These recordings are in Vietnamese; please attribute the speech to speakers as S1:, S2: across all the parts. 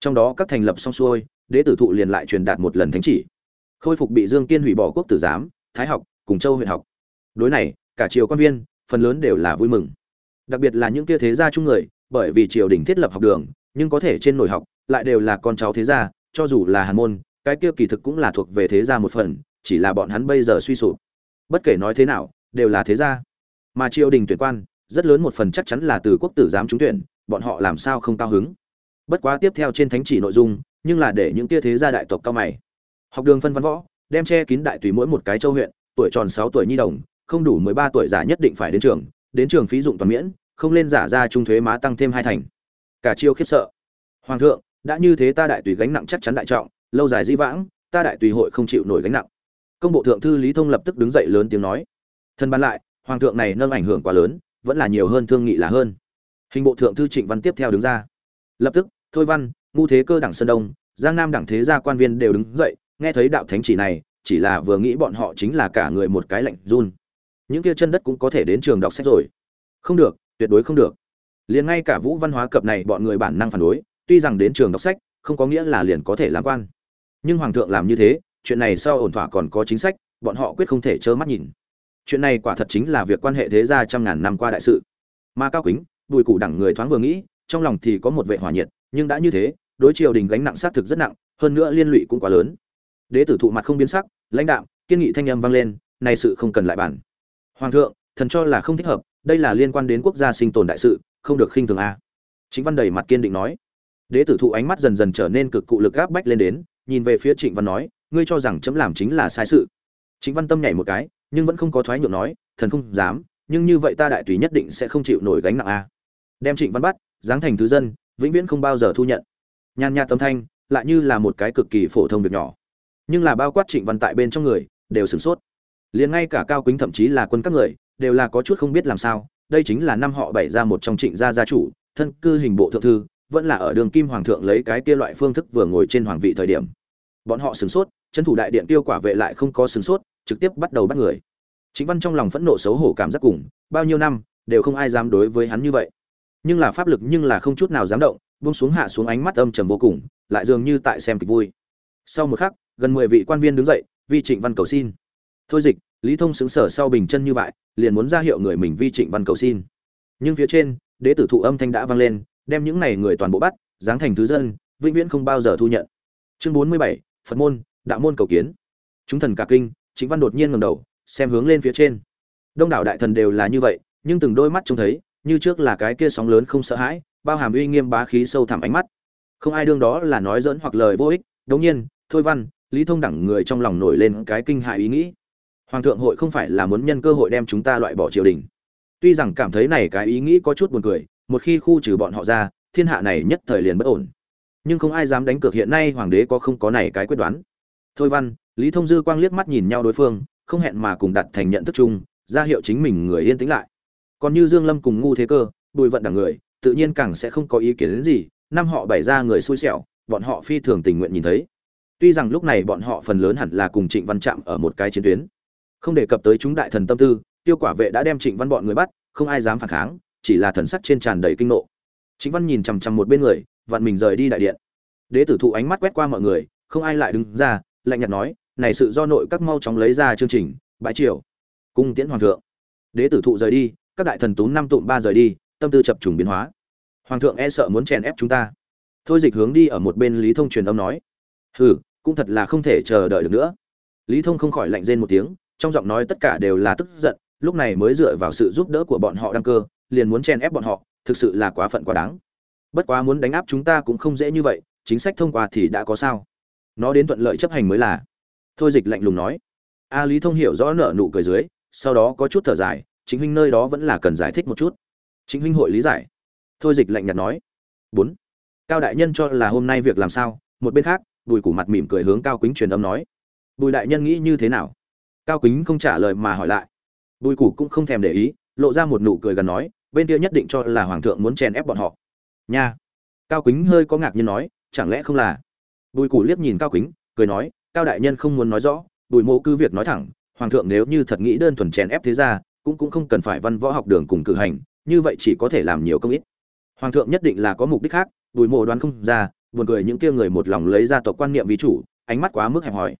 S1: trong đó các thành lập xong xuôi, đế tử thụ liền lại truyền đạt một lần thánh chỉ. Khôi phục bị dương kiên hủy bỏ quốc tử giám, thái học, cùng châu huyện học. Đối này, cả triều quan viên, phần lớn đều là vui mừng. Đặc biệt là những kia thế gia chung người, bởi vì triều đình thiết lập học đường, nhưng có thể trên nổi học, lại đều là con cháu thế gia, cho dù là hàn môn, cái kia kỳ thực cũng là thuộc về thế gia một phần, chỉ là bọn hắn bây giờ suy sụp. Bất kể nói thế nào, đều là thế gia. Mà triều đình tuyển quan, rất lớn một phần chắc chắn là từ quốc tử giám trúng tuyển, bọn họ làm sao không cao hứng? Bất quá tiếp theo trên thánh chỉ nội dung, nhưng là để những kia thế gia đại tộc cao mày. Học đường phân văn võ, đem che kín đại tùy mỗi một cái châu huyện, tuổi tròn sáu tuổi nhi đồng, không đủ mười ba tuổi giả nhất định phải đến trường đến trường phí dụng toàn miễn, không lên giả ra trung thuế má tăng thêm hai thành. Cả chiêu khiếp sợ. Hoàng thượng, đã như thế ta đại tùy gánh nặng chắc chắn đại trọng, lâu dài di vãng, ta đại tùy hội không chịu nổi gánh nặng. Công bộ thượng thư lý thông lập tức đứng dậy lớn tiếng nói. Thân ban lại, hoàng thượng này nâng ảnh hưởng quá lớn, vẫn là nhiều hơn thương nghị là hơn. Hình bộ thượng thư trịnh văn tiếp theo đứng ra. Lập tức thôi văn, ngu thế cơ đảng sơn đông, giang nam đảng thế gia quan viên đều đứng dậy, nghe thấy đạo thánh chỉ này, chỉ là vừa nghĩ bọn họ chính là cả người một cái lạnh run. Những kia chân đất cũng có thể đến trường đọc sách rồi. Không được, tuyệt đối không được. Liền ngay cả vũ văn hóa cập này bọn người bản năng phản đối, tuy rằng đến trường đọc sách, không có nghĩa là liền có thể làm quan. Nhưng hoàng thượng làm như thế, chuyện này sau ổn thỏa còn có chính sách, bọn họ quyết không thể trơ mắt nhìn. Chuyện này quả thật chính là việc quan hệ thế gia trăm ngàn năm qua đại sự. Mà cao kính, bùi cụ đẳng người thoáng vừa nghĩ, trong lòng thì có một vệ hỏa nhiệt nhưng đã như thế, đối triều đình gánh nặng xác thực rất nặng, hơn nữa liên lụy cũng quá lớn. Đế tử thụ mặt không biến sắc, lãnh đạo kiên nghị thanh âm vang lên, này sự không cần lại bản hoàng thượng, thần cho là không thích hợp, đây là liên quan đến quốc gia sinh tồn đại sự, không được khinh thường a. Chính văn đầy mặt kiên định nói. Đế tử thụ ánh mắt dần dần trở nên cực cụ lực áp bách lên đến, nhìn về phía trịnh văn nói, ngươi cho rằng chấm làm chính là sai sự. Chính văn tâm nhảy một cái, nhưng vẫn không có thoái nhượng nói, thần không dám, nhưng như vậy ta đại tùy nhất định sẽ không chịu nổi gánh nặng a. Đem trịnh văn bắt, giáng thành thứ dân vĩnh viễn không bao giờ thu nhận. Nhàn nhạt tâm thanh lại như là một cái cực kỳ phổ thông việc nhỏ. Nhưng là bao quát trịnh văn tại bên trong người, đều sửng sốt. Liền ngay cả cao quýnh thậm chí là quân các người, đều là có chút không biết làm sao. Đây chính là năm họ bảy ra một trong trịnh gia gia chủ, thân cư hình bộ thượng thư, vẫn là ở đường kim hoàng thượng lấy cái kia loại phương thức vừa ngồi trên hoàng vị thời điểm. Bọn họ sửng sốt, trấn thủ đại điện tiêu quả vệ lại không có sửng sốt, trực tiếp bắt đầu bắt người. Chính văn trong lòng phẫn nộ xấu hổ cảm giác cùng, bao nhiêu năm, đều không ai dám đối với hắn như vậy nhưng là pháp lực nhưng là không chút nào dám động, buông xuống hạ xuống ánh mắt âm trầm vô cùng, lại dường như tại xem kịch vui. Sau một khắc, gần mười vị quan viên đứng dậy, vi trịnh văn cầu xin. Thôi dịch, lý thông xứng sở sau bình chân như vậy, liền muốn ra hiệu người mình vi trịnh văn cầu xin. Nhưng phía trên, đế tử thụ âm thanh đã vang lên, đem những này người toàn bộ bắt, giáng thành thứ dân, vĩnh viễn không bao giờ thu nhận. Chương bốn mươi bảy, phật môn, đạo môn cầu kiến. Chúng thần cả kinh chính văn đột nhiên ngầm đầu, xem hướng lên phía trên. Đông đảo đại thần đều là như vậy, nhưng từng đôi mắt trông thấy như trước là cái kia sóng lớn không sợ hãi, bao hàm uy nghiêm bá khí sâu thẳm ánh mắt. Không ai đương đó là nói dẫn hoặc lời vô ích, đống nhiên, thôi văn, lý thông đẳng người trong lòng nổi lên cái kinh hại ý nghĩ. Hoàng thượng hội không phải là muốn nhân cơ hội đem chúng ta loại bỏ triều đình. Tuy rằng cảm thấy này cái ý nghĩ có chút buồn cười, một khi khu trừ bọn họ ra, thiên hạ này nhất thời liền bất ổn. Nhưng không ai dám đánh cược hiện nay hoàng đế có không có này cái quyết đoán. Thôi văn, lý thông dư quang liếc mắt nhìn nhau đối phương, không hẹn mà cùng đặt thành nhận thức chung, ra hiệu chính mình người yên tĩnh lại còn như dương lâm cùng ngu thế cơ, bùi vận đẳng người, tự nhiên càng sẽ không có ý kiến đến gì. Năm họ bày ra người xui xẻo, bọn họ phi thường tình nguyện nhìn thấy. Tuy rằng lúc này bọn họ phần lớn hẳn là cùng trịnh văn chạm ở một cái chiến tuyến. Không đề cập tới chúng đại thần tâm tư, tiêu quả vệ đã đem trịnh văn bọn người bắt, không ai dám phản kháng, chỉ là thần sắc trên tràn đầy kinh nộ. Trịnh văn nhìn chằm chằm một bên người, vặn mình rời đi đại điện. Đế tử thụ ánh mắt quét qua mọi người, không ai lại đứng ra, lạnh nhạt nói, này sự do nội các mau chóng lấy ra chương trình, bãi triều, cung tiễn hoàng thượng. Đế tử thụ rời đi các đại thần tú năm tụm ba rời đi, tâm tư chập trùng biến hóa. Hoàng thượng e sợ muốn chèn ép chúng ta. Thôi dịch hướng đi ở một bên lý thông truyền âm nói. Hừ, cũng thật là không thể chờ đợi được nữa. Lý thông không khỏi lạnh rên một tiếng, trong giọng nói tất cả đều là tức giận, lúc này mới dựa vào sự giúp đỡ của bọn họ đăng cơ, liền muốn chèn ép bọn họ, thực sự là quá phận quá đáng. Bất quá muốn đánh áp chúng ta cũng không dễ như vậy, chính sách thông qua thì đã có sao. Nó đến thuận lợi chấp hành mới là. Thôi dịch lạnh lùng nói. A lý thông hiểu rõ nợ nụ cười dưới, sau đó có chút thở dài chính huynh nơi đó vẫn là cần giải thích một chút. Chính huynh hội lý giải. Thôi dịch lạnh nhạt nói. Bốn. Cao đại nhân cho là hôm nay việc làm sao? Một bên khác, bùi củ mặt mỉm cười hướng cao quýnh truyền âm nói. Bùi đại nhân nghĩ như thế nào? Cao quýnh không trả lời mà hỏi lại. Bùi củ cũng không thèm để ý, lộ ra một nụ cười gần nói, bên kia nhất định cho là hoàng thượng muốn chèn ép bọn họ. Nha. Cao quýnh hơi có ngạc nhiên nói, chẳng lẽ không là? Bùi củ liếc nhìn cao quýnh, cười nói, cao đại nhân không muốn nói rõ, bùi mô cứ việc nói thẳng, hoàng thượng nếu như thật nghĩ đơn thuần chèn ép thế ra cũng cũng không cần phải văn võ học đường cùng cử hành, như vậy chỉ có thể làm nhiều công ít. Hoàng thượng nhất định là có mục đích khác, bùi mộ đoán không ra, buồn cười những kia người một lòng lấy ra tộc quan niệm vì chủ, ánh mắt quá mức hẹp hòi.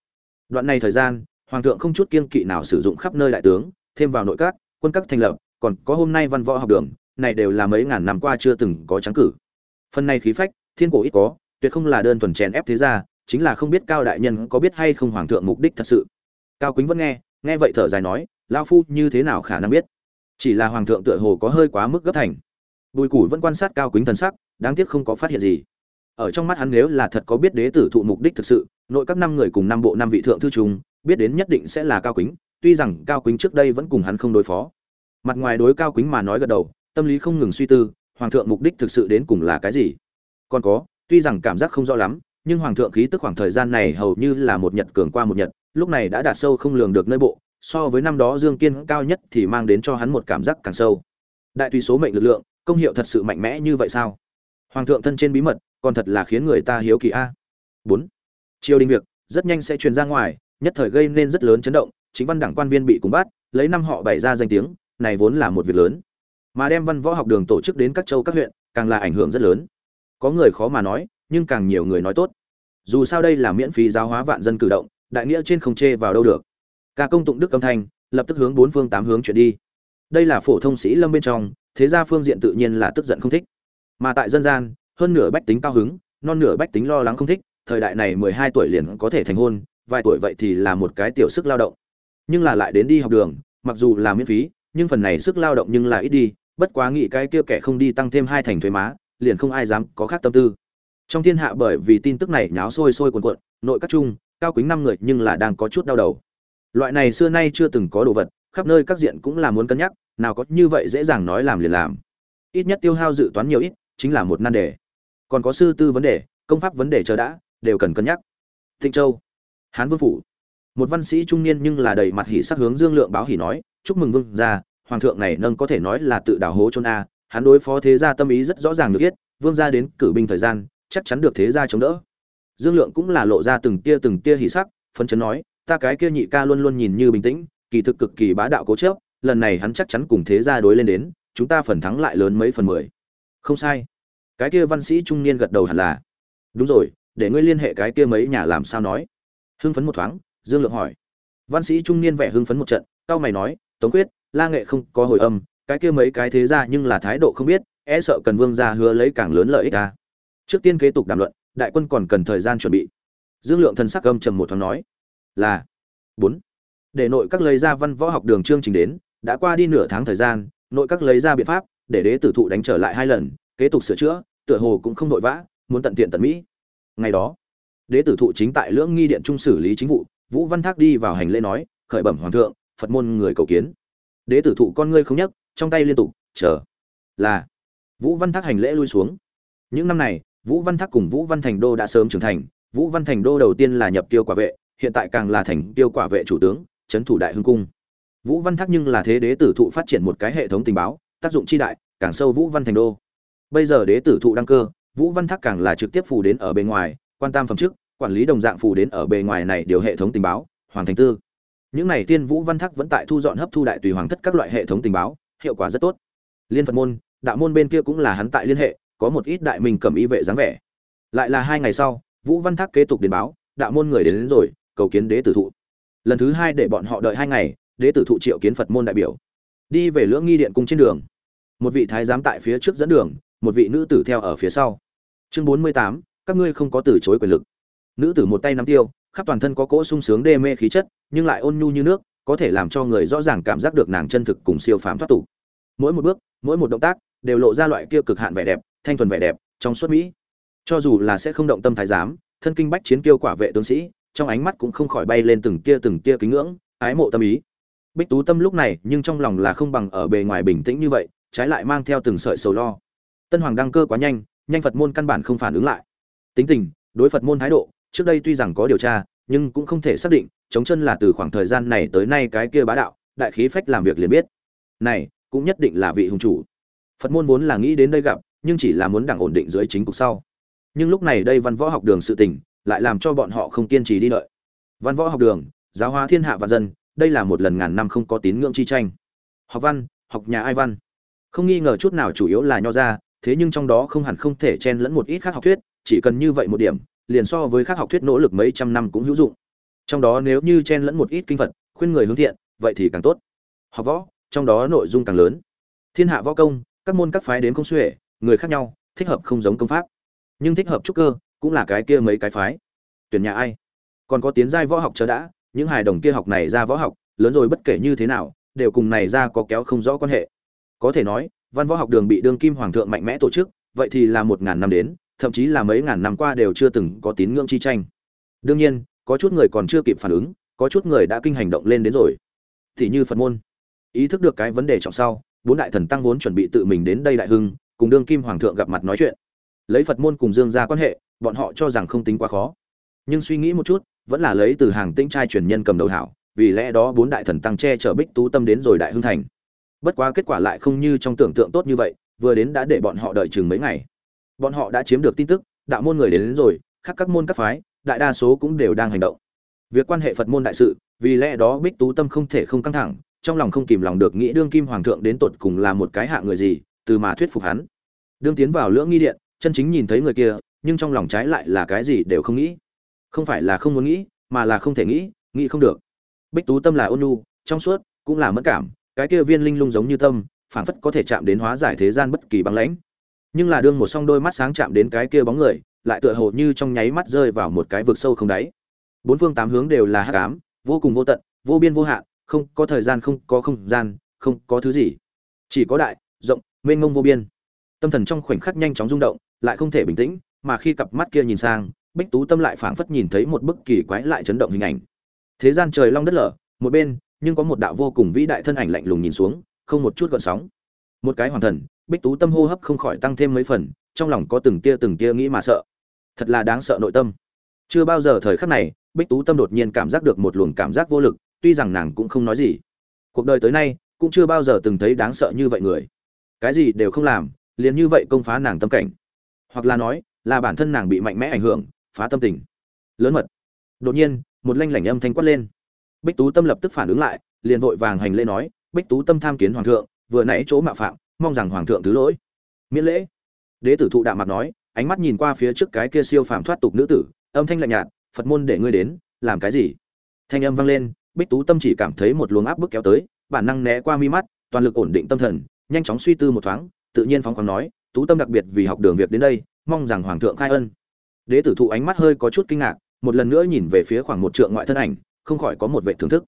S1: Đoạn này thời gian, hoàng thượng không chút kiên kỵ nào sử dụng khắp nơi đại tướng, thêm vào nội các, quân các thành lập, còn có hôm nay văn võ học đường, này đều là mấy ngàn năm qua chưa từng có trắng cử. Phần này khí phách, thiên cổ ít có, tuyệt không là đơn thuần chèn ép thế gia, chính là không biết cao đại nhân có biết hay không hoàng thượng mục đích thật sự. Cao quýnh vẫn nghe nghe vậy thở dài nói lao phu như thế nào khả năng biết? Chỉ là hoàng thượng tựa hồ có hơi quá mức gấp thành. Bùi củ vẫn quan sát cao quýnh thần sắc, đáng tiếc không có phát hiện gì. Ở trong mắt hắn nếu là thật có biết đế tử thụ mục đích thực sự, nội các năm người cùng năm bộ năm vị thượng thư trung biết đến nhất định sẽ là cao quýnh tuy rằng cao quýnh trước đây vẫn cùng hắn không đối phó. Mặt ngoài đối cao quýnh mà nói gật đầu, tâm lý không ngừng suy tư, hoàng thượng mục đích thực sự đến cùng là cái gì? Còn có, tuy rằng cảm giác không rõ lắm, nhưng hoàng thượng khí tức khoảng thời gian này hầu như là một nhật cường qua một nhật, lúc này đã đạt sâu không lường được nơi bộ so với năm đó dương kiên cao nhất thì mang đến cho hắn một cảm giác càng sâu. Đại tùy số mệnh lực lượng, công hiệu thật sự mạnh mẽ như vậy sao? Hoàng thượng thân trên bí mật, còn thật là khiến người ta hiếu kỳ a. Bốn. Triều đình việc, rất nhanh sẽ truyền ra ngoài, nhất thời gây nên rất lớn chấn động, chính văn đảng quan viên bị cùng bắt, lấy năm họ bày ra danh tiếng, này vốn là một việc lớn. Mà đem văn võ học đường tổ chức đến các châu các huyện, càng là ảnh hưởng rất lớn. Có người khó mà nói, nhưng càng nhiều người nói tốt. Dù sao đây là miễn phí giáo hóa vạn dân cử động, đại nghĩa trên không chê vào đâu được ca công tụng đức âm thanh, lập tức hướng bốn phương tám hướng chuyển đi. Đây là phổ thông sĩ lâm bên trong, thế ra phương diện tự nhiên là tức giận không thích. Mà tại dân gian, hơn nửa bách tính cao hứng, non nửa bách tính lo lắng không thích, thời đại này mười hai tuổi liền có thể thành hôn, vài tuổi vậy thì là một cái tiểu sức lao động. Nhưng là lại đến đi học đường, mặc dù là miễn phí, nhưng phần này sức lao động nhưng là ít đi, bất quá nghĩ cái kia kẻ không đi tăng thêm hai thành thuế má, liền không ai dám có khác tâm tư. Trong thiên hạ bởi vì tin tức này nháo sôi sôi cuồn cuộn, nội các trung, cao kính năm người nhưng là đang có chút đau đầu loại này xưa nay chưa từng có đồ vật, khắp nơi các diện cũng là muốn cân nhắc, nào có như vậy dễ dàng nói làm liền làm. Ít nhất tiêu hao dự toán nhiều ít, chính là một nan đề. Còn có sư tư vấn đề, công pháp vấn đề chờ đã, đều cần cân nhắc. Thịnh châu, hán vương phủ. Một văn sĩ trung niên nhưng là đầy mặt hỉ sắc hướng dương lượng báo hỉ nói, chúc mừng vương gia, hoàng thượng này nâng có thể nói là tự đào hố chôn a, hắn đối phó thế gia tâm ý rất rõ ràng được biết, vương gia đến cử binh thời gian, chắc chắn được thế gia chống đỡ. Dương lượng cũng là lộ ra từng tia từng tia hỉ sắc, phấn chấn nói ta cái kia nhị ca luôn luôn nhìn như bình tĩnh, kỳ thực cực kỳ bá đạo cố chấp, lần này hắn chắc chắn cùng thế gia đối lên đến, chúng ta phần thắng lại lớn mấy phần mười. Không sai. Cái kia văn sĩ trung niên gật đầu hẳn là. Đúng rồi, để ngươi liên hệ cái kia mấy nhà làm sao nói. Hưng phấn một thoáng, dương lượng hỏi. Văn sĩ trung niên vẻ hưng phấn một trận tao mày nói, tống quyết, la nghệ không có hồi âm, cái kia mấy cái thế ra nhưng là thái độ không biết e sợ cần vương gia hứa lấy càng lớn lợi ích ta trước tiên kế tục đàm luận, đại quân còn cần thời gian chuẩn bị. Dương lượng thần sắc âm trầm một thoáng nói là bốn. Để nội các lấy ra văn võ học đường chương trình đến, đã qua đi nửa tháng thời gian, nội các lấy ra biện pháp, để đế tử thụ đánh trở lại hai lần, kế tục sửa chữa, tựa hồ cũng không vội vã, muốn tận tiện tận mỹ. Ngày đó, đế tử thụ chính tại lưỡng nghi điện trung xử lý chính vụ, vũ văn thác đi vào hành lễ nói, khởi bẩm hoàng thượng, phật môn người cầu kiến. Đế tử thụ con ngươi không nhấc, trong tay liên tục, chờ. Là, vũ văn thác hành lễ lui xuống. Những năm này, vũ văn thác cùng vũ văn thành đô đã sớm trưởng thành, vũ văn thành đô đầu tiên là nhập tiêu quả vệ hiện tại càng là thành tiêu quả vệ chủ tướng trấn thủ đại hưng cung. Vũ văn thác nhưng là thế đế tử thụ phát triển một cái hệ thống tình báo tác dụng chi đại càng sâu vũ văn thành đô. Bây giờ đế tử thụ đăng cơ vũ văn thác càng là trực tiếp phù đến ở bên ngoài quan tam phẩm chức quản lý đồng dạng phù đến ở bề ngoài này điều hệ thống tình báo hoàng thành tư. Những này tiên vũ văn thác vẫn tại thu dọn hấp thu đại tùy hoàng thất các loại hệ thống tình báo hiệu quả rất tốt. Liên phật môn đạo môn bên kia cũng là hắn tại liên hệ có một ít đại minh cầm y vệ dáng vẻ. Lại là hai ngày sau vũ văn thác kế tục đến báo đạo môn người đến, đến rồi cầu kiến đế tử thụ. Lần thứ hai để bọn họ đợi hai ngày, đế tử thụ triệu kiến phật môn đại biểu. Đi về lưỡng nghi điện cung trên đường. Một vị thái giám tại phía trước dẫn đường, một vị nữ tử theo ở phía sau. Chương bốn mươi tám, các ngươi không có từ chối quyền lực. Nữ tử một tay nắm tiêu, khắp toàn thân có cỗ sung sướng đê mê khí chất, nhưng lại ôn nhu như nước, có thể làm cho người rõ ràng cảm giác được nàng chân thực cùng siêu phàm thoát tục. Mỗi một bước, mỗi một động tác, đều lộ ra loại kia cực hạn vẻ đẹp, thanh thuần vẻ đẹp, trong suốt mỹ. Cho dù là sẽ không động tâm thái giám, thân kinh bách chiến kiêu quả vệ tướng sĩ trong ánh mắt cũng không khỏi bay lên từng tia từng tia kính ngưỡng, ái mộ tâm ý. Bích tú tâm lúc này nhưng trong lòng là không bằng ở bề ngoài bình tĩnh như vậy, trái lại mang theo từng sợi sầu lo. Tân hoàng đăng cơ quá nhanh nhanh phật môn căn bản không phản ứng lại. Tính tình, đối phật môn thái độ, trước đây tuy rằng có điều tra, nhưng cũng không thể xác định, chống chân là từ khoảng thời gian này tới nay cái kia bá đạo, đại khí phách làm việc liền biết. Này, cũng nhất định là vị hùng chủ. Phật môn vốn là nghĩ đến đây gặp, nhưng chỉ là muốn đảng ổn định dưới chính cục sau. Nhưng lúc này đây văn võ học đường sự tình lại làm cho bọn họ không kiên trì đi đợi. Văn võ học đường, giáo hóa thiên hạ và dân, đây là một lần ngàn năm không có tín ngưỡng chi tranh. Học văn, học nhà ai văn? Không nghi ngờ chút nào chủ yếu là nho ra, thế nhưng trong đó không hẳn không thể chen lẫn một ít khác học thuyết, chỉ cần như vậy một điểm, liền so với khác học thuyết nỗ lực mấy trăm năm cũng hữu dụng. Trong đó nếu như chen lẫn một ít kinh phật, khuyên người hướng thiện, vậy thì càng tốt. Học võ, trong đó nội dung càng lớn. Thiên hạ võ công, các môn các phái đến không xuể, người khác nhau, thích hợp không giống công pháp. Nhưng thích hợp trúc cơ cũng là cái kia mấy cái phái. Tuyển nhà ai? Còn có tiến giai võ học chớ đã, những hài đồng kia học này ra võ học, lớn rồi bất kể như thế nào, đều cùng này ra có kéo không rõ quan hệ. Có thể nói, văn võ học đường bị đương kim hoàng thượng mạnh mẽ tổ chức, vậy thì là một ngàn năm đến, thậm chí là mấy ngàn năm qua đều chưa từng có tín ngưỡng chi tranh. Đương nhiên, có chút người còn chưa kịp phản ứng, có chút người đã kinh hành động lên đến rồi. Thì như phật môn, ý thức được cái vấn đề trọng sau, bốn đại thần tăng vốn chuẩn bị tự mình đến đây đại hưng, cùng đương kim hoàng thượng gặp mặt nói chuyện. Lấy phật môn cùng dương ra quan hệ bọn họ cho rằng không tính quá khó. Nhưng suy nghĩ một chút vẫn là lấy từ hàng tĩnh trai truyền nhân cầm đầu hảo vì lẽ đó bốn đại thần tăng che chở bích tú tâm đến rồi đại hưng thành. Bất quá kết quả lại không như trong tưởng tượng tốt như vậy vừa đến đã để bọn họ đợi chừng mấy ngày. Bọn họ đã chiếm được tin tức đạo môn người đến, đến rồi khác các môn các phái đại đa số cũng đều đang hành động. Việc quan hệ phật môn đại sự vì lẽ đó bích tú tâm không thể không căng thẳng trong lòng không kìm lòng được nghĩ đương kim hoàng thượng đến tột cùng là một cái hạ người gì từ mà thuyết phục hắn. Đương tiến vào lưỡng nghi điện chân chính nhìn thấy người kia nhưng trong lòng trái lại là cái gì đều không nghĩ. Không phải là không muốn nghĩ, mà là không thể nghĩ nghĩ không được. Bích tú tâm là ôn nhu, trong suốt cũng là mất cảm, cái kia viên linh lung giống như tâm, phảng phất có thể chạm đến hóa giải thế gian bất kỳ băng lãnh. Nhưng là đương một song đôi mắt sáng chạm đến cái kia bóng người, lại tựa hồ như trong nháy mắt rơi vào một cái vực sâu không đáy. Bốn phương tám hướng đều là hắc ám, vô cùng vô tận, vô biên vô hạn, không có thời gian, không có không gian, không có thứ gì. Chỉ có đại, rộng, mênh mông vô biên. Tâm thần trong khoảnh khắc nhanh chóng rung động, lại không thể bình tĩnh mà khi cặp mắt kia nhìn sang, bích tú tâm lại phảng phất nhìn thấy một bức kỳ quái lại chấn động hình ảnh. Thế gian trời long đất lở, một bên, nhưng có một đạo vô cùng vĩ đại thân ảnh lạnh lùng nhìn xuống, không một chút gợn sóng. Một cái hoàng thần, bích tú tâm hô hấp không khỏi tăng thêm mấy phần, trong lòng có từng tia từng tia nghĩ mà sợ. Thật là đáng sợ nội tâm. Chưa bao giờ thời khắc này, bích tú tâm đột nhiên cảm giác được một luồng cảm giác vô lực, tuy rằng nàng cũng không nói gì. Cuộc đời tới nay, cũng chưa bao giờ từng thấy đáng sợ như vậy người. Cái gì đều không làm, liền như vậy công phá nàng tâm cảnh. Hoặc là nói là bản thân nàng bị mạnh mẽ ảnh hưởng, phá tâm tình. Lớn mật. Đột nhiên, một lanh lảnh âm thanh quát lên. Bích tú tâm lập tức phản ứng lại, liền vội vàng hành lễ nói, bích tú tâm tham kiến hoàng thượng, vừa nãy chỗ mạo phạm, mong rằng hoàng thượng thứ lỗi. Miễn lễ. Đế tử thụ đạm mặt nói, ánh mắt nhìn qua phía trước cái kia siêu phàm thoát tục nữ tử, âm thanh lạnh nhạt, phật môn để ngươi đến, làm cái gì? Thanh âm vang lên, bích tú tâm chỉ cảm thấy một luồng áp bức kéo tới, bản năng né qua mi mắt, toàn lực ổn định tâm thần, nhanh chóng suy tư một thoáng, tự nhiên phóng khoáng nói, tú tâm đặc biệt vì học đường việc đến đây mong rằng hoàng thượng khai ân. Đế tử thụ ánh mắt hơi có chút kinh ngạc, một lần nữa nhìn về phía khoảng một trượng ngoại thân ảnh, không khỏi có một vệ thưởng thức.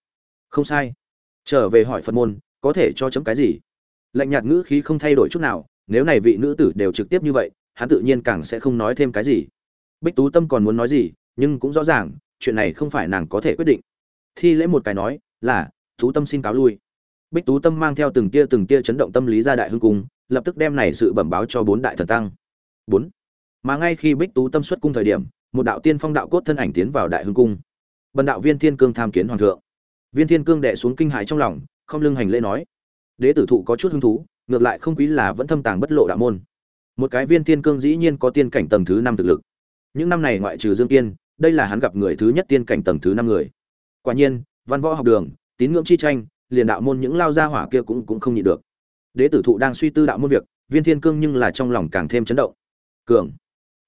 S1: Không sai. Trở về hỏi phật môn, có thể cho chấm cái gì? Lạnh nhạt ngữ khí không thay đổi chút nào, nếu này vị nữ tử đều trực tiếp như vậy, hắn tự nhiên càng sẽ không nói thêm cái gì. Bích tú tâm còn muốn nói gì, nhưng cũng rõ ràng, chuyện này không phải nàng có thể quyết định. Thi lễ một cái nói, là, tú tâm xin cáo lui. Bích tú tâm mang theo từng tia từng tia chấn động tâm lý ra đại hưng cung, lập tức đem này sự bẩm báo cho bốn đại thần tăng. Bốn mà ngay khi bích tú tâm xuất cung thời điểm một đạo tiên phong đạo cốt thân ảnh tiến vào đại hưng cung. Bần đạo viên thiên cương tham kiến hoàng thượng. Viên thiên cương đệ xuống kinh hãi trong lòng không lưng hành lễ nói đế tử thụ có chút hứng thú ngược lại không quý là vẫn thâm tàng bất lộ đạo môn. Một cái viên thiên cương dĩ nhiên có tiên cảnh tầng thứ năm thực lực. Những năm này ngoại trừ dương tiên, đây là hắn gặp người thứ nhất tiên cảnh tầng thứ năm người. Quả nhiên văn võ học đường tín ngưỡng chi tranh liền đạo môn những lao gia hỏa kia cũng cũng không nhịn được. Đế tử thụ đang suy tư đạo môn việc viên thiên cương nhưng là trong lòng càng thêm chấn động. Cường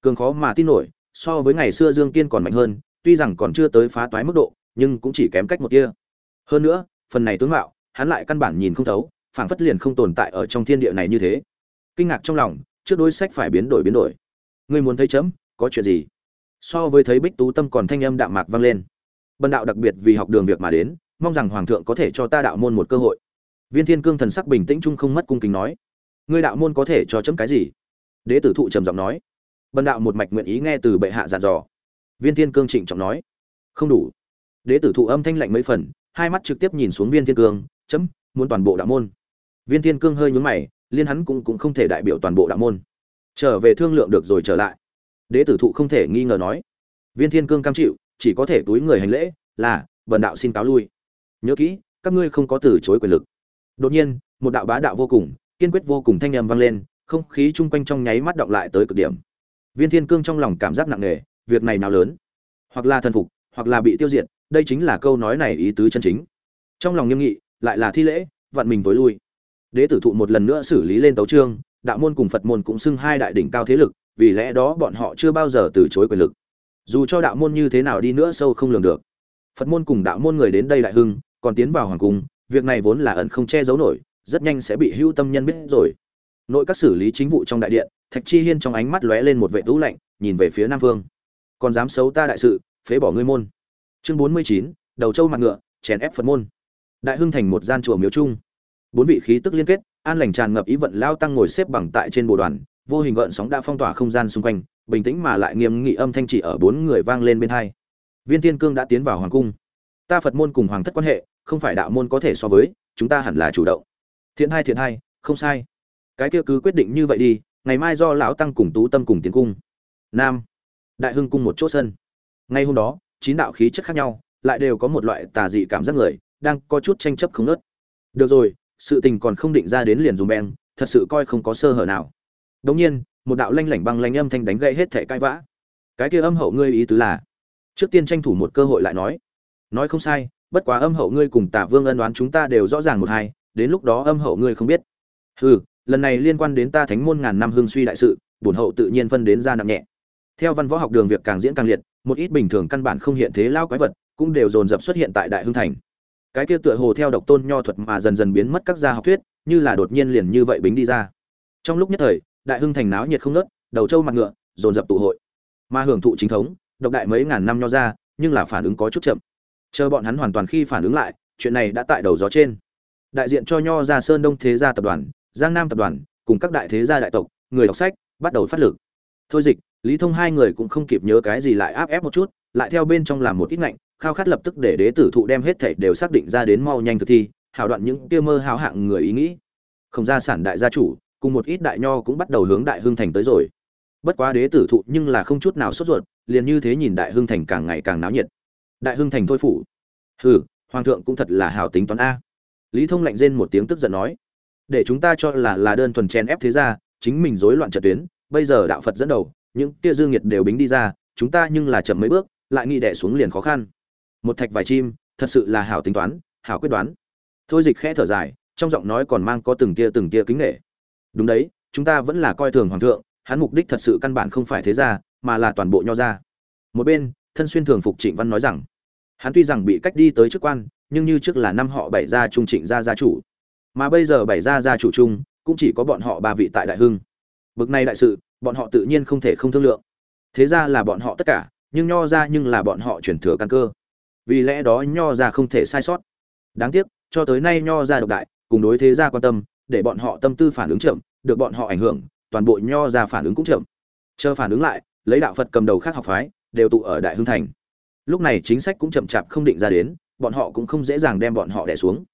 S1: cường khó mà tin nổi, so với ngày xưa dương kiên còn mạnh hơn, tuy rằng còn chưa tới phá toái mức độ, nhưng cũng chỉ kém cách một kia hơn nữa, phần này tướng mạo, hắn lại căn bản nhìn không thấu, phảng phất liền không tồn tại ở trong thiên địa này như thế. Kinh ngạc trong lòng, trước đối sách phải biến đổi biến đổi. Ngươi muốn thấy chấm, có chuyện gì? So với thấy bích tú tâm còn thanh âm đạm mạc vang lên. Bần đạo đặc biệt vì học đường việc mà đến, mong rằng hoàng thượng có thể cho ta đạo môn một cơ hội. Viên thiên cương thần sắc bình tĩnh chung không mất cung kính nói. Ngươi đạo môn có thể cho chấm cái gì? Đế tử thụ trầm giọng nói bần đạo một mạch nguyện ý nghe từ bệ hạ dặn dò. Viên thiên cương trịnh trọng nói. Không đủ. Đế tử thụ âm thanh lạnh mấy phần, hai mắt trực tiếp nhìn xuống viên thiên cương, chấm, muốn toàn bộ đạo môn. Viên thiên cương hơi nhún mày, liên hắn cũng cũng không thể đại biểu toàn bộ đạo môn. Trở về thương lượng được rồi trở lại. Đế tử thụ không thể nghi ngờ nói. Viên thiên cương cam chịu, chỉ có thể túi người hành lễ, là, bần đạo xin cáo lui. Nhớ kỹ, các ngươi không có từ chối quyền lực. Đột nhiên, một đạo bá đạo vô cùng, kiên quyết vô cùng thanh âm vang lên, không khí chung quanh trong nháy mắt động lại tới cực điểm viên thiên cương trong lòng cảm giác nặng nề, việc này nào lớn? Hoặc là thần phục, hoặc là bị tiêu diệt, đây chính là câu nói này ý tứ chân chính. Trong lòng nghiêm nghị, lại là thi lễ vặn mình tối lui. Đế tử thụ một lần nữa xử lý lên tấu trương đạo môn cùng phật môn cũng xưng hai đại đỉnh cao thế lực, vì lẽ đó bọn họ chưa bao giờ từ chối quyền lực. Dù cho đạo môn như thế nào đi nữa sâu không lường được. Phật môn cùng đạo môn người đến đây đại hưng, còn tiến vào hoàng cung, việc này vốn là ẩn không che giấu nổi, rất nhanh sẽ bị hữu tâm nhân biết rồi. Nội các xử lý chính vụ trong đại điện thạch chi hiên trong ánh mắt lóe lên một vệ tũ lạnh, nhìn về phía nam vương. Còn dám xấu ta đại sự, phế bỏ ngươi môn. Chương bốn mươi chín, đầu trâu mặt ngựa, chèn ép phật môn. Đại hưng thành một gian chùa miếu trung bốn vị khí tức liên kết, an lành tràn ngập ý vận lao tăng ngồi xếp bằng tại trên bồ đoàn, vô hình gợn sóng đã phong tỏa không gian xung quanh, bình tĩnh mà lại nghiêm nghị âm thanh chỉ ở bốn người vang lên bên hai. Viên tiên cương đã tiến vào hoàng cung. Ta phật môn cùng hoàng thất quan hệ, không phải đạo môn có thể so với, chúng ta hẳn là chủ động. Thiện hai thiện hai không sai. Cái kia cứ quyết định như vậy đi ngày mai do lão tăng cùng tú tâm cùng tiến cung. Nam, đại hưng cung một chỗ sân. Ngay hôm đó, chín đạo khí chất khác nhau, lại đều có một loại tà dị cảm giác người, đang có chút tranh chấp không nớt được rồi, sự tình còn không định ra đến liền dùng beng, thật sự coi không có sơ hở nào. Đống nhiên, một đạo lanh lảnh băng lanh âm thanh đánh gây hết thể cãi vã. Cái kia âm hậu ngươi ý tứ là? Trước tiên tranh thủ một cơ hội lại nói. Nói không sai, bất quá âm hậu ngươi cùng tả vương ân đoán chúng ta đều rõ ràng một hai, đến lúc đó âm hậu ngươi không biết. Hừ lần này liên quan đến ta thánh môn ngàn năm hương suy đại sự, bổn hậu tự nhiên phân đến ra nặng nhẹ. Theo văn võ học đường việc càng diễn càng liệt, một ít bình thường căn bản không hiện thế lao quái vật, cũng đều dồn dập xuất hiện tại đại hương thành. Cái kia tựa hồ theo độc tôn nho thuật mà dần dần biến mất các gia học thuyết, như là đột nhiên liền như vậy bính đi ra. Trong lúc nhất thời, đại hưng thành náo nhiệt không nớt đầu trâu mặt ngựa, dồn dập tụ hội. Mà hưởng thụ chính thống, độc đại mấy ngàn năm nho ra, nhưng là phản ứng có chút chậm. Chờ bọn hắn hoàn toàn khi phản ứng lại, chuyện này đã tại đầu gió trên. Đại diện cho nho ra sơn đông thế gia tập đoàn giang nam tập đoàn, cùng các đại thế gia đại tộc, người đọc sách, bắt đầu phát lực. Thôi dịch, lý thông hai người cũng không kịp nhớ cái gì lại áp ép một chút, lại theo bên trong làm một ít ngạnh, khao khát lập tức để đế tử thụ đem hết thảy đều xác định ra đến mau nhanh thực thi, hảo đoạn những kia mơ hào hạng người ý nghĩ. Không ra sản đại gia chủ, cùng một ít đại nho cũng bắt đầu hướng đại Hương thành tới rồi. Bất quá đế tử thụ nhưng là không chút nào sốt ruột, liền như thế nhìn đại Hương thành càng ngày càng náo nhiệt. Đại Hương thành thôi phủ. Hừ, hoàng thượng cũng thật là hảo tính toán a. Lý thông lạnh rên một tiếng tức giận nói để chúng ta cho là là đơn thuần chen ép thế gia, chính mình rối loạn trận tuyến. Bây giờ đạo phật dẫn đầu, những kia dương nhiệt đều bính đi ra, chúng ta nhưng là chậm mấy bước, lại nghĩ đẻ xuống liền khó khăn. Một thạch vài chim, thật sự là hảo tính toán, hảo quyết đoán. Thôi dịch khẽ thở dài, trong giọng nói còn mang có từng tia từng tia kính nghệ đúng đấy, chúng ta vẫn là coi thường hoàng thượng, hắn mục đích thật sự căn bản không phải thế gia, mà là toàn bộ nho gia. Một bên, thân xuyên thường phục trịnh văn nói rằng, hắn tuy rằng bị cách đi tới chức quan, nhưng như trước là năm họ bảy gia trung trịnh gia gia chủ mà bây giờ bảy gia gia chủ chung, cũng chỉ có bọn họ ba vị tại đại hưng. Bực này đại sự, bọn họ tự nhiên không thể không thương lượng. Thế ra là bọn họ tất cả, nhưng nho ra nhưng là bọn họ chuyển thừa căn cơ. Vì lẽ đó nho ra không thể sai sót. Đáng tiếc, cho tới nay nho ra độc đại, cùng đối thế gia quan tâm, để bọn họ tâm tư phản ứng chậm, được bọn họ ảnh hưởng, toàn bộ nho ra phản ứng cũng chậm. Chờ phản ứng lại, lấy đạo phật cầm đầu khác học phái, đều tụ ở đại hưng thành. Lúc này chính sách cũng chậm chạp không định ra đến, bọn họ cũng không dễ dàng đem bọn họ đẻ xuống.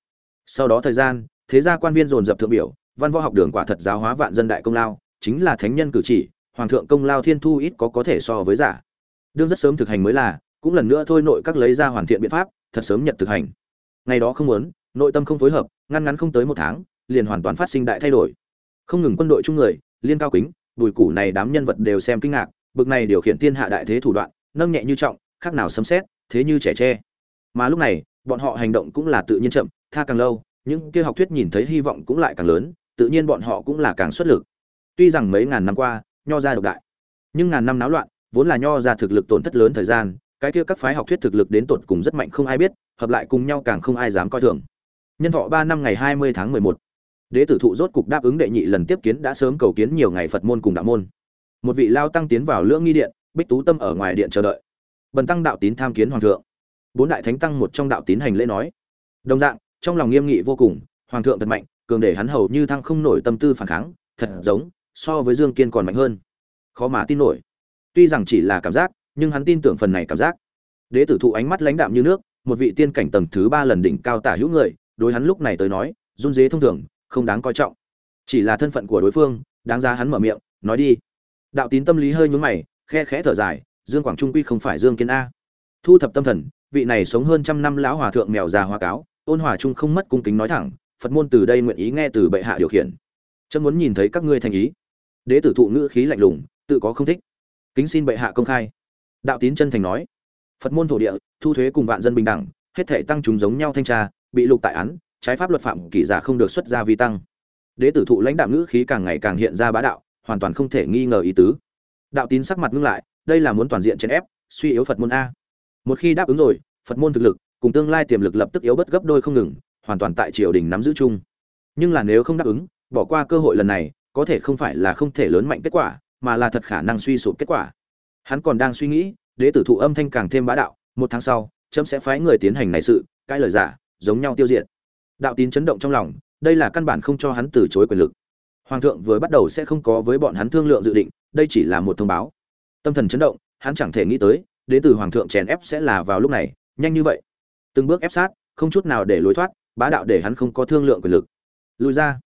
S1: Sau đó thời gian thế gia quan viên dồn dập thượng biểu, văn võ học đường quả thật giáo hóa vạn dân đại công lao, chính là thánh nhân cử chỉ, hoàng thượng công lao thiên thu ít có có thể so với giả. Đương rất sớm thực hành mới là, cũng lần nữa thôi nội các lấy ra hoàn thiện biện pháp, thật sớm nhận thực hành. Ngày đó không muốn, nội tâm không phối hợp, ngăn ngắn không tới một tháng, liền hoàn toàn phát sinh đại thay đổi. Không ngừng quân đội chung người, liên cao kính bùi củ này đám nhân vật đều xem kinh ngạc, bực này điều khiển thiên hạ đại thế thủ đoạn, nâng nhẹ như trọng, khác nào sấm xét thế như trẻ tre. Mà lúc này, bọn họ hành động cũng là tự nhiên chậm, tha càng lâu những kia học thuyết nhìn thấy hy vọng cũng lại càng lớn, tự nhiên bọn họ cũng là càng xuất lực. Tuy rằng mấy ngàn năm qua, nho gia độc đại, nhưng ngàn năm náo loạn, vốn là nho gia thực lực tổn thất lớn thời gian, cái kia các phái học thuyết thực lực đến tột cùng rất mạnh không ai biết, hợp lại cùng nhau càng không ai dám coi thường. Nhân thọ ba năm ngày hai mươi tháng mười một tử thụ rốt cục đáp ứng đệ nhị lần tiếp kiến, đã sớm cầu kiến nhiều ngày phật môn cùng đạo môn. Một vị lao tăng tiến vào lưỡng nghi điện, bích tú tâm ở ngoài điện chờ đợi. Bần tăng đạo tín tham kiến hoàng thượng. Bốn đại thánh tăng một trong đạo tín hành lễ nói, đồng dạng trong lòng nghiêm nghị vô cùng, hoàng thượng thật mạnh, cường để hắn hầu như thăng không nổi tâm tư phản kháng, thật giống so với dương kiên còn mạnh hơn. Khó mà tin nổi. Tuy rằng chỉ là cảm giác, nhưng hắn tin tưởng phần này cảm giác. Đế tử thụ ánh mắt lãnh đạm như nước, một vị tiên cảnh tầng thứ ba lần đỉnh cao tả hữu người, đối hắn lúc này tới nói, run dế thông thường, không đáng coi trọng. Chỉ là thân phận của đối phương, đáng ra hắn mở miệng, nói đi. Đạo tín tâm lý hơi nhún mày, khe khẽ thở dài, dương quảng trung quy không phải dương kiên a. Thu thập tâm thần, vị này sống hơn trăm năm lão hòa thượng mèo già hoa cáo ôn hòa trung không mất cung kính nói thẳng, phật môn từ đây nguyện ý nghe từ bệ hạ điều khiển. Chấm muốn nhìn thấy các ngươi thành ý. Đế tử thụ ngữ khí lạnh lùng, tự có không thích. Kính xin bệ hạ công khai. Đạo tín chân thành nói. Phật môn thổ địa, thu thuế cùng vạn dân bình đẳng, hết thể tăng chúng giống nhau thanh tra, bị lục tại án, trái pháp luật phạm kỷ giả không được xuất ra vi tăng. Đế tử thụ lãnh đạo ngữ khí càng ngày càng hiện ra bá đạo, hoàn toàn không thể nghi ngờ ý tứ. Đạo tín sắc mặt ngưng lại, đây là muốn toàn diện chèn ép, suy yếu phật môn a. Một khi đáp ứng rồi, phật môn thực lực cùng tương lai tiềm lực lập tức yếu bất gấp đôi không ngừng, hoàn toàn tại triều đình nắm giữ chung. Nhưng là nếu không đáp ứng, bỏ qua cơ hội lần này, có thể không phải là không thể lớn mạnh kết quả, mà là thật khả năng suy sụp kết quả. Hắn còn đang suy nghĩ, đế tử thụ âm thanh càng thêm bá đạo, một tháng sau trẫm sẽ phái người tiến hành này sự, cái lời giả, giống nhau tiêu diệt. Đạo tín chấn động trong lòng, đây là căn bản không cho hắn từ chối quyền lực. Hoàng thượng vừa bắt đầu sẽ không có với bọn hắn thương lượng dự định, đây chỉ là một thông báo. Tâm thần chấn động, hắn chẳng thể nghĩ tới đến từ hoàng thượng chèn ép sẽ là vào lúc này, nhanh như vậy từng bước ép sát, không chút nào để lối thoát, bá đạo để hắn không có thương lượng quyền lực. Lùi ra.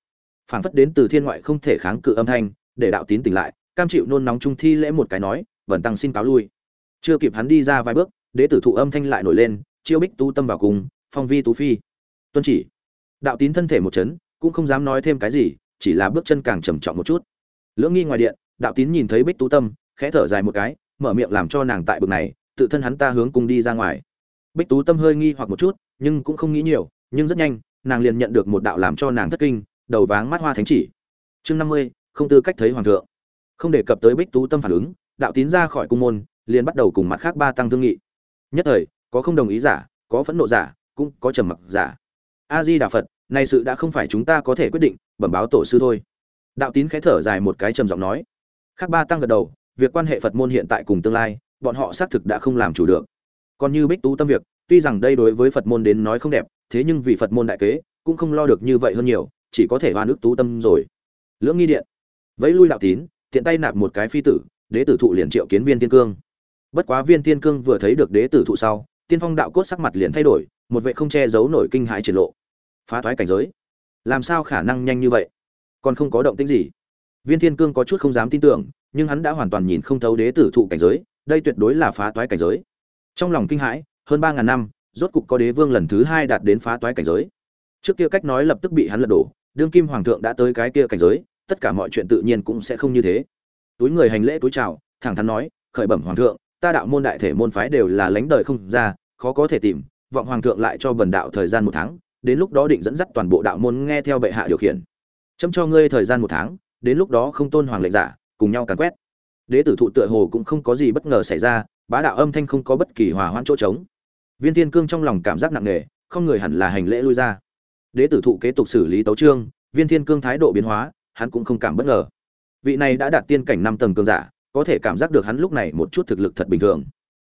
S1: Phảng phất đến từ thiên ngoại không thể kháng cự âm thanh, để đạo tín tỉnh lại, cam chịu nôn nóng trung thi lễ một cái nói vẩn tăng xin cáo lui. Chưa kịp hắn đi ra vài bước, đế tử thụ âm thanh lại nổi lên, chiêu bích tu tâm vào cùng, phong vi tú phi. Tuân chỉ. Đạo tín thân thể một chấn, cũng không dám nói thêm cái gì, chỉ là bước chân càng trầm trọng một chút. Lưỡng nghi ngoài điện, đạo tín nhìn thấy bích tú tâm, khẽ thở dài một cái, mở miệng làm cho nàng tại bực này, tự thân hắn ta hướng cùng đi ra ngoài bích tú tâm hơi nghi hoặc một chút, nhưng cũng không nghĩ nhiều, nhưng rất nhanh, nàng liền nhận được một đạo làm cho nàng thất kinh, đầu váng mắt hoa thánh chỉ. Chương năm mươi, không tư cách thấy hoàng thượng. Không đề cập tới bích tú tâm phản ứng, đạo tín ra khỏi cung môn, liền bắt đầu cùng mặt khác ba tăng thương nghị. Nhất thời, có không đồng ý giả, có phẫn nộ giả, cũng có trầm mặc giả. A di đà phật, này sự đã không phải chúng ta có thể quyết định, bẩm báo tổ sư thôi. Đạo tín khẽ thở dài một cái trầm giọng nói. Khác ba tăng gật đầu, việc quan hệ phật môn hiện tại cùng tương lai, bọn họ xác thực đã không làm chủ được còn như bích tú tâm việc, tuy rằng đây đối với phật môn đến nói không đẹp, thế nhưng vì phật môn đại kế, cũng không lo được như vậy hơn nhiều, chỉ có thể hoa nước tú tâm rồi. Lưỡng nghi điện. Vẫy lui đạo tín, tiện tay nạp một cái phi tử, đế tử thụ liền triệu kiến viên thiên cương. Bất quá viên thiên cương vừa thấy được đế tử thụ sau, tiên phong đạo cốt sắc mặt liền thay đổi, một vệ không che giấu nổi kinh hãi triển lộ. Phá thoái cảnh giới. Làm sao khả năng nhanh như vậy? Còn không có động tĩnh gì. Viên thiên cương có chút không dám tin tưởng, nhưng hắn đã hoàn toàn nhìn không thấu đế tử thụ cảnh giới, đây tuyệt đối là phá toái cảnh giới trong lòng kinh hãi, hơn ba ngàn năm, rốt cục có đế vương lần thứ hai đạt đến phá toái cảnh giới. Trước kia cách nói lập tức bị hắn lật đổ, đương kim hoàng thượng đã tới cái kia cảnh giới, tất cả mọi chuyện tự nhiên cũng sẽ không như thế. Túi người hành lễ túi chào, thẳng thắn nói, khởi bẩm hoàng thượng, ta đạo môn đại thể môn phái đều là lánh đời không ra, khó có thể tìm, vọng hoàng thượng lại cho bần đạo thời gian một tháng, đến lúc đó định dẫn dắt toàn bộ đạo môn nghe theo bệ hạ điều khiển. Chấm cho ngươi thời gian một tháng, đến lúc đó không tôn hoàng lệnh giả, cùng nhau càn quét. Đế tử thụ tựa hồ cũng không có gì bất ngờ xảy ra bá đạo âm thanh không có bất kỳ hòa hoãn chỗ trống. Viên thiên cương trong lòng cảm giác nặng nề, không người hẳn là hành lễ lui ra. Đế tử thụ kế tục xử lý tấu trương viên thiên cương thái độ biến hóa, hắn cũng không cảm bất ngờ. Vị này đã đạt tiên cảnh năm tầng cường giả, có thể cảm giác được hắn lúc này một chút thực lực thật bình thường.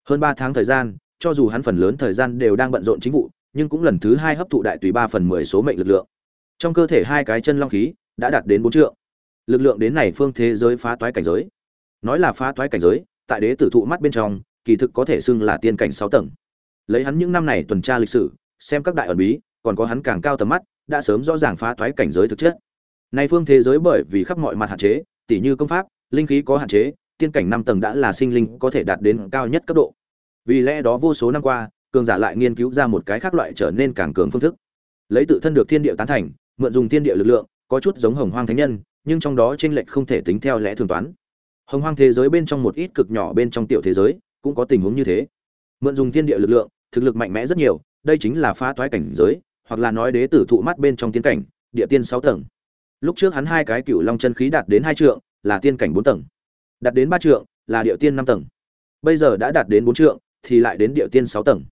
S1: Hơn ba tháng thời gian, cho dù hắn phần lớn thời gian đều đang bận rộn chính vụ, nhưng cũng lần thứ hai hấp thụ đại tùy ba phần mười số mệnh lực lượng. Trong cơ thể hai cái chân long khí đã đạt đến bốn trượng. Lực lượng đến này phương thế giới phá toái cảnh giới. Nói là phá toái cảnh giới tại đế tử thụ mắt bên trong, kỳ thực có thể xưng là tiên cảnh sáu tầng. Lấy hắn những năm này tuần tra lịch sử, xem các đại ẩn bí, còn có hắn càng cao tầm mắt, đã sớm rõ ràng phá thoái cảnh giới thực chất. Nay phương thế giới bởi vì khắp mọi mặt hạn chế, tỉ như công pháp, linh khí có hạn chế, tiên cảnh năm tầng đã là sinh linh có thể đạt đến cao nhất cấp độ. Vì lẽ đó vô số năm qua, cường giả lại nghiên cứu ra một cái khác loại trở nên càng cường phương thức. Lấy tự thân được thiên địa tán thành, mượn dùng thiên địa lực lượng, có chút giống hồng hoang thánh nhân, nhưng trong đó tranh lệch không thể tính theo lẽ thường toán hồng hoang thế giới bên trong một ít cực nhỏ bên trong tiểu thế giới, cũng có tình huống như thế. Mượn dùng thiên địa lực lượng, thực lực mạnh mẽ rất nhiều, đây chính là phá thoái cảnh giới, hoặc là nói đế tử thụ mắt bên trong tiên cảnh, địa tiên sáu tầng. Lúc trước hắn hai cái cựu long chân khí đạt đến hai trượng, là tiên cảnh bốn tầng. Đạt đến ba trượng, là địa tiên năm tầng. Bây giờ đã đạt đến bốn trượng, thì lại đến địa tiên sáu tầng.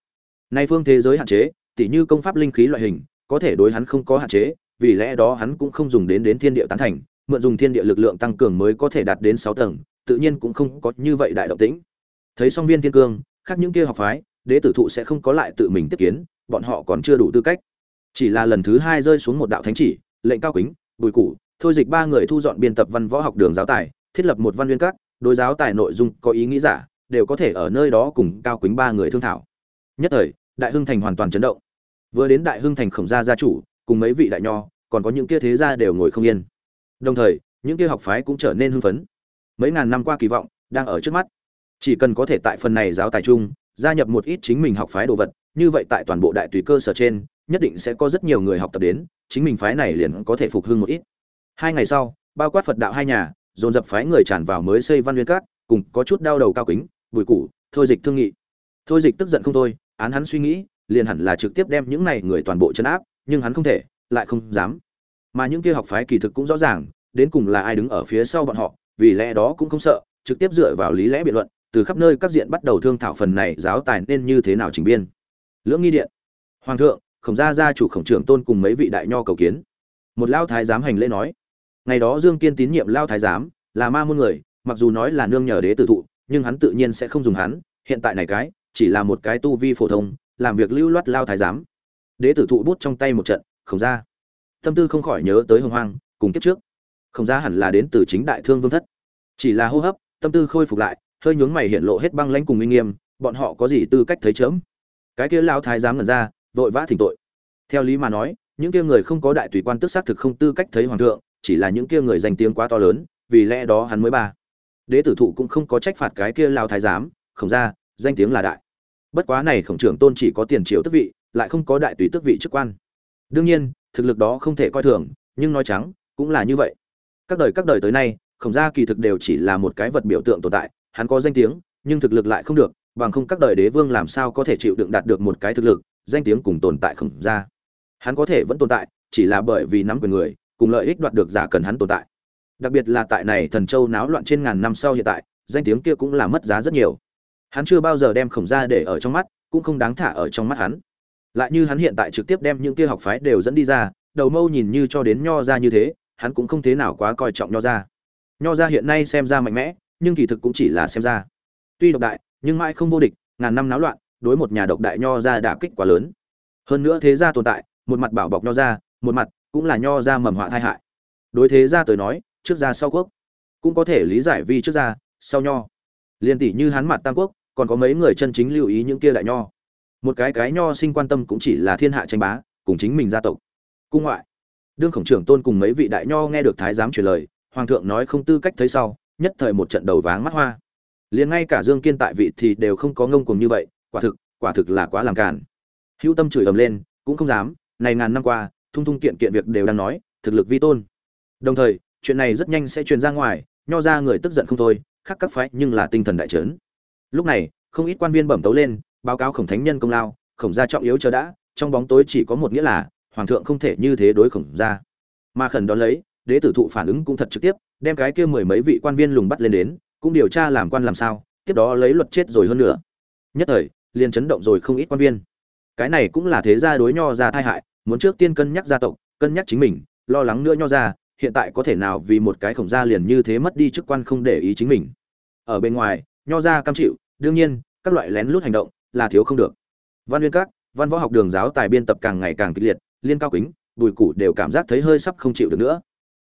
S1: Nay phương thế giới hạn chế, tỉ như công pháp linh khí loại hình, có thể đối hắn không có hạn chế, vì lẽ đó hắn cũng không dùng đến đến thiên địa tán thành mượn dùng thiên địa lực lượng tăng cường mới có thể đạt đến sáu tầng, tự nhiên cũng không có như vậy đại động tĩnh. Thấy song viên thiên cương, khác những kia học phái đệ tử thụ sẽ không có lại tự mình tiếp kiến, bọn họ còn chưa đủ tư cách. Chỉ là lần thứ hai rơi xuống một đạo thánh chỉ, lệnh cao kính, bùi củ, thôi dịch ba người thu dọn biên tập văn võ học đường giáo tài, thiết lập một văn viên các, đối giáo tài nội dung có ý nghĩ giả, đều có thể ở nơi đó cùng cao kính ba người thương thảo. Nhất thời, đại hưng thành hoàn toàn chấn động. Vừa đến đại hưng thành khổng gia gia chủ, cùng mấy vị đại nho, còn có những kia thế gia đều ngồi không yên đồng thời, những kia học phái cũng trở nên hưng phấn. Mấy ngàn năm qua kỳ vọng đang ở trước mắt. Chỉ cần có thể tại phần này giáo tài chung, gia nhập một ít chính mình học phái đồ vật, như vậy tại toàn bộ đại tùy cơ sở trên, nhất định sẽ có rất nhiều người học tập đến, chính mình phái này liền có thể phục hưng một ít. Hai ngày sau, bao quát phật đạo hai nhà, dồn dập phái người tràn vào mới xây văn nguyên cát cùng có chút đau đầu cao kính, bùi củ, thôi dịch thương nghị. Thôi dịch tức giận không thôi, án hắn suy nghĩ, liền hẳn là trực tiếp đem những này người toàn bộ chấn áp, nhưng hắn không thể, lại không dám mà những kia học phái kỳ thực cũng rõ ràng, đến cùng là ai đứng ở phía sau bọn họ, vì lẽ đó cũng không sợ, trực tiếp dựa vào lý lẽ biện luận, từ khắp nơi các diện bắt đầu thương thảo phần này giáo tài nên như thế nào trình biên. Lưỡng nghi điện, hoàng thượng, khổng gia gia chủ khổng trưởng tôn cùng mấy vị đại nho cầu kiến. Một lao thái giám hành lễ nói, ngày đó dương kiên tín nhiệm lao thái giám, là ma môn người, mặc dù nói là nương nhờ đế tử thụ, nhưng hắn tự nhiên sẽ không dùng hắn, hiện tại này cái, chỉ là một cái tu vi phổ thông, làm việc lưu loát lao thái giám. Đế tử thụ bút trong tay một trận, khổng ra tâm tư không khỏi nhớ tới hồng hoang, cùng kiếp trước. Không ra hẳn là đến từ chính đại thương vương thất. Chỉ là hô hấp, tâm tư khôi phục lại, hơi nhướng mày hiện lộ hết băng lãnh cùng uy nghiêm, bọn họ có gì tư cách thấy chớm? Cái kia lao thái giám ngẩn ra, vội vã thỉnh tội. Theo lý mà nói, những kia người không có đại tùy quan tức xác thực không tư cách thấy hoàng thượng, chỉ là những kia người danh tiếng quá to lớn, vì lẽ đó hắn mới ba. Đế tử thụ cũng không có trách phạt cái kia lao thái giám khổng ra, danh tiếng là đại. Bất quá này khổng trưởng tôn chỉ có tiền triệu tức vị, lại không có đại tùy tức vị chức quan. Đương nhiên thực lực đó không thể coi thường, nhưng nói trắng, cũng là như vậy. Các đời các đời tới nay, khổng gia kỳ thực đều chỉ là một cái vật biểu tượng tồn tại, hắn có danh tiếng, nhưng thực lực lại không được, bằng không các đời đế vương làm sao có thể chịu đựng đạt được một cái thực lực, danh tiếng cùng tồn tại khổng gia. Hắn có thể vẫn tồn tại, chỉ là bởi vì nắm quyền người, cùng lợi ích đoạt được giả cần hắn tồn tại. Đặc biệt là tại này thần châu náo loạn trên ngàn năm sau hiện tại, danh tiếng kia cũng là mất giá rất nhiều. Hắn chưa bao giờ đem khổng gia để ở trong mắt, cũng không đáng thả ở trong mắt hắn lại như hắn hiện tại trực tiếp đem những kia học phái đều dẫn đi ra, đầu mâu nhìn như cho đến nho ra như thế, hắn cũng không thế nào quá coi trọng nho ra. Nho ra hiện nay xem ra mạnh mẽ, nhưng kỳ thực cũng chỉ là xem ra. Tuy độc đại, nhưng mãi không vô địch, ngàn năm náo loạn, đối một nhà độc đại nho ra đả kích quá lớn. Hơn nữa thế gia tồn tại, một mặt bảo bọc nho ra, một mặt cũng là nho ra mầm họa tai hại. Đối thế gia tới nói, trước gia sau quốc, cũng có thể lý giải vì trước gia, sau nho. Liên tỷ như hắn mặt tam quốc, còn có mấy người chân chính lưu ý những kia đại nho một cái cái nho sinh quan tâm cũng chỉ là thiên hạ tranh bá, cùng chính mình gia tộc. Cung ngoại. Đương khổng trưởng tôn cùng mấy vị đại nho nghe được thái giám truyền lời, hoàng thượng nói không tư cách thấy sau, nhất thời một trận đầu váng mắt hoa. Liền ngay cả dương kiên tại vị thì đều không có ngông cuồng như vậy, quả thực quả thực là quá làm cản hữu tâm chửi ầm lên, cũng không dám, này ngàn năm qua, thung thung kiện kiện việc đều đang nói, thực lực vi tôn. Đồng thời, chuyện này rất nhanh sẽ truyền ra ngoài, nho ra người tức giận không thôi, khác các phái nhưng là tinh thần đại trấn. Lúc này, không ít quan viên bẩm tấu lên báo cáo khổng thánh nhân công lao, khổng gia trọng yếu chờ đã, trong bóng tối chỉ có một nghĩa là, hoàng thượng không thể như thế đối khổng gia. Mà khẩn đón lấy, đế tử thụ phản ứng cũng thật trực tiếp, đem cái kia mười mấy vị quan viên lùng bắt lên đến, cũng điều tra làm quan làm sao, tiếp đó lấy luật chết rồi hơn nữa nhất thời, liền chấn động rồi không ít quan viên. Cái này cũng là thế gia đối nho ra tai hại, muốn trước tiên cân nhắc gia tộc, cân nhắc chính mình, lo lắng nữa nho ra hiện tại có thể nào vì một cái khổng gia liền như thế mất đi chức quan không để ý chính mình. Ở bên ngoài, nho ra cam chịu, đương nhiên, các loại lén lút hành động là thiếu không được. Văn nguyên các, văn võ học đường giáo tài biên tập càng ngày càng kịch liệt, liên cao kính, bùi củ đều cảm giác thấy hơi sắp không chịu được nữa.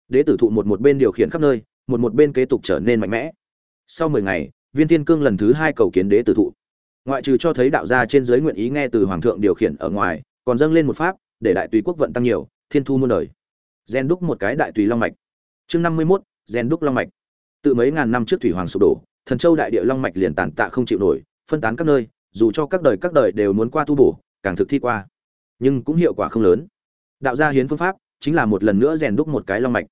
S1: Đế tử thụ một một bên điều khiển khắp nơi, một một bên kế tục trở nên mạnh mẽ. Sau mười ngày, viên thiên cương lần thứ hai cầu kiến đế tử thụ. Ngoại trừ cho thấy đạo gia trên giới nguyện ý nghe từ hoàng thượng điều khiển ở ngoài, còn dâng lên một pháp, để đại tùy quốc vận tăng nhiều, thiên thu muôn đời. Gen đúc một cái đại tùy long mạch. Chương năm mươi mốt, gen đúc long mạch. Từ mấy ngàn năm trước thủy hoàng sụp đổ, thần châu đại địa long mạch liền tàn tạ không chịu nổi, phân tán các nơi dù cho các đời các đời đều muốn qua tu bổ, càng thực thi qua. Nhưng cũng hiệu quả không lớn. Đạo gia hiến phương pháp chính là một lần nữa rèn đúc một cái long mạch.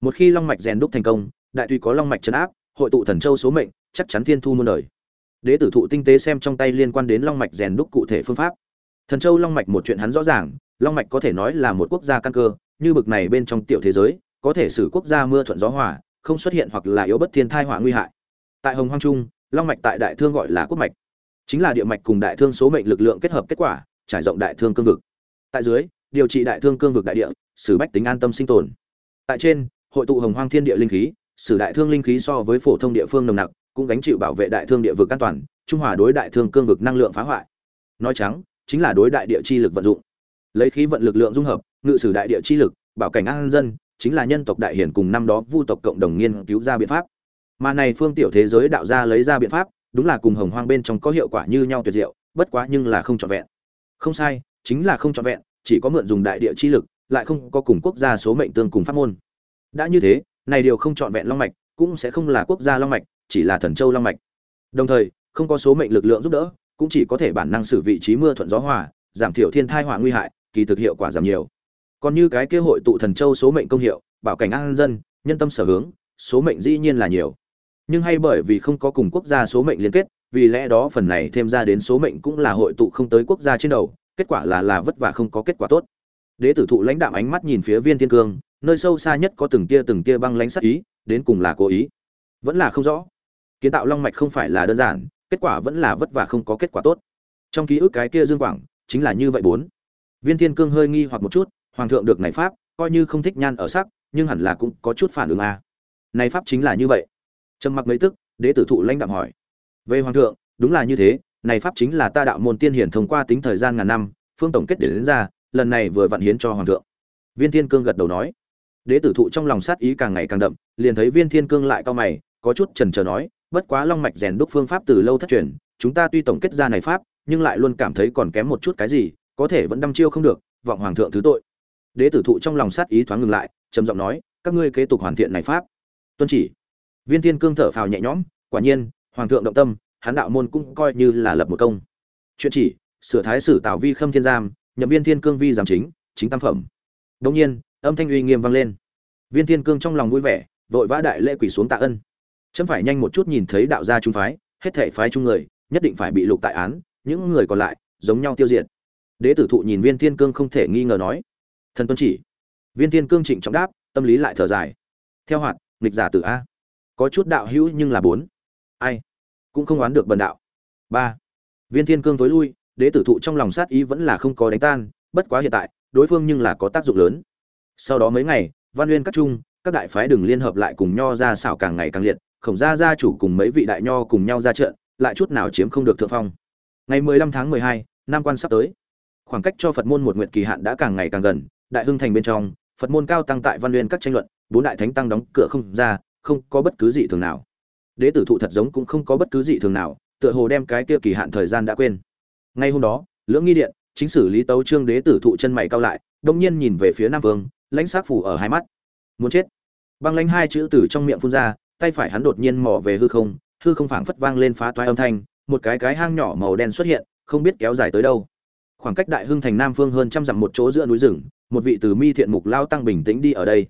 S1: Một khi long mạch rèn đúc thành công, đại tùy có long mạch chấn áp, hội tụ thần châu số mệnh, chắc chắn thiên thu muôn đời. Đế tử thụ tinh tế xem trong tay liên quan đến long mạch rèn đúc cụ thể phương pháp. Thần châu long mạch một chuyện hắn rõ ràng, long mạch có thể nói là một quốc gia căn cơ, như bực này bên trong tiểu thế giới, có thể xử quốc gia mưa thuận gió hòa, không xuất hiện hoặc là yếu bất thiên thai hỏa nguy hại. Tại hồng hoang trung, long mạch tại đại thương gọi là quốc mạch chính là địa mạch cùng đại thương số mệnh lực lượng kết hợp kết quả, trải rộng đại thương cương vực. Tại dưới, điều trị đại thương cương vực đại địa, sử bách tính an tâm sinh tồn. Tại trên, hội tụ hồng hoang thiên địa linh khí, sử đại thương linh khí so với phổ thông địa phương nồng nặc, cũng gánh chịu bảo vệ đại thương địa vực an toàn, trung hòa đối đại thương cương vực năng lượng phá hoại. Nói trắng, chính là đối đại địa chi lực vận dụng. Lấy khí vận lực lượng dung hợp, ngự sử đại địa chi lực, bảo cảnh an dân, chính là nhân tộc đại hiển cùng năm đó vu tộc cộng đồng nghiên cứu ra biện pháp. Mà này phương tiểu thế giới đạo ra lấy ra biện pháp đúng là cùng hồng hoang bên trong có hiệu quả như nhau tuyệt diệu, bất quá nhưng là không trọn vẹn. Không sai, chính là không trọn vẹn, chỉ có mượn dùng đại địa chi lực, lại không có cùng quốc gia số mệnh tương cùng pháp môn. Đã như thế, này điều không trọn vẹn long mạch, cũng sẽ không là quốc gia long mạch, chỉ là thần châu long mạch. Đồng thời, không có số mệnh lực lượng giúp đỡ, cũng chỉ có thể bản năng xử vị trí mưa thuận gió hòa, giảm thiểu thiên thai hỏa nguy hại, kỳ thực hiệu quả giảm nhiều. Còn như cái kế hội tụ thần châu số mệnh công hiệu, bảo cảnh an dân, nhân tâm sở hướng, số mệnh dĩ nhiên là nhiều nhưng hay bởi vì không có cùng quốc gia số mệnh liên kết, vì lẽ đó phần này thêm ra đến số mệnh cũng là hội tụ không tới quốc gia trên đầu, kết quả là là vất vả không có kết quả tốt. Đế tử thụ lãnh đạo ánh mắt nhìn phía viên thiên cương, nơi sâu xa nhất có từng tia từng tia băng lãnh sắc ý, đến cùng là cố ý. Vẫn là không rõ. Kiến tạo long mạch không phải là đơn giản, kết quả vẫn là vất vả không có kết quả tốt. Trong ký ức cái kia dương quảng, chính là như vậy bốn. Viên thiên cương hơi nghi hoặc một chút, hoàng thượng được này pháp, coi như không thích nhan ở sắc, nhưng hẳn là cũng có chút phản ứng a à. này pháp chính là như vậy trầm mặc mấy tức, đế tử thụ lãnh đạm hỏi. Về hoàng thượng, đúng là như thế, này pháp chính là ta đạo môn tiên hiển thông qua tính thời gian ngàn năm, phương tổng kết để đến ra, lần này vừa vặn hiến cho hoàng thượng. Viên thiên cương gật đầu nói. Đế tử thụ trong lòng sát ý càng ngày càng đậm, liền thấy viên thiên cương lại cao mày, có chút trần trờ nói, bất quá long mạch rèn đúc phương pháp từ lâu thất truyền, chúng ta tuy tổng kết ra này pháp, nhưng lại luôn cảm thấy còn kém một chút cái gì, có thể vẫn đăm chiêu không được, vọng hoàng thượng thứ tội. Đế tử thụ trong lòng sát ý thoáng ngừng lại, trầm giọng nói, các ngươi kế tục hoàn thiện này pháp. Tuân chỉ viên thiên cương thở phào nhẹ nhõm, quả nhiên, hoàng thượng động tâm hán đạo môn cũng coi như là lập một công. Chuyện chỉ, sửa thái sử tào vi khâm thiên giam, nhậm viên thiên cương vi giám chính chính tam phẩm. Đông nhiên, âm thanh uy nghiêm vang lên. Viên thiên cương trong lòng vui vẻ, vội vã đại lễ quỳ xuống tạ ân. Chấm phải nhanh một chút nhìn thấy đạo gia trung phái, hết thể phái trung người, nhất định phải bị lục tại án, những người còn lại, giống nhau tiêu diệt. Đế tử thụ nhìn viên thiên cương không thể nghi ngờ nói. Thần tuân chỉ. Viên thiên cương trịnh trọng đáp, tâm lý lại thở dài. Theo hoạt, nghịch giả tử a có chút đạo hữu nhưng là bốn. Ai? Cũng không oán được bần đạo. Ba. Viên thiên cương tối lui đế tử thụ trong lòng sát ý vẫn là không có đánh tan bất quá hiện tại đối phương nhưng là có tác dụng lớn. Sau đó mấy ngày văn uyên các trung các đại phái đừng liên hợp lại cùng nho ra xảo càng ngày càng liệt khổng gia gia chủ cùng mấy vị đại nho cùng nhau ra trận lại chút nào chiếm không được thượng phong. Ngày 15 tháng 12, năm quan sắp tới. Khoảng cách cho phật môn một nguyện kỳ hạn đã càng ngày càng gần đại hưng thành bên trong phật môn cao tăng tại văn uyên các tranh luận bốn đại thánh tăng đóng cửa không ra không có bất cứ gì thường nào. Đế tử thụ thật giống cũng không có bất cứ gì thường nào, tựa hồ đem cái kia kỳ hạn thời gian đã quên. Ngay hôm đó, lưỡng nghi điện, chính sử lý tấu trương đế tử thụ chân mày cao lại, đông nhiên nhìn về phía nam vương, lãnh sát phủ ở hai mắt. Muốn chết. Băng lãnh hai chữ từ trong miệng phun ra, tay phải hắn đột nhiên mò về hư không hư không phảng phất vang lên phá toái âm thanh, một cái cái hang nhỏ màu đen xuất hiện, không biết kéo dài tới đâu. Khoảng cách đại hưng thành nam phương hơn trăm dặm một chỗ giữa núi rừng, một vị từ mi thiện mục lao tăng bình tĩnh đi ở đây.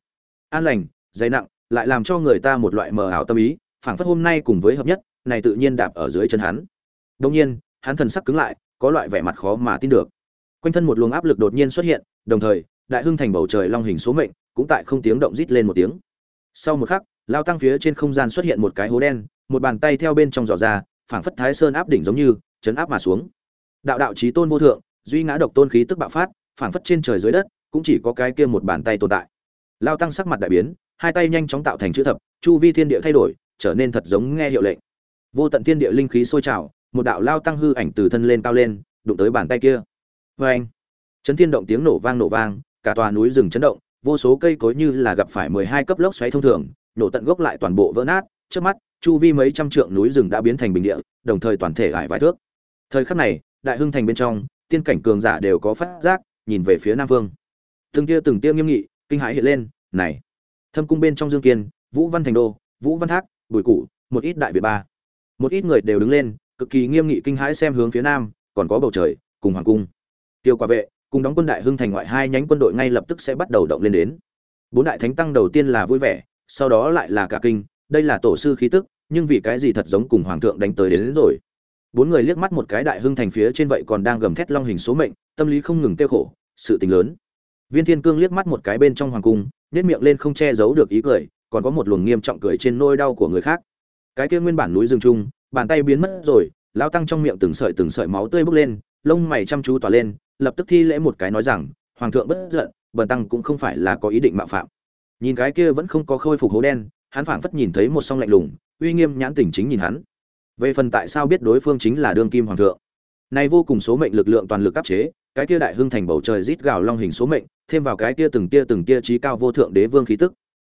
S1: An lành, dày nặng lại làm cho người ta một loại mờ ảo tâm ý, phảng phất hôm nay cùng với hợp nhất, này tự nhiên đạp ở dưới chân hắn. Đông nhiên, hắn thần sắc cứng lại, có loại vẻ mặt khó mà tin được. Quanh thân một luồng áp lực đột nhiên xuất hiện, đồng thời, đại hưng thành bầu trời long hình số mệnh cũng tại không tiếng động rít lên một tiếng. Sau một khắc, lao tăng phía trên không gian xuất hiện một cái hố đen, một bàn tay theo bên trong giỏ ra, phảng phất thái sơn áp đỉnh giống như, chấn áp mà xuống. Đạo đạo trí tôn vô thượng, duy ngã độc tôn khí tức bạo phát, phảng phất trên trời dưới đất, cũng chỉ có cái kia một bàn tay tồn tại. Lao tăng sắc mặt đại biến hai tay nhanh chóng tạo thành chữ thập, chu vi thiên địa thay đổi, trở nên thật giống nghe hiệu lệnh. Vô tận thiên địa linh khí sôi trào, một đạo lao tăng hư ảnh từ thân lên cao lên, đụng tới bàn tay kia. Vê anh chấn thiên động tiếng nổ vang nổ vang, cả tòa núi rừng chấn động, vô số cây cối như là gặp phải mười hai cấp lốc xoáy thông thường, nổ tận gốc lại toàn bộ vỡ nát, trước mắt, chu vi mấy trăm trượng núi rừng đã biến thành bình địa, đồng thời toàn thể ải vài thước. Thời khắc này, đại hưng thành bên trong, tiên cảnh cường giả đều có phát giác, nhìn về phía nam vương. Từng tia từng tia nghiêm nghị, kinh hãi hiện lên, này thâm cung bên trong dương kiên vũ văn thành đô vũ văn thác bùi cụ một ít đại việt ba. Một ít người đều đứng lên cực kỳ nghiêm nghị kinh hãi xem hướng phía nam còn có bầu trời cùng hoàng cung. Tiêu quả vệ cùng đóng quân đại hưng thành ngoại hai nhánh quân đội ngay lập tức sẽ bắt đầu động lên đến. Bốn đại thánh tăng đầu tiên là vui vẻ sau đó lại là cả kinh đây là tổ sư khí tức nhưng vì cái gì thật giống cùng hoàng thượng đánh tới đến, đến rồi. Bốn người liếc mắt một cái đại hưng thành phía trên vậy còn đang gầm thét long hình số mệnh tâm lý không ngừng tiêu khổ sự tình lớn. Viên thiên cương liếc mắt một cái bên trong hoàng cung nhếch miệng lên không che giấu được ý cười, còn có một luồng nghiêm trọng cười trên nỗi đau của người khác. Cái kia nguyên bản núi rừng trung, bàn tay biến mất rồi lão tăng trong miệng từng sợi từng sợi máu tươi bốc lên, lông mày chăm chú tỏa lên, lập tức thi lễ một cái nói rằng, hoàng thượng bất giận, bần tăng cũng không phải là có ý định mạo phạm. Nhìn cái kia vẫn không có khôi phục hố đen, hắn phảng phất nhìn thấy một song lạnh lùng, uy nghiêm nhãn tỉnh chính nhìn hắn. Về phần tại sao biết đối phương chính là đương kim hoàng thượng? Này vô cùng số mệnh lực lượng toàn lực áp chế, cái kia đại hưng thành bầu trời rít gào long hình số mệnh thêm vào cái kia từng kia từng kia trí cao vô thượng đế vương khí tức.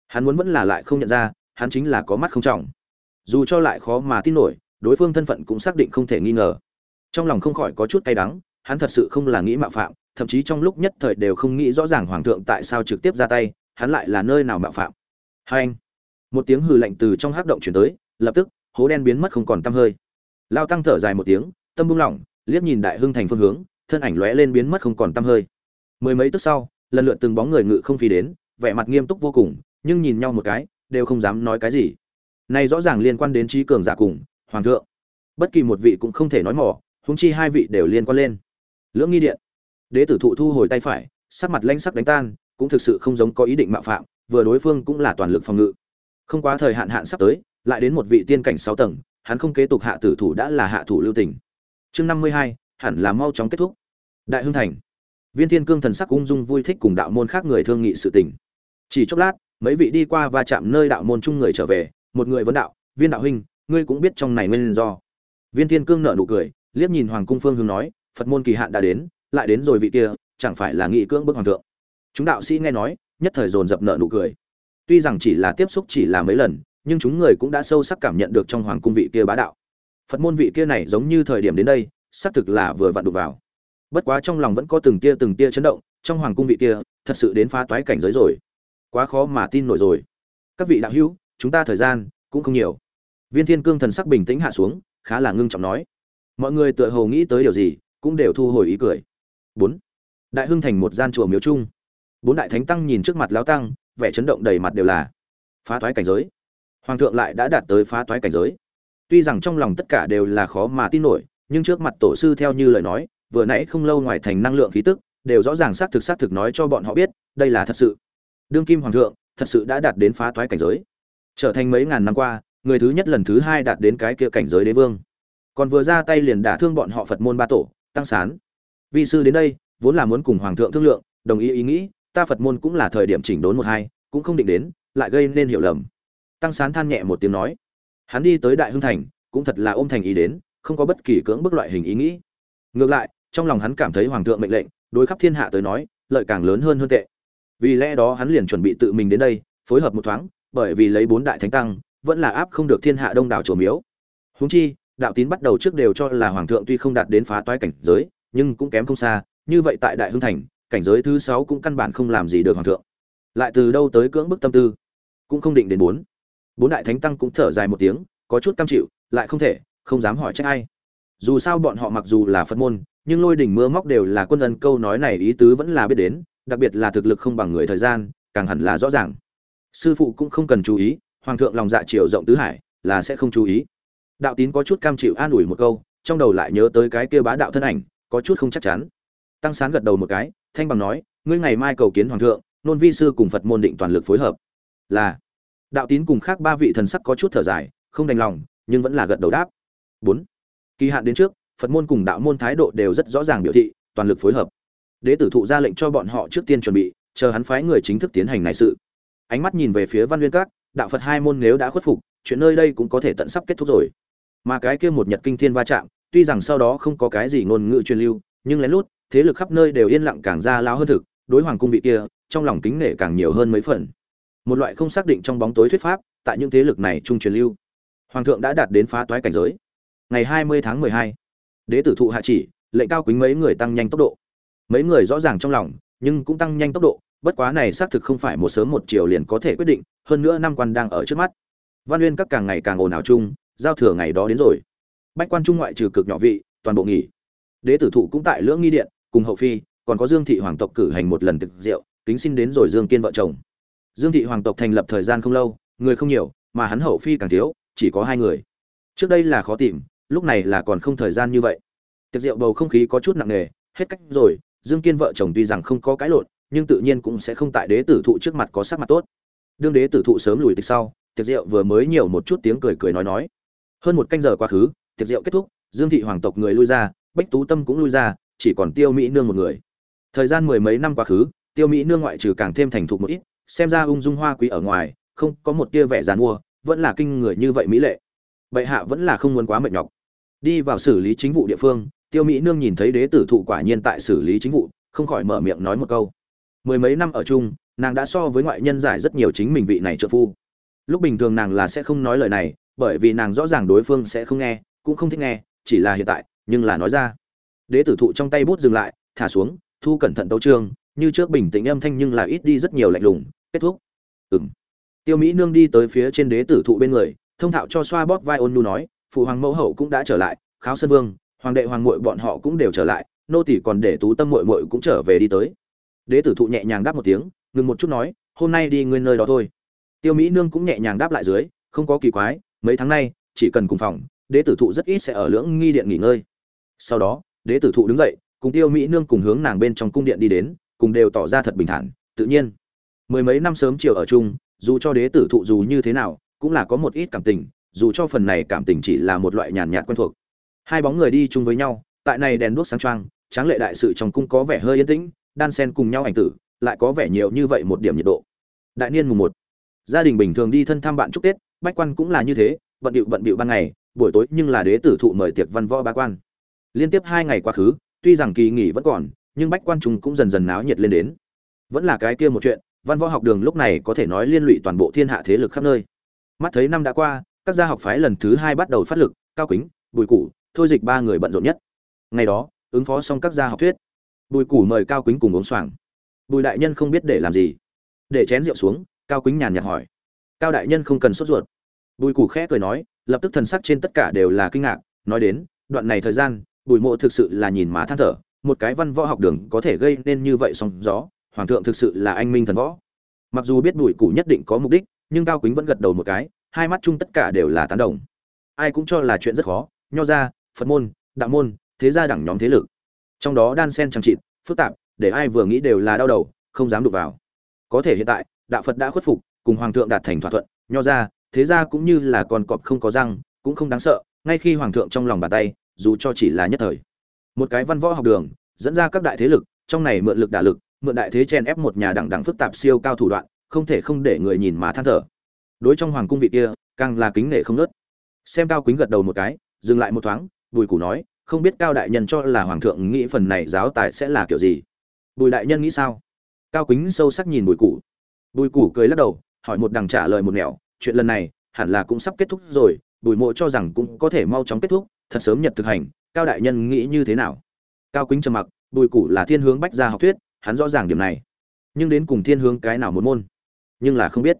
S1: Hắn muốn vẫn là lại không nhận ra, hắn chính là có mắt không trọng. Dù cho lại khó mà tin nổi, đối phương thân phận cũng xác định không thể nghi ngờ. Trong lòng không khỏi có chút cay đắng, hắn thật sự không là nghĩ mạo phạm, thậm chí trong lúc nhất thời đều không nghĩ rõ ràng hoàng thượng tại sao trực tiếp ra tay, hắn lại là nơi nào mạo phạm. Hai anh, một tiếng hừ lạnh từ trong hắc động chuyển tới, lập tức, hố đen biến mất không còn tăm hơi. Lao tăng thở dài một tiếng, tâm bung lỏng, liếc nhìn đại hưng thành phương hướng, thân ảnh lóe lên biến mất không còn tăm hơi. Mười mấy tức sau lần lượt từng bóng người ngự không phi đến, vẻ mặt nghiêm túc vô cùng, nhưng nhìn nhau một cái, đều không dám nói cái gì. Này rõ ràng liên quan đến trí cường giả cùng, hoàng thượng. Bất kỳ một vị cũng không thể nói mỏ húng chi hai vị đều liên quan lên. Lưỡng nghi điện. Đế tử thụ thu hồi tay phải, sắc mặt lanh sắc đánh tan, cũng thực sự không giống có ý định mạo phạm, vừa đối phương cũng là toàn lực phòng ngự. Không quá thời hạn hạn sắp tới, lại đến một vị tiên cảnh sáu tầng, hắn không kế tục hạ tử thủ đã là hạ thủ lưu tình. Chương năm mươi hai, hẳn là mau chóng kết thúc. Đại hưng thành viên thiên cương thần sắc ung dung vui thích cùng đạo môn khác người thương nghị sự tình. Chỉ chốc lát, mấy vị đi qua và chạm nơi đạo môn chung người trở về, một người vấn đạo, viên đạo huynh, ngươi cũng biết trong này nguyên do. Viên thiên cương nở nụ cười, liếc nhìn hoàng cung phương hướng nói, phật môn kỳ hạn đã đến, lại đến rồi vị kia, chẳng phải là nghị cưỡng bức hoàng thượng? Chúng đạo sĩ nghe nói, nhất thời dồn dập nở nụ cười. Tuy rằng chỉ là tiếp xúc chỉ là mấy lần, nhưng chúng người cũng đã sâu sắc cảm nhận được trong hoàng cung vị kia bá đạo. Phật môn vị kia này giống như thời điểm đến đây, xác thực là vừa vặn đụng vào bất quá trong lòng vẫn có từng tia từng tia chấn động, trong hoàng cung vị kia, thật sự đến phá toái cảnh giới rồi. Quá khó mà tin nổi rồi. Các vị đạo hữu, chúng ta thời gian cũng không nhiều. Viên thiên cương thần sắc bình tĩnh hạ xuống, khá là ngưng trọng nói. Mọi người tựa hồ nghĩ tới điều gì, cũng đều thu hồi ý cười. Bốn. Đại hưng thành một gian chùa miếu chung. Bốn đại thánh tăng nhìn trước mặt lão tăng, vẻ chấn động đầy mặt đều là phá toái cảnh giới. Hoàng thượng lại đã đạt tới phá toái cảnh giới. Tuy rằng trong lòng tất cả đều là khó mà tin nổi, nhưng trước mặt tổ sư theo như lời nói vừa nãy không lâu ngoài thành năng lượng khí tức, đều rõ ràng xác thực xác thực nói cho bọn họ biết, đây là thật sự. Đương kim hoàng thượng, thật sự đã đạt đến phá toái cảnh giới. Trở thành mấy ngàn năm qua, người thứ nhất lần thứ hai đạt đến cái kia cảnh giới đế vương. Còn vừa ra tay liền đả thương bọn họ phật môn ba tổ, tăng sán. Vị sư đến đây, vốn là muốn cùng hoàng thượng thương lượng, đồng ý ý nghĩ, ta phật môn cũng là thời điểm chỉnh đốn một hai, cũng không định đến, lại gây nên hiểu lầm. Tăng sán than nhẹ một tiếng nói. Hắn đi tới đại hưng thành, cũng thật là ôm thành ý đến, không có bất kỳ cưỡng bức loại hình ý nghĩ. Ngược lại trong lòng hắn cảm thấy hoàng thượng mệnh lệnh, đối khắp thiên hạ tới nói, lợi càng lớn hơn hơn tệ. Vì lẽ đó hắn liền chuẩn bị tự mình đến đây, phối hợp một thoáng, bởi vì lấy bốn đại thánh tăng, vẫn là áp không được thiên hạ đông đảo trổ miếu. Huống chi, đạo tín bắt đầu trước đều cho là hoàng thượng tuy không đạt đến phá toái cảnh giới, nhưng cũng kém không xa, như vậy tại đại hưng thành, cảnh giới thứ sáu cũng căn bản không làm gì được hoàng thượng. Lại từ đâu tới cưỡng bức tâm tư, cũng không định đến bốn. Bốn đại thánh tăng cũng thở dài một tiếng, có chút cam chịu, lại không thể, không dám hỏi trách ai. Dù sao bọn họ mặc dù là phật môn nhưng lôi đỉnh mưa móc đều là quân ân câu nói này ý tứ vẫn là biết đến, đặc biệt là thực lực không bằng người thời gian, càng hẳn là rõ ràng. Sư phụ cũng không cần chú ý, hoàng thượng lòng dạ triều rộng tứ hải, là sẽ không chú ý. Đạo tín có chút cam chịu an ủi một câu, trong đầu lại nhớ tới cái kia bá đạo thân ảnh, có chút không chắc chắn. Tăng sán gật đầu một cái, thanh bằng nói, ngươi ngày mai cầu kiến hoàng thượng, nôn vi sư cùng phật môn định toàn lực phối hợp. Là. Đạo tín cùng khác ba vị thần sắc có chút thở dài, không đành lòng, nhưng vẫn là gật đầu đáp. Bốn. Kỳ hạn đến trước phật môn cùng đạo môn thái độ đều rất rõ ràng biểu thị, toàn lực phối hợp. Đế tử thụ ra lệnh cho bọn họ trước tiên chuẩn bị, chờ hắn phái người chính thức tiến hành này sự. Ánh mắt nhìn về phía văn nguyên các, đạo phật hai môn nếu đã khuất phục, chuyện nơi đây cũng có thể tận sắp kết thúc rồi. Mà cái kia một nhật kinh thiên va chạm tuy rằng sau đó không có cái gì ngôn ngữ truyền lưu, nhưng lén lút, thế lực khắp nơi đều yên lặng càng ra lao hơn thực, đối hoàng cung vị kia, trong lòng kính nể càng nhiều hơn mấy phần. Một loại không xác định trong bóng tối thuyết pháp, tại những thế lực này trung truyền lưu. Hoàng thượng đã đạt đến phá toái cảnh giới. Ngày hai mươi tháng mười hai đế tử thụ hạ chỉ, lệnh cao quýnh mấy người tăng nhanh tốc độ. Mấy người rõ ràng trong lòng, nhưng cũng tăng nhanh tốc độ, bất quá này xác thực không phải một sớm một chiều liền có thể quyết định, hơn nữa năm quan đang ở trước mắt. Văn uyên các càng ngày càng ồn ào chung, giao thừa ngày đó đến rồi. Bách quan trung ngoại trừ cực nhỏ vị, toàn bộ nghỉ. Đế tử thụ cũng tại lưỡng nghi điện, cùng hậu phi, còn có dương thị hoàng tộc cử hành một lần thực rượu, kính xin đến rồi dương kiên vợ chồng. Dương thị hoàng tộc thành lập thời gian không lâu, người không nhiều, mà hắn hậu phi càng thiếu, chỉ có hai người. Trước đây là khó tìm lúc này là còn không thời gian như vậy. Tiệc rượu bầu không khí có chút nặng nề, hết cách rồi, dương kiên vợ chồng tuy rằng không có cái lộn, nhưng tự nhiên cũng sẽ không tại đế tử thụ trước mặt có sắc mặt tốt. Đương đế tử thụ sớm lùi tịch sau, tiệc rượu vừa mới nhiều một chút tiếng cười cười nói nói. Hơn một canh giờ quá khứ tiệc rượu kết thúc, dương thị hoàng tộc người lui ra, bách tú tâm cũng lui ra, chỉ còn tiêu mỹ nương một người. Thời gian mười mấy năm quá khứ, tiêu mỹ nương ngoại trừ càng thêm thành thục một ít, xem ra ung dung hoa quý ở ngoài, không có một tia vẻ dàn mua, vẫn là kinh người như vậy mỹ lệ. Bệ hạ vẫn là không muốn quá mệt nhọc đi vào xử lý chính vụ địa phương, tiêu mỹ nương nhìn thấy đế tử thụ quả nhiên tại xử lý chính vụ, không khỏi mở miệng nói một câu. Mười mấy năm ở chung, nàng đã so với ngoại nhân giải rất nhiều chính mình vị này trợ phu. Lúc bình thường nàng là sẽ không nói lời này, bởi vì nàng rõ ràng đối phương sẽ không nghe, cũng không thích nghe, chỉ là hiện tại, nhưng là nói ra. Đế tử thụ trong tay bút dừng lại, thả xuống, thu cẩn thận tấu trương như trước bình tĩnh âm thanh nhưng là ít đi rất nhiều lạnh lùng, kết thúc. Ừng tiêu mỹ nương đi tới phía trên đế tử thụ bên người, thông thạo cho xoa bóp vai ôn nu nói phụ hoàng mẫu hậu cũng đã trở lại, kháo sơn vương, hoàng đệ hoàng muội bọn họ cũng đều trở lại, nô tỷ còn để tú tâm muội muội cũng trở về đi tới. Đế tử thụ nhẹ nhàng đáp một tiếng, ngừng một chút nói, hôm nay đi ngươi nơi đó thôi. Tiêu mỹ nương cũng nhẹ nhàng đáp lại dưới, không có kỳ quái, mấy tháng nay, chỉ cần cùng phòng, đế tử thụ rất ít sẽ ở lưỡng nghi điện nghỉ ngơi. Sau đó, đế tử thụ đứng dậy, cùng tiêu mỹ nương cùng hướng nàng bên trong cung điện đi đến, cùng đều tỏ ra thật bình thản, tự nhiên. Mười mấy năm sớm chiều ở chung, dù cho đế tử thụ dù như thế nào, cũng là có một ít cảm tình dù cho phần này cảm tình chỉ là một loại nhàn nhạt quen thuộc. Hai bóng người đi chung với nhau tại này đèn đuốc sáng trang, tráng lệ đại sự trong cung có vẻ hơi yên tĩnh đan sen cùng nhau ảnh tử lại có vẻ nhiều như vậy một điểm nhiệt độ. Đại niên mùng một gia đình bình thường đi thân thăm bạn chúc tết bách quan cũng là như thế bận điệu bận điệu ban ngày buổi tối nhưng là đế tử thụ mời tiệc văn võ ba quan. Liên tiếp hai ngày quá khứ tuy rằng kỳ nghỉ vẫn còn nhưng bách quan chúng cũng dần dần náo nhiệt lên đến. Vẫn là cái kia một chuyện văn võ học đường lúc này có thể nói liên lụy toàn bộ thiên hạ thế lực khắp nơi. Mắt thấy năm đã qua các gia học phái lần thứ hai bắt đầu phát lực, cao kính, bùi củ, thôi dịch ba người bận rộn nhất. Ngày đó, ứng phó xong các gia học thuyết. Bùi củ mời cao kính cùng uống xoàng. Bùi đại nhân không biết để làm gì. Để chén rượu xuống, cao kính nhàn nhạt hỏi. Cao đại nhân không cần sốt ruột. Bùi củ khẽ cười nói, lập tức thần sắc trên tất cả đều là kinh ngạc, nói đến, đoạn này thời gian, bùi mộ thực sự là nhìn má than thở, một cái văn võ học đường có thể gây nên như vậy song gió, hoàng thượng thực sự là anh minh thần võ. Mặc dù biết bùi củ nhất định có mục đích, nhưng cao quýnh vẫn gật đầu một cái hai mắt chung tất cả đều là tán đồng. Ai cũng cho là chuyện rất khó, nho ra phật môn, đạo môn, thế gia đẳng nhóm thế lực. Trong đó đan sen trang trị phức tạp, để ai vừa nghĩ đều là đau đầu, không dám đụng vào. Có thể hiện tại, đạo phật đã khuất phục, cùng hoàng thượng đạt thành thỏa thuận, nho ra thế gia cũng như là con cọp không có răng, cũng không đáng sợ, ngay khi hoàng thượng trong lòng bàn tay, dù cho chỉ là nhất thời. Một cái văn võ học đường, dẫn ra các đại thế lực, trong này mượn lực đả lực, mượn đại thế chen ép một nhà đẳng đẳng phức tạp siêu cao thủ đoạn, không thể không để người nhìn mà than thở đối trong hoàng cung vị kia, càng là kính nể không nớt. Xem cao kính gật đầu một cái, dừng lại một thoáng, bùi củ nói, không biết cao đại nhân cho là hoàng thượng nghĩ phần này giáo tài sẽ là kiểu gì. Bùi đại nhân nghĩ sao? Cao kính sâu sắc nhìn bùi củ bùi củ cười lắc đầu, hỏi một đằng trả lời một nẻo, chuyện lần này hẳn là cũng sắp kết thúc rồi, bùi mộ cho rằng cũng có thể mau chóng kết thúc, thật sớm nhật thực hành, cao đại nhân nghĩ như thế nào? Cao kính trầm mặc, bùi củ là thiên hướng bách gia học thuyết, hắn rõ ràng điểm này. Nhưng đến cùng thiên hướng cái nào một môn? Nhưng là không biết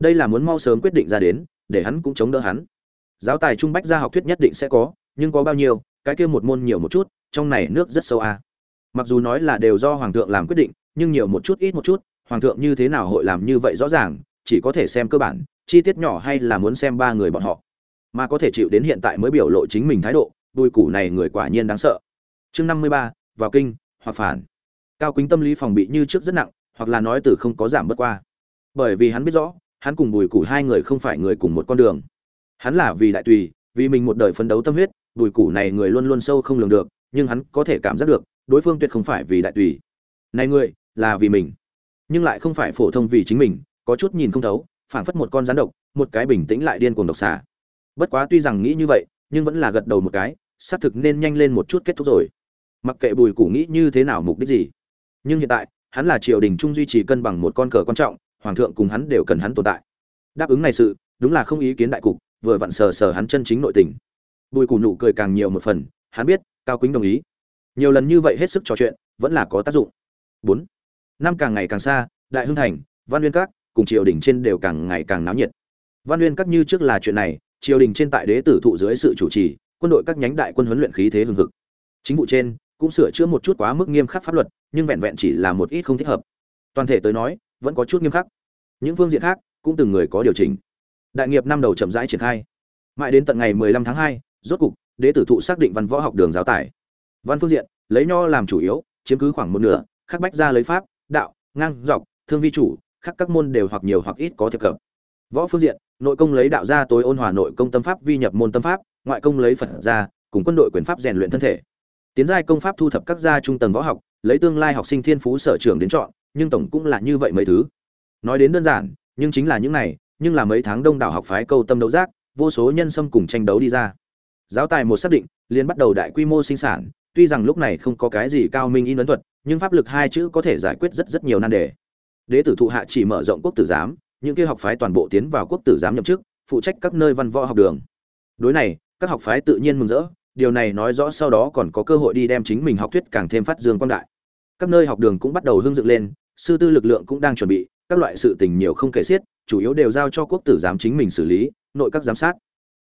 S1: đây là muốn mau sớm quyết định ra đến, để hắn cũng chống đỡ hắn. Giáo tài trung bách gia học thuyết nhất định sẽ có, nhưng có bao nhiêu, cái kia một môn nhiều một chút, trong này nước rất sâu a. À. mặc dù nói là đều do hoàng thượng làm quyết định, nhưng nhiều một chút ít một chút, hoàng thượng như thế nào hội làm như vậy rõ ràng, chỉ có thể xem cơ bản, chi tiết nhỏ hay là muốn xem ba người bọn họ. Mà có thể chịu đến hiện tại mới biểu lộ chính mình thái độ, đuôi củ này người quả nhiên đáng sợ. Chương năm mươi ba, vào kinh, hoặc phản. Cao kính tâm lý phòng bị như trước rất nặng, hoặc là nói từ không có giảm bớt qua. Bởi vì hắn biết rõ hắn cùng bùi củ hai người không phải người cùng một con đường. Hắn là vì đại tùy, vì mình một đời phấn đấu tâm huyết, bùi củ này người luôn luôn sâu không lường được, nhưng hắn có thể cảm giác được, đối phương tuyệt không phải vì đại tùy. Này người là vì mình. Nhưng lại không phải phổ thông vì chính mình, có chút nhìn không thấu, phảng phất một con rắn độc, một cái bình tĩnh lại điên cuồng độc xà. Bất quá tuy rằng nghĩ như vậy, nhưng vẫn là gật đầu một cái, xác thực nên nhanh lên một chút kết thúc rồi. Mặc kệ bùi củ nghĩ như thế nào mục đích gì. Nhưng hiện tại, hắn là triều đình trung duy trì cân bằng một con cờ quan trọng hoàng thượng cùng hắn đều cần hắn tồn tại. Đáp ứng này sự, đúng là không ý kiến đại cục, vừa vặn sờ sờ hắn chân chính nội tình. Bùi củ nụ cười càng nhiều một phần, hắn biết, cao quýnh đồng ý. Nhiều lần như vậy hết sức trò chuyện, vẫn là có tác dụng. Bốn, năm càng ngày càng xa, đại hưng thành, văn nguyên các cùng triều đình trên đều càng ngày càng náo nhiệt. Văn nguyên các như trước là chuyện này, triều đình trên tại đế tử thụ dưới sự chủ trì, quân đội các nhánh đại quân huấn luyện khí thế hưng hực. Chính vụ trên cũng sửa chữa một chút quá mức nghiêm khắc pháp luật, nhưng vẹn vẹn chỉ là một ít không thích hợp. Toàn thể tới nói vẫn có chút nghiêm khắc. Những phương diện khác cũng từng người có điều chỉnh. Đại nghiệp năm đầu chậm rãi triển khai. Mãi đến tận ngày 15 tháng 2, rốt cục đế tử thụ xác định văn võ học đường giáo tải. Văn phương diện lấy nho làm chủ yếu chiếm cứ khoảng một nửa khắc bách ra lấy pháp đạo ngang dọc thương vi chủ khắc các môn đều hoặc nhiều hoặc ít có thiệp cập. Võ phương diện nội công lấy đạo gia tối ôn hòa nội công tâm pháp vi nhập môn tâm pháp ngoại công lấy phật ra cùng quân đội quyền pháp rèn luyện thân thể. Tiến giai công pháp thu thập các gia trung tầng võ học lấy tương lai học sinh thiên phú sở trường đến chọn nhưng tổng cũng là như vậy mấy thứ. Nói đến đơn giản, nhưng chính là những này, nhưng là mấy tháng đông đảo học phái câu tâm đấu giác, vô số nhân xâm cùng tranh đấu đi ra. Giáo tài một xác định, liền bắt đầu đại quy mô sinh sản, tuy rằng lúc này không có cái gì cao minh in ấn thuật, nhưng pháp lực hai chữ có thể giải quyết rất rất nhiều nan đề. Đế tử thụ hạ chỉ mở rộng quốc tử giám, những kia học phái toàn bộ tiến vào quốc tử giám nhậm chức, phụ trách các nơi văn võ học đường. Đối này, các học phái tự nhiên mừng rỡ, điều này nói rõ sau đó còn có cơ hội đi đem chính mình học thuyết càng thêm phát dương quang đại. Các nơi học đường cũng bắt đầu hưng dựng lên sư tư lực lượng cũng đang chuẩn bị, các loại sự tình nhiều không kể xiết, chủ yếu đều giao cho quốc tử giám chính mình xử lý, nội các giám sát.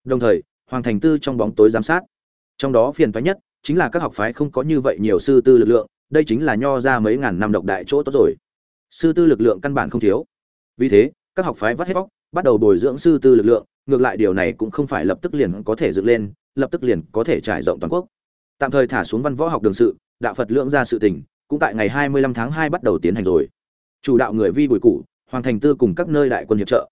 S1: Đồng thời, hoàng thành tư trong bóng tối giám sát. Trong đó phiền toái nhất chính là các học phái không có như vậy nhiều sư tư lực lượng, đây chính là nho ra mấy ngàn năm độc đại chỗ tốt rồi. Sư tư lực lượng căn bản không thiếu. Vì thế, các học phái vắt hết bóc bắt đầu bồi dưỡng sư tư lực lượng, ngược lại điều này cũng không phải lập tức liền có thể dựng lên, lập tức liền có thể trải rộng toàn quốc. Tạm thời thả xuống văn võ học đường sự, đạo phật lượng ra sự tình cũng tại ngày 25 tháng 2 bắt đầu tiến hành rồi. Chủ đạo người vi bùi Củ, hoàng thành tư cùng các nơi đại quân hiệp trợ.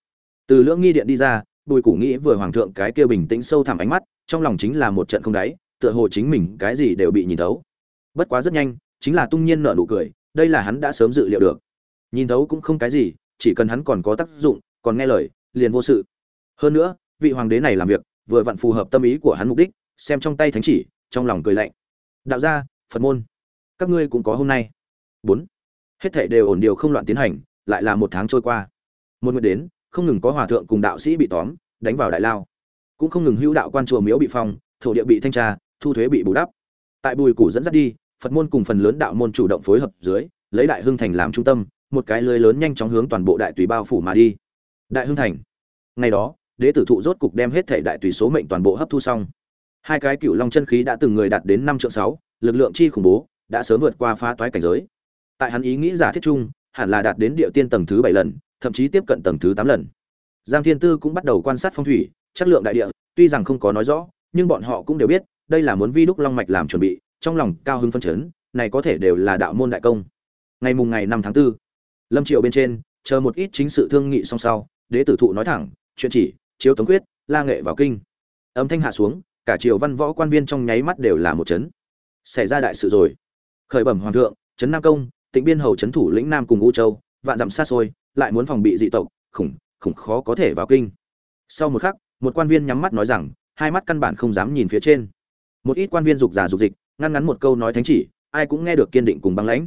S1: Từ lưỡng nghi điện đi ra, bùi củ nghĩ vừa hoàng thượng cái kia bình tĩnh sâu thẳm ánh mắt, trong lòng chính là một trận không đáy, tựa hồ chính mình cái gì đều bị nhìn thấu. Bất quá rất nhanh, chính là tung nhiên nở nụ cười, đây là hắn đã sớm dự liệu được. Nhìn thấu cũng không cái gì, chỉ cần hắn còn có tác dụng, còn nghe lời, liền vô sự. Hơn nữa, vị hoàng đế này làm việc, vừa vặn phù hợp tâm ý của hắn mục đích, xem trong tay thánh chỉ, trong lòng cười lạnh. Đạo gia, phật môn các ngươi cũng có hôm nay. Bốn. Hết thảy đều ổn điều không loạn tiến hành, lại là một tháng trôi qua. Một nguyệt đến, không ngừng có hòa thượng cùng đạo sĩ bị tóm, đánh vào đại lao. Cũng không ngừng hữu đạo quan chùa miếu bị phong, thổ địa bị thanh tra, thu thuế bị bù đắp. Tại bùi củ dẫn dắt đi, phật môn cùng phần lớn đạo môn chủ động phối hợp dưới, lấy đại hưng thành làm trung tâm, một cái lưới lớn nhanh chóng hướng toàn bộ đại tùy bao phủ mà đi. Đại hưng thành. Ngày đó, đế tử thụ rốt cục đem hết thể đại tùy số mệnh toàn bộ hấp thu xong. Hai cái cựu long chân khí đã từng người đạt đến năm triệu sáu, lực lượng chi khủng bố đã sớm vượt qua phá toái cảnh giới. Tại hắn ý nghĩ giả thiết chung hẳn là đạt đến địa tiên tầng thứ bảy lần thậm chí tiếp cận tầng thứ tám lần. Giang thiên tư cũng bắt đầu quan sát phong thủy chất lượng đại địa tuy rằng không có nói rõ nhưng bọn họ cũng đều biết đây là muốn vi đúc long mạch làm chuẩn bị trong lòng cao hưng phân chấn này có thể đều là đạo môn đại công. Ngày mùng ngày năm tháng 4, lâm triều bên trên chờ một ít chính sự thương nghị xong sau đế tử thụ nói thẳng chuyện chỉ chiếu tống quyết la nghệ vào kinh. Âm thanh hạ xuống cả triều văn võ quan viên trong nháy mắt đều là một chấn. Xảy ra đại sự rồi khởi bẩm hoàng thượng, trấn nam công, tịnh biên hầu trấn thủ lĩnh nam cùng u châu, vạn dặm xa xôi, lại muốn phòng bị dị tộc, khủng khủng khó có thể vào kinh. Sau một khắc, một quan viên nhắm mắt nói rằng, hai mắt căn bản không dám nhìn phía trên. Một ít quan viên dục giả dục dịch, ngăn ngắn một câu nói thánh chỉ, ai cũng nghe được kiên định cùng băng lãnh.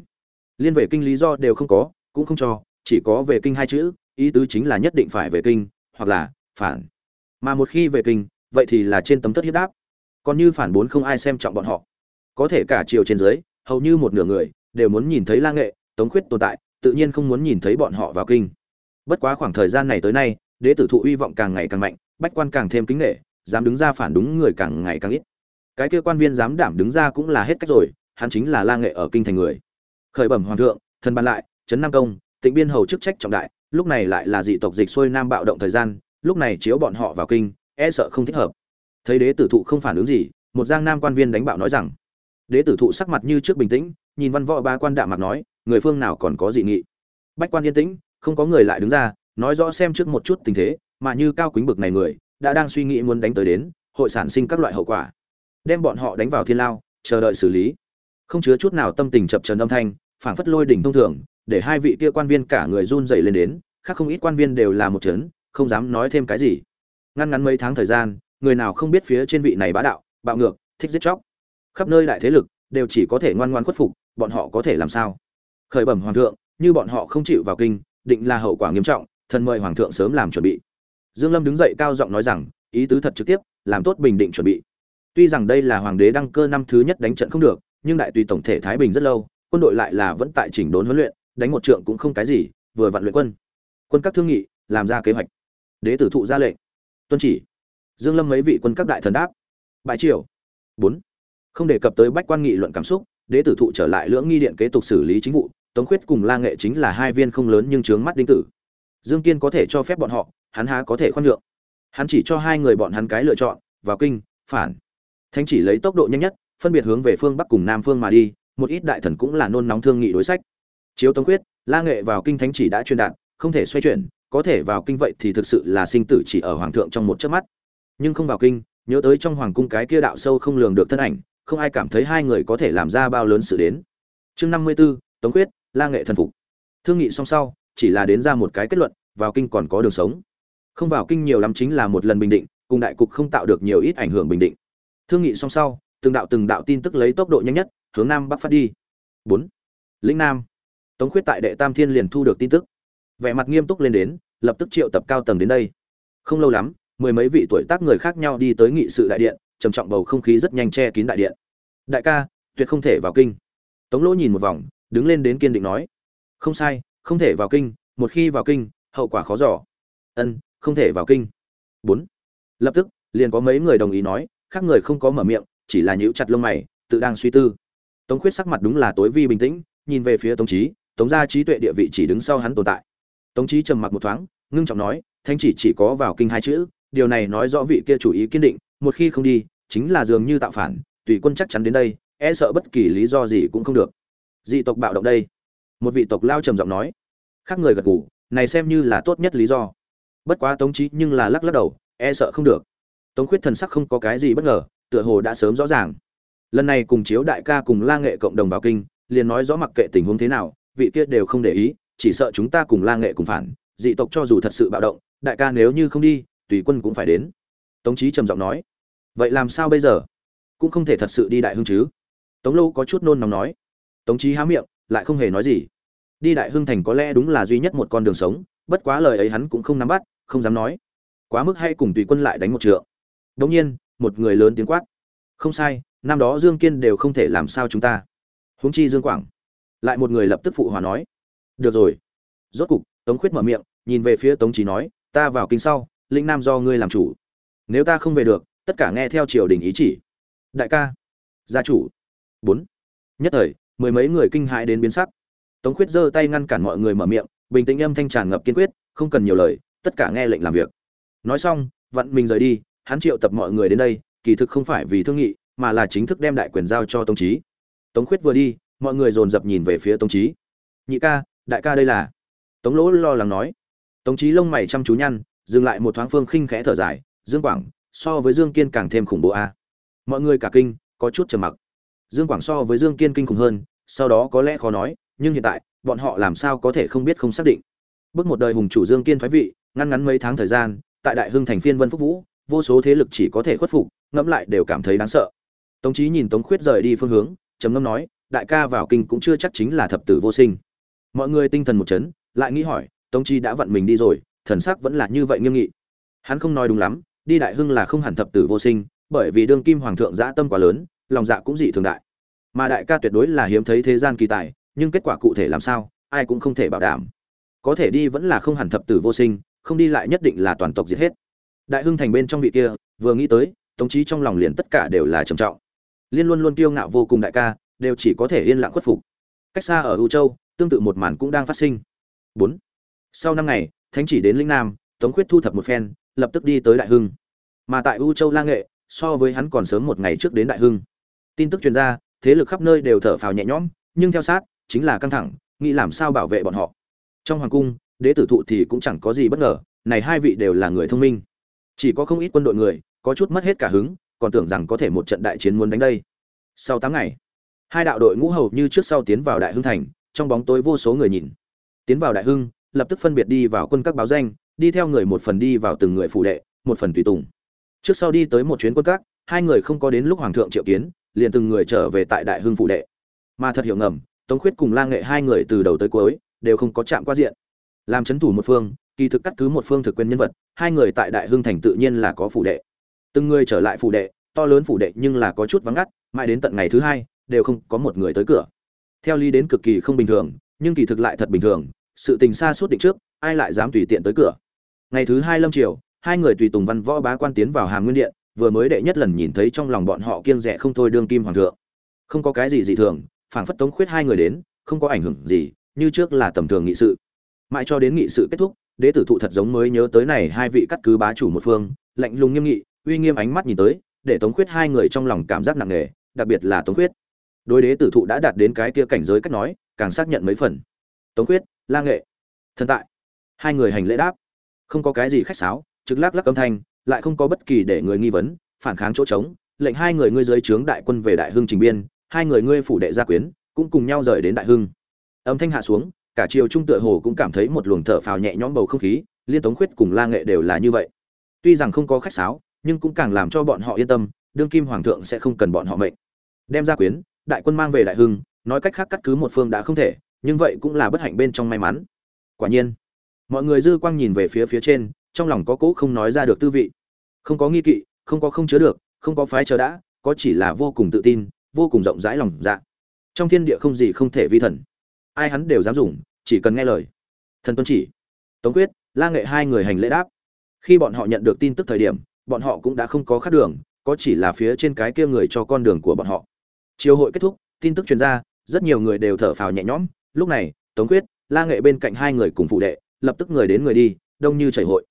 S1: Liên về kinh lý do đều không có, cũng không cho, chỉ có về kinh hai chữ, ý tứ chính là nhất định phải về kinh, hoặc là phản. Mà một khi về kinh, vậy thì là trên tấm tất hiếp đáp. Còn như phản bốn không ai xem trọng bọn họ. Có thể cả chiều trên dưới hầu như một nửa người đều muốn nhìn thấy la nghệ, tống khuyết tồn tại, tự nhiên không muốn nhìn thấy bọn họ vào kinh. Bất quá khoảng thời gian này tới nay, đế tử thụ uy vọng càng ngày càng mạnh, bách quan càng thêm kính nghệ dám đứng ra phản đúng người càng ngày càng ít. Cái kia quan viên dám đảm đứng ra cũng là hết cách rồi, hắn chính là la nghệ ở kinh thành người. Khởi bẩm hoàng thượng, thần ban lại trấn nam công, tịnh biên hầu chức trách trọng đại, lúc này lại là dị tộc dịch xuôi nam bạo động thời gian, lúc này chiếu bọn họ vào kinh e sợ không thích hợp. Thấy đế tử thụ không phản ứng gì, một giang nam quan viên đánh bạo nói rằng đế tử thụ sắc mặt như trước bình tĩnh, nhìn văn võ ba quan đạm mặt nói, người phương nào còn có dị nghị? Bách quan yên tĩnh, không có người lại đứng ra, nói rõ xem trước một chút tình thế, mà như cao quýnh bực này người, đã đang suy nghĩ muốn đánh tới đến, hội sản sinh các loại hậu quả. Đem bọn họ đánh vào thiên lao, chờ đợi xử lý. Không chứa chút nào tâm tình chập trần âm thanh, phảng phất lôi đỉnh thông thường, để hai vị kia quan viên cả người run dày lên đến, khác không ít quan viên đều là một chấn, không dám nói thêm cái gì. Ngăn ngắn mấy tháng thời gian, người nào không biết phía trên vị này bá đạo, bạo ngược, thích giết chóc khắp nơi đại thế lực, đều chỉ có thể ngoan ngoan khuất phục, bọn họ có thể làm sao? Khởi bẩm hoàng thượng, như bọn họ không chịu vào kinh, định là hậu quả nghiêm trọng, thần mời hoàng thượng sớm làm chuẩn bị. Dương lâm đứng dậy cao giọng nói rằng, ý tứ thật trực tiếp, làm tốt bình định chuẩn bị. Tuy rằng đây là hoàng đế đăng cơ năm thứ nhất đánh trận không được, nhưng đại tùy tổng thể thái bình rất lâu, quân đội lại là vẫn tại chỉnh đốn huấn luyện, đánh một trượng cũng không cái gì, vừa vặn luyện quân. Quân các thương nghị, làm ra kế hoạch. Đế tử thụ ra lệnh. Tuân chỉ. Dương lâm mấy vị quân các đại thần đáp. Bãi triều. Bốn không đề cập tới bách quan nghị luận cảm xúc, đế tử thụ trở lại lưỡng nghi điện kế tục xử lý chính vụ, tống khuyết cùng la nghệ chính là hai viên không lớn nhưng trướng mắt đinh tử. Dương kiên có thể cho phép bọn họ, hắn há có thể khoan nhượng. Hắn chỉ cho hai người bọn hắn cái lựa chọn, vào kinh, phản. Thánh chỉ lấy tốc độ nhanh nhất, phân biệt hướng về phương bắc cùng nam phương mà đi, một ít đại thần cũng là nôn nóng thương nghị đối sách. Chiếu tống quyết la nghệ vào kinh thánh chỉ đã truyền đạt, không thể xoay chuyển, có thể vào kinh vậy thì thực sự là sinh tử chỉ ở hoàng thượng trong một chớp mắt. Nhưng không vào kinh, nhớ tới trong hoàng cung cái kia đạo sâu không lường được thân ảnh không ai cảm thấy hai người có thể làm ra bao lớn sự đến. Chương năm mươi 54, tống quyết la nghệ thần phục. Thương nghị xong sau chỉ là đến ra một cái kết luận vào kinh còn có đường sống. Không vào kinh nhiều lắm chính là một lần bình định cùng đại cục không tạo được nhiều ít ảnh hưởng bình định. Thương nghị xong sau từng đạo từng đạo tin tức lấy tốc độ nhanh nhất hướng nam bắc phát đi. Bốn. Lĩnh nam. Tống khuyết tại đệ tam thiên liền thu được tin tức. Vẻ mặt nghiêm túc lên đến lập tức triệu tập cao tầng đến đây. Không lâu lắm mười mấy vị tuổi tác người khác nhau đi tới nghị sự đại điện trầm trọng bầu không khí rất nhanh che kín đại điện. Đại ca, tuyệt không thể vào kinh. Tống lỗ nhìn một vòng, đứng lên đến kiên định nói, không sai, không thể vào kinh, một khi vào kinh, hậu quả khó giỏ ân, không thể vào kinh. Bốn. Lập tức, liền có mấy người đồng ý nói, khác người không có mở miệng, chỉ là nhíu chặt lông mày, tự đang suy tư. Tống khuyết sắc mặt đúng là tối vi bình tĩnh, nhìn về phía tống trí tống gia trí tuệ địa vị chỉ đứng sau hắn tồn tại. Tống trí trầm mặc một thoáng, ngưng trọng nói thanh chỉ chỉ có vào kinh hai chữ, điều này nói rõ vị kia chủ ý kiên định một khi không đi, chính là dường như tạo phản, tùy quân chắc chắn đến đây e sợ bất kỳ lý do gì cũng không được. Dị tộc bạo động đây. Một vị tộc lao trầm giọng nói. Khác người gật gù, này xem như là tốt nhất lý do. Bất quá tống trí nhưng là lắc lắc đầu e sợ không được. Tống khuyết thần sắc không có cái gì bất ngờ, tựa hồ đã sớm rõ ràng. Lần này cùng chiếu đại ca cùng la nghệ cộng đồng vào kinh, liền nói rõ mặc kệ tình huống thế nào, vị kia đều không để ý, chỉ sợ chúng ta cùng la nghệ cùng phản, dị tộc cho dù thật sự bạo động, đại ca nếu như không đi, tùy quân cũng phải đến. Tống trí trầm giọng nói vậy làm sao bây giờ? Cũng không thể thật sự đi đại hưng chứ. Tống lâu có chút nôn nóng nói. Tống trí há miệng, lại không hề nói gì. Đi đại hưng thành có lẽ đúng là duy nhất một con đường sống, bất quá lời ấy hắn cũng không nắm bắt, không dám nói. Quá mức hay cùng tùy quân lại đánh một trượng. Đống nhiên, một người lớn tiếng quát. Không sai, năm đó dương kiên đều không thể làm sao chúng ta. Huống chi dương quảng. Lại một người lập tức phụ hòa nói. Được rồi. Rốt cục, tống khuyết mở miệng, nhìn về phía tống trí nói, ta vào kinh sau, linh nam do ngươi làm chủ. Nếu ta không về được tất cả nghe theo triều đình ý chỉ. Đại ca, gia chủ. Bốn. Nhất thời, mười mấy người kinh hãi đến biến sắc. Tống khuyết giơ tay ngăn cản mọi người mở miệng, bình tĩnh âm thanh tràn ngập kiên quyết, không cần nhiều lời, tất cả nghe lệnh làm việc. Nói xong, vặn mình rời đi, hắn triệu tập mọi người đến đây, kỳ thực không phải vì thương nghị, mà là chính thức đem đại quyền giao cho tống trí tống khuyết vừa đi, mọi người dồn dập nhìn về phía tống trí nhị ca, đại ca đây là? Tống lỗ lo lắng nói. Tống trí lông mày chăm chú nhăn, dừng lại một thoáng phương khinh khẽ thở dài, dương quảng so với dương kiên càng thêm khủng bố a. Mọi người cả kinh, có chút trầm mặc. Dương quảng so với dương kiên kinh khủng hơn, sau đó có lẽ khó nói, nhưng hiện tại, bọn họ làm sao có thể không biết không xác định. Bước một đời hùng chủ dương kiên thoái vị, ngăn ngắn mấy tháng thời gian, tại đại hưng thành phiên vân phúc vũ, vô số thế lực chỉ có thể khuất phục, ngẫm lại đều cảm thấy đáng sợ. Tống trí nhìn tống khuyết rời đi phương hướng, trầm ngâm nói, đại ca vào kinh cũng chưa chắc chính là thập tử vô sinh. Mọi người tinh thần một chấn, lại nghĩ hỏi, tống trí đã vặn mình đi rồi, thần sắc vẫn là như vậy nghiêm nghị. Hắn không nói đúng lắm đi đại hưng là không hẳn thập tử vô sinh, bởi vì đương kim hoàng thượng dã tâm quá lớn, lòng dạ cũng dị thường đại. Mà đại ca tuyệt đối là hiếm thấy thế gian kỳ tài, nhưng kết quả cụ thể làm sao, ai cũng không thể bảo đảm. Có thể đi vẫn là không hẳn thập tử vô sinh, không đi lại nhất định là toàn tộc diệt hết. Đại hưng thành bên trong vị kia, vừa nghĩ tới, tống trí trong lòng liền tất cả đều là trầm trọng. Liên luôn luôn kiêu ngạo vô cùng đại ca, đều chỉ có thể yên lặng khuất phục. Cách xa ở u châu, tương tự một màn cũng đang phát sinh. Bốn. Sau năm ngày, thánh chỉ đến linh nam, tống khuyết thu thập một phen lập tức đi tới đại hưng. Mà tại u châu la nghệ, so với hắn còn sớm một ngày trước đến đại hưng. Tin tức truyền ra, thế lực khắp nơi đều thở phào nhẹ nhõm, nhưng theo sát, chính là căng thẳng, nghĩ làm sao bảo vệ bọn họ. Trong hoàng cung, đế tử thụ thì cũng chẳng có gì bất ngờ, này hai vị đều là người thông minh. Chỉ có không ít quân đội người, có chút mất hết cả hứng, còn tưởng rằng có thể một trận đại chiến muốn đánh đây. Sau tám ngày, hai đạo đội ngũ hầu như trước sau tiến vào đại hưng thành, trong bóng tối vô số người nhìn. Tiến vào đại hưng, lập tức phân biệt đi vào quân các báo danh đi theo người một phần đi vào từng người phụ đệ, một phần tùy tùng. Trước sau đi tới một chuyến quân các, hai người không có đến lúc hoàng thượng triệu kiến, liền từng người trở về tại đại hưng phụ đệ. Mà thật hiểu ngầm, tống khuyết cùng lang nghệ hai người từ đầu tới cuối, đều không có chạm qua diện. Làm c h ấ n thủ một phương, kỳ thực cắt cứ một phương thực quyền nhân vật, hai người tại đại hưng thành tự nhiên là có phụ đệ. Từng người trở lại phụ đệ, to lớn phụ đệ nhưng là có chút vắng ngắt, mãi đến tận ngày thứ hai, đều không có một người tới cửa. Theo lý đến cực kỳ không bình thường, nhưng kỳ thực lại thật bình thường, sự tình xa suốt định trước, ai lại dám tùy tiện tới cửa? Ngày thứ hai lâm triều, hai người tùy tùng văn võ bá quan tiến vào hàm nguyên điện, vừa mới đệ nhất lần nhìn thấy trong lòng bọn họ kiêng rẻ không thôi đương kim hoàng thượng. Không có cái gì dị thường, phảng phất tống khuyết hai người đến, không có ảnh hưởng gì, như trước là tầm thường nghị sự. Mãi cho đến nghị sự kết thúc, đế tử thụ thật giống mới nhớ tới này hai vị cắt cứ bá chủ một phương, lạnh lùng nghiêm nghị, uy nghiêm ánh mắt nhìn tới, để tống khuyết hai người trong lòng cảm giác nặng nề, đặc biệt là tống khuyết. Đối đế tử thụ đã đạt đến cái kia cảnh giới cách nói, càng xác nhận mấy phần. Tống khuyết, la nghệ, thần tại. Hai người hành lễ đáp không có cái gì khách sáo, trực lắc lắc âm thanh, lại không có bất kỳ để người nghi vấn, phản kháng chỗ trống, lệnh hai người ngươi dưới trướng đại quân về đại hưng trình biên, hai người ngươi phủ đệ gia quyến, cũng cùng nhau rời đến đại hưng. Âm thanh hạ xuống, cả triều trung tựa hồ cũng cảm thấy một luồng thở phào nhẹ nhõm bầu không khí, liên tống khuyết cùng la nghệ đều là như vậy. Tuy rằng không có khách sáo, nhưng cũng càng làm cho bọn họ yên tâm, đương kim hoàng thượng sẽ không cần bọn họ mệnh. Đem gia quyến, đại quân mang về đại hưng, nói cách khác cắt cứ một phương đã không thể, nhưng vậy cũng là bất hạnh bên trong may mắn. Quả nhiên mọi người dư quang nhìn về phía phía trên, trong lòng có cỗ không nói ra được tư vị. Không có nghi kỵ, không có không chứa được, không có phái chờ đã, có chỉ là vô cùng tự tin, vô cùng rộng rãi lòng dạ. Trong thiên địa không gì không thể vi thần. Ai hắn đều dám dùng, chỉ cần nghe lời. Thần tuân chỉ, tống quyết, la nghệ hai người hành lễ đáp. Khi bọn họ nhận được tin tức thời điểm, bọn họ cũng đã không có khác đường, có chỉ là phía trên cái kia người cho con đường của bọn họ. Chiều hội kết thúc, tin tức truyền ra, rất nhiều người đều thở phào nhẹ nhõm. Lúc này, tống quyết, la nghệ bên cạnh hai người cùng phụ đệ lập tức người đến người đi, đông như chảy hội.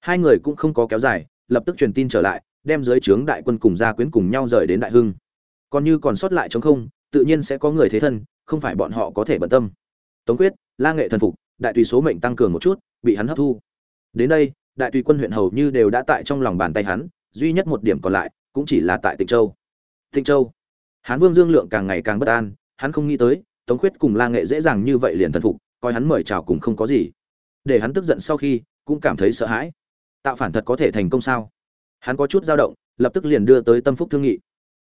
S1: Hai người cũng không có kéo dài, lập tức truyền tin trở lại, đem dưới trướng đại quân cùng gia quyến cùng nhau rời đến đại hưng. Còn như còn sót lại chống không, tự nhiên sẽ có người thế thân, không phải bọn họ có thể bận tâm. Tống quyết, la nghệ thần phục, đại tùy số mệnh tăng cường một chút, bị hắn hấp thu. Đến đây, đại tùy quân huyện hầu như đều đã tại trong lòng bàn tay hắn, duy nhất một điểm còn lại, cũng chỉ là tại tịnh châu. Tịnh châu. Hán vương dương lượng càng ngày càng bất an, hắn không nghĩ tới, tống khuyết cùng la nghệ dễ dàng như vậy liền thần phục, coi hắn mời chào cùng không có gì để hắn tức giận sau khi cũng cảm thấy sợ hãi. Tạo phản thật có thể thành công sao? Hắn có chút dao động, lập tức liền đưa tới tâm phúc thương nghị.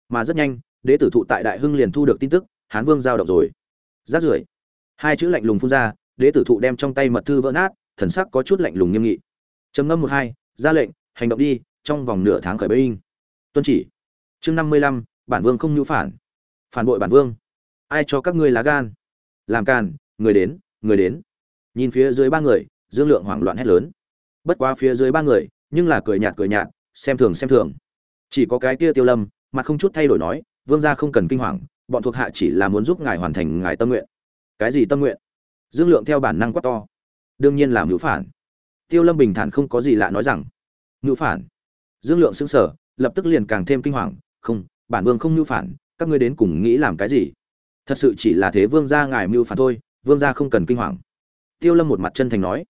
S1: Mà rất nhanh, đế tử thụ tại đại hưng liền thu được tin tức, hán vương giao động rồi. Rát rưởi, hai chữ lạnh lùng phun ra, đế tử thụ đem trong tay mật thư vỡ nát, thần sắc có chút lạnh lùng nghiêm nghị. Trầm ngâm một hai, ra lệnh, hành động đi, trong vòng nửa tháng khởi binh. Tuân chỉ. Chương năm mươi lăm, bản vương không nhũ phản. Phản bội bản vương. Ai cho các ngươi lá gan? Làm càn, người đến người đến nhìn phía dưới ba người, dương lượng hoảng loạn hét lớn. Bất quá phía dưới ba người, nhưng là cười nhạt cười nhạt, xem thường xem thường. Chỉ có cái kia tiêu lâm, mặt không chút thay đổi nói, vương gia không cần kinh hoàng, bọn thuộc hạ chỉ là muốn giúp ngài hoàn thành ngài tâm nguyện. Cái gì tâm nguyện? Dương lượng theo bản năng quát to. Đương nhiên là mưu phản. Tiêu lâm bình thản không có gì lạ nói rằng. Mưu phản? Dương lượng xứng sở lập tức liền càng thêm kinh hoàng, không, bản vương không mưu phản, các ngươi đến cùng nghĩ làm cái gì? Thật sự chỉ là thế vương gia ngài mưu phản thôi, vương gia không cần kinh hoàng tiêu lâm một mặt chân thành nói.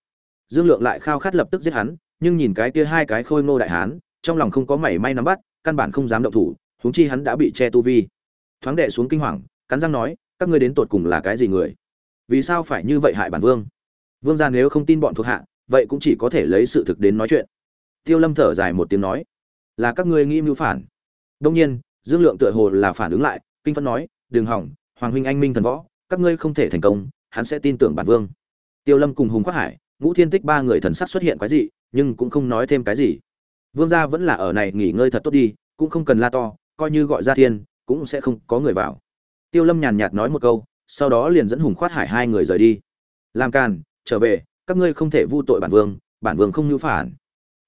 S1: Dương lượng lại khao khát lập tức giết hắn, nhưng nhìn cái kia hai cái khôi ngô đại hán, trong lòng không có mảy may nắm bắt, căn bản không dám động thủ, huống chi hắn đã bị che tu vi. Thoáng đệ xuống kinh hoàng, cắn răng nói, các ngươi đến tột cùng là cái gì người? Vì sao phải như vậy hại bản vương? Vương gia nếu không tin bọn thuộc hạ, vậy cũng chỉ có thể lấy sự thực đến nói chuyện. Tiêu lâm thở dài một tiếng nói, là các ngươi nghĩ mưu phản. Đông nhiên, dương lượng tựa hồ là phản ứng lại, kinh phân nói, đừng hỏng, hoàng huynh anh minh thần võ, các ngươi không thể thành công, hắn sẽ tin tưởng bản vương tiêu lâm cùng hùng quát hải, ngũ thiên tích ba người thần sắc xuất hiện quái dị, nhưng cũng không nói thêm cái gì. Vương gia vẫn là ở này nghỉ ngơi thật tốt đi, cũng không cần la to, coi như gọi ra thiên, cũng sẽ không có người vào. Tiêu lâm nhàn nhạt nói một câu, sau đó liền dẫn hùng khoát hải hai người rời đi. Làm càn, trở về, các ngươi không thể vu tội bản vương bản vương không nhu phản.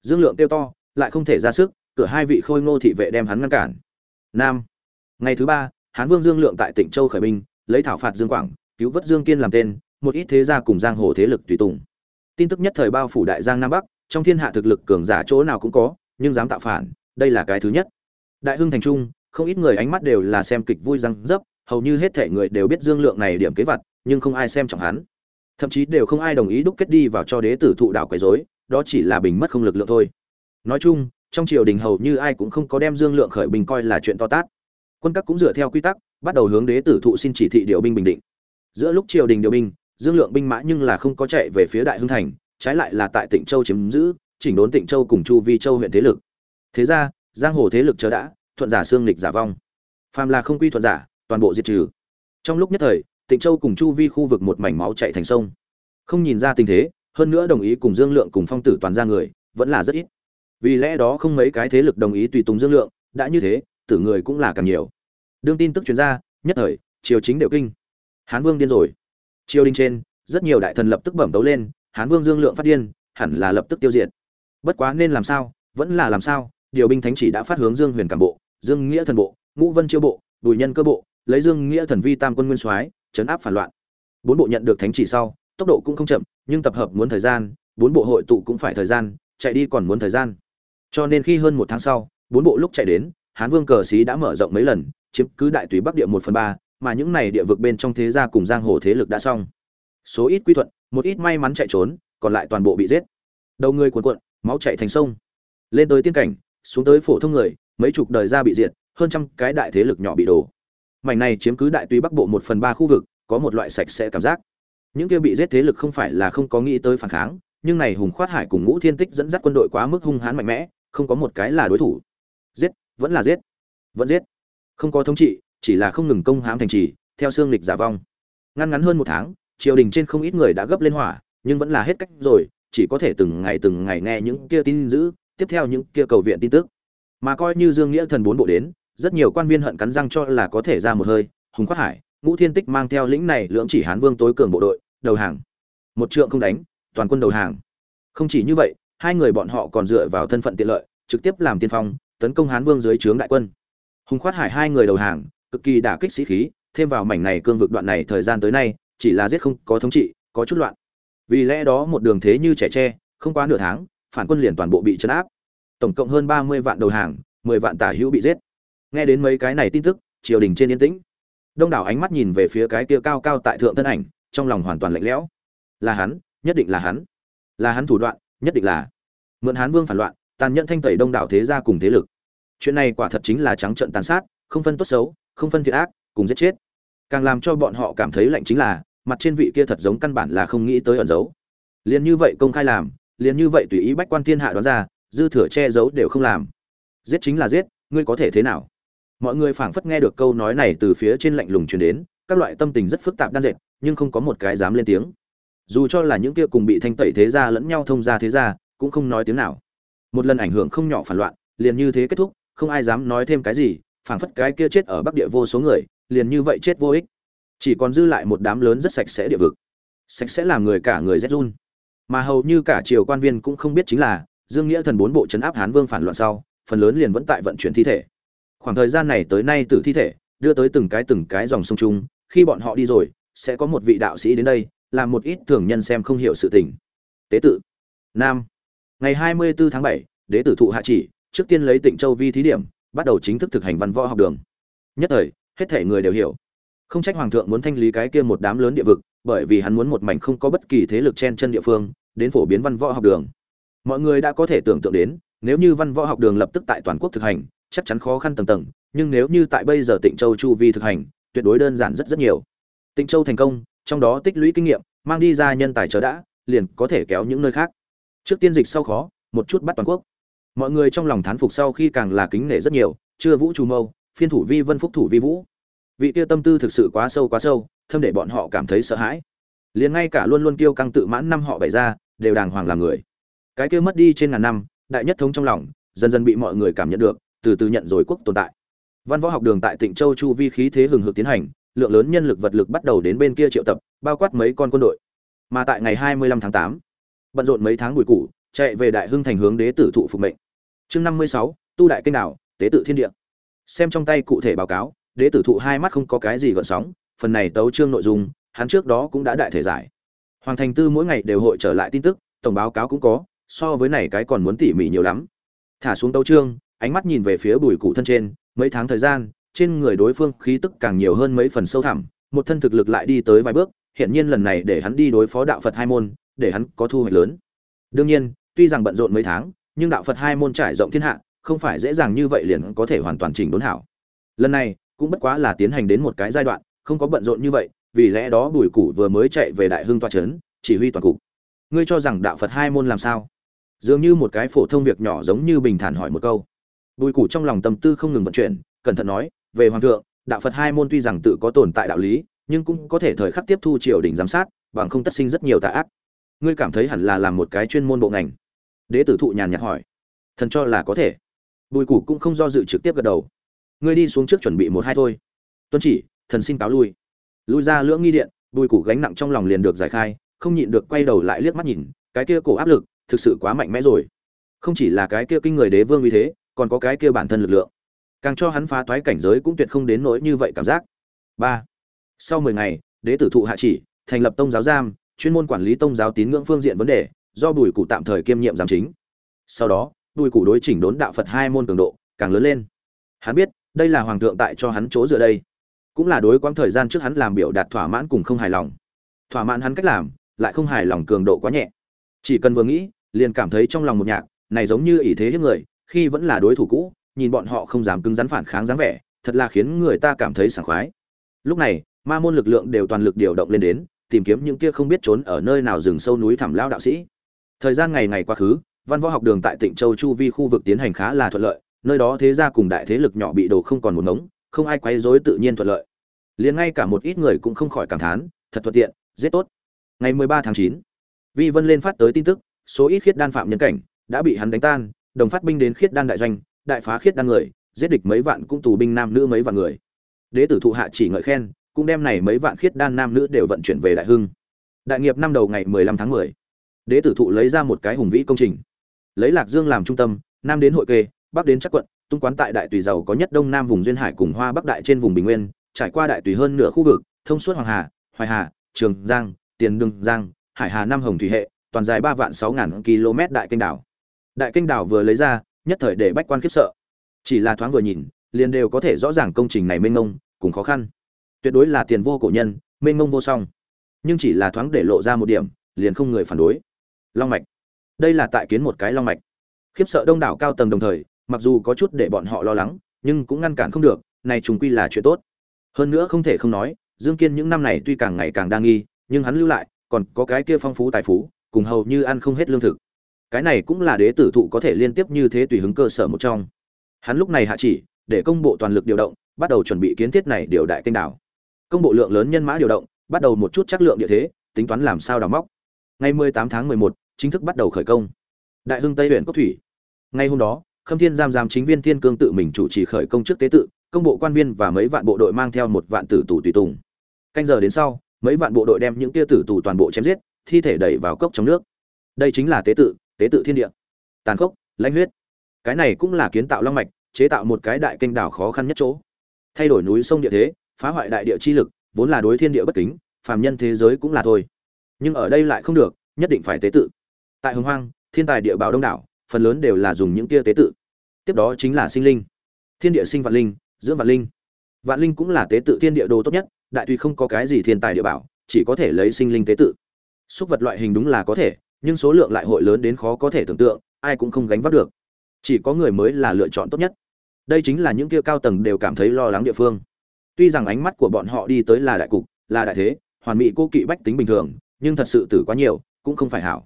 S1: Dương lượng tiêu to, lại không thể ra sức, cửa hai vị khôi ngô thị vệ đem hắn ngăn cản. Nam. Ngày thứ ba, hán vương dương lượng tại tỉnh châu khởi binh, lấy thảo phạt dương quảng, cứu vớt dương kiên làm tên một ít thế gia cùng giang hồ thế lực tùy tùng. Tin tức nhất thời bao phủ đại giang nam bắc, trong thiên hạ thực lực cường giả chỗ nào cũng có, nhưng dám tạo phản, đây là cái thứ nhất. Đại hưng thành trung, không ít người ánh mắt đều là xem kịch vui răng dấp, hầu như hết thể người đều biết dương lượng này điểm kế vật, nhưng không ai xem trọng hắn. Thậm chí đều không ai đồng ý đúc kết đi vào cho đế tử thụ đạo quấy rối, đó chỉ là bình mất không lực lượng thôi. Nói chung, trong triều đình hầu như ai cũng không có đem dương lượng khởi bình coi là chuyện to tát. Quân các cũng dựa theo quy tắc, bắt đầu hướng đế tử thụ xin chỉ thị điều binh bình định. Giữa lúc triều đình điều binh dương lượng binh mã nhưng là không có chạy về phía đại hưng thành, trái lại là tại tịnh châu chiếm giữ, chỉnh đốn tịnh châu cùng chu vi châu huyện thế lực. Thế ra, giang hồ thế lực chờ đã, thuận giả xương lịch giả vong. Phàm là không quy thuận giả, toàn bộ diệt trừ. Trong lúc nhất thời, tịnh châu cùng chu vi khu vực một mảnh máu chạy thành sông. Không nhìn ra tình thế, hơn nữa đồng ý cùng dương lượng cùng phong tử toàn ra người, vẫn là rất ít. Vì lẽ đó không mấy cái thế lực đồng ý tùy tùng dương lượng, đã như thế, tử người cũng là càng nhiều. Đương tin tức chuyên gia nhất thời, triều chính đều kinh. Hán vương điên rồi triều đình trên, rất nhiều đại thần lập tức bẩm tấu lên, hán vương dương lượng phát điên, hẳn là lập tức tiêu diệt. Bất quá nên làm sao, vẫn là làm sao, điều binh thánh chỉ đã phát hướng dương huyền cảm bộ, dương nghĩa thần bộ, ngũ vân chiêu bộ, bùi nhân cơ bộ, lấy dương nghĩa thần vi tam quân nguyên soái, chấn áp phản loạn. Bốn bộ nhận được thánh chỉ sau, tốc độ cũng không chậm, nhưng tập hợp muốn thời gian, bốn bộ hội tụ cũng phải thời gian, chạy đi còn muốn thời gian. Cho nên khi hơn một tháng sau, bốn bộ lúc chạy đến, hán vương cờ xí đã mở rộng mấy lần, chiếm cứ đại tùy bắc địa một phần ba mà những này địa vực bên trong thế gia cùng giang hồ thế lực đã xong. Số ít quy thuận, một ít may mắn chạy trốn, còn lại toàn bộ bị giết. Đầu người cuồn cuộn, máu chảy thành sông. Lên tới tiên cảnh, xuống tới phổ thông người, mấy chục đời gia bị diệt, hơn trăm cái đại thế lực nhỏ bị đổ. Mảnh này chiếm cứ đại tùy bắc bộ một phần ba khu vực, có một loại sạch sẽ cảm giác. Những kia bị giết thế lực không phải là không có nghĩ tới phản kháng, nhưng này hùng khoát hải cùng ngũ thiên tích dẫn dắt quân đội quá mức hung hãn mạnh mẽ, không có một cái là đối thủ. Giết, vẫn là giết, vẫn giết. Không có thống trị chỉ là không ngừng công hãm thành trì, theo xương lịch giả vong. Ngăn ngắn hơn một tháng, triều đình trên không ít người đã gấp lên hỏa, nhưng vẫn là hết cách rồi, chỉ có thể từng ngày từng ngày nghe những kia tin dữ, tiếp theo những kia cầu viện tin tức. Mà coi như dương nghĩa thần bốn bộ đến, rất nhiều quan viên hận cắn răng cho là có thể ra một hơi, hùng quát hải, ngũ thiên tích mang theo lĩnh này lưỡng chỉ hán vương tối cường bộ đội, đầu hàng. Một trượng không đánh, toàn quân đầu hàng. Không chỉ như vậy, hai người bọn họ còn dựa vào thân phận tiện lợi, trực tiếp làm tiên phong, tấn công hán vương dưới trướng đại quân. Hùng khoát hải hai người đầu hàng cực kỳ đả kích sĩ khí, thêm vào mảnh này cương vực đoạn này thời gian tới nay, chỉ là giết không có thống trị, có chút loạn. Vì lẽ đó một đường thế như trẻ tre, không quá nửa tháng, phản quân liền toàn bộ bị chấn áp. Tổng cộng hơn ba mươi vạn đầu hàng, mười vạn tả hữu bị giết. Nghe đến mấy cái này tin tức, triều đình trên yên tĩnh. Đông đảo ánh mắt nhìn về phía cái kia cao cao tại thượng thân ảnh, trong lòng hoàn toàn lạnh lẽo. Là hắn, nhất định là hắn. Là hắn thủ đoạn, nhất định là. Mượn hán vương phản loạn, tàn nhẫn thanh tẩy đông đảo thế gia cùng thế lực. Chuyện này quả thật chính là trắng trợn tàn sát, không phân tốt xấu không phân thiện ác, cùng giết chết. Càng làm cho bọn họ cảm thấy lạnh chính là, mặt trên vị kia thật giống căn bản là không nghĩ tới ẩn giấu. Liền như vậy công khai làm, liền như vậy tùy ý bách quan thiên hạ đoán ra, dư thừa che giấu đều không làm. Giết chính là giết, ngươi có thể thế nào? Mọi người phảng phất nghe được câu nói này từ phía trên lạnh lùng truyền đến, các loại tâm tình rất phức tạp đan dệt, nhưng không có một cái dám lên tiếng. Dù cho là những kia cùng bị thanh tẩy thế gia lẫn nhau thông ra thế gia, cũng không nói tiếng nào. Một lần ảnh hưởng không nhỏ phản loạn, liền như thế kết thúc, không ai dám nói thêm cái gì phảng phất cái kia chết ở bắc địa vô số người liền như vậy chết vô ích. Chỉ còn dư lại một đám lớn rất sạch sẽ địa vực. Sạch sẽ làm người cả người rét run. Mà hầu như cả triều quan viên cũng không biết chính là dương nghĩa thần bốn bộ chấn áp hán vương phản loạn sau phần lớn liền vẫn tại vận chuyển thi thể. Khoảng thời gian này tới nay tử thi thể đưa tới từng cái từng cái dòng sông chung khi bọn họ đi rồi sẽ có một vị đạo sĩ đến đây làm một ít thường nhân xem không hiểu sự tình. Tế tự nam. Ngày 24 tháng 7, đế tử thụ hạ chỉ trước tiên lấy tỉnh châu vi thí điểm bắt đầu chính thức thực hành văn võ học đường. Nhất thời, hết thể người đều hiểu. Không trách hoàng thượng muốn thanh lý cái kia một đám lớn địa vực, bởi vì hắn muốn một mảnh không có bất kỳ thế lực chen chân địa phương, đến phổ biến văn võ học đường. Mọi người đã có thể tưởng tượng đến, nếu như văn võ học đường lập tức tại toàn quốc thực hành, chắc chắn khó khăn tầng tầng, nhưng nếu như tại bây giờ tịnh châu chu vi thực hành, tuyệt đối đơn giản rất rất nhiều. Tịnh châu thành công, trong đó tích lũy kinh nghiệm, mang đi ra nhân tài chờ đã, liền có thể kéo những nơi khác. Trước tiên dịch sau khó, một chút bắt toàn quốc mọi người trong lòng thán phục sau khi càng là kính nể rất nhiều chưa vũ trù mâu phiên thủ vi vân phúc thủ vi vũ. Vị kia tâm tư thực sự quá sâu quá sâu thâm để bọn họ cảm thấy sợ hãi. Liền ngay cả luôn luôn kiêu căng tự mãn năm họ bày ra đều đàng hoàng làm người. Cái kia mất đi trên ngàn năm đại nhất thống trong lòng dần dần bị mọi người cảm nhận được từ từ nhận rồi quốc tồn tại. Văn võ học đường tại tỉnh châu chu vi khí thế hừng hực tiến hành lượng lớn nhân lực vật lực bắt đầu đến bên kia triệu tập bao quát mấy con quân đội. Mà tại ngày 25 tháng 8, bận rộn mấy tháng bùi củ chạy về đại hưng thành hướng đế tử thụ phục mệnh chương 56, tu đại kênh đảo tế tự thiên địa. Xem trong tay cụ thể báo cáo đế tử thụ hai mắt không có cái gì gợn sóng phần này tấu chương nội dung hắn trước đó cũng đã đại thể giải. Hoàng thành tư mỗi ngày đều hội trở lại tin tức tổng báo cáo cũng có so với này cái còn muốn tỉ mỉ nhiều lắm. Thả xuống tấu chương ánh mắt nhìn về phía bùi cụ thân trên mấy tháng thời gian trên người đối phương khí tức càng nhiều hơn mấy phần sâu thẳm một thân thực lực lại đi tới vài bước hiện nhiên lần này để hắn đi đối phó đạo phật hai môn để hắn có thu hoạch lớn. Đương nhiên tuy rằng bận rộn mấy tháng nhưng đạo phật hai môn trải rộng thiên hạ, không phải dễ dàng như vậy liền có thể hoàn toàn chỉnh đốn hảo. Lần này, cũng bất quá là tiến hành đến một cái giai đoạn, không có bận rộn như vậy, vì lẽ đó bùi củ vừa mới chạy về đại hưng toa trấn, chỉ huy toàn cục. Ngươi cho rằng đạo phật hai môn làm sao? Dường như một cái phổ thông việc nhỏ giống như bình thản hỏi một câu. Bùi củ trong lòng tâm tư không ngừng vận chuyển, cẩn thận nói, về hoàng thượng, đạo phật hai môn tuy rằng tự có tồn tại đạo lý, nhưng cũng có thể thời khắc tiếp thu triều đình giám sát, bằng không tất sinh rất nhiều tà ác. Ngươi cảm thấy hẳn là làm một cái chuyên môn bộ ngành đế tử thụ nhàn nhạt hỏi. Thần cho là có thể. Bùi củ cũng không do dự trực tiếp gật đầu. Ngươi đi xuống trước chuẩn bị một hai thôi. Tuân chỉ, thần xin cáo lui. Lui ra lưỡng nghi điện, bùi củ gánh nặng trong lòng liền được giải khai, không nhịn được quay đầu lại liếc mắt nhìn, cái kia cổ áp lực, thực sự quá mạnh mẽ rồi. Không chỉ là cái kia kinh người đế vương như thế, còn có cái kia bản thân lực lượng. Càng cho hắn phá toái cảnh giới cũng tuyệt không đến nỗi như vậy cảm giác. Ba. Sau mười ngày, đế tử thụ hạ chỉ, thành lập tông giáo giam, chuyên môn quản lý tông giáo tín ngưỡng phương diện vấn đề do bùi cụ tạm thời kiêm nhiệm giám chính. Sau đó, bùi cụ đối chỉnh đốn đạo phật hai môn cường độ càng lớn lên. Hắn biết, đây là hoàng thượng tại cho hắn chỗ dựa đây. Cũng là đối quãng thời gian trước hắn làm biểu đạt thỏa mãn cùng không hài lòng. Thỏa mãn hắn cách làm, lại không hài lòng cường độ quá nhẹ. Chỉ cần vừa nghĩ, liền cảm thấy trong lòng một nhạc, này giống như ỷ thế hiếp người, khi vẫn là đối thủ cũ, nhìn bọn họ không dám cứng rắn phản kháng dáng vẻ, thật là khiến người ta cảm thấy sảng khoái. Lúc này, ma môn lực lượng đều toàn lực điều động lên đến, tìm kiếm những kia không biết trốn ở nơi nào rừng sâu núi thẳm lao đạo sĩ thời gian ngày ngày quá khứ văn võ học đường tại tỉnh châu chu vi khu vực tiến hành khá là thuận lợi nơi đó thế gia cùng đại thế lực nhỏ bị đồ không còn một ngống không ai quấy rối tự nhiên thuận lợi. Liền ngay cả một ít người cũng không khỏi cảm thán thật thuận tiện giết tốt. Ngày 13 tháng 9, vi vân lên phát tới tin tức số ít khiết đan phạm nhân cảnh đã bị hắn đánh tan đồng phát binh đến khiết đan đại doanh đại phá khiết đan người giết địch mấy vạn cũng tù binh nam nữ mấy vạn người. Đế tử thụ hạ chỉ ngợi khen cũng đem này mấy vạn khiết đan nam nữ đều vận chuyển về đại hưng. Đại nghiệp năm đầu ngày 15 tháng 10 đế tử thụ lấy ra một cái hùng vĩ công trình. Lấy lạc dương làm trung tâm, nam đến hội kê, bắc đến chắc quận, tung quán tại đại tùy giàu có nhất đông nam vùng duyên hải cùng hoa bắc đại trên vùng bình nguyên, trải qua đại tùy hơn nửa khu vực, thông suốt hoàng hà, hoài hà, trường giang, tiền đương giang, hải hà nam hồng thủy hệ, toàn dài ba vạn sáu ngàn km đại kênh đảo. Đại kênh đảo vừa lấy ra, nhất thời để bách quan khiếp sợ. Chỉ là thoáng vừa nhìn, liền đều có thể rõ ràng công trình này mênh mông, cùng khó khăn. Tuyệt đối là tiền vô cổ nhân, mênh mông vô song. Nhưng chỉ là thoáng để lộ ra một điểm, liền không người phản đối long mạch. Đây là tại kiến một cái long mạch. Khiếp sợ đông đảo cao tầng đồng thời mặc dù có chút để bọn họ lo lắng nhưng cũng ngăn cản không được này trùng quy là chuyện tốt. Hơn nữa không thể không nói dương kiên những năm này tuy càng ngày càng đa nghi nhưng hắn lưu lại còn có cái kia phong phú tài phú cùng hầu như ăn không hết lương thực. Cái này cũng là đế tử thụ có thể liên tiếp như thế tùy hứng cơ sở một trong. Hắn lúc này hạ chỉ để công bộ toàn lực điều động bắt đầu chuẩn bị kiến thiết này điều đại kênh đảo. Công bộ lượng lớn nhân mã điều động bắt đầu một chút chắc lượng địa thế tính toán làm sao đào móc. Ngày 18 tháng 11, chính thức bắt đầu khởi công. Đại hưng tây huyện cốc thủy. Ngay hôm đó, khâm thiên giam giam chính viên thiên cương tự mình chủ trì khởi công trước tế tự, công bộ quan viên và mấy vạn bộ đội mang theo một vạn tử tù tùy tùng. Canh giờ đến sau, mấy vạn bộ đội đem những tia tử tù toàn bộ chém giết, thi thể đẩy vào cốc trong nước. Đây chính là tế tự tế tự thiên địa. Tàn khốc, lãnh huyết. Cái này cũng là kiến tạo long mạch, chế tạo một cái đại kênh đảo khó khăn nhất chỗ. Thay đổi núi sông địa thế, phá hoại đại địa chi lực, vốn là đối thiên địa bất kính, phàm nhân thế giới cũng là thôi. Nhưng ở đây lại không được, nhất định phải tế tự tại hồng hoang, thiên tài địa bào đông đảo, phần lớn đều là dùng những tia tế tự. Tiếp đó chính là sinh linh. Thiên địa sinh vạn linh, dưỡng vạn linh. Vạn linh cũng là tế tự thiên địa đồ tốt nhất, đại tuy không có cái gì thiên tài địa bảo, chỉ có thể lấy sinh linh tế tự. Súc vật loại hình đúng là có thể, nhưng số lượng lại hội lớn đến khó có thể tưởng tượng, ai cũng không gánh vác được. Chỉ có người mới là lựa chọn tốt nhất. Đây chính là những kia cao tầng đều cảm thấy lo lắng địa phương. Tuy rằng ánh mắt của bọn họ đi tới là đại cục, là đại thế, hoàn mỹ cô kỵ bách tính bình thường, nhưng thật sự tử quá nhiều, cũng không phải hảo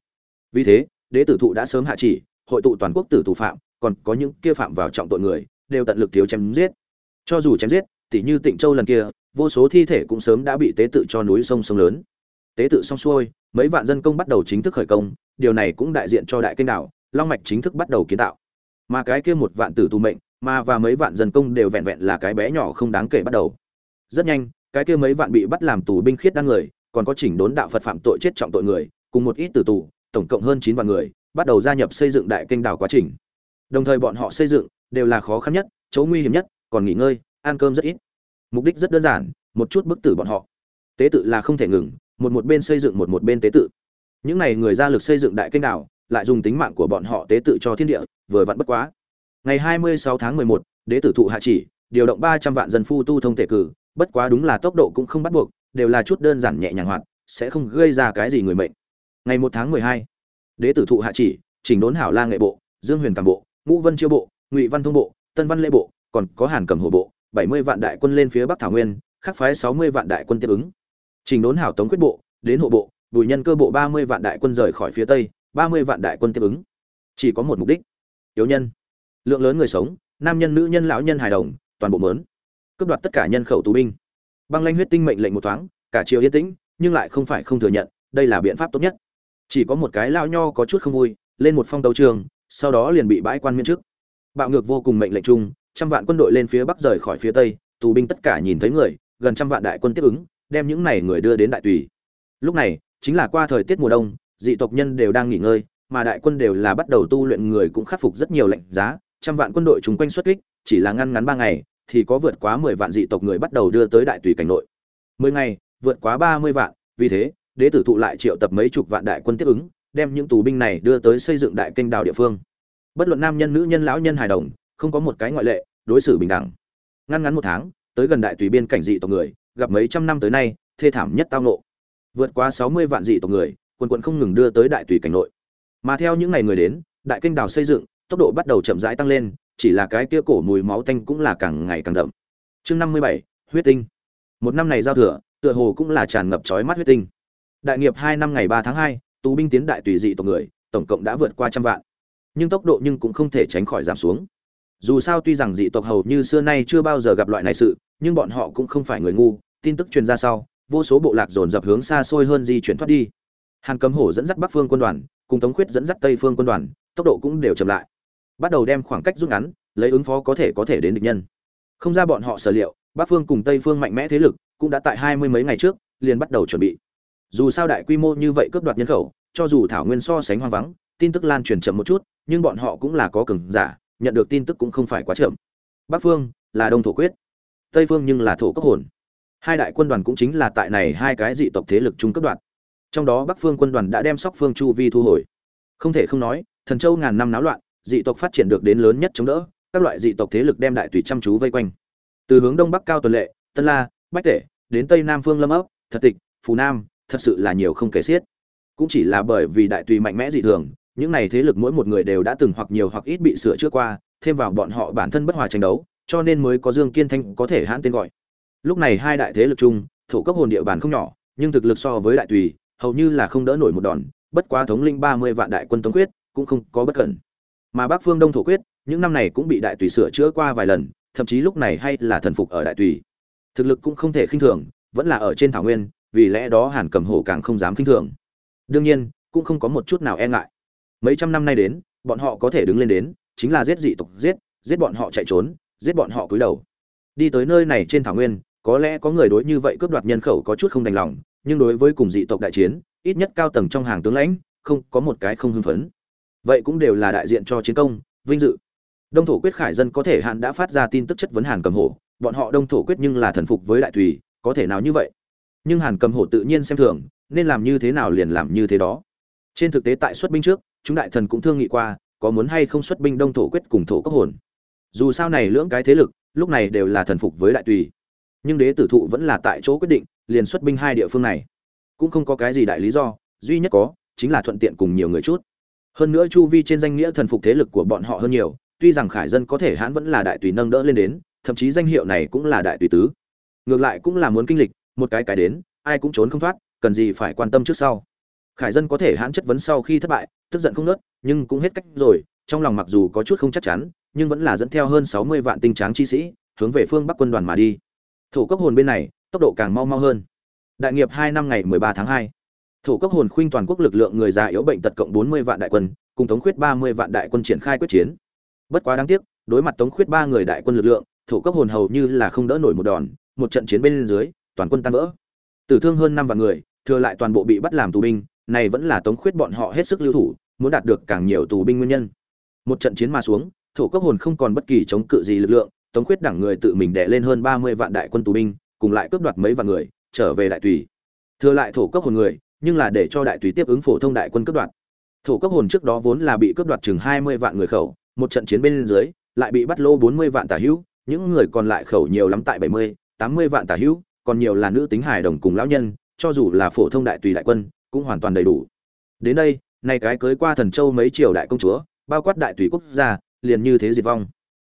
S1: vì thế, đế tử thụ đã sớm hạ chỉ, hội tụ toàn quốc tử tù phạm, còn có những kia phạm vào trọng tội người, đều tận lực thiếu chém giết. Cho dù chém giết, tỉ như tịnh châu lần kia, vô số thi thể cũng sớm đã bị tế tự cho núi sông sông lớn. Tế tự xong xuôi, mấy vạn dân công bắt đầu chính thức khởi công, điều này cũng đại diện cho đại kênh đảo long mạch chính thức bắt đầu kiến tạo. Mà cái kia một vạn tử tù mệnh, mà và mấy vạn dân công đều vẹn vẹn là cái bé nhỏ không đáng kể bắt đầu. Rất nhanh, cái kia mấy vạn bị bắt làm tù binh khiết đan người, còn có chỉnh đốn đạo phật phạm tội chết trọng tội người, cùng một ít tử tù tổng cộng hơn chín vạn người bắt đầu gia nhập xây dựng đại kênh đảo quá trình. Đồng thời bọn họ xây dựng đều là khó khăn nhất chỗ nguy hiểm nhất còn nghỉ ngơi ăn cơm rất ít. Mục đích rất đơn giản một chút bức tử bọn họ. Tế tự là không thể ngừng một một bên xây dựng một một bên tế tự. Những này người ra lực xây dựng đại kênh đảo lại dùng tính mạng của bọn họ tế tự cho thiên địa vừa vặn bất quá. Ngày 26 tháng 11, đế tử thụ hạ chỉ điều động 300 vạn dân phu tu thông thể cử bất quá đúng là tốc độ cũng không bắt buộc đều là chút đơn giản nhẹ nhàng hoạt sẽ không gây ra cái gì người mệnh ngày một tháng 12, đế tử thụ hạ chỉ chỉnh đốn hảo la nghệ bộ dương huyền cảm bộ ngũ vân chiêu bộ ngụy văn thông bộ tân văn lễ bộ còn có hàn cầm hộ bộ 70 vạn đại quân lên phía bắc thảo nguyên khắc phái 60 vạn đại quân tiếp ứng. Chỉnh đốn hảo tống quyết bộ đến hộ bộ bùi nhân cơ bộ 30 vạn đại quân rời khỏi phía tây 30 vạn đại quân tiếp ứng. Chỉ có một mục đích. Yếu nhân. Lượng lớn người sống nam nhân nữ nhân lão nhân hài đồng toàn bộ mớn. Cướp đoạt tất cả nhân khẩu tù binh. Băng lanh huyết tinh mệnh lệnh một thoáng cả triều yên tĩnh nhưng lại không phải không thừa nhận đây là biện pháp tốt nhất chỉ có một cái lao nho có chút không vui, lên một phong tấu trường, sau đó liền bị bãi quan miễn chức bạo ngược vô cùng mệnh lệnh chung, trăm vạn quân đội lên phía bắc rời khỏi phía tây, tù binh tất cả nhìn thấy người, gần trăm vạn đại quân tiếp ứng, đem những này người đưa đến đại tùy. Lúc này, chính là qua thời tiết mùa đông, dị tộc nhân đều đang nghỉ ngơi, mà đại quân đều là bắt đầu tu luyện người cũng khắc phục rất nhiều lệnh giá, trăm vạn quân đội chúng quanh xuất kích, chỉ là ngăn ngắn ba ngày, thì có vượt quá mười vạn dị tộc người bắt đầu đưa tới đại tùy cảnh nội. Mười ngày, vượt quá ba mươi vạn, vì thế đế tử thụ lại triệu tập mấy chục vạn đại quân tiếp ứng, đem những tù binh này đưa tới xây dựng đại kênh đào địa phương. Bất luận nam nhân, nữ nhân, lão nhân, hài đồng, không có một cái ngoại lệ, đối xử bình đẳng. Ngăn ngắn một tháng, tới gần đại tùy biên cảnh dị tộc người, gặp mấy trăm năm tới nay, thê thảm nhất tao nộ vượt qua sáu mươi vạn dị tộc người, quần quận không ngừng đưa tới đại tùy cảnh nội. Mà theo những ngày người đến, đại kênh đào xây dựng, tốc độ bắt đầu chậm rãi tăng lên, chỉ là cái kia cổ mùi máu tanh cũng là càng ngày càng đậm. Chương năm mươi bảy, huyết tinh. Một năm này giao thừa, tựa hồ cũng là tràn ngập chói mắt huyết tinh đại nghiệp hai năm ngày ba tháng hai, tù binh tiến đại tùy dị tộc người, tổng cộng đã vượt qua trăm vạn. Nhưng tốc độ nhưng cũng không thể tránh khỏi giảm xuống. Dù sao tuy rằng dị tộc hầu như xưa nay chưa bao giờ gặp loại này sự, nhưng bọn họ cũng không phải người ngu, tin tức truyền ra sau, vô số bộ lạc dồn dập hướng xa xôi hơn di chuyển thoát đi. Hàn cấm hổ dẫn dắt bắc phương quân đoàn, cùng tống khuyết dẫn dắt tây phương quân đoàn, tốc độ cũng đều chậm lại. Bắt đầu đem khoảng cách rút ngắn, lấy ứng phó có thể có thể đến địch nhân. Không ra bọn họ sở liệu, bắc phương cùng tây phương mạnh mẽ thế lực cũng đã tại hai mươi mấy ngày trước liền bắt đầu chuẩn bị dù sao đại quy mô như vậy cướp đoạt nhân khẩu, cho dù thảo nguyên so sánh hoang vắng, tin tức lan truyền chậm một chút, nhưng bọn họ cũng là có cường giả, nhận được tin tức cũng không phải quá chậm. Bắc phương là đông thổ quyết, tây phương nhưng là thổ cấp hồn. Hai đại quân đoàn cũng chính là tại này hai cái dị tộc thế lực chung cấp đoạt. Trong đó bắc phương quân đoàn đã đem sóc phương chu vi thu hồi. Không thể không nói, thần châu ngàn năm náo loạn, dị tộc phát triển được đến lớn nhất chống đỡ, các loại dị tộc thế lực đem đại tùy chăm chú vây quanh. Từ hướng đông bắc cao tuần lệ, tân la, bách tể, đến tây nam phương lâm ấp, thật tịch, phù nam thật sự là nhiều không kể xiết. Cũng chỉ là bởi vì đại tùy mạnh mẽ dị thường, những này thế lực mỗi một người đều đã từng hoặc nhiều hoặc ít bị sửa chữa qua, thêm vào bọn họ bản thân bất hòa tranh đấu, cho nên mới có dương kiên thanh có thể hãn tên gọi. Lúc này hai đại thế lực chung thủ cấp hồn địa bàn không nhỏ, nhưng thực lực so với đại tùy, hầu như là không đỡ nổi một đòn, bất quá thống linh ba mươi vạn đại quân tống quyết cũng không có bất cẩn. Mà bắc phương đông thổ quyết, những năm này cũng bị đại tùy sửa chữa qua vài lần, thậm chí lúc này hay là thần phục ở đại tùy. Thực lực cũng không thể khinh thường, vẫn là ở trên thảo nguyên vì lẽ đó hàn cầm hổ càng không dám khinh thường. Đương nhiên, cũng không có một chút nào e ngại. Mấy trăm năm nay đến, bọn họ có thể đứng lên đến, chính là giết dị tộc, giết giết bọn họ chạy trốn, giết bọn họ cúi đầu. Đi tới nơi này trên thảo nguyên, có lẽ có người đối như vậy cướp đoạt nhân khẩu có chút không đành lòng, nhưng đối với cùng dị tộc đại chiến, ít nhất cao tầng trong hàng tướng lãnh, không có một cái không hưng phấn. Vậy cũng đều là đại diện cho chiến công, vinh dự. Đông thổ quyết khải dân có thể hạn đã phát ra tin tức chất vấn hàn cầm hổ, bọn họ đông thổ quyết nhưng là thần phục với đại tùy có thể nào như vậy? Nhưng hàn cầm hổ tự nhiên xem thường, nên làm như thế nào liền làm như thế đó. Trên thực tế tại xuất binh trước, chúng đại thần cũng thương nghị qua, có muốn hay không xuất binh đông thổ quyết cùng thổ cốc hồn. Dù sao này lưỡng cái thế lực, lúc này đều là thần phục với đại tùy. Nhưng đế tử thụ vẫn là tại chỗ quyết định, liền xuất binh hai địa phương này. Cũng không có cái gì đại lý do, duy nhất có, chính là thuận tiện cùng nhiều người chút. Hơn nữa chu vi trên danh nghĩa thần phục thế lực của bọn họ hơn nhiều, tuy rằng khải dân có thể hãn vẫn là đại tùy nâng đỡ lên đến, thậm chí danh hiệu này cũng là đại tùy tứ. Ngược lại cũng là muốn kinh lịch một cái cái đến, ai cũng trốn không thoát, cần gì phải quan tâm trước sau. Khải dân có thể hãn chất vấn sau khi thất bại, tức giận không nớt, nhưng cũng hết cách rồi, trong lòng mặc dù có chút không chắc chắn, nhưng vẫn là dẫn theo hơn sáu mươi vạn tinh tráng chi sĩ, hướng về phương bắc quân đoàn mà đi. Thổ cấp hồn bên này, tốc độ càng mau mau hơn. Đại nghiệp hai năm ngày mười ba tháng hai. Thổ cấp hồn khuynh toàn quốc lực lượng người già yếu bệnh tật cộng bốn mươi vạn đại quân, cùng tống khuyết ba mươi vạn đại quân triển khai quyết chiến. Bất quá đáng tiếc, đối mặt tống khuyết ba người đại quân lực lượng, thổ cấp hồn hầu như là không đỡ nổi một đòn, một trận chiến bên dưới toàn quân tan vỡ. Tử thương hơn năm vạn người, thừa lại toàn bộ bị bắt làm tù binh, này vẫn là tống khuyết bọn họ hết sức lưu thủ, muốn đạt được càng nhiều tù binh nguyên nhân. Một trận chiến mà xuống, thổ cốc hồn không còn bất kỳ chống cự gì lực lượng, tống khuyết đảng người tự mình đẻ lên hơn ba mươi vạn đại quân tù binh, cùng lại cướp đoạt mấy vạn người, trở về đại tùy. Thừa lại thổ cốc hồn người, nhưng là để cho đại tùy tiếp ứng phổ thông đại quân cướp đoạt. Thổ cốc hồn trước đó vốn là bị cướp đoạt chừng hai mươi vạn người khẩu, một trận chiến bên dưới, lại bị bắt lô bốn mươi vạn tả hữu, những người còn lại khẩu nhiều lắm tại bảy mươi, tám mươi vạn tả hữu còn nhiều là nữ tính hài đồng cùng lão nhân, cho dù là phổ thông đại tùy đại quân, cũng hoàn toàn đầy đủ. Đến đây, nay cái cưới qua thần châu mấy triều đại công chúa, bao quát đại tùy quốc gia, liền như thế diệt vong.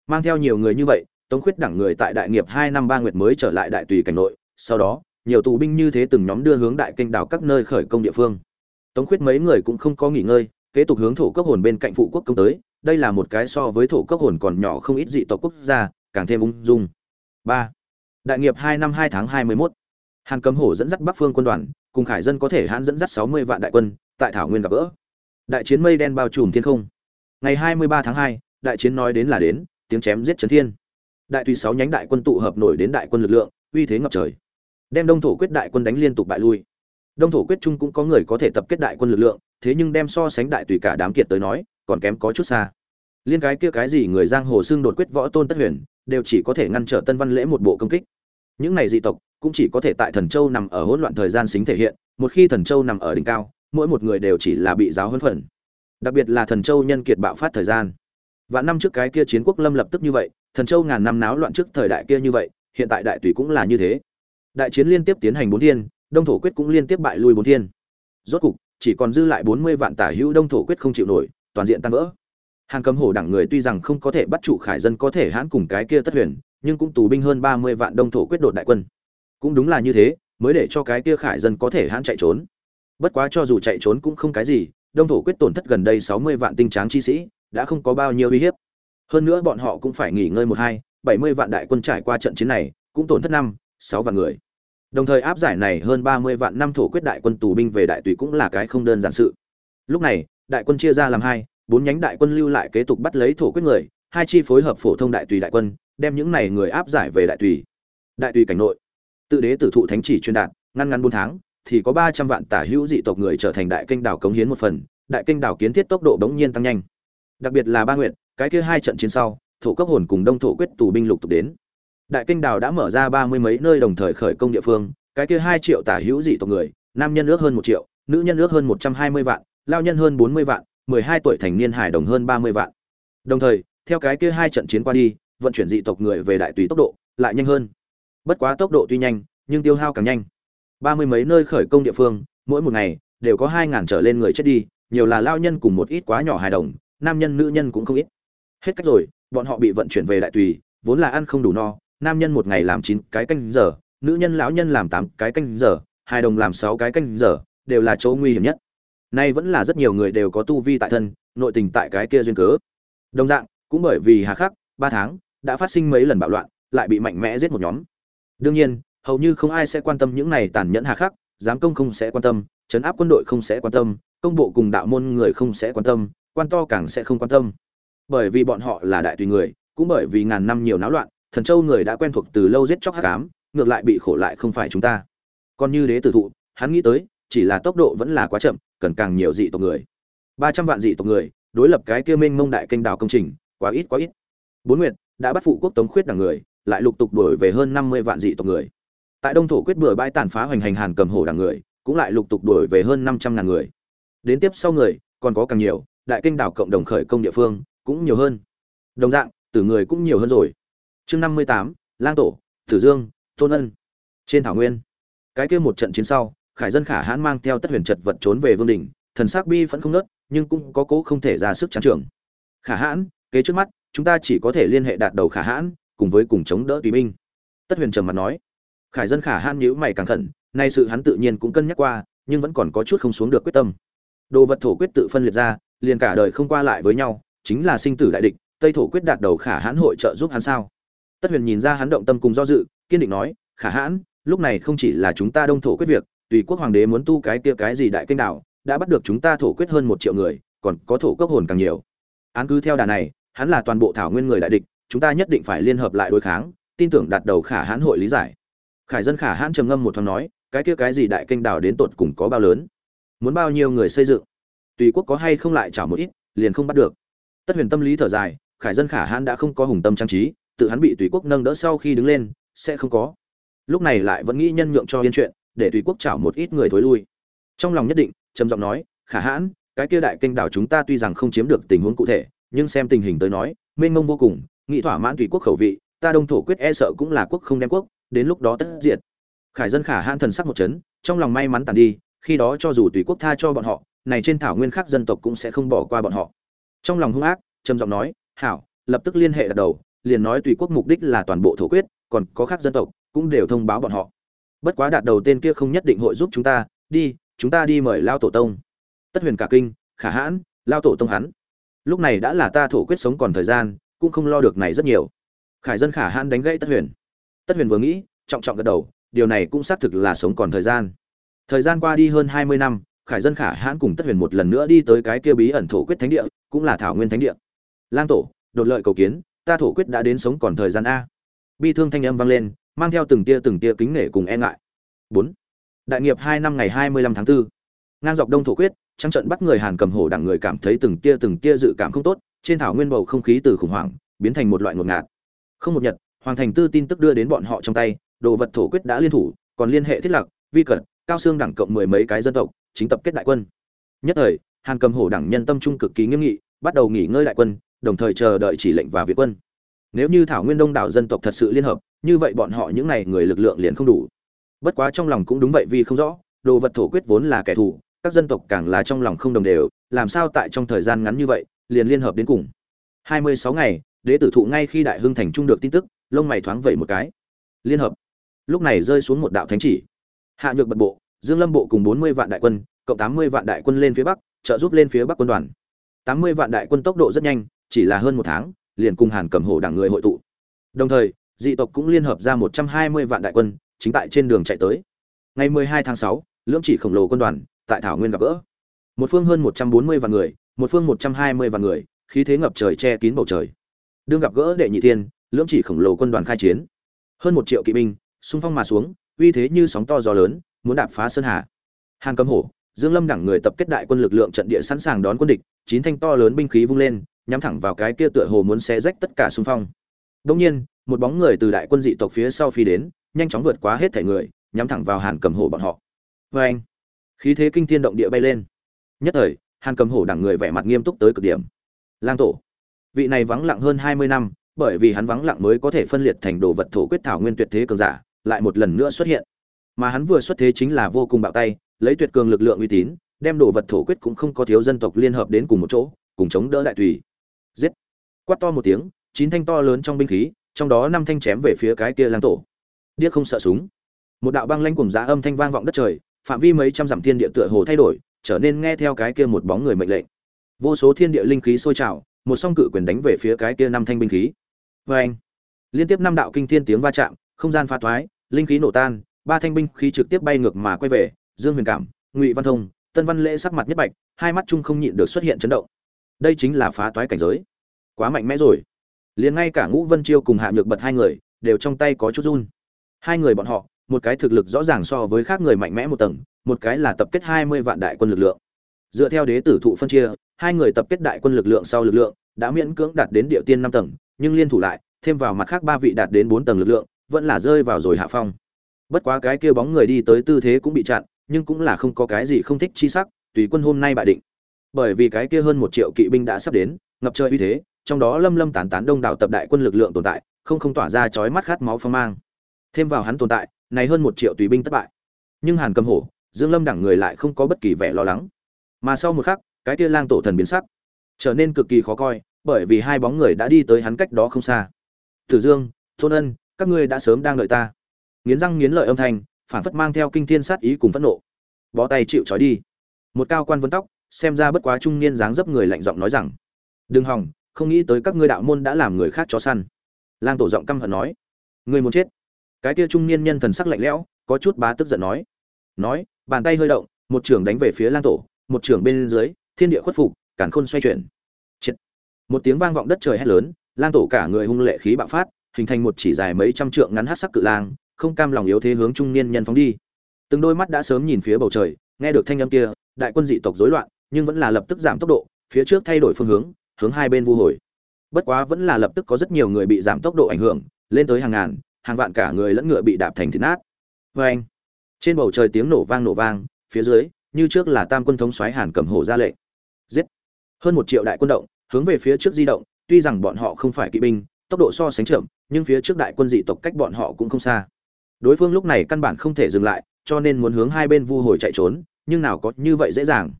S1: Mang theo nhiều người như vậy, tống khuyết đẳng người tại đại nghiệp hai năm ba nguyệt mới trở lại đại tùy cảnh nội, sau đó, nhiều tù binh như thế từng nhóm đưa hướng đại kênh đảo các nơi khởi công địa phương. Tống khuyết mấy người cũng không có nghỉ ngơi, kế tục hướng thổ cấp hồn bên cạnh phụ quốc công tới, đây là một cái so với thổ cấp hồn còn nhỏ không ít dị tộc quốc gia, càng thêm ung dung. Ba đại nghiệp hai năm hai tháng hai mươi 21. hàn cấm hổ dẫn dắt bắc phương quân đoàn, cùng khải dân có thể hãn dẫn dắt sáu mươi vạn đại quân, tại thảo nguyên gặp gỡ. Đại chiến mây đen bao trùm thiên không. Ngày hai mươi ba tháng hai, đại chiến nói đến là đến, tiếng chém giết chấn thiên. Đại tùy sáu nhánh đại quân tụ hợp nổi đến đại quân lực lượng, uy thế ngập trời. Đem đông thổ quyết đại quân đánh liên tục bại lui. Đông thổ quyết trung cũng có người có thể tập kết đại quân lực lượng, thế nhưng đem so sánh đại tùy cả đám kiệt tới nói, còn kém có chút xa. Liên cái kia cái gì người giang hồ xương đột quyết võ tôn tất huyền, đều chỉ có thể ngăn trở tân văn lễ một bộ công kích những này dị tộc cũng chỉ có thể tại thần châu nằm ở hỗn loạn thời gian xính thể hiện, một khi thần châu nằm ở đỉnh cao, mỗi một người đều chỉ là bị giáo huấn phần. Đặc biệt là thần châu nhân kiệt bạo phát thời gian. Và năm trước cái kia chiến quốc lâm lập tức như vậy, thần châu ngàn năm náo loạn trước thời đại kia như vậy, hiện tại đại tùy cũng là như thế. Đại chiến liên tiếp tiến hành bốn thiên, đông thổ quyết cũng liên tiếp bại lui bốn thiên. Rốt cục, chỉ còn dư lại bốn mươi vạn tả hữu đông thổ quyết không chịu nổi, toàn diện tan vỡ. Hàng cấm hổ đẳng người tuy rằng không có thể bắt trụ khải dân có thể hãn cùng cái kia tất huyền nhưng cũng tù binh hơn ba mươi vạn đông thổ quyết đột đại quân. Cũng đúng là như thế, mới để cho cái kia khải dân có thể hãn chạy trốn. Bất quá cho dù chạy trốn cũng không cái gì, đông thổ quyết tổn thất gần đây sáu mươi vạn tinh tráng chi sĩ, đã không có bao nhiêu uy hiếp. Hơn nữa bọn họ cũng phải nghỉ ngơi một hai, bảy mươi vạn đại quân trải qua trận chiến này, cũng tổn thất năm, sáu vạn người. Đồng thời áp giải này hơn ba mươi vạn năm thổ quyết đại quân tù binh về đại tùy cũng là cái không đơn giản sự. Lúc này, đại quân chia ra làm hai, bốn nhánh đại quân lưu lại kế tục bắt lấy thổ quyết người, hai chi phối hợp phổ thông đại tùy đại quân đem những này người áp giải về đại tùy. Đại tùy cảnh nội, tự đế tử thụ thánh chỉ truyền đạt, ngăn ngăn bốn tháng, thì có ba trăm vạn tả hữu dị tộc người trở thành đại kênh đảo cống hiến một phần, đại kênh đảo kiến thiết tốc độ bỗng nhiên tăng nhanh. Đặc biệt là ba nguyện cái kia hai trận chiến sau, thổ cấp hồn cùng đông thổ quyết tù binh lục tục đến. Đại kênh đảo đã mở ra ba mươi mấy nơi đồng thời khởi công địa phương, cái kia hai triệu tả hữu dị tộc người, nam nhân ước hơn một triệu, nữ nhân ước hơn một trăm hai mươi vạn, lao nhân hơn bốn mươi vạn, mười hai tuổi thành niên hải đồng hơn ba mươi vạn. Đồng thời, theo cái kia hai trận chiến qua đi vận chuyển dị tộc người về đại tùy tốc độ, lại nhanh hơn. Bất quá tốc độ tuy nhanh, nhưng tiêu hao càng nhanh. Ba mươi mấy nơi khởi công địa phương, mỗi một ngày, đều có hai ngàn trở lên người chết đi, nhiều là lao nhân cùng một ít quá nhỏ hài đồng, nam nhân, nữ nhân cũng không ít. Hết cách rồi, bọn họ bị vận chuyển về đại tùy, vốn là ăn không đủ no, nam nhân một ngày làm chín cái canh giờ, nữ nhân, lão nhân làm tám cái canh giờ, hài đồng làm sáu cái canh giờ, đều là chỗ nguy hiểm nhất. Nay vẫn là rất nhiều người đều có tu vi tại thân, nội tình tại cái kia duyên cớ. Đồng dạng, cũng bởi vì hà khắc, ba tháng đã phát sinh mấy lần bạo loạn, lại bị mạnh mẽ giết một nhóm. Đương nhiên, hầu như không ai sẽ quan tâm những này tàn nhẫn hà khắc, giám công không sẽ quan tâm chấn áp quân đội không sẽ quan tâm, công bộ cùng đạo môn người không sẽ quan tâm, quan to càng sẽ không quan tâm. Bởi vì bọn họ là đại tùy người, cũng bởi vì ngàn năm nhiều náo loạn, thần châu người đã quen thuộc từ lâu giết chóc hắc ám, ngược lại bị khổ lại không phải chúng ta. Còn như đế tử thụ, hắn nghĩ tới, chỉ là tốc độ vẫn là quá chậm, cần càng nhiều dị tộc người. Ba trăm vạn dị tộc người, đối lập cái kia minh mông đại kênh đào công trình, quá ít quá ít. Bốn nguyệt đã bắt phụ quốc tống khuyết đảng người, lại lục tục đuổi về hơn năm mươi vạn dị tộc người. Tại đông thổ quyết bừa bãi tàn phá hoành hành hàn cầm hổ đảng người, cũng lại lục tục đuổi về hơn năm trăm ngàn người. Đến tiếp sau người, còn có càng nhiều, đại kinh đảo cộng đồng khởi công địa phương, cũng nhiều hơn. Đồng dạng, tử người cũng nhiều hơn rồi. Chương năm mươi tám, lang tổ, tử dương, tôn ân. Trên thảo nguyên, cái kia một trận chiến sau, khải dân khả hãn mang theo tất huyền trật vật trốn về vương đình, thần sắc bi vẫn không nớt nhưng cũng có cố không thể ra sức trắng trường. Khả hãn, kế trước mắt chúng ta chỉ có thể liên hệ đạt đầu khả hãn, cùng với cùng chống đỡ tùy binh. Tất huyền trầm mặt nói. Khải dân khả hãn nhữ mày càng khẩn, nay sự hắn tự nhiên cũng cân nhắc qua, nhưng vẫn còn có chút không xuống được quyết tâm. Đồ vật thổ quyết tự phân liệt ra, liền cả đời không qua lại với nhau, chính là sinh tử đại địch, tây thổ quyết đạt đầu khả hãn hội trợ giúp hắn sao? Tất huyền nhìn ra hắn động tâm cùng do dự, kiên định nói, khả hãn, lúc này không chỉ là chúng ta đông thổ quyết việc, tùy quốc hoàng đế muốn tu cái kia cái gì đại kênh đạo, đã bắt được chúng ta thổ quyết hơn một triệu người, còn có thổ cấp hồn càng nhiều. Án cứ theo đà này hắn là toàn bộ thảo nguyên người đại địch, chúng ta nhất định phải liên hợp lại đối kháng, tin tưởng đạt đầu khả hãn hội lý giải. Khải dân khả hãn trầm ngâm một thoáng nói, cái kia cái gì đại kênh đảo đến tột cùng có bao lớn? Muốn bao nhiêu người xây dựng? Tùy quốc có hay không lại trả một ít, liền không bắt được. Tất huyền tâm lý thở dài, khải dân khả hãn đã không có hùng tâm trang trí, tự hắn bị tùy quốc nâng đỡ sau khi đứng lên, sẽ không có. Lúc này lại vẫn nghĩ nhân nhượng cho yên chuyện, để tùy quốc chảo một ít người thối lui. Trong lòng nhất định, trầm giọng nói, khả hãn, cái kia đại kênh đảo chúng ta tuy rằng không chiếm được tình huống cụ thể nhưng xem tình hình tới nói, mênh mông vô cùng nghĩ thỏa mãn tùy quốc khẩu vị, ta đông thổ quyết e sợ cũng là quốc không đem quốc, đến lúc đó tất diệt. Khải dân khả hãn thần sắc một chấn, trong lòng may mắn tàn đi, khi đó cho dù tùy quốc tha cho bọn họ, này trên thảo nguyên khác dân tộc cũng sẽ không bỏ qua bọn họ. Trong lòng hung ác, trầm giọng nói, hảo, lập tức liên hệ đặt đầu, liền nói tùy quốc mục đích là toàn bộ thổ quyết, còn có khác dân tộc, cũng đều thông báo bọn họ. Bất quá đạt đầu tên kia không nhất định hội giúp chúng ta, đi, chúng ta đi mời lao tổ tông. Tất huyền cả kinh, khả hãn, lao tổ tông hắn lúc này đã là ta thổ quyết sống còn thời gian, cũng không lo được này rất nhiều. Khải dân khả hãn đánh gãy tất huyền. Tất huyền vừa nghĩ, trọng trọng gật đầu, điều này cũng xác thực là sống còn thời gian. Thời gian qua đi hơn hai mươi năm, khải dân khả hãn cùng tất huyền một lần nữa đi tới cái kia bí ẩn thổ quyết thánh địa, cũng là thảo nguyên thánh địa. Lang tổ, đột lợi cầu kiến, ta thổ quyết đã đến sống còn thời gian a. Bi thương thanh âm vang lên, mang theo từng tia từng tia kính nể cùng e ngại. Bốn. Đại nghiệp hai năm ngày hai mươi lăm tháng 4. ngang dọc đông thổ quyết trăng trận bắt người hàn cầm hổ đảng người cảm thấy từng tia từng tia dự cảm không tốt, trên thảo nguyên bầu không khí từ khủng hoảng, biến thành một loại ngột ngạt. Không một nhật, hoàng thành tư tin tức đưa đến bọn họ trong tay, đồ vật thổ quyết đã liên thủ, còn liên hệ thiết lập vi cật, cao xương đẳng cộng mười mấy cái dân tộc, chính tập kết đại quân. Nhất thời, hàn cầm hổ đảng nhân tâm trung cực kỳ nghiêm nghị, bắt đầu nghỉ ngơi đại quân, đồng thời chờ đợi chỉ lệnh và việt quân. Nếu như thảo nguyên đông đảo dân tộc thật sự liên hợp, như vậy bọn họ những n à y người lực lượng liền không đủ. Bất quá trong lòng cũng đúng vậy vì không rõ, đồ vật thổ quyết vốn là kẻ thù các dân tộc càng là trong lòng không đồng đều làm sao tại trong thời gian ngắn như vậy liền liên hợp đến cùng. Hai mươi sáu ngày đế tử thụ ngay khi đại hưng thành trung được tin tức lông mày thoáng vẩy một cái. Liên hợp. Lúc này rơi xuống một đạo thánh chỉ. Hạ nhược bật bộ dương lâm bộ cùng bốn mươi vạn đại quân cộng tám mươi vạn đại quân lên phía bắc trợ giúp lên phía bắc quân đoàn. tám mươi vạn đại quân tốc độ rất nhanh chỉ là hơn một tháng liền cùng hàn cầm hổ đảng người hội tụ. Đồng thời dị tộc cũng liên hợp ra một trăm hai mươi vạn đại quân chính tại trên đường chạy tới. Ngày mười hai tháng 6, lưỡng chỉ khổng lồ quân đoàn tại thảo nguyên gặp gỡ. Một phương hơn một trăm bốn mươi vạn người, một phương một trăm hai mươi vạn người, khí thế ngập trời che kín bầu trời. Đương gặp gỡ đệ nhị thiên, lưỡng chỉ khổng lồ quân đoàn khai chiến. Hơn một triệu kỵ binh, xung phong mà xuống, uy thế như sóng to gió lớn, muốn đạp phá sơn hà. Hàn cầm hổ, dương lâm đẳng người tập kết đại quân lực lượng trận địa sẵn sàng đón quân địch, chín thanh to lớn binh khí vung lên, nhắm thẳng vào cái kia tựa hồ muốn xé rách tất cả xung phong. Đông nhiên, một bóng người từ đại quân dị tộc phía sau phi đến, nhanh chóng vượt quá hết thể người, nhắm thẳng vào hàn cầm hổ bọn họ. Vê anh khí thế kinh thiên động địa bay lên. Nhất thời, hàn cầm hổ đẳng người vẻ mặt nghiêm túc tới cực điểm. Lang tổ, vị này vắng lặng hơn hai mươi năm, bởi vì hắn vắng lặng mới có thể phân liệt thành đồ vật thổ quyết thảo nguyên tuyệt thế cường giả, lại một lần nữa xuất hiện. Mà hắn vừa xuất thế chính là vô cùng bạo tay, lấy tuyệt cường lực lượng uy tín, đem đồ vật thổ quyết cũng không có thiếu dân tộc liên hợp đến cùng một chỗ, cùng chống đỡ đại tùy. Giết. Quát to một tiếng, chín thanh to lớn trong binh khí, trong đó năm thanh chém về phía cái kia lang tổ. Điếc không sợ súng. Một đạo băng lanh cùng giá âm thanh vang vọng đất trời phạm vi mấy trăm dặm thiên địa tựa hồ thay đổi, trở nên nghe theo cái kia một bóng người mệnh lệnh. Vô số thiên địa linh khí sôi trào, một song cự quyền đánh về phía cái kia năm thanh binh khí. Vê anh liên tiếp năm đạo kinh thiên tiếng va chạm, không gian pha thoái, linh khí nổ tan, ba thanh binh khí trực tiếp bay ngược mà quay về, dương huyền cảm, ngụy văn thông, tân văn lễ sắc mặt nhất bạch, hai mắt chung không nhịn được xuất hiện chấn động. Đây chính là phá toái cảnh giới. Quá mạnh mẽ rồi. Liền ngay cả ngũ vân chiêu cùng hạ nhược bật hai người, đều trong tay có chút run. Hai người bọn họ một cái thực lực rõ ràng so với khác người mạnh mẽ một tầng, một cái là tập kết hai mươi vạn đại quân lực lượng. Dựa theo đế tử thụ phân chia, hai người tập kết đại quân lực lượng sau lực lượng đã miễn cưỡng đạt đến địa tiên năm tầng, nhưng liên thủ lại, thêm vào mặt khác ba vị đạt đến bốn tầng lực lượng, vẫn là rơi vào rồi hạ phong. Bất quá cái kia bóng người đi tới tư thế cũng bị chặn, nhưng cũng là không có cái gì không thích chi sắc, tùy quân hôm nay bại định. Bởi vì cái kia hơn một triệu kỵ binh đã sắp đến, ngập trời uy thế, trong đó lâm lâm tán tán đông đảo tập đại quân lực lượng tồn tại, không không tỏa ra chói mắt khát máu phong mang. Thêm vào hắn tồn tại này hơn một triệu tùy binh thất bại. Nhưng hàn cầm hổ, dương lâm đẳng người lại không có bất kỳ vẻ lo lắng. Mà sau một khắc, cái kia lang tổ thần biến sắc, trở nên cực kỳ khó coi, bởi vì hai bóng người đã đi tới hắn cách đó không xa. Tử dương thôn ân, các ngươi đã sớm đang đợi ta. Nghiến răng nghiến lợi âm thanh, phản phất mang theo kinh thiên sát ý cùng phẫn nộ. Bó tay chịu trói đi. Một cao quan vấn tóc, xem ra bất quá trung niên dáng dấp người lạnh giọng nói rằng, đừng hòng không nghĩ tới các ngươi đạo môn đã làm người khác cho săn. Lang tổ giọng căm hận nói người muốn chết? Cái kia trung niên nhân thần sắc lạnh lẽo, có chút bá tức giận nói. Nói, bàn tay hơi động, một trưởng đánh về phía lang tổ, một trưởng bên dưới, thiên địa khuất phục cản khôn xoay chuyển. Chịt. một tiếng vang vọng đất trời hét lớn, lang tổ cả người hung lệ khí bạo phát, hình thành một chỉ dài mấy trăm trượng ngắn hát sắc cự lang, không cam lòng yếu thế hướng trung niên nhân phóng đi. Từng đôi mắt đã sớm nhìn phía bầu trời, nghe được thanh âm kia, đại quân dị tộc rối loạn, nhưng vẫn là lập tức giảm tốc độ, phía trước thay đổi phương hướng hướng hai bên vu hồi. Bất quá vẫn là lập tức có rất nhiều người bị giảm tốc độ ảnh hưởng, lên tới hàng ngàn hàng vạn cả người lẫn ngựa bị đạp thành thịt nát. Vê anh. Trên bầu trời tiếng nổ vang nổ vang, phía dưới, như trước là tam quân thống xoáy hàn cầm hổ ra lệnh. Giết. Hơn một triệu đại quân động, hướng về phía trước di động, tuy rằng bọn họ không phải kỵ binh, tốc độ so sánh chậm, nhưng phía trước đại quân dị tộc cách bọn họ cũng không xa. Đối phương lúc này căn bản không thể dừng lại, cho nên muốn hướng hai bên vu hồi chạy trốn, nhưng nào có như vậy dễ dàng.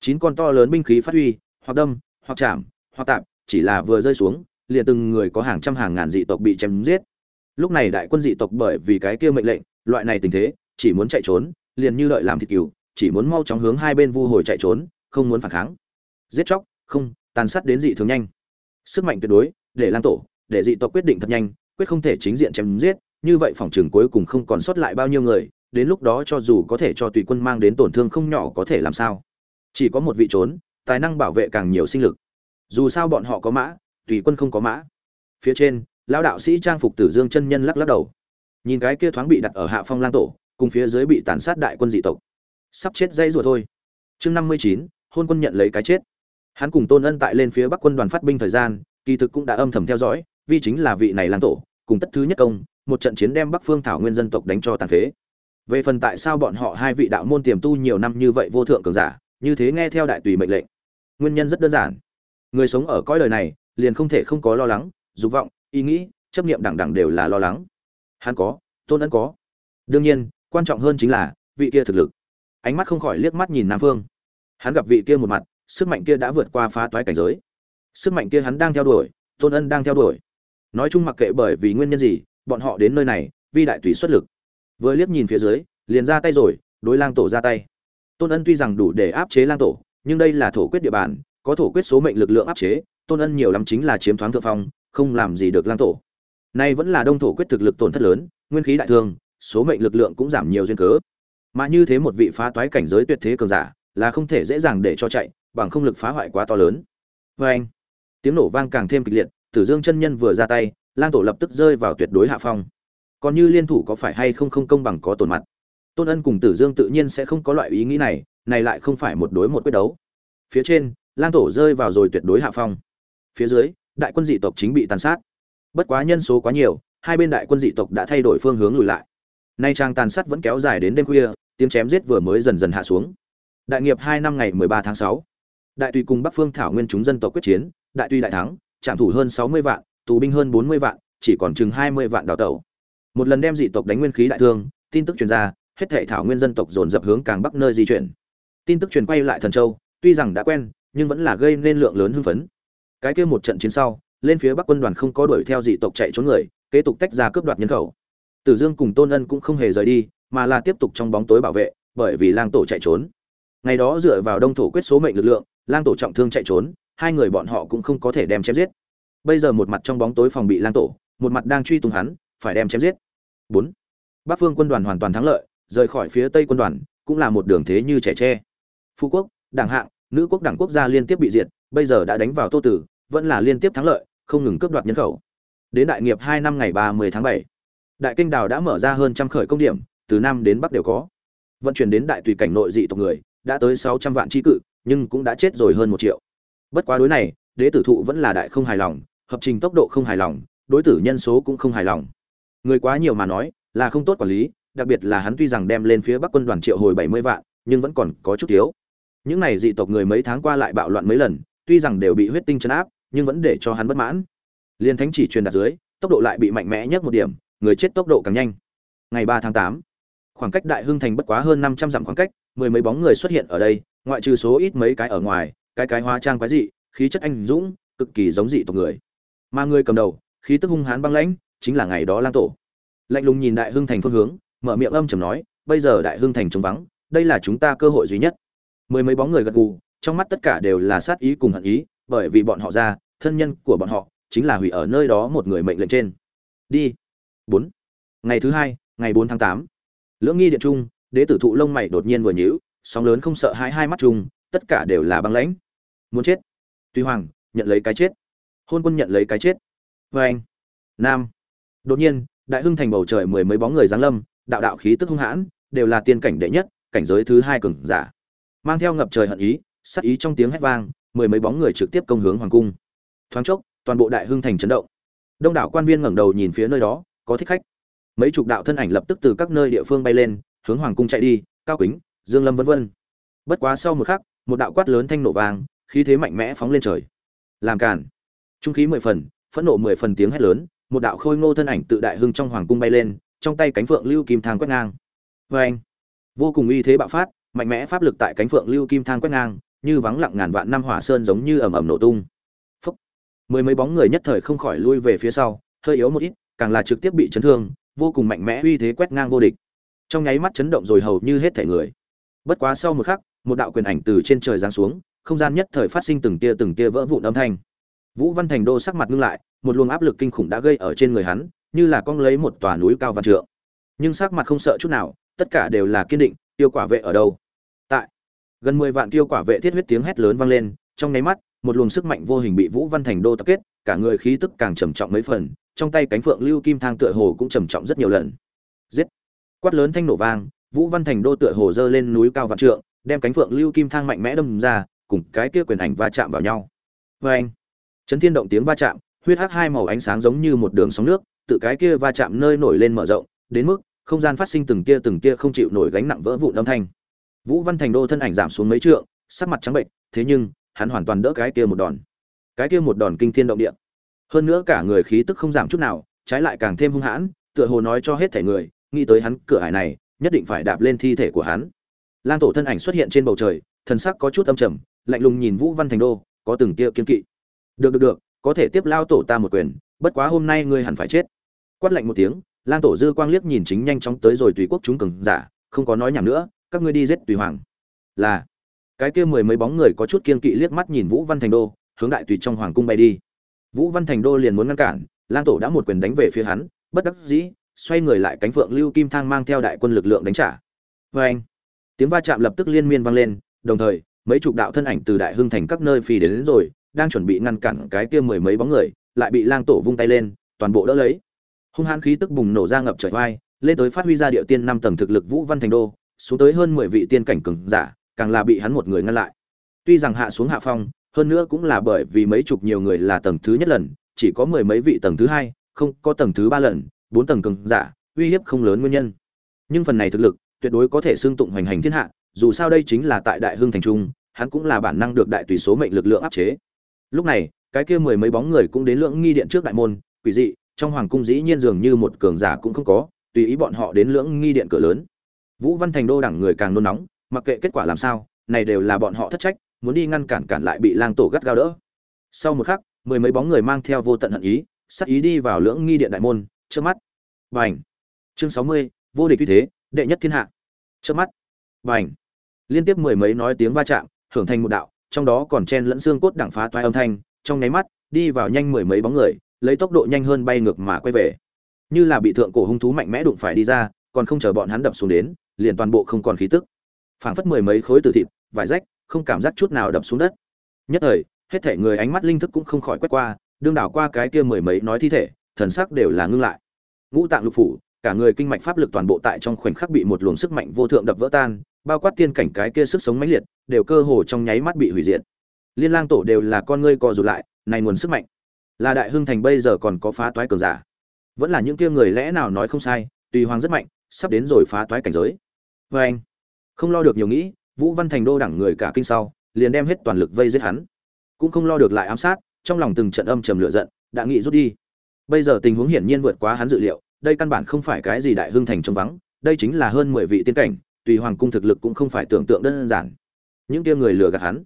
S1: Chín con to lớn binh khí phát huy, hoặc đâm, hoặc chạm, hoặc tạm chỉ là vừa rơi xuống, liền từng người có hàng trăm hàng ngàn dị tộc bị chém giết lúc này đại quân dị tộc bởi vì cái kia mệnh lệnh, loại này tình thế, chỉ muốn chạy trốn, liền như đợi làm thịt cừu, chỉ muốn mau chóng hướng hai bên vu hồi chạy trốn, không muốn phản kháng. Giết chóc, không, tàn sát đến dị thường nhanh. Sức mạnh tuyệt đối, để lan tổ, để dị tộc quyết định thật nhanh, quyết không thể chính diện chém giết, như vậy phòng trường cuối cùng không còn sót lại bao nhiêu người, đến lúc đó cho dù có thể cho tùy quân mang đến tổn thương không nhỏ có thể làm sao. Chỉ có một vị trốn, tài năng bảo vệ càng nhiều sinh lực. Dù sao bọn họ có mã, tùy quân không có mã. Phía trên lão đạo sĩ trang phục tử dương chân nhân lắc lắc đầu. Nhìn cái kia thoáng bị đặt ở hạ phong lang tổ, cùng phía dưới bị tàn sát đại quân dị tộc. Sắp chết dây rùa thôi. Chương năm mươi chín, hôn quân nhận lấy cái chết. Hắn cùng tôn ân tại lên phía bắc quân đoàn phát binh thời gian, kỳ thực cũng đã âm thầm theo dõi, vì chính là vị này lang tổ, cùng tất thứ nhất công, một trận chiến đem bắc phương thảo nguyên dân tộc đánh cho tàn phế. Về phần tại sao bọn họ hai vị đạo môn tiềm tu nhiều năm như vậy vô thượng cường giả, như thế nghe theo đại tùy mệnh lệnh. Nguyên nhân rất đơn giản. Người sống ở cõi đời này, liền không thể không có lo lắng, dục vọng ý nghĩ, chấp niệm đẳng đẳng đều là lo lắng. Hắn có, tôn ân có. Đương nhiên, quan trọng hơn chính là vị kia thực lực. Ánh mắt không khỏi liếc mắt nhìn nam phương. Hắn gặp vị kia một mặt, sức mạnh kia đã vượt qua phá toái cảnh giới. Sức mạnh kia hắn đang theo đuổi, tôn ân đang theo đuổi. Nói chung mặc kệ bởi vì nguyên nhân gì, bọn họ đến nơi này, vi đại tùy xuất lực. Vừa liếc nhìn phía dưới, liền ra tay rồi, đối lang tổ ra tay. Tôn ân tuy rằng đủ để áp chế lang tổ, nhưng đây là thổ quyết địa bàn, có thổ quyết số mệnh lực lượng áp chế, tôn ân nhiều lắm chính là chiếm thoáng thượng phong không làm gì được lang tổ nay vẫn là đông thổ quyết thực lực tổn thất lớn, nguyên khí đại thương, số mệnh lực lượng cũng giảm nhiều duyên cớ. Mà như thế một vị phá toái cảnh giới tuyệt thế cường giả, là không thể dễ dàng để cho chạy, bằng không lực phá hoại quá to lớn. Vê anh, tiếng nổ vang càng thêm kịch liệt, tử dương chân nhân vừa ra tay, lang tổ lập tức rơi vào tuyệt đối hạ phong. Còn như liên thủ có phải hay không không công bằng có tổn mặt? Tôn ân cùng tử dương tự nhiên sẽ không có loại ý nghĩ này này lại không phải một đối một quyết đấu. Phía trên, lang tổ rơi vào rồi tuyệt đối hạ phong. Phía dưới đại quân dị tộc chính bị tàn sát. Bất quá nhân số quá nhiều hai bên đại quân dị tộc đã thay đổi phương hướng lùi lại. Nay trang tàn sát vẫn kéo dài đến đêm khuya tiếng chém giết vừa mới dần dần hạ xuống. Đại nghiệp hai năm ngày mười ba tháng 6, đại tùy cùng bắc phương thảo nguyên chúng dân tộc quyết chiến đại tùy đại thắng trạm thủ hơn sáu mươi vạn tù binh hơn bốn mươi vạn chỉ còn chừng hai mươi vạn đào tẩu. Một lần đem dị tộc đánh nguyên khí đại thương tin tức truyền ra hết thảy thảo nguyên dân tộc dồn dập hướng càng bắc nơi di chuyển. Tin tức truyền quay lại thần châu tuy rằng đã quen nhưng vẫn là gây nên lượng lớn hưng phấn cái kia một trận chiến sau, lên phía bắc quân đoàn không có đuổi theo dị tộc chạy trốn người, kế tục tách ra cướp đoạt nhân khẩu. Tử dương cùng tôn ân cũng không hề rời đi, mà là tiếp tục trong bóng tối bảo vệ, bởi vì lang tổ chạy trốn. Ngày đó dựa vào đông thổ quyết số mệnh lực lượng, lang tổ trọng thương chạy trốn, hai người bọn họ cũng không có thể đem chém giết. Bây giờ một mặt trong bóng tối phòng bị lang tổ, một mặt đang truy tung hắn, phải đem chém giết. Bốn. Bắc phương quân đoàn hoàn toàn thắng lợi, rời khỏi phía tây quân đoàn, cũng là một đường thế như trẻ tre. Phú quốc, đảng hạng, nữ quốc đảng quốc gia liên tiếp bị diệt bây giờ đã đánh vào tô tử, vẫn là liên tiếp thắng lợi, không ngừng cướp đoạt nhân khẩu. Đến đại nghiệp hai năm ngày ba mươi tháng bảy, đại kinh đào đã mở ra hơn trăm khởi công điểm, từ nam đến bắc đều có. Vận chuyển đến đại tùy cảnh nội dị tộc người, đã tới sáu trăm vạn tri cự, nhưng cũng đã chết rồi hơn một triệu. Bất quá đối này, đế tử thụ vẫn là đại không hài lòng, hợp trình tốc độ không hài lòng, đối tử nhân số cũng không hài lòng. Người quá nhiều mà nói, là không tốt quản lý, đặc biệt là hắn tuy rằng đem lên phía bắc quân đoàn triệu hồi bảy mươi vạn, nhưng vẫn còn có chút thiếu. Những này dị tộc người mấy tháng qua lại bạo loạn mấy lần tuy rằng đều bị huyết tinh chấn áp, nhưng vẫn để cho hắn bất mãn. Liên thánh chỉ truyền đạt dưới, tốc độ lại bị mạnh mẽ nhất một điểm, người chết tốc độ càng nhanh. Ngày ba tháng tám, khoảng cách đại hưng thành bất quá hơn năm trăm dặm khoảng cách, mười mấy bóng người xuất hiện ở đây, ngoại trừ số ít mấy cái ở ngoài, cái cái hóa trang quái dị, khí chất anh dũng, cực kỳ giống dị tộc người. Mà người cầm đầu, khí tức hung hãn băng lãnh, chính là ngày đó lang tổ. Lạnh lùng nhìn đại hưng thành phương hướng, mở miệng âm trầm nói, bây giờ đại hưng thành trống vắng, đây là chúng ta cơ hội duy nhất. Mười mấy bóng người gật gù trong mắt tất cả đều là sát ý cùng hận ý bởi vì bọn họ ra thân nhân của bọn họ chính là hủy ở nơi đó một người mệnh lệnh trên. Đi. Bốn. Ngày thứ hai ngày bốn tháng tám. Lưỡng nghi điện trung đế tử thụ lông mày đột nhiên vừa nhíu sóng lớn không sợ hai hai mắt trùng, tất cả đều là băng lãnh. Muốn chết. Tuy hoàng nhận lấy cái chết. Hôn quân nhận lấy cái chết. Vê anh. Nam. Đột nhiên đại hưng thành bầu trời mười mấy bóng người giáng lâm đạo đạo khí tức hung hãn đều là tiên cảnh đệ nhất cảnh giới thứ hai cường giả. Mang theo ngập trời hận ý sắc ý trong tiếng hét vang, mười mấy bóng người trực tiếp công hướng hoàng cung. Thoáng chốc, toàn bộ đại hưng thành chấn động. Đông đảo quan viên ngẩng đầu nhìn phía nơi đó, có thích khách. Mấy chục đạo thân ảnh lập tức từ các nơi địa phương bay lên, hướng hoàng cung chạy đi, cao kính, dương lâm vân vân. Bất quá sau một khắc, một đạo quát lớn thanh nổ vang, khí thế mạnh mẽ phóng lên trời. Làm cản trung khí mười phần, phẫn nộ mười phần tiếng hét lớn, một đạo khôi ngô thân ảnh tự đại hưng trong hoàng cung bay lên, trong tay cánh phượng lưu kim thang quét ngang. Vê anh vô cùng uy thế bạo phát, mạnh mẽ pháp lực tại cánh phượng lưu kim thang quét ngang như vắng lặng ngàn vạn năm hỏa sơn giống như ầm ầm nổ tung. Phúc. mười mấy bóng người nhất thời không khỏi lui về phía sau, hơi yếu một ít, càng là trực tiếp bị chấn thương, vô cùng mạnh mẽ uy thế quét ngang vô địch. Trong nháy mắt chấn động rồi hầu như hết thể người. Bất quá sau một khắc, một đạo quyền ảnh từ trên trời giáng xuống, không gian nhất thời phát sinh từng tia từng tia vỡ vụn âm thanh. Vũ văn thành đô sắc mặt ngưng lại, một luồng áp lực kinh khủng đã gây ở trên người hắn, như là cong lấy một tòa núi cao vạn trượng. Nhưng sắc mặt không sợ chút nào, tất cả đều là kiên định, tiêu quả vệ ở đâu? Gần mười vạn tiêu quả vệ thiết huyết tiếng hét lớn vang lên, trong nháy mắt, một luồng sức mạnh vô hình bị vũ văn thành đô tập kết, cả người khí tức càng trầm trọng mấy phần, trong tay cánh phượng lưu kim thang tựa hồ cũng trầm trọng rất nhiều lần. Giết! Quát lớn thanh nổ vang, vũ văn thành đô tựa hồ dơ lên núi cao vạn trượng, đem cánh phượng lưu kim thang mạnh mẽ đâm ra, cùng cái kia quyền ảnh va chạm vào nhau. Vê anh, chấn thiên động tiếng va chạm, huyết hắc hai màu ánh sáng giống như một đường sóng nước, tự cái kia va chạm nơi nổi lên mở rộng, đến mức không gian phát sinh từng tia từng tia không chịu nổi gánh nặng vỡ vụn âm thanh vũ văn thành đô thân ảnh giảm xuống mấy trượng, sắc mặt trắng bệnh thế nhưng, hắn hoàn toàn đỡ cái kia một đòn. Cái kia một đòn kinh thiên động địa. Hơn nữa cả người khí tức không giảm chút nào, trái lại càng thêm hung hãn, tựa hồ nói cho hết thể người, nghĩ tới hắn cửa ải này, nhất định phải đạp lên thi thể của hắn. Lang tổ thân ảnh xuất hiện trên bầu trời, thần sắc có chút âm trầm, lạnh lùng nhìn vũ văn thành đô, có từng tia kiên kỵ. Được được được, có thể tiếp lao tổ ta một quyền, bất quá hôm nay ngươi hẳn phải chết. Quát lạnh một tiếng, lang tổ dư quang liếc nhìn chính nhanh chóng tới rồi tùy quốc chúng cường giả, không có nói nhảm nữa các ngươi đi giết tùy hoàng. Là. Cái kia mười mấy bóng người có chút kiên kỵ liếc mắt nhìn vũ văn thành đô hướng đại tùy trong hoàng cung bay đi. Vũ văn thành đô liền muốn ngăn cản lang tổ đã một quyền đánh về phía hắn bất đắc dĩ xoay người lại cánh phượng lưu kim thang mang theo đại quân lực lượng đánh trả. Vê anh tiếng va chạm lập tức liên miên vang lên đồng thời mấy chục đạo thân ảnh từ đại hưng thành các nơi phi đến, đến rồi đang chuẩn bị ngăn cản cái kia mười mấy bóng người lại bị lang tổ vung tay lên toàn bộ đỡ lấy. Hung hãn khí tức bùng nổ ra ngập trời vai lên tới phát huy ra địa tiên năm tầng thực lực vũ văn thành đô xuống tới hơn mười vị tiên cảnh cường giả, càng là bị hắn một người ngăn lại. Tuy rằng hạ xuống hạ phong, hơn nữa cũng là bởi vì mấy chục nhiều người là tầng thứ nhất lần, chỉ có mười mấy vị tầng thứ hai, không có tầng thứ ba lần, bốn tầng cường giả, uy hiếp không lớn nguyên nhân. Nhưng phần này thực lực, tuyệt đối có thể xương tụng hoành hành thiên hạ, dù sao đây chính là tại đại hưng thành trung, hắn cũng là bản năng được đại tùy số mệnh lực lượng áp chế. Lúc này, cái kia mười mấy bóng người cũng đến lượng nghi điện trước đại môn, quỷ dị, trong hoàng cung dĩ nhiên dường như một cường giả cũng không có, tùy ý bọn họ đến lưỡng nghi điện cửa lớn vũ văn thành đô đẳng người càng nôn nóng, mặc kệ kết quả làm sao, này đều là bọn họ thất trách, muốn đi ngăn cản cản lại bị lang tổ gắt gao đỡ. Sau một khắc, mười mấy bóng người mang theo vô tận hận ý sắc ý đi vào lưỡng nghi điện đại môn trước mắt. Bành! Chương sáu mươi, vô địch uy thế, đệ nhất thiên hạ. Trước mắt. Bành! Liên tiếp mười mấy nói tiếng va chạm, hưởng thành một đạo, trong đó còn chen lẫn xương cốt đẳng phá toái âm thanh, trong nháy mắt, đi vào nhanh mười mấy bóng người, lấy tốc độ nhanh hơn bay ngược mà quay về. Như là bị thượng cổ hung thú mạnh mẽ đụng phải đi ra, còn không chờ bọn hắn đập xuống đến liền toàn bộ không còn khí tức. Phảng phất mười mấy khối từ thịt, vải rách, không cảm giác chút nào đập xuống đất. Nhất thời, hết thể người ánh mắt linh thức cũng không khỏi quét qua, đương đảo qua cái kia mười mấy nói thi thể, thần sắc đều là ngưng lại. Ngũ tạng lục phủ, cả người kinh mạch pháp lực toàn bộ tại trong khoảnh khắc bị một luồng sức mạnh vô thượng đập vỡ tan, bao quát tiên cảnh cái kia sức sống mãnh liệt, đều cơ hồ trong nháy mắt bị hủy diệt. Liên lang tổ đều là con ngươi co rụt lại, này nguồn sức mạnh, là đại hưng thành bây giờ còn có phá toái cường giả. Vẫn là những kia người lẽ nào nói không sai, tùy hoàng rất mạnh, sắp đến rồi phá toái cảnh giới vê anh. Không lo được nhiều nghĩ, vũ văn thành đô đẳng người cả kinh sau, liền đem hết toàn lực vây giết hắn. Cũng không lo được lại ám sát, trong lòng từng trận âm trầm lửa giận, đã nghị rút đi. Bây giờ tình huống hiển nhiên vượt quá hắn dự liệu, đây căn bản không phải cái gì đại hưng thành trong vắng, đây chính là hơn mười vị tiên cảnh, tùy hoàng cung thực lực cũng không phải tưởng tượng đơn giản. Những kia người lừa gạt hắn.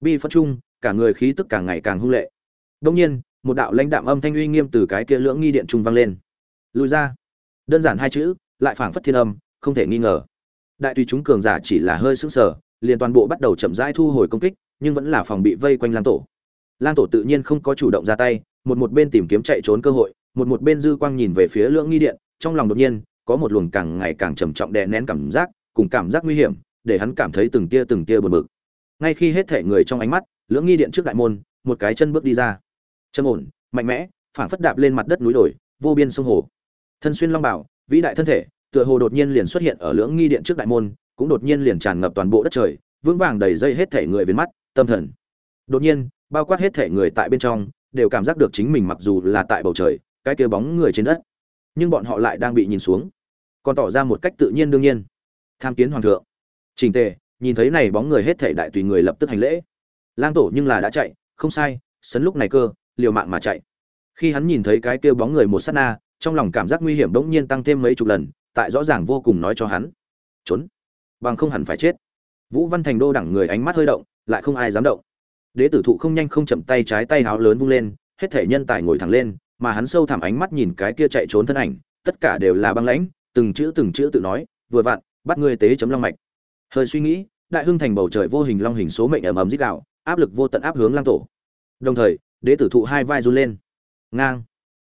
S1: Bi phân trung, cả người khí tức càng ngày càng hung lệ. Đông nhiên, một đạo lãnh đạm âm thanh uy nghiêm từ cái kia lưỡng nghi điện trung vang lên. Lùi ra. Đơn giản hai chữ, lại phảng phất thiên âm, không thể nghi ngờ đại tùy chúng cường giả chỉ là hơi sững sờ, liền toàn bộ bắt đầu chậm rãi thu hồi công kích, nhưng vẫn là phòng bị vây quanh lang tổ. Lang tổ tự nhiên không có chủ động ra tay, một một bên tìm kiếm chạy trốn cơ hội, một một bên dư quang nhìn về phía lưỡng nghi điện, trong lòng đột nhiên, có một luồng càng ngày càng trầm trọng đè nén cảm giác, cùng cảm giác nguy hiểm, để hắn cảm thấy từng tia từng tia buồn bực. Ngay khi hết thể người trong ánh mắt, lưỡng nghi điện trước đại môn, một cái chân bước đi ra. Chân ổn, mạnh mẽ, phảng phất đạp lên mặt đất núi đồi, vô biên sông hồ. Thân xuyên long bảo, vĩ đại thân thể tựa hồ đột nhiên liền xuất hiện ở lưỡng nghi điện trước đại môn, cũng đột nhiên liền tràn ngập toàn bộ đất trời, vững vàng đầy dây hết thể người viên mắt, tâm thần. Đột nhiên, bao quát hết thể người tại bên trong, đều cảm giác được chính mình mặc dù là tại bầu trời, cái kia bóng người trên đất, nhưng bọn họ lại đang bị nhìn xuống, còn tỏ ra một cách tự nhiên đương nhiên. Tham kiến hoàng thượng. Trình tề, nhìn thấy này bóng người hết thể đại tùy người lập tức hành lễ. Lang tổ nhưng là đã chạy, không sai, sấn lúc này cơ, liều mạng mà chạy. Khi hắn nhìn thấy cái kia bóng người một sát na, trong lòng cảm giác nguy hiểm bỗng nhiên tăng thêm mấy chục lần tại rõ ràng vô cùng nói cho hắn. Trốn. Bằng không hẳn phải chết. Vũ văn thành đô đẳng người ánh mắt hơi động, lại không ai dám động. Đế tử thụ không nhanh không chậm tay trái tay háo lớn vung lên, hết thể nhân tài ngồi thẳng lên, mà hắn sâu thẳm ánh mắt nhìn cái kia chạy trốn thân ảnh, tất cả đều là băng lãnh, từng chữ từng chữ tự nói, vừa vặn, bắt ngươi tế chấm long mạch. Hơi suy nghĩ, đại hưng thành bầu trời vô hình long hình số mệnh ầm ầm dít đạo áp lực vô tận áp hướng lang tổ. Đồng thời, đế tử thụ hai vai run lên. Ngang.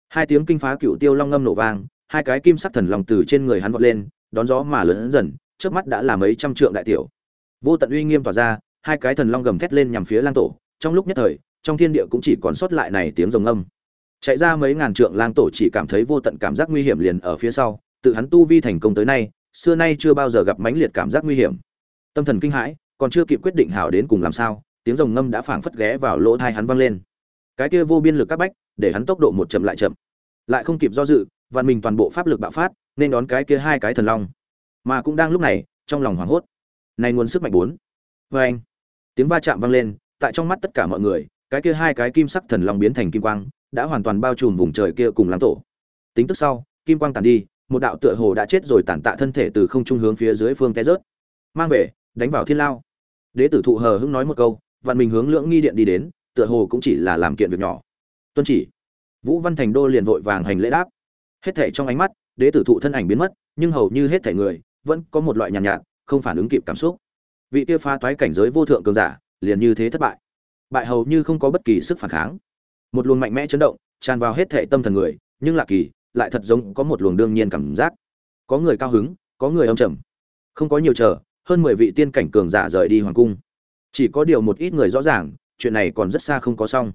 S1: Hai tiếng kinh phá cựu tiêu long ngâm nổ vang hai cái kim sắc thần lòng từ trên người hắn vọt lên, đón gió mà lớn dần trước mắt đã là mấy trăm trượng đại tiểu. Vô tận uy nghiêm tỏa ra, hai cái thần long gầm thét lên nhằm phía lang tổ, trong lúc nhất thời, trong thiên địa cũng chỉ còn sót lại này tiếng rồng âm. Chạy ra mấy ngàn trượng, lang tổ chỉ cảm thấy vô tận cảm giác nguy hiểm liền ở phía sau, tự hắn tu vi thành công tới nay, xưa nay chưa bao giờ gặp mãnh liệt cảm giác nguy hiểm. Tâm thần kinh hãi, còn chưa kịp quyết định hảo đến cùng làm sao, tiếng rồng ngâm đã phảng phất ghé vào lỗ thai hắn vang lên. Cái kia vô biên lực các bách, để hắn tốc độ một chậm lại chậm. Lại không kịp do dự vạn mình toàn bộ pháp lực bạo phát, nên đón cái kia hai cái thần long. Mà cũng đang lúc này, trong lòng hoảng hốt. Này nguồn sức mạnh bốn. Vê anh, tiếng va chạm vang lên, tại trong mắt tất cả mọi người, cái kia hai cái kim sắc thần long biến thành kim quang, đã hoàn toàn bao trùm vùng trời kia cùng lắm tổ. Tính tức sau, kim quang tàn đi, một đạo tựa hồ đã chết rồi tàn tạ thân thể từ không trung hướng phía dưới phương té rớt. Mang về, đánh vào thiên lao. Đế tử thụ hờ hững nói một câu, vạn mình hướng lưỡng nghi điện đi đến, tựa hồ cũng chỉ là làm kiện việc nhỏ. Tuân chỉ. Vũ văn thành đô liền vội vàng hành lễ đáp hết thảy trong ánh mắt đế tử thụ thân ảnh biến mất nhưng hầu như hết thảy người vẫn có một loại nhàn nhạt, nhạt không phản ứng kịp cảm xúc. Vị kia phá toái cảnh giới vô thượng cường giả liền như thế thất bại. Bại hầu như không có bất kỳ sức phản kháng. Một luồng mạnh mẽ chấn động tràn vào hết thảy tâm thần người nhưng lạ kỳ lại thật giống có một luồng đương nhiên cảm giác. Có người cao hứng có người âm trầm. Không có nhiều chờ hơn mười vị tiên cảnh cường giả rời đi hoàng cung. Chỉ có điều một ít người rõ ràng chuyện này còn rất xa không có xong.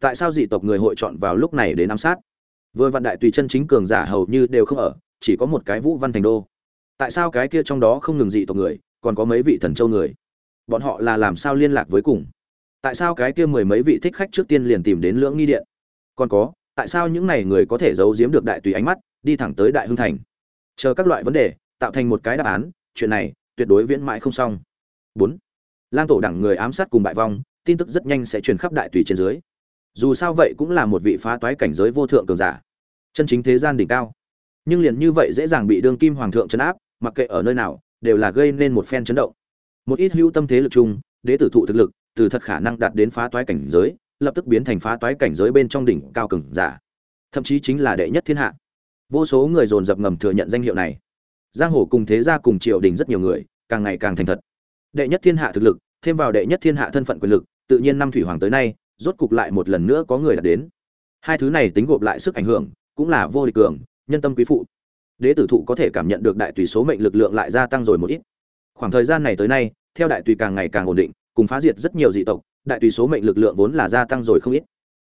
S1: Tại sao dị tộc người hội chọn vào lúc này đến ám sát? Vừa vạn đại tùy chân chính cường giả hầu như đều không ở, chỉ có một cái vũ văn thành đô. Tại sao cái kia trong đó không ngừng dị tộc người, còn có mấy vị thần châu người? Bọn họ là làm sao liên lạc với cùng? Tại sao cái kia mười mấy vị thích khách trước tiên liền tìm đến lưỡng nghi điện? Còn có, tại sao những này người có thể giấu giếm được đại tùy ánh mắt, đi thẳng tới đại hưng thành? Chờ các loại vấn đề, tạo thành một cái đáp án, chuyện này tuyệt đối viễn mãi không xong. Bốn. Lang tổ đẳng người ám sát cùng bại vong, tin tức rất nhanh sẽ truyền khắp đại tùy trên dưới dù sao vậy cũng là một vị phá toái cảnh giới vô thượng cường giả. Chân chính thế gian đỉnh cao. Nhưng liền như vậy dễ dàng bị đương kim hoàng thượng chấn áp, mặc kệ ở nơi nào, đều là gây nên một phen chấn động. Một ít hữu tâm thế lực chung, đế tử thụ thực lực, từ thật khả năng đạt đến phá toái cảnh giới, lập tức biến thành phá toái cảnh giới bên trong đỉnh cao cường giả. Thậm chí chính là đệ nhất thiên hạ. Vô số người dồn dập ngầm thừa nhận danh hiệu này. Giang hồ cùng thế gia cùng triều đình rất nhiều người, càng ngày càng thành thật. Đệ nhất thiên hạ thực lực, thêm vào đệ nhất thiên hạ thân phận quyền lực, tự nhiên năm thủy hoàng tới nay rốt cục lại một lần nữa có người đạt đến. Hai thứ này tính gộp lại sức ảnh hưởng, cũng là vô địch cường, nhân tâm quý phụ. Đế tử thụ có thể cảm nhận được đại tùy số mệnh lực lượng lại gia tăng rồi một ít. Khoảng thời gian này tới nay, theo đại tùy càng ngày càng ổn định, cùng phá diệt rất nhiều dị tộc, đại tùy số mệnh lực lượng vốn là gia tăng rồi không ít.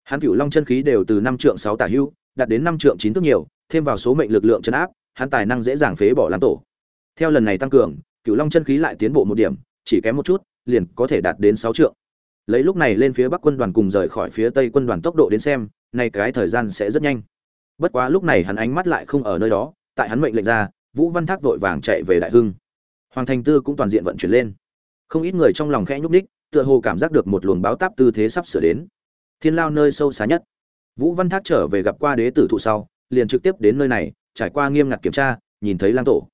S1: Hắn cửu long chân khí đều từ năm trượng sáu tả hưu, đạt đến năm trượng chín thước nhiều, thêm vào số mệnh lực lượng chấn áp, hắn tài năng dễ dàng phế bỏ làm tổ. Theo lần này tăng cường, cửu long chân khí lại tiến bộ một điểm, chỉ kém một chút, liền có thể đạt đến sáu trượng lấy lúc này lên phía bắc quân đoàn cùng rời khỏi phía tây quân đoàn tốc độ đến xem, nay cái thời gian sẽ rất nhanh. Bất quá lúc này hắn ánh mắt lại không ở nơi đó, tại hắn mệnh lệnh ra, vũ văn thác vội vàng chạy về đại hưng. Hoàng thành tư cũng toàn diện vận chuyển lên. Không ít người trong lòng khẽ nhúc ních tựa hồ cảm giác được một luồng báo táp tư thế sắp sửa đến. Thiên lao nơi sâu xa nhất. Vũ văn thác trở về gặp qua đế tử thụ sau, liền trực tiếp đến nơi này, trải qua nghiêm ngặt kiểm tra, nhìn thấy lang tổ.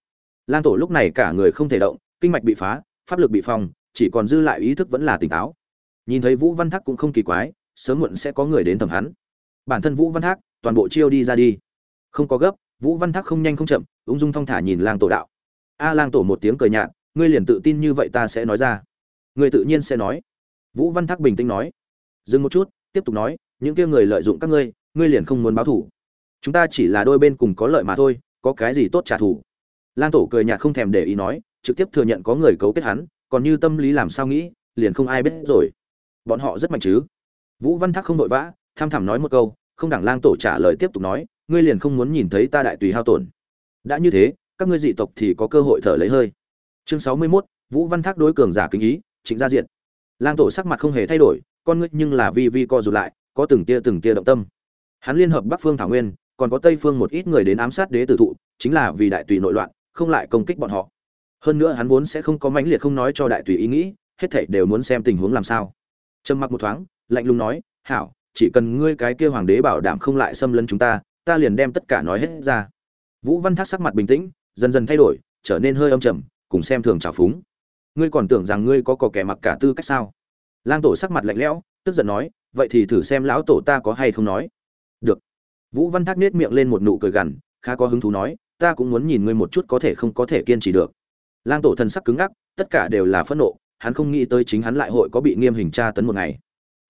S1: Lang tổ lúc này cả người không thể động, kinh mạch bị phá, pháp lực bị phong, chỉ còn dư lại ý thức vẫn là tỉnh táo nhìn thấy vũ văn thác cũng không kỳ quái, sớm muộn sẽ có người đến thẩm hắn. Bản thân vũ văn thác, toàn bộ chiêu đi ra đi. Không có gấp, vũ văn thác không nhanh không chậm, ung dung thong thả nhìn lang tổ đạo. A lang tổ một tiếng cười nhạt, ngươi liền tự tin như vậy ta sẽ nói ra. Ngươi tự nhiên sẽ nói. Vũ văn thác bình tĩnh nói. Dừng một chút, tiếp tục nói, những kia người lợi dụng các ngươi ngươi liền không muốn báo thủ. Chúng ta chỉ là đôi bên cùng có lợi mà thôi, có cái gì tốt trả thù? Lang tổ cười nhạt không thèm để ý nói, trực tiếp thừa nhận có người cấu kết hắn, còn như tâm lý làm sao nghĩ, liền không ai biết rồi bọn họ rất mạnh chứ? Vũ văn thác không vội vã tham thảm nói một câu không đảng lang tổ trả lời tiếp tục nói ngươi liền không muốn nhìn thấy ta đại tùy hao tổn. Đã như thế các ngươi dị tộc thì có cơ hội thở lấy hơi. Chương sáu mươi 61, vũ văn thác đối cường giả kính ý chính gia diện lang tổ sắc mặt không hề thay đổi con ngươi nhưng là vi vi co rụt lại có từng tia từng tia động tâm. Hắn liên hợp bắc phương thảo nguyên còn có tây phương một ít người đến ám sát đế tử thụ chính là vì đại tùy nội loạn không lại công kích bọn họ. Hơn nữa hắn vốn sẽ không có mãnh liệt không nói cho đại tùy ý nghĩ hết thảy đều muốn xem tình huống làm sao trầm mặc một thoáng, lạnh lùng nói, hảo, chỉ cần ngươi cái kia hoàng đế bảo đảm không lại xâm lấn chúng ta ta liền đem tất cả nói hết ra. Vũ văn thác sắc mặt bình tĩnh, dần dần thay đổi, trở nên hơi âm trầm, cùng xem thường trào phúng. Ngươi còn tưởng rằng ngươi có cò kẻ mặc cả tư cách sao? Lang tổ sắc mặt lạnh lẽo, tức giận nói, vậy thì thử xem lão tổ ta có hay không nói. Được. Vũ văn thác nết miệng lên một nụ cười gằn, khá có hứng thú nói, ta cũng muốn nhìn ngươi một chút có thể không có thể kiên trì được. Lang tổ thần sắc cứng ngắc, tất cả đều là phẫn nộ hắn không nghĩ tới chính hắn lại hội có bị nghiêm hình tra tấn một ngày.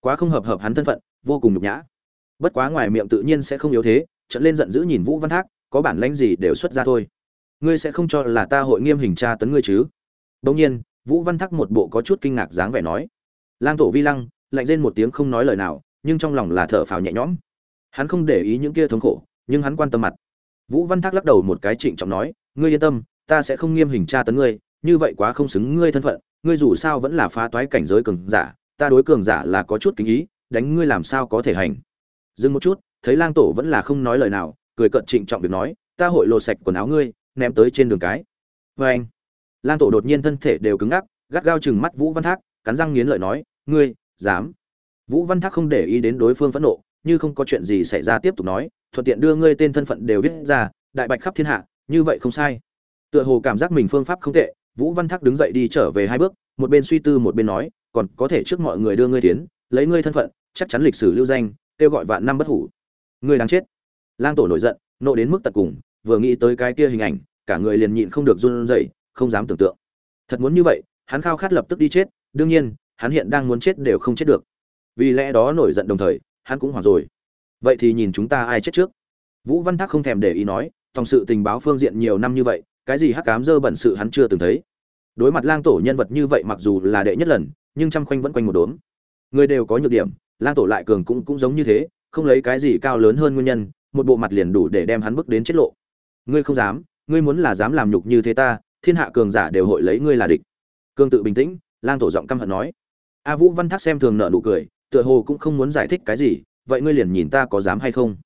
S1: Quá không hợp hợp hắn thân phận, vô cùng nhục nhã. Bất quá ngoài miệng tự nhiên sẽ không yếu thế, trận lên giận dữ nhìn vũ văn thác, có bản lãnh gì đều xuất ra thôi. Ngươi sẽ không cho là ta hội nghiêm hình tra tấn ngươi chứ? Đông nhiên, vũ văn thác một bộ có chút kinh ngạc dáng vẻ nói. Lang tổ vi lăng, lạnh rên một tiếng không nói lời nào, nhưng trong lòng là thở phào nhẹ nhõm. Hắn không để ý những kia thống khổ, nhưng hắn quan tâm mặt. Vũ văn thác lắc đầu một cái trịnh trọng nói, ngươi yên tâm, ta sẽ không nghiêm hình tra tấn ngươi, như vậy quá không xứng ngươi thân phận ngươi dù sao vẫn là phá toái cảnh giới cường giả, ta đối cường giả là có chút kính ý, đánh ngươi làm sao có thể hành. Dừng một chút, thấy lang tổ vẫn là không nói lời nào, cười cận trịnh trọng việc nói, ta hội lột sạch quần áo ngươi, ném tới trên đường cái. Vê anh, lang tổ đột nhiên thân thể đều cứng ngắc, gắt gao chừng mắt vũ văn thác, cắn răng nghiến lợi nói, ngươi, dám. Vũ văn thác không để ý đến đối phương phẫn nộ, như không có chuyện gì xảy ra tiếp tục nói, thuận tiện đưa ngươi tên thân phận đều viết ra, đại bạch khắp thiên hạ, như vậy không sai. Tựa hồ cảm giác mình phương pháp không tệ vũ văn thác đứng dậy đi trở về hai bước, một bên suy tư một bên nói, còn có thể trước mọi người đưa ngươi tiến, lấy ngươi thân phận, chắc chắn lịch sử lưu danh, kêu gọi vạn năm bất hủ. Ngươi đáng chết. Lang tổ nổi giận, nộ đến mức tận cùng, vừa nghĩ tới cái kia hình ảnh, cả người liền nhịn không được run rẩy, không dám tưởng tượng. Thật muốn như vậy, hắn khao khát lập tức đi chết, đương nhiên, hắn hiện đang muốn chết đều không chết được. Vì lẽ đó nổi giận đồng thời, hắn cũng hoảng rồi. Vậy thì nhìn chúng ta ai chết trước? Vũ văn thác không thèm để ý nói, tòng sự tình báo phương diện nhiều năm như vậy cái gì hắc cám dơ bẩn sự hắn chưa từng thấy. Đối mặt lang tổ nhân vật như vậy mặc dù là đệ nhất lần, nhưng chăm khoanh vẫn quanh một đốm. Người đều có nhược điểm, lang tổ lại cường cũng cũng giống như thế, không lấy cái gì cao lớn hơn nguyên nhân, một bộ mặt liền đủ để đem hắn bước đến chết lộ. Ngươi không dám, ngươi muốn là dám làm nhục như thế ta, thiên hạ cường giả đều hội lấy ngươi là địch. Cương tự bình tĩnh, lang tổ giọng căm hận nói. A vũ văn thác xem thường nợ nụ cười, tựa hồ cũng không muốn giải thích cái gì, vậy ngươi liền nhìn ta có dám hay không?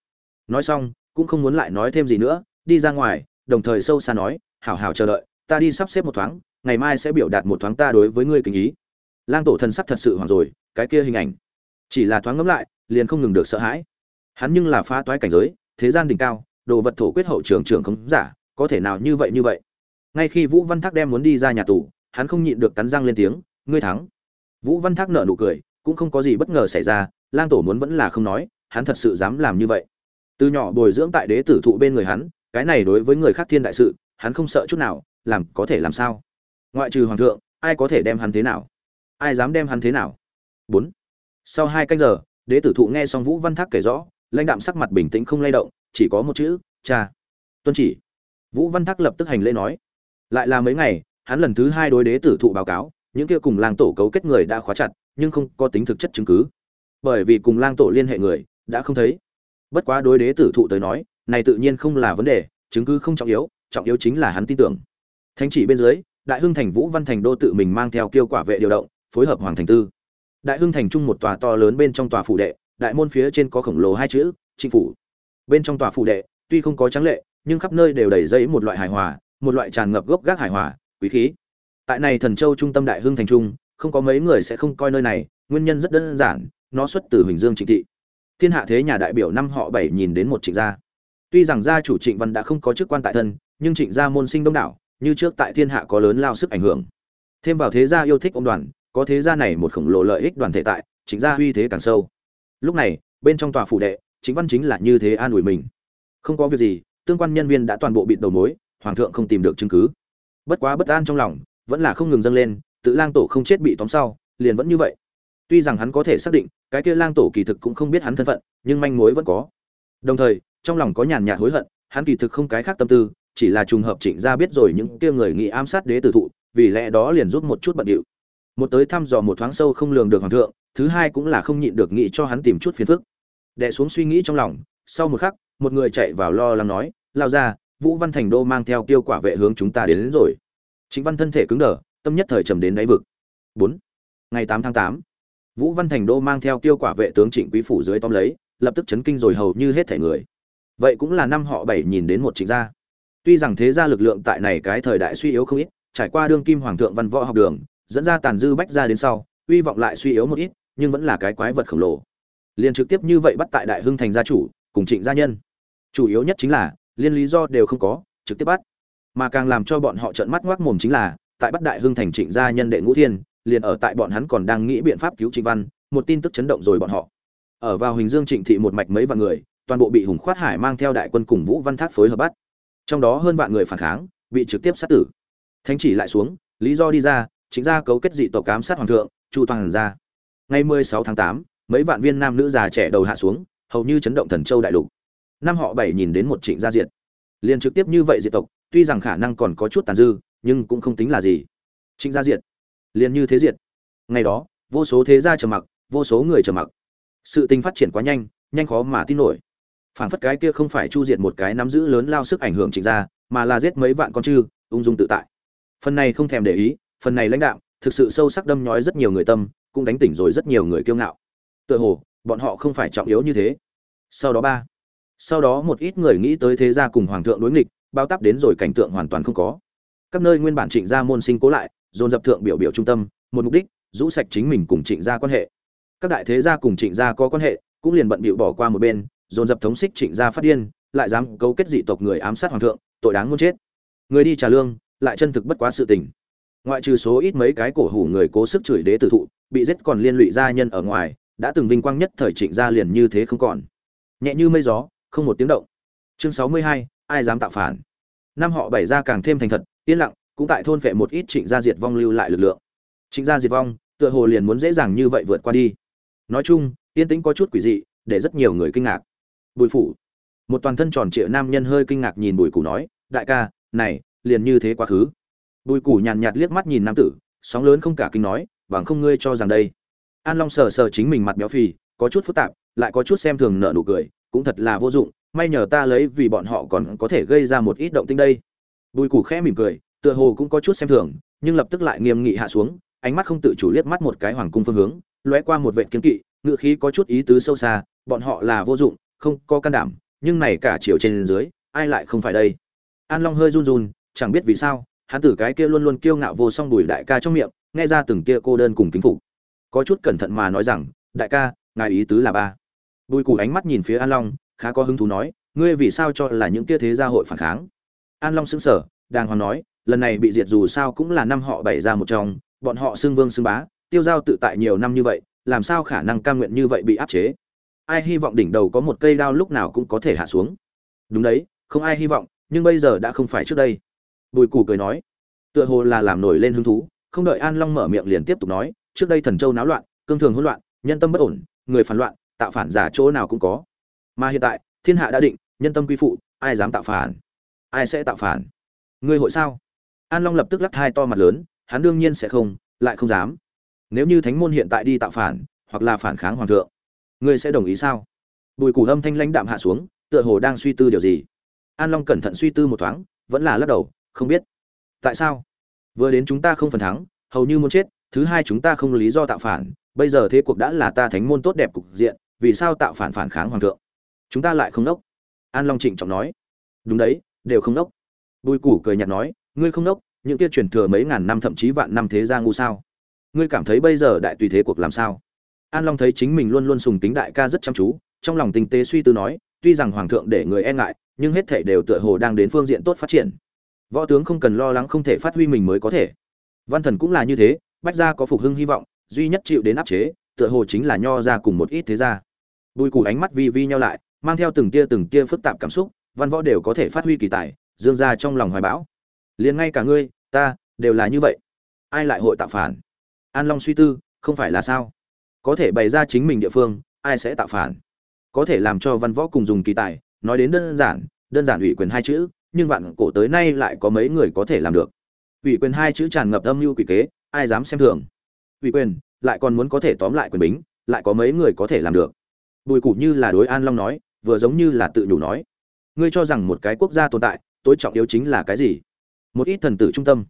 S1: Nói xong, cũng không muốn lại nói thêm gì nữa, đi ra ngoài, đồng thời sâu xa nói hảo hảo chờ đợi, ta đi sắp xếp một thoáng, ngày mai sẽ biểu đạt một thoáng ta đối với ngươi kính ý. Lang tổ thần sắc thật sự hoảng rồi, cái kia hình ảnh. Chỉ là thoáng ngẫm lại, liền không ngừng được sợ hãi. Hắn nhưng là phá toái cảnh giới, thế gian đỉnh cao, đồ vật thổ quyết hậu trường trưởng không giả, có thể nào như vậy như vậy? Ngay khi vũ văn thác đem muốn đi ra nhà tù, hắn không nhịn được cắn răng lên tiếng, ngươi thắng. Vũ văn thác nợ nụ cười, cũng không có gì bất ngờ xảy ra, lang tổ muốn vẫn là không nói, hắn thật sự dám làm như vậy. Từ nhỏ bồi dưỡng tại đế tử thụ bên người hắn, cái này đối với người khác thiên đại sự hắn không sợ chút nào, làm có thể làm sao? Ngoại trừ hoàng thượng, ai có thể đem hắn thế nào? Ai dám đem hắn thế nào? Bốn. Sau hai canh giờ, đế tử thụ nghe xong vũ văn thác kể rõ, lãnh đạm sắc mặt bình tĩnh không lay động, chỉ có một chữ, cha. Tuân chỉ. Vũ văn thác lập tức hành lễ nói. Lại là mấy ngày, hắn lần thứ hai đối đế tử thụ báo cáo, những kia cùng lang tổ cấu kết người đã khóa chặt, nhưng không có tính thực chất chứng cứ. Bởi vì cùng lang tổ liên hệ người, đã không thấy. Bất quá đối đế tử thụ tới nói, này tự nhiên không là vấn đề, chứng cứ không trọng yếu trọng yếu chính là hắn tin tưởng. Thánh chỉ bên dưới, đại hưng thành vũ văn thành đô tự mình mang theo kiêu quả vệ điều động, phối hợp hoàng thành tư. Đại hưng thành trung một tòa to lớn bên trong tòa phủ đệ, đại môn phía trên có khổng lồ hai chữ chính phủ. Bên trong tòa phủ đệ, tuy không có trắng lệ, nhưng khắp nơi đều đầy dẫy một loại hài hòa, một loại tràn ngập gốc gác hài hòa, quý khí. Tại này thần châu trung tâm đại hưng thành trung, không có mấy người sẽ không coi nơi này, nguyên nhân rất đơn giản, nó xuất từ huỳnh dương trịnh thị. Thiên hạ thế nhà đại biểu năm họ bảy nhìn đến một trịnh gia. Tuy rằng gia chủ trịnh văn đã không có chức quan tại thân nhưng trịnh gia môn sinh đông đảo, như trước tại thiên hạ có lớn lao sức ảnh hưởng. Thêm vào thế gia yêu thích ông đoàn, có thế gia này một khổng lồ lợi ích đoàn thể tại, trịnh gia uy thế càng sâu. Lúc này, bên trong tòa phủ đệ chính văn chính là như thế an ủi mình. Không có việc gì, tương quan nhân viên đã toàn bộ bị đầu mối, hoàng thượng không tìm được chứng cứ. Bất quá bất an trong lòng, vẫn là không ngừng dâng lên, tự lang tổ không chết bị tóm sau, liền vẫn như vậy. Tuy rằng hắn có thể xác định, cái kia lang tổ kỳ thực cũng không biết hắn thân phận, nhưng manh mối vẫn có. Đồng thời, trong lòng có nhàn nhạt hối hận, hắn kỳ thực không cái khác tâm tư chỉ là trùng hợp trịnh gia biết rồi những kia người nghĩ ám sát đế tử thụ vì lẽ đó liền rút một chút bận điệu. Một tới thăm dò một thoáng sâu không lường được hoàng thượng thứ hai cũng là không nhịn được nghĩ cho hắn tìm chút phiền phức. Đè xuống suy nghĩ trong lòng sau một khắc một người chạy vào lo lắng nói lao ra vũ văn thành đô mang theo tiêu quả vệ hướng chúng ta đến, đến rồi. Chính văn thân thể cứng đờ tâm nhất thời trầm đến đáy vực. Bốn ngày tám tháng tám vũ văn thành đô mang theo tiêu quả vệ tướng trịnh quý phủ dưới tóm lấy lập tức chấn kinh rồi hầu như hết thể người. Vậy cũng là năm họ bảy nhìn đến một trịnh gia tuy rằng thế gia lực lượng tại này cái thời đại suy yếu không ít, trải qua đương kim hoàng thượng văn võ học đường, dẫn ra tàn dư bách ra đến sau uy vọng lại suy yếu một ít, nhưng vẫn là cái quái vật khổng lồ. Liền trực tiếp như vậy bắt tại đại hưng thành gia chủ, cùng trịnh gia nhân. Chủ yếu nhất chính là, liên lý do đều không có, trực tiếp bắt. Mà càng làm cho bọn họ trợn mắt ngoác mồm chính là, tại bắt đại hưng thành trịnh gia nhân đệ ngũ thiên, liền ở tại bọn hắn còn đang nghĩ biện pháp cứu trịnh văn, một tin tức chấn động rồi bọn họ. Ở vào huỳnh dương trịnh thị một mạch mấy vạn người, toàn bộ bị hùng khoát hải mang theo đại quân cùng vũ văn thác phối hợp bắt trong đó hơn vạn người phản kháng bị trực tiếp sát tử. Thánh chỉ lại xuống lý do đi ra chính ra cấu kết dị tộc cám sát hoàng thượng chu toàn ra. Ngày 16 tháng 8, mấy vạn viên nam nữ già trẻ đầu hạ xuống hầu như chấn động thần châu đại lục. Năm họ bảy nhìn đến một trịnh gia diệt. Liền trực tiếp như vậy diệt tộc tuy rằng khả năng còn có chút tàn dư nhưng cũng không tính là gì. Trịnh gia diệt. Liền như thế diệt. Ngày đó vô số thế gia trầm mặc vô số người trầm mặc. Sự tình phát triển quá nhanh nhanh khó mà tin nổi phản phất cái kia không phải chu diệt một cái nắm giữ lớn lao sức ảnh hưởng trịnh gia mà là giết mấy vạn con chư, ung dung tự tại. Phần này không thèm để ý, phần này lãnh đạo, thực sự sâu sắc đâm nhói rất nhiều người tâm, cũng đánh tỉnh rồi rất nhiều người kiêu ngạo. Tựa hồ, bọn họ không phải trọng yếu như thế. Sau đó ba, sau đó một ít người nghĩ tới thế gia cùng hoàng thượng đối nghịch, bao tắp đến rồi cảnh tượng hoàn toàn không có. Các nơi nguyên bản trịnh gia môn sinh cố lại, dồn dập thượng biểu biểu trung tâm, một mục đích, rũ sạch chính mình cùng trịnh gia quan hệ. Các đại thế gia cùng trịnh gia có quan hệ, cũng liền bận bịu bỏ qua một bên dồn dập thống xích trịnh gia phát điên, lại dám cấu kết dị tộc người ám sát hoàng thượng, tội đáng muốn chết. Người đi trả lương, lại chân thực bất quá sự tình. Ngoại trừ số ít mấy cái cổ hủ người cố sức chửi đế tử thụ, bị giết còn liên lụy gia nhân ở ngoài, đã từng vinh quang nhất thời trịnh gia liền như thế không còn. Nhẹ như mây gió, không một tiếng động. Chương sáu mươi hai, ai dám tạo phản? Năm họ bảy gia càng thêm thành thật, yên lặng, cũng tại thôn vệ một ít trịnh gia diệt vong lưu lại lực lượng. Trịnh gia diệt vong, tựa hồ liền muốn dễ dàng như vậy vượt qua đi. Nói chung, yên tĩnh có chút quỷ dị, để rất nhiều người kinh ngạc bùi phủ. Một toàn thân tròn trịa nam nhân hơi kinh ngạc nhìn bùi củ nói, đại ca, này, liền như thế quá khứ. Bùi củ nhàn nhạt liếc mắt nhìn nam tử, sóng lớn không cả kinh nói, bằng không ngươi cho rằng đây. An long sờ sờ chính mình mặt béo phì, có chút phức tạp, lại có chút xem thường nợ nụ cười, cũng thật là vô dụng, may nhờ ta lấy vì bọn họ còn có thể gây ra một ít động tinh đây. Bùi củ khẽ mỉm cười, tựa hồ cũng có chút xem thường, nhưng lập tức lại nghiêm nghị hạ xuống, ánh mắt không tự chủ liếc mắt một cái hoàng cung phương hướng, lóe qua một vệ kiến kỵ ngựa khí có chút ý tứ sâu xa, bọn họ là vô dụng không có can đảm, nhưng này cả chiều trên dưới, ai lại không phải đây? An long hơi run run, chẳng biết vì sao, hắn tử cái kia luôn luôn kiêu ngạo vô song bùi đại ca trong miệng, nghe ra từng kia cô đơn cùng kính phục. Có chút cẩn thận mà nói rằng, đại ca, ngài ý tứ là ba. Bùi cụ ánh mắt nhìn phía an long, khá có hứng thú nói, ngươi vì sao cho là những kia thế gia hội phản kháng? An long sững sờ, đàng hoàng nói, lần này bị diệt dù sao cũng là năm họ bảy ra một trong, bọn họ xưng vương xưng bá, tiêu giao tự tại nhiều năm như vậy, làm sao khả năng cam nguyện như vậy bị áp chế? Ai hy vọng đỉnh đầu có một cây đao lúc nào cũng có thể hạ xuống. Đúng đấy, không ai hy vọng, nhưng bây giờ đã không phải trước đây. Bùi cù cười nói. Tựa hồ là làm nổi lên hứng thú, không đợi an long mở miệng liền tiếp tục nói, trước đây thần châu náo loạn, cương thường hỗn loạn, nhân tâm bất ổn, người phản loạn, tạo phản giả chỗ nào cũng có. Mà hiện tại, thiên hạ đã định, nhân tâm quy phụ, ai dám tạo phản? Ai sẽ tạo phản? Ngươi hội sao? An long lập tức lắc hai to mặt lớn, hắn đương nhiên sẽ không, lại không dám. Nếu như thánh môn hiện tại đi tạo phản, hoặc là phản kháng hoàng thượng ngươi sẽ đồng ý sao? Bùi củ âm thanh lãnh đạm hạ xuống, tựa hồ đang suy tư điều gì. An long cẩn thận suy tư một thoáng, vẫn là lắc đầu, không biết. Tại sao? Vừa đến chúng ta không phần thắng, hầu như muốn chết, thứ hai chúng ta không lý do tạo phản, bây giờ thế cuộc đã là ta thánh môn tốt đẹp cục diện, vì sao tạo phản phản kháng hoàng thượng? Chúng ta lại không đốc. An long trịnh trọng nói. Đúng đấy, đều không đốc. Bùi củ cười nhạt nói, ngươi không đốc, những kia truyền thừa mấy ngàn năm thậm chí vạn năm thế gia ngu sao? Ngươi cảm thấy bây giờ đại tùy thế cuộc làm sao? An long thấy chính mình luôn luôn sùng tính đại ca rất chăm chú, trong lòng tinh tế suy tư nói, tuy rằng hoàng thượng để người e ngại, nhưng hết thể đều tựa hồ đang đến phương diện tốt phát triển. Võ tướng không cần lo lắng không thể phát huy mình mới có thể. Văn thần cũng là như thế, bách gia có phục hưng hy vọng, duy nhất chịu đến áp chế, tựa hồ chính là nho ra cùng một ít thế gia. Bùi củ ánh mắt vi vi nhau lại, mang theo từng tia từng tia phức tạp cảm xúc, văn võ đều có thể phát huy kỳ tài, dương ra trong lòng hoài bão. Liền ngay cả ngươi, ta, đều là như vậy. Ai lại hội tạo phản? An long suy tư, không phải là sao? Có thể bày ra chính mình địa phương, ai sẽ tạo phản? Có thể làm cho văn võ cùng dùng kỳ tài, nói đến đơn giản đơn giản ủy quyền hai chữ, nhưng vạn cổ tới nay lại có mấy người có thể làm được. Ủy quyền hai chữ tràn ngập âm mưu quỷ kế, ai dám xem thường? Ủy quyền, lại còn muốn có thể tóm lại quyền bính, lại có mấy người có thể làm được. Bùi cụ như là đối an long nói, vừa giống như là tự nhủ nói. Ngươi cho rằng một cái quốc gia tồn tại, tối trọng yếu chính là cái gì? Một ít thần tử trung tâm,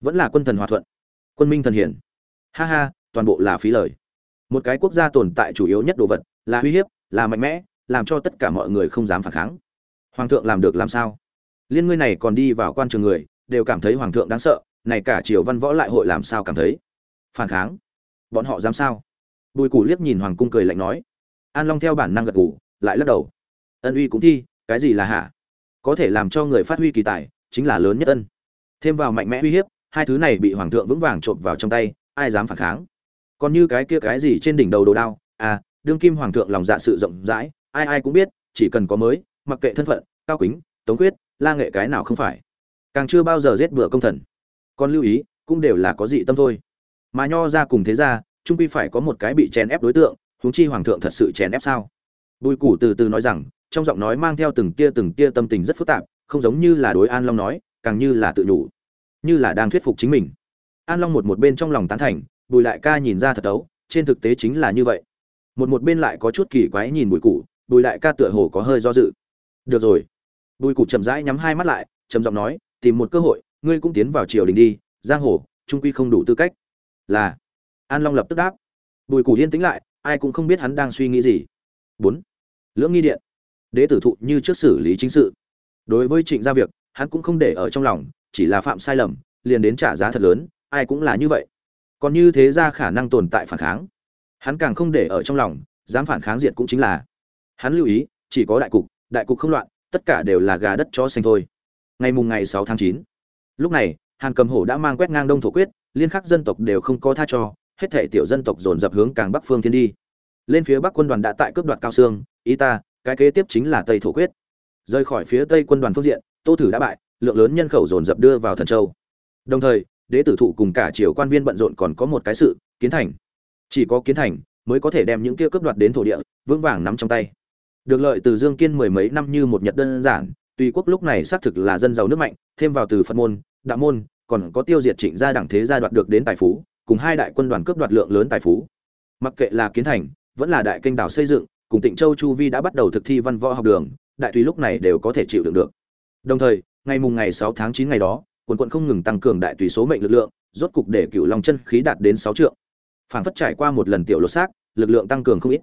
S1: vẫn là quân thần hòa thuận, quân minh thần hiển. Ha ha, toàn bộ là phí lời một cái quốc gia tồn tại chủ yếu nhất đồ vật là uy hiếp, là mạnh mẽ, làm cho tất cả mọi người không dám phản kháng. Hoàng thượng làm được làm sao? Liên ngươi này còn đi vào quan trường người, đều cảm thấy hoàng thượng đáng sợ, này cả triều văn võ lại hội làm sao cảm thấy? Phản kháng? Bọn họ dám sao? Bùi củ liếc nhìn hoàng cung cười lạnh nói. An long theo bản năng gật gù, lại lắc đầu. Ân uy cũng thi, cái gì là hạ? Có thể làm cho người phát huy kỳ tài, chính là lớn nhất ân. Thêm vào mạnh mẽ uy hiếp, hai thứ này bị hoàng thượng vững vàng trộm vào trong tay, ai dám phản kháng? Còn như cái kia cái gì trên đỉnh đầu đồ đao à đương kim hoàng thượng lòng dạ sự rộng rãi, ai ai cũng biết, chỉ cần có mới, mặc kệ thân phận, cao kính, tống quyết la nghệ cái nào không phải. Càng chưa bao giờ giết bừa công thần. Còn lưu ý, cũng đều là có dị tâm thôi. Mà nho ra cùng thế ra trung quy phải có một cái bị chèn ép đối tượng, huống chi hoàng thượng thật sự chèn ép sao? Bùi củ từ từ nói rằng, trong giọng nói mang theo từng tia từng tia tâm tình rất phức tạp, không giống như là đối an long nói, càng như là tự nhủ, như là đang thuyết phục chính mình. An long một một bên trong lòng tán thành bùi lại ca nhìn ra thật đấu trên thực tế chính là như vậy. Một một bên lại có chút kỳ quái nhìn bùi cụ bùi lại ca tựa hồ có hơi do dự. Được rồi. Bùi cụ chậm rãi nhắm hai mắt lại, trầm giọng nói, tìm một cơ hội, ngươi cũng tiến vào triều đình đi, giang hồ, trung quy không đủ tư cách. Là. An long lập tức đáp. Bùi cụ yên tĩnh lại, ai cũng không biết hắn đang suy nghĩ gì. Bốn. Lưỡng nghi điện. Đế tử thụ như trước xử lý chính sự. Đối với trịnh gia việc, hắn cũng không để ở trong lòng, chỉ là phạm sai lầm, liền đến trả giá thật lớn, ai cũng là như vậy còn như thế ra khả năng tồn tại phản kháng. Hắn càng không để ở trong lòng, dám phản kháng diệt cũng chính là. Hắn lưu ý, chỉ có đại cục đại cục không loạn, tất cả đều là gà đất cho xanh thôi. Ngày mùng ngày sáu tháng chín. Lúc này, hàn cầm hổ đã mang quét ngang đông thổ quyết, liên khắc dân tộc đều không có tha cho, hết thể tiểu dân tộc dồn dập hướng càng bắc phương thiên đi. Lên phía bắc quân đoàn đã tại cướp đoạt cao xương, ý ta, cái kế tiếp chính là tây thổ quyết. Rời khỏi phía tây quân đoàn phương diện, tô thử đã bại, lượng lớn nhân khẩu dồn dập đưa vào thần châu. Đồng thời đế tử thụ cùng cả triều quan viên bận rộn còn có một cái sự, kiến thành. Chỉ có kiến thành mới có thể đem những kia cướp đoạt đến thổ địa, vững vàng nắm trong tay. Được lợi từ dương kiên mười mấy năm như một nhật đơn giản, tùy quốc lúc này xác thực là dân giàu nước mạnh, thêm vào từ phật môn, đạo môn, còn có tiêu diệt trịnh gia đẳng thế gia đoạt được đến tài phú, cùng hai đại quân đoàn cướp đoạt lượng lớn tài phú. Mặc kệ là kiến thành, vẫn là đại kênh đảo xây dựng, cùng tịnh châu chu vi đã bắt đầu thực thi văn võ học đường, đại tùy lúc này đều có thể chịu đựng được. Đồng thời, ngày mùng ngày sáu tháng chín ngày đó quần quận không ngừng tăng cường đại tùy số mệnh lực lượng, rốt cục để cựu long chân khí đạt đến sáu trượng. Phản phất trải qua một lần tiểu lột xác, lực lượng tăng cường không ít.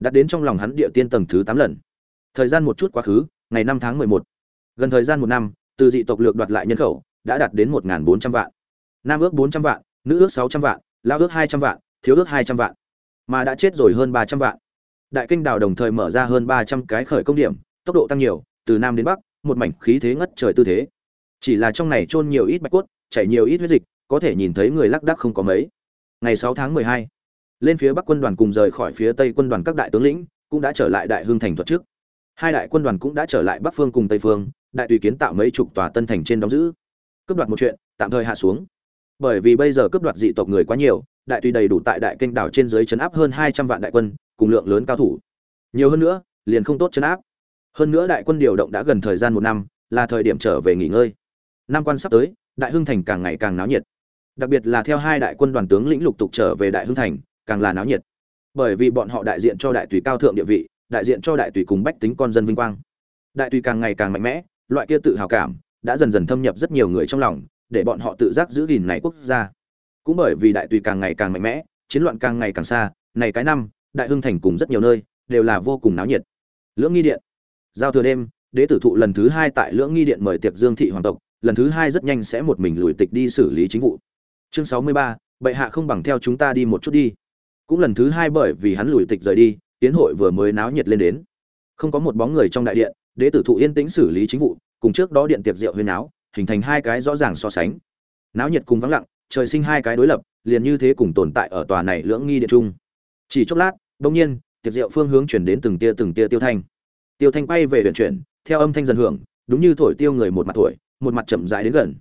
S1: Đạt đến trong lòng hắn địa tiên tầng thứ tám lần. Thời gian một chút quá khứ, ngày năm tháng mười một. Gần thời gian một năm, từ dị tộc lược đoạt lại nhân khẩu, đã đạt đến một bốn trăm vạn. Nam ước bốn trăm vạn, nữ ước sáu trăm vạn, lão ước hai trăm vạn, thiếu ước hai trăm vạn. Mà đã chết rồi hơn ba trăm vạn. Đại kinh đào đồng thời mở ra hơn ba trăm cái khởi công điểm, tốc độ tăng nhiều, từ nam đến bắc, một mảnh khí thế ngất trời tư thế chỉ là trong này chôn nhiều ít bạch cốt chảy nhiều ít huyết dịch có thể nhìn thấy người lác đác không có mấy. Ngày 6 tháng 12, lên phía bắc quân đoàn cùng rời khỏi phía tây quân đoàn các đại tướng lĩnh cũng đã trở lại đại hương thành thuật trước. Hai đại quân đoàn cũng đã trở lại bắc phương cùng tây phương đại tùy kiến tạo mấy chục tòa tân thành trên đóng giữ. Cướp đoạt một chuyện tạm thời hạ xuống. Bởi vì bây giờ cướp đoạt dị tộc người quá nhiều đại tùy đầy đủ tại đại kênh đảo trên dưới chấn áp hơn hai trăm vạn đại quân cùng lượng lớn cao thủ. Nhiều hơn nữa liền không tốt chấn áp. Hơn nữa đại quân điều động đã gần thời gian một năm là thời điểm trở về nghỉ ngơi năm quan sắp tới, đại hưng thành càng ngày càng náo nhiệt. Đặc biệt là theo hai đại quân đoàn tướng lĩnh lục tục trở về đại hưng thành, càng là náo nhiệt. Bởi vì bọn họ đại diện cho đại tùy cao thượng địa vị, đại diện cho đại tùy cùng bách tính con dân vinh quang. Đại tùy càng ngày càng mạnh mẽ, loại kia tự hào cảm đã dần dần thâm nhập rất nhiều người trong lòng, để bọn họ tự giác giữ gìn này quốc gia. Cũng bởi vì đại tùy càng ngày càng mạnh mẽ, chiến loạn càng ngày càng xa, này cái năm, đại hưng thành cùng rất nhiều nơi đều là vô cùng náo nhiệt. Lưỡng nghi điện, giao thừa đêm đế tử thụ lần thứ hai tại lưỡng nghi điện mời tiệc dương thị hoàng tộc, lần thứ hai rất nhanh sẽ một mình lùi tịch đi xử lý chính vụ. Chương sáu mươi ba, bệ hạ không bằng theo chúng ta đi một chút đi. Cũng lần thứ hai bởi vì hắn lùi tịch rời đi, tiến hội vừa mới náo nhiệt lên đến. Không có một bóng người trong đại điện, đế tử thụ yên tĩnh xử lý chính vụ, cùng trước đó điện tiệc rượu huyên náo, hình thành hai cái rõ ràng so sánh. Náo nhiệt cùng vắng lặng, trời sinh hai cái đối lập, liền như thế cùng tồn tại ở tòa này lưỡng nghi điện trung chỉ chốc lát bỗng nhiên, tiệc rượu phương hướng chuyển đến từng tia từng tia tiêu thanh. Tiêu thanh quay về huyện chuyển theo âm thanh dần hưởng đúng như thổi tiêu người một mặt tuổi, một mặt chậm rãi đến gần.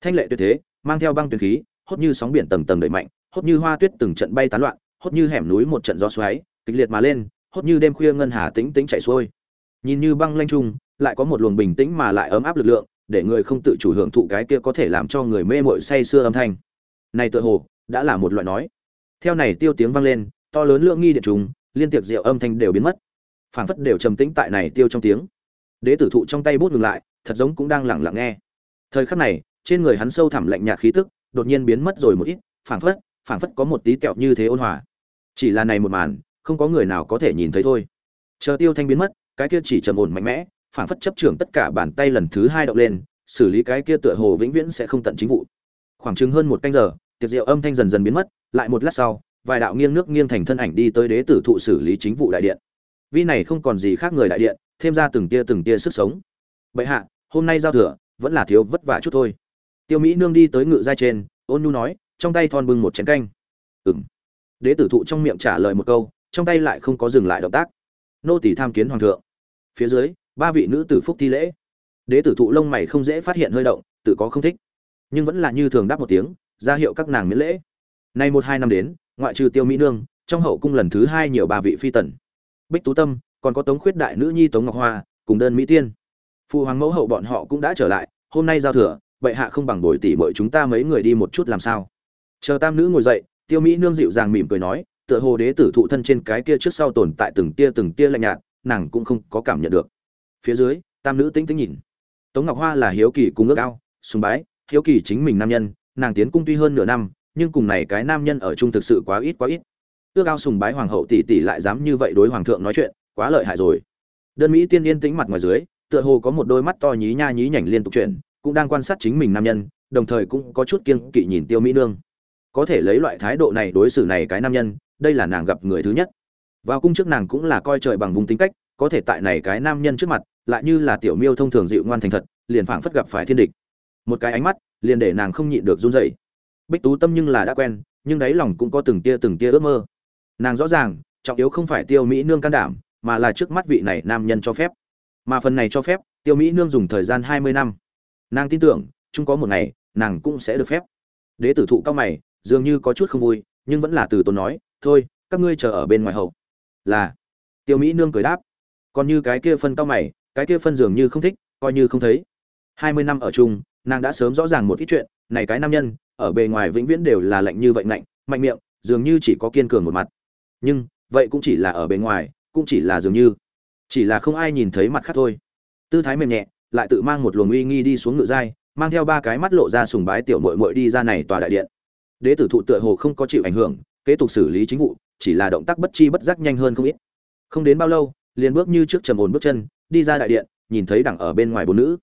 S1: Thanh lệ tuyệt thế mang theo băng tuyệt khí hốt như sóng biển tầng tầng đẩy mạnh hốt như hoa tuyết từng trận bay tán loạn hốt như hẻm núi một trận gió xoáy kịch liệt mà lên hốt như đêm khuya ngân hà tĩnh tĩnh chảy xuôi. Nhìn như băng lanh trung lại có một luồng bình tĩnh mà lại ấm áp lực lượng để người không tự chủ hưởng thụ cái kia có thể làm cho người mê mội say sưa âm thanh. Này tựa hồ đã là một loại nói. Theo này tiêu tiếng vang lên to lớn lượng nghi điện trùng liên tiệc rượu âm thanh đều biến mất. Phảng phất đều trầm tĩnh tại này tiêu trong tiếng đế tử thụ trong tay bút ngừng lại, thật giống cũng đang lẳng lặng nghe. Thời khắc này, trên người hắn sâu thẳm lạnh nhạt khí tức, đột nhiên biến mất rồi một ít, phảng phất phảng phất có một tí kẹo như thế ôn hòa. Chỉ là này một màn, không có người nào có thể nhìn thấy thôi. Chờ tiêu thanh biến mất, cái kia chỉ trầm ổn mạnh mẽ, phảng phất chấp trưởng tất cả bàn tay lần thứ hai động lên, xử lý cái kia tựa hồ vĩnh viễn sẽ không tận chính vụ. Khoảng chừng hơn một canh giờ, tiệc rượu âm thanh dần dần biến mất, lại một lát sau, vài đạo nghiêng nước nghiêng thành thân ảnh đi tới đế tử thụ xử lý chính vụ đại điện. Vi này không còn gì khác người đại điện thêm ra từng tia từng tia sức sống. Bệ hạ, hôm nay giao thừa, vẫn là thiếu vất vả chút thôi. Tiêu mỹ nương đi tới ngự giai trên, ôn nhu nói, trong tay thon bưng một chén canh. Ừng đế tử thụ trong miệng trả lời một câu, trong tay lại không có dừng lại động tác. Nô tỷ tham kiến hoàng thượng. Phía dưới, ba vị nữ tử phúc thi lễ. Đế tử thụ lông mày không dễ phát hiện hơi động, tự có không thích. Nhưng vẫn là như thường đáp một tiếng, ra hiệu các nàng miễn lễ. Nay một hai năm đến, ngoại trừ tiêu mỹ nương, trong hậu cung lần thứ hai nhiều ba vị phi tần. Bích tú tâm còn có tống khuyết đại nữ nhi tống ngọc hoa, cùng đơn mỹ tiên. Phụ hoàng mẫu hậu bọn họ cũng đã trở lại, hôm nay giao thừa bệ hạ không bằng bồi tỷ bội chúng ta mấy người đi một chút làm sao? Chờ tam nữ ngồi dậy, tiêu mỹ nương dịu dàng mỉm cười nói, tựa hồ đế tử thụ thân trên cái kia trước sau tồn tại từng tia từng tia lạnh nhạt, nàng cũng không có cảm nhận được. Phía dưới, tam nữ tĩnh tĩnh nhìn. Tống ngọc hoa là hiếu kỳ cùng ước ao, sùng bái, hiếu kỳ chính mình nam nhân, nàng tiến cung tuy hơn nửa năm, nhưng cùng này cái nam nhân ở chung thực sự quá ít quá ít. Ước ao sùng bái hoàng hậu tỷ tỷ lại dám như vậy đối hoàng thượng nói chuyện quá lợi hại rồi. Đơn mỹ tiên yên tĩnh mặt ngoài dưới, tựa hồ có một đôi mắt to nhí nha nhí nhảnh liên tục chuyển, cũng đang quan sát chính mình nam nhân, đồng thời cũng có chút kiêng kỵ nhìn tiêu mỹ nương. Có thể lấy loại thái độ này đối xử này cái nam nhân, đây là nàng gặp người thứ nhất. Vào cung trước nàng cũng là coi trời bằng vùng tính cách, có thể tại này cái nam nhân trước mặt, lại như là tiểu miêu thông thường dịu ngoan thành thật, liền phảng phất gặp phải thiên địch. Một cái ánh mắt, liền để nàng không nhịn được run rẩy. Bích tú tâm nhưng là đã quen, nhưng đáy lòng cũng có từng tia từng tia ước mơ. Nàng rõ ràng, trọng yếu không phải tiêu mỹ nương can đảm mà là trước mắt vị này nam nhân cho phép. Mà phần này cho phép, tiêu mỹ nương dùng thời gian hai mươi năm. Nàng tin tưởng, chung có một ngày, nàng cũng sẽ được phép. Đế tử thụ cao mày, dường như có chút không vui, nhưng vẫn là từ tốn nói, thôi, các ngươi chờ ở bên ngoài hậu. Là, tiêu mỹ nương cười đáp. Còn như cái kia phân cao mày, cái kia phân dường như không thích, coi như không thấy. Hai mươi năm ở chung, nàng đã sớm rõ ràng một ít chuyện, này cái nam nhân, ở bề ngoài vĩnh viễn đều là lạnh như vậy lạnh mạnh miệng, dường như chỉ có kiên cường một mặt. Nhưng, vậy cũng chỉ là ở bề ngoài cũng chỉ là dường như. Chỉ là không ai nhìn thấy mặt khác thôi. Tư thái mềm nhẹ, lại tự mang một luồng uy nghi đi xuống ngựa giai, mang theo ba cái mắt lộ ra sùng bái tiểu mội mội đi ra này tòa đại điện. Đế tử thụ tựa hồ không có chịu ảnh hưởng, kế tục xử lý chính vụ, chỉ là động tác bất chi bất giác nhanh hơn không ít. Không đến bao lâu, liền bước như trước trầm ổn bước chân, đi ra đại điện, nhìn thấy đẳng ở bên ngoài bốn nữ.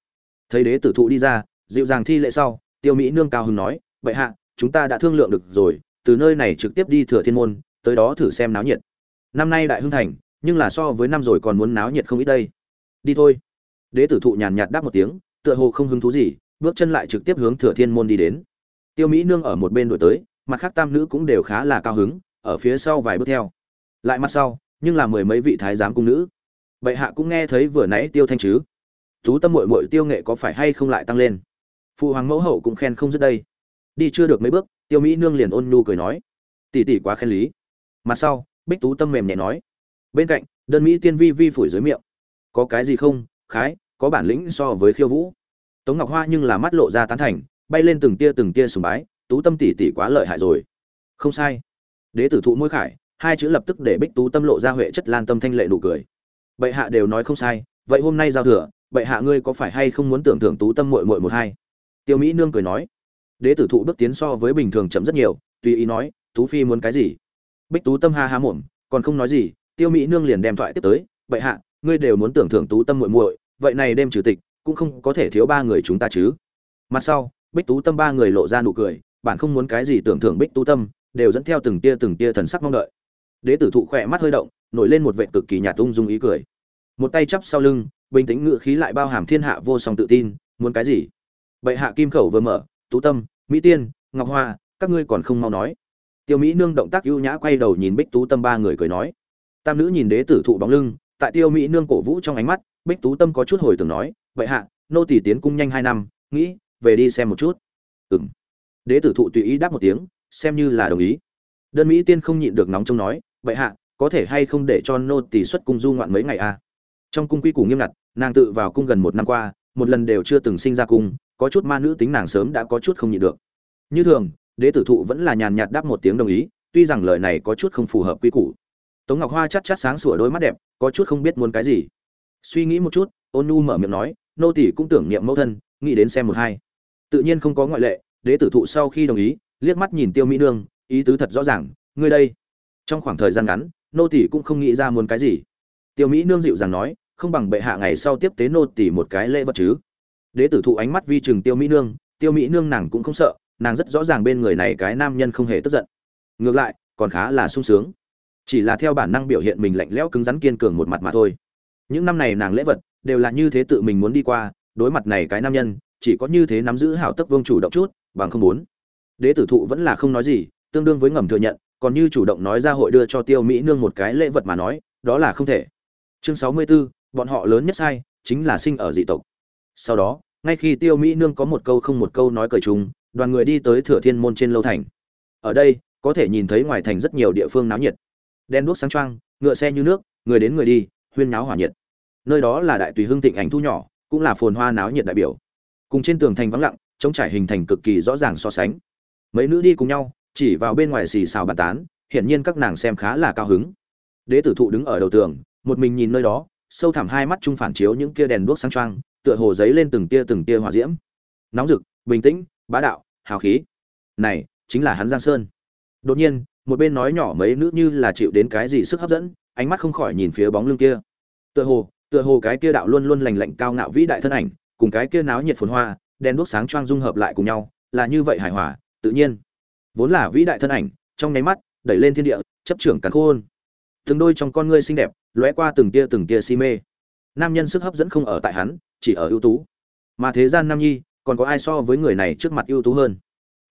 S1: Thấy đế tử thụ đi ra, dịu dàng thi lễ sau, tiêu mỹ nương cao hưng nói vậy hạ, chúng ta đã thương lượng được rồi, từ nơi này trực tiếp đi thừa thiên môn, tới đó thử xem náo nhiệt. Năm nay đại hưng thành nhưng là so với năm rồi còn muốn náo nhiệt không ít đây. Đi thôi. Đế tử thụ nhàn nhạt đáp một tiếng, tựa hồ không hứng thú gì, bước chân lại trực tiếp hướng thừa thiên môn đi đến. Tiêu mỹ nương ở một bên đổi tới, mặt khác tam nữ cũng đều khá là cao hứng, ở phía sau vài bước theo. Lại mặt sau, nhưng là mười mấy vị thái giám cung nữ. Bệ hạ cũng nghe thấy vừa nãy tiêu thanh chứ? Tú tâm mội mội tiêu nghệ có phải hay không lại tăng lên? Phụ hoàng mẫu hậu cũng khen không dứt đây. Đi chưa được mấy bước, tiêu mỹ nương liền ôn nhu cười nói. Tỉ tỉ quá khen lý. Mặt sau, bích tú tâm mềm nhẹ nói bên cạnh, đơn mỹ tiên vi vi phủi dưới miệng. Có cái gì không, khái, có bản lĩnh so với khiêu vũ. Tống ngọc hoa nhưng là mắt lộ ra tán thành, bay lên từng tia từng tia sùng bái, tú tâm tỉ tỉ quá lợi hại rồi. Không sai. Đế tử thụ môi khải, hai chữ lập tức để bích tú tâm lộ ra huệ chất lan tâm thanh lệ nụ cười. Bệ hạ đều nói không sai, vậy hôm nay giao thừa, bệ hạ ngươi có phải hay không muốn tưởng thưởng tú tâm muội muội một hai? Tiêu mỹ nương cười nói. Đế tử thụ bước tiến so với bình thường chậm rất nhiều, tùy ý nói tú phi muốn cái gì? Bích tú tâm ha ha mồm, còn không nói gì tiêu mỹ nương liền đem thoại tiếp tới vậy hạ, ngươi đều muốn tưởng thưởng tú tâm muội muội, vậy này đêm trừ tịch, cũng không có thể thiếu ba người chúng ta chứ. Mặt sau, bích tú tâm ba người lộ ra nụ cười bạn không muốn cái gì tưởng thưởng bích tú tâm, đều dẫn theo từng tia từng tia thần sắc mong đợi. Đế tử thụ khỏe mắt hơi động, nổi lên một vệ cực kỳ nhạt ung dung ý cười. Một tay chắp sau lưng, bình tĩnh ngự khí lại bao hàm thiên hạ vô song tự tin, muốn cái gì? Bệ hạ kim khẩu vừa mở, tú tâm, mỹ tiên, ngọc hoa, các ngươi còn không mau nói. Tiêu mỹ nương động tác ưu nhã quay đầu nhìn bích tú tâm ba người cười nói tam nữ nhìn đế tử thụ bóng lưng, tại tiêu mỹ nương cổ vũ trong ánh mắt, bích tú tâm có chút hồi tưởng nói, bệ hạ, nô tỷ tiến cung nhanh hai năm, nghĩ, về đi xem một chút Ừm. đế tử thụ tùy ý đáp một tiếng, xem như là đồng ý đơn mỹ tiên không nhịn được nóng trông nói, bệ hạ, có thể hay không để cho nô tỷ xuất cung du ngoạn mấy ngày à? trong cung quy củ nghiêm ngặt, nàng tự vào cung gần một năm qua, một lần đều chưa từng sinh ra cung, có chút ma nữ tính nàng sớm đã có chút không nhịn được như thường, đế tử thụ vẫn là nhàn nhạt đáp một tiếng đồng ý, tuy rằng lời này có chút không phù hợp quy củ tống ngọc hoa chắt chắt sáng sủa đôi mắt đẹp, có chút không biết muốn cái gì. Suy nghĩ một chút, ôn nu mở miệng nói, nô tỷ cũng tưởng niệm mẫu thân, nghĩ đến xem một hai. Tự nhiên không có ngoại lệ, đế tử thụ sau khi đồng ý, liếc mắt nhìn tiêu mỹ nương, ý tứ thật rõ ràng, ngươi đây. Trong khoảng thời gian ngắn, nô tỷ cũng không nghĩ ra muốn cái gì. Tiêu mỹ nương dịu dàng nói, không bằng bệ hạ ngày sau tiếp tế nô tỷ một cái lễ vật chứ. Đế tử thụ ánh mắt vi trừng tiêu mỹ nương, tiêu mỹ nương nàng cũng không sợ, nàng rất rõ ràng bên người này cái nam nhân không hề tức giận. Ngược lại, còn khá là sung sướng chỉ là theo bản năng biểu hiện mình lạnh lẽo cứng rắn kiên cường một mặt mà thôi. Những năm này nàng lễ vật đều là như thế tự mình muốn đi qua đối mặt này cái nam nhân chỉ có như thế nắm giữ hảo tấc vương chủ động chút bằng không muốn. Đế tử thụ vẫn là không nói gì tương đương với ngầm thừa nhận còn như chủ động nói ra hội đưa cho tiêu mỹ nương một cái lễ vật mà nói đó là không thể. Chương sáu mươi 64, bọn họ lớn nhất sai chính là sinh ở dị tộc. Sau đó ngay khi tiêu mỹ nương có một câu không một câu nói cởi chung đoàn người đi tới thừa thiên môn trên lâu thành. Ở đây có thể nhìn thấy ngoài thành rất nhiều địa phương náo nhiệt đen đuốc sáng trăng ngựa xe như nước, người đến người đi, huyên náo hỏa nhiệt. Nơi đó là đại tùy hương thịnh ảnh thu nhỏ, cũng là phồn hoa náo nhiệt đại biểu. Cùng trên tường thành vắng lặng, trống trải hình thành cực kỳ rõ ràng so sánh. Mấy nữ đi cùng nhau, chỉ vào bên ngoài xì xào bàn tán, hiển nhiên các nàng xem khá là cao hứng. Đế tử thụ đứng ở đầu tường, một mình nhìn nơi đó, sâu thẳm hai mắt trung phản chiếu những kia đèn đuốc sáng trăng tựa hồ giấy lên từng tia từng tia hỏa diễm. Nóng rực, bình tĩnh, bá đạo, hào khí. Này, chính là hắn giang sơn. Đột nhiên một bên nói nhỏ mấy nữ như là chịu đến cái gì sức hấp dẫn, ánh mắt không khỏi nhìn phía bóng lưng kia. Tựa hồ tựa hồ cái kia đạo luôn luôn lành lạnh cao ngạo vĩ đại thân ảnh, cùng cái kia náo nhiệt phồn hoa, đèn đuốc sáng choang dung hợp lại cùng nhau, là như vậy hài hòa, tự nhiên. Vốn là vĩ đại thân ảnh, trong nháy mắt, đẩy lên thiên địa, chấp trưởng cắn khôn. Từng đôi trong con ngươi xinh đẹp, lóe qua từng tia từng tia si mê. Nam nhân sức hấp dẫn không ở tại hắn, chỉ ở ưu tú. Mà thế gian nam nhi, còn có ai so với người này trước mặt ưu tú hơn?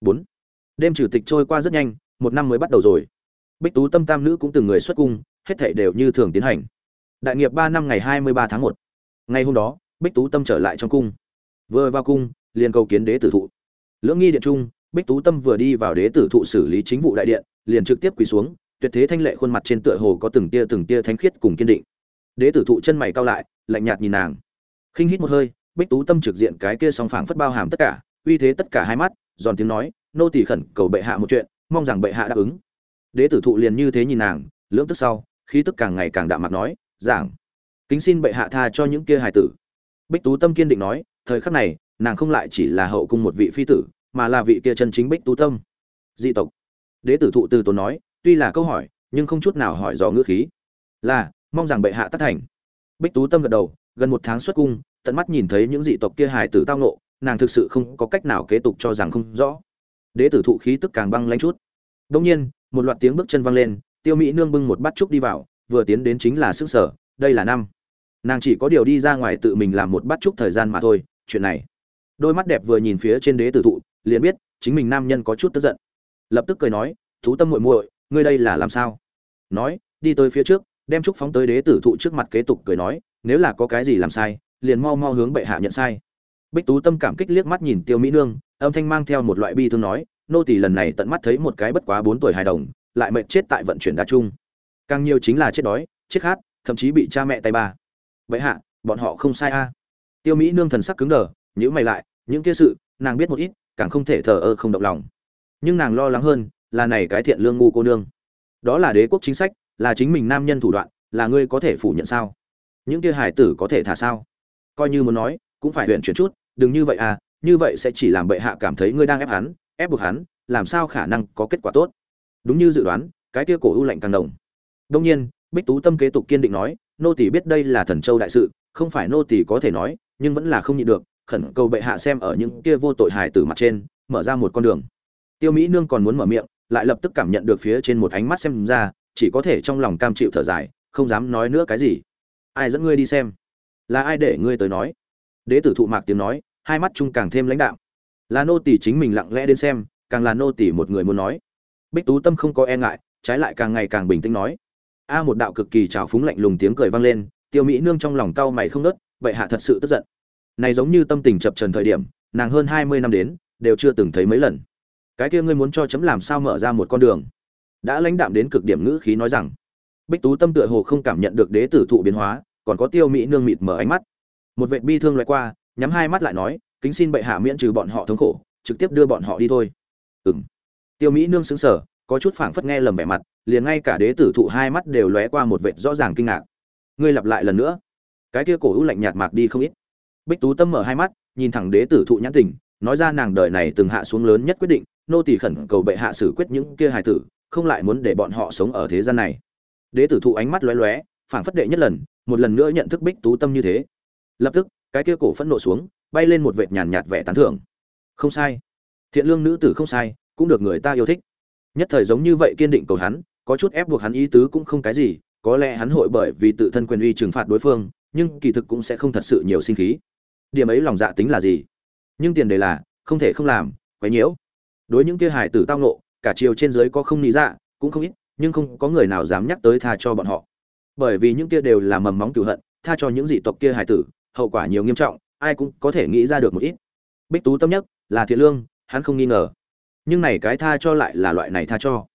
S1: Bốn. Đêm chủ tịch trôi qua rất nhanh một năm mới bắt đầu rồi. Bích tú tâm tam nữ cũng từng người xuất cung, hết thảy đều như thường tiến hành. Đại nghiệp ba năm ngày hai mươi ba tháng một. Ngày hôm đó, bích tú tâm trở lại trong cung. Vừa vào cung, liền cầu kiến đế tử thụ. Lưỡng nghi điện trung, bích tú tâm vừa đi vào đế tử thụ xử lý chính vụ đại điện, liền trực tiếp quỳ xuống, tuyệt thế thanh lệ khuôn mặt trên tựa hồ có từng tia từng tia thánh khiết cùng kiên định. Đế tử thụ chân mày cao lại, lạnh nhạt nhìn nàng. Khinh hít một hơi, bích tú tâm trực diện cái kia song phảng phất bao hàm tất cả, uy thế tất cả hai mắt, giòn tiếng nói, nô tỳ khẩn, cầu bệ hạ một chuyện mong rằng bệ hạ đáp ứng. Đế tử thụ liền như thế nhìn nàng, lưỡng tức sau, khí tức càng ngày càng đạm mặt nói, giảng, kính xin bệ hạ tha cho những kia hài tử. Bích tú tâm kiên định nói, thời khắc này, nàng không lại chỉ là hậu cung một vị phi tử, mà là vị kia chân chính bích tú tâm. Dị tộc. Đế tử thụ từ tốn nói, tuy là câu hỏi, nhưng không chút nào hỏi dò ngữ khí. Là, mong rằng bệ hạ tất thành. Bích tú tâm gật đầu, gần một tháng xuất cung, tận mắt nhìn thấy những dị tộc kia hài tử tao nộ nàng thực sự không có cách nào kế tục cho rằng không rõ đế tử thụ khí tức càng băng lanh chút. Đông nhiên, một loạt tiếng bước chân vang lên, tiêu mỹ nương bưng một bát trúc đi vào, vừa tiến đến chính là sức sở, đây là năm. Nàng chỉ có điều đi ra ngoài tự mình làm một bát trúc thời gian mà thôi, chuyện này. Đôi mắt đẹp vừa nhìn phía trên đế tử thụ, liền biết, chính mình nam nhân có chút tức giận. Lập tức cười nói, thú tâm muội muội, ngươi đây là làm sao? Nói, đi tới phía trước, đem trúc phóng tới đế tử thụ trước mặt kế tục cười nói, nếu là có cái gì làm sai, liền mau mau hướng bệ hạ nhận sai. Bích tú tâm cảm kích liếc mắt nhìn tiêu mỹ nương âm thanh mang theo một loại bi thương nói, nô tỳ lần này tận mắt thấy một cái bất quá bốn tuổi hài đồng, lại mệt chết tại vận chuyển đá chung. Càng nhiều chính là chết đói, chết khát, thậm chí bị cha mẹ tay ba. Vậy hạ, bọn họ không sai a. Tiêu mỹ nương thần sắc cứng đờ nhữ mày lại, những kia sự, nàng biết một ít, càng không thể thờ ơ không động lòng. Nhưng nàng lo lắng hơn là này cái thiện lương ngu cô nương. Đó là đế quốc chính sách, là chính mình nam nhân thủ đoạn, là ngươi có thể phủ nhận sao? Những kia hải tử có thể thả sao? Coi như muốn nói, cũng phải huyện chuyển chút, đừng như vậy à như vậy sẽ chỉ làm bệ hạ cảm thấy ngươi đang ép hắn, ép buộc hắn, làm sao khả năng có kết quả tốt? Đúng như dự đoán, cái kia cổ ưu lạnh càng đồng đông nhiên, bích tú tâm kế tục kiên định nói, nô tỷ biết đây là thần châu đại sự, không phải nô tỷ có thể nói, nhưng vẫn là không nhịn được, khẩn cầu bệ hạ xem ở những kia vô tội hài tử mặt trên, mở ra một con đường. Tiêu mỹ nương còn muốn mở miệng, lại lập tức cảm nhận được phía trên một ánh mắt xem ra, chỉ có thể trong lòng cam chịu thở dài, không dám nói nữa cái gì. Ai dẫn ngươi đi xem? Là ai để ngươi tới nói? Đế tử thụ mạc tiếng nói hai mắt chung càng thêm lãnh đạm. Là nô tỷ chính mình lặng lẽ đến xem, càng là nô tỷ một người muốn nói. Bích tú tâm không có e ngại, trái lại càng ngày càng bình tĩnh nói. A một đạo cực kỳ trào phúng lạnh lùng tiếng cười vang lên, tiêu mỹ nương trong lòng cau mày không nớt vậy hạ thật sự tức giận. Này giống như tâm tình chập trần thời điểm, nàng hơn hai mươi năm đến, đều chưa từng thấy mấy lần. Cái kia ngươi muốn cho chấm làm sao mở ra một con đường? Đã lãnh đạm đến cực điểm ngữ khí nói rằng. Bích tú tâm tựa hồ không cảm nhận được đế tử thụ biến hóa, còn có tiêu mỹ nương mịt mở ánh mắt. Một vệ bi thương loại qua nhắm hai mắt lại nói, kính xin bệ hạ miễn trừ bọn họ thống khổ, trực tiếp đưa bọn họ đi thôi. Ừng tiêu mỹ nương xứng sở có chút phảng phất nghe lầm vẻ mặt, liền ngay cả đế tử thụ hai mắt đều lóe qua một vệt rõ ràng kinh ngạc. Ngươi lặp lại lần nữa. Cái kia cổ hữu lạnh nhạt mạc đi không ít. Bích tú tâm mở hai mắt, nhìn thẳng đế tử thụ nhãn tình, nói ra nàng đời này từng hạ xuống lớn nhất quyết định, nô tỳ khẩn cầu bệ hạ xử quyết những kia hài tử, không lại muốn để bọn họ sống ở thế gian này. Đế tử thụ ánh mắt lóe lóe, phảng phất đệ nhất lần, một lần nữa nhận thức bích tú tâm như thế. Lập tức cái kia cổ phẫn nộ xuống, bay lên một vệt nhàn nhạt vẻ tán thưởng. Không sai. Thiện lương nữ tử không sai, cũng được người ta yêu thích. Nhất thời giống như vậy kiên định cầu hắn, có chút ép buộc hắn ý tứ cũng không cái gì, có lẽ hắn hội bởi vì tự thân quyền uy trừng phạt đối phương, nhưng kỳ thực cũng sẽ không thật sự nhiều sinh khí. Điểm ấy lòng dạ tính là gì? Nhưng tiền đề là, không thể không làm, quấy nhiễu. Đối những kia hải tử tao nộ cả chiều trên dưới có không lý dạ cũng không ít, nhưng không có người nào dám nhắc tới tha cho bọn họ. Bởi vì những kia đều là mầm móng cửu hận, tha cho những dị tộc kia hải tử hậu quả nhiều nghiêm trọng, ai cũng có thể nghĩ ra được một ít. Bích tú tâm nhất là thiện lương, hắn không nghi ngờ. Nhưng này cái tha cho lại là loại này tha cho.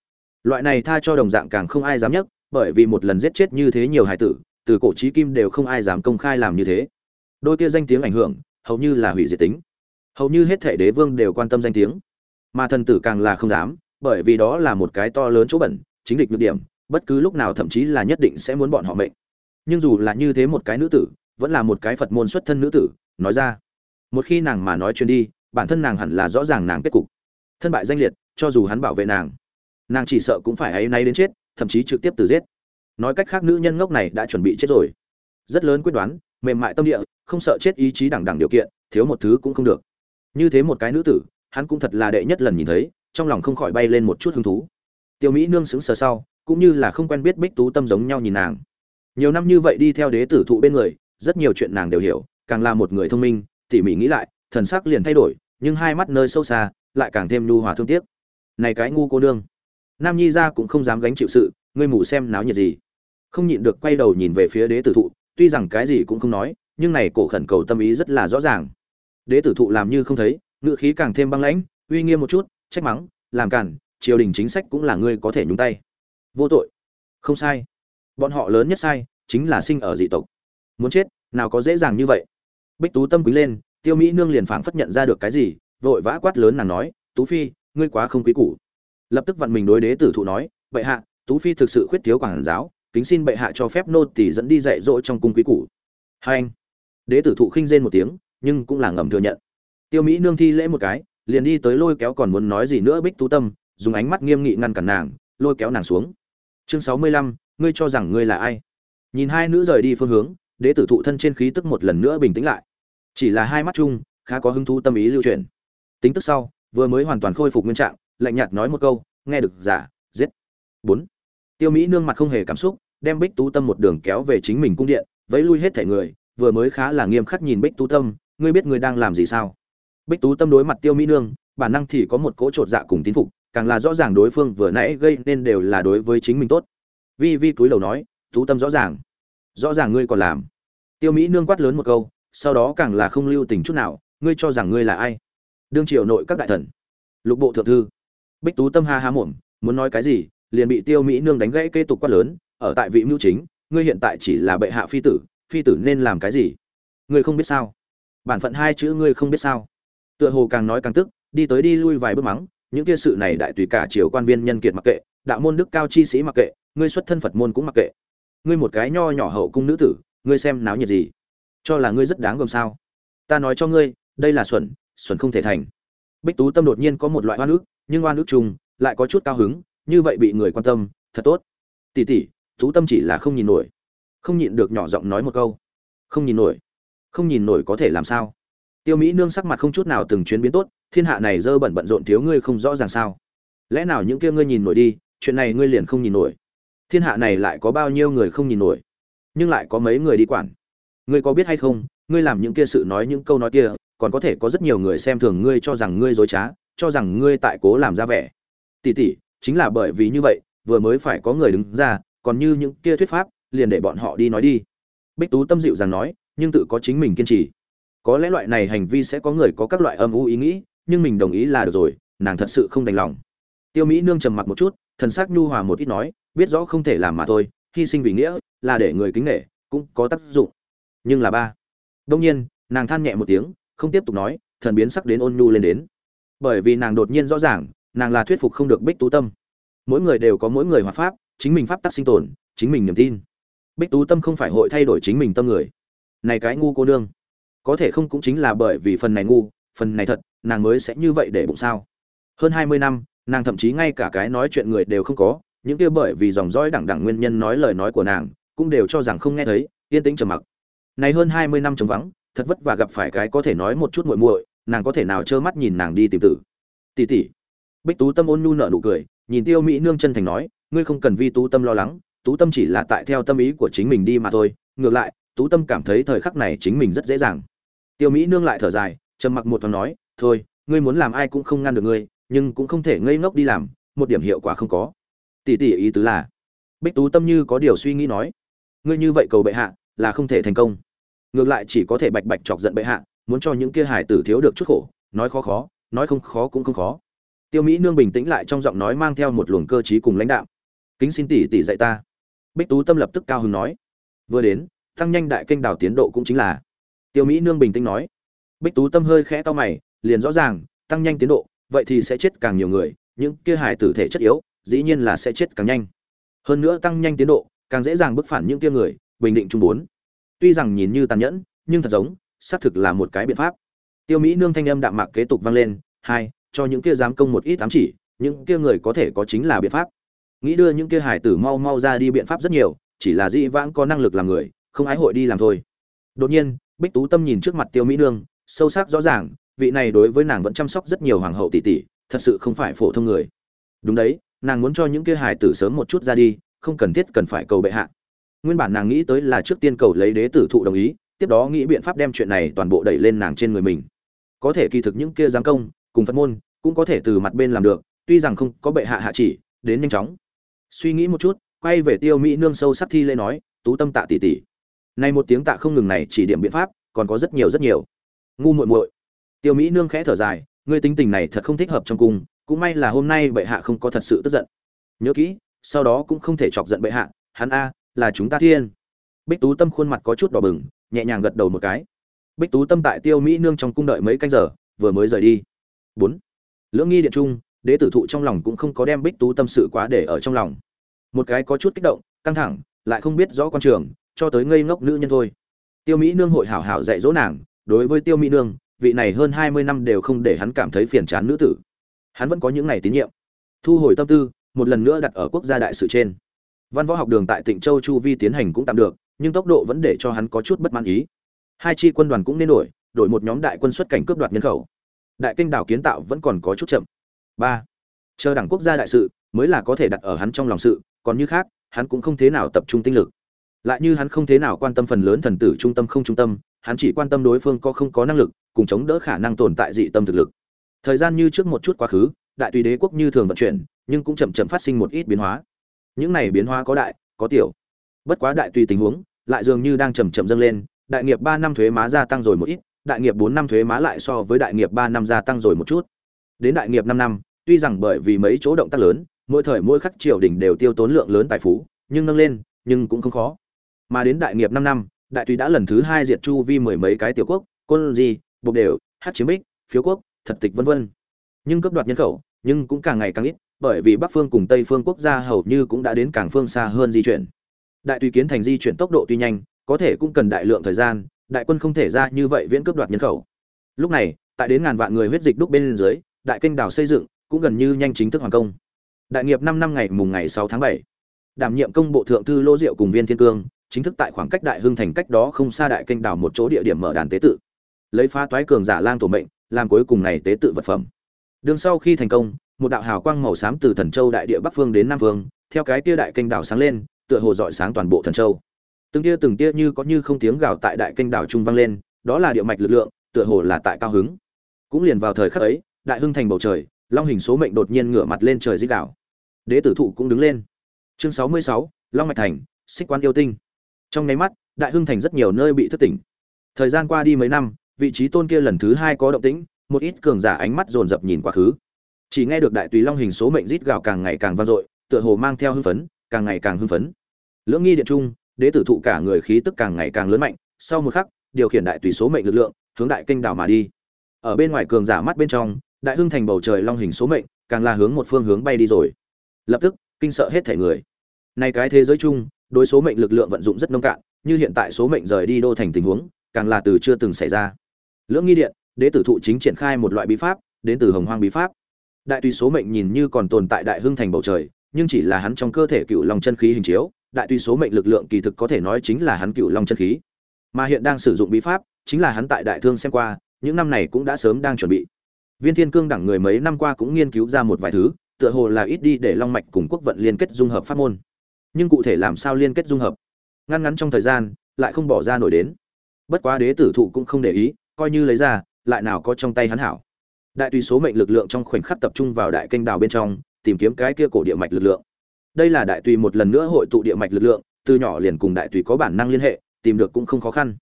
S1: Loại này tha cho đồng dạng càng không ai dám nhất, bởi vì một lần giết chết như thế nhiều hải tử, từ cổ trí kim đều không ai dám công khai làm như thế. Đôi kia danh tiếng ảnh hưởng, hầu như là hủy diệt tính. Hầu như hết thể đế vương đều quan tâm danh tiếng. Mà thần tử càng là không dám, bởi vì đó là một cái to lớn chỗ bẩn, chính địch nhược điểm, bất cứ lúc nào thậm chí là nhất định sẽ muốn bọn họ mệnh. Nhưng dù là như thế một cái nữ tử vẫn là một cái phật môn xuất thân nữ tử, nói ra. Một khi nàng mà nói chuyện đi, bản thân nàng hẳn là rõ ràng nàng kết cục. Thân bại danh liệt, cho dù hắn bảo vệ nàng nàng chỉ sợ cũng phải ấy nay đến chết, thậm chí trực tiếp từ giết. Nói cách khác, nữ nhân ngốc này đã chuẩn bị chết rồi. Rất lớn quyết đoán, mềm mại tâm địa, không sợ chết ý chí đẳng đẳng điều kiện, thiếu một thứ cũng không được. Như thế một cái nữ tử, hắn cũng thật là đệ nhất lần nhìn thấy, trong lòng không khỏi bay lên một chút hứng thú. Tiêu mỹ nương sững sờ sau, cũng như là không quen biết bích tú tâm giống nhau nhìn nàng. Nhiều năm như vậy đi theo đế tử thụ bên người rất nhiều chuyện nàng đều hiểu, càng là một người thông minh, tỉ mỉ nghĩ lại, thần sắc liền thay đổi, nhưng hai mắt nơi sâu xa, lại càng thêm nhu hòa thương tiếc. Này cái ngu cô nương. Nam nhi ra cũng không dám gánh chịu sự, ngươi mù xem náo nhiệt gì. Không nhịn được quay đầu nhìn về phía đế tử thụ, tuy rằng cái gì cũng không nói, nhưng này cổ khẩn cầu tâm ý rất là rõ ràng. Đế tử thụ làm như không thấy ngựa khí càng thêm băng lãnh, uy nghiêm một chút, trách mắng, làm cản, triều đình chính sách cũng là ngươi có thể nhúng tay. Vô tội. Không sai. Bọn họ lớn nhất sai, chính là sinh ở dị tộc muốn chết, nào có dễ dàng như vậy. Bích tú tâm quý lên, tiêu mỹ nương liền phảng phất nhận ra được cái gì, vội vã quát lớn nàng nói, tú phi, ngươi quá không quý củ. Lập tức vặn mình đối đế tử thụ nói, bệ hạ, tú phi thực sự khuyết thiếu quảng giáo, kính xin bệ hạ cho phép nô tỳ dẫn đi dạy dỗ trong cung quý củ. Hai anh, đế tử thụ khinh rên một tiếng, nhưng cũng là ngầm thừa nhận. Tiêu mỹ nương thi lễ một cái, liền đi tới lôi kéo còn muốn nói gì nữa bích tú tâm, dùng ánh mắt nghiêm nghị ngăn cản nàng, lôi kéo nàng xuống. Chương sáu mươi lăm, ngươi cho rằng ngươi là ai? Nhìn hai nữ rời đi phương hướng đế tử thụ thân trên khí tức một lần nữa bình tĩnh lại. Chỉ là hai mắt chung, khá có hứng thú tâm ý lưu truyền. Tính tức sau, vừa mới hoàn toàn khôi phục nguyên trạng, lạnh nhạt nói một câu, nghe được, giả, giết. Bốn. Tiêu mỹ nương mặt không hề cảm xúc, đem bích tú tâm một đường kéo về chính mình cung điện, vẫy lui hết thể người, vừa mới khá là nghiêm khắc nhìn bích tú tâm, ngươi biết ngươi đang làm gì sao? Bích tú tâm đối mặt tiêu mỹ nương, bản năng thì có một cỗ trột dạ cùng tín phục, càng là rõ ràng đối phương vừa nãy gây nên đều là đối với chính mình tốt. Vi vi túi đầu nói, tú tâm rõ ràng. Rõ ràng ngươi còn làm tiêu mỹ nương quát lớn một câu, sau đó càng là không lưu tình chút nào, ngươi cho rằng ngươi là ai? Đương triều nội các đại thần. Lục bộ thượng thư. Bích tú tâm ha ha mồm, muốn nói cái gì, liền bị tiêu mỹ nương đánh gãy kế tục quát lớn, ở tại vị mưu chính, ngươi hiện tại chỉ là bệ hạ phi tử phi tử nên làm cái gì? Ngươi không biết sao? Bản phận hai chữ ngươi không biết sao? Tựa hồ càng nói càng tức, đi tới đi lui vài bước mắng, những kia sự này đại tùy cả triều quan viên nhân kiệt mặc kệ, đạo môn đức cao chi sĩ mặc kệ, ngươi xuất thân phật môn cũng mặc kệ. Ngươi một cái nho nhỏ hậu cung nữ tử ngươi xem náo nhiệt gì? Cho là ngươi rất đáng gồm sao? Ta nói cho ngươi, đây là xuẩn xuẩn không thể thành. Bích tú tâm đột nhiên có một loại oan ức, nhưng oan ức chung lại có chút cao hứng, như vậy bị người quan tâm, thật tốt. Tỷ tỷ tú tâm chỉ là không nhìn nổi. Không nhịn được nhỏ giọng nói một câu. Không nhìn nổi. Không nhìn nổi có thể làm sao? Tiêu mỹ nương sắc mặt không chút nào từng chuyến biến tốt, thiên hạ này dơ bẩn bận rộn thiếu ngươi không rõ ràng sao. Lẽ nào những kia ngươi nhìn nổi đi, chuyện này ngươi liền không nhìn nổi? Thiên hạ này lại có bao nhiêu người không nhìn nổi? Nhưng lại có mấy người đi quản. Ngươi có biết hay không, ngươi làm những kia sự nói những câu nói kia, còn có thể có rất nhiều người xem thường ngươi cho rằng ngươi dối trá, cho rằng ngươi tại cố làm ra vẻ. Tỉ tỉ, chính là bởi vì như vậy, vừa mới phải có người đứng ra, còn như những kia thuyết pháp, liền để bọn họ đi nói đi. Bích tú tâm dịu rằng nói, nhưng tự có chính mình kiên trì. Có lẽ loại này hành vi sẽ có người có các loại âm u ý nghĩ, nhưng mình đồng ý là được rồi, nàng thật sự không đành lòng. Tiêu mỹ nương trầm mặc một chút, thần sắc nhu hòa một ít nói, biết rõ không thể làm mà thôi hy sinh vì nghĩa là để người kính nể cũng có tác dụng. Nhưng là ba. Đông nhiên, nàng than nhẹ một tiếng, không tiếp tục nói, thần biến sắc đến ôn nhu lên đến. Bởi vì nàng đột nhiên rõ ràng, nàng là thuyết phục không được bích tú tâm. Mỗi người đều có mỗi người hòa pháp, chính mình pháp tắc sinh tồn, chính mình niềm tin. Bích tú tâm không phải hội thay đổi chính mình tâm người. Này cái ngu cô nương. Có thể không cũng chính là bởi vì phần này ngu, phần này thật, nàng mới sẽ như vậy để bụng sao. Hơn hai mươi năm, nàng thậm chí ngay cả cái nói chuyện người đều không có những kia bởi vì dòng dõi đẳng đẳng nguyên nhân nói lời nói của nàng, cũng đều cho rằng không nghe thấy, yên tĩnh trầm mặc. Này hơn hai mươi năm trống vắng, thật vất vả gặp phải cái có thể nói một chút muội muội, nàng có thể nào trơ mắt nhìn nàng đi tìm tử. Tỷ tỷ. Bích tú tâm ôn nhu nở nụ cười, nhìn tiêu mỹ nương chân thành nói, ngươi không cần vi tú tâm lo lắng, tú tâm chỉ là tại theo tâm ý của chính mình đi mà thôi, ngược lại, tú tâm cảm thấy thời khắc này chính mình rất dễ dàng. Tiêu mỹ nương lại thở dài, trầm mặc một thoáng nói, thôi, ngươi muốn làm ai cũng không ngăn được ngươi, nhưng cũng không thể ngây ngốc đi làm, một điểm hiệu quả không có tỷ tỷ ý tứ là, bích tú tâm như có điều suy nghĩ nói, ngươi như vậy cầu bệ hạ, là không thể thành công. Ngược lại chỉ có thể bạch bạch chọc giận bệ hạ, muốn cho những kia hải tử thiếu được chút khổ, nói khó khó, nói không khó cũng không khó. Tiêu mỹ nương bình tĩnh lại trong giọng nói mang theo một luồng cơ trí cùng lãnh đạo kính xin tỷ tỷ dạy ta. Bích tú tâm lập tức cao hứng nói, vừa đến, tăng nhanh đại kênh đào tiến độ cũng chính là. Tiêu mỹ nương bình tĩnh nói, bích tú tâm hơi khẽ to mày, liền rõ ràng, tăng nhanh tiến độ, vậy thì sẽ chết càng nhiều người, những kia hải tử thể chất yếu dĩ nhiên là sẽ chết càng nhanh. Hơn nữa tăng nhanh tiến độ, càng dễ dàng bức phản những kia người, bình định trung bốn. Tuy rằng nhìn như tàn nhẫn, nhưng thật giống, xác thực là một cái biện pháp. Tiêu mỹ nương thanh âm đạm mạc kế tục vang lên, hai, cho những kia dám công một ít ám chỉ, những kia người có thể có chính là biện pháp. Nghĩ đưa những kia hải tử mau mau ra đi biện pháp rất nhiều, chỉ là dĩ vãng có năng lực làm người, không ái hội đi làm thôi. Đột nhiên, bích tú tâm nhìn trước mặt tiêu mỹ nương, sâu sắc rõ ràng, vị này đối với nàng vẫn chăm sóc rất nhiều hoàng hậu tỷ tỷ, thật sự không phải phổ thông người. Đúng đấy nàng muốn cho những kia hài tử sớm một chút ra đi, không cần thiết cần phải cầu bệ hạ. Nguyên bản nàng nghĩ tới là trước tiên cầu lấy đế tử thụ đồng ý, tiếp đó nghĩ biện pháp đem chuyện này toàn bộ đẩy lên nàng trên người mình. Có thể kỳ thực những kia giáng công, cùng phật môn, cũng có thể từ mặt bên làm được, tuy rằng không có bệ hạ hạ chỉ, đến nhanh chóng. Suy nghĩ một chút, quay về tiêu mỹ nương sâu sắc thi lê nói, tú tâm tạ tỷ tỷ. Nay một tiếng tạ không ngừng này chỉ điểm biện pháp, còn có rất nhiều rất nhiều. Ngu muội muội. Tiêu mỹ nương khẽ thở dài, ngươi tính tình này thật không thích hợp trong cung cũng may là hôm nay bệ hạ không có thật sự tức giận. Nhớ kỹ, sau đó cũng không thể chọc giận bệ hạ, hắn a, là chúng ta thiên. Bích tú tâm khuôn mặt có chút đỏ bừng, nhẹ nhàng gật đầu một cái. Bích tú tâm tại tiêu mỹ nương trong cung đợi mấy canh giờ, vừa mới rời đi. Bốn. Lưỡng nghi điện trung, đế tử thụ trong lòng cũng không có đem bích tú tâm sự quá để ở trong lòng. Một cái có chút kích động, căng thẳng, lại không biết rõ quan trường, cho tới ngây ngốc nữ nhân thôi. Tiêu mỹ nương hội hảo hảo dạy dỗ nàng, đối với tiêu mỹ nương, vị này hơn hai mươi năm đều không để hắn cảm thấy phiền chán nữ tử hắn vẫn có những ngày tín nhiệm. Thu hồi tâm tư, một lần nữa đặt ở quốc gia đại sự trên. Văn võ học đường tại tỉnh châu chu vi tiến hành cũng tạm được, nhưng tốc độ vẫn để cho hắn có chút bất mãn ý. Hai chi quân đoàn cũng nên đổi đổi một nhóm đại quân xuất cảnh cướp đoạt nhân khẩu. Đại kinh đảo kiến tạo vẫn còn có chút chậm. Ba, chờ đảng quốc gia đại sự mới là có thể đặt ở hắn trong lòng sự, còn như khác, hắn cũng không thế nào tập trung tinh lực. Lại như hắn không thế nào quan tâm phần lớn thần tử trung tâm không trung tâm, hắn chỉ quan tâm đối phương có không có năng lực, cùng chống đỡ khả năng tồn tại dị tâm thực lực thời gian như trước một chút quá khứ, đại tùy đế quốc như thường vận chuyển, nhưng cũng chậm chậm phát sinh một ít biến hóa. Những này biến hóa có đại, có tiểu. Bất quá đại tùy tình huống, lại dường như đang chậm chậm dâng lên, đại nghiệp ba năm thuế má gia tăng rồi một ít, đại nghiệp bốn năm thuế má lại so với đại nghiệp ba năm gia tăng rồi một chút. Đến đại nghiệp năm năm, tuy rằng bởi vì mấy chỗ động tác lớn, mỗi thời mỗi khắc triều đình đều tiêu tốn lượng lớn tài phú, nhưng nâng lên, nhưng cũng không khó. Mà đến đại nghiệp năm năm, đại tùy đã lần thứ hai diệt chu vi mười mấy cái tiểu quốc, côn di Bộc đều hát chiếm bích, phiếu quốc thật tịch vân vân. Nhưng cấp đoạt nhân khẩu, nhưng cũng càng ngày càng ít, bởi vì bắc phương cùng tây phương quốc gia hầu như cũng đã đến càng phương xa hơn di chuyển. Đại tùy kiến thành di chuyển tốc độ tuy nhanh, có thể cũng cần đại lượng thời gian, đại quân không thể ra như vậy viễn cướp đoạt nhân khẩu. Lúc này, tại đến ngàn vạn người huyết dịch đúc bên dưới, đại kênh đảo xây dựng cũng gần như nhanh chính thức hoàn công. Đại nghiệp năm năm ngày mùng ngày sáu tháng bảy. Đảm nhiệm công bộ thượng thư lô diệu cùng viên thiên cương, chính thức tại khoảng cách đại hưng thành cách đó không xa đại kênh đảo một chỗ địa điểm mở đàn tế tự. Lấy phá toái cường giả lang tổ mệnh làm cuối cùng này tế tự vật phẩm. Đường sau khi thành công, một đạo hào quang màu xám từ thần châu đại địa bắc phương đến nam phương, theo cái tia đại kênh đảo sáng lên, tựa hồ dọi sáng toàn bộ thần châu. Từng tia từng tia như có như không tiếng gào tại đại kênh đảo trung vang lên, đó là địa mạch lực lượng, tựa hồ là tại cao hứng. Cũng liền vào thời khắc ấy, đại hưng thành bầu trời, long hình số mệnh đột nhiên ngửa mặt lên trời dích đảo. Đế tử thụ cũng đứng lên. Chương sáu mươi sáu, long mạch thành, xích quan yêu tinh. Trong nháy mắt, đại hưng thành rất nhiều nơi bị thức tỉnh. Thời gian qua đi mấy năm vị trí tôn kia lần thứ hai có động tĩnh, một ít cường giả ánh mắt dồn dập nhìn quá khứ. Chỉ nghe được đại tùy long hình số mệnh rít gào càng ngày càng vang dội, tựa hồ mang theo hưng phấn, càng ngày càng hưng phấn. Lưỡng nghi điện trung, đế tử thụ cả người khí tức càng ngày càng lớn mạnh, sau một khắc, điều khiển đại tùy số mệnh lực lượng, hướng đại kênh đảo mà đi. Ở bên ngoài cường giả mắt bên trong, đại hưng thành bầu trời long hình số mệnh, càng là hướng một phương hướng bay đi rồi. Lập tức, kinh sợ hết thể người. Nay cái thế giới chung, đối số mệnh lực lượng vận dụng rất nông cạn, như hiện tại số mệnh rời đi đô thành tình huống, càng là từ chưa từng xảy ra lưỡng nghi điện, đế tử thụ chính triển khai một loại bí pháp, đến từ hồng hoang bí pháp. Đại tùy số mệnh nhìn như còn tồn tại đại hưng thành bầu trời, nhưng chỉ là hắn trong cơ thể cựu long chân khí hình chiếu, đại tùy số mệnh lực lượng kỳ thực có thể nói chính là hắn cựu long chân khí. Mà hiện đang sử dụng bí pháp, chính là hắn tại đại thương xem qua, những năm này cũng đã sớm đang chuẩn bị. Viên thiên cương đẳng người mấy năm qua cũng nghiên cứu ra một vài thứ, tựa hồ là ít đi để long mạch cùng quốc vận liên kết dung hợp pháp môn. Nhưng cụ thể làm sao liên kết dung hợp? Ngăn ngắn trong thời gian, lại không bỏ ra nổi đến. Bất quá đế tử thụ cũng không để ý coi như lấy ra, lại nào có trong tay hắn hảo. Đại tùy số mệnh lực lượng trong khoảnh khắc tập trung vào đại kênh đào bên trong, tìm kiếm cái kia cổ địa mạch lực lượng. Đây là đại tùy một lần nữa hội tụ địa mạch lực lượng, từ nhỏ liền cùng đại tùy có bản năng liên hệ, tìm được cũng không khó khăn.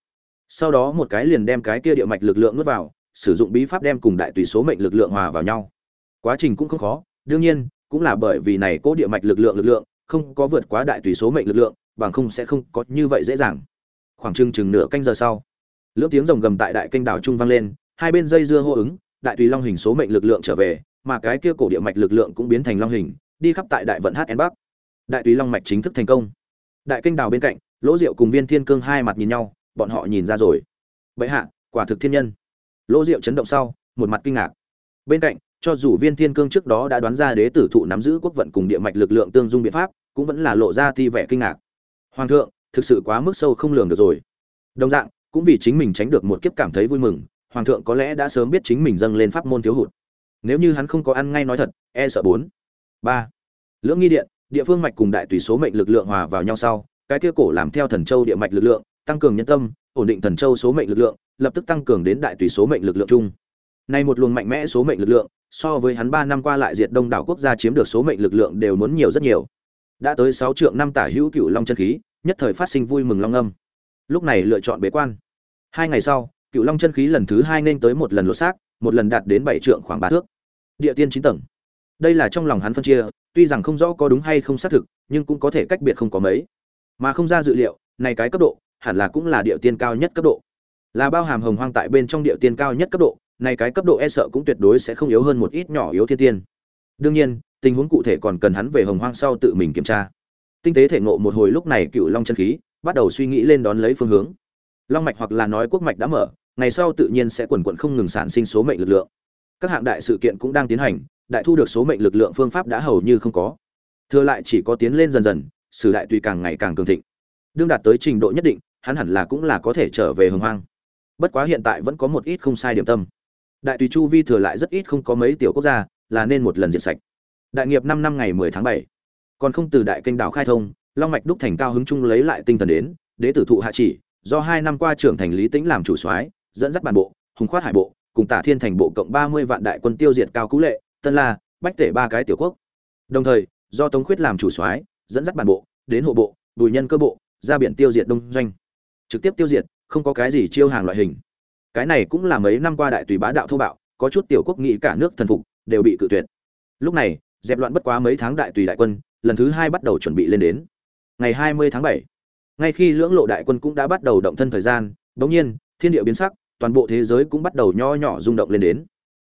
S1: Sau đó một cái liền đem cái kia địa mạch lực lượng nuốt vào, sử dụng bí pháp đem cùng đại tùy số mệnh lực lượng hòa vào nhau. Quá trình cũng không khó, đương nhiên, cũng là bởi vì này cố địa mạch lực lượng lực lượng, không có vượt quá đại tùy số mệnh lực lượng, bằng không sẽ không có như vậy dễ dàng. Khoảng chừng chừng nửa canh giờ sau lưỡng tiếng rồng gầm tại đại kênh đảo trung vang lên, hai bên dây dưa hô ứng, đại tùy long hình số mệnh lực lượng trở về, mà cái kia cổ địa mạch lực lượng cũng biến thành long hình, đi khắp tại đại vận hn bắc. Đại tùy long mạch chính thức thành công. Đại kênh đào bên cạnh, lỗ diệu cùng viên thiên cương hai mặt nhìn nhau, bọn họ nhìn ra rồi. Bệ hạ, quả thực thiên nhân. Lỗ diệu chấn động sau, một mặt kinh ngạc. Bên cạnh, cho dù viên thiên cương trước đó đã đoán ra đế tử thụ nắm giữ quốc vận cùng địa mạch lực lượng tương dung biện pháp, cũng vẫn là lộ ra ti vẻ kinh ngạc. Hoàng thượng, thực sự quá mức sâu không lường được rồi. Đồng dạng cũng vì chính mình tránh được một kiếp cảm thấy vui mừng, hoàng thượng có lẽ đã sớm biết chính mình dâng lên pháp môn thiếu hụt. Nếu như hắn không có ăn ngay nói thật e sợ bốn. Ba. Lưỡng nghi điện, địa phương mạch cùng đại tùy số mệnh lực lượng hòa vào nhau sau, cái kia cổ làm theo thần châu địa mạch lực lượng, tăng cường nhân tâm, ổn định thần châu số mệnh lực lượng, lập tức tăng cường đến đại tùy số mệnh lực lượng chung. Nay một luồng mạnh mẽ số mệnh lực lượng, so với hắn ba năm qua lại diệt đông đảo quốc gia chiếm được số mệnh lực lượng đều muốn nhiều rất nhiều. Đã tới sáu triệu năm tả hữu cựu long chân khí, nhất thời phát sinh vui mừng long âm lúc này lựa chọn bế quan. Hai ngày sau cựu long chân khí lần thứ hai nên tới một lần lột xác, một lần đạt đến bảy trượng khoảng ba thước. Địa tiên chín tầng. Đây là trong lòng hắn phân chia, tuy rằng không rõ có đúng hay không xác thực, nhưng cũng có thể cách biệt không có mấy. Mà không ra dự liệu, này cái cấp độ, hẳn là cũng là địa tiên cao nhất cấp độ. Là bao hàm hồng hoang tại bên trong địa tiên cao nhất cấp độ, này cái cấp độ e sợ cũng tuyệt đối sẽ không yếu hơn một ít nhỏ yếu thiên tiên. Đương nhiên, tình huống cụ thể còn cần hắn về hồng hoang sau tự mình kiểm tra. Tinh tế thể ngộ một hồi lúc này cựu long chân khí bắt đầu suy nghĩ lên đón lấy phương hướng. Long mạch hoặc là nói quốc mạch đã mở, ngày sau tự nhiên sẽ quần quận không ngừng sản sinh số mệnh lực lượng. Các hạng đại sự kiện cũng đang tiến hành, đại thu được số mệnh lực lượng phương pháp đã hầu như không có. Thừa lại chỉ có tiến lên dần dần, sử đại tùy càng ngày càng cường thịnh. Đương đạt tới trình độ nhất định, hắn hẳn là cũng là có thể trở về hồng hoang. Bất quá hiện tại vẫn có một ít không sai điểm tâm. Đại tùy chu vi thừa lại rất ít không có mấy tiểu quốc gia, là nên một lần diệt sạch. Đại nghiệp năm năm ngày mười tháng bảy. Còn không từ đại kênh đảo khai thông long mạch đúc thành cao hứng chung lấy lại tinh thần đến, đế tử thụ hạ chỉ, do hai năm qua trưởng thành lý tĩnh làm chủ soái, dẫn dắt bản bộ, hùng khoát hải bộ, cùng tả thiên thành bộ cộng ba mươi vạn đại quân tiêu diệt cao cú lệ, tân la, bách tể ba cái tiểu quốc. Đồng thời, do tống khuyết làm chủ soái, dẫn dắt bản bộ, đến hộ bộ, bùi nhân cơ bộ, ra biển tiêu diệt đông doanh. Trực tiếp tiêu diệt, không có cái gì chiêu hàng loại hình. Cái này cũng là mấy năm qua đại tùy bá đạo thô bạo, có chút tiểu quốc nghị cả nước thần phục, đều bị cự tuyệt. Lúc này, dẹp loạn bất quá mấy tháng đại tùy đại quân, lần thứ hai bắt đầu chuẩn bị lên đến ngày hai mươi tháng bảy. Ngay khi lưỡng lộ đại quân cũng đã bắt đầu động thân thời gian, bỗng nhiên, thiên địa biến sắc, toàn bộ thế giới cũng bắt đầu nho nhỏ rung động lên đến.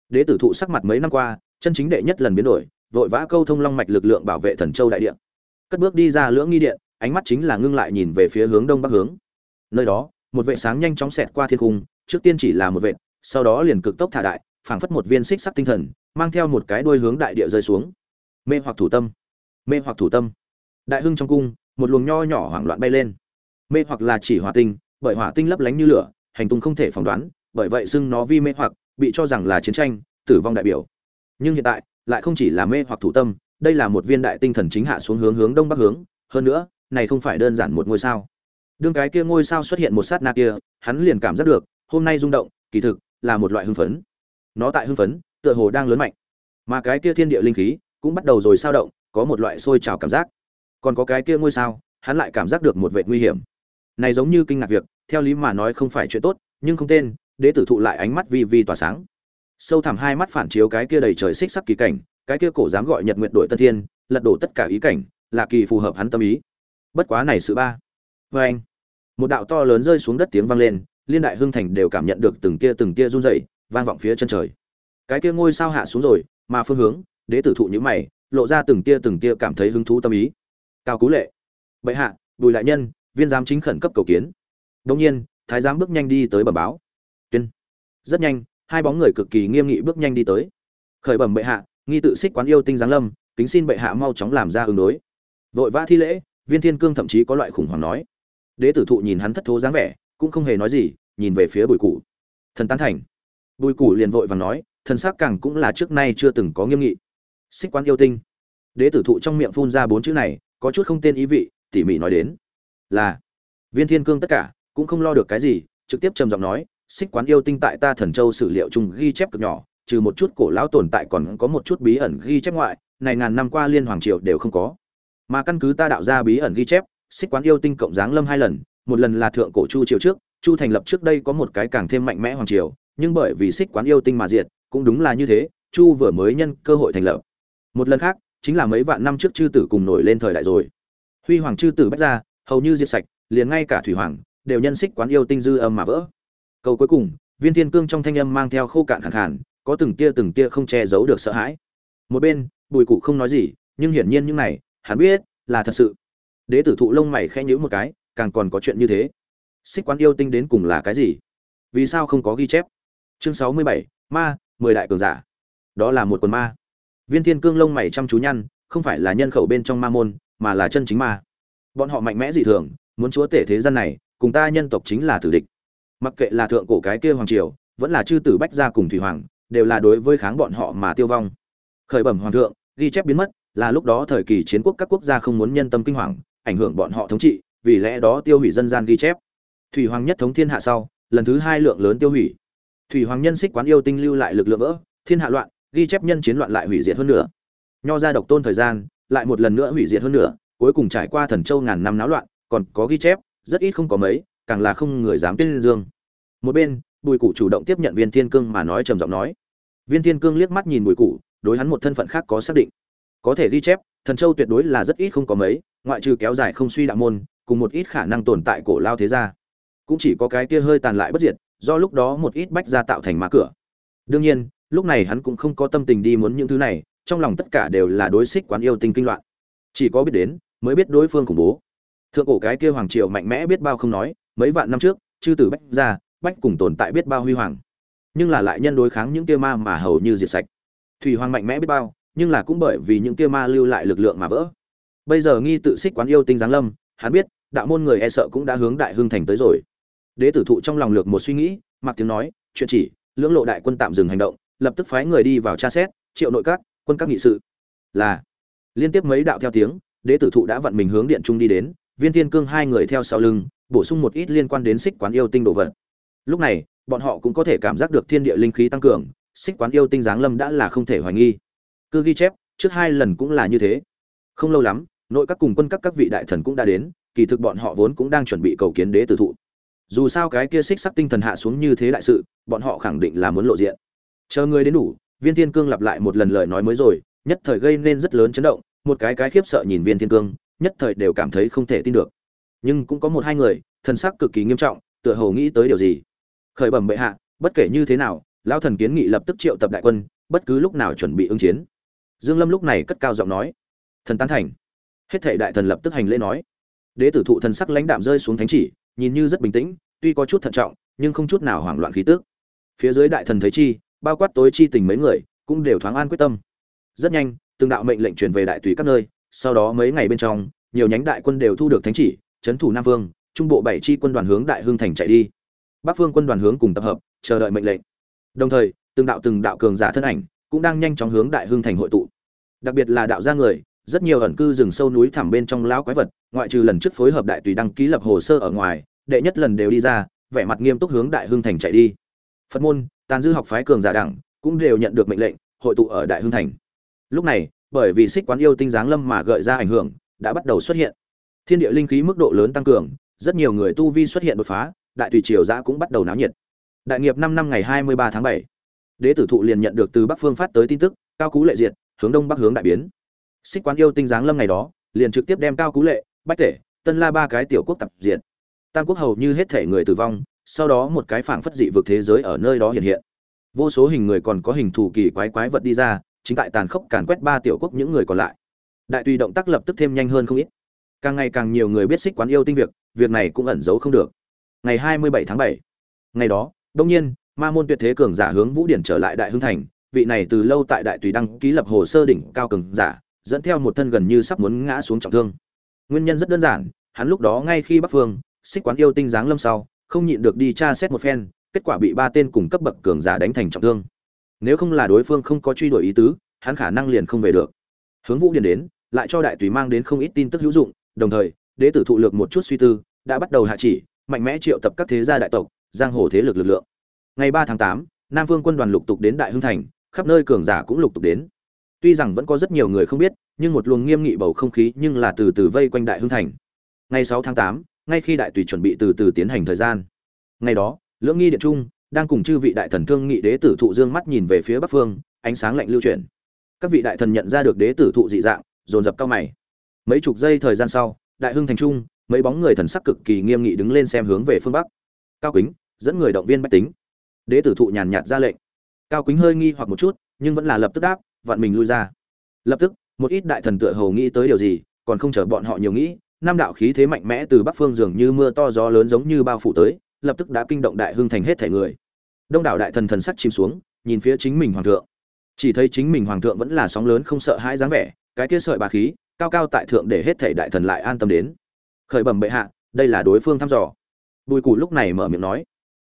S1: Đế tử thụ sắc mặt mấy năm qua, chân chính đệ nhất lần biến đổi, vội vã câu thông long mạch lực lượng bảo vệ thần châu đại địa. Cất bước đi ra lưỡng nghi điện, ánh mắt chính là ngưng lại nhìn về phía hướng đông bắc hướng. Nơi đó, một vệ sáng nhanh chóng xẹt qua thiên cung, trước tiên chỉ là một vệ, sau đó liền cực tốc thả đại, phảng phất một viên xích sắc tinh thần, mang theo một cái đuôi hướng đại địa rơi xuống. Mê hoặc thủ tâm. Mê hoặc thủ tâm. Đại hưng trong cung một luồng nho nhỏ hoảng loạn bay lên. Mê hoặc là chỉ hỏa tinh, bởi hỏa tinh lấp lánh như lửa, hành tung không thể phỏng đoán, bởi vậy xưng nó vi mê hoặc, bị cho rằng là chiến tranh, tử vong đại biểu. Nhưng hiện tại, lại không chỉ là mê hoặc thủ tâm, đây là một viên đại tinh thần chính hạ xuống hướng hướng đông bắc hướng. Hơn nữa, này không phải đơn giản một ngôi sao. Đương cái kia ngôi sao xuất hiện một sát na kia, hắn liền cảm giác được, hôm nay rung động, kỳ thực, là một loại hưng phấn. Nó tại hưng phấn, tựa hồ đang lớn mạnh. Mà cái kia thiên địa linh khí, cũng bắt đầu rồi sao động, có một loại sôi trào cảm giác còn có cái kia ngôi sao, hắn lại cảm giác được một vệ nguy hiểm. Này giống như kinh ngạc việc, theo lý mà nói không phải chuyện tốt, nhưng không tên, đế tử thụ lại ánh mắt vi vi tỏa sáng. Sâu thẳm hai mắt phản chiếu cái kia đầy trời xích sắc kỳ cảnh, cái kia cổ dám gọi nhật nguyện đội tân thiên, lật đổ tất cả ý cảnh, là kỳ phù hợp hắn tâm ý. Bất quá này sự ba. Vê anh, một đạo to lớn rơi xuống đất tiếng vang lên, liên đại hưng thành đều cảm nhận được từng tia từng tia run rẩy, vang vọng phía chân trời. Cái kia ngôi sao hạ xuống rồi, mà phương hướng, đế tử thụ nhữ mày, lộ ra từng tia từng tia cảm thấy hứng thú tâm ý cao cú lệ. Bệ hạ, bùi lại nhân, viên giám chính khẩn cấp cầu kiến. Đông nhiên, thái giám bước nhanh đi tới bẩm báo. Tuyên. Rất nhanh, hai bóng người cực kỳ nghiêm nghị bước nhanh đi tới. Khởi bẩm bệ hạ, nghi tự xích quán yêu tinh giáng lâm, kính xin bệ hạ mau chóng làm ra ứng đối. Vội vã thi lễ, viên thiên cương thậm chí có loại khủng hoảng nói. Đế tử thụ nhìn hắn thất thố dáng vẻ, cũng không hề nói gì, nhìn về phía bùi cụ thần tán thành. Bùi cụ liền vội và nói, thần sắc càng cũng là trước nay chưa từng có nghiêm nghị. Xích quán yêu tinh. Đế tử thụ trong miệng phun ra bốn chữ này có chút không tên ý vị, tỉ mỉ nói đến, là, viên thiên cương tất cả, cũng không lo được cái gì, trực tiếp trầm giọng nói, xích quán yêu tinh tại ta thần châu sử liệu chung ghi chép cực nhỏ, trừ một chút cổ lão tồn tại còn có một chút bí ẩn ghi chép ngoại, này ngàn năm qua liên hoàng triều đều không có. Mà căn cứ ta đạo ra bí ẩn ghi chép, xích quán yêu tinh cộng giáng lâm hai lần, một lần là thượng cổ chu triều trước, chu thành lập trước đây có một cái càng thêm mạnh mẽ hoàng triều, nhưng bởi vì xích quán yêu tinh mà diệt, cũng đúng là như thế, chu vừa mới nhân cơ hội thành lập. Một lần khác chính là mấy vạn năm trước chư tử cùng nổi lên thời đại rồi. Huy hoàng chư tử bách ra, hầu như diệt sạch, liền ngay cả thủy hoàng đều nhân xích quán yêu tinh dư âm mà vỡ. Câu cuối cùng, viên thiên cương trong thanh âm mang theo khô cạn khẳng khàn, có từng tia từng tia không che giấu được sợ hãi. Một bên, bùi cụ không nói gì, nhưng hiển nhiên những này, hắn biết là thật sự. Đế tử thụ lông mày khẽ nhíu một cái, càng còn có chuyện như thế. Xích quán yêu tinh đến cùng là cái gì? Vì sao không có ghi chép? Chương sáu mươi bảy, ma, mười đại cường giả. Đó là một quần ma viên thiên cương lông mày chăm chú nhăn, không phải là nhân khẩu bên trong ma môn, mà là chân chính ma. Bọn họ mạnh mẽ dị thường, muốn chúa tể thế gian này, cùng ta nhân tộc chính là tử địch. Mặc kệ là thượng cổ cái kia hoàng triều, vẫn là chư tử bách gia cùng thủy hoàng, đều là đối với kháng bọn họ mà tiêu vong. Khởi bẩm hoàng thượng, ghi chép biến mất, là lúc đó thời kỳ chiến quốc các quốc gia không muốn nhân tâm kinh hoàng, ảnh hưởng bọn họ thống trị, vì lẽ đó tiêu hủy dân gian ghi chép. Thủy hoàng nhất thống thiên hạ sau, lần thứ hai lượng lớn tiêu hủy. Thủy hoàng nhân xích quán yêu tinh lưu lại lực lượng vỡ, thiên hạ loạn ghi chép nhân chiến loạn lại hủy diệt hơn nữa. Nho ra độc tôn thời gian, lại một lần nữa hủy diệt hơn nữa, cuối cùng trải qua thần châu ngàn năm náo loạn, còn có ghi chép, rất ít không có mấy, càng là không người dám tên dương. Một bên, bùi cụ chủ động tiếp nhận viên thiên cương mà nói trầm giọng nói. Viên thiên cương liếc mắt nhìn bùi cụ đối hắn một thân phận khác có xác định. Có thể ghi chép, thần châu tuyệt đối là rất ít không có mấy, ngoại trừ kéo dài không suy đạo môn, cùng một ít khả năng tồn tại cổ lao thế gia. Cũng chỉ có cái kia hơi tàn lại bất diệt, do lúc đó một ít bách gia tạo thành má cửa. Đương nhiên lúc này hắn cũng không có tâm tình đi muốn những thứ này, trong lòng tất cả đều là đối xích quán yêu tinh kinh loạn. Chỉ có biết đến, mới biết đối phương khủng bố. Thượng cổ cái kia hoàng triều mạnh mẽ biết bao không nói, mấy vạn năm trước, chư tử bách gia, bách cùng tồn tại biết bao huy hoàng. Nhưng là lại nhân đối kháng những kia ma mà hầu như diệt sạch. Thủy hoàng mạnh mẽ biết bao, nhưng là cũng bởi vì những kia ma lưu lại lực lượng mà vỡ. Bây giờ nghi tự xích quán yêu tinh giáng lâm, hắn biết, đạo môn người e sợ cũng đã hướng đại hưng thành tới rồi. Đế tử thụ trong lòng lược một suy nghĩ, mặc tiếng nói, chuyện chỉ, lưỡng lộ đại quân tạm dừng hành động lập tức phái người đi vào tra xét, triệu nội các, quân các nghị sự. Là, liên tiếp mấy đạo theo tiếng, đế tử thụ đã vận mình hướng điện trung đi đến, viên thiên cương hai người theo sau lưng, bổ sung một ít liên quan đến xích quán yêu tinh đồ vật. Lúc này, bọn họ cũng có thể cảm giác được thiên địa linh khí tăng cường, xích quán yêu tinh giáng lâm đã là không thể hoài nghi. Cứ ghi chép, trước hai lần cũng là như thế. Không lâu lắm, nội các cùng quân các các vị đại thần cũng đã đến, kỳ thực bọn họ vốn cũng đang chuẩn bị cầu kiến đế tử thụ. Dù sao cái kia xích sắc tinh thần hạ xuống như thế đại sự, bọn họ khẳng định là muốn lộ diện chờ người đến đủ, viên thiên cương lặp lại một lần lời nói mới rồi, nhất thời gây nên rất lớn chấn động, một cái cái khiếp sợ nhìn viên thiên cương, nhất thời đều cảm thấy không thể tin được. Nhưng cũng có một hai người, thần sắc cực kỳ nghiêm trọng, tựa hồ nghĩ tới điều gì. Khởi bẩm bệ hạ, bất kể như thế nào, lão thần kiến nghị lập tức triệu tập đại quân, bất cứ lúc nào chuẩn bị ứng chiến. Dương lâm lúc này cất cao giọng nói. Thần tán thành. Hết thảy đại thần lập tức hành lễ nói. Đế tử thụ thần sắc lãnh đạm rơi xuống thánh chỉ, nhìn như rất bình tĩnh, tuy có chút thận trọng, nhưng không chút nào hoảng loạn khí tức. Phía dưới đại thần thấy chi bao quát tối chi tình mấy người, cũng đều thoáng an quyết tâm. Rất nhanh, từng đạo mệnh lệnh truyền về đại tùy các nơi, sau đó mấy ngày bên trong, nhiều nhánh đại quân đều thu được thánh chỉ chấn thủ nam vương, trung bộ bảy chi quân đoàn hướng đại hương thành chạy đi. Bắc phương quân đoàn hướng cùng tập hợp, chờ đợi mệnh lệnh. Đồng thời, từng đạo từng đạo cường giả thân ảnh cũng đang nhanh chóng hướng đại hương thành hội tụ. Đặc biệt là đạo gia người, rất nhiều ẩn cư rừng sâu núi thẳm bên trong lão quái vật, ngoại trừ lần trước phối hợp đại tùy đăng ký lập hồ sơ ở ngoài, đệ nhất lần đều đi ra, vẻ mặt nghiêm túc hướng đại hương thành chạy đi. Phật môn tàn dư học phái cường giả đẳng cũng đều nhận được mệnh lệnh, hội tụ ở đại hưng thành. Lúc này, bởi vì xích quán yêu tinh giáng lâm mà gợi ra ảnh hưởng, đã bắt đầu xuất hiện. Thiên địa linh khí mức độ lớn tăng cường, rất nhiều người tu vi xuất hiện đột phá, đại tùy triều giã cũng bắt đầu náo nhiệt. Đại nghiệp năm năm ngày hai mươi ba tháng bảy, đế tử thụ liền nhận được từ bắc phương phát tới tin tức, cao cú lệ diệt, hướng đông bắc hướng đại biến. Xích quán yêu tinh giáng lâm ngày đó, liền trực tiếp đem cao cú lệ, bách tể, tân la ba cái tiểu quốc tập diệt. Tam quốc hầu như hết thể người tử vong sau đó một cái phảng phất dị vực thế giới ở nơi đó hiện hiện. Vô số hình người còn có hình thù kỳ quái quái vật đi ra, chính tại tàn khốc càn quét ba tiểu quốc những người còn lại. Đại tùy động tác lập tức thêm nhanh hơn không ít. Càng ngày càng nhiều người biết xích quán yêu tinh việc việc này cũng ẩn giấu không được. Ngày hai mươi bảy tháng bảy. Ngày đó, đông nhiên, ma môn tuyệt thế cường giả hướng vũ điển trở lại đại hưng thành, vị này từ lâu tại đại tùy đăng ký lập hồ sơ đỉnh cao cường giả, dẫn theo một thân gần như sắp muốn ngã xuống trọng thương. Nguyên nhân rất đơn giản, hắn lúc đó ngay khi bắc phương, xích quán yêu tinh giáng lâm sau không nhịn được đi tra xét một phen, kết quả bị ba tên cùng cấp bậc cường giả đánh thành trọng thương. Nếu không là đối phương không có truy đuổi ý tứ, hắn khả năng liền không về được. Hướng vũ điền đến, lại cho đại tùy mang đến không ít tin tức hữu dụng, đồng thời đệ tử thụ lược một chút suy tư, đã bắt đầu hạ chỉ, mạnh mẽ triệu tập các thế gia đại tộc, giang hồ thế lực lực lượng. Ngày ba tháng tám, nam vương quân đoàn lục tục đến đại hưng thành, khắp nơi cường giả cũng lục tục đến. Tuy rằng vẫn có rất nhiều người không biết, nhưng một luồng nghiêm nghị bầu không khí nhưng là từ từ vây quanh đại hưng thành. Ngày sáu tháng tám ngay khi đại tùy chuẩn bị từ từ tiến hành thời gian. Ngày đó, lưỡng nghi điện trung đang cùng chư vị đại thần thương nghị đế tử thụ dương mắt nhìn về phía bắc phương, ánh sáng lạnh lưu chuyển. Các vị đại thần nhận ra được đế tử thụ dị dạng, dồn dập cao mày. Mấy chục giây thời gian sau, đại hưng thành trung, mấy bóng người thần sắc cực kỳ nghiêm nghị đứng lên xem hướng về phương bắc. Cao kính, dẫn người động viên bách tính. Đế tử thụ nhàn nhạt ra lệnh. Cao kính hơi nghi hoặc một chút, nhưng vẫn là lập tức đáp, vặn mình lui ra. Lập tức, một ít đại thần tựa hồ nghĩ tới điều gì, còn không chờ bọn họ nhiều nghĩ năm đạo khí thế mạnh mẽ từ bắc phương dường như mưa to gió lớn giống như bao phủ tới, lập tức đã kinh động đại hưng thành hết thể người. Đông đảo đại thần thần sắc chìm xuống, nhìn phía chính mình hoàng thượng. Chỉ thấy chính mình hoàng thượng vẫn là sóng lớn không sợ hãi dáng vẻ, cái kia sợi bà khí, cao cao tại thượng để hết thể đại thần lại an tâm đến. Khởi bẩm bệ hạ, đây là đối phương thăm dò. Bùi Củ lúc này mở miệng nói.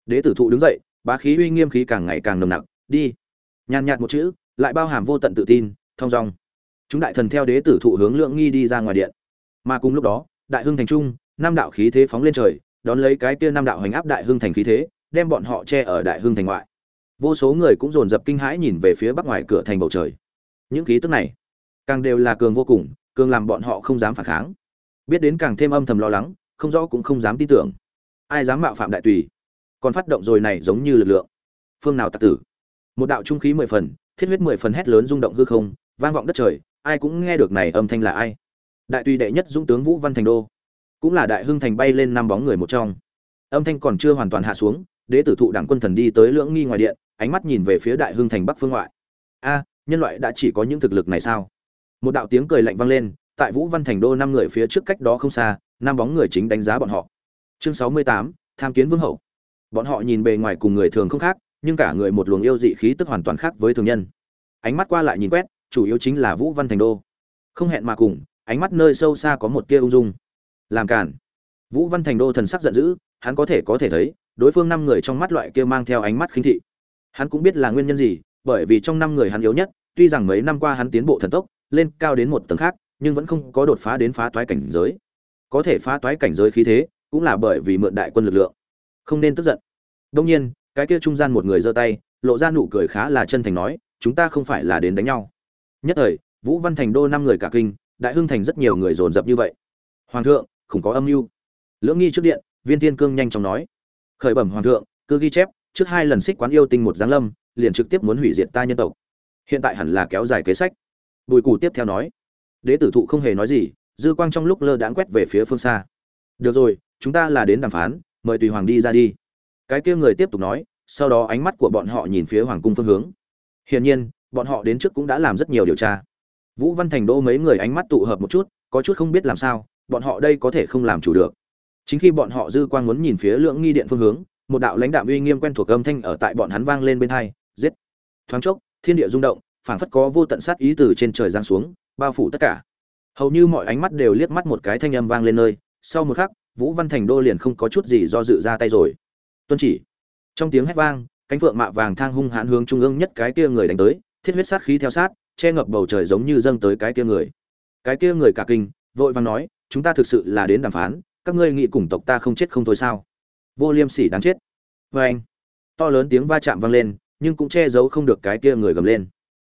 S1: Đế tử thụ đứng dậy bá khí uy nghiêm khí càng ngày càng nồng nặc, đi. Nhàn nhạt một chữ, lại bao hàm vô tận tự tin, thong dong. Chúng đại thần theo đế tử thụ hướng lượng nghi đi ra ngoài điện mà cùng lúc đó, đại hưng thành trung năm đạo khí thế phóng lên trời, đón lấy cái kia năm đạo hành áp đại hưng thành khí thế, đem bọn họ che ở đại hưng thành ngoại. Vô số người cũng dồn dập kinh hãi nhìn về phía bắc ngoài cửa thành bầu trời. Những khí tức này, càng đều là cường vô cùng, cường làm bọn họ không dám phản kháng. Biết đến càng thêm âm thầm lo lắng, không rõ cũng không dám tin tưởng. Ai dám mạo phạm đại tùy? Còn phát động rồi này giống như lực lượng. Phương nào tặc tử? Một đạo trung khí mười phần, thiết huyết mười phần hét lớn rung động hư không, vang vọng đất trời, ai cũng nghe được này âm thanh là ai? Đại tùy đệ nhất dũng tướng vũ văn thành đô, cũng là đại hưng thành bay lên năm bóng người một trong. Âm thanh còn chưa hoàn toàn hạ xuống, đế tử thụ đảng quân thần đi tới lưỡng nghi ngoài điện, ánh mắt nhìn về phía đại hưng thành bắc phương ngoại. A, nhân loại đã chỉ có những thực lực này sao? Một đạo tiếng cười lạnh vang lên, tại vũ văn thành đô năm người phía trước cách đó không xa, năm bóng người chính đánh giá bọn họ. Chương sáu mươi tám, tham kiến vương hậu. Bọn họ nhìn bề ngoài cùng người thường không khác, nhưng cả người một luồng yêu dị khí tức hoàn toàn khác với thường nhân. Ánh mắt qua lại nhìn quét, chủ yếu chính là vũ văn thành đô. Không hẹn mà cùng ánh mắt nơi sâu xa có một tia ung dung. Làm cản vũ văn thành đô thần sắc giận dữ, hắn có thể có thể thấy, đối phương năm người trong mắt loại kia mang theo ánh mắt khinh thị. Hắn cũng biết là nguyên nhân gì, bởi vì trong năm người hắn yếu nhất, tuy rằng mấy năm qua hắn tiến bộ thần tốc, lên cao đến một tầng khác, nhưng vẫn không có đột phá đến phá toái cảnh giới. Có thể phá toái cảnh giới khí thế, cũng là bởi vì mượn đại quân lực lượng. Không nên tức giận. Đông nhiên, cái kia trung gian một người giơ tay, lộ ra nụ cười khá là chân thành nói, chúng ta không phải là đến đánh nhau. Nhất thời, vũ văn thành đô năm người cả kinh đại hưng thành rất nhiều người dồn dập như vậy. Hoàng thượng, không có âm mưu. Lưỡng nghi trước điện, viên thiên cương nhanh chóng nói. Khởi bẩm hoàng thượng, cứ ghi chép, trước hai lần xích quán yêu tinh một giáng lâm, liền trực tiếp muốn hủy diệt ta nhân tộc. Hiện tại hẳn là kéo dài kế sách. Bùi cù tiếp theo nói. Đế tử thụ không hề nói gì, dư quang trong lúc lơ đãng quét về phía phương xa. Được rồi, chúng ta là đến đàm phán, mời tùy hoàng đi ra đi. Cái kia người tiếp tục nói, sau đó ánh mắt của bọn họ nhìn phía hoàng cung phương hướng. Hiển nhiên, bọn họ đến trước cũng đã làm rất nhiều điều tra vũ văn thành đô mấy người ánh mắt tụ hợp một chút có chút không biết làm sao bọn họ đây có thể không làm chủ được. Chính khi bọn họ dư quang muốn nhìn phía lượng nghi điện phương hướng một đạo lãnh đạo uy nghiêm quen thuộc âm thanh ở tại bọn hắn vang lên bên tai, giết. Thoáng chốc thiên địa rung động phảng phất có vô tận sát ý từ trên trời giáng xuống bao phủ tất cả. Hầu như mọi ánh mắt đều liếc mắt một cái thanh âm vang lên nơi sau một khắc vũ văn thành đô liền không có chút gì do dự ra tay rồi. Tuân chỉ. Trong tiếng hét vang cánh phượng mạ vàng thang hung hãn hướng trung ương nhất cái kia người đánh tới thiết huyết sát khí theo sát che ngập bầu trời giống như dâng tới cái kia người. Cái kia người cả kinh, vội vàng nói, chúng ta thực sự là đến đàm phán, các ngươi nghĩ cùng tộc ta không chết không thôi sao? Vô liêm sỉ đáng chết. Vê anh, to lớn tiếng va chạm vang lên, nhưng cũng che giấu không được cái kia người gầm lên.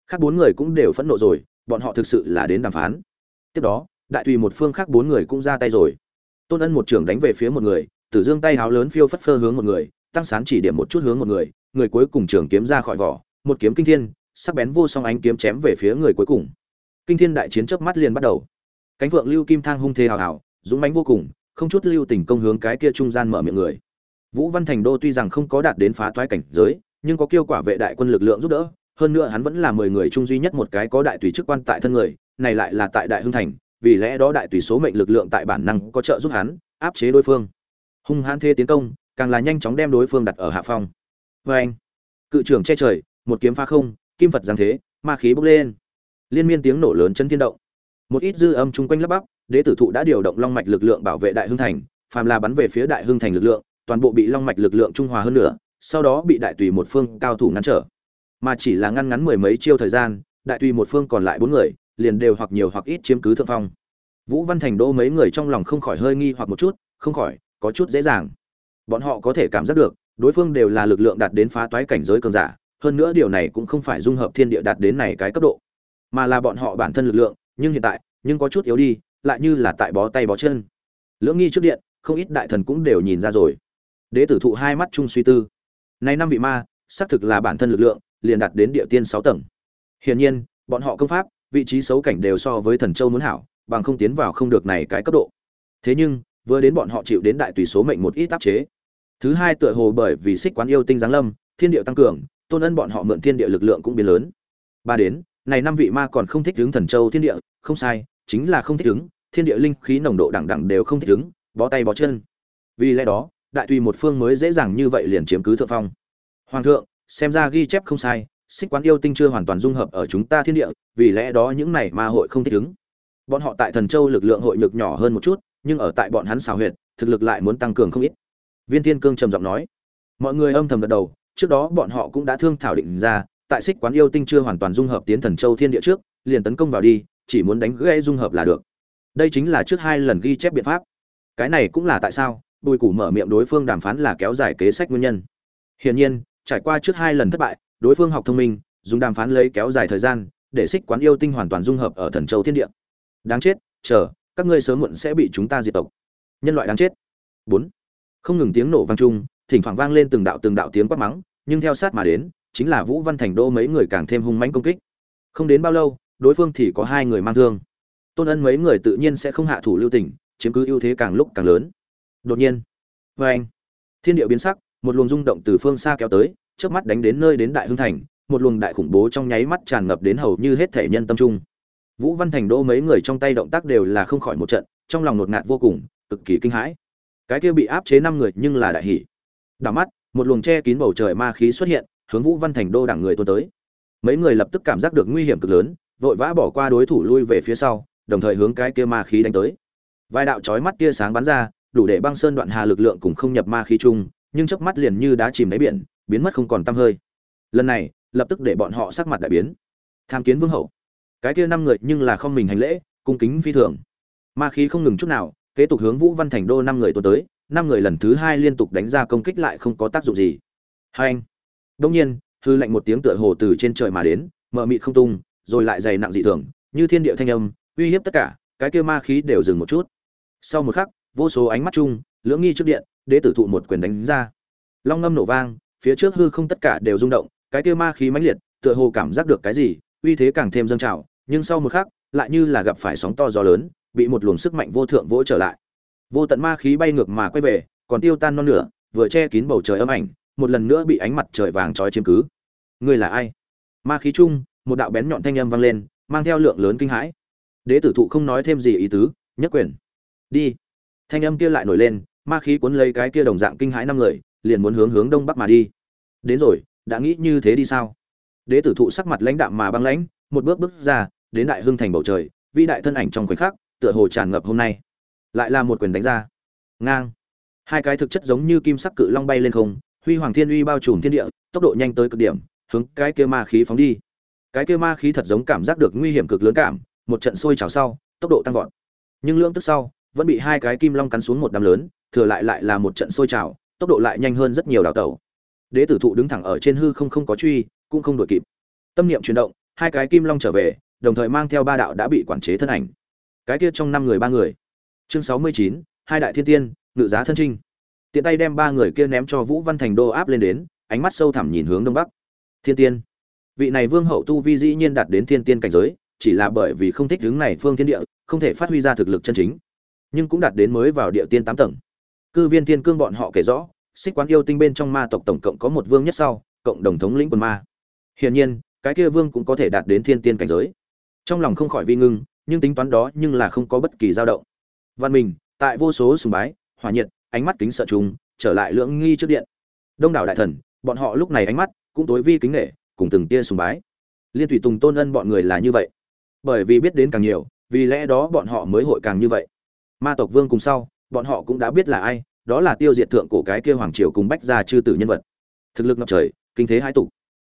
S1: Khác bốn người cũng đều phẫn nộ rồi, bọn họ thực sự là đến đàm phán. Tiếp đó, đại tùy một phương khác bốn người cũng ra tay rồi. Tôn ân một trưởng đánh về phía một người, tử dương tay háo lớn phiêu phất phơ hướng một người, tăng sán chỉ điểm một chút hướng một người người cuối cùng trưởng kiếm ra khỏi vỏ, một kiếm kinh thiên sắc bén vô song ánh kiếm chém về phía người cuối cùng. Kinh thiên đại chiến chớp mắt liền bắt đầu. Cánh vượng lưu kim thang hung thê hào hào, dũng mãnh vô cùng, không chút lưu tình công hướng cái kia trung gian mở miệng người. Vũ văn thành đô tuy rằng không có đạt đến phá toái cảnh giới, nhưng có kêu quả vệ đại quân lực lượng giúp đỡ, hơn nữa hắn vẫn là mười người trung duy nhất một cái có đại tùy chức quan tại thân người, này lại là tại đại hưng thành, vì lẽ đó đại tùy số mệnh lực lượng tại bản năng có trợ giúp hắn, áp chế đối phương. Hung hãn thê tiến công, càng là nhanh chóng đem đối phương đặt ở hạ phong. Vê anh cự trưởng che trời, một kiếm pha không kim phật giáng thế, ma khí bốc lên. Liên miên tiếng nổ lớn chân thiên động. Một ít dư âm chung quanh lấp bắp, đế tử thụ đã điều động long mạch lực lượng bảo vệ đại hưng thành, phàm là bắn về phía đại hưng thành lực lượng, toàn bộ bị long mạch lực lượng trung hòa hơn nữa sau đó bị đại tùy một phương cao thủ ngăn trở. Mà chỉ là ngăn ngắn mười mấy chiêu thời gian, đại tùy một phương còn lại bốn người, liền đều hoặc nhiều hoặc ít chiếm cứ thượng phong. Vũ văn thành đô mấy người trong lòng không khỏi hơi nghi hoặc một chút, không khỏi, có chút dễ dàng. Bọn họ có thể cảm giác được, đối phương đều là lực lượng đạt đến phá toái cảnh giới cường giả hơn nữa điều này cũng không phải dung hợp thiên địa đạt đến này cái cấp độ, mà là bọn họ bản thân lực lượng, nhưng hiện tại, nhưng có chút yếu đi, lại như là tại bó tay bó chân. Lưỡng nghi trước điện, không ít đại thần cũng đều nhìn ra rồi. Đế tử thụ hai mắt chung suy tư. Nay năm vị ma, xác thực là bản thân lực lượng, liền đạt đến địa tiên sáu tầng. Hiển nhiên, bọn họ công pháp, vị trí xấu cảnh đều so với thần châu muốn hảo, bằng không tiến vào không được này cái cấp độ. Thế nhưng, vừa đến bọn họ chịu đến đại tùy số mệnh một ít áp chế. Thứ hai tựa hồ bởi vì xích quán yêu tinh giáng lâm, thiên địa tăng cường tôn ân bọn họ mượn thiên địa lực lượng cũng biến lớn. Ba đến, này năm vị ma còn không thích ứng thần châu thiên địa, không sai, chính là không thích ứng, thiên địa linh khí nồng độ đẳng đẳng đều không thích ứng, bó tay bó chân. Vì lẽ đó, đại tùy một phương mới dễ dàng như vậy liền chiếm cứ thượng phong. Hoàng thượng, xem ra ghi chép không sai, xích quán yêu tinh chưa hoàn toàn dung hợp ở chúng ta thiên địa, vì lẽ đó những này ma hội không thích ứng. Bọn họ tại thần châu lực lượng hội nhược nhỏ hơn một chút, nhưng ở tại bọn hắn xào huyệt, thực lực lại muốn tăng cường không ít. Viên thiên cương trầm giọng nói. Mọi người âm thầm gật đầu trước đó bọn họ cũng đã thương thảo định ra, tại xích quán yêu tinh chưa hoàn toàn dung hợp tiến thần châu thiên địa trước, liền tấn công vào đi, chỉ muốn đánh gãy dung hợp là được. Đây chính là trước hai lần ghi chép biện pháp. Cái này cũng là tại sao, bùi củ mở miệng đối phương đàm phán là kéo dài kế sách nguyên nhân. Hiển nhiên, trải qua trước hai lần thất bại, đối phương học thông minh, dùng đàm phán lấy kéo dài thời gian, để xích quán yêu tinh hoàn toàn dung hợp ở thần châu thiên địa. Đáng chết, chờ, các ngươi sớm muộn sẽ bị chúng ta diệt tộc. Nhân loại đáng chết. Bốn. Không ngừng tiếng nổ vang chung thỉnh thoảng vang lên từng đạo từng đạo tiếng quát mắng, nhưng theo sát mà đến, chính là vũ văn thành đô mấy người càng thêm hung mãnh công kích. Không đến bao lâu, đối phương thì có hai người mang thương. Tôn ân mấy người tự nhiên sẽ không hạ thủ lưu tình, chiếm cứ ưu thế càng lúc càng lớn. Đột nhiên vê anh, thiên địa biến sắc, một luồng rung động từ phương xa kéo tới trước mắt đánh đến nơi đến đại hưng thành, một luồng đại khủng bố trong nháy mắt tràn ngập đến hầu như hết thể nhân tâm trung. Vũ văn thành đô mấy người trong tay động tác đều là không khỏi một trận, trong lòng ngột ngạt vô cùng, cực kỳ kinh hãi. Cái kia bị áp chế năm người nhưng là đại hỷ đảo mắt, một luồng che kín bầu trời ma khí xuất hiện, hướng vũ văn thành đô đảng người tuôn tới. Mấy người lập tức cảm giác được nguy hiểm cực lớn, vội vã bỏ qua đối thủ lui về phía sau, đồng thời hướng cái kia ma khí đánh tới. Vài đạo chói mắt tia sáng bắn ra, đủ để băng sơn đoạn hà lực lượng cùng không nhập ma khí chung, nhưng chớp mắt liền như đá chìm đáy biển, biến mất không còn tăm hơi. Lần này, lập tức để bọn họ sắc mặt đại biến. Tham kiến vương hậu. Cái kia năm người nhưng là không mình hành lễ, cung kính phi thường. Ma khí không ngừng chút nào, kế tục hướng vũ văn thành đô năm người tuần tới năm người lần thứ hai liên tục đánh ra công kích lại không có tác dụng gì. Hai anh. Đông nhiên, hư lạnh một tiếng tựa hồ từ trên trời mà đến, mờ mịt không tung, rồi lại dày nặng dị thường, như thiên địa thanh âm, uy hiếp tất cả, cái kia ma khí đều dừng một chút. Sau một khắc, vô số ánh mắt chung, lưỡng nghi trước điện, đế tử thụ một quyền đánh ra. Long ngâm nổ vang, phía trước hư không tất cả đều rung động, cái kia ma khí mãnh liệt, tựa hồ cảm giác được cái gì, uy thế càng thêm dâng trào, nhưng sau một khắc, lại như là gặp phải sóng to gió lớn, bị một luồng sức mạnh vô thượng vỗ trở lại vô tận ma khí bay ngược mà quay về, còn tiêu tan non nửa, vừa che kín bầu trời âm ảnh, một lần nữa bị ánh mặt trời vàng trói chiếm cứ. Ngươi là ai? Ma khí chung, một đạo bén nhọn thanh âm vang lên, mang theo lượng lớn kinh hãi. Đế tử thụ không nói thêm gì ý tứ, nhất quyền. Đi. Thanh âm kia lại nổi lên, ma khí cuốn lấy cái kia đồng dạng kinh hãi năm người, liền muốn hướng hướng đông bắc mà đi. Đến rồi, đã nghĩ như thế đi sao? Đế tử thụ sắc mặt lãnh đạm mà băng lãnh, một bước bước ra, đến đại hưng thành bầu trời, vĩ đại thân ảnh trong khoảnh khắc, tựa hồ tràn ngập hôm nay lại là một quyền đánh ra. Ngang. Hai cái thực chất giống như kim sắc cự long bay lên không, huy hoàng thiên uy bao trùm thiên địa, tốc độ nhanh tới cực điểm, hướng cái kia ma khí phóng đi. Cái kia ma khí thật giống cảm giác được nguy hiểm cực lớn cảm, một trận sôi trào sau, tốc độ tăng vọt. Nhưng lưỡng tức sau, vẫn bị hai cái kim long cắn xuống một đám lớn, thừa lại lại là một trận sôi trào, tốc độ lại nhanh hơn rất nhiều đào tẩu. Đế tử thụ đứng thẳng ở trên hư không không có truy, cũng không đuổi kịp. Tâm niệm chuyển động, hai cái kim long trở về, đồng thời mang theo ba đạo đã bị quản chế thân ảnh. Cái kia trong năm người ba người chương sáu mươi chín, hai đại thiên tiên, ngự giá thân trinh. Tiện tay đem ba người kia ném cho vũ văn thành đô áp lên đến, ánh mắt sâu thẳm nhìn hướng đông bắc. Thiên tiên. Vị này vương hậu tu vi dĩ nhiên đạt đến thiên tiên cảnh giới, chỉ là bởi vì không thích hướng này phương thiên địa, không thể phát huy ra thực lực chân chính, nhưng cũng đạt đến mới vào địa tiên tám tầng. Cư viên thiên cương bọn họ kể rõ, xích quán yêu tinh bên trong ma tộc tổng cộng có một vương nhất sau, cộng đồng thống lĩnh quân ma. Hiển nhiên, cái kia vương cũng có thể đạt đến thiên tiên cảnh giới. Trong lòng không khỏi vi ngưng, nhưng tính toán đó nhưng là không có bất kỳ dao động văn mình tại vô số sùng bái hòa nhiệt, ánh mắt kính sợ chúng trở lại lưỡng nghi trước điện. Đông đảo đại thần, bọn họ lúc này ánh mắt cũng tối vi kính nghệ cùng từng tia sùng bái. Liên thủy tùng tôn ân bọn người là như vậy. Bởi vì biết đến càng nhiều, vì lẽ đó bọn họ mới hội càng như vậy. Ma tộc vương cùng sau, bọn họ cũng đã biết là ai, đó là tiêu diệt thượng cổ cái kia hoàng triều cùng bách gia chư tử nhân vật. Thực lực ngập trời, kinh thế hai tục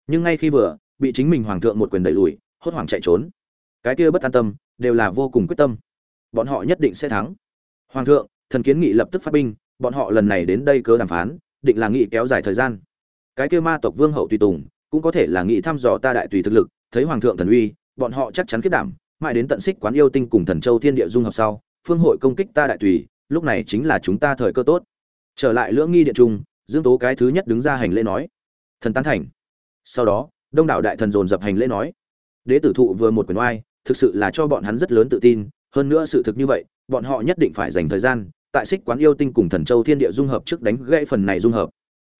S1: nhưng ngay khi vừa, bị chính mình hoàng thượng một quyền đẩy lùi, hốt hoảng chạy trốn. Cái kia bất an tâm, đều là vô cùng quyết tâm bọn họ nhất định sẽ thắng. Hoàng thượng, thần kiến nghị lập tức phát binh, bọn họ lần này đến đây cớ đàm phán, định là nghị kéo dài thời gian. Cái kia ma tộc vương hậu tùy tùng, cũng có thể là nghị thăm dò ta đại tùy thực lực, thấy hoàng thượng thần uy, bọn họ chắc chắn kết đảm mãi đến tận xích quán yêu tinh cùng thần châu thiên địa dung hợp sau, phương hội công kích ta đại tùy, lúc này chính là chúng ta thời cơ tốt. Trở lại lưỡng nghi điện trung, dương tố cái thứ nhất đứng ra hành lễ nói. Thần tán thành. Sau đó, đông đảo đại thần dồn dập hành lễ nói. Đế tử thụ vừa một quyền oai, thực sự là cho bọn hắn rất lớn tự tin hơn nữa sự thực như vậy, bọn họ nhất định phải dành thời gian, tại xích quán yêu tinh cùng thần châu thiên địa dung hợp trước đánh gãy phần này dung hợp.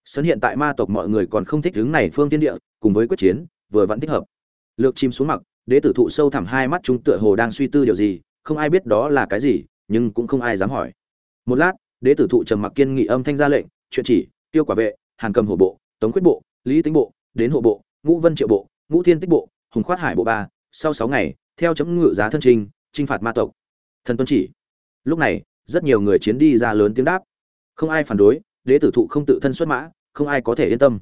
S1: Sấn hiện tại ma tộc mọi người còn không thích hướng này phương thiên địa, cùng với quyết chiến, vừa vẫn thích hợp. Lược chim xuống mặc đế tử thụ sâu thẳm hai mắt chúng tựa hồ đang suy tư điều gì, không ai biết đó là cái gì, nhưng cũng không ai dám hỏi. Một lát, đế tử thụ trầm mặc kiên nghị âm thanh ra lệnh, chuyện chỉ, tiêu quả vệ, hàn cầm hộ bộ, tống quyết bộ, lý tính bộ, đến hộ bộ, ngũ vân triệu bộ, ngũ thiên tích bộ, hùng khoát hải bộ ba, sau sáu ngày, theo chấm ngự giá thân trình chinh phạt ma tộc. Thần tuân chỉ. Lúc này, rất nhiều người chiến đi ra lớn tiếng đáp. Không ai phản đối, đế tử thụ không tự thân xuất mã, không ai có thể yên tâm.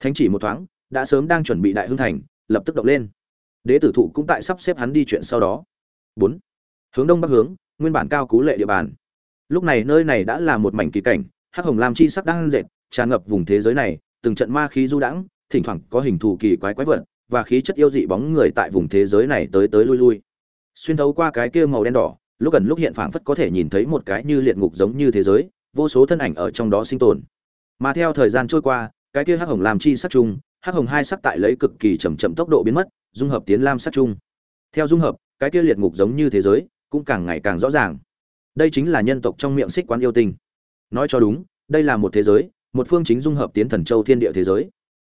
S1: Thánh chỉ một thoáng, đã sớm đang chuẩn bị đại hưng thành, lập tức động lên. Đế tử thụ cũng tại sắp xếp hắn đi chuyện sau đó. Bốn. Hướng đông bắc hướng, nguyên bản cao cú lệ địa bàn. Lúc này nơi này đã là một mảnh kỳ cảnh, hắc hồng lam chi sắc đang dệt, tràn ngập vùng thế giới này, từng trận ma khí du đãng, thỉnh thoảng có hình thù kỳ quái quái vật, và khí chất yêu dị bóng người tại vùng thế giới này tới tới lui lui xuyên thấu qua cái kia màu đen đỏ, lúc gần lúc hiện phảng phất có thể nhìn thấy một cái như liệt ngục giống như thế giới, vô số thân ảnh ở trong đó sinh tồn. Mà theo thời gian trôi qua, cái kia hắc hồng làm chi sắc chung hắc hồng hai sắc tại lấy cực kỳ chậm chậm tốc độ biến mất, dung hợp tiến lam sắc chung theo dung hợp, cái kia liệt ngục giống như thế giới cũng càng ngày càng rõ ràng. Đây chính là nhân tộc trong miệng xích quán yêu tinh. Nói cho đúng, đây là một thế giới, một phương chính dung hợp tiến thần châu thiên địa thế giới.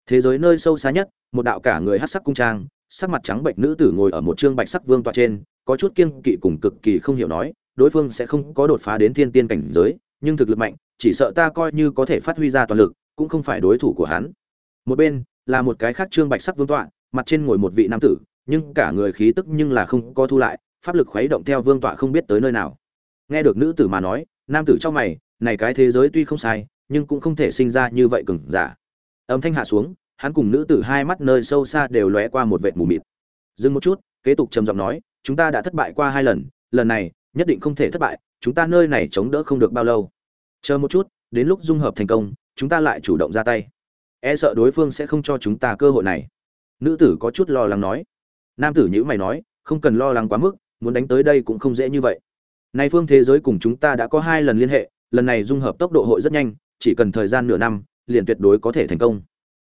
S1: Thế giới nơi sâu xa nhất, một đạo cả người hát sắc cung trang sắc mặt trắng bệnh nữ tử ngồi ở một trương bạch sắc vương tọa trên, có chút kiêng kỵ cùng cực kỳ không hiểu nói, đối phương sẽ không có đột phá đến thiên tiên cảnh giới, nhưng thực lực mạnh, chỉ sợ ta coi như có thể phát huy ra toàn lực, cũng không phải đối thủ của hắn. Một bên, là một cái khác trương bạch sắc vương tọa, mặt trên ngồi một vị nam tử, nhưng cả người khí tức nhưng là không có thu lại, pháp lực khuấy động theo vương tọa không biết tới nơi nào. Nghe được nữ tử mà nói, nam tử trong mày, này cái thế giới tuy không sai, nhưng cũng không thể sinh ra như vậy cường giả. Âm thanh hạ xuống hắn cùng nữ tử hai mắt nơi sâu xa đều lóe qua một vệt mù mịt. Dừng một chút, kế tục trầm giọng nói, chúng ta đã thất bại qua hai lần lần này, nhất định không thể thất bại, chúng ta nơi này chống đỡ không được bao lâu. Chờ một chút, đến lúc dung hợp thành công, chúng ta lại chủ động ra tay. E sợ đối phương sẽ không cho chúng ta cơ hội này. Nữ tử có chút lo lắng nói. Nam tử nhíu mày nói, không cần lo lắng quá mức, muốn đánh tới đây cũng không dễ như vậy. Nay phương thế giới cùng chúng ta đã có hai lần liên hệ, lần này dung hợp tốc độ hội rất nhanh, chỉ cần thời gian nửa năm, liền tuyệt đối có thể thành công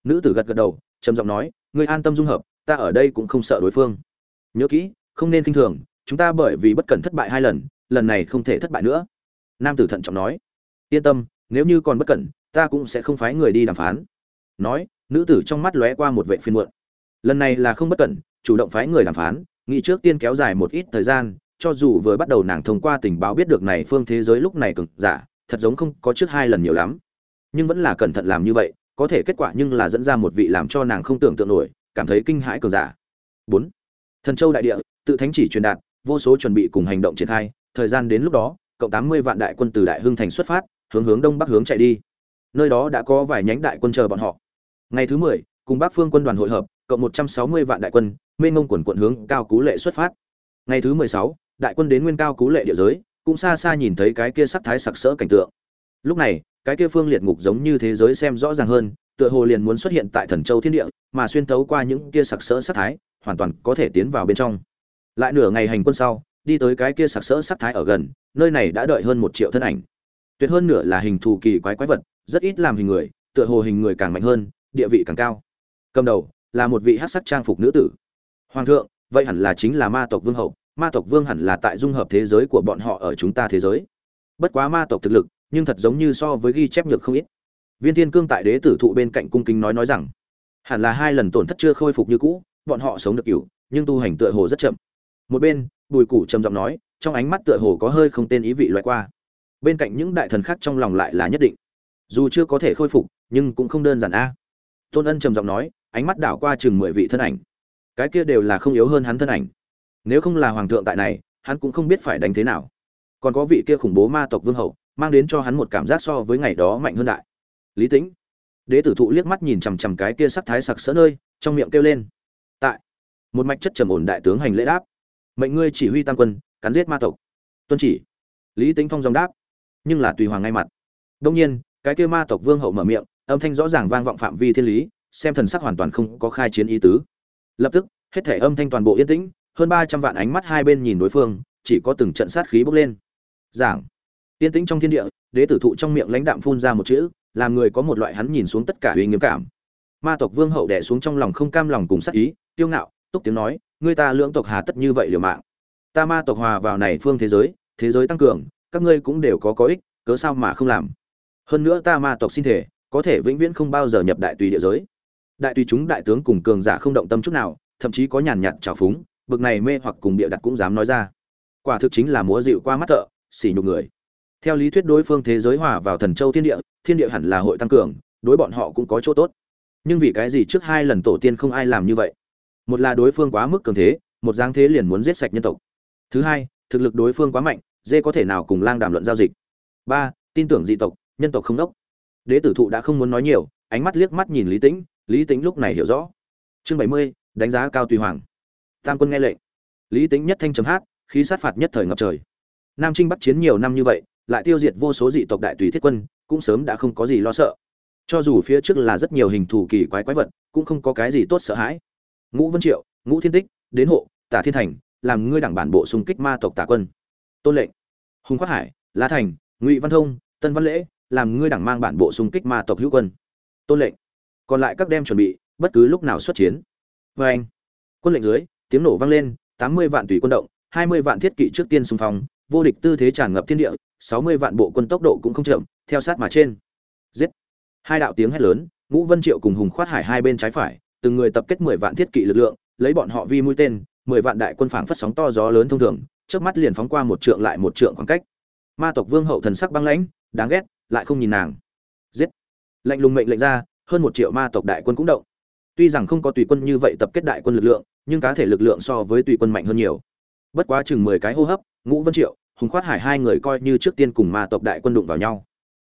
S1: nữ tử gật gật đầu, trầm giọng nói, ngươi an tâm dung hợp, ta ở đây cũng không sợ đối phương. Nhớ kỹ, không nên kinh thường, chúng ta bởi vì bất cẩn thất bại hai lần lần này không thể thất bại nữa. Nam tử thận trọng nói, yên tâm, nếu như còn bất cẩn, ta cũng sẽ không phái người đi đàm phán. Nói, nữ tử trong mắt lóe qua một vệ phiên muộn. Lần này là không bất cẩn, chủ động phái người đàm phán, nghĩ trước tiên kéo dài một ít thời gian, cho dù vừa bắt đầu nàng thông qua tình báo biết được này phương thế giới lúc này cực giả, thật giống không có trước hai lần nhiều lắm. Nhưng vẫn là cẩn thận làm như vậy có thể kết quả nhưng là dẫn ra một vị làm cho nàng không tưởng tượng nổi, cảm thấy kinh hãi cường giả. Bốn, thần châu đại địa, tự thánh chỉ truyền đạt, vô số chuẩn bị cùng hành động triển khai, thời gian đến lúc đó, cộng tám mươi vạn đại quân từ đại hưng thành xuất phát, hướng hướng đông bắc hướng chạy đi. Nơi đó đã có vài nhánh đại quân chờ bọn họ. Ngày thứ mười, cùng bắc phương quân đoàn hội hợp, cộng một trăm sáu mươi vạn đại quân mênh mông quần quận hướng cao cú lệ xuất phát. Ngày thứ mười sáu, đại quân đến nguyên cao cú lệ địa giới, cũng xa xa nhìn thấy cái kia sắc thái sặc sỡ cảnh tượng. Lúc này cái kia phương liệt ngục giống như thế giới xem rõ ràng hơn, tựa hồ liền muốn xuất hiện tại thần châu thiên địa, mà xuyên thấu qua những kia sặc sỡ sắc thái, hoàn toàn có thể tiến vào bên trong. Lại nửa ngày hành quân sau, đi tới cái kia sặc sỡ sắc thái ở gần, nơi này đã đợi hơn một triệu thân ảnh. Tuyệt hơn nửa là hình thù kỳ quái quái vật, rất ít làm hình người, tựa hồ hình người càng mạnh hơn, địa vị càng cao. Cầm đầu là một vị hắc sắc trang phục nữ tử. Hoàng thượng, vậy hẳn là chính là ma tộc vương hậu, ma tộc vương hẳn là tại dung hợp thế giới của bọn họ ở chúng ta thế giới. Bất quá ma tộc thực lực nhưng thật giống như so với ghi chép nhược không ít. Viên thiên cương tại đế tử thụ bên cạnh cung kính nói nói rằng, hẳn là hai lần tổn thất chưa khôi phục như cũ, bọn họ sống được cửu, nhưng tu hành tựa hồ rất chậm. Một bên, bùi củ trầm giọng nói, trong ánh mắt tựa hồ có hơi không tên ý vị loại qua. Bên cạnh những đại thần khác trong lòng lại là nhất định. Dù chưa có thể khôi phục, nhưng cũng không đơn giản a. Tôn ân trầm giọng nói, ánh mắt đảo qua chừng mười vị thân ảnh. Cái kia đều là không yếu hơn hắn thân ảnh. Nếu không là hoàng thượng tại này, hắn cũng không biết phải đánh thế nào. Còn có vị kia khủng bố ma tộc vương hậu mang đến cho hắn một cảm giác so với ngày đó mạnh hơn đại. Lý tĩnh. Đế tử thụ liếc mắt nhìn chằm chằm cái kia sắc thái sặc sỡ nơi, trong miệng kêu lên. Tại. Một mạch chất trầm ổn đại tướng hành lễ đáp. Mệnh ngươi chỉ huy tam quân, cắn giết ma tộc. Tuân chỉ. Lý tĩnh phong dòng đáp. Nhưng là tùy hoàng ngay mặt. Đông nhiên, cái kia ma tộc vương hậu mở miệng, âm thanh rõ ràng vang vọng phạm vi thiên lý, xem thần sắc hoàn toàn không có khai chiến ý tứ. Lập tức, hết thể âm thanh toàn bộ yên tĩnh, hơn ba trăm vạn ánh mắt hai bên nhìn đối phương, chỉ có từng trận sát khí bốc lên. Giảng. Tiên tĩnh trong thiên địa, đế tử thụ trong miệng lãnh đạm phun ra một chữ, làm người có một loại hắn nhìn xuống tất cả uy nghiêm cảm. Ma tộc vương hậu đè xuống trong lòng không cam lòng cùng sát ý tiêu ngạo, túc tiếng nói người ta lưỡng tộc hà tất như vậy liều mạng. Ta ma tộc hòa vào này phương thế giới thế giới tăng cường, các ngươi cũng đều có có ích, cớ sao mà không làm? Hơn nữa ta ma tộc xin thể, có thể vĩnh viễn không bao giờ nhập đại tùy địa giới. Đại tùy chúng đại tướng cùng cường giả không động tâm chút nào, thậm chí có nhàn nhạt trào phúng, bực này mê hoặc cùng bịa đặt cũng dám nói ra. Quả thực chính là múa dịu qua mắt thợ xỉ nhục người theo lý thuyết đối phương thế giới hòa vào thần châu thiên địa thiên địa hẳn là hội tăng cường, đối bọn họ cũng có chỗ tốt. Nhưng vì cái gì trước hai lần tổ tiên không ai làm như vậy? Một là đối phương quá mức cường thế, một giáng thế liền muốn giết sạch nhân tộc. Thứ hai, thực lực đối phương quá mạnh, dê có thể nào cùng lang đàm luận giao dịch. Ba, tin tưởng dị tộc, nhân tộc không đốc. Đế tử thụ đã không muốn nói nhiều, ánh mắt liếc mắt nhìn lý tĩnh lý tĩnh lúc này hiểu rõ. Chương bảy mươi, đánh giá cao tùy hoàng. Tam quân nghe lệnh. Lý tĩnh nhất thanh chấm hát, khí sát phạt nhất thời ngập trời. Nam trinh bắt chiến nhiều năm như vậy lại tiêu diệt vô số dị tộc đại tùy thiết quân, cũng sớm đã không có gì lo sợ. Cho dù phía trước là rất nhiều hình thù kỳ quái quái vật, cũng không có cái gì tốt sợ hãi. Ngũ vân triệu, ngũ thiên tích, đến hộ, tả thiên thành, làm ngươi đảng bản bộ xung kích ma tộc tả quân. Tôn lệnh, hùng khoác hải la thành, ngụy văn thông, tân văn lễ, làm ngươi đảng mang bản bộ xung kích ma tộc hữu quân. Tôn lệnh, còn lại các đem chuẩn bị, bất cứ lúc nào xuất chiến. Vê anh, quân lệnh dưới, tiếng nổ vang lên, tám mươi vạn tùy quân động, hai mươi vạn thiết kỵ trước tiên xung phong, vô địch tư thế tràn ngập thiên địa sáu mươi vạn bộ quân tốc độ cũng không chậm, theo sát mà trên. Giết. Hai đạo tiếng hét lớn, ngũ vân triệu cùng hùng khoát hải hai bên trái phải, từng người tập kết mười vạn thiết kỵ lực lượng, lấy bọn họ vi mũi tên, mười vạn đại quân phảng phất sóng to gió lớn thông thường trước mắt liền phóng qua một trượng lại một trượng khoảng cách. Ma tộc vương hậu thần sắc băng lãnh, đáng ghét, lại không nhìn nàng. Giết. Lệnh lùng mệnh lệnh ra, hơn một triệu ma tộc đại quân cũng động. Tuy rằng không có tùy quân như vậy tập kết đại quân lực lượng, nhưng cá thể lực lượng so với tùy quân mạnh hơn nhiều. Bất quá chừng mười cái hô hấp, ngũ vân triệu hùng khoát hải hai người coi như trước tiên cùng ma tộc đại quân đụng vào nhau.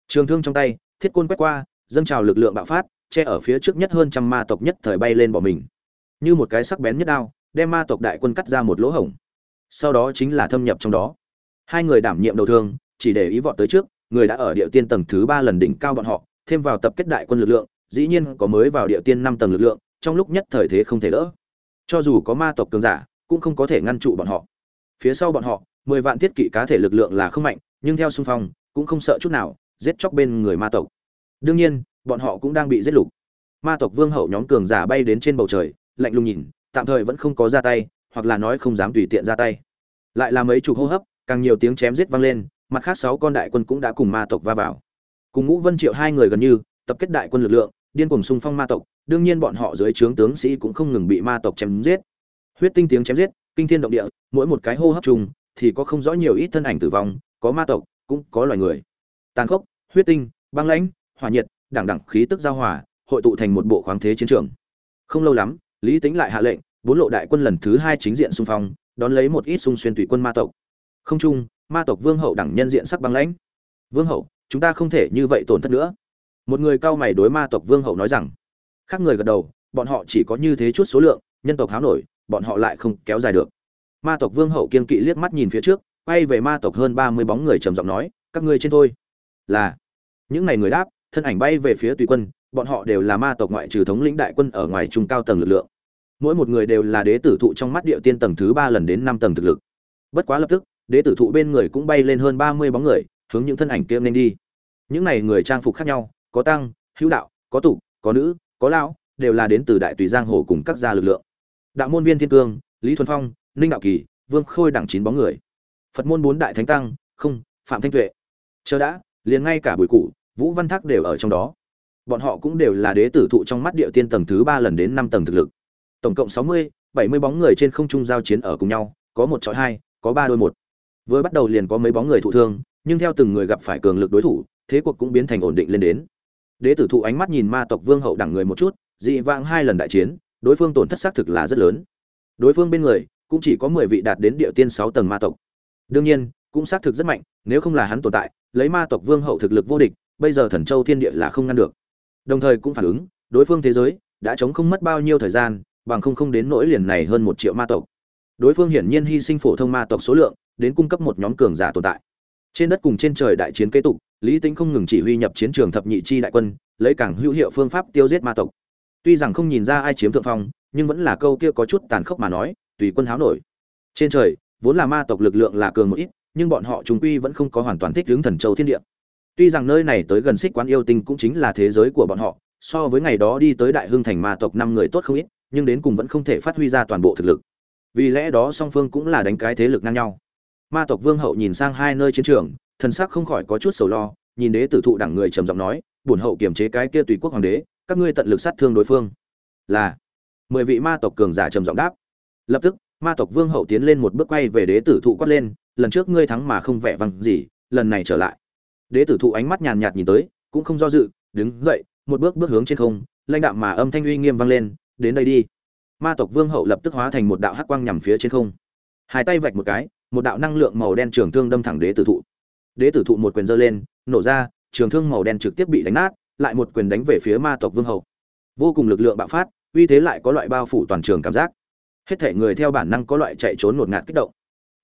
S1: Trường thương trong tay, thiết côn quét qua, dâng trào lực lượng bạo phát, che ở phía trước nhất hơn trăm ma tộc nhất thời bay lên bỏ mình. Như một cái sắc bén nhất đao, đem ma tộc đại quân cắt ra một lỗ hổng. Sau đó chính là thâm nhập trong đó. Hai người đảm nhiệm đầu thương, chỉ để ý vọt tới trước, người đã ở địa tiên tầng thứ ba lần đỉnh cao bọn họ, thêm vào tập kết đại quân lực lượng, dĩ nhiên có mới vào địa tiên năm tầng lực lượng, trong lúc nhất thời thế không thể đỡ. Cho dù có ma tộc cường giả, cũng không có thể ngăn trụ bọn họ. Phía sau bọn họ mười vạn thiết kỵ cá thể lực lượng là không mạnh, nhưng theo xung phong, cũng không sợ chút nào, giết chóc bên người ma tộc. Đương nhiên, bọn họ cũng đang bị giết lục. Ma tộc vương hậu nhóm cường giả bay đến trên bầu trời, lạnh lùng nhìn, tạm thời vẫn không có ra tay, hoặc là nói không dám tùy tiện ra tay. Lại là mấy chục hô hấp, càng nhiều tiếng chém giết vang lên, mặt khác sáu con đại quân cũng đã cùng ma tộc va vào. Cùng ngũ vân triệu hai người gần như, tập kết đại quân lực lượng, điên cùng xung phong ma tộc, đương nhiên bọn họ dưới trướng tướng sĩ cũng không ngừng bị ma tộc chém giết. Huyết tinh tiếng chém giết, kinh thiên động địa, mỗi một cái hô hấp chung thì có không rõ nhiều ít thân ảnh tử vong, có ma tộc, cũng có loài người. Tàn khốc, huyết tinh, băng lãnh, hỏa nhiệt, đẳng đẳng khí tức giao hòa, hội tụ thành một bộ khoáng thế chiến trường. Không lâu lắm, lý tính lại hạ lệnh, bốn lộ đại quân lần thứ hai chính diện xung phong, đón lấy một ít xung xuyên tùy quân ma tộc. Không chung, ma tộc vương hậu đẳng nhân diện sắc băng lãnh. Vương hậu, chúng ta không thể như vậy tổn thất nữa. Một người cao mày đối ma tộc vương hậu nói rằng. Khác người gật đầu, bọn họ chỉ có như thế chút số lượng, nhân tộc háo nổi, bọn họ lại không kéo dài được ma tộc vương hậu kiên kỵ liếc mắt nhìn phía trước, quay về ma tộc hơn ba mươi bóng người trầm giọng nói, các ngươi trên thôi. Là, những này người đáp, thân ảnh bay về phía tùy quân, bọn họ đều là ma tộc ngoại trừ thống lĩnh đại quân ở ngoài trung cao tầng lực lượng. Mỗi một người đều là đế tử thụ trong mắt địa tiên tầng thứ ba lần đến năm tầng thực lực. Bất quá lập tức, đế tử thụ bên người cũng bay lên hơn ba mươi bóng người, hướng những thân ảnh kia nên đi. Những này người trang phục khác nhau, có tăng, hữu đạo, có tục, có nữ, có lão, đều là đến từ đại tùy giang hồ cùng các gia lực lượng. Đạo môn viên thiên cương, lý thuần phong ninh đạo kỳ, vương khôi đẳng chín bóng người. Phật môn bốn đại thánh tăng, không, phạm thanh tuệ. Chờ đã, liền ngay cả bùi cụ, vũ văn thác đều ở trong đó. Bọn họ cũng đều là đế tử thụ trong mắt địa tiên tầng thứ ba lần đến năm tầng thực lực. Tổng cộng sáu mươi, bảy mươi bóng người trên không trung giao chiến ở cùng nhau, có một chọi hai, có ba đôi một. Vừa bắt đầu liền có mấy bóng người thụ thương, nhưng theo từng người gặp phải cường lực đối thủ, thế cuộc cũng biến thành ổn định lên đến. Đế tử thụ ánh mắt nhìn ma tộc vương hậu đẳng người một chút, dị vãng hai lần đại chiến, đối phương tổn thất xác thực là rất lớn. Đối phương bên người cũng chỉ có mười vị đạt đến địa tiên sáu tầng ma tộc. Đương nhiên, cũng xác thực rất mạnh, nếu không là hắn tồn tại, lấy ma tộc vương hậu thực lực vô địch, bây giờ thần châu thiên địa là không ngăn được. Đồng thời cũng phản ứng, đối phương thế giới đã chống không mất bao nhiêu thời gian, bằng không không đến nỗi liền này hơn một triệu ma tộc. Đối phương hiển nhiên hy sinh phổ thông ma tộc số lượng, đến cung cấp một nhóm cường giả tồn tại. Trên đất cùng trên trời đại chiến kế tục, lý tính không ngừng chỉ huy nhập chiến trường thập nhị chi đại quân, lấy càng hữu hiệu phương pháp tiêu giết ma tộc. Tuy rằng không nhìn ra ai chiếm thượng phong, nhưng vẫn là câu kia có chút tàn khốc mà nói tùy quân háo nổi. Trên trời, vốn là ma tộc lực lượng là cường một ít, nhưng bọn họ chúng quy vẫn không có hoàn toàn thích hướng thần châu thiên địa. Tuy rằng nơi này tới gần xích quán yêu tinh cũng chính là thế giới của bọn họ, so với ngày đó đi tới đại hưng thành ma tộc năm người tốt không ít, nhưng đến cùng vẫn không thể phát huy ra toàn bộ thực lực. Vì lẽ đó song phương cũng là đánh cái thế lực ngang nhau. Ma tộc vương hậu nhìn sang hai nơi chiến trường, thần sắc không khỏi có chút sầu lo, nhìn đế tử thụ đẳng người trầm giọng nói, bổn hậu kiềm chế cái kia tùy quốc hoàng đế, các ngươi tận lực sát thương đối phương. Là, mười vị ma tộc cường giả trầm giọng đáp lập tức, ma tộc vương hậu tiến lên một bước quay về đế tử thụ quát lên, lần trước ngươi thắng mà không vẻ văng gì, lần này trở lại. Đế tử thụ ánh mắt nhàn nhạt nhìn tới, cũng không do dự, đứng dậy, một bước bước hướng trên không, lãnh đạm mà âm thanh uy nghiêm vang lên, đến đây đi. Ma tộc vương hậu lập tức hóa thành một đạo hắc quang nhằm phía trên không. Hai tay vạch một cái, một đạo năng lượng màu đen trường thương đâm thẳng đế tử thụ. Đế tử thụ một quyền giơ lên, nổ ra, trường thương màu đen trực tiếp bị đánh nát, lại một quyền đánh về phía ma tộc vương hậu. Vô cùng lực lượng bạo phát, uy thế lại có loại bao phủ toàn trường cảm giác hết thể người theo bản năng có loại chạy trốn ngột ngạt kích động.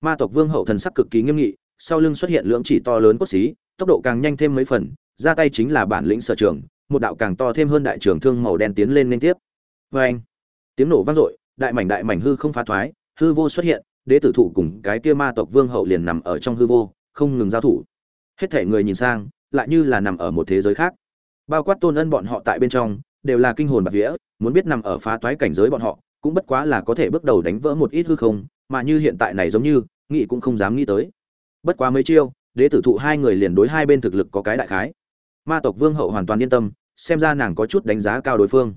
S1: Ma tộc vương hậu thần sắc cực kỳ nghiêm nghị, sau lưng xuất hiện lưỡng chỉ to lớn cốt xí, tốc độ càng nhanh thêm mấy phần, ra tay chính là bản lĩnh sở trường, một đạo càng to thêm hơn đại trường thương màu đen tiến lên liên tiếp. Vê anh tiếng nổ vang dội, đại mảnh đại mảnh hư không phá thoái, hư vô xuất hiện, đế tử thụ cùng cái kia ma tộc vương hậu liền nằm ở trong hư vô, không ngừng giao thủ. Hết thể người nhìn sang, lại như là nằm ở một thế giới khác. Bao quát tôn ân bọn họ tại bên trong, đều là kinh hồn bạc vía, muốn biết nằm ở phá toái cảnh giới bọn họ cũng bất quá là có thể bước đầu đánh vỡ một ít hư không, mà như hiện tại này giống như, nghĩ cũng không dám nghĩ tới. Bất quá mấy chiêu, đế tử thụ hai người liền đối hai bên thực lực có cái đại khái. Ma tộc vương hậu hoàn toàn yên tâm, xem ra nàng có chút đánh giá cao đối phương.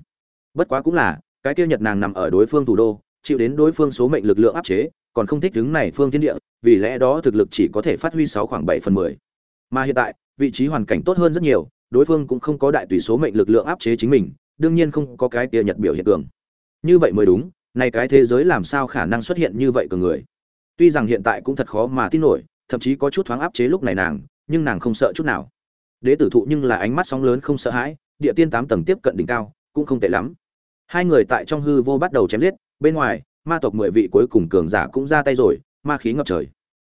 S1: Bất quá cũng là, cái kia nhật nàng nằm ở đối phương thủ đô, chịu đến đối phương số mệnh lực lượng áp chế, còn không thích đứng này phương thiên địa, vì lẽ đó thực lực chỉ có thể phát huy sáu khoảng bảy phần mười. Mà hiện tại, vị trí hoàn cảnh tốt hơn rất nhiều, đối phương cũng không có đại tùy số mệnh lực lượng áp chế chính mình, đương nhiên không có cái kia nhật biểu hiện cường như vậy mới đúng này cái thế giới làm sao khả năng xuất hiện như vậy cường người? Tuy rằng hiện tại cũng thật khó mà tin nổi, thậm chí có chút thoáng áp chế lúc này nàng, nhưng nàng không sợ chút nào. Đế tử thụ nhưng là ánh mắt sóng lớn không sợ hãi, địa tiên tám tầng tiếp cận đỉnh cao, cũng không tệ lắm. Hai người tại trong hư vô bắt đầu chém giết, bên ngoài, ma tộc mười vị cuối cùng cường giả cũng ra tay rồi, ma khí ngập trời.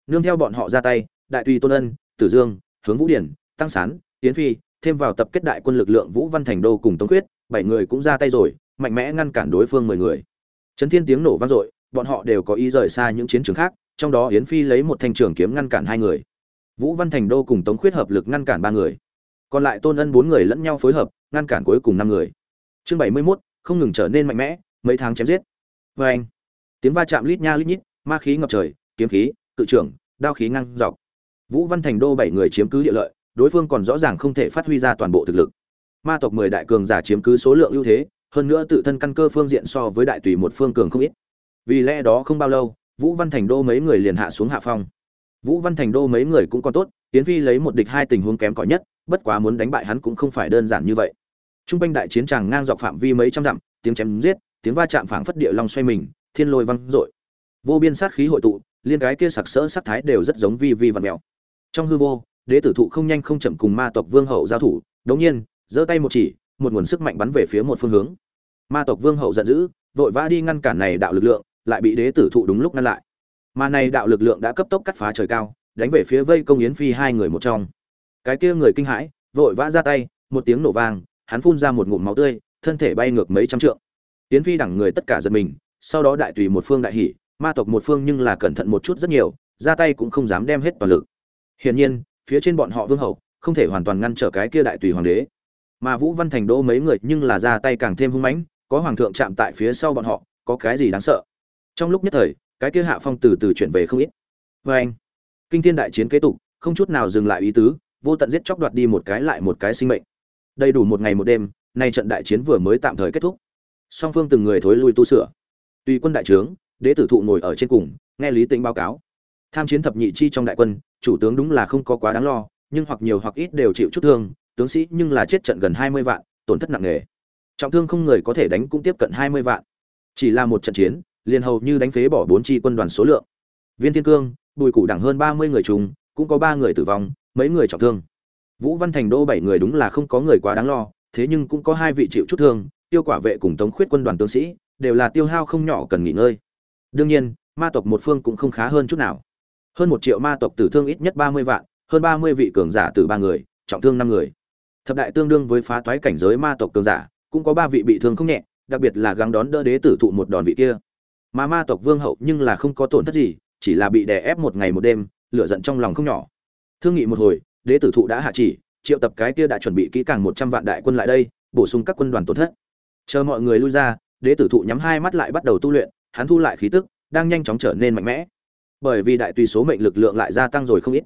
S1: Nương theo bọn họ ra tay, đại tùy tôn ân, tử dương, hướng vũ điển, tăng sán tiến phi, thêm vào tập kết đại quân lực lượng vũ văn thành đô cùng tống quyết bảy người cũng ra tay rồi mạnh mẽ ngăn cản đối phương mười người. Chấn thiên tiếng nổ vang dội, bọn họ đều có ý rời xa những chiến trường khác, trong đó yến phi lấy một thanh trường kiếm ngăn cản hai người. Vũ văn thành đô cùng tống khuyết hợp lực ngăn cản ba người. Còn lại tôn ân bốn người lẫn nhau phối hợp, ngăn cản cuối cùng năm người. Chương bảy mươi mốt, không ngừng trở nên mạnh mẽ, mấy tháng chém giết. Vê anh, tiếng va chạm lít nha lít nhít, ma khí ngập trời, kiếm khí, cự trưởng, đao khí ngăn dọc. Vũ văn thành đô bảy người chiếm cứ địa lợi, đối phương còn rõ ràng không thể phát huy ra toàn bộ thực lực. Ma tộc mười đại cường giả chiếm cứ số lượng ưu thế hơn nữa tự thân căn cơ phương diện so với đại tùy một phương cường không ít. Vì lẽ đó không bao lâu, vũ văn thành đô mấy người liền hạ xuống hạ phong. Vũ văn thành đô mấy người cũng còn tốt tiến phi lấy một địch hai tình huống kém cỏi nhất, bất quá muốn đánh bại hắn cũng không phải đơn giản như vậy. Trung quanh đại chiến tràng ngang dọc phạm vi mấy trăm dặm, tiếng chém giết, tiếng va chạm phảng phất địa long xoay mình, thiên lôi văng dội. Vô biên sát khí hội tụ, liên cái kia sặc sỡ sắc thái đều rất giống vi vi vật mèo trong hư vô, đế tử thụ không nhanh không chậm cùng ma tộc vương hậu giao thủ, đống nhiên, giơ tay một chỉ một nguồn sức mạnh bắn về phía một phương hướng. Ma tộc vương hậu giận dữ, vội vã đi ngăn cản này đạo lực lượng, lại bị đế tử thụ đúng lúc ngăn lại. Mà này đạo lực lượng đã cấp tốc cắt phá trời cao, đánh về phía vây công yến phi hai người một trong. Cái kia người kinh hãi, vội vã ra tay, một tiếng nổ vang, hắn phun ra một ngụm máu tươi, thân thể bay ngược mấy trăm trượng. Yến phi đẳng người tất cả giật mình, sau đó đại tùy một phương đại hỉ, ma tộc một phương nhưng là cẩn thận một chút rất nhiều, ra tay cũng không dám đem hết toàn lực. Hiển nhiên, phía trên bọn họ vương hậu, không thể hoàn toàn ngăn trở cái kia đại tùy hoàng đế mà vũ văn thành đô mấy người nhưng là ra tay càng thêm hung mãnh, có hoàng thượng chạm tại phía sau bọn họ, có cái gì đáng sợ? Trong lúc nhất thời, cái kia hạ phong từ từ chuyển về không ít. Vê anh, kinh thiên đại chiến kế tục, không chút nào dừng lại ý tứ, vô tận giết chóc đoạt đi một cái lại một cái sinh mệnh. Đầy đủ một ngày một đêm, nay trận đại chiến vừa mới tạm thời kết thúc. Song phương từng người thối lui tu sửa. Tùy quân đại trướng, đế tử thụ ngồi ở trên cùng, nghe lý tĩnh báo cáo. Tham chiến thập nhị chi trong đại quân, chủ tướng đúng là không có quá đáng lo, nhưng hoặc nhiều hoặc ít đều chịu chút thương tướng sĩ nhưng là chết trận gần hai mươi vạn, tổn thất nặng nề. Trọng thương không người có thể đánh cũng tiếp cận hai mươi vạn. Chỉ là một trận chiến, liền hầu như đánh phế bỏ bốn chi quân đoàn số lượng. Viên thiên cương, bùi cụ đẳng hơn ba mươi người trùng, cũng có ba người tử vong, mấy người trọng thương. Vũ văn thành đô bảy người đúng là không có người quá đáng lo, thế nhưng cũng có hai vị chịu chút thương, tiêu quả vệ cùng tống khuyết quân đoàn tướng sĩ, đều là tiêu hao không nhỏ cần nghỉ ngơi. Đương nhiên, ma tộc một phương cũng không khá hơn chút nào. Hơn một triệu ma tộc tử thương ít nhất ba mươi vạn, hơn ba mươi vị cường giả tử ba người, trọng thương năm người thập đại tương đương với phá toái cảnh giới ma tộc cường giả, cũng có ba vị bị thương không nhẹ, đặc biệt là gắng đón đỡ đế tử thụ một đòn vị kia. Mà ma tộc vương hậu nhưng là không có tổn thất gì, chỉ là bị đè ép một ngày một đêm, lửa giận trong lòng không nhỏ. Thương nghị một hồi, đế tử thụ đã hạ chỉ, triệu tập cái kia đã chuẩn bị kỹ càng một trăm vạn đại quân lại đây, bổ sung các quân đoàn tổn thất. Chờ mọi người lui ra, đế tử thụ nhắm hai mắt lại bắt đầu tu luyện, hắn thu lại khí tức, đang nhanh chóng trở nên mạnh mẽ. Bởi vì đại tùy số mệnh lực lượng lại gia tăng rồi không ít.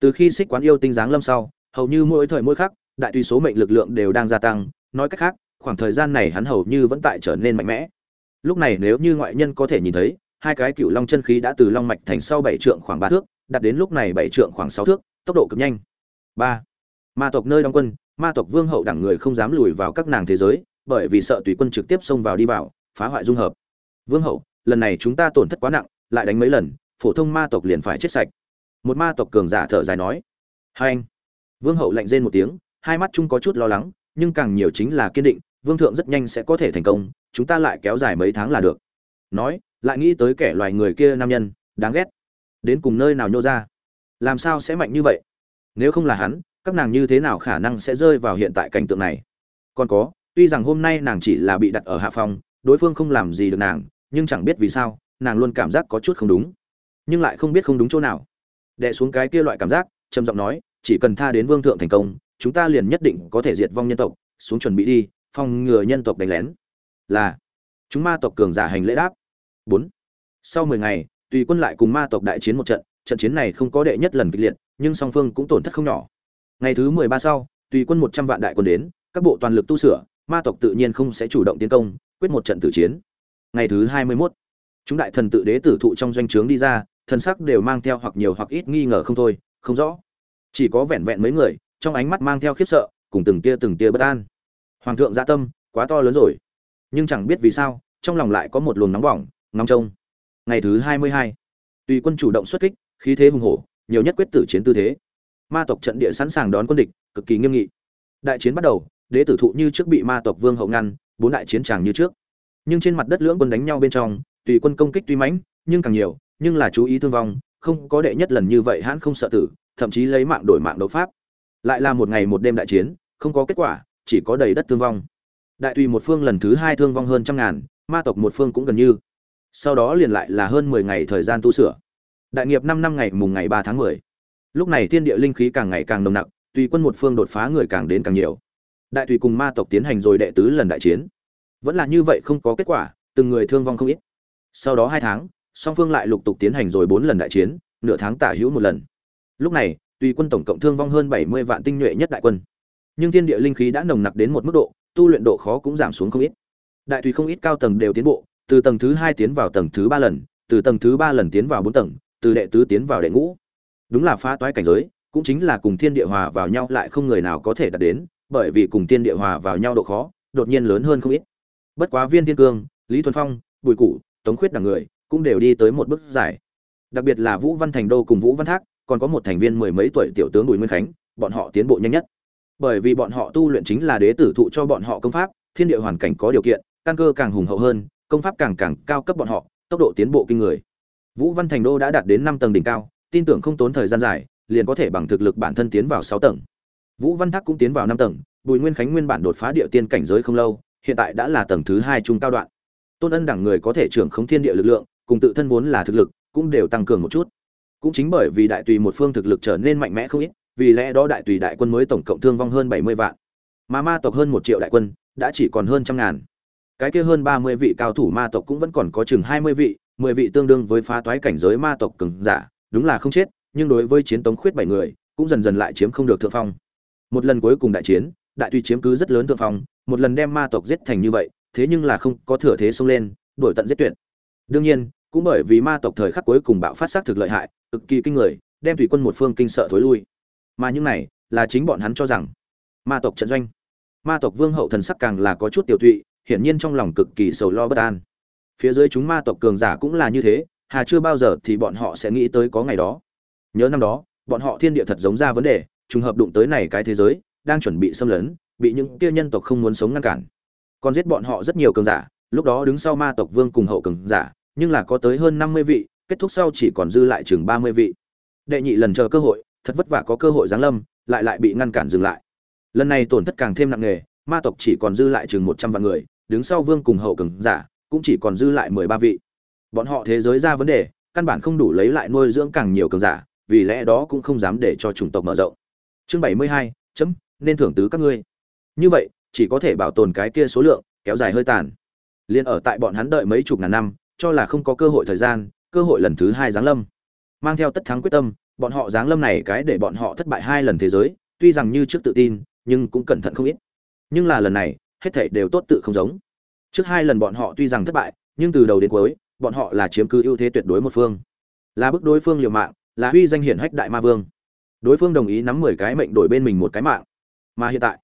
S1: Từ khi xích quán yêu tinh giáng lâm sau, hầu như mỗi thời mỗi khắc đại tùy số mệnh lực lượng đều đang gia tăng, nói cách khác, khoảng thời gian này hắn hầu như vẫn tại trở nên mạnh mẽ. Lúc này nếu như ngoại nhân có thể nhìn thấy, hai cái cựu long chân khí đã từ long mạch thành sau bảy trượng khoảng ba thước, đạt đến lúc này bảy trượng khoảng sáu thước, tốc độ cực nhanh. Ba. Ma tộc nơi đóng quân, ma tộc vương hậu đẳng người không dám lùi vào các nàng thế giới, bởi vì sợ tùy quân trực tiếp xông vào đi vào, phá hoại dung hợp. Vương hậu, lần này chúng ta tổn thất quá nặng, lại đánh mấy lần, phổ thông ma tộc liền phải chết sạch. Một ma tộc cường giả thở dài nói. Hai anh. Vương hậu lạnh rên một tiếng hai mắt chung có chút lo lắng, nhưng càng nhiều chính là kiên định, vương thượng rất nhanh sẽ có thể thành công, chúng ta lại kéo dài mấy tháng là được. Nói, lại nghĩ tới kẻ loài người kia nam nhân, đáng ghét. Đến cùng nơi nào nhô ra? Làm sao sẽ mạnh như vậy? Nếu không là hắn, các nàng như thế nào khả năng sẽ rơi vào hiện tại cảnh tượng này? Còn có, tuy rằng hôm nay nàng chỉ là bị đặt ở hạ phòng, đối phương không làm gì được nàng, nhưng chẳng biết vì sao, nàng luôn cảm giác có chút không đúng. Nhưng lại không biết không đúng chỗ nào. Đè xuống cái kia loại cảm giác, trầm giọng nói, chỉ cần tha đến vương thượng thành công chúng ta liền nhất định có thể diệt vong nhân tộc, xuống chuẩn bị đi, phòng ngừa nhân tộc đánh lén. Là, chúng ma tộc cường giả hành lễ đáp. Bốn, sau mười ngày, tùy quân lại cùng ma tộc đại chiến một trận trận chiến này không có đệ nhất lần kịch liệt, nhưng song phương cũng tổn thất không nhỏ. Ngày thứ mười ba sau, tùy quân một trăm vạn đại quân đến, các bộ toàn lực tu sửa, ma tộc tự nhiên không sẽ chủ động tiến công, quyết một trận tử chiến. Ngày thứ hai mươi mốt, chúng đại thần tự đế tử thụ trong doanh trướng đi ra, thần sắc đều mang theo hoặc nhiều hoặc ít nghi ngờ không thôi, không rõ. Chỉ có vẹn vẹn mấy người trong ánh mắt mang theo khiếp sợ, cùng từng tia từng tia bất an. Hoàng thượng dạ tâm, quá to lớn rồi. Nhưng chẳng biết vì sao, trong lòng lại có một luồng nóng bỏng, ngóng trông. Ngày thứ hai mươi hai, tùy quân chủ động xuất kích, khí thế hùng hổ, nhiều nhất quyết tử chiến tư thế. Ma tộc trận địa sẵn sàng đón quân địch, cực kỳ nghiêm nghị. Đại chiến bắt đầu, đế tử thụ như trước bị ma tộc vương hậu ngăn, bốn đại chiến tràng như trước. Nhưng trên mặt đất lưỡng quân đánh nhau bên trong, tùy quân công kích tuy mãnh, nhưng càng nhiều, nhưng là chú ý thương vong, không có đệ nhất lần như vậy hãn không sợ tử, thậm chí lấy mạng đổi mạng đấu pháp lại là một ngày một đêm đại chiến, không có kết quả, chỉ có đầy đất thương vong. Đại tùy một phương lần thứ hai thương vong hơn trăm ngàn, ma tộc một phương cũng gần như. Sau đó liền lại là hơn mười ngày thời gian tu sửa. Đại nghiệp năm năm ngày mùng ngày ba tháng mười. Lúc này thiên địa linh khí càng ngày càng nồng nặc, tùy quân một phương đột phá người càng đến càng nhiều. Đại tùy cùng ma tộc tiến hành rồi đệ tứ lần đại chiến. Vẫn là như vậy không có kết quả, từng người thương vong không ít. Sau đó hai tháng, song phương lại lục tục tiến hành rồi bốn lần đại chiến, nửa tháng tả hữu một lần. Lúc này tùy quân tổng cộng thương vong hơn bảy mươi vạn tinh nhuệ nhất đại quân. Nhưng thiên địa linh khí đã nồng nặc đến một mức độ, tu luyện độ khó cũng giảm xuống không ít. Đại tùy không ít cao tầng đều tiến bộ, từ tầng thứ hai tiến vào tầng thứ ba lần, từ tầng thứ ba lần tiến vào bốn tầng, từ đệ tứ tiến vào đệ ngũ. Đúng là phá toái cảnh giới, cũng chính là cùng thiên địa hòa vào nhau lại không người nào có thể đạt đến, bởi vì cùng thiên địa hòa vào nhau độ khó, đột nhiên lớn hơn không ít. Bất quá viên thiên cương, lý thuần phong, bùi cụ tống khuyết đẳng người, cũng đều đi tới một bước giải đặc biệt là vũ văn thành đô cùng vũ văn thác còn có một thành viên mười mấy tuổi tiểu tướng bùi nguyên khánh, bọn họ tiến bộ nhanh nhất. Bởi vì bọn họ tu luyện chính là đế tử thụ cho bọn họ công pháp, thiên địa hoàn cảnh có điều kiện, căn cơ càng hùng hậu hơn, công pháp càng càng cao cấp bọn họ, tốc độ tiến bộ kinh người. Vũ văn thành đô đã đạt đến năm tầng đỉnh cao, tin tưởng không tốn thời gian dài, liền có thể bằng thực lực bản thân tiến vào sáu tầng. Vũ văn thác cũng tiến vào năm tầng, bùi nguyên khánh nguyên bản đột phá địa tiên cảnh giới không lâu, hiện tại đã là tầng thứ hai trung cao đoạn. Tôn ân đẳng người có thể trưởng khống thiên địa lực lượng, cùng tự thân vốn là thực lực, cũng đều tăng cường một chút cũng chính bởi vì đại tùy một phương thực lực trở nên mạnh mẽ không ít, vì lẽ đó đại tùy đại quân mới tổng cộng thương vong hơn bảy mươi vạn. Mà ma tộc hơn một triệu đại quân, đã chỉ còn hơn trăm ngàn. Cái kia hơn ba mươi vị cao thủ ma tộc cũng vẫn còn có chừng hai mươi vị, mười vị tương đương với phá toái cảnh giới ma tộc cường giả, đúng là không chết, nhưng đối với chiến tống khuyết bảy người, cũng dần dần lại chiếm không được thượng phong. Một lần cuối cùng đại chiến, đại tùy chiếm cứ rất lớn thượng phong, một lần đem ma tộc giết thành như vậy, thế nhưng là không có thừa thế xông lên, đổi tận giết tuyệt. Đương nhiên cũng bởi vì ma tộc thời khắc cuối cùng bạo phát sát thực lợi hại, cực kỳ kinh người, đem thủy quân một phương kinh sợ thối lui. Mà những này là chính bọn hắn cho rằng ma tộc trận doanh. Ma tộc vương hậu thần sắc càng là có chút tiểu thụy hiển nhiên trong lòng cực kỳ sầu lo bất an. Phía dưới chúng ma tộc cường giả cũng là như thế, hà chưa bao giờ thì bọn họ sẽ nghĩ tới có ngày đó. Nhớ năm đó, bọn họ thiên địa thật giống ra vấn đề, trùng hợp đụng tới này cái thế giới, đang chuẩn bị xâm lấn, bị những kia nhân tộc không muốn sống ngăn cản. Còn giết bọn họ rất nhiều cường giả, lúc đó đứng sau ma tộc vương cùng hậu cường giả nhưng là có tới hơn năm mươi vị, kết thúc sau chỉ còn dư lại chừng ba mươi vị. Đệ nhị lần chờ cơ hội, thật vất vả có cơ hội giáng lâm, lại lại bị ngăn cản dừng lại. Lần này tổn thất càng thêm nặng nề, ma tộc chỉ còn dư lại chừng một trăm vạn người, đứng sau vương cùng hậu cường giả, cũng chỉ còn dư lại mười ba vị. Bọn họ thế giới ra vấn đề, căn bản không đủ lấy lại nuôi dưỡng càng nhiều cường giả, vì lẽ đó cũng không dám để cho chủng tộc mở rộng. Chương bảy mươi hai, chấm, nên thưởng tứ các ngươi. Như vậy, chỉ có thể bảo tồn cái kia số lượng, kéo dài hơi tàn. Liên ở tại bọn hắn đợi mấy chục ngàn năm cho là không có cơ hội thời gian, cơ hội lần thứ hai giáng lâm. Mang theo tất thắng quyết tâm, bọn họ giáng lâm này cái để bọn họ thất bại hai lần thế giới, tuy rằng như trước tự tin, nhưng cũng cẩn thận không ít. Nhưng là lần này, hết thảy đều tốt tự không giống. Trước hai lần bọn họ tuy rằng thất bại, nhưng từ đầu đến cuối, bọn họ là chiếm cứ ưu thế tuyệt đối một phương. Là bức đối phương liều mạng, là huy danh hiển hách đại ma vương. Đối phương đồng ý nắm mười cái mệnh đổi bên mình một cái mạng. Mà hiện tại,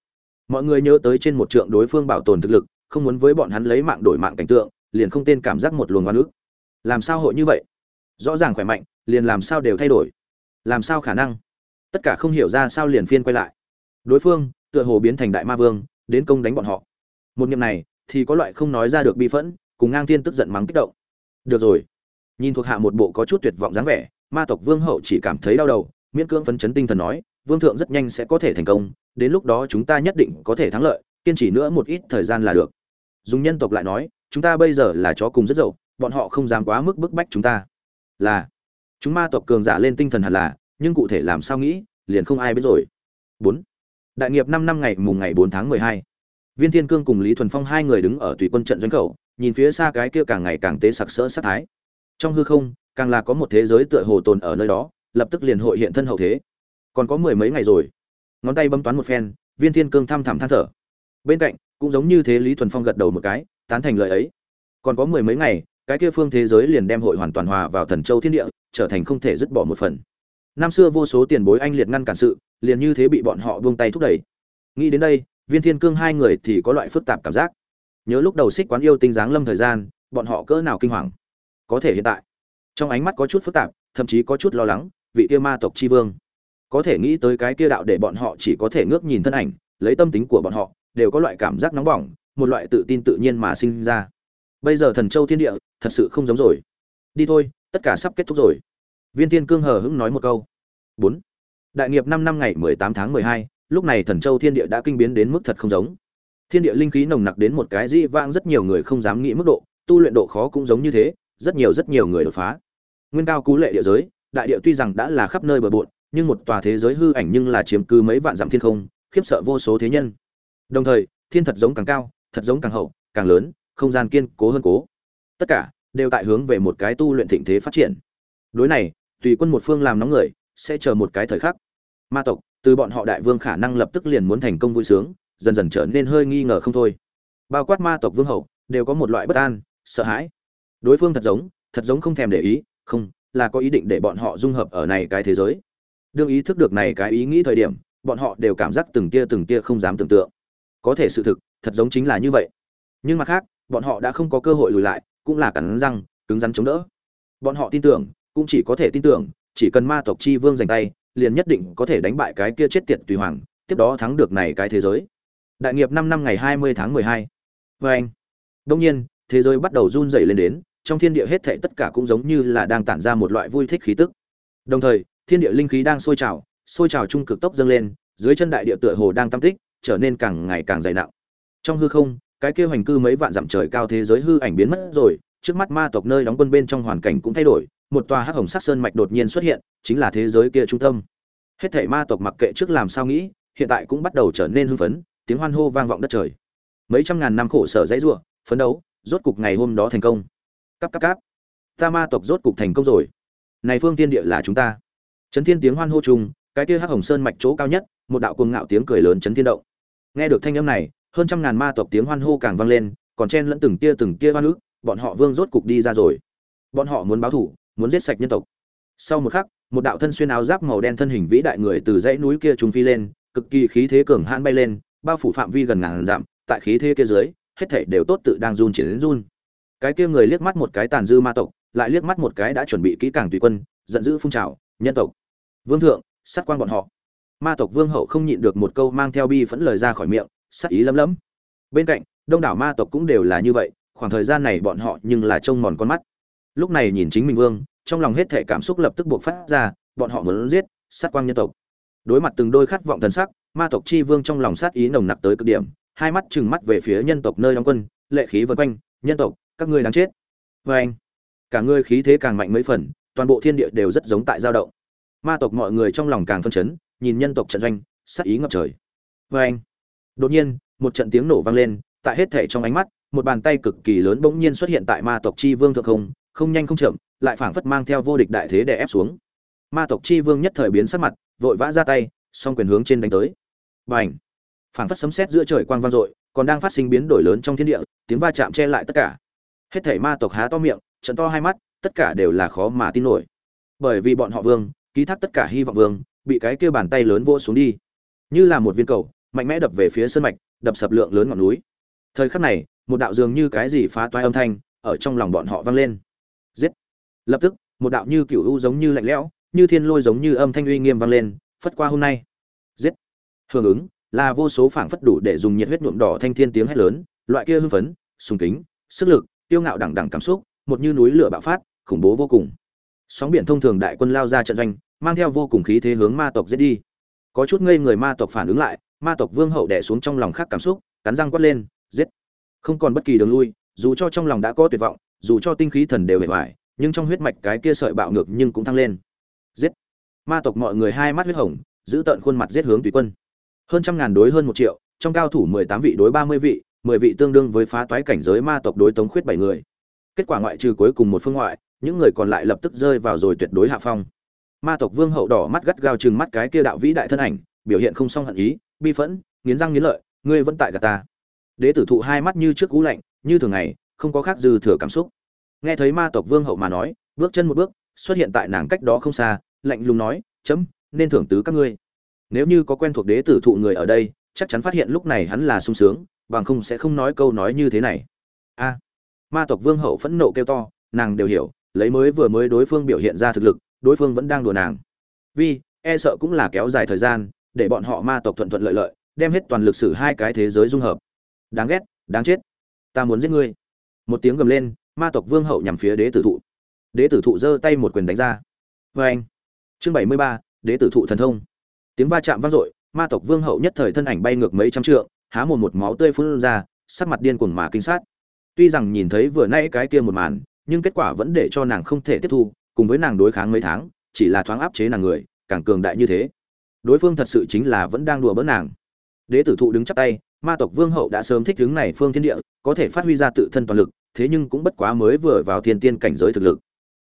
S1: mọi người nhớ tới trên một trượng đối phương bảo tồn thực lực, không muốn với bọn hắn lấy mạng đổi mạng cảnh tượng liền không tên cảm giác một luồng oan ức. Làm sao hội như vậy? Rõ ràng khỏe mạnh, liền làm sao đều thay đổi. Làm sao khả năng? Tất cả không hiểu ra sao liền phiên quay lại. Đối phương, tựa hồ biến thành đại ma vương, đến công đánh bọn họ. Một niệm này, thì có loại không nói ra được bi phẫn, cùng ngang thiên tức giận mắng kích động. Được rồi. Nhìn thuộc hạ một bộ có chút tuyệt vọng dáng vẻ, ma tộc vương hậu chỉ cảm thấy đau đầu, miễn cưỡng phấn chấn tinh thần nói, vương thượng rất nhanh sẽ có thể thành công, đến lúc đó chúng ta nhất định có thể thắng lợi, kiên trì nữa một ít thời gian là được. Dùng nhân tộc lại nói chúng ta bây giờ là chó cùng rất dậu, bọn họ không dám quá mức bức bách chúng ta. Là, chúng ma tộc cường giả lên tinh thần hẳn là, nhưng cụ thể làm sao nghĩ, liền không ai biết rồi. Bốn, đại nghiệp năm năm ngày, mùng ngày bốn tháng mười hai. Viên thiên cương cùng lý thuần phong hai người đứng ở tùy quân trận doanh khẩu, nhìn phía xa cái kia càng ngày càng tế sặc sỡ sát thái. Trong hư không, càng là có một thế giới tựa hồ tồn ở nơi đó, lập tức liền hội hiện thân hậu thế. Còn có mười mấy ngày rồi. Ngón tay bấm toán một phen, viên thiên cương thăm thẳm than thở. Bên cạnh, cũng giống như thế lý thuần phong gật đầu một cái tán thành lời ấy. Còn có mười mấy ngày, cái kia phương thế giới liền đem hội hoàn toàn hòa vào thần châu thiên địa, trở thành không thể dứt bỏ một phần. Năm xưa vô số tiền bối anh liệt ngăn cản sự, liền như thế bị bọn họ buông tay thúc đẩy. Nghĩ đến đây, viên thiên cương hai người thì có loại phức tạp cảm giác. Nhớ lúc đầu xích quán yêu tinh giáng lâm thời gian, bọn họ cỡ nào kinh hoàng. Có thể hiện tại, trong ánh mắt có chút phức tạp, thậm chí có chút lo lắng, vị kia ma tộc chi vương. Có thể nghĩ tới cái kia đạo để bọn họ chỉ có thể ngước nhìn thân ảnh, lấy tâm tính của bọn họ, đều có loại cảm giác nóng bỏng một loại tự tin tự nhiên mà sinh ra. Bây giờ thần châu thiên địa, thật sự không giống rồi. Đi thôi, tất cả sắp kết thúc rồi. Viên thiên cương hờ hững nói một câu. Bốn. Đại nghiệp năm năm ngày mười tám tháng mười hai, lúc này thần châu thiên địa đã kinh biến đến mức thật không giống. Thiên địa linh khí nồng nặc đến một cái dĩ vang rất nhiều người không dám nghĩ mức độ, tu luyện độ khó cũng giống như thế, rất nhiều rất nhiều người đột phá. Nguyên cao cú lệ địa giới, đại địa tuy rằng đã là khắp nơi bờ bộn, nhưng một tòa thế giới hư ảnh nhưng là chiếm cứ mấy vạn dặm thiên không, khiếp sợ vô số thế nhân. Đồng thời, thiên thật giống càng cao thật giống càng hậu, càng lớn, không gian kiên cố hơn cố. Tất cả đều tại hướng về một cái tu luyện thịnh thế phát triển. Đối này, tùy quân một phương làm nóng người, sẽ chờ một cái thời khắc. Ma tộc, từ bọn họ đại vương khả năng lập tức liền muốn thành công vui sướng, dần dần trở nên hơi nghi ngờ không thôi. Bao quát ma tộc vương hậu, đều có một loại bất an, sợ hãi. Đối phương thật giống thật giống không thèm để ý, không, là có ý định để bọn họ dung hợp ở này cái thế giới. Đương ý thức được này cái ý nghĩ thời điểm, bọn họ đều cảm giác từng tia từng tia không dám tưởng tượng. Có thể sự thực thật giống chính là như vậy. Nhưng mặt khác, bọn họ đã không có cơ hội lùi lại, cũng là cắn răng, cứng rắn chống đỡ. Bọn họ tin tưởng, cũng chỉ có thể tin tưởng, chỉ cần ma tộc chi vương giành tay, liền nhất định có thể đánh bại cái kia chết tiệt tùy hoàng, tiếp đó thắng được này cái thế giới. Đại nghiệp năm năm ngày hai mươi tháng mười hai. Vê anh. Đông nhiên, thế giới bắt đầu run rẩy lên đến, trong thiên địa hết thảy tất cả cũng giống như là đang tản ra một loại vui thích khí tức. Đồng thời, thiên địa linh khí đang sôi trào sôi trào trung cực tốc dâng lên, dưới chân đại địa tựa hồ đang tam tích, trở nên càng ngày càng dày nặng trong hư không, cái kia hoành cư mấy vạn dặm trời cao thế giới hư ảnh biến mất rồi, trước mắt ma tộc nơi đóng quân bên trong hoàn cảnh cũng thay đổi, một tòa hắc hồng sắc sơn mạch đột nhiên xuất hiện, chính là thế giới kia trung tâm. Hết thảy ma tộc mặc kệ trước làm sao nghĩ, hiện tại cũng bắt đầu trở nên hưng phấn, tiếng hoan hô vang vọng đất trời. Mấy trăm ngàn năm khổ sở dãy rủa, phấn đấu, rốt cục ngày hôm đó thành công. Cắp cắp cắp ta ma tộc rốt cục thành công rồi. Này phương tiên địa là chúng ta. Chấn thiên tiếng hoan hô chung, cái kia hắc hồng sơn mạch chỗ cao nhất, một đạo cuồng ngạo tiếng cười lớn chấn thiên động. Nghe được thanh âm này hơn trăm ngàn ma tộc tiếng hoan hô càng vang lên, còn chen lẫn từng tia từng tia hoan ức, bọn họ vương rốt cục đi ra rồi. Bọn họ muốn báo thủ muốn giết sạch nhân tộc. Sau một khắc, một đạo thân xuyên áo giáp màu đen thân hình vĩ đại người từ dãy núi kia trùng phi lên, cực kỳ khí thế cường hãn bay lên, bao phủ phạm vi gần ngàn dặm, tại khí thế kia dưới, hết thảy đều tốt tự đang run chuyển đến run. Cái kia người liếc mắt một cái tàn dư ma tộc, lại liếc mắt một cái đã chuẩn bị kỹ càng tùy quân, giận dữ phun trào, nhân tộc, vương thượng, sát quan bọn họ. Ma tộc vương hậu không nhịn được một câu mang theo bi phẫn lời ra khỏi miệng sát ý lấm lấm. Bên cạnh, đông đảo ma tộc cũng đều là như vậy, khoảng thời gian này bọn họ nhưng là trông mòn con mắt. Lúc này nhìn chính mình vương, trong lòng hết thể cảm xúc lập tức buộc phát ra, bọn họ muốn giết, sát quang nhân tộc. Đối mặt từng đôi khát vọng thần sắc, ma tộc chi vương trong lòng sát ý nồng nặc tới cực điểm, hai mắt trừng mắt về phía nhân tộc nơi đóng quân, lệ khí vân quanh, nhân tộc, các ngươi đáng chết. Vê anh, cả ngươi khí thế càng mạnh mấy phần, toàn bộ thiên địa đều rất giống tại giao động. Ma tộc mọi người trong lòng càng phân chấn, nhìn nhân tộc trận doanh, sát ý ngập trời. Vê anh đột nhiên, một trận tiếng nổ vang lên, tại hết thể trong ánh mắt, một bàn tay cực kỳ lớn bỗng nhiên xuất hiện tại ma tộc chi vương thượng không không nhanh không chậm, lại phảng phất mang theo vô địch đại thế để ép xuống. Ma tộc chi vương nhất thời biến sắc mặt, vội vã ra tay, song quyền hướng trên đánh tới. Bành! Phảng phất sấm sét giữa trời quang vang dội, còn đang phát sinh biến đổi lớn trong thiên địa, tiếng va chạm che lại tất cả. Hết thảy ma tộc há to miệng, trận to hai mắt, tất cả đều là khó mà tin nổi. Bởi vì bọn họ vương, ký thác tất cả hy vọng vương, bị cái kia bàn tay lớn vỗ xuống đi. Như là một viên cầu mạnh mẽ đập về phía sơn mạch, đập sập lượng lớn ngọn núi. Thời khắc này, một đạo dường như cái gì phá toái âm thanh ở trong lòng bọn họ vang lên. Giết! Lập tức, một đạo như cựu u giống như lạnh lẽo, như thiên lôi giống như âm thanh uy nghiêm vang lên, phất qua hôm nay. Giết! Hưởng ứng, là vô số phảng phất đủ để dùng nhiệt huyết nhuộm đỏ thanh thiên tiếng hét lớn, loại kia hưng phấn, sùng kính, sức lực tiêu ngạo đẳng đẳng cảm xúc, một như núi lửa bạo phát, khủng bố vô cùng. Sóng biển thông thường đại quân lao ra trận doanh, mang theo vô cùng khí thế hướng ma tộc giết đi. Có chút ngây người ma tộc phản ứng lại ma tộc vương hậu đẻ xuống trong lòng khác cảm xúc, cắn răng quát lên, giết! Không còn bất kỳ đường lui, dù cho trong lòng đã có tuyệt vọng, dù cho tinh khí thần đều hề hoài, nhưng trong huyết mạch cái kia sợi bạo ngược nhưng cũng thăng lên. Giết! Ma tộc mọi người hai mắt huyết hồng, giữ tận khuôn mặt giết hướng tùy quân. Hơn trăm ngàn đối hơn một triệu, trong cao thủ mười tám vị đối ba mươi vị, mười vị tương đương với phá toái cảnh giới ma tộc đối tống khuyết bảy người. Kết quả ngoại trừ cuối cùng một phương ngoại, những người còn lại lập tức rơi vào rồi tuyệt đối hạ phong. Ma tộc vương hậu đỏ mắt gắt gao chừng mắt cái kia đạo vĩ đại thân ảnh, biểu hiện không song hận ý bi phẫn, nghiến răng nghiến lợi, ngươi vẫn tại gà ta. Đế tử thụ hai mắt như trước cú lạnh, như thường ngày, không có khác dư thừa cảm xúc. Nghe thấy ma tộc vương hậu mà nói, bước chân một bước, xuất hiện tại nàng cách đó không xa, lạnh lùng nói, chấm, nên thưởng tứ các ngươi. Nếu như có quen thuộc đế tử thụ người ở đây, chắc chắn phát hiện lúc này hắn là sung sướng, bằng không sẽ không nói câu nói như thế này. A. Ma tộc vương hậu phẫn nộ kêu to, nàng đều hiểu, lấy mới vừa mới đối phương biểu hiện ra thực lực, đối phương vẫn đang đùa nàng. Vì e sợ cũng là kéo dài thời gian để bọn họ ma tộc thuận thuận lợi lợi, đem hết toàn lực sử hai cái thế giới dung hợp. Đáng ghét, đáng chết. Ta muốn giết ngươi. Một tiếng gầm lên, ma tộc vương hậu nhằm phía đế tử thụ. Đế tử thụ giơ tay một quyền đánh ra. Vê anh. Chương bảy mươi ba, đế tử thụ thần thông. Tiếng va chạm vang dội, ma tộc vương hậu nhất thời thân ảnh bay ngược mấy trăm trượng, há một một máu tươi phun ra, sắc mặt điên cuồng mà kinh sát. Tuy rằng nhìn thấy vừa nay cái kia một màn, nhưng kết quả vẫn để cho nàng không thể tiếp thu, cùng với nàng đối kháng mấy tháng, chỉ là thoáng áp chế nàng người, càng cường đại như thế đối phương thật sự chính là vẫn đang đùa bỡn nàng. Đế tử thụ đứng chắp tay, ma tộc vương hậu đã sớm thích hướng này phương thiên địa, có thể phát huy ra tự thân toàn lực, thế nhưng cũng bất quá mới vừa vào thiên tiên cảnh giới thực lực.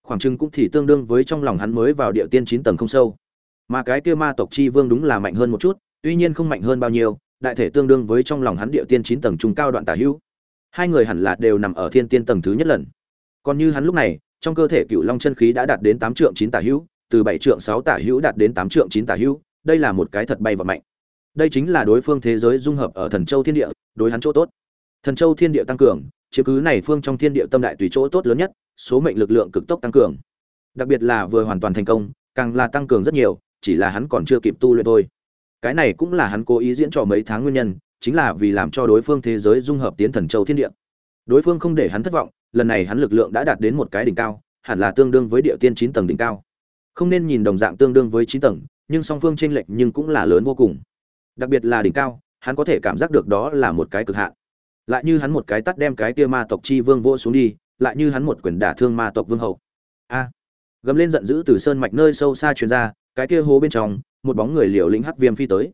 S1: Khoảng chừng cũng thì tương đương với trong lòng hắn mới vào địa tiên chín tầng không sâu. Mà cái kia ma tộc chi vương đúng là mạnh hơn một chút, tuy nhiên không mạnh hơn bao nhiêu, đại thể tương đương với trong lòng hắn địa tiên chín tầng trung cao đoạn tả hữu. Hai người hẳn là đều nằm ở thiên tiên tầng thứ nhất lần. Còn như hắn lúc này, trong cơ thể cựu long chân khí đã đạt đến tám trượng chín tả hữu, từ bảy trượng sáu tả hữu đạt đến tám trượng chín tả hữu đây là một cái thật bay và mạnh. Đây chính là đối phương thế giới dung hợp ở thần châu thiên địa, đối hắn chỗ tốt. Thần châu thiên địa tăng cường, chiếm cứ này phương trong thiên địa tâm đại tùy chỗ tốt lớn nhất, số mệnh lực lượng cực tốc tăng cường. Đặc biệt là vừa hoàn toàn thành công, càng là tăng cường rất nhiều, chỉ là hắn còn chưa kịp tu luyện thôi. Cái này cũng là hắn cố ý diễn trò mấy tháng nguyên nhân, chính là vì làm cho đối phương thế giới dung hợp tiến thần châu thiên địa. Đối phương không để hắn thất vọng, lần này hắn lực lượng đã đạt đến một cái đỉnh cao, hẳn là tương đương với địa tiên chín tầng đỉnh cao. Không nên nhìn đồng dạng tương đương với chín tầng nhưng song phương chênh lệch nhưng cũng là lớn vô cùng. Đặc biệt là đỉnh cao, hắn có thể cảm giác được đó là một cái cực hạn. Lại như hắn một cái tắt đem cái kia ma tộc chi vương vỗ xuống đi, lại như hắn một quyền đả thương ma tộc vương hậu. A! Gầm lên giận dữ từ sơn mạch nơi sâu xa truyền ra, cái kia hố bên trong, một bóng người liều lĩnh hắc viêm phi tới.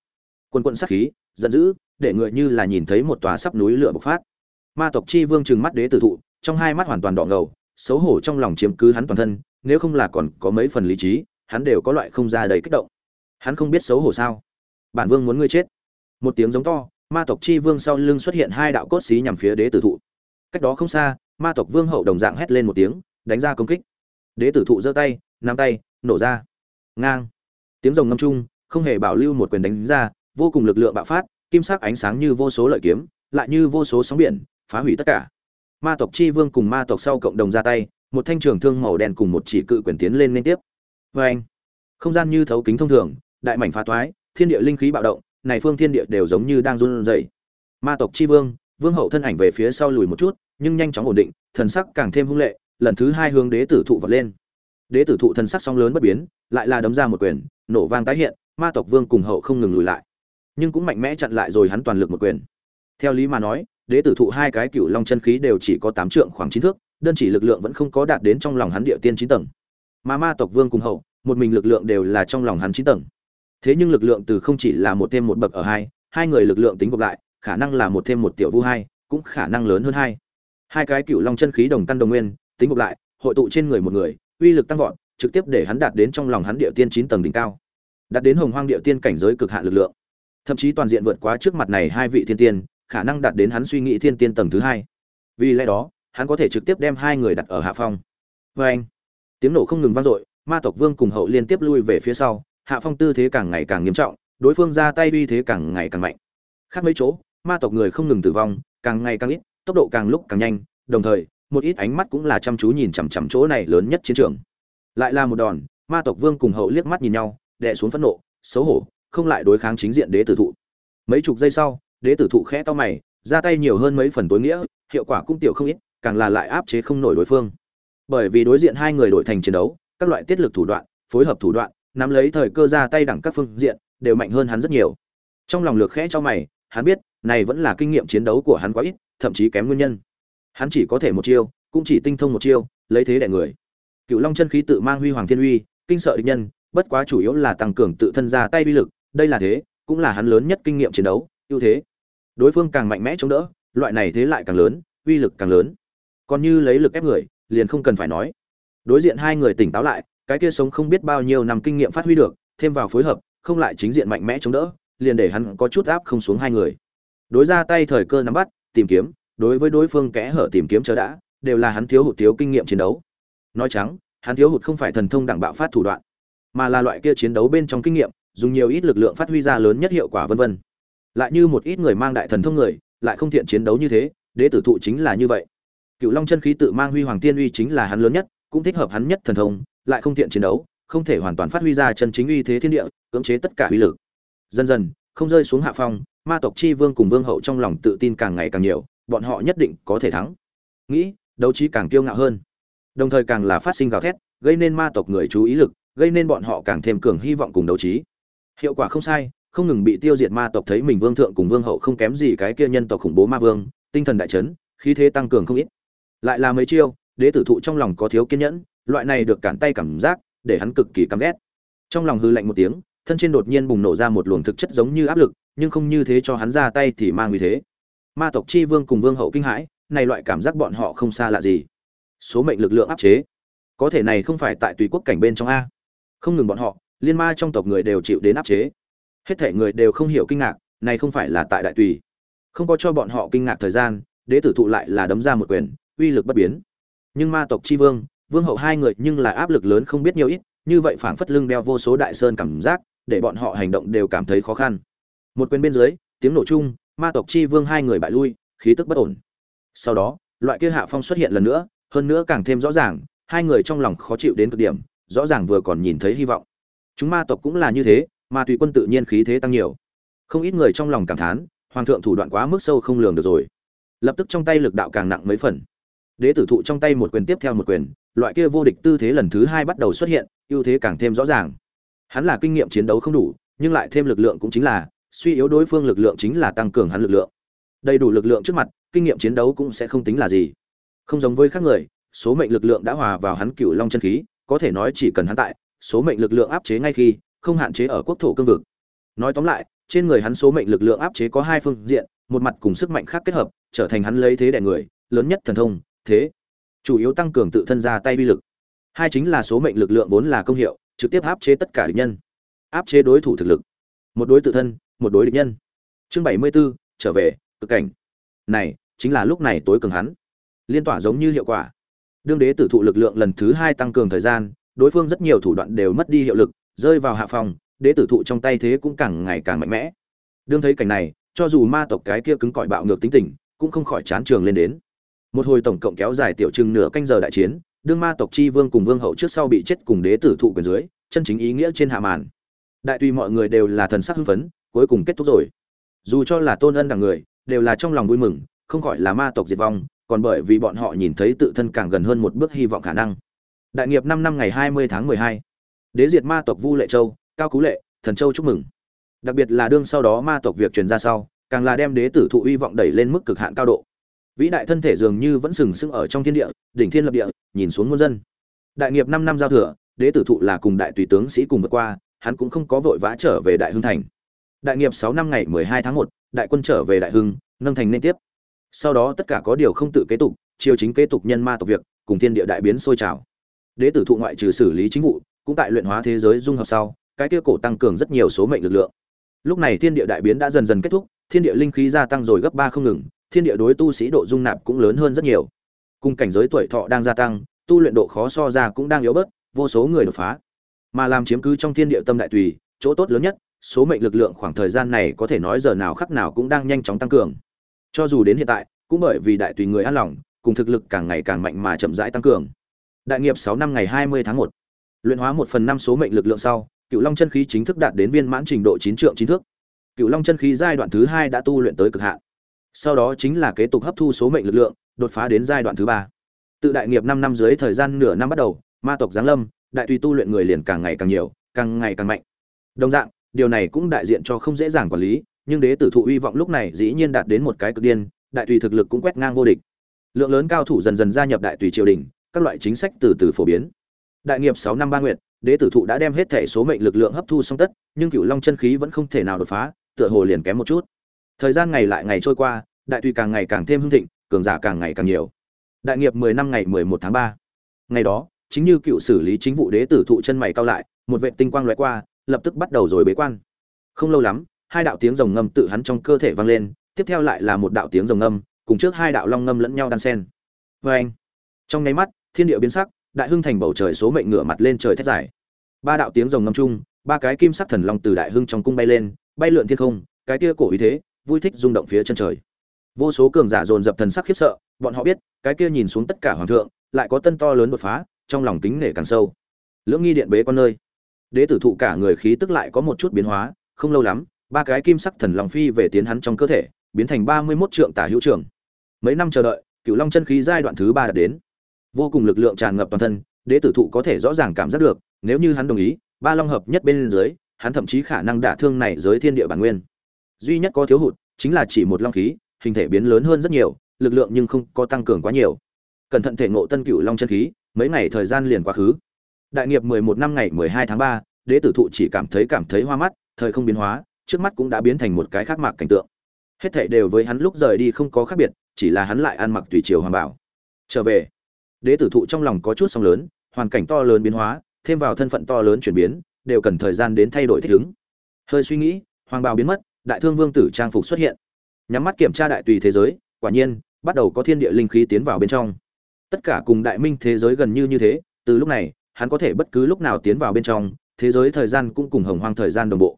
S1: Quần quần sát khí, giận dữ, để người như là nhìn thấy một tòa sắp núi lửa bộc phát. Ma tộc chi vương trừng mắt đế tử thụ, trong hai mắt hoàn toàn đỏ ngầu, xấu hổ trong lòng chiếm cứ hắn toàn thân, nếu không là còn có mấy phần lý trí, hắn đều có loại không ra đầy kích động hắn không biết xấu hổ sao? Bản vương muốn ngươi chết. Một tiếng giống to, ma tộc chi vương sau lưng xuất hiện hai đạo cốt xí nhằm phía đế tử thụ. Cách đó không xa, ma tộc vương hậu đồng dạng hét lên một tiếng, đánh ra công kích. Đế tử thụ giơ tay, nắm tay, nổ ra. Ngang. Tiếng rồng ngâm chung, không hề bảo lưu một quyền đánh ra, vô cùng lực lượng bạo phát, kim sắc ánh sáng như vô số lợi kiếm, lại như vô số sóng biển, phá hủy tất cả. Ma tộc chi vương cùng ma tộc sau cộng đồng ra tay, một thanh trường thương màu đen cùng một chỉ cự quyền tiến lên liên tiếp. Vê anh không gian như thấu kính thông thường đại mảnh phá toái, thiên địa linh khí bạo động, này phương thiên địa đều giống như đang run rẩy. Ma tộc chi vương vương hậu thân ảnh về phía sau lùi một chút, nhưng nhanh chóng ổn định, thần sắc càng thêm hung lệ, lần thứ hai hướng đế tử thụ vọt lên. Đế tử thụ thần sắc song lớn bất biến, lại là đấm ra một quyền, nổ vang tái hiện, ma tộc vương cùng hậu không ngừng lùi lại. Nhưng cũng mạnh mẽ chặn lại rồi hắn toàn lực một quyền. Theo lý mà nói, đế tử thụ hai cái cựu long chân khí đều chỉ có tám trượng khoảng chín thước, đơn chỉ lực lượng vẫn không có đạt đến trong lòng hắn địa tiên chín tầng. Mà ma tộc vương cùng hậu, một mình lực lượng đều là trong lòng hắn chín tầng thế nhưng lực lượng từ không chỉ là một thêm một bậc ở hai hai người lực lượng tính gộp lại, khả năng là một thêm một tiểu vu hai, cũng khả năng lớn hơn hai. Hai cái cựu long chân khí đồng căn đồng nguyên, tính gộp lại, hội tụ trên người một người, uy lực tăng vọt, trực tiếp để hắn đạt đến trong lòng hắn địa tiên chín tầng đỉnh cao. Đạt đến hồng hoang địa tiên cảnh giới cực hạn lực lượng. Thậm chí toàn diện vượt quá trước mặt này hai vị thiên tiên, khả năng đạt đến hắn suy nghĩ thiên tiên tầng thứ hai. Vì lẽ đó, hắn có thể trực tiếp đem hai người đặt ở hạ phong. Vê anh tiếng nổ không ngừng vang dội, ma tộc vương cùng hậu liên tiếp lui về phía sau hạ phong tư thế càng ngày càng nghiêm trọng, đối phương ra tay uy thế càng ngày càng mạnh. Khác mấy chỗ, ma tộc người không ngừng tử vong, càng ngày càng ít, tốc độ càng lúc càng nhanh, đồng thời, một ít ánh mắt cũng là chăm chú nhìn chằm chằm chỗ này lớn nhất chiến trường. Lại là một đòn, ma tộc vương cùng hậu liếc mắt nhìn nhau, đè xuống phẫn nộ, xấu hổ, không lại đối kháng chính diện đế tử thụ. Mấy chục giây sau, đế tử thụ khẽ to mày, ra tay nhiều hơn mấy phần tối nghĩa, hiệu quả cũng tiểu không ít, càng là lại áp chế không nổi đối phương. Bởi vì đối diện hai người đổi thành chiến đấu, các loại tiết lực thủ đoạn, phối hợp thủ đoạn nắm lấy thời cơ ra tay đẳng các phương diện, đều mạnh hơn hắn rất nhiều. Trong lòng lược khẽ cho mày, hắn biết, này vẫn là kinh nghiệm chiến đấu của hắn quá ít, thậm chí kém nguyên nhân. Hắn chỉ có thể một chiêu, cũng chỉ tinh thông một chiêu, lấy thế đẻ người. Cựu long chân khí tự mang huy hoàng thiên uy, kinh sợ địch nhân, bất quá chủ yếu là tăng cường tự thân ra tay uy lực, đây là thế, cũng là hắn lớn nhất kinh nghiệm chiến đấu, ưu thế. Đối phương càng mạnh mẽ chống đỡ, loại này thế lại càng lớn, uy lực càng lớn. Còn như lấy lực ép người, liền không cần phải nói. Đối diện hai người tỉnh táo lại cái kia sống không biết bao nhiêu năm kinh nghiệm phát huy được, thêm vào phối hợp, không lại chính diện mạnh mẽ chống đỡ, liền để hắn có chút áp không xuống hai người. Đối ra tay thời cơ nắm bắt, tìm kiếm, đối với đối phương kẽ hở tìm kiếm chờ đã, đều là hắn thiếu hụt thiếu kinh nghiệm chiến đấu. Nói trắng, hắn thiếu hụt không phải thần thông đẳng bạo phát thủ đoạn, mà là loại kia chiến đấu bên trong kinh nghiệm, dùng nhiều ít lực lượng phát huy ra lớn nhất hiệu quả vân vân. Lại như một ít người mang đại thần thông người, lại không thiện chiến đấu như thế, đế tử thụ chính là như vậy. Cựu long chân khí tự mang huy hoàng tiên uy chính là hắn lớn nhất, cũng thích hợp hắn nhất thần thông lại không tiện chiến đấu, không thể hoàn toàn phát huy ra chân chính uy thế thiên địa, cưỡng chế tất cả uy lực. Dần dần, không rơi xuống hạ phong, ma tộc chi vương cùng vương hậu trong lòng tự tin càng ngày càng nhiều, bọn họ nhất định có thể thắng. Nghĩ, đấu trí càng kiêu ngạo hơn. Đồng thời càng là phát sinh gào thét, gây nên ma tộc người chú ý lực, gây nên bọn họ càng thêm cường hy vọng cùng đấu trí. Hiệu quả không sai, không ngừng bị tiêu diệt ma tộc thấy mình vương thượng cùng vương hậu không kém gì cái kia nhân tộc khủng bố ma vương, tinh thần đại chấn, khí thế tăng cường không ít. Lại là mấy chiêu, đế tử thụ trong lòng có thiếu kiên nhẫn loại này được cản tay cảm giác, để hắn cực kỳ căm ghét. Trong lòng hư lạnh một tiếng, thân trên đột nhiên bùng nổ ra một luồng thực chất giống như áp lực, nhưng không như thế cho hắn ra tay thì mang uy thế. Ma tộc chi vương cùng vương hậu kinh hãi, này loại cảm giác bọn họ không xa lạ gì. Số mệnh lực lượng áp chế. Có thể này không phải tại tùy quốc cảnh bên trong a. Không ngừng bọn họ, liên ma trong tộc người đều chịu đến áp chế. Hết thể người đều không hiểu kinh ngạc, này không phải là tại đại tùy. Không có cho bọn họ kinh ngạc thời gian, đế tử thụ lại là đấm ra một quyền, uy lực bất biến. Nhưng ma tộc chi vương vương hậu hai người nhưng là áp lực lớn không biết nhiều ít, như vậy phảng phất lưng đeo vô số đại sơn cảm giác, để bọn họ hành động đều cảm thấy khó khăn. Một quyền bên dưới, tiếng nổ chung, ma tộc chi vương hai người bại lui, khí tức bất ổn. Sau đó, loại kia hạ phong xuất hiện lần nữa, hơn nữa càng thêm rõ ràng, hai người trong lòng khó chịu đến cực điểm, rõ ràng vừa còn nhìn thấy hy vọng. Chúng ma tộc cũng là như thế mà tùy quân tự nhiên khí thế tăng nhiều. Không ít người trong lòng cảm thán, hoàng thượng thủ đoạn quá mức sâu không lường được rồi. Lập tức trong tay lực đạo càng nặng mấy phần. Đế tử thụ trong tay một quyền tiếp theo một quyền loại kia vô địch tư thế lần thứ hai bắt đầu xuất hiện, ưu thế càng thêm rõ ràng. Hắn là kinh nghiệm chiến đấu không đủ, nhưng lại thêm lực lượng cũng chính là, suy yếu đối phương lực lượng chính là tăng cường hắn lực lượng. Đầy đủ lực lượng trước mặt, kinh nghiệm chiến đấu cũng sẽ không tính là gì. Không giống với các người, số mệnh lực lượng đã hòa vào hắn cựu long chân khí, có thể nói chỉ cần hắn tại, số mệnh lực lượng áp chế ngay khi, không hạn chế ở quốc thổ cương vực. Nói tóm lại, trên người hắn số mệnh lực lượng áp chế có hai phương diện, một mặt cùng sức mạnh khác kết hợp, trở thành hắn lấy thế đẻ người, lớn nhất thần thông, thế chủ yếu tăng cường tự thân ra tay uy lực. Hai chính là số mệnh lực lượng vốn là công hiệu trực tiếp áp chế tất cả địch nhân. Áp chế đối thủ thực lực. Một đối tự thân một đối địch nhân. Chương bảy mươi 74, trở về cực cảnh. Này chính là lúc này tối cường hắn. Liên tỏa giống như hiệu quả. Đương đế tử thụ lực lượng lần thứ hai tăng cường thời gian đối phương rất nhiều thủ đoạn đều mất đi hiệu lực rơi vào hạ phòng đế tử thụ trong tay thế cũng càng ngày càng mạnh mẽ. Đương thấy cảnh này cho dù ma tộc cái kia cứng cỏi bạo ngược tính tình cũng không khỏi chán trường lên đến một hồi tổng cộng kéo dài tiểu chừng nửa canh giờ đại chiến, đương ma tộc chi vương cùng vương hậu trước sau bị chết cùng đế tử thụ quyền dưới, chân chính ý nghĩa trên hạ màn. Đại tùy mọi người đều là thần sắc hưng phấn, cuối cùng kết thúc rồi. Dù cho là tôn ân đằng người, đều là trong lòng vui mừng, không khỏi là ma tộc diệt vong, còn bởi vì bọn họ nhìn thấy tự thân càng gần hơn một bước hy vọng khả năng. Đại nghiệp năm năm ngày hai mươi tháng mười hai. Đế diệt ma tộc vu lệ châu, cao cú lệ, thần châu chúc mừng. Đặc biệt là đương sau đó ma tộc việc truyền ra sau, càng là đem đế tử thụ hy vọng đẩy lên mức cực hạn cao độ vĩ đại thân thể dường như vẫn sừng sững ở trong thiên địa, đỉnh thiên lập địa, nhìn xuống muôn dân. Đại nghiệp năm năm giao thừa, đế tử thụ là cùng đại tùy tướng sĩ cùng vượt qua, hắn cũng không có vội vã trở về đại hưng thành. Đại nghiệp sáu năm ngày mười hai tháng một, đại quân trở về đại hưng, nâng thành nên tiếp. Sau đó tất cả có điều không tự kế tục chiêu chính kế tục nhân ma tộc việc, cùng thiên địa đại biến sôi trào. Đế tử thụ ngoại trừ xử lý chính vụ, cũng tại luyện hóa thế giới dung hợp sau, cái kia cổ tăng cường rất nhiều số mệnh lực lượng. Lúc này thiên địa đại biến đã dần dần kết thúc, thiên địa linh khí gia tăng rồi gấp ba không ngừng thiên địa đối tu sĩ độ dung nạp cũng lớn hơn rất nhiều. Cùng cảnh giới tuổi thọ đang gia tăng, tu luyện độ khó so ra cũng đang yếu bớt, vô số người đột phá. Mà làm chiếm cứ trong thiên địa tâm đại tùy, chỗ tốt lớn nhất, số mệnh lực lượng khoảng thời gian này có thể nói giờ nào khắc nào cũng đang nhanh chóng tăng cường. Cho dù đến hiện tại, cũng bởi vì đại tùy người an lòng, cùng thực lực càng ngày càng mạnh mà chậm rãi tăng cường. Đại nghiệp sáu năm ngày hai mươi tháng một. Luyện hóa một phần năm số mệnh lực lượng sau, cựu long chân khí chính thức đạt đến viên mãn trình độ chín trượng chín thước. Cựu long chân khí giai đoạn thứ hai đã tu luyện tới cực hạn sau đó chính là kế tục hấp thu số mệnh lực lượng, đột phá đến giai đoạn thứ ba. Tự đại nghiệp năm năm dưới thời gian nửa năm bắt đầu, ma tộc giáng lâm, đại tùy tu luyện người liền càng ngày càng nhiều, càng ngày càng mạnh. Đồng dạng, điều này cũng đại diện cho không dễ dàng quản lý, nhưng đế tử thụ hy vọng lúc này dĩ nhiên đạt đến một cái cực điên, đại tùy thực lực cũng quét ngang vô địch. Lượng lớn cao thủ dần dần gia nhập đại tùy triều đình, các loại chính sách từ từ phổ biến. Đại nghiệp sáu năm ba nguyệt, đế tử thụ đã đem hết thể số mệnh lực lượng hấp thu xong tất, nhưng cựu long chân khí vẫn không thể nào đột phá, tựa hồ liền kém một chút thời gian ngày lại ngày trôi qua, đại tùy càng ngày càng thêm hưng thịnh, cường giả càng ngày càng nhiều. Đại nghiệp mười năm ngày mười một tháng ba. Ngày đó, chính như cựu xử lý chính vụ đế tử thụ chân mày cao lại, một vệ tinh quang loại qua, lập tức bắt đầu rồi bế quan. Không lâu lắm, hai đạo tiếng rồng ngâm tự hắn trong cơ thể vang lên, tiếp theo lại là một đạo tiếng rồng ngâm, cùng trước hai đạo long ngâm lẫn nhau đan sen vê anh, trong nháy mắt, thiên địa biến sắc, đại hưng thành bầu trời số mệnh ngửa mặt lên trời thét dài. Ba đạo tiếng rồng ngâm chung, ba cái kim sắc thần long từ đại hưng trong cung bay lên, bay lượn thiên không, cái kia cổ ý thế vui thích rung động phía chân trời. Vô số cường giả dồn dập thần sắc khiếp sợ, bọn họ biết, cái kia nhìn xuống tất cả hoàng thượng, lại có tân to lớn đột phá, trong lòng kính nể càng sâu. Lưỡng nghi điện bế con nơi. Đế tử thụ cả người khí tức lại có một chút biến hóa, không lâu lắm, ba cái kim sắc thần long phi về tiến hắn trong cơ thể, biến thành ba mươi 31 trượng tả hữu trưởng. Mấy năm chờ đợi, cựu long chân khí giai đoạn thứ ba đã đến. Vô cùng lực lượng tràn ngập toàn thân, đế tử thụ có thể rõ ràng cảm giác được, nếu như hắn đồng ý, ba long hợp nhất bên dưới, hắn thậm chí khả năng đả thương này giới thiên địa bản nguyên duy nhất có thiếu hụt chính là chỉ một long khí, hình thể biến lớn hơn rất nhiều, lực lượng nhưng không có tăng cường quá nhiều. Cẩn thận thể ngộ tân cửu long chân khí, mấy ngày thời gian liền quá khứ. Đại nghiệp mười một năm ngày mười hai tháng ba, đế tử thụ chỉ cảm thấy cảm thấy hoa mắt, thời không biến hóa, trước mắt cũng đã biến thành một cái khác mạc cảnh tượng. Hết thảy đều với hắn lúc rời đi không có khác biệt, chỉ là hắn lại ăn mặc tùy chiều hoàng bảo. Trở về, đế tử thụ trong lòng có chút sóng lớn, hoàn cảnh to lớn biến hóa, thêm vào thân phận to lớn chuyển biến, đều cần thời gian đến thay đổi thích ứng. Hơi suy nghĩ, hoàng bào biến mất đại thương vương tử trang phục xuất hiện. Nhắm mắt kiểm tra đại tùy thế giới, quả nhiên, bắt đầu có thiên địa linh khí tiến vào bên trong. Tất cả cùng đại minh thế giới gần như như thế, từ lúc này, hắn có thể bất cứ lúc nào tiến vào bên trong, thế giới thời gian cũng cùng hồng hoang thời gian đồng bộ.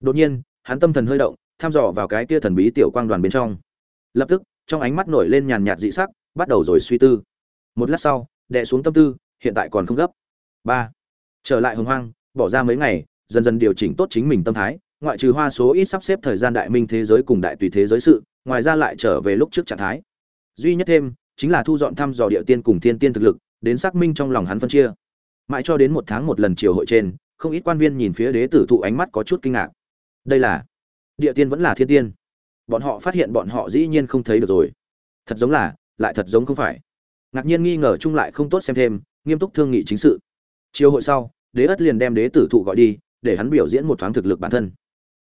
S1: Đột nhiên, hắn tâm thần hơi động thăm dò vào cái kia thần bí tiểu quang đoàn bên trong. Lập tức, trong ánh mắt nổi lên nhàn nhạt dị sắc, bắt đầu rồi suy tư. Một lát sau đệ xuống tâm tư, hiện tại còn không gấp. Ba. Trở lại hồng hoang, bỏ ra mấy ngày, dần dần điều chỉnh tốt chính mình tâm thái ngoại trừ hoa số ít sắp xếp thời gian đại minh thế giới cùng đại tùy thế giới sự, ngoài ra lại trở về lúc trước trạng thái. Duy nhất thêm, chính là thu dọn thăm dò địa tiên cùng thiên tiên thực lực, đến xác minh trong lòng hắn phân chia. Mãi cho đến một tháng một lần chiều hội trên, không ít quan viên nhìn phía đế tử thụ ánh mắt có chút kinh ngạc. Đây là, địa tiên vẫn là thiên tiên. Bọn họ phát hiện bọn họ dĩ nhiên không thấy được rồi. Thật giống là, lại thật giống không phải. Ngạc nhiên nghi ngờ chung lại không tốt xem thêm, nghiêm túc thương nghị chính sự. Chiều hội sau, đế ất liền đem đế tử thụ gọi đi, để hắn biểu diễn một thoáng thực lực bản thân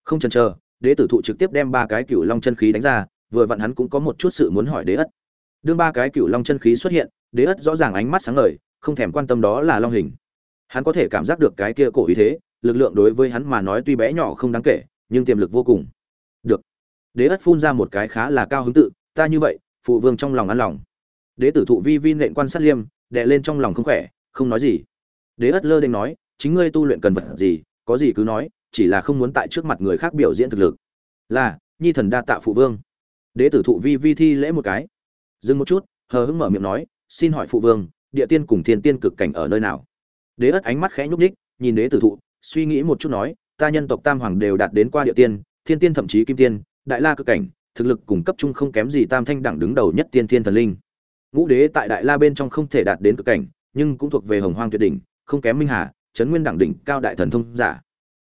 S1: không chần chờ, đế tử thụ trực tiếp đem ba cái cựu long chân khí đánh ra, vừa vặn hắn cũng có một chút sự muốn hỏi đế ất. Đương ba cái cựu long chân khí xuất hiện, đế ất rõ ràng ánh mắt sáng ngời, không thèm quan tâm đó là long hình. Hắn có thể cảm giác được cái kia cổ ý thế, lực lượng đối với hắn mà nói tuy bé nhỏ không đáng kể, nhưng tiềm lực vô cùng. Được. Đế ất phun ra một cái khá là cao hứng tự, ta như vậy, phụ vương trong lòng ăn lòng. Đế tử thụ vi vi nện quan sát liêm đệ lên trong lòng không khỏe, không nói gì. Đế ất lơ đênh nói, chính ngươi tu luyện cần vật gì, có gì cứ nói chỉ là không muốn tại trước mặt người khác biểu diễn thực lực. Là, nhi thần đa tạ phụ vương. Đế tử thụ vi vi thi lễ một cái. Dừng một chút, hờ hững mở miệng nói, xin hỏi phụ vương, địa tiên cùng thiên tiên cực cảnh ở nơi nào? Đế ất ánh mắt khẽ nhúc nhích, nhìn đế tử thụ, suy nghĩ một chút nói, ta nhân tộc tam hoàng đều đạt đến qua địa tiên, thiên tiên thậm chí kim tiên, đại la cực cảnh, thực lực cùng cấp trung không kém gì tam thanh đẳng đứng đầu nhất tiên thiên thần linh. Ngũ đế tại đại la bên trong không thể đạt đến cực cảnh, nhưng cũng thuộc về hồng hoang tuyệt đỉnh, không kém minh hà trấn nguyên đẳng đỉnh cao đại thần thông giả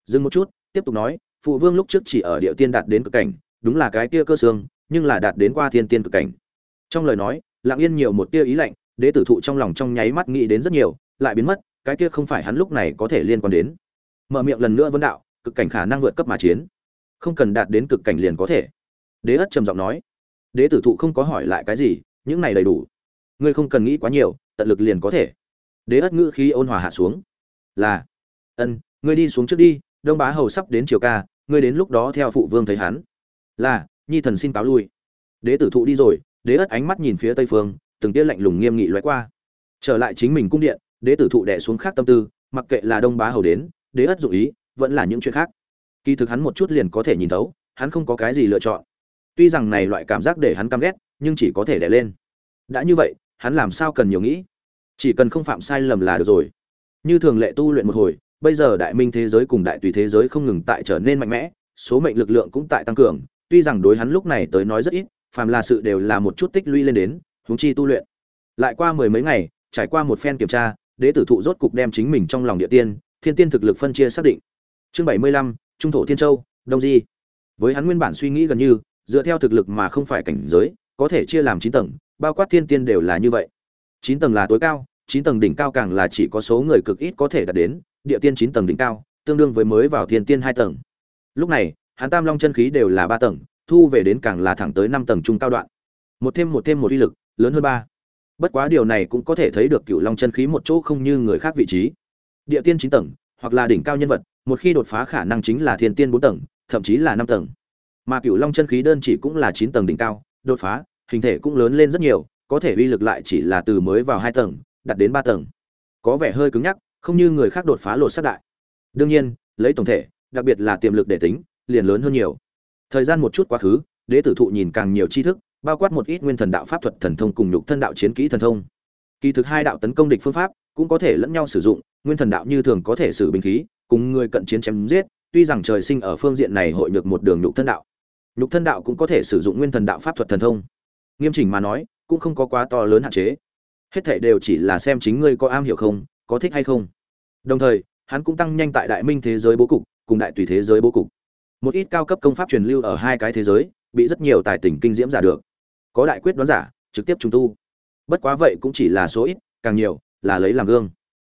S1: dừng một chút, tiếp tục nói, phụ vương lúc trước chỉ ở địa tiên đạt đến cực cảnh, đúng là cái kia cơ xương, nhưng là đạt đến qua thiên tiên cực cảnh. Trong lời nói, lặng yên nhiều một tia ý lạnh, đế tử thụ trong lòng trong nháy mắt nghĩ đến rất nhiều, lại biến mất, cái kia không phải hắn lúc này có thể liên quan đến. Mở miệng lần nữa vấn đạo, cực cảnh khả năng vượt cấp mà chiến. Không cần đạt đến cực cảnh liền có thể. Đế ất trầm giọng nói. Đế tử thụ không có hỏi lại cái gì, những này đầy đủ. Ngươi không cần nghĩ quá nhiều, tận lực liền có thể. Đế ất ngữ khí ôn hòa hạ xuống. Là. Ân, ngươi đi xuống trước đi đông bá hầu sắp đến triều ca, ngươi đến lúc đó theo phụ vương thấy hắn. Là, nhi thần xin cáo lui. Đế tử thụ đi rồi, đế ất ánh mắt nhìn phía tây phương, từng tia lạnh lùng nghiêm nghị lóe qua. Trở lại chính mình cung điện, đế tử thụ đẻ xuống khác tâm tư, mặc kệ là đông bá hầu đến, đế ất dụ ý, vẫn là những chuyện khác. Kỳ thực hắn một chút liền có thể nhìn thấu, hắn không có cái gì lựa chọn. Tuy rằng này loại cảm giác để hắn căm ghét, nhưng chỉ có thể đẻ lên. Đã như vậy, hắn làm sao cần nhiều nghĩ? Chỉ cần không phạm sai lầm là được rồi. Như thường lệ tu luyện một hồi bây giờ đại minh thế giới cùng đại tùy thế giới không ngừng tại trở nên mạnh mẽ, số mệnh lực lượng cũng tại tăng cường, tuy rằng đối hắn lúc này tới nói rất ít, phàm là sự đều là một chút tích lũy lên đến, huống chi tu luyện. Lại qua mười mấy ngày, trải qua một phen kiểm tra, đế tử thụ rốt cục đem chính mình trong lòng địa tiên, thiên tiên thực lực phân chia xác định. Chương bảy mươi lăm, trung thổ thiên châu, đông di. Với hắn nguyên bản suy nghĩ gần như, dựa theo thực lực mà không phải cảnh giới, có thể chia làm chín tầng, bao quát thiên tiên đều là như vậy. Chín tầng là tối cao chín tầng đỉnh cao càng là chỉ có số người cực ít có thể đạt đến, địa tiên chín tầng đỉnh cao, tương đương với mới vào thiên tiên hai tầng. Lúc này, hắn tam long chân khí đều là ba tầng, thu về đến càng là thẳng tới năm tầng trung cao đoạn. Một thêm một thêm một uy lực, lớn hơn ba. Bất quá điều này cũng có thể thấy được cựu long chân khí một chỗ không như người khác vị trí. Địa tiên chín tầng, hoặc là đỉnh cao nhân vật, một khi đột phá khả năng chính là thiên tiên bốn tầng, thậm chí là năm tầng. Mà cựu long chân khí đơn chỉ cũng là chín tầng đỉnh cao, đột phá, hình thể cũng lớn lên rất nhiều, có thể uy lực lại chỉ là từ mới vào hai tầng đạt đến ba tầng. Có vẻ hơi cứng nhắc, không như người khác đột phá lột xác đại. Đương nhiên, lấy tổng thể, đặc biệt là tiềm lực để tính, liền lớn hơn nhiều. Thời gian một chút quá khứ, đế tử thụ nhìn càng nhiều tri thức, bao quát một ít nguyên thần đạo pháp thuật thần thông cùng nhục thân đạo chiến kỹ thần thông. Kỳ thực hai đạo tấn công địch phương pháp cũng có thể lẫn nhau sử dụng, nguyên thần đạo như thường có thể sử binh khí, cùng người cận chiến chém giết, tuy rằng trời sinh ở phương diện này hội nhược một đường nhục thân đạo. Nhục thân đạo cũng có thể sử dụng nguyên thần đạo pháp thuật thần thông. Nghiêm chỉnh mà nói, cũng không có quá to lớn hạn chế hết thảy đều chỉ là xem chính ngươi có am hiểu không, có thích hay không. Đồng thời, hắn cũng tăng nhanh tại đại minh thế giới bố cục, cùng đại tùy thế giới bố cục. Một ít cao cấp công pháp truyền lưu ở hai cái thế giới, bị rất nhiều tài tình kinh diễm giả được. Có đại quyết đoán giả, trực tiếp trùng tu. Bất quá vậy cũng chỉ là số ít, càng nhiều, là lấy làm gương.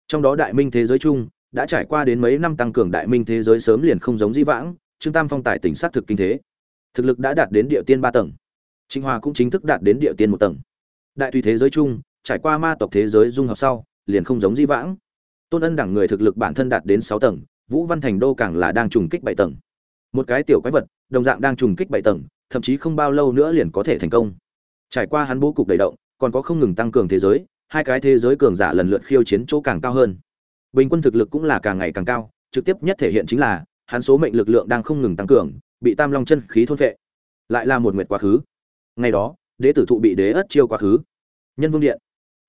S1: Trong đó đại minh thế giới chung, đã trải qua đến mấy năm tăng cường đại minh thế giới sớm liền không giống di vãng, trương tam phong tài tỉnh sát thực kinh thế. Thực lực đã đạt đến địa tiên ba tầng. Trinh hòa cũng chính thức đạt đến địa tiên một tầng. Đại tùy thế giới chung trải qua ma tộc thế giới dung hợp sau liền không giống di vãng. Tôn ân đẳng người thực lực bản thân đạt đến sáu tầng vũ văn thành đô càng là đang trùng kích bảy tầng. Một cái tiểu quái vật đồng dạng đang trùng kích bảy tầng thậm chí không bao lâu nữa liền có thể thành công. Trải qua hắn bố cục đầy động còn có không ngừng tăng cường thế giới hai cái thế giới cường giả lần lượt khiêu chiến chỗ càng cao hơn. Bình quân thực lực cũng là càng ngày càng cao trực tiếp nhất thể hiện chính là hắn số mệnh lực lượng đang không ngừng tăng cường bị tam long chân khí thôn phệ, lại là một nguyệt quá khứ. Ngày đó đế tử thụ bị đế ất chiêu quá khứ. Nhân vương điện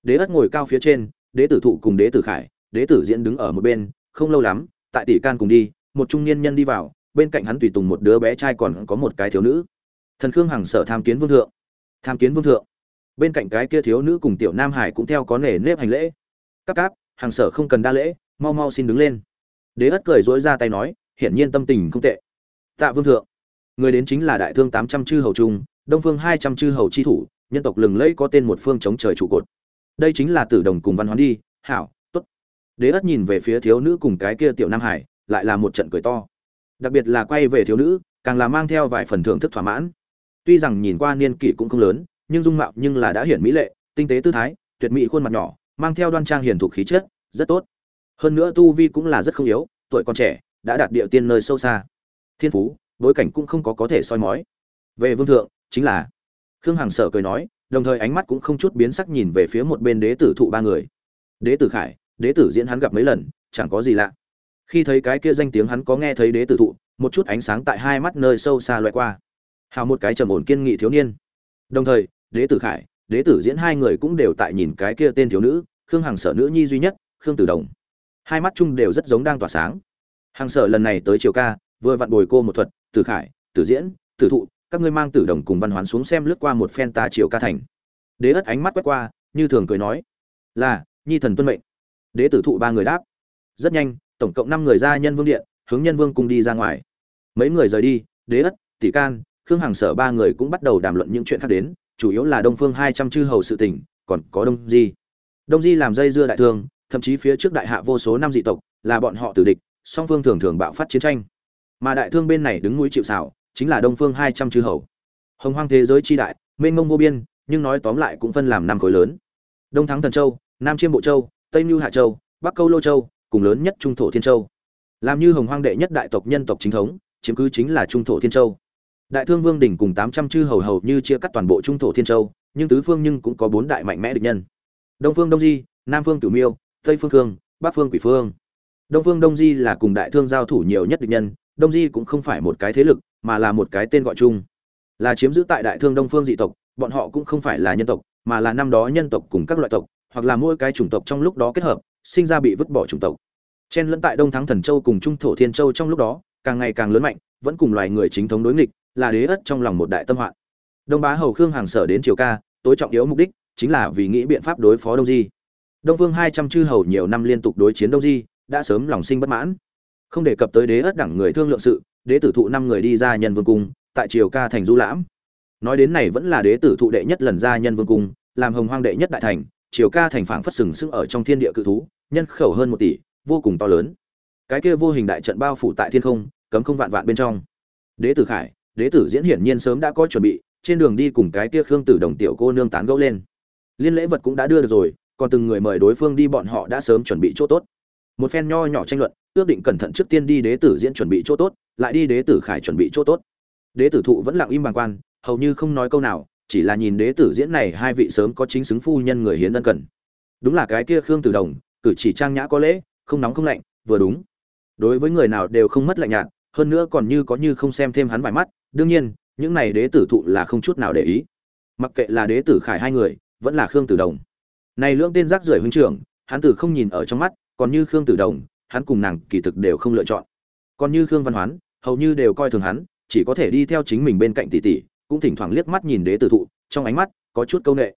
S1: đế ất ngồi cao phía trên, đế tử thụ cùng đế tử khải, đế tử diễn đứng ở một bên, không lâu lắm, tại tỷ can cùng đi, một trung niên nhân đi vào, bên cạnh hắn tùy tùng một đứa bé trai còn có một cái thiếu nữ. Thần khương hằng sở tham kiến vương thượng. Tham kiến vương thượng. Bên cạnh cái kia thiếu nữ cùng tiểu nam hải cũng theo có nể nếp hành lễ. Các cáp hàng sở không cần đa lễ, mau mau xin đứng lên. Đế ất cười dỗi ra tay nói, hiển nhiên tâm tình không tệ. Tạ vương thượng. Người đến chính là đại thương tám trăm chư hầu trung, đông phương hai trăm chư hầu chi thủ, nhân tộc lừng lẫy có tên một phương chống trời trụ cột đây chính là tử đồng cùng văn hoán đi, hảo t ố t đế ất nhìn về phía thiếu nữ cùng cái kia tiểu nam hải, lại là một trận cười to. Đặc biệt là quay về thiếu nữ, càng là mang theo vài phần thưởng thức thỏa mãn. Tuy rằng nhìn qua niên kỷ cũng không lớn, nhưng dung mạo nhưng là đã hiển mỹ lệ, tinh tế tư thái, tuyệt mỹ khuôn mặt nhỏ, mang theo đoan trang hiền thục khí chất, rất tốt. Hơn nữa tu vi cũng là rất không yếu, tuổi còn trẻ, đã đạt địa tiên nơi sâu xa. Thiên phú, bối cảnh cũng không có có thể soi mói. Về vương thượng, chính là khương hằng sở cười nói đồng thời ánh mắt cũng không chút biến sắc nhìn về phía một bên đế tử thụ ba người. Đế tử khải, đế tử diễn hắn gặp mấy lần, chẳng có gì lạ. Khi thấy cái kia danh tiếng hắn có nghe thấy đế tử thụ, một chút ánh sáng tại hai mắt nơi sâu xa loại qua. Hào một cái trầm ổn kiên nghị thiếu niên. Đồng thời, đế tử khải, đế tử diễn hai người cũng đều tại nhìn cái kia tên thiếu nữ, khương hằng sở nữ nhi duy nhất, khương tử đồng. Hai mắt chung đều rất giống đang tỏa sáng. Hằng sở lần này tới triều ca, vừa vặn bồi cô một thuật, tử khải, tử diễn, tử thụ các ngươi mang tử đồng cùng văn hoán xuống xem lướt qua một phen ta triều ca thành. Đế ất ánh mắt quét qua, như thường cười nói, là, nhi thần tuân mệnh. Đế tử thụ ba người đáp, rất nhanh, tổng cộng năm người ra nhân vương điện, hướng nhân vương cùng đi ra ngoài. Mấy người rời đi, đế ất, tỷ can, khương hàng sở ba người cũng bắt đầu đàm luận những chuyện khác đến, chủ yếu là đông phương hai trăm chư hầu sự tỉnh còn có đông di. Đông di làm dây dưa đại thương, thậm chí phía trước đại hạ vô số năm dị tộc, là bọn họ tử địch, song phương thường thường bạo phát chiến tranh. Mà đại thương bên này đứng núi chịu xảo chính là đông phương hai trăm chư hầu. Hồng hoang thế giới chi đại, mênh mông vô biên, nhưng nói tóm lại cũng phân làm năm khối lớn. Đông thắng thần châu, nam chiêm bộ châu, tây mưu hạ châu, bắc câu lô châu, cùng lớn nhất trung thổ thiên châu. Làm như hồng hoang đệ nhất đại tộc nhân tộc chính thống, chiếm cứ chính là trung thổ thiên châu. Đại thương vương đỉnh cùng tám trăm chư hầu hầu như chia cắt toàn bộ trung thổ thiên châu, nhưng tứ phương nhưng cũng có bốn đại mạnh mẽ địch nhân. Đông phương đông di, nam phương tử miêu, tây phương khương, bắc phương quỷ phương. Đông phương đông di là cùng đại thương giao thủ nhiều nhất địch nhân, đông di cũng không phải một cái thế lực mà là một cái tên gọi chung. Là chiếm giữ tại đại thương đông phương dị tộc, bọn họ cũng không phải là nhân tộc, mà là năm đó nhân tộc cùng các loại tộc, hoặc là mỗi cái chủng tộc trong lúc đó kết hợp, sinh ra bị vứt bỏ chủng tộc. Chen lẫn tại đông thắng thần châu cùng trung thổ thiên châu trong lúc đó, càng ngày càng lớn mạnh, vẫn cùng loài người chính thống đối nghịch, là đế ất trong lòng một đại tâm hoạn. Đông bá hầu khương hàng sở đến triều ca, tối trọng yếu mục đích chính là vì nghĩ biện pháp đối phó đông di. Đông vương hai trăm chư hầu nhiều năm liên tục đối chiến đông di, đã sớm lòng sinh bất mãn. Không đề cập tới đế ất đẳng người thương lượng sự đế tử thụ năm người đi ra nhân vương cung, tại triều ca thành du lãm. Nói đến này vẫn là đế tử thụ đệ nhất lần ra nhân vương cung, làm hồng hoang đệ nhất đại thành, triều ca thành phảng phất sừng sững ở trong thiên địa cự thú, nhân khẩu hơn một tỷ, vô cùng to lớn. Cái kia vô hình đại trận bao phủ tại thiên không, cấm không vạn vạn bên trong. Đế tử khải, đế tử diễn hiển nhiên sớm đã có chuẩn bị, trên đường đi cùng cái kia khương tử đồng tiểu cô nương tán gẫu lên. Liên lễ vật cũng đã đưa được rồi, còn từng người mời đối phương đi, bọn họ đã sớm chuẩn bị chỗ tốt. Một phen nho nhỏ tranh luận ước định cẩn thận trước tiên đi đế tử diễn chuẩn bị chỗ tốt, lại đi đế tử khải chuẩn bị chỗ tốt. Đế tử thụ vẫn lặng im bàng quan, hầu như không nói câu nào, chỉ là nhìn đế tử diễn này hai vị sớm có chính xứng phu nhân người hiến ân cần. Đúng là cái kia khương tử đồng, cử chỉ trang nhã có lễ, không nóng không lạnh, vừa đúng. Đối với người nào đều không mất lạnh nhạt, hơn nữa còn như có như không xem thêm hắn vài mắt, đương nhiên, những này đế tử thụ là không chút nào để ý. Mặc kệ là đế tử khải hai người, vẫn là khương tử đồng. Này lưỡng tên rác rưởi huynh trưởng, hắn tử không nhìn ở trong mắt, còn như khương tử đồng hắn cùng nàng kỳ thực đều không lựa chọn. Còn như khương văn hoán, hầu như đều coi thường hắn, chỉ có thể đi theo chính mình bên cạnh tỷ tỷ, cũng thỉnh thoảng liếc mắt nhìn đế tử thụ, trong ánh mắt có chút câu nệ.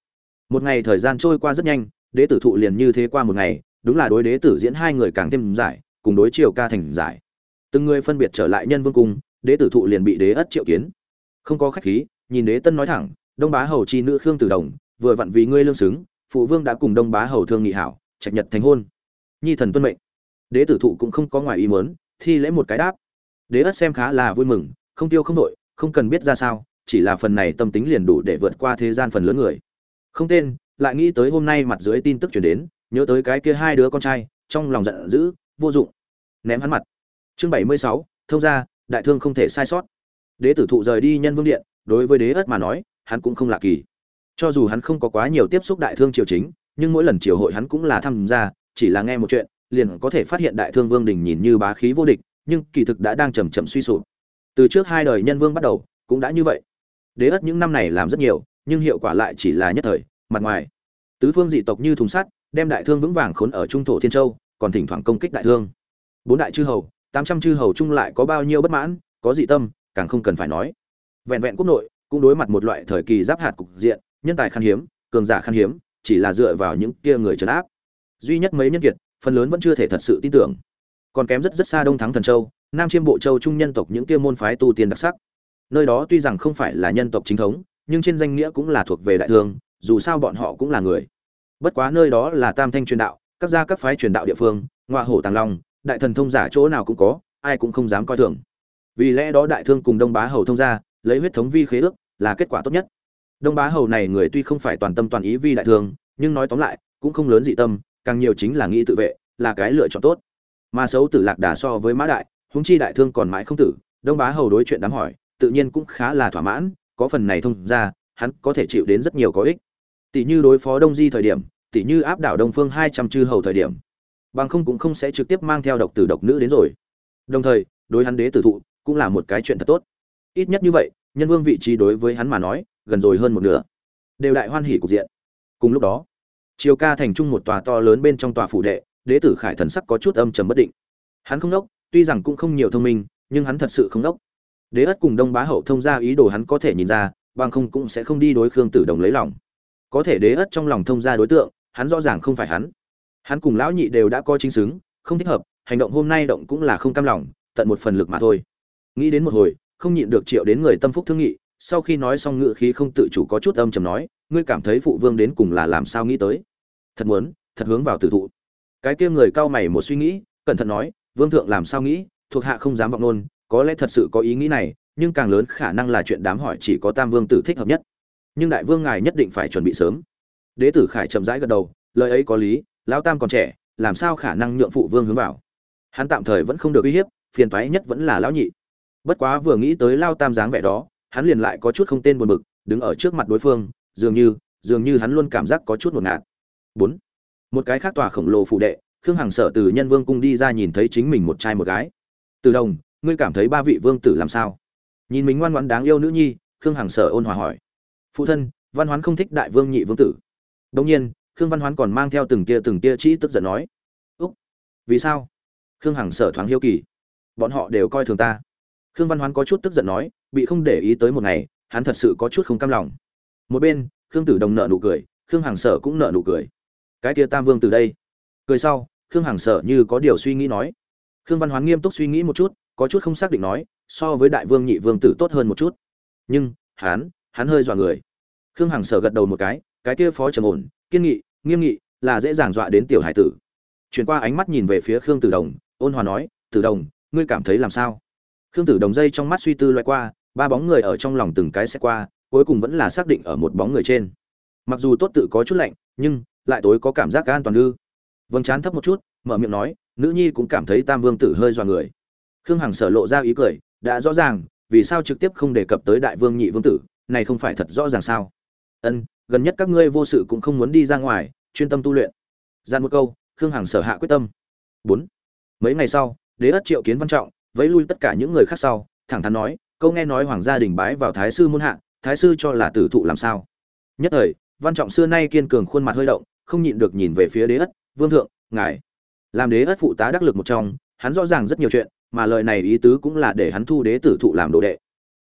S1: Một ngày thời gian trôi qua rất nhanh, đế tử thụ liền như thế qua một ngày, đúng là đối đế tử diễn hai người càng thêm giải, cùng đối triều ca thành giải. Từng người phân biệt trở lại nhân vương cung, đế tử thụ liền bị đế ất triệu kiến. Không có khách khí, nhìn đế tân nói thẳng, đông bá hầu chi nữ khương tử đồng, vừa vặn vì ngươi lương xứng, phụ vương đã cùng đông bá hầu thương nghị hảo, trạch nhật thành hôn. Nhi thần tuân mệnh đế tử thụ cũng không có ngoài ý muốn, thi lễ một cái đáp. Đế ất xem khá là vui mừng, không tiêu không đội, không cần biết ra sao, chỉ là phần này tâm tính liền đủ để vượt qua thế gian phần lớn người. Không tên, lại nghĩ tới hôm nay mặt dưới tin tức chuyển đến, nhớ tới cái kia hai đứa con trai, trong lòng giận dữ, vô dụng. Ném hắn mặt. Chương bảy mươi sáu, thông ra đại thương không thể sai sót. Đế tử thụ rời đi nhân vương điện, đối với đế ất mà nói, hắn cũng không lạ kỳ. Cho dù hắn không có quá nhiều tiếp xúc đại thương triều chính, nhưng mỗi lần triều hội hắn cũng là tham gia, chỉ là nghe một chuyện liền có thể phát hiện đại thương vương đình nhìn như bá khí vô địch, nhưng kỳ thực đã đang chầm chậm suy sụp. Từ trước hai đời nhân vương bắt đầu, cũng đã như vậy. Đế ất những năm này làm rất nhiều, nhưng hiệu quả lại chỉ là nhất thời, mặt ngoài. Tứ phương dị tộc như thùng sắt, đem đại thương vững vàng khốn ở trung thổ thiên châu, còn thỉnh thoảng công kích đại thương. Bốn đại chư hầu, tám trăm chư hầu chung lại có bao nhiêu bất mãn, có dị tâm, càng không cần phải nói. Vẹn vẹn quốc nội, cũng đối mặt một loại thời kỳ giáp hạt cục diện, nhân tài khan hiếm, cường giả khan hiếm, chỉ là dựa vào những kia người trấn áp. Duy nhất mấy nhân kiệt phần lớn vẫn chưa thể thật sự tin tưởng. Còn kém rất rất xa đông thắng thần châu, nam chiêm bộ châu trung nhân tộc những kia môn phái tu tiên đặc sắc. Nơi đó tuy rằng không phải là nhân tộc chính thống, nhưng trên danh nghĩa cũng là thuộc về đại thương, dù sao bọn họ cũng là người. Bất quá nơi đó là tam thanh truyền đạo, các gia các phái truyền đạo địa phương ngoại hổ tàng long, đại thần thông giả chỗ nào cũng có, ai cũng không dám coi thường. Vì lẽ đó đại thương cùng đông bá hầu thông gia, lấy huyết thống vi khế ước, là kết quả tốt nhất. Đông bá hầu này người tuy không phải toàn tâm toàn ý vi đại thương, nhưng nói tóm lại, cũng không lớn dị tâm càng nhiều chính là nghĩ tự vệ, là cái lựa chọn tốt. Mà xấu tử lạc đà so với mã đại, huống chi đại thương còn mãi không tử, đông bá hầu đối chuyện đám hỏi, tự nhiên cũng khá là thỏa mãn, có phần này thông ra, hắn có thể chịu đến rất nhiều có ích. Tỷ như đối phó đông di thời điểm, tỷ như áp đảo đông phương hai trăm chư hầu thời điểm, bằng không cũng không sẽ trực tiếp mang theo độc tử độc nữ đến rồi. Đồng thời, đối hắn đế tử thụ, cũng là một cái chuyện thật tốt. Ít nhất như vậy, nhân vương vị trí đối với hắn mà nói, gần rồi hơn một nửa. Đều đại hoan hỉ cục diện. Cùng lúc đó chiều ca thành trung một tòa to lớn bên trong tòa phủ đệ, đế tử khải thần sắc có chút âm trầm bất định. Hắn không đốc, tuy rằng cũng không nhiều thông minh, nhưng hắn thật sự không đốc. Đế ất cùng đông bá hậu thông ra ý đồ hắn có thể nhìn ra, bằng không cũng sẽ không đi đối khương tử đồng lấy lòng. Có thể đế ất trong lòng thông ra đối tượng, hắn rõ ràng không phải hắn. Hắn cùng lão nhị đều đã có chính xứng, không thích hợp, hành động hôm nay động cũng là không cam lòng, tận một phần lực mà thôi. Nghĩ đến một hồi, không nhịn được triệu đến người tâm phúc thương nghị, sau khi nói xong ngự khí không tự chủ có chút âm trầm nói ngươi cảm thấy phụ vương đến cùng là làm sao nghĩ tới? Thật muốn, thật hướng vào tử thụ. Cái kia người cao mày một suy nghĩ, cẩn thận nói, vương thượng làm sao nghĩ, thuộc hạ không dám vọng nôn có lẽ thật sự có ý nghĩ này, nhưng càng lớn khả năng là chuyện đám hỏi chỉ có tam vương tử thích hợp nhất. Nhưng đại vương ngài nhất định phải chuẩn bị sớm. Đế tử khải chậm rãi gật đầu, lời ấy có lý, lão tam còn trẻ, làm sao khả năng nhượng phụ vương hướng vào? Hắn tạm thời vẫn không được uy hiếp, phiền toái nhất vẫn là lão nhị. Bất quá vừa nghĩ tới lao tam dáng vẻ đó, hắn liền lại có chút không tên buồn bực, đứng ở trước mặt đối phương dường như dường như hắn luôn cảm giác có chút ngột ngạt. Bốn, một cái khác tòa khổng lồ phụ đệ, khương hằng sợ từ nhân vương cung đi ra nhìn thấy chính mình một trai một gái. Từ đồng, ngươi cảm thấy ba vị vương tử làm sao? Nhìn mình ngoan ngoãn đáng yêu nữ nhi, khương hằng sợ ôn hòa hỏi. Phụ thân, văn hoán không thích đại vương nhị vương tử. Đông nhiên, khương văn hoán còn mang theo từng tia từng tia chỉ tức giận nói. Úc, vì sao? Khương hằng sợ thoáng hiếu kỳ. Bọn họ đều coi thường ta. Khương văn hoán có chút tức giận nói, bị không để ý tới một ngày, hắn thật sự có chút không cam lòng một bên, khương tử đồng nợ nụ cười, khương hàng sở cũng nợ nụ cười. Cái tia tam vương từ đây. Cười sau, khương hàng sở như có điều suy nghĩ nói. Khương văn hoán nghiêm túc suy nghĩ một chút, có chút không xác định nói, so với đại vương nhị vương tử tốt hơn một chút. Nhưng, hắn hắn hơi dọa người. Khương hàng sở gật đầu một cái cái kia phó trầm ổn, kiên nghị, nghiêm nghị, là dễ dàng dọa đến tiểu hải tử. Chuyển qua ánh mắt nhìn về phía khương tử đồng, ôn hòa nói, tử đồng, ngươi cảm thấy làm sao? Khương tử đồng dây trong mắt suy tư loại qua, ba bóng người ở trong lòng từng cái xe qua cuối cùng vẫn là xác định ở một bóng người trên. Mặc dù tốt tự có chút lạnh, nhưng lại tối có cảm giác an toàn ư. Vâng chán thấp một chút, mở miệng nói, nữ nhi cũng cảm thấy tam vương tử hơi dọa người. Khương hằng sở lộ ra ý cười, đã rõ ràng, vì sao trực tiếp không đề cập tới đại vương nhị vương tử, này không phải thật rõ ràng sao? Ân, gần nhất các ngươi vô sự cũng không muốn đi ra ngoài, chuyên tâm tu luyện. Gian một câu, khương hằng sở hạ quyết tâm. Bốn, mấy ngày sau, đế ất triệu kiến văn trọng, vẫy lui tất cả những người khác sau, thẳng thắn nói, câu nghe nói hoàng gia đình bái vào thái sư muôn hạ thái sư cho là tử thụ làm sao? Nhất thời, văn trọng xưa nay kiên cường khuôn mặt hơi động, không nhịn được nhìn về phía đế ất, vương thượng, ngài. Làm đế ất phụ tá đắc lực một trong, hắn rõ ràng rất nhiều chuyện, mà lời này ý tứ cũng là để hắn thu đế tử thụ làm đồ đệ.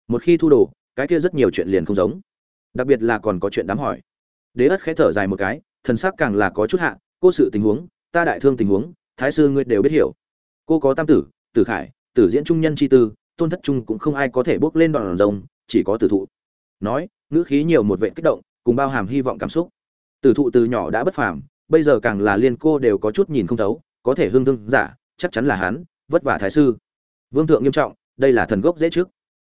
S1: Một khi thu đồ, cái kia rất nhiều chuyện liền không giống. Đặc biệt là còn có chuyện đám hỏi. Đế ất khẽ thở dài một cái, thần sắc càng là có chút hạ, cô sự tình huống, ta đại thương tình huống, thái sư ngươi đều biết hiểu. Cô có tam tử tử khải, tử diễn trung nhân chi tư, tôn thất trung cũng không ai có thể bước lên đoạn rồng, chỉ có tử thụ nói, ngữ khí nhiều một vệ kích động, cùng bao hàm hy vọng cảm xúc. Tử thụ từ nhỏ đã bất phàm, bây giờ càng là liên cô đều có chút nhìn không thấu, có thể hương thương giả, chắc chắn là hắn, vất vả thái sư. Vương thượng nghiêm trọng, đây là thần gốc dễ trước.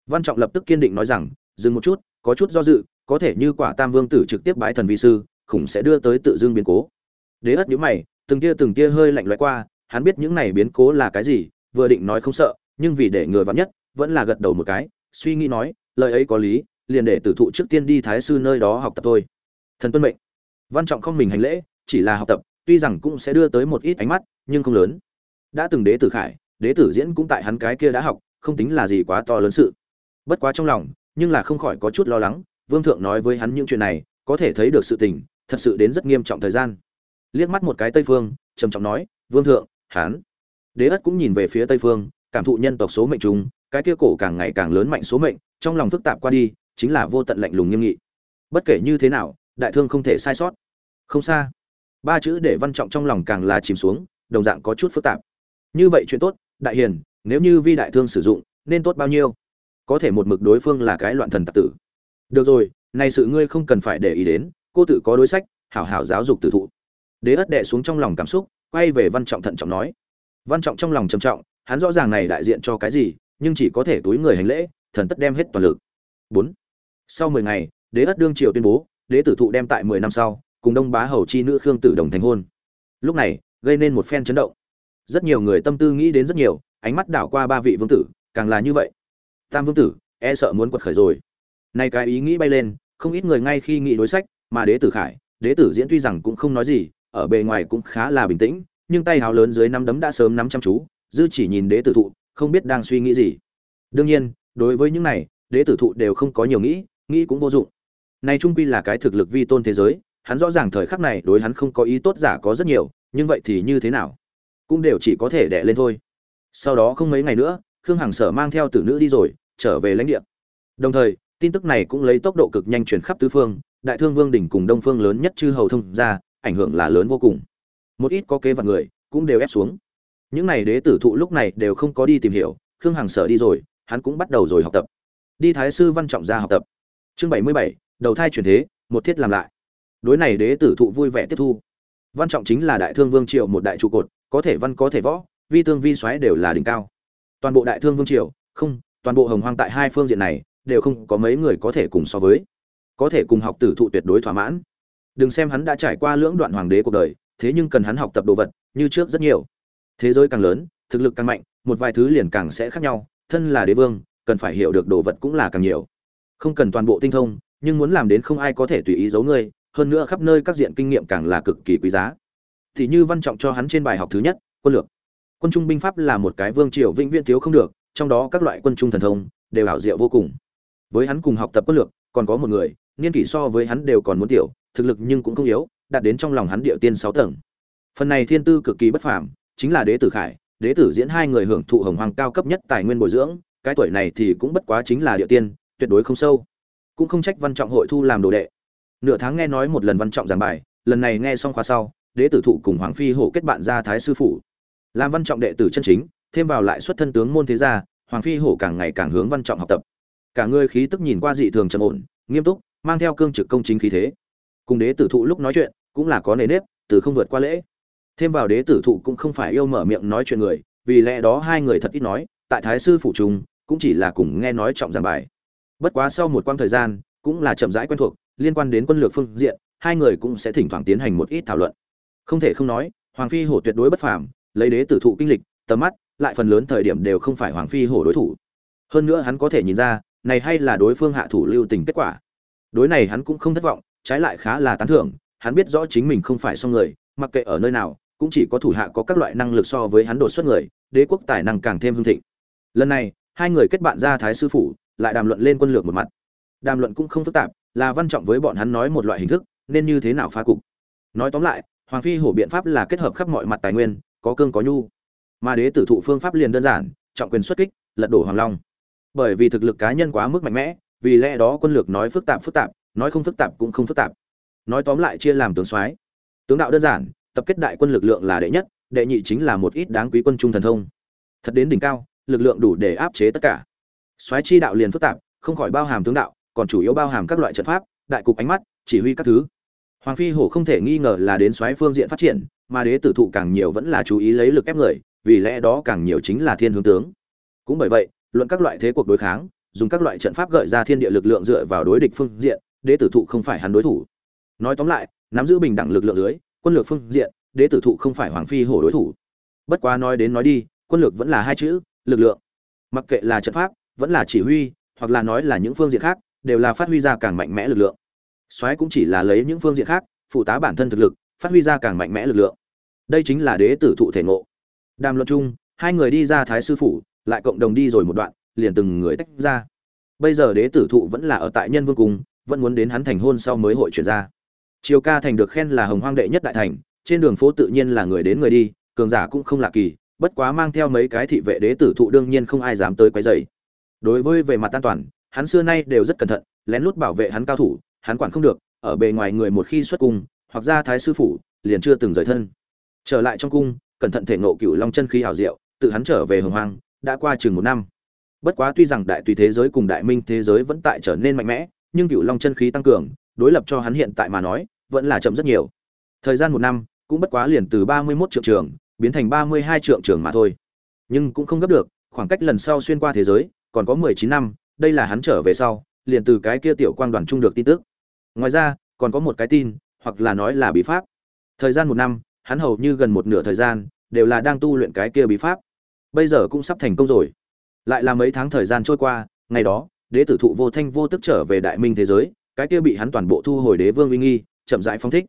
S1: Văn trọng lập tức kiên định nói rằng, dừng một chút, có chút do dự, có thể như quả tam vương tử trực tiếp bái thần vi sư, khủng sẽ đưa tới tự dưng biến cố. Đế ất nhíu mày, từng tia từng tia hơi lạnh loại qua, hắn biết những này biến cố là cái gì, vừa định nói không sợ, nhưng vì để người vắn nhất, vẫn là gật đầu một cái, suy nghĩ nói, lời ấy có lý liền để tử thụ trước tiên đi thái sư nơi đó học tập thôi. Thần tuân mệnh. Văn trọng không mình hành lễ, chỉ là học tập, tuy rằng cũng sẽ đưa tới một ít ánh mắt, nhưng không lớn. Đã từng đế tử khải, đế tử diễn cũng tại hắn cái kia đã học, không tính là gì quá to lớn sự. Bất quá trong lòng, nhưng là không khỏi có chút lo lắng, vương thượng nói với hắn những chuyện này, có thể thấy được sự tình, thật sự đến rất nghiêm trọng thời gian. Liếc mắt một cái tây phương, trầm trọng nói, vương thượng, hắn. Đế ất cũng nhìn về phía tây phương, cảm thụ nhân tộc số mệnh chúng cái kia cổ càng ngày càng lớn mạnh số mệnh, trong lòng phức tạp qua đi chính là vô tận lạnh lùng nghiêm nghị. Bất kể như thế nào, đại thương không thể sai sót. Không xa. Ba chữ để văn trọng trong lòng càng là chìm xuống, đồng dạng có chút phức tạp. Như vậy chuyện tốt, đại hiền, nếu như vi đại thương sử dụng, nên tốt bao nhiêu? Có thể một mực đối phương là cái loạn thần tặc tử. Được rồi, này sự ngươi không cần phải để ý đến, cô tự có đối sách, hảo hảo giáo dục tử thụ. Đế ất đệ xuống trong lòng cảm xúc, quay về văn trọng thận trọng nói. Văn trọng trong lòng trầm trọng, hắn rõ ràng này đại diện cho cái gì, nhưng chỉ có thể túi người hành lễ, thần tất đem hết toàn lực. Bốn sau mười ngày, đế ất đương triều tuyên bố, đế tử thụ đem tại mười năm sau, cùng đông bá hầu chi nữ khương tử đồng thành hôn. Lúc này, gây nên một phen chấn động. Rất nhiều người tâm tư nghĩ đến rất nhiều, ánh mắt đảo qua ba vị vương tử, càng là như vậy. Tam vương tử e sợ muốn quật khởi rồi. Nay cái ý nghĩ bay lên, không ít người ngay khi nghĩ đối sách, mà đế tử khải, đế tử diễn tuy rằng cũng không nói gì, ở bề ngoài cũng khá là bình tĩnh, nhưng tay hào lớn dưới năm đấm đã sớm nắm chăm chú, dư chỉ nhìn đế tử thụ, không biết đang suy nghĩ gì. Đương nhiên, đối với những này, đế tử thụ đều không có nhiều nghĩ nghĩ cũng vô dụng. Này trung quy là cái thực lực vi tôn thế giới, hắn rõ ràng thời khắc này đối hắn không có ý tốt giả có rất nhiều, nhưng vậy thì như thế nào? Cũng đều chỉ có thể đẻ lên thôi. Sau đó không mấy ngày nữa, khương hằng sở mang theo tử nữ đi rồi, trở về lãnh địa. Đồng thời, tin tức này cũng lấy tốc độ cực nhanh chuyển khắp tứ phương, đại thương vương đỉnh cùng đông phương lớn nhất chư hầu thông ra, ảnh hưởng là lớn vô cùng. Một ít có kế vật người cũng đều ép xuống. Những này đế tử thụ lúc này đều không có đi tìm hiểu, khương hằng sở đi rồi, hắn cũng bắt đầu rồi học tập. Đi thái sư văn trọng ra học tập chương bảy mươi bảy, đầu thai chuyển thế, một thiết làm lại. Đối này đế tử thụ vui vẻ tiếp thu. Văn trọng chính là đại thương vương triều một đại trụ cột, có thể văn có thể võ, vi tương vi xoáy đều là đỉnh cao. Toàn bộ đại thương vương triều, không, toàn bộ hồng hoang tại hai phương diện này, đều không có mấy người có thể cùng so với. Có thể cùng học tử thụ tuyệt đối thỏa mãn. Đừng xem hắn đã trải qua lưỡng đoạn hoàng đế cuộc đời, thế nhưng cần hắn học tập đồ vật, như trước rất nhiều. Thế giới càng lớn, thực lực càng mạnh, một vài thứ liền càng sẽ khác nhau, thân là đế vương, cần phải hiểu được đồ vật cũng là càng nhiều không cần toàn bộ tinh thông, nhưng muốn làm đến không ai có thể tùy ý giấu ngươi, hơn nữa khắp nơi các diện kinh nghiệm càng là cực kỳ quý giá. Thì như văn trọng cho hắn trên bài học thứ nhất, quân lược. Quân trung binh pháp là một cái vương triều vĩnh viễn thiếu không được, trong đó các loại quân trung thần thông, đều ảo diệu vô cùng. Với hắn cùng học tập quân lược, còn có một người, niên kỷ so với hắn đều còn muốn tiểu, thực lực nhưng cũng không yếu, đạt đến trong lòng hắn địa tiên sáu tầng. Phần này thiên tư cực kỳ bất phàm, chính là đế tử khải, đế tử diễn hai người hưởng thụ hồng hoàng cao cấp nhất tài nguyên bồi dưỡng, cái tuổi này thì cũng bất quá chính là địa tiên tuyệt đối không sâu. Cũng không trách văn trọng hội thu làm đồ đệ. Nửa tháng nghe nói một lần văn trọng giảng bài, lần này nghe xong khóa sau, đế tử thụ cùng hoàng phi hổ kết bạn ra thái sư phụ làm văn trọng đệ tử chân chính, thêm vào lại xuất thân tướng môn thế gia, hoàng phi hổ càng ngày càng hướng văn trọng học tập. Cả người khí tức nhìn qua dị thường trầm ổn, nghiêm túc, mang theo cương trực công chính khí thế. Cùng đế tử thụ lúc nói chuyện, cũng là có nề nếp, từ không vượt qua lễ. Thêm vào đế tử thụ cũng không phải yêu mở miệng nói chuyện người, vì lẽ đó hai người thật ít nói, tại thái sư phủ trùng cũng chỉ là cùng nghe nói trọng giảng bài bất quá sau một quãng thời gian, cũng là chậm rãi quen thuộc, liên quan đến quân lược phương diện, hai người cũng sẽ thỉnh thoảng tiến hành một ít thảo luận. Không thể không nói, hoàng phi hổ tuyệt đối bất phàm, lấy đế tử thụ kinh lịch, tầm mắt, lại phần lớn thời điểm đều không phải hoàng phi hổ đối thủ. Hơn nữa hắn có thể nhìn ra, này hay là đối phương hạ thủ lưu tình kết quả. Đối này hắn cũng không thất vọng, trái lại khá là tán thưởng, hắn biết rõ chính mình không phải so người, mặc kệ ở nơi nào, cũng chỉ có thủ hạ có các loại năng lực so với hắn đột xuất người, đế quốc tài năng càng thêm hưng thịnh. Lần này, hai người kết bạn ra thái sư phủ lại đàm luận lên quân lược một mặt. Đàm luận cũng không phức tạp, là văn trọng với bọn hắn nói một loại hình thức, nên như thế nào phá cục. Nói tóm lại, hoàng phi hổ biện pháp là kết hợp khắp mọi mặt tài nguyên, có cương có nhu. Mà đế tử thụ phương pháp liền đơn giản, trọng quyền xuất kích, lật đổ hoàng long. Bởi vì thực lực cá nhân quá mức mạnh mẽ, vì lẽ đó quân lược nói phức tạp phức tạp, nói không phức tạp cũng không phức tạp. Nói tóm lại chia làm tướng soái. Tướng đạo đơn giản, tập kết đại quân lực lượng là đệ nhất, đệ nhị chính là một ít đáng quý quân trung thần thông. Thật đến đỉnh cao, lực lượng đủ để áp chế tất cả soái chi đạo liền phức tạp, không khỏi bao hàm tướng đạo, còn chủ yếu bao hàm các loại trận pháp, đại cục ánh mắt, chỉ huy các thứ. Hoàng phi hổ không thể nghi ngờ là đến soái phương diện phát triển, mà đế tử thụ càng nhiều vẫn là chú ý lấy lực ép người, vì lẽ đó càng nhiều chính là thiên hướng tướng. Cũng bởi vậy, luận các loại thế cuộc đối kháng, dùng các loại trận pháp gợi ra thiên địa lực lượng dựa vào đối địch phương diện, đế tử thụ không phải hắn đối thủ. Nói tóm lại, nắm giữ bình đẳng lực lượng dưới, quân lược phương diện, đế tử thụ không phải hoàng phi hổ đối thủ. Bất quá nói đến nói đi, quân lược vẫn là hai chữ, lực lượng. Mặc kệ là trận pháp vẫn là chỉ huy, hoặc là nói là những phương diện khác, đều là phát huy ra càng mạnh mẽ lực lượng. Soái cũng chỉ là lấy những phương diện khác, phụ tá bản thân thực lực, phát huy ra càng mạnh mẽ lực lượng. Đây chính là đế tử thụ thể ngộ. Đàm luận chung, hai người đi ra thái sư phủ, lại cộng đồng đi rồi một đoạn, liền từng người tách ra. Bây giờ đế tử thụ vẫn là ở tại nhân vương cung, vẫn muốn đến hắn thành hôn sau mới hội chuyển ra. Triều ca thành được khen là hồng hoang đệ nhất đại thành, trên đường phố tự nhiên là người đến người đi, cường giả cũng không lạ kỳ, bất quá mang theo mấy cái thị vệ đế tử thụ đương nhiên không ai dám tới quấy rầy đối với về mặt an toàn, hắn xưa nay đều rất cẩn thận, lén lút bảo vệ hắn cao thủ, hắn quản không được, ở bề ngoài người một khi xuất cung, hoặc ra thái sư phủ, liền chưa từng rời thân. Trở lại trong cung, cẩn thận thể ngộ cửu long chân khí hào diệu, tự hắn trở về hồng hoang, đã qua chừng một năm. Bất quá tuy rằng đại tùy thế giới cùng đại minh thế giới vẫn tại trở nên mạnh mẽ, nhưng cửu long chân khí tăng cường, đối lập cho hắn hiện tại mà nói, vẫn là chậm rất nhiều. Thời gian một năm, cũng bất quá liền từ ba mươi mốt triệu trường, biến thành ba mươi hai triệu trường mà thôi. Nhưng cũng không gấp được, khoảng cách lần sau xuyên qua thế giới còn có mười chín năm, đây là hắn trở về sau, liền từ cái kia tiểu quang đoàn trung được tin tức. Ngoài ra, còn có một cái tin, hoặc là nói là bí pháp. Thời gian một năm, hắn hầu như gần một nửa thời gian, đều là đang tu luyện cái kia bí pháp. Bây giờ cũng sắp thành công rồi. Lại là mấy tháng thời gian trôi qua, ngày đó, đế tử thụ vô thanh vô tức trở về đại minh thế giới, cái kia bị hắn toàn bộ thu hồi đế vương uy nghi, chậm rãi phong thích.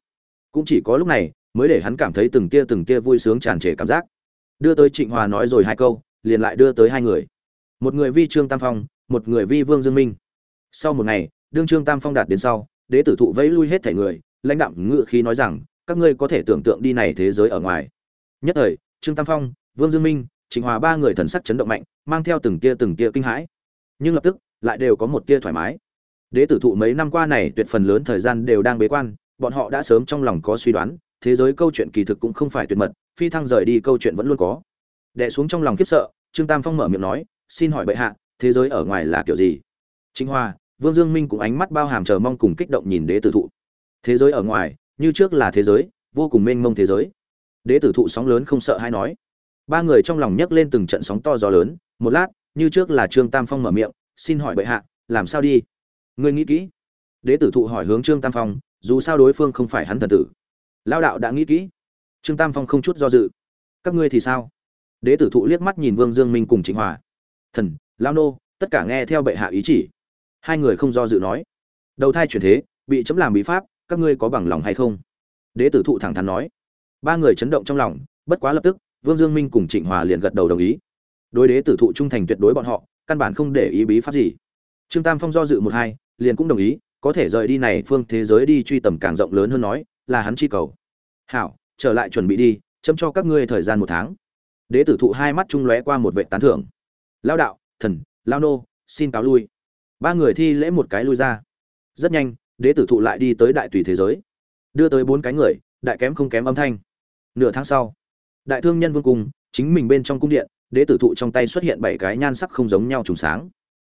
S1: Cũng chỉ có lúc này, mới để hắn cảm thấy từng tia từng tia vui sướng tràn trề cảm giác. Đưa tới trịnh hòa nói rồi hai câu, liền lại đưa tới hai người một người vi trương tam phong, một người vi vương dương minh. Sau một ngày, đương trương tam phong đạt đến sau, đế tử thụ vẫy lui hết thể người, lãnh đạm ngự khí nói rằng, các ngươi có thể tưởng tượng đi này thế giới ở ngoài. Nhất thời, trương tam phong, vương dương minh, trịnh hòa ba người thần sắc chấn động mạnh, mang theo từng tia từng tia kinh hãi. Nhưng lập tức, lại đều có một tia thoải mái. Đế tử thụ mấy năm qua này tuyệt phần lớn thời gian đều đang bế quan, bọn họ đã sớm trong lòng có suy đoán, thế giới câu chuyện kỳ thực cũng không phải tuyệt mật, phi thăng rời đi câu chuyện vẫn luôn có. Đệ xuống trong lòng khiếp sợ, trương tam phong mở miệng nói xin hỏi bệ hạ, thế giới ở ngoài là kiểu gì? Chính hoa, vương dương minh cũng ánh mắt bao hàm chờ mong cùng kích động nhìn đế tử thụ. Thế giới ở ngoài, như trước là thế giới, vô cùng mênh mông thế giới. Đế tử thụ sóng lớn không sợ hay nói. Ba người trong lòng nhấc lên từng trận sóng to gió lớn, một lát, như trước là trương tam phong mở miệng, xin hỏi bệ hạ, làm sao đi? Ngươi nghĩ kỹ. Đế tử thụ hỏi hướng trương tam phong, dù sao đối phương không phải hắn thần tử. Lao đạo đã nghĩ kỹ. Trương tam phong không chút do dự. Các ngươi thì sao? Đế tử thụ liếc mắt nhìn vương dương minh cùng trịnh hòa thần, lao nô, tất cả nghe theo bệ hạ ý chỉ. Hai người không do dự nói. Đầu thai chuyển thế, bị chấm làm bí pháp, các ngươi có bằng lòng hay không? Đế tử thụ thẳng thắn nói. Ba người chấn động trong lòng, bất quá lập tức, vương dương minh cùng trịnh hòa liền gật đầu đồng ý. Đối đế tử thụ trung thành tuyệt đối bọn họ, căn bản không để ý bí pháp gì. Trương tam phong do dự một hai, liền cũng đồng ý, có thể rời đi này phương thế giới đi truy tầm càng rộng lớn hơn nói, là hắn chi cầu. Hảo, trở lại chuẩn bị đi, chấm cho các ngươi thời gian một tháng. Đế tử thụ hai mắt trung lóe qua một vệ tán thưởng lao đạo, thần, lao nô, xin cáo lui. Ba người thi lễ một cái lui ra. Rất nhanh, đế tử thụ lại đi tới đại tùy thế giới. Đưa tới bốn cái người, đại kém không kém âm thanh. Nửa tháng sau, đại thương nhân vương cung chính mình bên trong cung điện, đế tử thụ trong tay xuất hiện bảy cái nhan sắc không giống nhau trùng sáng.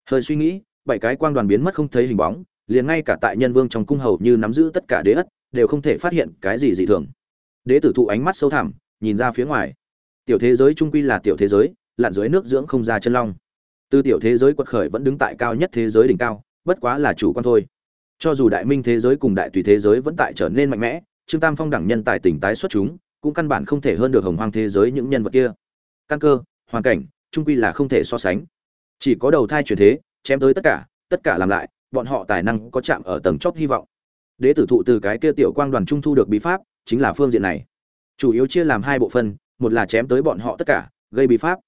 S1: Hơi suy nghĩ, bảy cái quang đoàn biến mất không thấy hình bóng, liền ngay cả tại nhân vương trong cung hầu như nắm giữ tất cả đế ất, đều không thể phát hiện cái gì dị thường. Đế tử thụ ánh mắt sâu thẳm, nhìn ra phía ngoài. Tiểu thế giới trung quy là tiểu thế giới lặn dưới nước dưỡng không ra chân long. Từ tiểu thế giới quật khởi vẫn đứng tại cao nhất thế giới đỉnh cao, bất quá là chủ quan thôi. Cho dù đại minh thế giới cùng đại tùy thế giới vẫn tại trở nên mạnh mẽ, trương tam phong đẳng nhân tài tỉnh tái xuất chúng, cũng căn bản không thể hơn được hồng hoang thế giới những nhân vật kia. Căn cơ, hoàn cảnh, trung quy là không thể so sánh. Chỉ có đầu thai chuyển thế, chém tới tất cả tất cả làm lại, bọn họ tài năng có chạm ở tầng chóp hy vọng. Đế tử thụ từ cái kia tiểu quang đoàn trung thu được bí pháp, chính là phương diện này. Chủ yếu chia làm hai bộ phận, một là chém tới bọn họ tất cả, gây bí pháp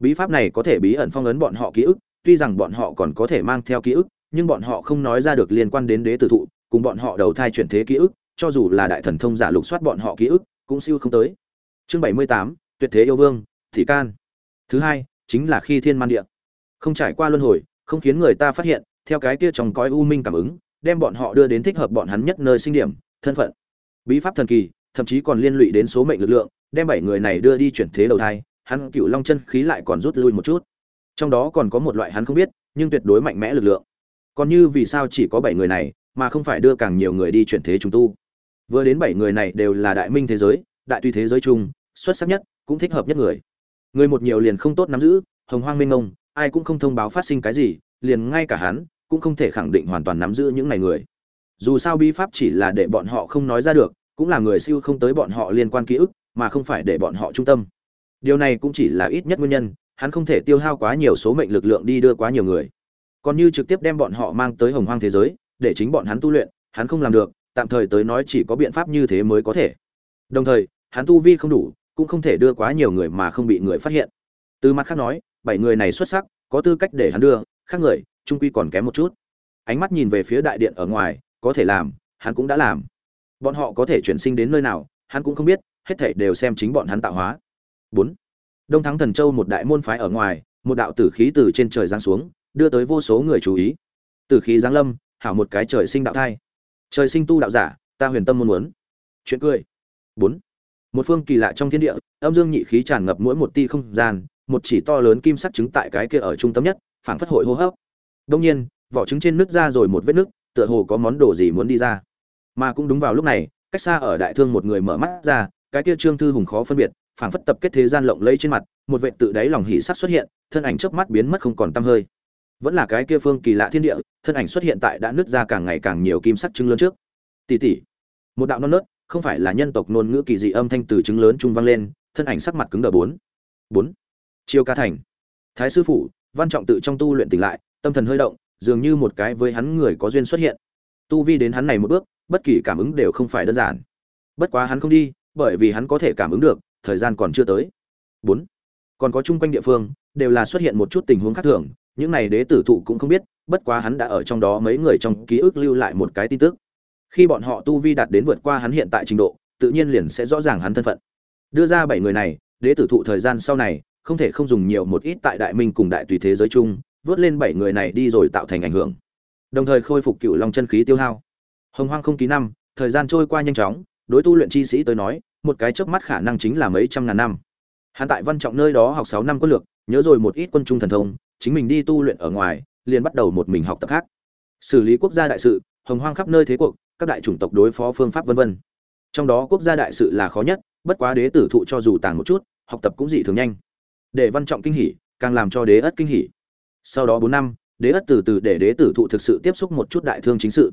S1: bí pháp này có thể bí ẩn phong ấn bọn họ ký ức, tuy rằng bọn họ còn có thể mang theo ký ức, nhưng bọn họ không nói ra được liên quan đến đế tử thụ, cùng bọn họ đầu thai chuyển thế ký ức, cho dù là đại thần thông giả lục soát bọn họ ký ức, cũng siêu không tới. Chương bảy mươi tám, tuyệt thế yêu vương, thị can. Thứ hai, chính là khi thiên man địa. Không trải qua luân hồi, không khiến người ta phát hiện, theo cái kia trong cõi u minh cảm ứng, đem bọn họ đưa đến thích hợp bọn hắn nhất nơi sinh điểm, thân phận. Bí pháp thần kỳ, thậm chí còn liên lụy đến số mệnh lực lượng, đem bảy người này đưa đi chuyển thế đầu thai hắn cựu long chân khí lại còn rút lui một chút. Trong đó còn có một loại hắn không biết, nhưng tuyệt đối mạnh mẽ lực lượng. Còn như vì sao chỉ có bảy người này, mà không phải đưa càng nhiều người đi chuyển thế trùng tu. Vừa đến bảy người này đều là đại minh thế giới, đại tùy thế giới chung, xuất sắc nhất, cũng thích hợp nhất người. Người một nhiều liền không tốt nắm giữ, hồng hoang minh ngông, ai cũng không thông báo phát sinh cái gì, liền ngay cả hắn, cũng không thể khẳng định hoàn toàn nắm giữ những này người. Dù sao bi pháp chỉ là để bọn họ không nói ra được, cũng là người siêu không tới bọn họ liên quan ký ức, mà không phải để bọn họ trung tâm điều này cũng chỉ là ít nhất nguyên nhân, hắn không thể tiêu hao quá nhiều số mệnh lực lượng đi đưa quá nhiều người. Còn như trực tiếp đem bọn họ mang tới hồng hoang thế giới, để chính bọn hắn tu luyện, hắn không làm được, tạm thời tới nói chỉ có biện pháp như thế mới có thể. Đồng thời, hắn tu vi không đủ, cũng không thể đưa quá nhiều người mà không bị người phát hiện. Từ mặt khác nói, bảy người này xuất sắc, có tư cách để hắn đưa, khác người, trung quy còn kém một chút. Ánh mắt nhìn về phía đại điện ở ngoài, có thể làm, hắn cũng đã làm. Bọn họ có thể chuyển sinh đến nơi nào, hắn cũng không biết, hết thảy đều xem chính bọn hắn tạo hóa bốn. Đông thắng thần châu một đại môn phái ở ngoài, một đạo tử khí từ trên trời giáng xuống, đưa tới vô số người chú ý. Tử khí giáng lâm, hảo một cái trời sinh đạo thai. Trời sinh tu đạo giả, ta huyền tâm muốn muốn. Chuyện cười. Bốn. Một phương kỳ lạ trong thiên địa, âm dương nhị khí tràn ngập mỗi một ti không gian, một chỉ to lớn kim sắc trứng tại cái kia ở trung tâm nhất, phảng phất hội hô hấp. Đông nhiên, vỏ trứng trên nứt ra rồi một vết nứt, tựa hồ có món đồ gì muốn đi ra. Mà cũng đúng vào lúc này, cách xa ở đại thương một người mở mắt ra, cái kia trương thư hùng khó phân biệt phảng phất tập kết thế gian lộng lẫy trên mặt, một vệ tự đáy lòng hỉ sắc xuất hiện, thân ảnh chớp mắt biến mất không còn tăm hơi. Vẫn là cái kia phương kỳ lạ thiên địa, thân ảnh xuất hiện tại đã nứt ra càng ngày càng nhiều kim sắc trứng lớn trước. Tỷ tỷ, một đạo non nớt, không phải là nhân tộc ngôn ngữ kỳ dị âm thanh từ trứng lớn trung vang lên, thân ảnh sắc mặt cứng đờ bốn. Bốn. Chiêu ca thành. Thái sư phụ, văn trọng tự trong tu luyện tỉnh lại, tâm thần hơi động, dường như một cái với hắn người có duyên xuất hiện. Tu vi đến hắn này một bước, bất kỳ cảm ứng đều không phải đơn giản. Bất quá hắn không đi, bởi vì hắn có thể cảm ứng được thời gian còn chưa tới. Bốn, còn có chung quanh địa phương, đều là xuất hiện một chút tình huống khác thường, những này đế tử thụ cũng không biết, bất quá hắn đã ở trong đó mấy người trong ký ức lưu lại một cái tin tức. Khi bọn họ tu vi đạt đến vượt qua hắn hiện tại trình độ, tự nhiên liền sẽ rõ ràng hắn thân phận. Đưa ra bảy người này, đế tử thụ thời gian sau này, không thể không dùng nhiều một ít tại đại minh cùng đại tùy thế giới chung, vớt lên bảy người này đi rồi tạo thành ảnh hưởng. Đồng thời khôi phục cựu long chân khí tiêu hao. Hồng hoang không ký năm, thời gian trôi qua nhanh chóng đối tu luyện chi sĩ tới nói, một cái chớp mắt khả năng chính là mấy trăm ngàn năm. Hắn tại văn trọng nơi đó học sáu năm quân lược, nhớ rồi một ít quân trung thần thông, chính mình đi tu luyện ở ngoài, liền bắt đầu một mình học tập khác. Xử lý quốc gia đại sự, hồng hoang khắp nơi thế cuộc, các đại chủng tộc đối phó phương pháp vân vân. Trong đó quốc gia đại sự là khó nhất, bất quá đế tử thụ cho dù tàng một chút, học tập cũng dị thường nhanh. Để văn trọng kinh hỉ, càng làm cho đế ất kinh hỉ. Sau đó bốn năm, đế ất từ từ để đế tử thụ thực sự tiếp xúc một chút đại thương chính sự.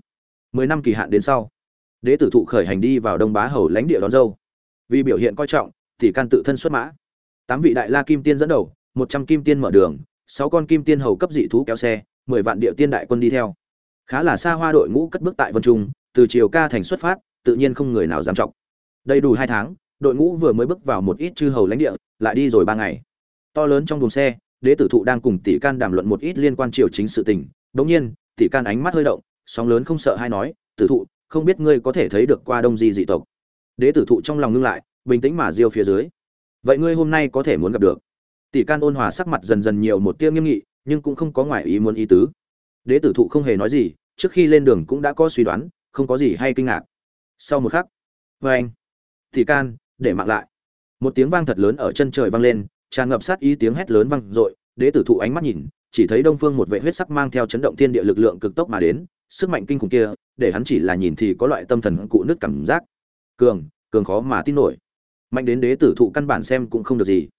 S1: Mười năm kỳ hạn đến sau đế tử thụ khởi hành đi vào đông bá hầu lãnh địa đón dâu. Vì biểu hiện coi trọng, thì can tự thân xuất mã. Tám vị đại la kim tiên dẫn đầu, một trăm kim tiên mở đường, sáu con kim tiên hầu cấp dị thú kéo xe, mười vạn địa tiên đại quân đi theo. Khá là xa hoa đội ngũ cất bước tại vân trung, từ chiều ca thành xuất phát, tự nhiên không người nào dám trọng đầy đủ hai tháng, đội ngũ vừa mới bước vào một ít chư hầu lãnh địa, lại đi rồi ba ngày. To lớn trong đồn xe, đế tử thụ đang cùng tỷ can đàm luận một ít liên quan triều chính sự tình. Đống nhiên, tỷ can ánh mắt hơi động, sóng lớn không sợ hay nói, tử thụ không biết ngươi có thể thấy được qua đông di dị tộc. Đế tử thụ trong lòng ngưng lại, bình tĩnh mà diêu phía dưới. Vậy ngươi hôm nay có thể muốn gặp được? Tỷ can ôn hòa sắc mặt dần dần nhiều một tia nghiêm nghị, nhưng cũng không có ngoại ý muốn ý tứ. Đế tử thụ không hề nói gì, trước khi lên đường cũng đã có suy đoán, không có gì hay kinh ngạc. Sau một khắc vê anh, tỷ can, để mạng lại. Một tiếng vang thật lớn ở chân trời vang lên, tràn ngập sát ý tiếng hét lớn vang dội, đế tử thụ ánh mắt nhìn, chỉ thấy đông phương một vệ huyết sắc mang theo chấn động thiên địa lực lượng cực tốc mà đến sức mạnh kinh khủng kia, để hắn chỉ là nhìn thì có loại tâm thần cụ nứt cảm giác. Cường cường khó mà tin nổi. Mạnh đến đế tử thụ căn bản xem cũng không được gì.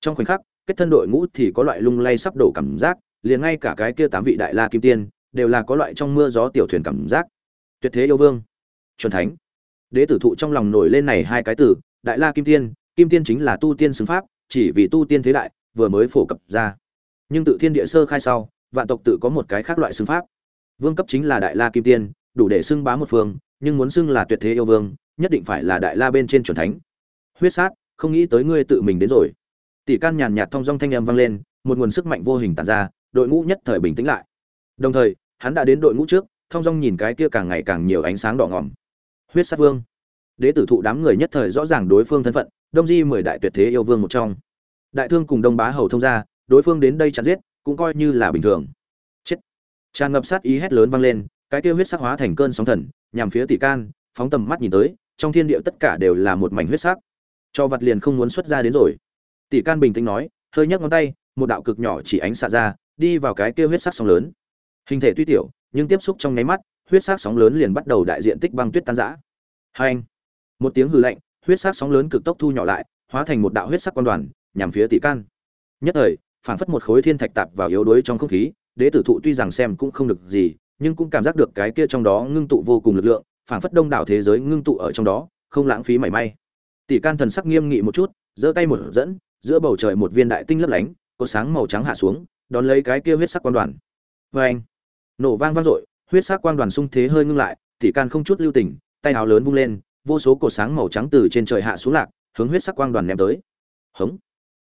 S1: Trong khoảnh khắc, kết thân đội ngũ thì có loại lung lay sắp đổ cảm giác, liền ngay cả cái kia tám vị đại la kim tiên đều là có loại trong mưa gió tiểu thuyền cảm giác. Tuyệt thế yêu vương, chuẩn thánh. Đế tử thụ trong lòng nổi lên này hai cái từ, đại la kim tiên kim tiên chính là tu tiên xứng pháp, chỉ vì tu tiên thế đại, vừa mới phổ cập ra. Nhưng tự thiên địa sơ khai sau, vạn tộc tự có một cái khác loại xứng pháp vương cấp chính là đại la kim tiên, đủ để xưng bá một phương, nhưng muốn xưng là tuyệt thế yêu vương, nhất định phải là đại la bên trên chuẩn thánh. Huyết sát, không nghĩ tới ngươi tự mình đến rồi. Tỷ can nhàn nhạt thong dong thanh âm vang lên, một nguồn sức mạnh vô hình tàn ra, đội ngũ nhất thời bình tĩnh lại. Đồng thời, hắn đã đến đội ngũ trước, thong dong nhìn cái kia càng ngày càng nhiều ánh sáng đỏ ngỏm huyết sát vương. Đế tử thụ đám người nhất thời rõ ràng đối phương thân phận, đông di mười đại tuyệt thế yêu vương một trong. Đại thương cùng đông bá hầu thông ra đối phương đến đây chặn giết, cũng coi như là bình thường tràn ngập sát ý hét lớn vang lên, cái kia huyết sắc hóa thành cơn sóng thần, nhằm phía tỷ can, phóng tầm mắt nhìn tới, trong thiên địa tất cả đều là một mảnh huyết sắc. Cho vật liền không muốn xuất ra đến rồi. Tỷ can bình tĩnh nói, hơi nhấc ngón tay, một đạo cực nhỏ chỉ ánh xạ ra, đi vào cái kia huyết sắc sóng lớn. Hình thể tuy tiểu, nhưng tiếp xúc trong nháy mắt, huyết sắc sóng lớn liền bắt đầu đại diện tích băng tuyết tan rã. Hai anh một tiếng hư lạnh, huyết sắc sóng lớn cực tốc thu nhỏ lại, hóa thành một đạo huyết sắc quan đoàn, nhằm phía tỷ can. Nhất thời, phảng phất một khối thiên thạch tạp vào yếu đuối trong không khí đế tử thụ tuy rằng xem cũng không được gì, nhưng cũng cảm giác được cái kia trong đó ngưng tụ vô cùng lực lượng, phảng phất đông đảo thế giới ngưng tụ ở trong đó, không lãng phí mảy may. Tỷ can thần sắc nghiêm nghị một chút, giơ tay một dẫn, giữa bầu trời một viên đại tinh lấp lánh, có sáng màu trắng hạ xuống, đón lấy cái kia huyết sắc quan đoàn. Vê anh nổ vang vang dội, huyết sắc quang đoàn xung thế hơi ngưng lại, tỷ can không chút lưu tình, tay áo lớn vung lên, vô số cột sáng màu trắng từ trên trời hạ xuống lạc, hướng huyết sắc quang đoàn ném tới. Hống!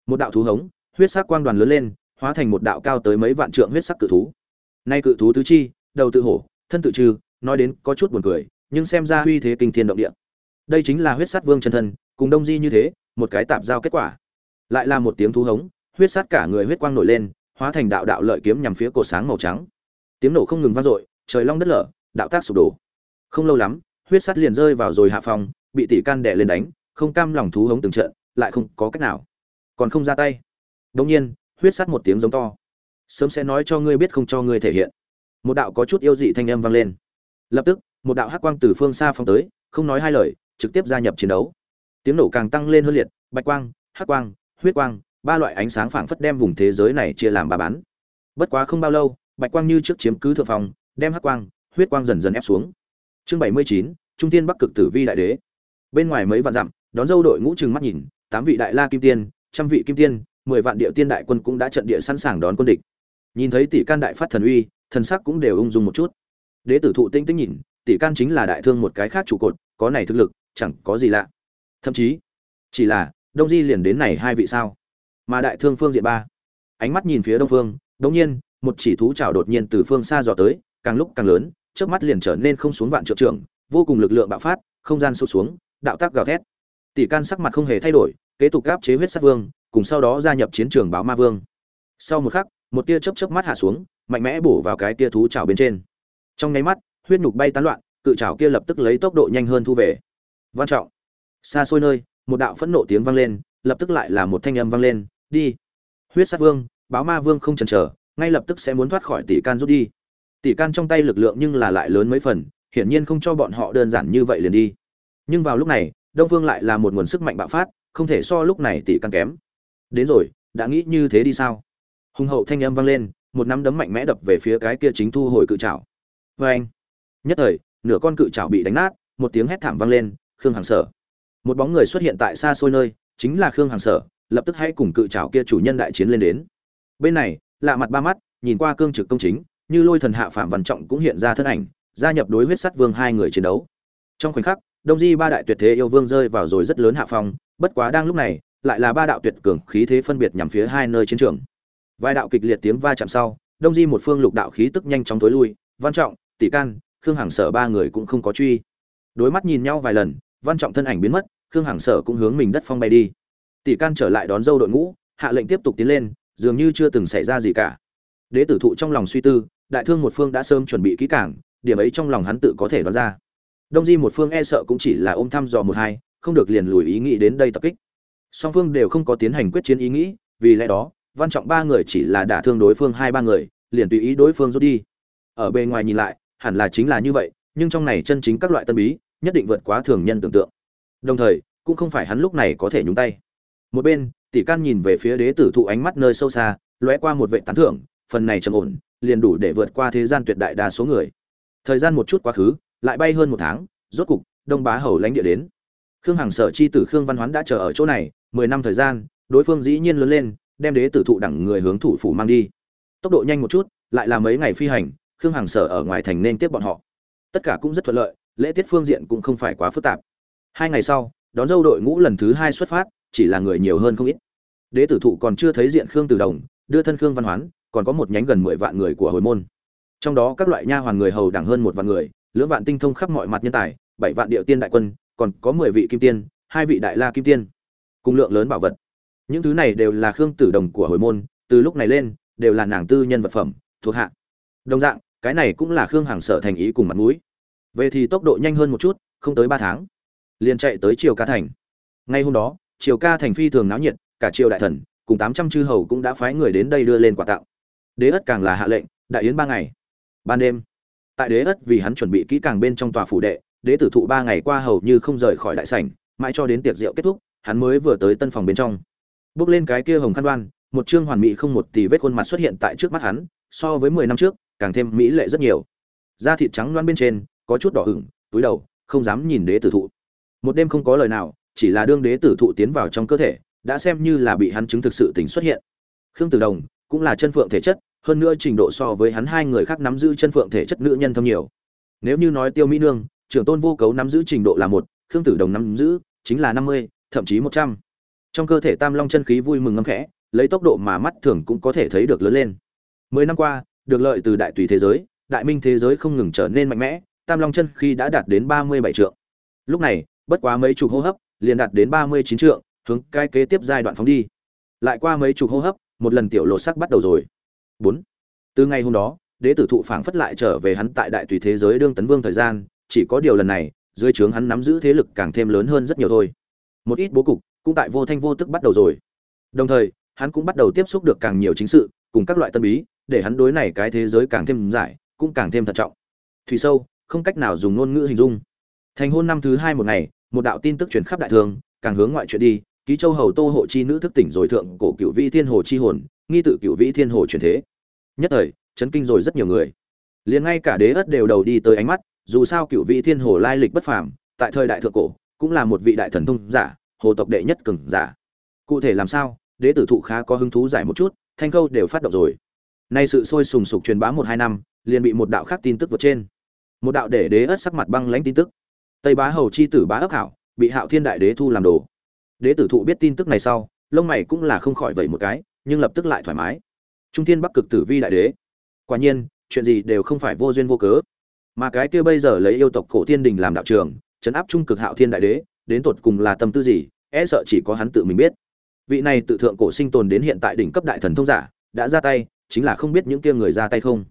S1: Một đạo thú hống, huyết sắc quang đoàn lớn lên hóa thành một đạo cao tới mấy vạn trượng huyết sắc cự thú. Nay cự thú tứ chi, đầu tự hổ, thân tự trừ, nói đến có chút buồn cười, nhưng xem ra uy thế kinh thiên động địa. Đây chính là huyết sát vương chân thân, cùng đông di như thế, một cái tạp giao kết quả. Lại là một tiếng thú hống, huyết sát cả người huyết quang nổi lên, hóa thành đạo đạo lợi kiếm nhằm phía cổ sáng màu trắng. Tiếng nổ không ngừng vang dội, trời long đất lở, đạo tác sụp đổ. Không lâu lắm, huyết sát liền rơi vào rồi hạ phòng, bị tỷ can đè lên đánh, không cam lòng thú hống từng trận, lại không có cách nào. Còn không ra tay. Đống nhiên huyết sát một tiếng giống to. Sớm sẽ nói cho ngươi biết không cho ngươi thể hiện. Một đạo có chút yêu dị thanh âm vang lên. Lập tức, một đạo hắc quang từ phương xa phóng tới, không nói hai lời, trực tiếp gia nhập chiến đấu. Tiếng nổ càng tăng lên hơn liệt, bạch quang, hắc quang, huyết quang, ba loại ánh sáng phảng phất đem vùng thế giới này chia làm ba bán. Bất quá không bao lâu, bạch quang như trước chiếm cứ thượng phòng, đem hắc quang, huyết quang dần dần ép xuống. Chương bảy mươi chín, trung tiên bắc cực tử vi đại đế. Bên ngoài mấy vạn dặm, đón dâu đội ngũ trừng mắt nhìn, tám vị đại la kim tiên, trăm vị kim tiên mười vạn địa tiên đại quân cũng đã trận địa sẵn sàng đón quân địch. Nhìn thấy tỷ can đại phát thần uy, thần sắc cũng đều ung dung một chút. Đế tử thụ tinh tinh nhìn, tỷ can chính là đại thương một cái khác trụ cột, có này thực lực, chẳng có gì lạ. Thậm chí, chỉ là, đông di liền đến này hai vị sao? Mà đại thương phương diện ba, ánh mắt nhìn phía đông phương đột nhiên, một chỉ thú chảo đột nhiên từ phương xa dò tới, càng lúc càng lớn trước mắt liền trở nên không xuống vạn triệu trưởng, vô cùng lực lượng bạo phát, không gian sụt xuống, đạo tác gào thét. Tỷ can sắc mặt không hề thay đổi, kế tục áp chế huyết sát vương cùng sau đó gia nhập chiến trường báo ma vương. Sau một khắc, một tia chớp chớp mắt hạ xuống, mạnh mẽ bổ vào cái tia thú chảo bên trên. Trong nháy mắt, huyết nhục bay tán loạn, cự chảo kia lập tức lấy tốc độ nhanh hơn thu về. Văn trọng, xa xôi nơi, một đạo phẫn nộ tiếng vang lên, lập tức lại là một thanh âm vang lên, đi. Huyết sát vương, báo ma vương không chần chờ, ngay lập tức sẽ muốn thoát khỏi tỷ can rút đi. Tỷ can trong tay lực lượng nhưng là lại lớn mấy phần, hiển nhiên không cho bọn họ đơn giản như vậy liền đi. Nhưng vào lúc này, đông vương lại là một nguồn sức mạnh bạo phát, không thể so lúc này tỷ can kém đến rồi, đã nghĩ như thế đi sao? Hùng hậu thanh âm vang lên, một nắm đấm mạnh mẽ đập về phía cái kia chính thu hồi cự trảo. Vê anh. Nhất thời, nửa con cự trảo bị đánh nát, một tiếng hét thảm vang lên, khương hàng sở. Một bóng người xuất hiện tại xa xôi nơi, chính là khương hàng sở, lập tức hãy cùng cự trảo kia chủ nhân đại chiến lên đến. Bên này, lạ mặt ba mắt, nhìn qua cương trực công chính, như lôi thần hạ phạm văn trọng cũng hiện ra thân ảnh, gia nhập đối huyết sắt vương hai người chiến đấu. Trong khoảnh khắc, đông di ba đại tuyệt thế yêu vương rơi vào rồi rất lớn hạ phong, bất quá đang lúc này lại là ba đạo tuyệt cường khí thế phân biệt nhằm phía hai nơi chiến trường. Vài đạo kịch liệt tiếng va chạm sau, đông di một phương lục đạo khí tức nhanh chóng tối lui, văn trọng, tỷ can, khương hằng sở ba người cũng không có truy. Đối mắt nhìn nhau vài lần, văn trọng thân ảnh biến mất, khương hằng sở cũng hướng mình đất phong bay đi. Tỷ can trở lại đón dâu đội ngũ, hạ lệnh tiếp tục tiến lên, dường như chưa từng xảy ra gì cả. Đế tử thụ trong lòng suy tư, đại thương một phương đã sớm chuẩn bị kỹ cảng điểm ấy trong lòng hắn tự có thể đoán ra. Đông di một phương e sợ cũng chỉ là ôm thăm dò một hai, không được liền lùi ý nghĩ đến đây tập kích song phương đều không có tiến hành quyết chiến ý nghĩ, vì lẽ đó, văn trọng ba người chỉ là đả thương đối phương hai ba người, liền tùy ý đối phương rút đi. Ở bề ngoài nhìn lại, hẳn là chính là như vậy, nhưng trong này chân chính các loại tân bí, nhất định vượt quá thường nhân tưởng tượng. Đồng thời, cũng không phải hắn lúc này có thể nhúng tay. Một bên, tỷ can nhìn về phía đế tử thụ ánh mắt nơi sâu xa, lóe qua một vệ tán thưởng, phần này trầm ổn, liền đủ để vượt qua thế gian tuyệt đại đa số người. Thời gian một chút quá khứ, lại bay hơn một tháng, rốt cục, đông bá hầu lãnh địa đến. Khương hằng sở chi tử khương văn hoán đã chờ ở chỗ này mười năm thời gian, đối phương dĩ nhiên lớn lên, đem đế tử thụ đẳng người hướng thủ phủ mang đi. Tốc độ nhanh một chút, lại là mấy ngày phi hành, khương hằng sở ở ngoài thành nên tiếp bọn họ. Tất cả cũng rất thuận lợi, lễ tiết phương diện cũng không phải quá phức tạp. Hai ngày sau, đón dâu đội ngũ lần thứ hai xuất phát, chỉ là người nhiều hơn không ít. Đế tử thụ còn chưa thấy diện khương từ đồng, đưa thân khương văn hoán, còn có một nhánh gần mười vạn người của hồi môn. Trong đó các loại nha hoàn người hầu đẳng hơn một vạn người, lưỡng vạn tinh thông khắp mọi mặt nhân tài, bảy vạn địa tiên đại quân, còn có mười vị kim tiên, hai vị đại la kim tiên cùng lượng lớn bảo vật. Những thứ này đều là khương tử đồng của hồi môn, từ lúc này lên, đều là nàng tư nhân vật phẩm, thuộc hạ. Đồng dạng, cái này cũng là khương hàng sở thành ý cùng mặt mũi. Về thì tốc độ nhanh hơn một chút, không tới ba tháng. Liền chạy tới triều ca thành. Ngay hôm đó, triều ca thành phi thường náo nhiệt, cả triều đại thần, cùng tám trăm chư hầu cũng đã phái người đến đây đưa lên quà tặng. Đế ất càng là hạ lệnh, đại yến ba ngày. Ban đêm, tại đế ất vì hắn chuẩn bị kỹ càng bên trong tòa phủ đệ, đế tử thụ ba ngày qua hầu như không rời khỏi đại sảnh, mãi cho đến tiệc rượu kết thúc hắn mới vừa tới tân phòng bên trong. Bước lên cái kia hồng khăn đoan, một chương hoàn mỹ không một tỷ vết khuôn mặt xuất hiện tại trước mắt hắn, so với mười năm trước, càng thêm mỹ lệ rất nhiều. Da thịt trắng loan bên trên, có chút đỏ ửng, túi đầu, không dám nhìn đế tử thụ. Một đêm không có lời nào, chỉ là đương đế tử thụ tiến vào trong cơ thể, đã xem như là bị hắn chứng thực sự tình xuất hiện. Khương tử đồng cũng là chân phượng thể chất, hơn nữa trình độ so với hắn hai người khác nắm giữ chân phượng thể chất nữ nhân thâm nhiều. Nếu như nói tiêu mỹ nương, trưởng tôn vô cấu nắm giữ trình độ là một, khương tử đồng nắm giữ chính là năm mươi thậm chí một trăm. Trong cơ thể tam long chân khí vui mừng ngâm khẽ, lấy tốc độ mà mắt thường cũng có thể thấy được lớn lên. Mười năm qua, được lợi từ đại tùy thế giới, đại minh thế giới không ngừng trở nên mạnh mẽ, tam long chân khí đã đạt đến ba mươi bảy trượng. Lúc này, bất quá mấy chục hô hấp, liền đạt đến ba mươi chín trượng, hướng cái kế tiếp giai đoạn phóng đi. Lại qua mấy chục hô hấp, một lần tiểu lộ sắc bắt đầu rồi. Bốn. Từ ngày hôm đó, đế tử thụ phảng phất lại trở về hắn tại đại tùy thế giới đương tấn vương thời gian, chỉ có điều lần này, dưới trướng hắn nắm giữ thế lực càng thêm lớn hơn rất nhiều thôi một ít bố cục, cũng tại vô thanh vô tức bắt đầu rồi. Đồng thời, hắn cũng bắt đầu tiếp xúc được càng nhiều chính sự, cùng các loại tân bí để hắn đối này cái thế giới càng thêm giải, cũng càng thêm thận trọng. Thủy sâu, không cách nào dùng ngôn ngữ hình dung. Thành hôn năm thứ hai một ngày, một đạo tin tức truyền khắp đại thương càng hướng ngoại chuyện đi, ký châu hầu tô hộ chi nữ thức tỉnh rồi thượng cổ cựu vĩ thiên hồ chi hồn, nghi tự cựu vĩ thiên hồ truyền thế. Nhất thời, chấn kinh rồi rất nhiều người. Liền ngay cả đế ất đều đầu đi tới ánh mắt, dù sao cựu vĩ thiên hồ lai lịch bất phàm, tại thời đại thượng cổ, cũng là một vị đại thần thông giả hồ tộc đệ nhất cường giả. Cụ thể làm sao, đế tử thụ khá có hứng thú giải một chút, thanh câu đều phát động rồi. Nay sự sôi sùng sục truyền bá một hai năm, liền bị một đạo khác tin tức vượt trên. Một đạo để đế ất sắc mặt băng lãnh tin tức. Tây bá hầu chi tử bá ấp hảo, bị hạo thiên đại đế thu làm đồ. Đế tử thụ biết tin tức này sau, lông mày cũng là không khỏi vậy một cái, nhưng lập tức lại thoải mái. Trung thiên bắc cực tử vi đại đế. Quả nhiên, chuyện gì đều không phải vô duyên vô cớ. Mà cái kia bây giờ lấy yêu tộc cổ thiên đình làm đạo trường chấn áp trung cực hạo thiên đại đế đến tột cùng là tâm tư gì e sợ chỉ có hắn tự mình biết. Vị này tự thượng cổ sinh tồn đến hiện tại đỉnh cấp đại thần thông giả, đã ra tay, chính là không biết những kia người ra tay không.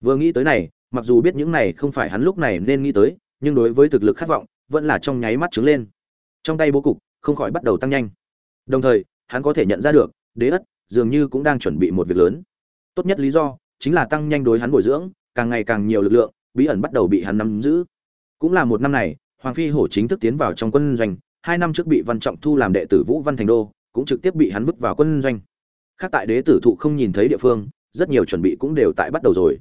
S1: Vừa nghĩ tới này, mặc dù biết những này không phải hắn lúc này nên nghĩ tới, nhưng đối với thực lực khát vọng, vẫn là trong nháy mắt trứng lên. Trong tay bố cục, không khỏi bắt đầu tăng nhanh. Đồng thời, hắn có thể nhận ra được, đế ất dường như cũng đang chuẩn bị một việc lớn. Tốt nhất lý do, chính là tăng nhanh đối hắn bồi dưỡng, càng ngày càng nhiều lực lượng, bí ẩn bắt đầu bị hắn nắm giữ. Cũng là một năm này hoàng phi hổ chính thức tiến vào trong quân doanh, hai năm trước bị văn trọng thu làm đệ tử vũ văn thành đô, cũng trực tiếp bị hắn vứt vào quân doanh. Khác tại đế tử thụ không nhìn thấy địa phương, rất nhiều chuẩn bị cũng đều tại bắt đầu rồi.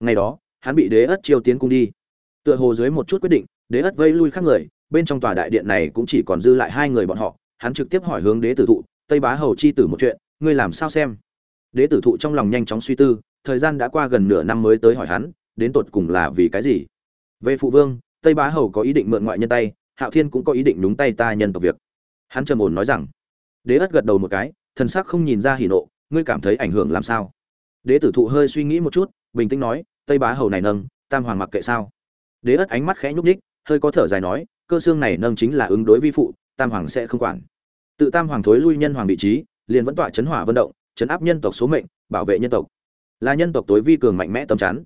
S1: Ngày đó, hắn bị đế ất chiêu tiến cung đi. Tựa hồ dưới một chút quyết định, đế ất vây lui khác người, bên trong tòa đại điện này cũng chỉ còn dư lại hai người bọn họ, hắn trực tiếp hỏi hướng đế tử thụ, tây bá hầu chi tử một chuyện, ngươi làm sao xem? Đế tử thụ trong lòng nhanh chóng suy tư, thời gian đã qua gần nửa năm mới tới hỏi hắn, đến tột cùng là vì cái gì? Về phụ vương tây bá hầu có ý định mượn ngoại nhân tay, hạo thiên cũng có ý định đúng tay ta nhân tộc việc. Hắn trầm ổn nói rằng, đế ất gật đầu một cái, thần sắc không nhìn ra hỉ nộ, ngươi cảm thấy ảnh hưởng làm sao? Đế tử thụ hơi suy nghĩ một chút, bình tĩnh nói, tây bá hầu này nâng, tam hoàng mặc kệ sao? Đế ất ánh mắt khẽ nhúc ních hơi có thở dài nói, cơ xương này nâng chính là ứng đối vi phụ, tam hoàng sẽ không quản. Tự tam hoàng thối lui nhân hoàng vị trí, liền vẫn tọa chấn hỏa vận động, chấn áp nhân tộc số mệnh, bảo vệ nhân tộc. Là nhân tộc tối vi cường mạnh mẽ tâm chắn.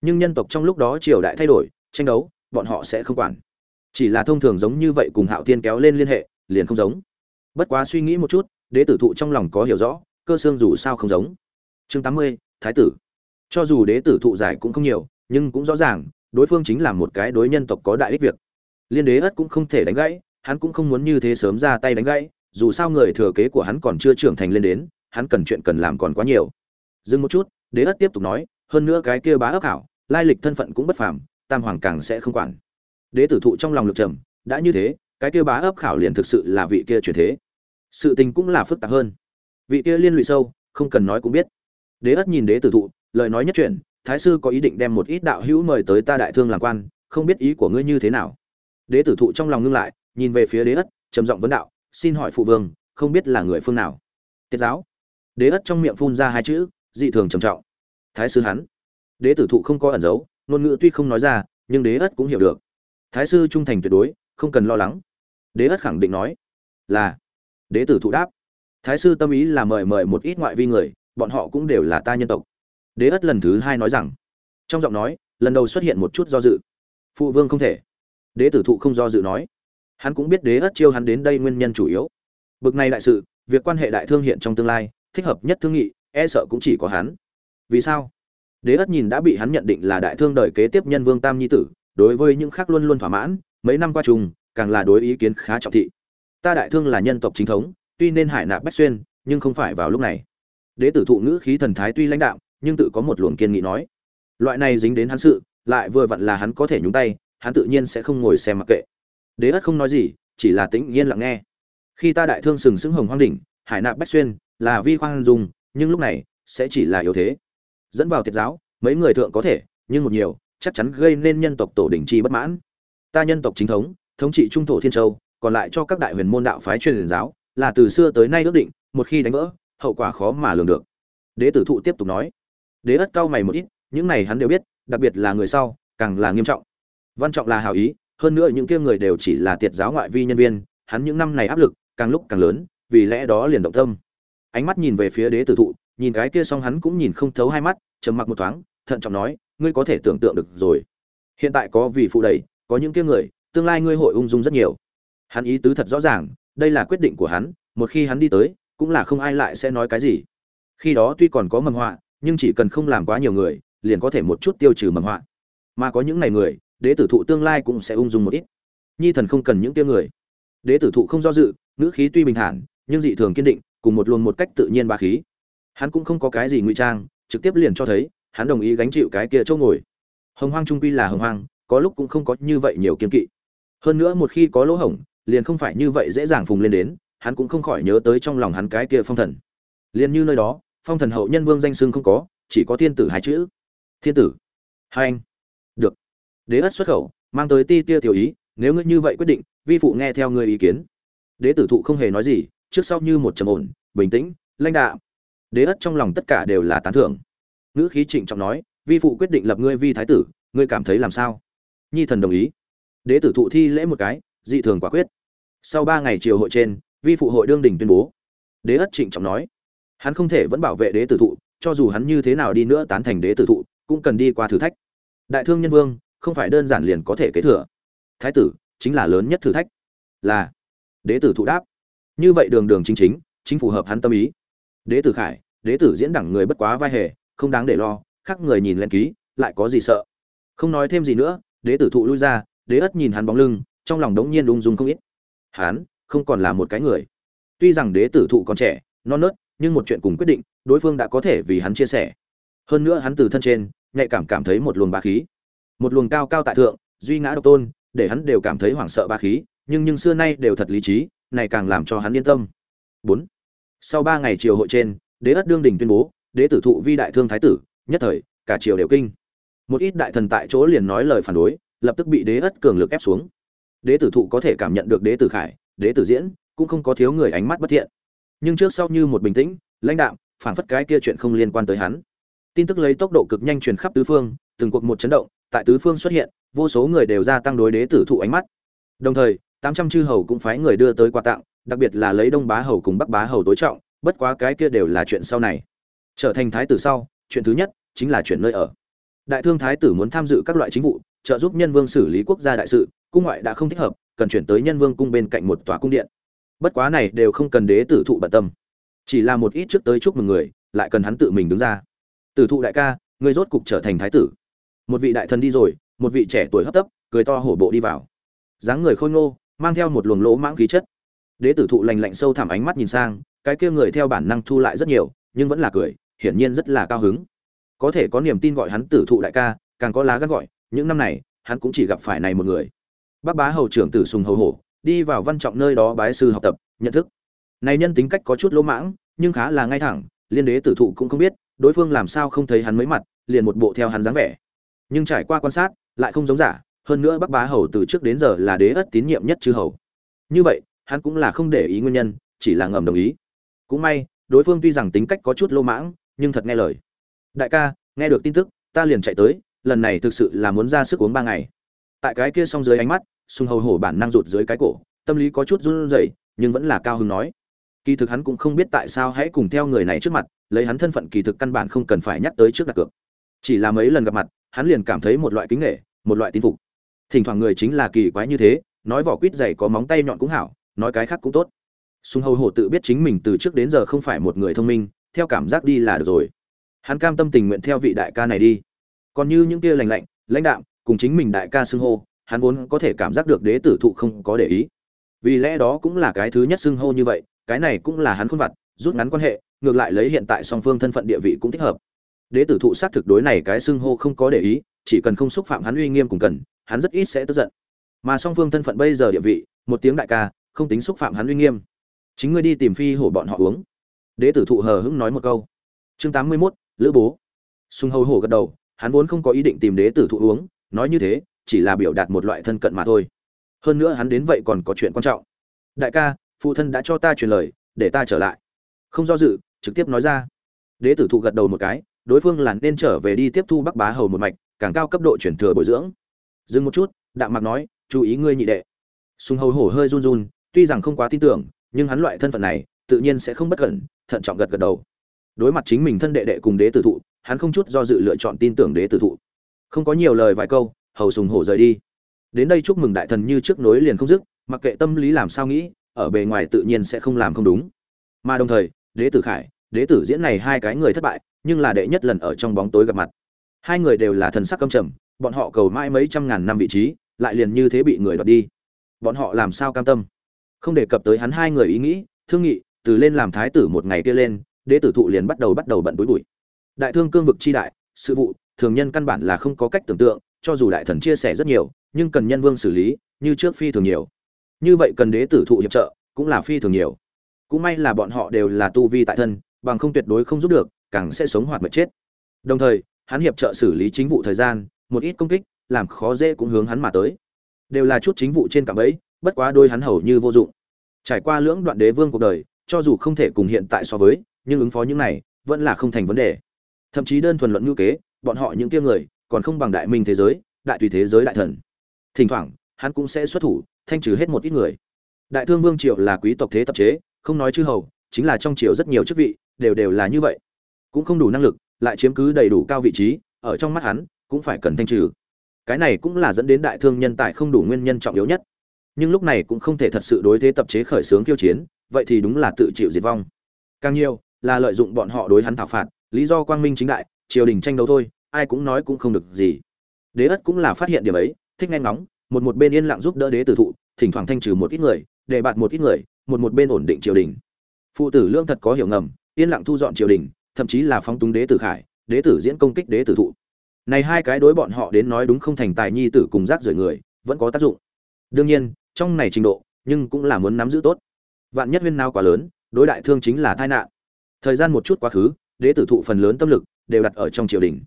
S1: Nhưng nhân tộc trong lúc đó triều đại thay đổi, tranh đấu bọn họ sẽ không quản. Chỉ là thông thường giống như vậy cùng hạo thiên kéo lên liên hệ, liền không giống. Bất quá suy nghĩ một chút, đế tử thụ trong lòng có hiểu rõ, cơ xương dù sao không giống. Chương tám mươi, thái tử. Cho dù đế tử thụ giải cũng không nhiều, nhưng cũng rõ ràng, đối phương chính là một cái đối nhân tộc có đại ích việc. Liên đế ất cũng không thể đánh gãy, hắn cũng không muốn như thế sớm ra tay đánh gãy, dù sao người thừa kế của hắn còn chưa trưởng thành lên đến, hắn cần chuyện cần làm còn quá nhiều. Dừng một chút, đế ất tiếp tục nói, hơn nữa cái kia bá ấp hảo, lai lịch thân phận cũng bất phàm tam hoàng càng sẽ không quản. Đế tử thụ trong lòng lực trầm, đã như thế, cái kia bá ấp khảo liền thực sự là vị kia chuyển thế. Sự tình cũng là phức tạp hơn. Vị kia liên lụy sâu, không cần nói cũng biết. Đế ất nhìn đế tử thụ, lời nói nhất chuyển, thái sư có ý định đem một ít đạo hữu mời tới ta đại thương làm quan, không biết ý của ngươi như thế nào? Đế tử thụ trong lòng ngưng lại, nhìn về phía đế ất, trầm giọng vấn đạo, xin hỏi phụ vương, không biết là người phương nào? Tiết giáo. Đế ất trong miệng phun ra hai chữ, dị thường trầm trọng. Thái sư hắn. Đế tử thụ không có ẩn giấu ngôn ngữ tuy không nói ra, nhưng đế ất cũng hiểu được. Thái sư trung thành tuyệt đối, không cần lo lắng. Đế ất khẳng định nói là, đế tử thụ đáp. Thái sư tâm ý là mời mời một ít ngoại vi người, bọn họ cũng đều là ta nhân tộc. Đế ất lần thứ hai nói rằng, trong giọng nói, lần đầu xuất hiện một chút do dự. Phụ vương không thể. Đế tử thụ không do dự nói. Hắn cũng biết đế ất chiêu hắn đến đây nguyên nhân chủ yếu. Bực này đại sự, việc quan hệ đại thương hiện trong tương lai, thích hợp nhất thương nghị e sợ cũng chỉ có hắn. Vì sao? Đế ất nhìn đã bị hắn nhận định là đại thương đời kế tiếp nhân vương tam nhi tử, đối với những khác luôn luôn thỏa mãn, mấy năm qua chung càng là đối ý kiến khá trọng thị. Ta đại thương là nhân tộc chính thống, tuy nên hải nạp bách xuyên, nhưng không phải vào lúc này. Đế tử thụ ngữ khí thần thái tuy lãnh đạo nhưng tự có một luồng kiên nghị nói. Loại này dính đến hắn sự, lại vừa vặn là hắn có thể nhúng tay, hắn tự nhiên sẽ không ngồi xem mặc kệ. Đế ất không nói gì, chỉ là tĩnh nhiên lặng nghe. Khi ta đại thương sừng sững hồng hoang đỉnh, hải nạp bách xuyên là vi khoan dùng nhưng lúc này sẽ chỉ là yếu thế dẫn vào tiệt giáo, mấy người thượng có thể, nhưng một nhiều, chắc chắn gây nên nhân tộc tổ đình chi bất mãn. Ta nhân tộc chính thống thống trị trung thổ thiên châu, còn lại cho các đại huyền môn đạo phái truyền giáo, là từ xưa tới nay ước định, một khi đánh vỡ, hậu quả khó mà lường được. Đế tử thụ tiếp tục nói. Đế ất cao mày một ít, những này hắn đều biết, đặc biệt là người sau, càng là nghiêm trọng. Văn trọng là hảo ý, hơn nữa những kia người đều chỉ là tiệt giáo ngoại vi nhân viên, hắn những năm này áp lực càng lúc càng lớn, vì lẽ đó liền động tâm. Ánh mắt nhìn về phía đế tử thụ nhìn cái kia xong hắn cũng nhìn không thấu hai mắt, trầm mặc một thoáng, thận trọng nói, ngươi có thể tưởng tượng được rồi. Hiện tại có vì phụ đầy, có những kia người, tương lai ngươi hội ung dung rất nhiều. Hắn ý tứ thật rõ ràng, đây là quyết định của hắn, một khi hắn đi tới, cũng là không ai lại sẽ nói cái gì. Khi đó tuy còn có mầm họa, nhưng chỉ cần không làm quá nhiều người, liền có thể một chút tiêu trừ mầm họa. Mà có những này người, đế tử thụ tương lai cũng sẽ ung dung một ít. Nhi thần không cần những tiêu người. Đế tử thụ không do dự, ngữ khí tuy bình thản, nhưng dị thường kiên định, cùng một luồng một cách tự nhiên ba khí hắn cũng không có cái gì ngụy trang, trực tiếp liền cho thấy, hắn đồng ý gánh chịu cái kia chỗ ngồi. Hồng hoang trung quy là hồng hoang, có lúc cũng không có như vậy nhiều kiên kỵ. Hơn nữa một khi có lỗ hổng, liền không phải như vậy dễ dàng phùng lên đến, hắn cũng không khỏi nhớ tới trong lòng hắn cái kia phong thần. Liền như nơi đó, phong thần hậu nhân vương danh xưng không có, chỉ có thiên tử hai chữ. Thiên tử. Hai anh. Được. Đế ất xuất khẩu, mang tới ti tia tiểu ý, nếu ngươi như vậy quyết định, vi phụ nghe theo ngươi ý kiến. Đế tử thụ không hề nói gì, trước sau như một trầm ổn, bình tĩnh, lãnh đạo đế ất trong lòng tất cả đều là tán thưởng. Ngữ khí trịnh trọng nói, vi phụ quyết định lập ngươi vi thái tử, ngươi cảm thấy làm sao? Nhi thần đồng ý. Đế tử thụ thi lễ một cái, dị thường quả quyết. Sau ba ngày triều hội trên, vi phụ hội đương đình tuyên bố. Đế ất trịnh trọng nói, hắn không thể vẫn bảo vệ đế tử thụ, cho dù hắn như thế nào đi nữa tán thành đế tử thụ, cũng cần đi qua thử thách. Đại thương nhân vương, không phải đơn giản liền có thể kế thừa. Thái tử, chính là lớn nhất thử thách. Là. Đế tử thụ đáp, như vậy đường đường chính chính chính phù hợp hắn tâm ý đế tử khải, đế tử diễn đẳng người bất quá vai hề, không đáng để lo, khác người nhìn lên ký, lại có gì sợ? Không nói thêm gì nữa, đế tử thụ lui ra, đế ất nhìn hắn bóng lưng, trong lòng đống nhiên ung dung không ít. Hắn, không còn là một cái người. Tuy rằng đế tử thụ còn trẻ, non nớt, nhưng một chuyện cùng quyết định, đối phương đã có thể vì hắn chia sẻ. Hơn nữa hắn từ thân trên, nhạy cảm cảm thấy một luồng bá khí. Một luồng cao cao tại thượng, duy ngã độc tôn, để hắn đều cảm thấy hoảng sợ bá khí, nhưng nhưng xưa nay đều thật lý trí, này càng làm cho hắn yên tâm. Bốn sau ba ngày triều hội trên, đế ất đương đình tuyên bố, đế tử thụ vi đại thương thái tử, nhất thời, cả triều đều kinh. Một ít đại thần tại chỗ liền nói lời phản đối, lập tức bị đế ất cường lực ép xuống. Đế tử thụ có thể cảm nhận được đế tử khải, đế tử diễn, cũng không có thiếu người ánh mắt bất thiện. Nhưng trước sau như một bình tĩnh, lãnh đạm phản phất cái kia chuyện không liên quan tới hắn. Tin tức lấy tốc độ cực nhanh truyền khắp tứ phương, từng cuộc một chấn động, tại tứ phương xuất hiện, vô số người đều gia tăng đối đế tử thụ ánh mắt. Đồng thời, tám trăm chư hầu cũng phái người đưa tới quà tặng đặc biệt là lấy đông bá hầu cùng bắc bá hầu tối trọng, bất quá cái kia đều là chuyện sau này. Trở thành thái tử sau, chuyện thứ nhất chính là chuyển nơi ở. Đại thương thái tử muốn tham dự các loại chính vụ, trợ giúp nhân vương xử lý quốc gia đại sự, cung ngoại đã không thích hợp, cần chuyển tới nhân vương cung bên cạnh một tòa cung điện. Bất quá này đều không cần đế tử thụ bận tâm. Chỉ là một ít trước tới chúc mừng người, lại cần hắn tự mình đứng ra. Tử thụ đại ca người rốt cục trở thành thái tử. Một vị đại thần đi rồi, một vị trẻ tuổi hấp tấp, cười to hổ bộ đi vào. Dáng người khôi ngô, mang theo một luồng lỗ mãng khí chất đế tử thụ lành lạnh sâu thẳm ánh mắt nhìn sang, cái kia người theo bản năng thu lại rất nhiều, nhưng vẫn là cười, hiển nhiên rất là cao hứng. Có thể có niềm tin gọi hắn tử thụ đại ca, càng có lá gắt gọi, những năm này, hắn cũng chỉ gặp phải này một người. Bác bá hầu trưởng tử sùng hầu hổ, đi vào văn trọng nơi đó bái sư học tập, nhận thức. Này nhân tính cách có chút lỗ mãng, nhưng khá là ngay thẳng, liên đế tử thụ cũng không biết, đối phương làm sao không thấy hắn mấy mặt, liền một bộ theo hắn dáng vẻ. Nhưng trải qua quan sát, lại không giống giả, hơn nữa bắc bá hầu từ trước đến giờ là đế ất tín nhiệm nhất chư hầu. Như vậy hắn cũng là không để ý nguyên nhân, chỉ là ngầm đồng ý. Cũng may, đối phương tuy rằng tính cách có chút lô mãng, nhưng thật nghe lời. Đại ca, nghe được tin tức, ta liền chạy tới, lần này thực sự là muốn ra sức uống ba ngày. Tại cái kia xong dưới ánh mắt sung hầu hổ bản năng rụt dưới cái cổ, tâm lý có chút run rẩy, nhưng vẫn là cao hứng nói. Kỳ thực hắn cũng không biết tại sao hãy cùng theo người này trước mặt, lấy hắn thân phận kỳ thực căn bản không cần phải nhắc tới trước đặt cược. Chỉ là mấy lần gặp mặt, hắn liền cảm thấy một loại kính nghệ một loại tín phục. Thỉnh thoảng người chính là kỳ quái như thế, nói vỏ quýt dày có móng tay nhọn cũng hảo nói cái khác cũng tốt. Sùng hầu hổ tự biết chính mình từ trước đến giờ không phải một người thông minh, theo cảm giác đi là được rồi. Hắn cam tâm tình nguyện theo vị đại ca này đi. Còn như những kia lành lạnh, lãnh đạm, cùng chính mình đại ca xưng hô, hắn vốn có thể cảm giác được đế tử thụ không có để ý. Vì lẽ đó cũng là cái thứ nhất xưng hô như vậy, cái này cũng là hắn khuôn vặt, rút ngắn quan hệ, ngược lại lấy hiện tại song phương thân phận địa vị cũng thích hợp. Đế tử thụ xác thực đối này cái xưng hô không có để ý, chỉ cần không xúc phạm hắn uy nghiêm cùng cần, hắn rất ít sẽ tức giận. Mà song phương thân phận bây giờ địa vị, một tiếng đại ca không tính xúc phạm hắn uy nghiêm. Chính ngươi đi tìm phi hổ bọn họ uống. Đế tử thụ hờ hững nói một câu. Chương tám mươi 81, lữ bố. Sung hầu hổ gật đầu hắn vốn không có ý định tìm đế tử thụ uống nói như thế chỉ là biểu đạt một loại thân cận mà thôi. Hơn nữa hắn đến vậy còn có chuyện quan trọng. Đại ca phụ thân đã cho ta truyền lời để ta trở lại. Không do dự trực tiếp nói ra. Đế tử thụ gật đầu một cái đối phương là nên trở về đi tiếp thu bắc bá hầu một mạch càng cao cấp độ chuyển thừa bồi dưỡng. Dừng một chút đạm mạc nói chú ý ngươi nhị đệ. Sùng hầu hổ hơi run run tuy rằng không quá tin tưởng, nhưng hắn loại thân phận này, tự nhiên sẽ không bất cẩn, thận trọng gật gật đầu. Đối mặt chính mình thân đệ đệ cùng đế tử thụ, hắn không chút do dự lựa chọn tin tưởng đế tử thụ. Không có nhiều lời vài câu, hầu sùng hổ rời đi. Đến đây chúc mừng đại thần như trước nối liền không dứt, mặc kệ tâm lý làm sao nghĩ, ở bề ngoài tự nhiên sẽ không làm không đúng. Mà đồng thời, đế tử khải, đế tử diễn này hai cái người thất bại, nhưng là đệ nhất lần ở trong bóng tối gặp mặt. Hai người đều là thần sắc căm trầm, bọn họ cầu mãi mấy trăm ngàn năm vị trí, lại liền như thế bị người đoạt đi. Bọn họ làm sao cam tâm? Không đề cập tới hắn hai người ý nghĩ, thương nghị, từ lên làm thái tử một ngày kia lên, đế tử thụ liền bắt đầu bắt đầu bận bối bụi. Đại thương cương vực chi đại, sự vụ, thường nhân căn bản là không có cách tưởng tượng, cho dù đại thần chia sẻ rất nhiều, nhưng cần nhân vương xử lý, như trước phi thường nhiều. Như vậy cần đế tử thụ hiệp trợ, cũng là phi thường nhiều. Cũng may là bọn họ đều là tu vi tại thân, bằng không tuyệt đối không giúp được, càng sẽ sống hoạt mệt chết. Đồng thời, hắn hiệp trợ xử lý chính vụ thời gian, một ít công kích, làm khó dễ cũng hướng hắn mà tới. Đều là chút chính vụ trên cạm ấy bất quá đôi hắn hầu như vô dụng. Trải qua lưỡng đoạn đế vương cuộc đời, cho dù không thể cùng hiện tại so với, nhưng ứng phó những này vẫn là không thành vấn đề. Thậm chí đơn thuần luận ngữ kế, bọn họ những kia người còn không bằng đại minh thế giới, đại tùy thế giới đại thần. Thỉnh thoảng, hắn cũng sẽ xuất thủ, thanh trừ hết một ít người. Đại thương vương triều là quý tộc thế tập chế, không nói chư hầu, chính là trong triều rất nhiều chức vị, đều đều là như vậy. Cũng không đủ năng lực, lại chiếm cứ đầy đủ cao vị trí, ở trong mắt hắn, cũng phải cần thanh trừ. Cái này cũng là dẫn đến đại thương nhân tài không đủ nguyên nhân trọng yếu nhất nhưng lúc này cũng không thể thật sự đối thế tập chế khởi xướng khiêu chiến, vậy thì đúng là tự chịu diệt vong. Càng nhiều, là lợi dụng bọn họ đối hắn thảo phạt, lý do quang minh chính đại, triều đình tranh đấu thôi, ai cũng nói cũng không được gì. Đế ất cũng là phát hiện điểm ấy, thích nghe ngóng, một một bên yên lặng giúp đỡ đế tử thụ, thỉnh thoảng thanh trừ một ít người để bạt một ít người, một một bên ổn định triều đình. Phụ tử lương thật có hiểu ngầm, yên lặng thu dọn triều đình, thậm chí là phóng túng đế tử khải, đế tử diễn công kích đế tử thụ. Này hai cái đối bọn họ đến nói đúng không thành tài nhi tử cùng rác rưởi người, vẫn có tác dụng. Đương nhiên trong này trình độ, nhưng cũng là muốn nắm giữ tốt. Vạn nhất huyên nao quá lớn, đối đại thương chính là tai nạn. Thời gian một chút quá khứ, đế tử thụ phần lớn tâm lực đều đặt ở trong triều đình.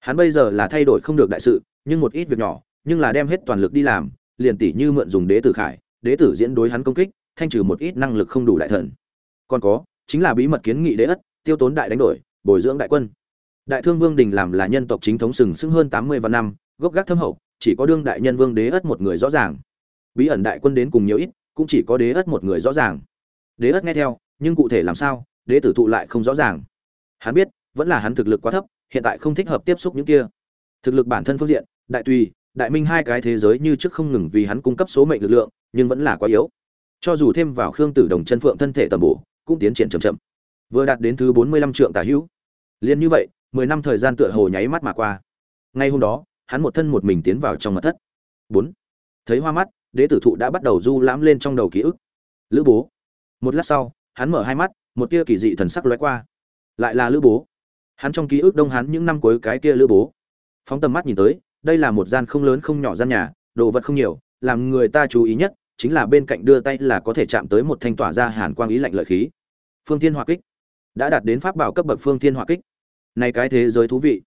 S1: Hắn bây giờ là thay đổi không được đại sự, nhưng một ít việc nhỏ, nhưng là đem hết toàn lực đi làm, liền tỷ như mượn dùng đế tử khải, đế tử diễn đối hắn công kích, thanh trừ một ít năng lực không đủ đại thần. Còn có, chính là bí mật kiến nghị đế ất, tiêu tốn đại đánh đổi, bồi dưỡng đại quân. Đại thương vương đình làm là nhân tộc chính thống sừng sững hơn tám mươi vạn năm, gốc gác thâm hậu, chỉ có đương đại nhân vương đế ất một người rõ ràng bí ẩn đại quân đến cùng nhiều ít, cũng chỉ có đế ất một người rõ ràng. Đế ất nghe theo, nhưng cụ thể làm sao, đế tử thụ lại không rõ ràng. Hắn biết, vẫn là hắn thực lực quá thấp, hiện tại không thích hợp tiếp xúc những kia. Thực lực bản thân phương diện, đại tùy, đại minh hai cái thế giới như trước không ngừng vì hắn cung cấp số mệnh lực lượng, nhưng vẫn là quá yếu. Cho dù thêm vào khương tử đồng chân phượng thân thể tầm bổ, cũng tiến triển chậm chậm. Vừa đạt đến thứ bốn mươi lăm trượng tả hữu. Liền như vậy, mười năm thời gian tựa hồ nháy mắt mà qua. Ngay hôm đó, hắn một thân một mình tiến vào trong mật thất. Bốn. Thấy hoa mắt đế tử thụ đã bắt đầu du lãm lên trong đầu ký ức. Lữ bố. Một lát sau, hắn mở hai mắt, một tia kỳ dị thần sắc lóe qua. Lại là lữ bố. Hắn trong ký ức đông hắn những năm cuối cái kia lữ bố. Phóng tầm mắt nhìn tới, đây là một gian không lớn không nhỏ gian nhà, đồ vật không nhiều, làm người ta chú ý nhất chính là bên cạnh đưa tay là có thể chạm tới một thanh tỏa ra hàn quang ý lạnh lợi khí. Phương thiên hỏa kích. Đã đạt đến pháp bảo cấp bậc phương thiên hỏa kích. Này cái thế giới thú vị.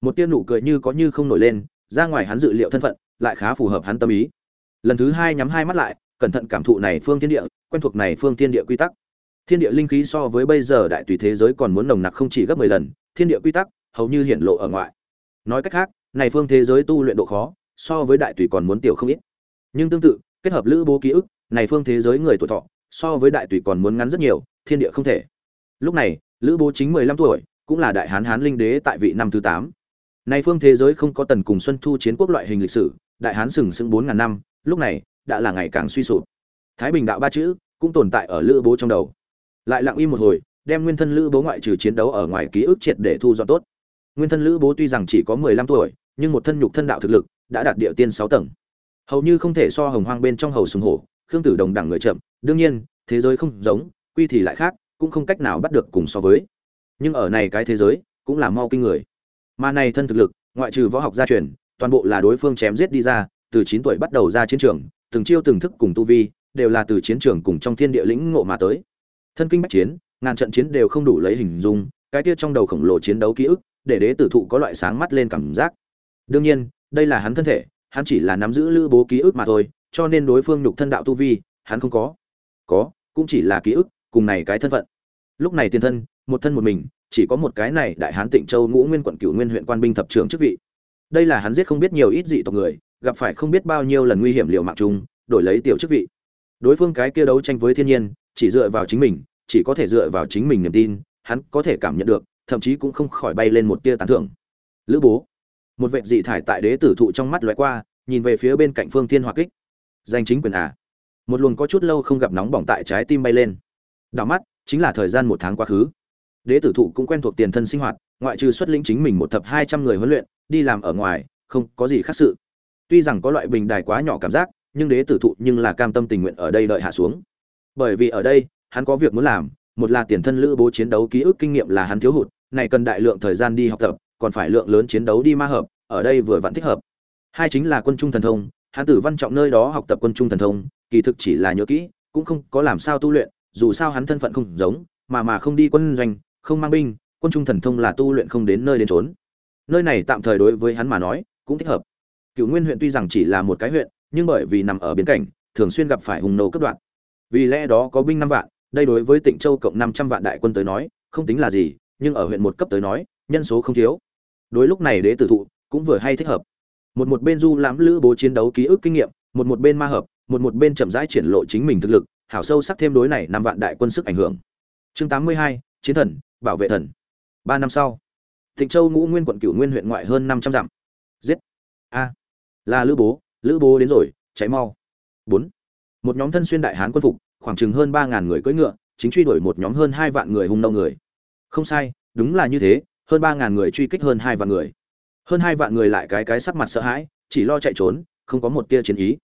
S1: Một tia nụ cười như có như không nổi lên, ra ngoài hắn dự liệu thân phận, lại khá phù hợp hắn tâm ý lần thứ hai nhắm hai mắt lại, cẩn thận cảm thụ này phương thiên địa, quen thuộc này phương thiên địa quy tắc. Thiên địa linh khí so với bây giờ đại tùy thế giới còn muốn nồng nặc không chỉ gấp mười lần, thiên địa quy tắc hầu như hiện lộ ở ngoại. Nói cách khác, này phương thế giới tu luyện độ khó so với đại tùy còn muốn tiểu không ít. Nhưng tương tự, kết hợp lữ bố ký ức, này phương thế giới người tuổi thọ so với đại tùy còn muốn ngắn rất nhiều, thiên địa không thể. Lúc này, lữ bố chính mười lăm tuổi, cũng là đại hán hán linh đế tại vị năm thứ tám. Này phương thế giới không có tần cùng xuân thu chiến quốc loại hình lịch sử, đại hán sừng sững bốn ngàn năm lúc này đã là ngày càng suy sụp. Thái bình đạo ba chữ cũng tồn tại ở lữ bố trong đầu. Lại lặng im một hồi, đem nguyên thân lữ bố ngoại trừ chiến đấu ở ngoài ký ức triệt để thu dọn tốt. Nguyên thân lữ bố tuy rằng chỉ có mười lăm tuổi, nhưng một thân nhục thân đạo thực lực đã đạt địa tiên sáu tầng. Hầu như không thể so hồng hoang bên trong hầu sùng hổ, khương tử đồng đẳng người chậm, đương nhiên, thế giới không giống, quy thì lại khác, cũng không cách nào bắt được cùng so với. Nhưng ở này cái thế giới cũng là mau kinh người. Mà này thân thực lực, ngoại trừ võ học gia truyền, toàn bộ là đối phương chém giết đi ra từ chín tuổi bắt đầu ra chiến trường, từng chiêu từng thức cùng tu vi, đều là từ chiến trường cùng trong thiên địa lĩnh ngộ mà tới. Thân kinh bách chiến, ngàn trận chiến đều không đủ lấy hình dung, cái kia trong đầu khổng lồ chiến đấu ký ức, để đế tử thụ có loại sáng mắt lên cảm giác. Đương nhiên, đây là hắn thân thể, hắn chỉ là nắm giữ lữ bố ký ức mà thôi, cho nên đối phương nhục thân đạo tu vi, hắn không có. Có, cũng chỉ là ký ức, cùng này cái thân phận. Lúc này tiền thân, một thân một mình, chỉ có một cái này đại hán tịnh châu ngũ nguyên quận cửu nguyên huyện quan binh thập trưởng chức vị. Đây là hắn giết không biết nhiều ít dị tộc người gặp phải không biết bao nhiêu lần nguy hiểm liều mạng chung, đổi lấy tiểu chức vị. Đối phương cái kia đấu tranh với thiên nhiên, chỉ dựa vào chính mình, chỉ có thể dựa vào chính mình niềm tin, hắn có thể cảm nhận được, thậm chí cũng không khỏi bay lên một tia tán thưởng. Lữ bố. Một vệ dị thải tại đế tử thụ trong mắt loại qua, nhìn về phía bên cạnh phương thiên hỏa kích. Danh chính quyền à. Một luồng có chút lâu không gặp nóng bỏng tại trái tim bay lên. Đảo mắt, chính là thời gian một tháng quá khứ. Đế tử thụ cũng quen thuộc tiền thân sinh hoạt, ngoại trừ xuất lĩnh chính mình một thập hai trăm người huấn luyện, đi làm ở ngoài, không có gì khác sự tuy rằng có loại bình đài quá nhỏ cảm giác, nhưng đế tử thụ nhưng là cam tâm tình nguyện ở đây đợi hạ xuống. Bởi vì ở đây, hắn có việc muốn làm, một là tiền thân lữ bố chiến đấu ký ức kinh nghiệm là hắn thiếu hụt, này cần đại lượng thời gian đi học tập, còn phải lượng lớn chiến đấu đi ma hợp, ở đây vừa vặn thích hợp. Hai chính là quân trung thần thông, hắn tử văn trọng nơi đó học tập quân trung thần thông, kỳ thực chỉ là nhớ kỹ, cũng không có làm sao tu luyện, dù sao hắn thân phận không giống, mà mà không đi quân doanh, không mang binh, quân trung thần thông là tu luyện không đến nơi đến trốn nơi này tạm thời đối với hắn mà nói, cũng thích hợp cựu nguyên huyện tuy rằng chỉ là một cái huyện, nhưng bởi vì nằm ở biên cảnh, thường xuyên gặp phải hùng nô cấp đoạn vì lẽ đó có binh năm vạn, đây đối với tịnh châu cộng năm trăm vạn đại quân tới nói, không tính là gì, nhưng ở huyện một cấp tới nói, nhân số không thiếu. Đối lúc này đế tử thụ cũng vừa hay thích hợp. Một một bên du lãm lữ bố chiến đấu ký ức kinh nghiệm, một một bên ma hợp, một một bên chậm rãi triển lộ chính mình thực lực, hảo sâu sắc thêm đối này năm vạn đại quân sức ảnh hưởng. Chương tám mươi hai, chiến thần, bảo vệ thần. Ba năm sau, tịnh châu ngũ nguyên quận cửu nguyên huyện ngoại hơn năm trăm dặm. Giết. A là lữ bố lữ bố đến rồi cháy mau. Bốn. Một nhóm thân xuyên đại hán quân phục, khoảng chừng hơn ba ngàn người cưỡi ngựa, chính truy đuổi một nhóm hơn hai vạn người hung nâu người. Không sai, đúng là như thế, hơn ba ngàn người truy kích hơn hai vạn người. Hơn hai vạn người lại cái cái sắc mặt sợ hãi, chỉ lo chạy trốn, không có một tia chiến ý.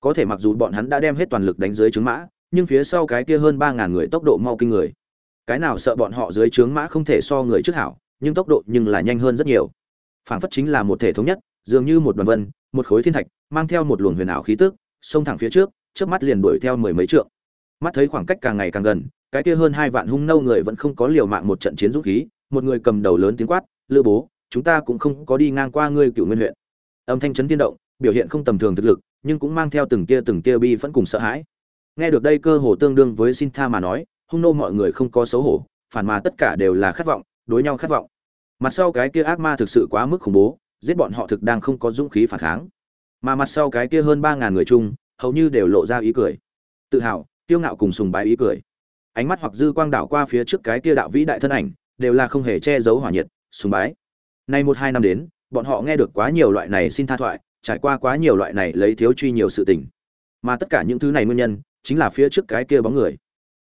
S1: Có thể mặc dù bọn hắn đã đem hết toàn lực đánh dưới trướng mã, nhưng phía sau cái kia hơn ba ngàn người tốc độ mau kinh người. Cái nào sợ bọn họ dưới trướng mã không thể so người trước hảo, nhưng tốc độ nhưng là nhanh hơn rất nhiều. Phảng phất chính là một thể thống nhất, dường như một đoàn vân một khối thiên thạch, mang theo một luồng huyền ảo khí tức, xông thẳng phía trước trước mắt liền đuổi theo mười mấy trượng. Mắt thấy khoảng cách càng ngày càng gần, cái kia hơn hai vạn hung nâu người vẫn không có liều mạng một trận chiến dũng khí, một người cầm đầu lớn tiếng quát, lữ bố, chúng ta cũng không có đi ngang qua ngươi cựu nguyên huyện. Âm thanh chấn tiên động, biểu hiện không tầm thường thực lực, nhưng cũng mang theo từng tia từng tia bi vẫn cùng sợ hãi. Nghe được đây cơ hồ tương đương với xin tha mà nói, hung nô mọi người không có xấu hổ, phản mà tất cả đều là khát vọng, đối nhau khát vọng. Mặt sau cái kia ác ma thực sự quá mức khủng bố giết bọn họ thực đang không có dũng khí phản kháng. Mà mặt sau cái kia hơn ba ngàn người chung, hầu như đều lộ ra ý cười. Tự hào, kiêu ngạo cùng sùng bái ý cười. Ánh mắt hoặc dư quang đảo qua phía trước cái kia đạo vĩ đại thân ảnh, đều là không hề che giấu hỏa nhiệt, sùng bái. Nay một hai năm đến, bọn họ nghe được quá nhiều loại này xin tha thoại, trải qua quá nhiều loại này lấy thiếu truy nhiều sự tình. Mà tất cả những thứ này nguyên nhân, chính là phía trước cái kia bóng người.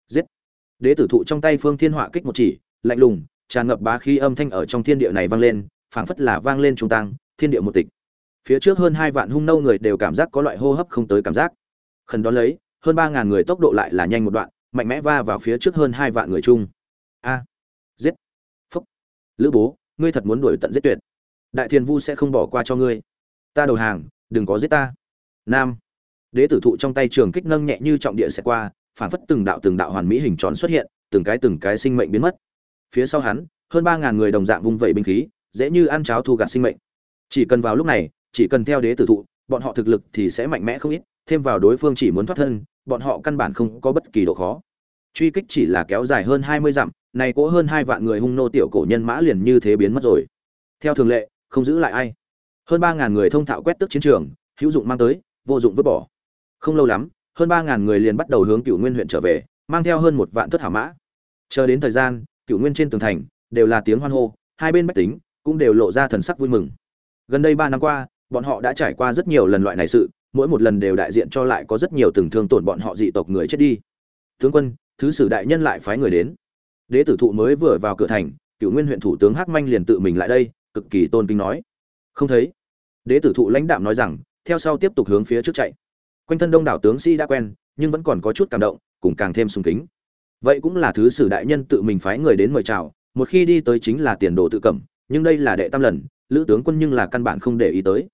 S1: Giết. Đế tử thụ trong tay phương thiên họa kích một chỉ, lạnh lùng, tràn ngập bá khí âm thanh ở trong thiên địa này vang lên phảng phất là vang lên trung tăng thiên địa một tịch. Phía trước hơn hai vạn hung nâu người đều cảm giác có loại hô hấp không tới cảm giác. Khẩn đón lấy, hơn ba ngàn người tốc độ lại là nhanh một đoạn, mạnh mẽ va vào phía trước hơn hai vạn người chung. A. Giết. Phúc. Lữ bố, ngươi thật muốn đuổi tận giết tuyệt. Đại thiên vu sẽ không bỏ qua cho ngươi. Ta đầu hàng, đừng có giết ta. Nam. Đế tử thụ trong tay trường kích nâng nhẹ như trọng địa sẽ qua phản phất từng đạo từng đạo hoàn mỹ hình tròn xuất hiện, từng cái từng cái sinh mệnh biến mất. Phía sau hắn, hơn ba ngàn người đồng dạng vung vẩy binh khí dễ như ăn cháo thu gặt sinh mệnh. Chỉ cần vào lúc này, chỉ cần theo đế tử thụ, bọn họ thực lực thì sẽ mạnh mẽ không ít, thêm vào đối phương chỉ muốn thoát thân, bọn họ căn bản không có bất kỳ độ khó. Truy kích chỉ là kéo dài hơn hai mươi dặm, này cỗ hơn hai vạn người hung nô tiểu cổ nhân mã liền như thế biến mất rồi. Theo thường lệ, không giữ lại ai. Hơn ba ngàn người thông thạo quét tức chiến trường, hữu dụng mang tới, vô dụng vứt bỏ. Không lâu lắm, hơn ba ngàn người liền bắt đầu hướng cựu nguyên huyện trở về, mang theo hơn một vạn thất hảo mã. Chờ đến thời gian cựu nguyên trên tường thành, đều là tiếng hoan hô, hai bên bách tính cũng đều lộ ra thần sắc vui mừng. Gần đây ba năm qua, bọn họ đã trải qua rất nhiều lần loại này sự, mỗi một lần đều đại diện cho lại có rất nhiều từng thương tổn bọn họ dị tộc người chết đi. Tướng quân, thứ sử đại nhân lại phái người đến. Đế tử thụ mới vừa vào cửa thành cựu nguyên huyện thủ tướng hắc manh liền tự mình lại đây, cực kỳ tôn kính nói. Không thấy. Đế tử thụ lãnh đạm nói rằng, theo sau tiếp tục hướng phía trước chạy. Quanh thân đông đảo tướng sĩ đã quen, nhưng vẫn còn có chút cảm động, cùng càng thêm sung kính. Vậy cũng là thứ sử đại nhân tự mình phái người đến mời chào, một khi đi tới chính là tiền đồ tự cẩm nhưng đây là đệ tam lần, lữ tướng quân nhưng là căn bản không để ý tới.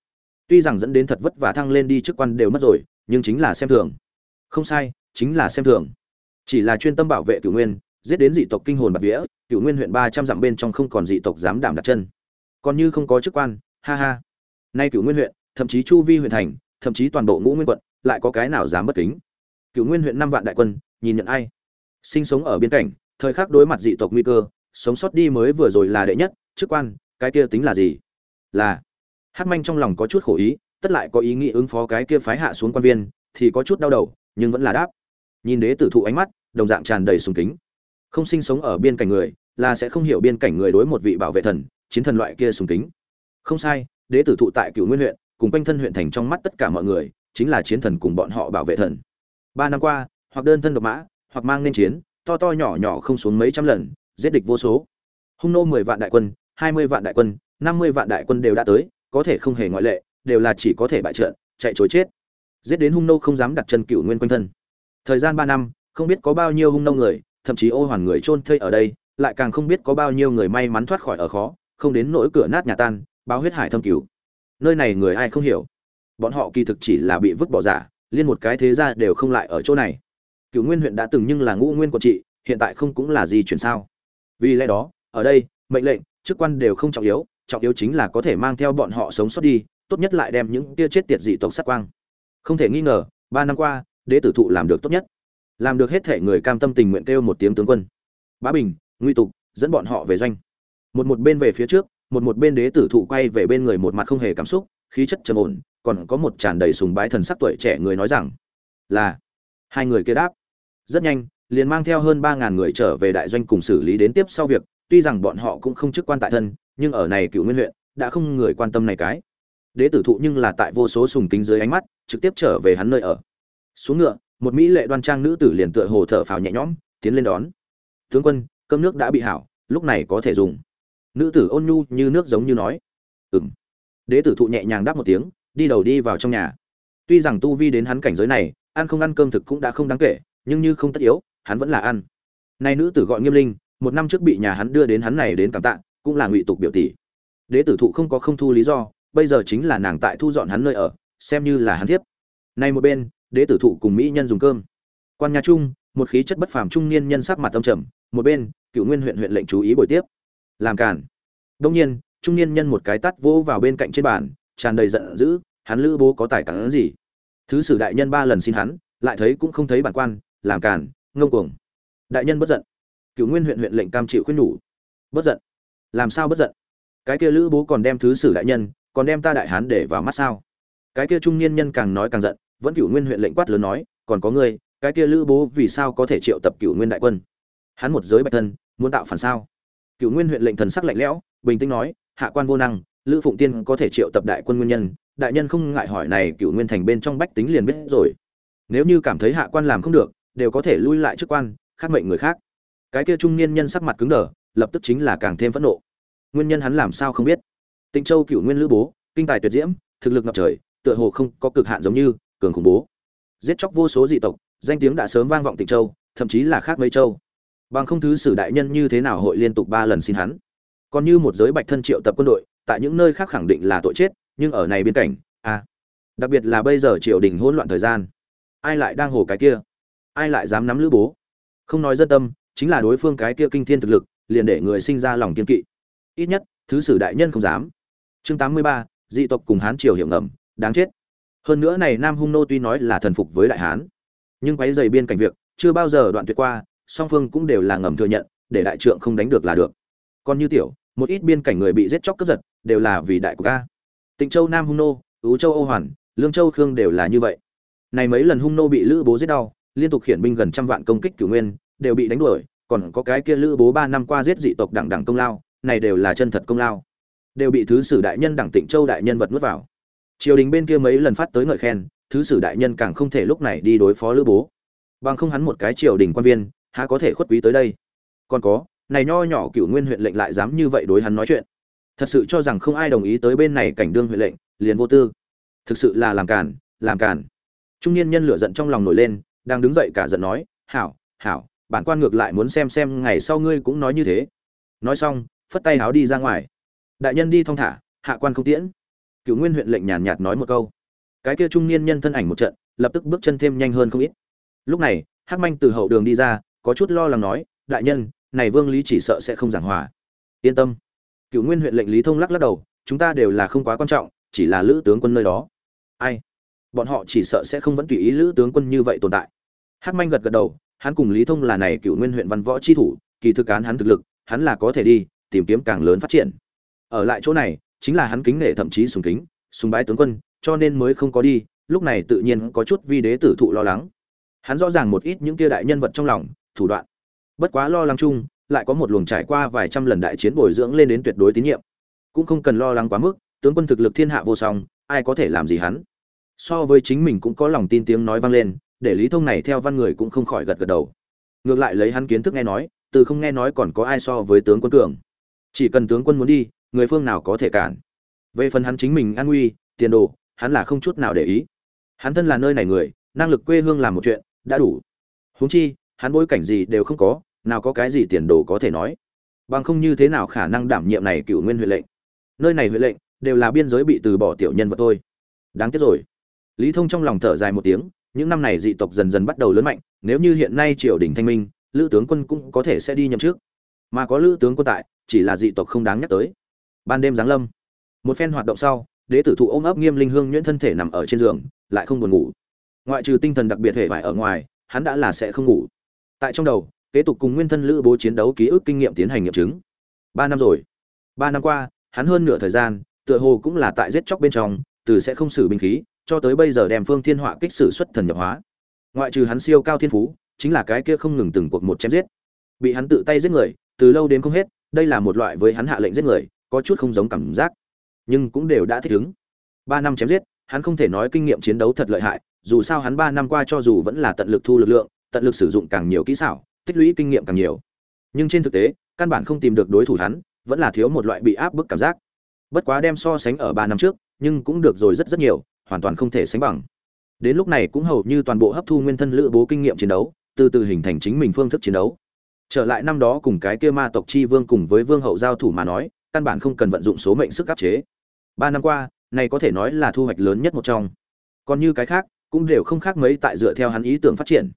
S1: Tuy rằng dẫn đến thật vất vả thăng lên đi chức quan đều mất rồi, nhưng chính là xem thường. Không sai, chính là xem thường. Chỉ là chuyên tâm bảo vệ cửu nguyên, giết đến dị tộc kinh hồn bạc vía, cửu nguyên huyện ba trăm dặm bên trong không còn dị tộc dám đảm đặt chân. Còn như không có chức quan, ha ha. Nay cửu nguyên huyện, thậm chí chu vi huyện thành, thậm chí toàn bộ ngũ nguyên quận, lại có cái nào dám bất kính? Cửu nguyên huyện năm vạn đại quân, nhìn nhận ai? Sinh sống ở biên cảnh, thời khắc đối mặt dị tộc nguy cơ, sống sót đi mới vừa rồi là đệ nhất chức quan, cái kia tính là gì? Là. Hát manh trong lòng có chút khổ ý, tất lại có ý nghĩ ứng phó cái kia phái hạ xuống quan viên, thì có chút đau đầu, nhưng vẫn là đáp. Nhìn đế tử thụ ánh mắt, đồng dạng tràn đầy sùng kính. Không sinh sống ở biên cảnh người, là sẽ không hiểu biên cảnh người đối một vị bảo vệ thần, chiến thần loại kia sùng kính. Không sai, đế tử thụ tại cựu nguyên huyện, cùng quanh thân huyện thành trong mắt tất cả mọi người, chính là chiến thần cùng bọn họ bảo vệ thần. Ba năm qua, hoặc đơn thân độc mã, hoặc mang nên chiến, to to nhỏ nhỏ không xuống mấy trăm lần, giết địch vô số. Hung nô mười vạn đại quân hai mươi vạn đại quân, năm mươi vạn đại quân đều đã tới, có thể không hề ngoại lệ, đều là chỉ có thể bại trận, chạy chối chết. Giết đến hung nô không dám đặt chân cựu nguyên quanh thân. Thời gian ba năm, không biết có bao nhiêu hung nô người, thậm chí ô hoàn người chôn thây ở đây, lại càng không biết có bao nhiêu người may mắn thoát khỏi ở khó, không đến nỗi cửa nát nhà tan, báo huyết hải thâm cửu. Nơi này người ai không hiểu? Bọn họ kỳ thực chỉ là bị vứt bỏ giả, liên một cái thế gia đều không lại ở chỗ này. Cựu nguyên huyện đã từng nhưng là ngũ nguyên quận trị, hiện tại không cũng là gì chuyển sao? Vì lẽ đó, ở đây, mệnh lệnh chức quan đều không trọng yếu trọng yếu chính là có thể mang theo bọn họ sống sót đi, tốt nhất lại đem những tia chết tiệt dị tộc sát quang. Không thể nghi ngờ, ba năm qua, đế tử thụ làm được tốt nhất. Làm được hết thể người cam tâm tình nguyện kêu một tiếng tướng quân. Bá bình nguy tục, dẫn bọn họ về doanh. Một một bên về phía trước, một một bên đế tử thụ quay về bên người một mặt không hề cảm xúc, khí chất trầm ổn, còn có một tràn đầy sùng bái thần sắc tuổi trẻ người nói rằng, là. Hai người kia đáp, rất nhanh, liền mang theo hơn ba ngàn người trở về đại doanh cùng xử lý đến tiếp sau việc tuy rằng bọn họ cũng không chức quan tại thân, nhưng ở này cựu nguyên huyện, đã không người quan tâm này cái. Đế tử thụ nhưng là tại vô số sùng kính dưới ánh mắt, trực tiếp trở về hắn nơi ở. Xuống ngựa, một mỹ lệ đoan trang nữ tử liền tựa hồ thở phào nhẹ nhõm, tiến lên đón. Tướng quân, cơm nước đã bị hảo, lúc này có thể dùng. Nữ tử ôn nhu như nước giống như nói. Ừng đế tử thụ nhẹ nhàng đáp một tiếng, đi đầu đi vào trong nhà. Tuy rằng tu vi đến hắn cảnh giới này, ăn không ăn cơm thực cũng đã không đáng kể, nhưng như không tất yếu, hắn vẫn là ăn. Nay nữ tử gọi nghiêm linh một năm trước bị nhà hắn đưa đến hắn này đến cảm tạ, cũng là ngụy tục biểu tỷ. Đế tử thụ không có không thu lý do, bây giờ chính là nàng tại thu dọn hắn nơi ở, xem như là hắn thiếp. Nay một bên, đế tử thụ cùng mỹ nhân dùng cơm. Quan nhà trung một khí chất bất phàm trung niên nhân sắc mặt tâm trầm, một bên, cựu nguyên huyện huyện lệnh chú ý buổi tiếp. Làm cản đông nhiên, trung niên nhân một cái tắt vỗ vào bên cạnh trên bàn, tràn đầy giận dữ, hắn lữ bố có tài cản gì? Thứ sử đại nhân ba lần xin hắn, lại thấy cũng không thấy bản quan, làm cản ngông cuồng. Đại nhân bất giận cựu nguyên huyện huyện lệnh cam chịu khuyên nhủ. Bất giận. Làm sao bất giận? Cái kia lữ bố còn đem thứ sử đại nhân, còn đem ta đại hán để vào mắt sao? Cái kia trung niên nhân càng nói càng giận, vẫn cựu nguyên huyện lệnh quát lớn nói, còn có ngươi, cái kia lữ bố vì sao có thể triệu tập cựu nguyên đại quân? Hắn một giới bạch thân, muốn tạo phản sao? Cựu nguyên huyện lệnh thần sắc lạnh lẽo, bình tĩnh nói, hạ quan vô năng, lữ phụng tiên có thể triệu tập đại quân nguyên nhân, đại nhân không ngại hỏi này cựu nguyên thành bên trong bách tính liền biết rồi. Nếu như cảm thấy hạ quan làm không được, đều có thể lui lại chức quan, khác mệnh người khác cái kia trung niên nhân sắc mặt cứng đờ, lập tức chính là càng thêm phẫn nộ. Nguyên nhân hắn làm sao không biết? Tịnh châu cựu nguyên lữ bố, kinh tài tuyệt diễm, thực lực ngập trời, tựa hồ không có cực hạn giống như cường khủng bố. Giết chóc vô số dị tộc, danh tiếng đã sớm vang vọng tịnh châu, thậm chí là khác mấy châu. Bằng không thứ sử đại nhân như thế nào hội liên tục ba lần xin hắn? Còn như một giới bạch thân triệu tập quân đội, tại những nơi khác khẳng định là tội chết, nhưng ở này biên cảnh à đặc biệt là bây giờ triều đình hỗn loạn thời gian, ai lại đang hồ cái kia? Ai lại dám nắm lữ bố? Không nói dân tâm chính là đối phương cái kia kinh thiên thực lực, liền để người sinh ra lòng kiên kỵ. Ít nhất, thứ sử đại nhân không dám. Chương tám mươi ba, dị tộc cùng hán triều hiểu ngầm, đáng chết. Hơn nữa này nam hung nô tuy nói là thần phục với đại hán, nhưng quấy dày biên cảnh việc, chưa bao giờ đoạn tuyệt qua, song phương cũng đều là ngầm thừa nhận, để đại trượng không đánh được là được. Còn như tiểu, một ít biên cảnh người bị giết chóc cướp giật, đều là vì đại của ca. Tịnh châu nam hung nô, Ú châu âu hoàn, lương châu khương đều là như vậy. Này mấy lần hung nô bị lữ bố giết đau, liên tục khiển binh gần trăm vạn công kích cửu nguyên đều bị đánh đuổi, còn có cái kia lữ bố ba năm qua giết dị tộc đẳng đẳng công lao, này đều là chân thật công lao. Đều bị thứ sử đại nhân đẳng tịnh châu đại nhân vật nuốt vào. Triều đình bên kia mấy lần phát tới ngợi khen, thứ sử đại nhân càng không thể lúc này đi đối phó lữ bố. Bằng không hắn một cái triều đình quan viên, há có thể khuất quý tới đây? Còn có, này nho nhỏ cựu nguyên huyện lệnh lại dám như vậy đối hắn nói chuyện. Thật sự cho rằng không ai đồng ý tới bên này cảnh đương huyện lệnh, liền vô tư. Thực sự là làm cản làm cản trung niên nhân lửa giận trong lòng nổi lên, đang đứng dậy cả giận nói, hảo hảo bản quan ngược lại muốn xem xem ngày sau ngươi cũng nói như thế. Nói xong, phất tay háo đi ra ngoài. Đại nhân đi thong thả, hạ quan không tiễn. Cựu nguyên huyện lệnh nhàn nhạt nói một câu. Cái kia trung niên nhân thân ảnh một trận, lập tức bước chân thêm nhanh hơn không ít. Lúc này, hắc manh từ hậu đường đi ra, có chút lo lắng nói, đại nhân, này vương lý chỉ sợ sẽ không giảng hòa. Yên tâm. Cựu nguyên huyện lệnh lý thông lắc lắc đầu, chúng ta đều là không quá quan trọng, chỉ là lữ tướng quân nơi đó. Ai? Bọn họ chỉ sợ sẽ không vẫn tùy ý lữ tướng quân như vậy tồn tại. Hắc manh gật gật đầu hắn cùng lý thông là này cựu nguyên huyện văn võ chi thủ, kỳ thực án hắn thực lực, hắn là có thể đi, tìm kiếm càng lớn phát triển. Ở lại chỗ này, chính là hắn kính nể thậm chí sùng kính, sùng bái tướng quân, cho nên mới không có đi, lúc này tự nhiên có chút vi đế tử thụ lo lắng. Hắn rõ ràng một ít những kia đại nhân vật trong lòng, thủ đoạn. Bất quá lo lắng chung, lại có một luồng trải qua vài trăm lần đại chiến bồi dưỡng lên đến tuyệt đối tín nhiệm. Cũng không cần lo lắng quá mức, tướng quân thực lực thiên hạ vô song, ai có thể làm gì hắn? So với chính mình cũng có lòng tin tiếng nói vang lên để lý thông này theo văn người cũng không khỏi gật gật đầu. Ngược lại lấy hắn kiến thức nghe nói, từ không nghe nói còn có ai so với tướng quân cường. Chỉ cần tướng quân muốn đi, người phương nào có thể cản. Về phần hắn chính mình an nguy, tiền đồ, hắn là không chút nào để ý. Hắn thân là nơi này người, năng lực quê hương làm một chuyện, đã đủ. Huống chi, hắn bối cảnh gì đều không có, nào có cái gì tiền đồ có thể nói. Bằng không như thế nào khả năng đảm nhiệm này cựu nguyên huệ lệnh. Nơi này huệ lệnh, đều là biên giới bị từ bỏ tiểu nhân vật thôi. Đáng tiếc rồi. Lý thông trong lòng thở dài một tiếng những năm này dị tộc dần dần bắt đầu lớn mạnh, nếu như hiện nay triều đình thanh minh, lữ tướng quân cũng có thể sẽ đi nhậm trước mà có lữ tướng quân tại, chỉ là dị tộc không đáng nhắc tới. Ban đêm giáng lâm. Một phen hoạt động sau, đế tử thụ ôm ấp nghiêm linh hương nhuyễn thân thể nằm ở trên giường, lại không buồn ngủ. Ngoại trừ tinh thần đặc biệt hề vải ở ngoài, hắn đã là sẽ không ngủ. Tại trong đầu, kế tục cùng nguyên thân lữ bố chiến đấu ký ức kinh nghiệm tiến hành nghiệm chứng. Ba năm rồi. Ba năm qua, hắn hơn nửa thời gian, tựa hồ cũng là tại giết chóc bên trong, từ sẽ không xử binh khí cho tới bây giờ đem phương thiên họa kích sử xuất thần nhập hóa. Ngoại trừ hắn siêu cao thiên phú, chính là cái kia không ngừng từng cuộc một chém giết. Bị hắn tự tay giết người, từ lâu đến không hết, đây là một loại với hắn hạ lệnh giết người, có chút không giống cảm giác. Nhưng cũng đều đã thích ứng. Ba năm chém giết, hắn không thể nói kinh nghiệm chiến đấu thật lợi hại, dù sao hắn ba năm qua cho dù vẫn là tận lực thu lực lượng, tận lực sử dụng càng nhiều kỹ xảo, tích lũy kinh nghiệm càng nhiều. Nhưng trên thực tế, căn bản không tìm được đối thủ hắn, vẫn là thiếu một loại bị áp bức cảm giác. Bất quá đem so sánh ở ba năm trước, nhưng cũng được rồi rất rất nhiều hoàn toàn không thể sánh bằng. Đến lúc này cũng hầu như toàn bộ hấp thu nguyên thân lữ bố kinh nghiệm chiến đấu, từ từ hình thành chính mình phương thức chiến đấu. Trở lại năm đó cùng cái kia ma tộc chi vương cùng với vương hậu giao thủ mà nói, căn bản không cần vận dụng số mệnh sức áp chế. Ba năm qua, này có thể nói là thu hoạch lớn nhất một trong. Còn như cái khác, cũng đều không khác mấy tại dựa theo hắn ý tưởng phát triển.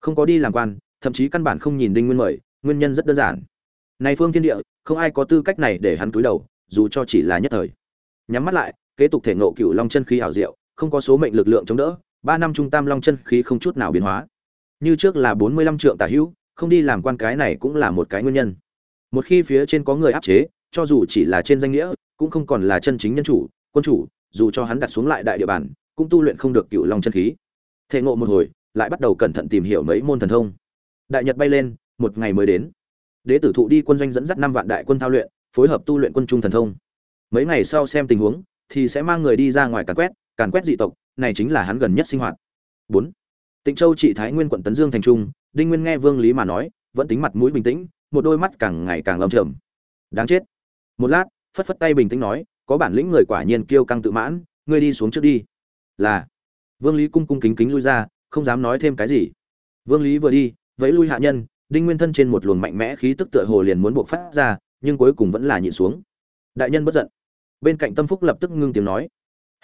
S1: Không có đi làm quan, thậm chí căn bản không nhìn đinh nguyên mời, nguyên nhân rất đơn giản. Này phương thiên địa, không ai có tư cách này để hắn cúi đầu, dù cho chỉ là nhất thời. Nhắm mắt lại kế tục thể ngộ cựu long chân khí hảo diệu, không có số mệnh lực lượng chống đỡ, ba năm trung tam long chân khí không chút nào biến hóa. Như trước là bốn mươi lăm trượng tả hữu, không đi làm quan cái này cũng là một cái nguyên nhân. Một khi phía trên có người áp chế, cho dù chỉ là trên danh nghĩa, cũng không còn là chân chính nhân chủ, quân chủ, dù cho hắn đặt xuống lại đại địa bàn, cũng tu luyện không được cựu long chân khí. Thể ngộ một hồi, lại bắt đầu cẩn thận tìm hiểu mấy môn thần thông. Đại nhật bay lên, một ngày mới đến. Đế tử thụ đi quân doanh dẫn dắt năm vạn đại quân thao luyện, phối hợp tu luyện quân trung thần thông. Mấy ngày sau xem tình huống thì sẽ mang người đi ra ngoài càn quét càn quét dị tộc, này chính là hắn gần nhất sinh hoạt. Bốn. Tịnh châu trị thái nguyên quận tấn dương thành trung, đinh nguyên nghe vương lý mà nói, vẫn tính mặt mũi bình tĩnh, một đôi mắt càng ngày càng lâm trầm. Đáng chết. Một lát, phất phất tay bình tĩnh nói, có bản lĩnh người quả nhiên kiêu căng tự mãn, ngươi đi xuống trước đi. Là. Vương lý cung cung kính kính lui ra, không dám nói thêm cái gì. Vương lý vừa đi, vẫy lui hạ nhân, đinh nguyên thân trên một luồng mạnh mẽ khí tức tựa hồ liền muốn buộc phát ra, nhưng cuối cùng vẫn là nhịn xuống. Đại nhân bất giận bên cạnh tâm phúc lập tức ngưng tiếng nói.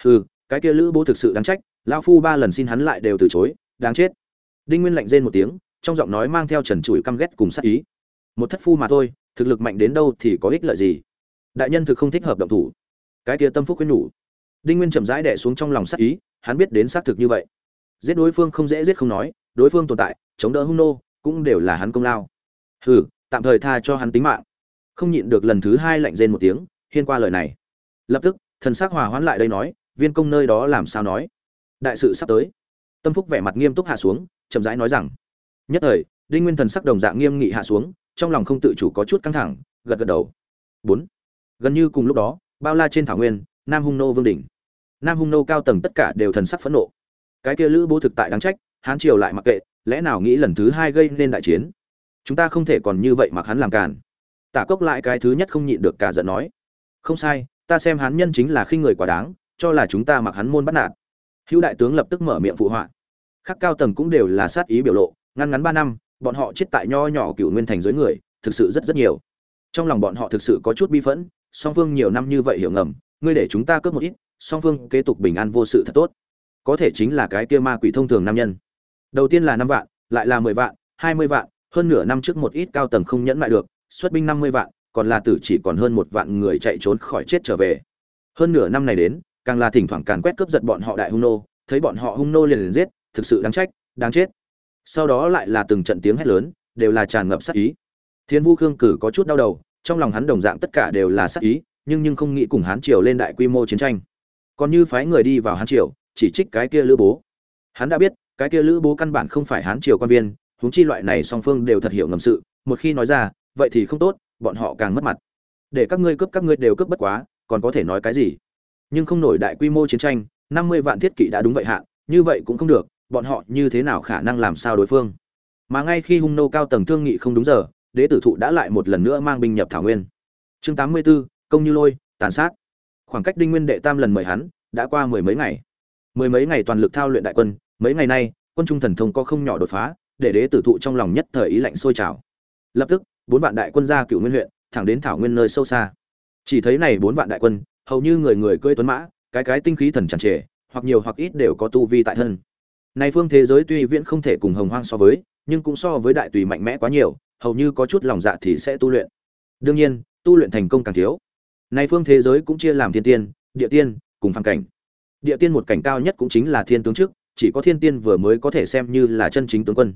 S1: Hừ, cái kia lữ bố thực sự đáng trách, lão phu ba lần xin hắn lại đều từ chối, đáng chết. Đinh nguyên lạnh rên một tiếng, trong giọng nói mang theo trần trụi căm ghét cùng sát ý. Một thất phu mà thôi, thực lực mạnh đến đâu thì có ích lợi gì? Đại nhân thực không thích hợp động thủ. Cái kia tâm phúc khuyên nhủ. Đinh nguyên chậm rãi đẻ xuống trong lòng sát ý, hắn biết đến xác thực như vậy. Giết đối phương không dễ giết không nói, đối phương tồn tại, chống đỡ hung nô, cũng đều là hắn công lao. Hừ, tạm thời tha cho hắn tính mạng. Không nhịn được lần thứ hai lạnh rên một tiếng, hiên qua lời này lập tức, thần sắc hòa hoãn lại đây nói, viên công nơi đó làm sao nói? Đại sự sắp tới. Tâm phúc vẻ mặt nghiêm túc hạ xuống, chậm rãi nói rằng, nhất thời, đinh nguyên thần sắc đồng dạng nghiêm nghị hạ xuống, trong lòng không tự chủ có chút căng thẳng, gật gật đầu. Bốn, gần như cùng lúc đó, bao la trên thảo nguyên, nam hung nô vương đỉnh. Nam hung nô cao tầng tất cả đều thần sắc phẫn nộ. Cái kia lữ bố thực tại đáng trách, hán triều lại mặc kệ, lẽ nào nghĩ lần thứ hai gây nên đại chiến? Chúng ta không thể còn như vậy mặc hắn làm càn. Tả cốc lại cái thứ nhất không nhịn được cả giận nói, không sai ta xem hắn nhân chính là khi người quá đáng, cho là chúng ta mặc hắn môn bắt nạt. Hữu đại tướng lập tức mở miệng phụ họa. Khác cao tầng cũng đều là sát ý biểu lộ, ngăn ngắn ba năm, bọn họ chết tại nho nhỏ cựu nguyên thành dưới người, thực sự rất rất nhiều. Trong lòng bọn họ thực sự có chút bi phẫn, song phương nhiều năm như vậy hiểu ngầm, ngươi để chúng ta cướp một ít, song phương kế tục bình an vô sự thật tốt. Có thể chính là cái kia ma quỷ thông thường nam nhân. Đầu tiên là năm vạn, lại là mười vạn, hai mươi vạn, hơn nửa năm trước một ít cao tầng không nhẫn lại được, xuất binh năm mươi vạn còn là tử chỉ còn hơn một vạn người chạy trốn khỏi chết trở về. Hơn nửa năm này đến, càng là thỉnh thoảng càn quét cướp giật bọn họ đại hung nô, thấy bọn họ hung nô liền liền giết, thực sự đáng trách, đáng chết. Sau đó lại là từng trận tiếng hét lớn, đều là tràn ngập sát ý. Thiên vũ khương cử có chút đau đầu, trong lòng hắn đồng dạng tất cả đều là sát ý, nhưng nhưng không nghĩ cùng hán triều lên đại quy mô chiến tranh. Còn như phái người đi vào hán triều, chỉ trích cái kia lữ bố. Hắn đã biết, cái kia lữ bố căn bản không phải hán triều quan viên, huống chi loại này song phương đều thật hiểu ngầm sự, một khi nói ra, vậy thì không tốt bọn họ càng mất mặt. Để các ngươi cướp các ngươi đều cướp bất quá còn có thể nói cái gì? Nhưng không nổi đại quy mô chiến tranh năm mươi vạn thiết kỵ đã đúng vậy hạ như vậy cũng không được bọn họ như thế nào khả năng làm sao đối phương? Mà ngay khi hung nô cao tầng thương nghị không đúng giờ đế tử thụ đã lại một lần nữa mang binh nhập thảo nguyên. Chương tám mươi 84, công như lôi tàn sát. Khoảng cách đinh nguyên đệ tam lần mời hắn đã qua mười mấy ngày. Mười mấy ngày toàn lực thao luyện đại quân mấy ngày nay quân trung thần thông có không nhỏ đột phá để đế tử thụ trong lòng nhất thời ý lạnh sôi trào. Lập tức bốn vạn đại quân ra cựu nguyên huyện, thẳng đến thảo nguyên nơi sâu xa. Chỉ thấy này bốn vạn đại quân, hầu như người người cưỡi tuấn mã, cái cái tinh khí thần tràn trề, hoặc nhiều hoặc ít đều có tu vi tại thân. Này phương thế giới tuy viễn không thể cùng hồng hoang so với, nhưng cũng so với đại tùy mạnh mẽ quá nhiều, hầu như có chút lòng dạ thì sẽ tu luyện. Đương nhiên, tu luyện thành công càng thiếu. Này phương thế giới cũng chia làm thiên tiên, địa tiên, cùng phàm cảnh. Địa tiên một cảnh cao nhất cũng chính là thiên tướng trước, chỉ có thiên tiên vừa mới có thể xem như là chân chính tướng quân.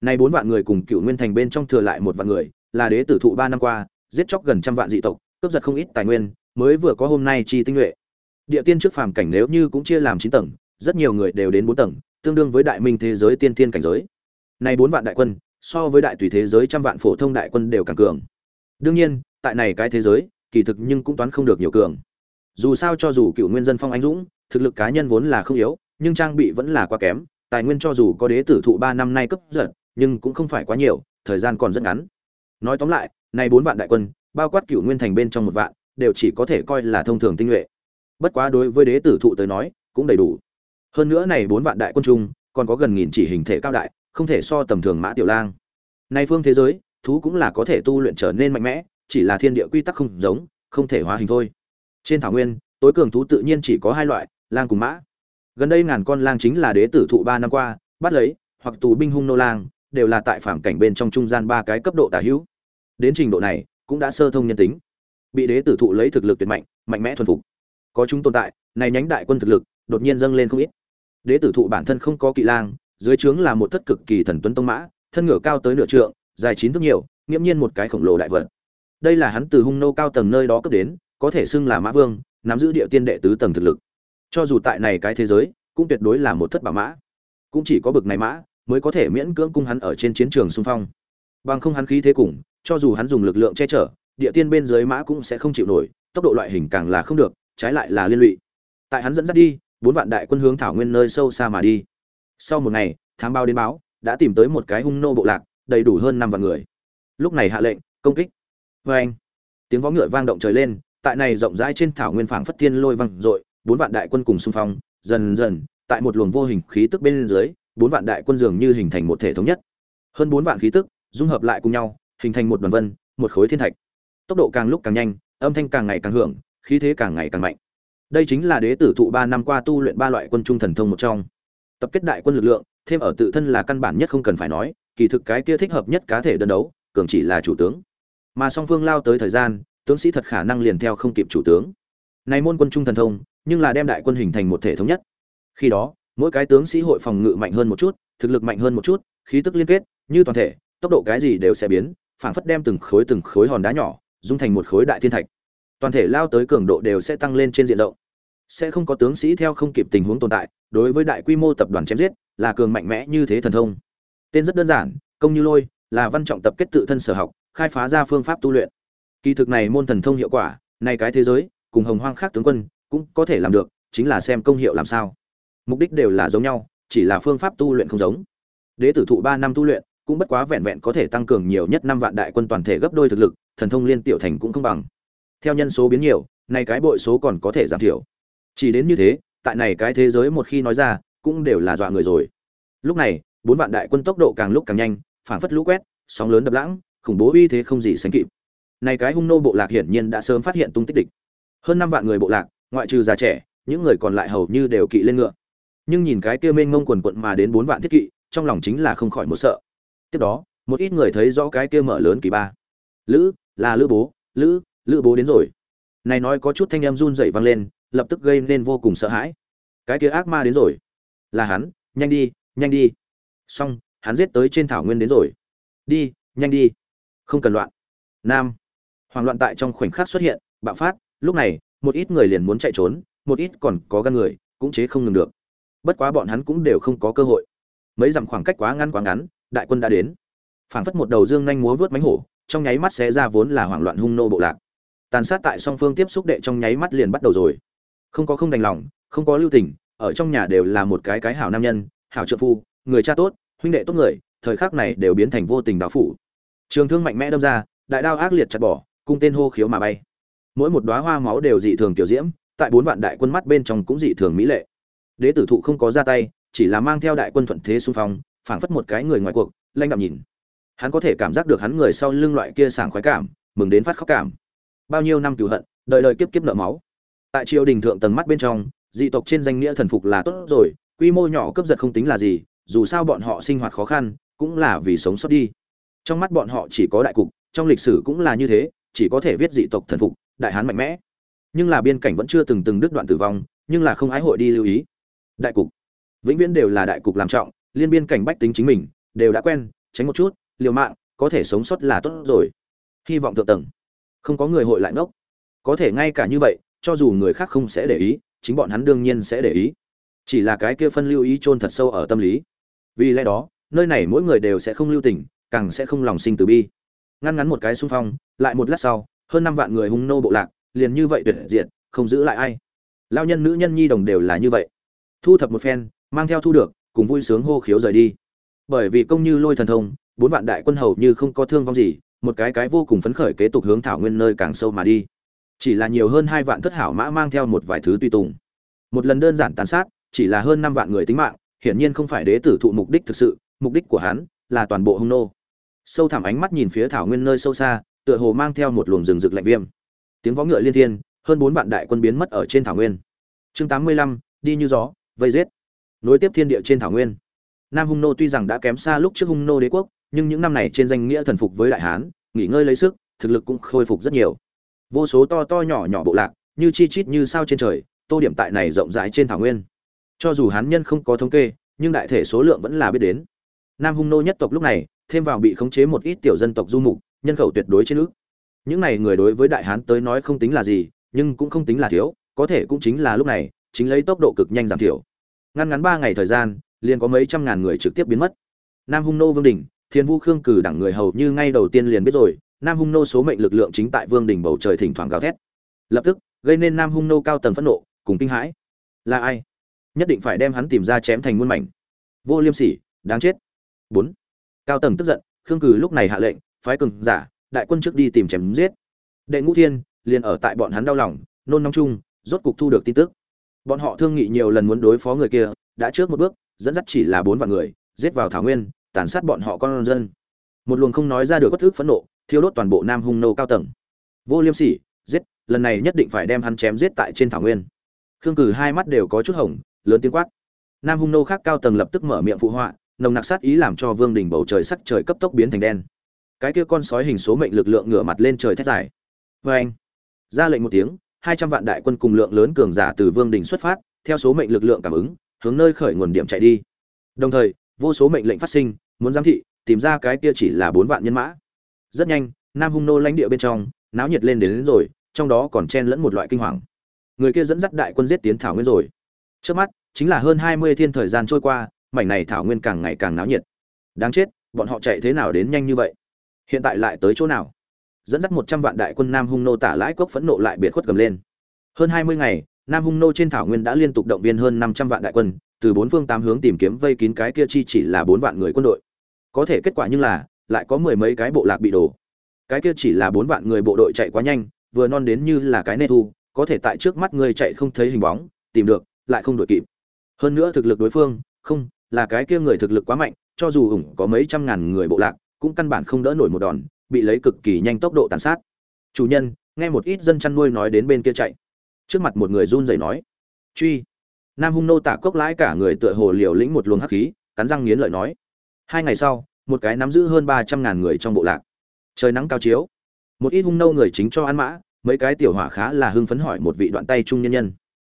S1: Nay bốn vạn người cùng cựu nguyên thành bên trong thừa lại một vạn người là đế tử thụ ba năm qua, giết chóc gần trăm vạn dị tộc, cướp giật không ít tài nguyên, mới vừa có hôm nay chi tinh nhuệ. Địa tiên trước phàm cảnh nếu như cũng chia làm chín tầng, rất nhiều người đều đến bốn tầng, tương đương với đại minh thế giới tiên thiên cảnh giới. Nay bốn vạn đại quân, so với đại tùy thế giới trăm vạn phổ thông đại quân đều càng cường. Đương nhiên, tại này cái thế giới, kỳ thực nhưng cũng toán không được nhiều cường. Dù sao cho dù cựu nguyên dân phong anh dũng, thực lực cá nhân vốn là không yếu, nhưng trang bị vẫn là quá kém, tài nguyên cho dù có đế tử thụ ba năm nay cấp giật, nhưng cũng không phải quá nhiều, thời gian còn rất ngắn nói tóm lại nay bốn vạn đại quân, bao quát cựu nguyên thành bên trong một vạn, đều chỉ có thể coi là thông thường tinh nhuệ. Bất quá đối với đế tử thụ tới nói, cũng đầy đủ. Hơn nữa này bốn vạn đại quân chung, còn có gần nghìn chỉ hình thể cao đại, không thể so tầm thường mã tiểu lang. Nay phương thế giới, thú cũng là có thể tu luyện trở nên mạnh mẽ, chỉ là thiên địa quy tắc không giống, không thể hóa hình thôi. Trên thảo nguyên, tối cường thú tự nhiên chỉ có hai loại, lang cùng mã. Gần đây ngàn con lang chính là đế tử thụ ba năm qua, bắt lấy, hoặc tù binh hung nô lang đều là tại phạm cảnh bên trong trung gian ba cái cấp độ tả hữu. Đến trình độ này, cũng đã sơ thông nhân tính. Bị đế tử thụ lấy thực lực tuyệt mạnh mạnh mẽ thuần phục. Có chúng tồn tại, này nhánh đại quân thực lực, đột nhiên dâng lên không ít. Đế tử thụ bản thân không có kỵ lang, dưới trướng là một thất cực kỳ thần tuấn tông mã, thân ngựa cao tới nửa trượng, dài chín thước nhiều, nghiễm nhiên một cái khổng lồ đại vật. Đây là hắn từ hung nô cao tầng nơi đó cấp đến, có thể xưng là mã vương, nắm giữ địa tiên đệ tứ tầng thực lực. Cho dù tại này cái thế giới, cũng tuyệt đối là một thất bảo mã. Cũng chỉ có bực này mã mới có thể miễn cưỡng cung hắn ở trên chiến trường xung phong. Bằng không hắn khí thế cùng, cho dù hắn dùng lực lượng che chở, địa tiên bên dưới mã cũng sẽ không chịu nổi, tốc độ loại hình càng là không được, trái lại là liên lụy. Tại hắn dẫn dắt đi, bốn vạn đại quân hướng thảo nguyên nơi sâu xa mà đi. Sau một ngày, thám báo đến báo, đã tìm tới một cái hung nô bộ lạc, đầy đủ hơn năm vạn người. Lúc này hạ lệnh, công kích. Vê anh, tiếng võ ngựa vang động trời lên, tại này rộng rãi trên thảo nguyên phảng phất thiên lôi vang dội, bốn vạn đại quân cùng xung phong, dần dần, tại một luồng vô hình khí tức bên dưới bốn vạn đại quân dường như hình thành một thể thống nhất. Hơn bốn vạn khí tức, dung hợp lại cùng nhau, hình thành một đoàn vân, một khối thiên thạch. Tốc độ càng lúc càng nhanh, âm thanh càng ngày càng hưởng, khí thế càng ngày càng mạnh. Đây chính là đế tử thụ ba năm qua tu luyện ba loại quân trung thần thông một trong. Tập kết đại quân lực lượng, thêm ở tự thân là căn bản nhất không cần phải nói, kỳ thực cái kia thích hợp nhất cá thể đơn đấu, cường chỉ là chủ tướng. Mà song phương lao tới thời gian, tướng sĩ thật khả năng liền theo không kịp chủ tướng. Này môn quân trung thần thông, nhưng là đem đại quân hình thành một thể thống nhất. Khi đó mỗi cái tướng sĩ hội phòng ngự mạnh hơn một chút, thực lực mạnh hơn một chút, khí tức liên kết, như toàn thể, tốc độ cái gì đều sẽ biến, phảng phất đem từng khối từng khối hòn đá nhỏ, dung thành một khối đại thiên thạch. Toàn thể lao tới cường độ đều sẽ tăng lên trên diện rộng. Sẽ không có tướng sĩ theo không kịp tình huống tồn tại, đối với đại quy mô tập đoàn chém giết, là cường mạnh mẽ như thế thần thông. Tên rất đơn giản, công như lôi, là văn trọng tập kết tự thân sở học, khai phá ra phương pháp tu luyện. Kỳ thực này môn thần thông hiệu quả, nay cái thế giới, cùng hồng hoang khác tướng quân, cũng có thể làm được, chính là xem công hiệu làm sao mục đích đều là giống nhau, chỉ là phương pháp tu luyện không giống. Đế tử thụ ba năm tu luyện, cũng bất quá vẹn vẹn có thể tăng cường nhiều nhất năm vạn đại quân toàn thể gấp đôi thực lực, thần thông liên tiểu thành cũng không bằng. Theo nhân số biến nhiều, nay cái bội số còn có thể giảm thiểu. Chỉ đến như thế, tại này cái thế giới một khi nói ra, cũng đều là dọa người rồi. Lúc này, bốn vạn đại quân tốc độ càng lúc càng nhanh, phảng phất lũ quét, sóng lớn đập lãng, khủng bố uy thế không gì sánh kịp. Này cái hung nô bộ lạc hiển nhiên đã sớm phát hiện tung tích địch. Hơn năm vạn người bộ lạc, ngoại trừ già trẻ, những người còn lại hầu như đều kỵ lên ngựa nhưng nhìn cái kia mênh mông quần quận mà đến bốn vạn thiết kỵ, trong lòng chính là không khỏi một sợ. Tiếp đó, một ít người thấy rõ cái kia mở lớn kỳ ba. Lữ, là lữ bố, lữ lữ bố đến rồi. Này nói có chút thanh em run rẩy vang lên, lập tức gây nên vô cùng sợ hãi. Cái kia ác ma đến rồi. Là hắn, nhanh đi nhanh đi. Xong, hắn giết tới trên thảo nguyên đến rồi. Đi, nhanh đi. Không cần loạn. Nam. Hoảng loạn tại trong khoảnh khắc xuất hiện, bạo phát, lúc này, một ít người liền muốn chạy trốn, một ít còn có gan người, cũng chế không ngừng được bất quá bọn hắn cũng đều không có cơ hội. Mấy dặm khoảng cách quá ngắn quá ngắn, đại quân đã đến. Phảng phất một đầu dương nhanh múa vớt mánh hổ, trong nháy mắt sẽ ra vốn là hoảng loạn hung nô bộ lạc. Tàn sát tại song phương tiếp xúc đệ trong nháy mắt liền bắt đầu rồi. Không có không đành lòng, không có lưu tình, ở trong nhà đều là một cái cái hảo nam nhân, hảo trợ phu, người cha tốt, huynh đệ tốt người, thời khắc này đều biến thành vô tình đạo phủ. Trường thương mạnh mẽ đâm ra, đại đao ác liệt chặt bỏ, cung tên hô khiếu mà bay. Mỗi một đóa hoa máu đều dị thường kiểu diễm, tại bốn vạn đại quân mắt bên trong cũng dị thường mỹ lệ đế tử thụ không có ra tay, chỉ là mang theo đại quân thuận thế xung phong, phảng phất một cái người ngoài cuộc, lanh đạm nhìn. Hắn có thể cảm giác được hắn người sau lưng loại kia sảng khoái cảm, mừng đến phát khóc cảm. Bao nhiêu năm cửu hận đợi đợi kiếp kiếp nợ máu. Tại triều đình thượng tầng mắt bên trong, dị tộc trên danh nghĩa thần phục là tốt rồi, quy mô nhỏ cấp giật không tính là gì, dù sao bọn họ sinh hoạt khó khăn, cũng là vì sống sót đi. Trong mắt bọn họ chỉ có đại cục, trong lịch sử cũng là như thế, chỉ có thể viết dị tộc thần phục, đại hán mạnh mẽ. Nhưng là biên cảnh vẫn chưa từng từng đứt đoạn tử vong, nhưng là không ái hội đi lưu ý đại cục. Vĩnh viễn đều là đại cục làm trọng, liên biên cảnh bách tính chính mình, đều đã quen, tránh một chút, liều mạng, có thể sống sót là tốt rồi. Hy vọng thượng tầng. Không có người hội lại ngốc. Có thể ngay cả như vậy, cho dù người khác không sẽ để ý, chính bọn hắn đương nhiên sẽ để ý. Chỉ là cái kia phân lưu ý chôn thật sâu ở tâm lý. Vì lẽ đó, nơi này mỗi người đều sẽ không lưu tình, càng sẽ không lòng sinh từ bi. Ngăn ngắn một cái xung phong, lại một lát sau, hơn năm vạn người hung nô bộ lạc, liền như vậy tuyệt diệt, không giữ lại ai. Lao nhân, nữ nhân, nhi đồng đều là như vậy thu thập một phen, mang theo thu được, cùng vui sướng hô khiếu rời đi. Bởi vì công như lôi thần thông, bốn vạn đại quân hầu như không có thương vong gì, một cái cái vô cùng phấn khởi kế tục hướng thảo nguyên nơi càng sâu mà đi. Chỉ là nhiều hơn hai vạn thất hảo mã mang theo một vài thứ tùy tùng. Một lần đơn giản tàn sát, chỉ là hơn năm vạn người tính mạng, hiển nhiên không phải đế tử thụ mục đích thực sự, mục đích của hắn là toàn bộ hung nô. Sâu thẳm ánh mắt nhìn phía thảo nguyên nơi sâu xa, tựa hồ mang theo một luồng rừng rực lạnh viêm. Tiếng vó ngựa liên thiên, hơn bốn vạn đại quân biến mất ở trên thảo nguyên. Chương tám mươi lăm, đi như gió vây giết. Nối tiếp thiên địa trên thảo nguyên. Nam hung nô tuy rằng đã kém xa lúc trước hung nô đế quốc, nhưng những năm này trên danh nghĩa thần phục với đại hán, nghỉ ngơi lấy sức, thực lực cũng khôi phục rất nhiều. Vô số to to nhỏ nhỏ bộ lạc, như chi chít như sao trên trời, tô điểm tại này rộng rãi trên thảo nguyên. Cho dù hán nhân không có thống kê, nhưng đại thể số lượng vẫn là biết đến. Nam hung nô nhất tộc lúc này, thêm vào bị khống chế một ít tiểu dân tộc du mục, nhân khẩu tuyệt đối trên nước. Những này người đối với đại hán tới nói không tính là gì, nhưng cũng không tính là thiếu, có thể cũng chính là lúc này, chính lấy tốc độ cực nhanh giảm thiểu ngăn ngắn ba ngày thời gian, liền có mấy trăm ngàn người trực tiếp biến mất. Nam hung nô vương đình thiên vu khương cử đẳng người hầu như ngay đầu tiên liền biết rồi, nam hung nô số mệnh lực lượng chính tại vương đình bầu trời thỉnh thoảng gào thét. Lập tức, gây nên nam hung nô cao tầng phẫn nộ, cùng kinh hãi. Là ai? Nhất định phải đem hắn tìm ra chém thành muôn mảnh. Vô liêm sỉ, đáng chết. Bốn. Cao tầng tức giận, khương cử lúc này hạ lệnh, phái cường giả, đại quân trước đi tìm chém giết. Đệ ngũ thiên, liền ở tại bọn hắn đau lòng, nôn nóng chung, rốt cục thu được tin tức bọn họ thương nghị nhiều lần muốn đối phó người kia, đã trước một bước, dẫn dắt chỉ là bốn vạn người, giết vào thảo nguyên, tàn sát bọn họ con dân. Một luồng không nói ra được bất thức phẫn nộ, thiêu đốt toàn bộ nam hung nô cao tầng. Vô liêm sỉ, giết, lần này nhất định phải đem hắn chém giết tại trên thảo nguyên. Khương cử hai mắt đều có chút hồng, lớn tiếng quát. Nam hung nô khác cao tầng lập tức mở miệng phụ họa, nồng nặc sát ý làm cho vương đình bầu trời sắc trời cấp tốc biến thành đen. Cái kia con sói hình số mệnh lực lượng ngửa mặt lên trời thét dài. Vê anh ra lệnh một tiếng hai trăm vạn đại quân cùng lượng lớn cường giả từ vương đình xuất phát theo số mệnh lực lượng cảm ứng hướng nơi khởi nguồn điểm chạy đi. Đồng thời vô số mệnh lệnh phát sinh muốn giám thị tìm ra cái kia chỉ là bốn vạn nhân mã. Rất nhanh nam hung nô lãnh địa bên trong náo nhiệt lên đến, đến rồi trong đó còn chen lẫn một loại kinh hoàng. Người kia dẫn dắt đại quân giết tiến thảo nguyên rồi. Trước mắt chính là hơn hai mươi thiên thời gian trôi qua mảnh này thảo nguyên càng ngày càng náo nhiệt. Đáng chết bọn họ chạy thế nào đến nhanh như vậy? Hiện tại lại tới chỗ nào? Dẫn dắt một trăm vạn đại quân nam hung nô tả lãi cốc phẫn nộ lại biệt khuất gầm lên. Hơn hai mươi ngày, nam hung nô trên thảo nguyên đã liên tục động viên hơn năm trăm vạn đại quân, từ bốn phương tám hướng tìm kiếm vây kín cái kia chi chỉ là bốn vạn người quân đội. Có thể kết quả nhưng là, lại có mười mấy cái bộ lạc bị đổ. Cái kia chỉ là bốn vạn người bộ đội chạy quá nhanh, vừa non đến như là cái nê thu, có thể tại trước mắt người chạy không thấy hình bóng, tìm được, lại không đuổi kịp. Hơn nữa thực lực đối phương, không, là cái kia người thực lực quá mạnh, cho dù ủng có mấy trăm ngàn người bộ lạc, cũng căn bản không đỡ nổi một đòn bị lấy cực kỳ nhanh tốc độ tàn sát. Chủ nhân, nghe một ít dân chăn nuôi nói đến bên kia chạy. Trước mặt một người run rẩy nói, truy. Nam hung nô tạ cốc lãi cả người tựa hồ liều lĩnh một luồng hắc khí, cắn răng nghiến lợi nói, hai ngày sau, một cái nắm giữ hơn ba trăm ngàn người trong bộ lạc. Trời nắng cao chiếu. Một ít hung nô người chính cho ăn mã, mấy cái tiểu hỏa khá là hưng phấn hỏi một vị đoạn tay trung nhân nhân,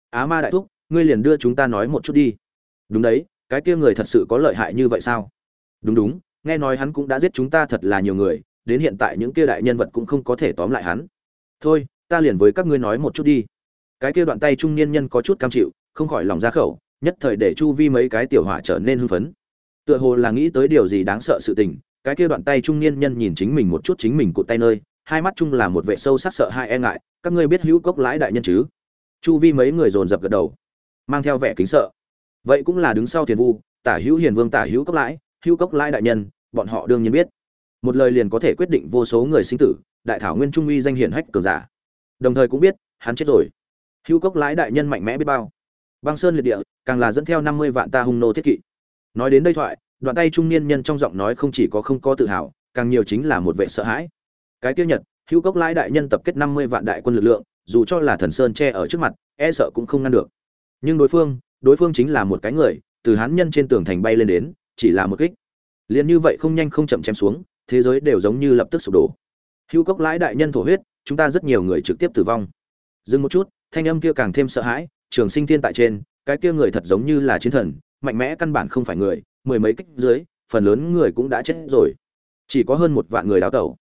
S1: á ma đại thúc, ngươi liền đưa chúng ta nói một chút đi. Đúng đấy, cái kia người thật sự có lợi hại như vậy sao? Đúng đúng, nghe nói hắn cũng đã giết chúng ta thật là nhiều người đến hiện tại những kia đại nhân vật cũng không có thể tóm lại hắn. Thôi, ta liền với các ngươi nói một chút đi. Cái kia đoạn tay trung niên nhân có chút cam chịu, không khỏi lòng ra khẩu, nhất thời để chu vi mấy cái tiểu hỏa trở nên hưng phấn. Tựa hồ là nghĩ tới điều gì đáng sợ sự tình, cái kia đoạn tay trung niên nhân nhìn chính mình một chút chính mình cụt tay nơi, hai mắt chung là một vệ sâu sắc sợ hai e ngại, các ngươi biết hữu cốc lãi đại nhân chứ? Chu vi mấy người dồn dập gật đầu, mang theo vẻ kính sợ. Vậy cũng là đứng sau tiền vu, tả hữu hiền vương tả hữu cốc lãi, hữu cốc lãi đại nhân, bọn họ đương nhiên biết một lời liền có thể quyết định vô số người sinh tử, đại thảo nguyên trung uy danh hiển hách cường giả. Đồng thời cũng biết, hắn chết rồi. Hữu cốc lái đại nhân mạnh mẽ biết bao. Băng sơn liệt địa, càng là dẫn theo năm mươi vạn ta hung nô thiết kỵ. Nói đến đây thoại, đoạn tay trung niên nhân trong giọng nói không chỉ có không có tự hào, càng nhiều chính là một vệ sợ hãi. Cái tiêu nhật hữu cốc lái đại nhân tập kết năm mươi vạn đại quân lực lượng, dù cho là thần sơn che ở trước mặt e sợ cũng không ngăn được. Nhưng đối phương đối phương chính là một cái người, từ hán nhân trên tường thành bay lên đến, chỉ là một kích. Liền như vậy không nhanh không chậm chém xuống thế giới đều giống như lập tức sụp đổ. Hữu cốc lãi đại nhân thổ huyết, chúng ta rất nhiều người trực tiếp tử vong. Dừng một chút, thanh âm kia càng thêm sợ hãi, trường sinh thiên tại trên, cái kia người thật giống như là chiến thần, mạnh mẽ căn bản không phải người, mười mấy kích dưới, phần lớn người cũng đã chết rồi. Chỉ có hơn một vạn người đào tẩu.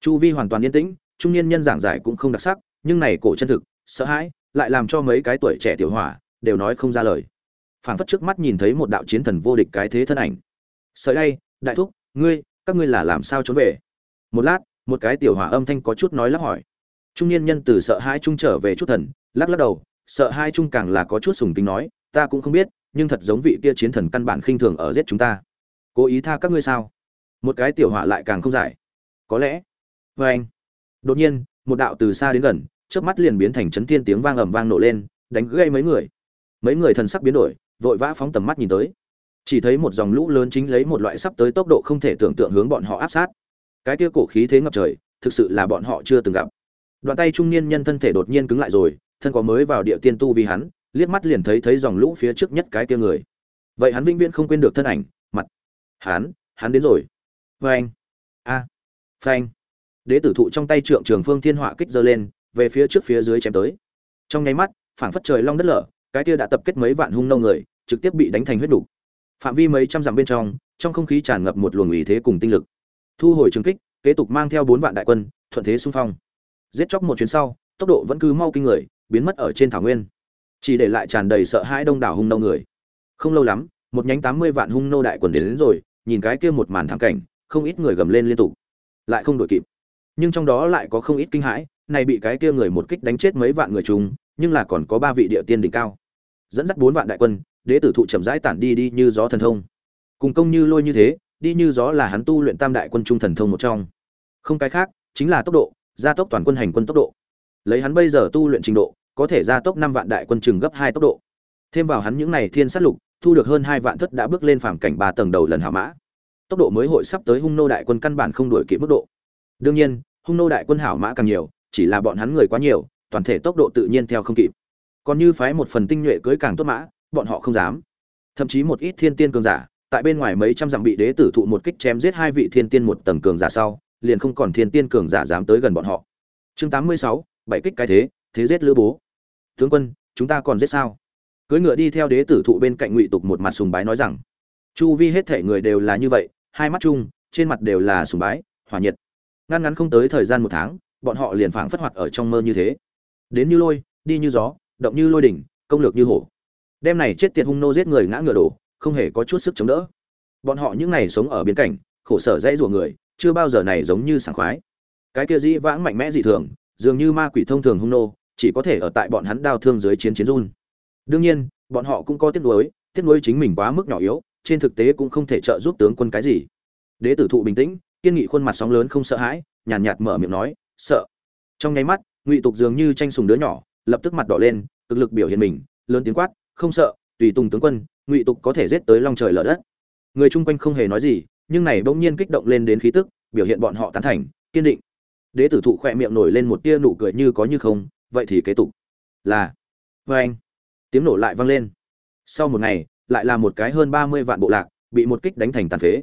S1: Chu vi hoàn toàn yên tĩnh, trung niên nhân giảng giải cũng không đặc sắc, nhưng này cổ chân thực, sợ hãi, lại làm cho mấy cái tuổi trẻ tiểu hỏa, đều nói không ra lời. Phảng phất trước mắt nhìn thấy một đạo chiến thần vô địch cái thế thân ảnh. Sợi đây đại thúc, ngươi các ngươi là làm sao trốn về? Một lát, một cái tiểu hỏa âm thanh có chút nói lắp hỏi. Trung niên nhân từ sợ hai trung trở về chút thần, lắc lắc đầu, sợ hai trung càng là có chút sùng kính nói, ta cũng không biết, nhưng thật giống vị kia chiến thần căn bản khinh thường ở giết chúng ta. Cố ý tha các ngươi sao? Một cái tiểu hỏa lại càng không giải. Có lẽ. Vê anh. Đột nhiên, một đạo từ xa đến gần trước mắt liền biến thành chấn thiên tiếng vang ầm vang nổ lên, đánh gây mấy người. Mấy người thần sắc biến đổi, vội vã phóng tầm mắt nhìn tới chỉ thấy một dòng lũ lớn chính lấy một loại sắp tới tốc độ không thể tưởng tượng hướng bọn họ áp sát. Cái kia cổ khí thế ngập trời, thực sự là bọn họ chưa từng gặp. Đoạn tay trung niên nhân thân thể đột nhiên cứng lại rồi, thân có mới vào địa tiên tu vì hắn, liếc mắt liền thấy thấy dòng lũ phía trước nhất cái kia người. Vậy hắn vĩnh viễn không quên được thân ảnh, mặt. Hắn hắn đến rồi. Phanh a. Phanh. Đế tử thụ trong tay trượng trường phương thiên họa kích giơ lên, về phía trước phía dưới chém tới. Trong nháy mắt, phảng phất trời long đất lở, cái kia đã tập kết mấy vạn hung nâu người, trực tiếp bị đánh thành huyết đủ phạm vi mấy trăm dặm bên trong trong không khí tràn ngập một luồng ý thế cùng tinh lực. Thu hồi trường kích kế tục mang theo bốn vạn đại quân thuận thế xung phong. Giết chóc một chuyến sau tốc độ vẫn cứ mau kinh người biến mất ở trên thảo nguyên. Chỉ để lại tràn đầy sợ hãi đông đảo hung nô người. Không lâu lắm một nhánh tám mươi vạn hung nô đại quần đến, đến rồi nhìn cái kia một màn thắng cảnh không ít người gầm lên liên tục. Lại không đổi kịp. Nhưng trong đó lại có không ít kinh hãi này bị cái kia người một kích đánh chết mấy vạn người chúng, nhưng là còn có ba vị địa tiên đỉnh cao. Dẫn dắt bốn vạn đại quân đế tử thụ chậm rãi tản đi đi như gió thần thông. Cùng công như lôi như thế, đi như gió là hắn tu luyện tam đại quân trung thần thông một trong. Không cái khác, chính là tốc độ, gia tốc toàn quân hành quân tốc độ. Lấy hắn bây giờ tu luyện trình độ, có thể gia tốc năm vạn đại quân chừng gấp hai tốc độ. Thêm vào hắn những này thiên sát lục, thu được hơn hai vạn thất đã bước lên phàm cảnh ba tầng đầu lần hạ mã. Tốc độ mới hội sắp tới hung nô đại quân căn bản không đổi kịp mức độ. Đương nhiên, hung nô đại quân hảo mã càng nhiều, chỉ là bọn hắn người quá nhiều, toàn thể tốc độ tự nhiên theo không kịp. Còn như phái một phần tinh nhuệ cưới càng tốt mã bọn họ không dám. Thậm chí một ít thiên tiên cường giả, tại bên ngoài mấy trăm dặm bị đế tử thụ một kích chém giết hai vị thiên tiên một tầng cường giả sau, liền không còn thiên tiên cường giả dám tới gần bọn họ. Chương tám mươi sáu, bảy kích cái thế thế giết lữ bố. Tướng quân, chúng ta còn giết sao? Cưỡi ngựa đi theo đế tử thụ bên cạnh ngụy tục một mặt sùng bái nói rằng, chu vi hết thể người đều là như vậy, hai mắt chung, trên mặt đều là sùng bái hỏa nhiệt. Ngăn ngắn không tới thời gian một tháng, bọn họ liền phảng phất hoạt ở trong mơ như thế. Đến như lôi, đi như gió, động như lôi đỉnh, công lược như hổ đêm này chết tiệt hung nô giết người ngã ngựa đổ, không hề có chút sức chống đỡ. Bọn họ những ngày sống ở biên cảnh khổ sở dãy rủa người, chưa bao giờ này giống như sảng khoái. Cái kia dĩ vãng mạnh mẽ dị thường, dường như ma quỷ thông thường hung nô, chỉ có thể ở tại bọn hắn đau thương dưới chiến chiến run. Đương nhiên, bọn họ cũng có tiếc nuối tiếc nuối chính mình quá mức nhỏ yếu, trên thực tế cũng không thể trợ giúp tướng quân cái gì. Đế tử thụ bình tĩnh, kiên nghị khuôn mặt sóng lớn không sợ hãi, nhàn nhạt mở miệng nói, sợ. Trong nháy mắt, ngụy tục dường như tranh sùng đứa nhỏ, lập tức mặt đỏ lên, cực lực biểu hiện mình, lớn tiếng quát không sợ, tùy tùng tướng quân, ngụy tục có thể giết tới long trời lở đất. Người chung quanh không hề nói gì, nhưng này bỗng nhiên kích động lên đến khí tức, biểu hiện bọn họ tán thành, kiên định. Đế tử thụ khỏe miệng nổi lên một tia nụ cười như có như không, vậy thì kế tục. Là vê anh. Tiếng nổ lại vang lên. Sau một ngày, lại là một cái hơn ba mươi vạn bộ lạc, bị một kích đánh thành tàn phế.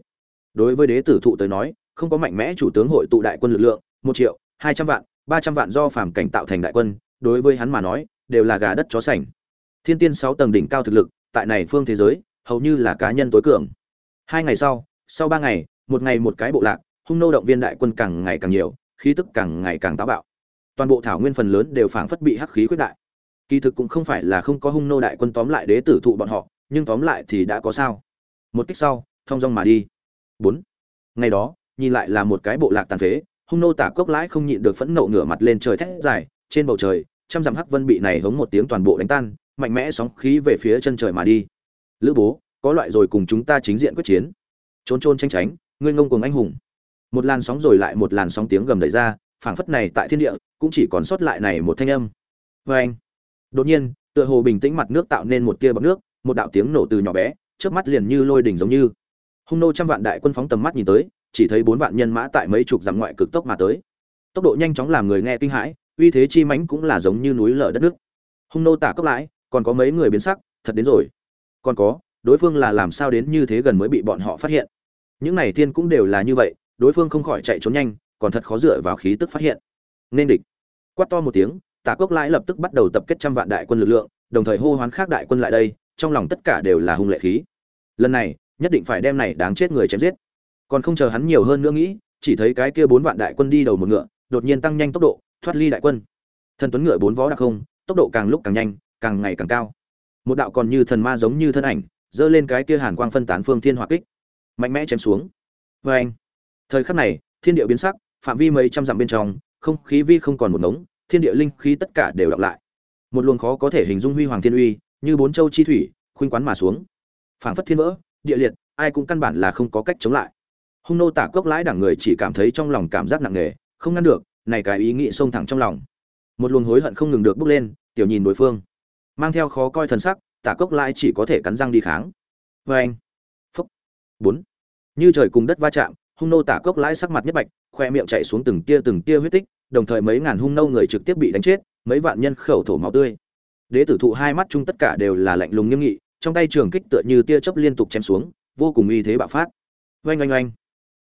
S1: Đối với đế tử thụ tới nói, không có mạnh mẽ chủ tướng hội tụ đại quân lực lượng, một triệu, hai trăm vạn, ba trăm vạn do phàm cảnh tạo thành đại quân, đối với hắn mà nói, đều là gà đất chó sành thiên tiên sáu tầng đỉnh cao thực lực, tại này phương thế giới, hầu như là cá nhân tối cường. Hai ngày sau sau ba ngày, một ngày một cái bộ lạc, hung nô động viên đại quân càng ngày càng nhiều, khí tức càng ngày càng táo bạo. Toàn bộ thảo nguyên phần lớn đều phảng phất bị hắc khí quyết đại. Kỳ thực cũng không phải là không có hung nô đại quân tóm lại đế tử thụ bọn họ, nhưng tóm lại thì đã có sao. Một cách sau, thong dong mà đi. Bốn. Ngày đó, nhìn lại là một cái bộ lạc tàn phế, hung nô tả cốc lãi không nhịn được phẫn nộ ngửa mặt lên trời thét dài, trên bầu trời, trăm dặm hắc vân bị này hống một tiếng toàn bộ đánh tan mạnh mẽ sóng khí về phía chân trời mà đi. Lữ bố, có loại rồi cùng chúng ta chính diện quyết chiến. Trốn trôn tranh tránh, ngươi ngông cuồng anh hùng. Một làn sóng rồi lại một làn sóng tiếng gầm đẩy ra, phảng phất này tại thiên địa, cũng chỉ còn sót lại này một thanh âm. Vê anh, đột nhiên, tựa hồ bình tĩnh mặt nước tạo nên một tia bọt nước, một đạo tiếng nổ từ nhỏ bé trước mắt liền như lôi đỉnh giống như. Hung nô trăm vạn đại quân phóng tầm mắt nhìn tới, chỉ thấy bốn vạn nhân mã tại mấy chục dặm ngoại cực tốc mà tới. Tốc độ nhanh chóng làm người nghe kinh hãi, uy thế chi mãnh cũng là giống như núi lở đất nước. Hung nô tả cốc lãi còn có mấy người biến sắc, thật đến rồi. Còn có, đối phương là làm sao đến như thế gần mới bị bọn họ phát hiện? Những này thiên cũng đều là như vậy, đối phương không khỏi chạy trốn nhanh, còn thật khó dựa vào khí tức phát hiện. Nên địch. Quát to một tiếng, tả cốc lãi lập tức bắt đầu tập kết trăm vạn đại quân lực lượng, đồng thời hô hoán khác đại quân lại đây, trong lòng tất cả đều là hung lệ khí. Lần này, nhất định phải đem này đáng chết người chém giết. Còn không chờ hắn nhiều hơn nữa nghĩ, chỉ thấy cái kia bốn vạn đại quân đi đầu một ngựa, đột nhiên tăng nhanh tốc độ, thoát ly đại quân. Thần tuấn ngựa bốn vó đặc không, tốc độ càng lúc càng nhanh càng ngày càng cao. Một đạo còn như thần ma giống như thân ảnh, giơ lên cái kia hàn quang phân tán phương thiên hỏa kích. Mạnh mẽ chém xuống. Vê anh, thời khắc này, thiên địa biến sắc, phạm vi mấy trăm dặm bên trong, không khí vi không còn một ngống, thiên địa linh khí tất cả đều đọc lại. Một luồng khó có thể hình dung huy hoàng thiên uy, như bốn châu chi thủy, khuynh quán mà xuống. Phảng phất thiên vỡ, địa liệt, ai cũng căn bản là không có cách chống lại. Hung nô tả cốc lãi đảng người chỉ cảm thấy trong lòng cảm giác nặng nề, không ngăn được, này cái ý nghĩ xông thẳng trong lòng. Một luồng hối hận không ngừng được bốc lên, tiểu nhìn đối phương mang theo khó coi thần sắc, tả cốc Lai chỉ có thể cắn răng đi kháng. Vê anh phúc. Bốn. Như trời cùng đất va chạm, hung nô tả cốc lãi sắc mặt nhất bạch, khoe miệng chạy xuống từng tia từng tia huyết tích, đồng thời mấy ngàn hung nô người trực tiếp bị đánh chết, mấy vạn nhân khẩu thổ máu tươi. Đế tử thụ hai mắt chung tất cả đều là lạnh lùng nghiêm nghị, trong tay trường kích tựa như tia chớp liên tục chém xuống, vô cùng uy thế bạo phát. Oanh oanh oanh.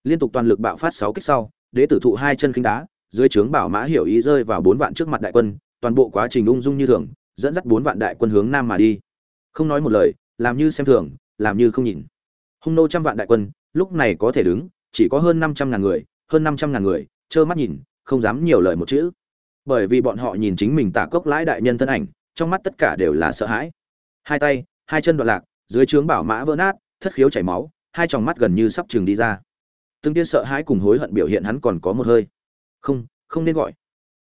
S1: Liên tục toàn lực bạo phát sáu kích sau, đế tử thụ hai chân khinh đá, dưới trướng bảo mã hiểu ý rơi vào bốn vạn trước mặt đại quân, toàn bộ quá trình ung dung như thường dẫn dắt bốn vạn đại quân hướng nam mà đi. Không nói một lời, làm như xem thường, làm như không nhìn. Hung nô trăm vạn đại quân, lúc này có thể đứng, chỉ có hơn năm trăm ngàn người, hơn năm trăm ngàn người, trơ mắt nhìn, không dám nhiều lời một chữ. Bởi vì bọn họ nhìn chính mình tả cốc lãi đại nhân thân ảnh, trong mắt tất cả đều là sợ hãi. Hai tay, hai chân đoạn lạc, dưới trướng bảo mã vỡ nát, thất khiếu chảy máu, hai tròng mắt gần như sắp chừng đi ra. Từng tiên sợ hãi cùng hối hận biểu hiện hắn còn có một hơi. Không không nên gọi.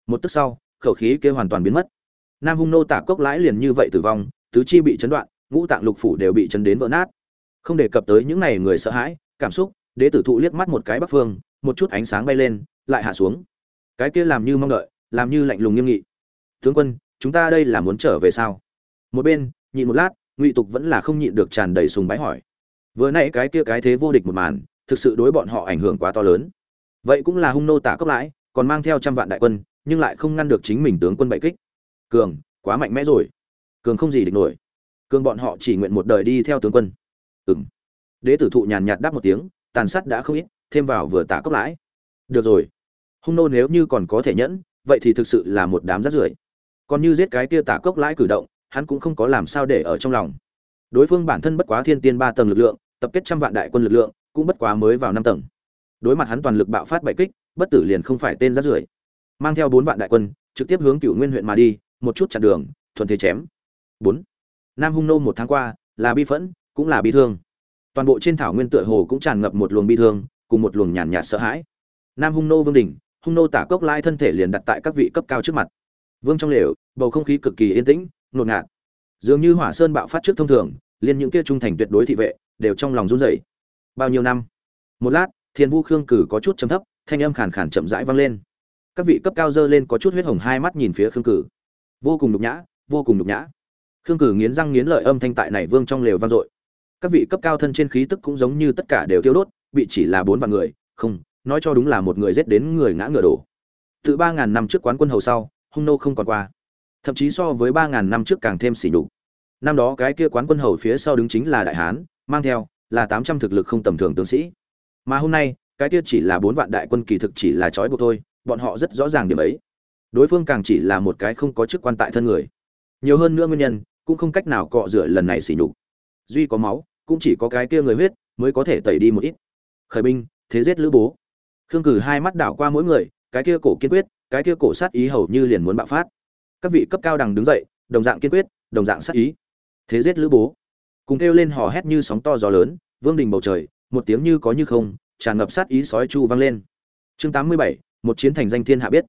S1: Một tức sau, khẩu khí kia hoàn toàn biến mất nam hung nô tả cốc lãi liền như vậy tử vong, tứ chi bị chấn đoạn, ngũ tạng lục phủ đều bị chấn đến vỡ nát. Không đề cập tới những này người sợ hãi, cảm xúc, đế tử thụ liếc mắt một cái bắc phương, một chút ánh sáng bay lên, lại hạ xuống. Cái kia làm như mong đợi, làm như lạnh lùng nghiêm nghị. Tướng quân, chúng ta đây là muốn trở về sao? Một bên, nhịn một lát, ngụy tục vẫn là không nhịn được tràn đầy sùng bái hỏi. Vừa nãy cái kia cái thế vô địch một màn, thực sự đối bọn họ ảnh hưởng quá to lớn. Vậy cũng là hung nô tả cấp lãi còn mang theo trăm vạn đại quân, nhưng lại không ngăn được chính mình tướng quân bại kích cường, quá mạnh mẽ rồi. Cường không gì địch nổi. Cường bọn họ chỉ nguyện một đời đi theo tướng quân. Ừng đế tử thụ nhàn nhạt đáp một tiếng, tàn sát đã không ít, thêm vào vừa tả Cốc lãi. Được rồi. Hung nô nếu như còn có thể nhẫn, vậy thì thực sự là một đám rát rưởi. Còn như giết cái kia tả cốc lãi cử động, hắn cũng không có làm sao để ở trong lòng. Đối phương bản thân bất quá thiên tiên ba tầng lực lượng, tập kết trăm vạn đại quân lực lượng, cũng bất quá mới vào năm tầng. Đối mặt hắn toàn lực bạo phát bảy kích, bất tử liền không phải tên rát rưởi. Mang theo bốn vạn đại quân, trực tiếp hướng cựu nguyên huyện mà đi một chút chặn đường, thuận thế chém. Bốn. Nam hung nô một tháng qua, là bi phẫn, cũng là bi thương. Toàn bộ trên thảo nguyên tựa hồ cũng tràn ngập một luồng bi thương, cùng một luồng nhàn nhạt sợ hãi. Nam hung nô vương đình hung nô tả cốc lai thân thể liền đặt tại các vị cấp cao trước mặt. Vương trong lều, bầu không khí cực kỳ yên tĩnh ngột ngạt. Dường như hỏa sơn bạo phát trước thông thường liên những kia trung thành tuyệt đối thị vệ, đều trong lòng run rẩy. Bao nhiêu năm? Một lát, thiên vu khương cử có chút trầm thấp, thanh âm khàn khàn chậm rãi vang lên. Các vị cấp cao dơ lên có chút huyết hồng hai mắt nhìn phía khương cử vô cùng nhục nhã, vô cùng nhục nhã. Khương cử nghiến răng nghiến lợi âm thanh tại này vương trong lều vang dội. Các vị cấp cao thân trên khí tức cũng giống như tất cả đều tiêu đốt, bị chỉ là bốn vạn người, không, nói cho đúng là một người giết đến người ngã ngựa đổ. Từ ba ngàn năm trước quán quân hầu sau, hung nô không còn qua. Thậm chí so với ba ngàn năm trước càng thêm xỉ nhục. Năm đó cái kia quán quân hầu phía sau đứng chính là đại hán, mang theo là tám trăm thực lực không tầm thường tướng sĩ. Mà hôm nay, cái kia chỉ là bốn vạn đại quân kỳ thực chỉ là trói buộc thôi, bọn họ rất rõ ràng điểm ấy đối phương càng chỉ là một cái không có chức quan tại thân người. Nhiều hơn nữa nguyên nhân, cũng không cách nào cọ rửa lần này xỉ nhục. Duy có máu, cũng chỉ có cái kia người huyết, mới có thể tẩy đi một ít. Khởi binh, thế giết lữ bố. Khương cử hai mắt đảo qua mỗi người, cái kia cổ kiên quyết, cái kia cổ sát ý hầu như liền muốn bạo phát. Các vị cấp cao đằng đứng dậy, đồng dạng kiên quyết, đồng dạng sát ý. Thế giết lữ bố. Cùng kêu lên hò hét như sóng to gió lớn, vương đình bầu trời, một tiếng như có như không, tràn ngập sát ý sói chu vang lên. Chương tám mươi bảy, một chiến thành danh thiên hạ biết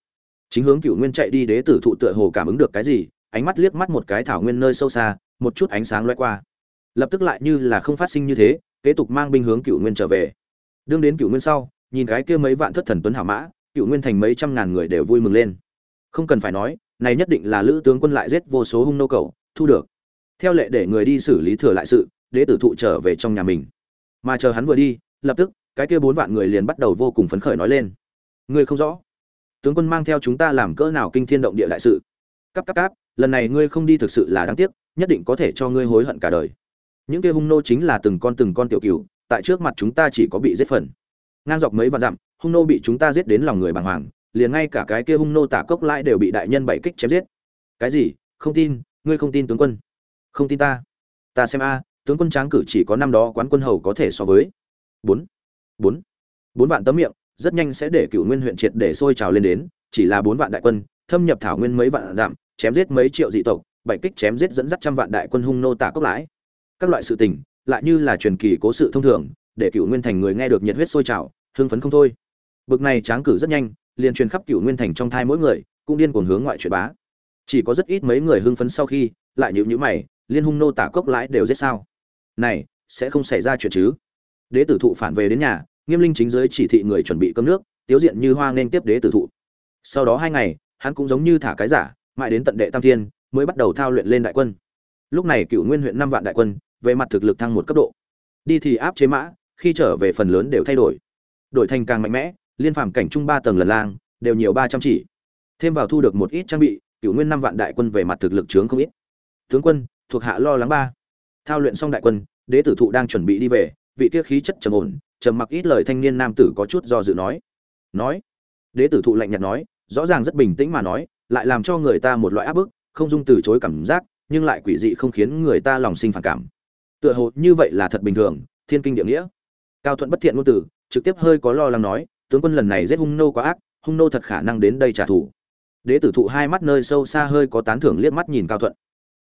S1: chính hướng cựu nguyên chạy đi đế tử thụ tựa hồ cảm ứng được cái gì, ánh mắt liếc mắt một cái thảo nguyên nơi sâu xa, một chút ánh sáng loay qua. Lập tức lại như là không phát sinh như thế, kế tục mang binh hướng cựu nguyên trở về. Đương đến cựu nguyên sau, nhìn cái kia mấy vạn thất thần tuấn hảo mã cựu nguyên thành mấy trăm ngàn người đều vui mừng lên. Không cần phải nói, này nhất định là lữ tướng quân lại giết vô số hung nô cầu thu được. Theo lệ để người đi xử lý thừa lại sự, đế tử thụ trở về trong nhà mình. Mà chờ hắn vừa đi, lập tức, cái kia bốn vạn người liền bắt đầu vô cùng phấn khởi nói lên. Ngươi không rõ tướng quân mang theo chúng ta làm cỡ nào kinh thiên động địa đại sự? Cắp cắp cắp lần này ngươi không đi thực sự là đáng tiếc, nhất định có thể cho ngươi hối hận cả đời. Những kia hung nô chính là từng con từng con tiểu cừu, tại trước mặt chúng ta chỉ có bị giết phần. Ngang dọc mấy vạn dặm, hung nô bị chúng ta giết đến lòng người bàng hoàng, liền ngay cả cái kia hung nô tả cốc lại đều bị đại nhân bảy kích chém giết. Cái gì? Không tin, ngươi không tin tướng quân. Không tin ta. Ta xem a, tướng quân tráng cử chỉ có năm đó quán quân hầu có thể so với bốn. Bốn. Bốn vạn tấm miệng rất nhanh sẽ để cựu nguyên huyện triệt để sôi trào lên đến, chỉ là bốn vạn đại quân, thâm nhập thảo nguyên mấy vạn giảm chém giết mấy triệu dị tộc, bảy kích chém giết dẫn dắt trăm vạn đại quân hung nô tả cốc lãi các loại sự tình, lại như là truyền kỳ cố sự thông thường, để cựu nguyên thành người nghe được nhiệt huyết sôi trào, hưng phấn không thôi. Bực này tráng cử rất nhanh, liền truyền khắp cựu nguyên thành trong thai mỗi người, cũng điên cuồng hướng ngoại truyền bá. Chỉ có rất ít mấy người hưng phấn sau khi, lại nhịu nhữ mày, liên hung nô tả cốc lãi đều giết sao? Này, sẽ không xảy ra chuyện chứ? Đế tử thụ phản về đến nhà nghiêm linh chính giới chỉ thị người chuẩn bị cơm nước, tiếu diện như hoa nên tiếp đế tử thụ. Sau đó hai ngày, hắn cũng giống như thả cái giả, mãi đến tận đệ tam thiên, mới bắt đầu thao luyện lên đại quân. Lúc này cựu nguyên huyện năm vạn đại quân, về mặt thực lực thăng một cấp độ. Đi thì áp chế mã, khi trở về phần lớn đều thay đổi. Đổi thành càng mạnh mẽ, liên phàm cảnh trung ba tầng lần lang, đều nhiều ba trăm chỉ. Thêm vào thu được một ít trang bị, cựu nguyên năm vạn đại quân về mặt thực lực trướng không ít. Tướng quân, thuộc hạ lo lắng ba. Thao luyện xong đại quân, đế tử thụ đang chuẩn bị đi về, vị kia khí chất trầm ổn trầm mặc ít lời thanh niên nam tử có chút do dự nói. Nói. Đế tử thụ lạnh nhạt nói, rõ ràng rất bình tĩnh mà nói, lại làm cho người ta một loại áp bức, không dung từ chối cảm giác, nhưng lại quỷ dị không khiến người ta lòng sinh phản cảm. Tựa hồ như vậy là thật bình thường, thiên kinh địa nghĩa. Cao thuận bất thiện ngôn tử, trực tiếp hơi có lo lắng nói, tướng quân lần này giết hung nô quá ác, hung nô thật khả năng đến đây trả thù. Đế tử thụ hai mắt nơi sâu xa hơi có tán thưởng liếc mắt nhìn cao thuận.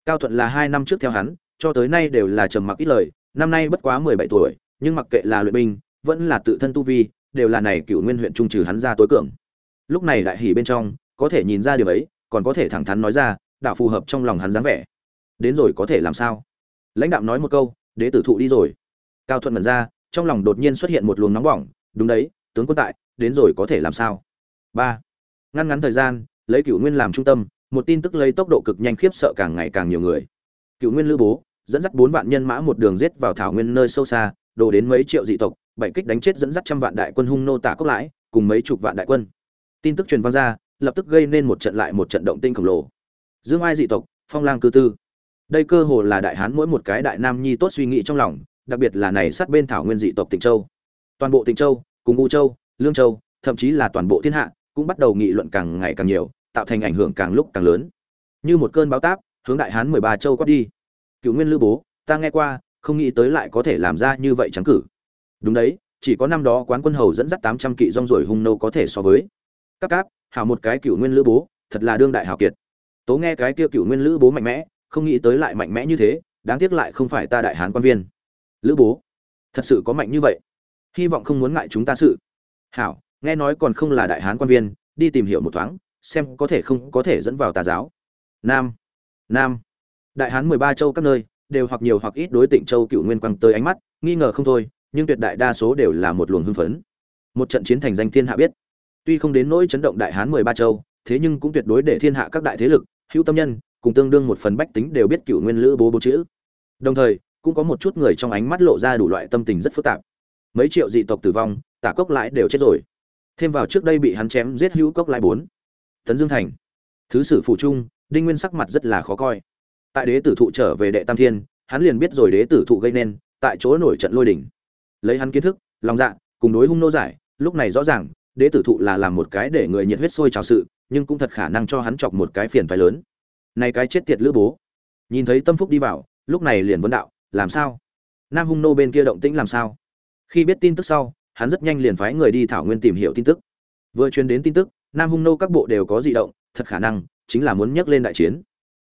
S1: Cao thuận là hai năm trước theo hắn, cho tới nay đều là trầm mặc ít lời, năm nay bất quá mười bảy tuổi, nhưng mặc kệ là luyện binh vẫn là tự thân tu vi, đều là này cựu nguyên huyện trung trừ hắn ra tối cường. Lúc này đại hỉ bên trong, có thể nhìn ra điều ấy, còn có thể thẳng thắn nói ra, đạo phù hợp trong lòng hắn dáng vẻ. Đến rồi có thể làm sao? Lãnh đạo nói một câu, đế tử thụ đi rồi. Cao thuận mẩn ra, trong lòng đột nhiên xuất hiện một luồng nóng bỏng, đúng đấy, tướng quân tại, đến rồi có thể làm sao? Ba. Ngăn ngắn thời gian, lấy cựu nguyên làm trung tâm, một tin tức lấy tốc độ cực nhanh khiếp sợ càng ngày càng nhiều người. Cựu nguyên lữ bố, dẫn dắt bốn vạn nhân mã một đường giết vào thảo nguyên nơi sâu xa, đổ đến mấy triệu dị tộc bảy kích đánh chết dẫn dắt trăm vạn đại quân hung nô tả cốc lãi, cùng mấy chục vạn đại quân. Tin tức truyền vang ra, lập tức gây nên một trận lại một trận động tinh khổng lồ. Dương ai dị tộc, phong lang cư tư. Đây cơ hồ là đại hán mỗi một cái đại nam nhi tốt suy nghĩ trong lòng, đặc biệt là này sát bên thảo nguyên dị tộc tịnh châu. Toàn bộ tịnh châu, cùng u châu, lương châu, thậm chí là toàn bộ thiên hạ, cũng bắt đầu nghị luận càng ngày càng nhiều, tạo thành ảnh hưởng càng lúc càng lớn. Như một cơn bão táp, hướng đại hán mười ba châu quát đi. Cựu nguyên lữ bố, ta nghe qua, không nghĩ tới lại có thể làm ra như vậy trắng cử đúng đấy chỉ có năm đó quán quân hầu dẫn dắt tám trăm kỵ rong rồi hung nô có thể so với. Các cáp hảo một cái cựu nguyên lữ bố thật là đương đại hảo kiệt. Tố nghe cái kia cựu nguyên lữ bố mạnh mẽ không nghĩ tới lại mạnh mẽ như thế đáng tiếc lại không phải ta đại hán quan viên. Lữ bố thật sự có mạnh như vậy? Hy vọng không muốn ngại chúng ta sự. Hảo nghe nói còn không là đại hán quan viên đi tìm hiểu một thoáng xem có thể không có thể dẫn vào tà giáo. Nam nam. Đại hán mười ba châu các nơi đều hoặc nhiều hoặc ít đối Tịnh Châu Cựu Nguyên quăng tới ánh mắt, nghi ngờ không thôi, nhưng tuyệt đại đa số đều là một luồng hưng phấn. Một trận chiến thành danh thiên hạ biết. Tuy không đến nỗi chấn động đại hán 13 châu, thế nhưng cũng tuyệt đối để thiên hạ các đại thế lực, hữu tâm nhân, cùng tương đương một phần bách tính đều biết Cựu Nguyên Lữ bố bố chữ. Đồng thời, cũng có một chút người trong ánh mắt lộ ra đủ loại tâm tình rất phức tạp. Mấy triệu dị tộc tử vong, tả cốc lại đều chết rồi. Thêm vào trước đây bị hắn chém giết hữu cốc lại bốn. Tấn Dương Thành. Thứ sử phụ trung, Đinh Nguyên sắc mặt rất là khó coi. Tại đế tử thụ trở về đệ tam thiên, hắn liền biết rồi đế tử thụ gây nên, tại chỗ nổi trận lôi đỉnh. Lấy hắn kiến thức, lòng dạ, cùng đối hung nô giải, lúc này rõ ràng, đế tử thụ là làm một cái để người nhiệt huyết sôi trào sự, nhưng cũng thật khả năng cho hắn chọc một cái phiền phải lớn. Này cái chết tiệt lữ bố. Nhìn thấy Tâm Phúc đi vào, lúc này liền vấn đạo, làm sao? Nam hung nô bên kia động tĩnh làm sao? Khi biết tin tức sau, hắn rất nhanh liền phái người đi thảo nguyên tìm hiểu tin tức. Vừa truyền đến tin tức, Nam hung nô các bộ đều có dị động, thật khả năng chính là muốn nhắc lên đại chiến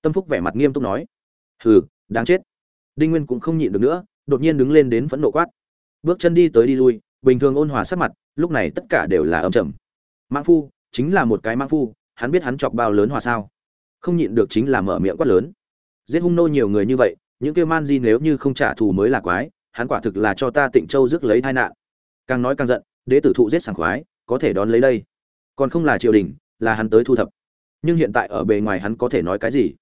S1: tâm phúc vẻ mặt nghiêm túc nói hừ đáng chết đinh nguyên cũng không nhịn được nữa đột nhiên đứng lên đến phẫn nộ quát bước chân đi tới đi lui, bình thường ôn hòa sắc mặt, lúc này tất cả đều là âm trầm. Mãng phu, chính là một cái mãng phu, hắn biết hắn chọc bao lớn hòa sao? Không nhịn được chính là mở miệng quát lớn. Giết hung nô nhiều người như vậy, những kêu man di nếu như không trả thù mới là quái, hắn quả thực là cho ta tịnh châu rước lấy tai nạn. Càng nói càng giận, đế tử thụ giết sảng khoái, có thể đón lấy đây. Còn không là triều đình, là hắn tới thu thập. Nhưng hiện tại ở bề ngoài hắn có thể nói cái gì?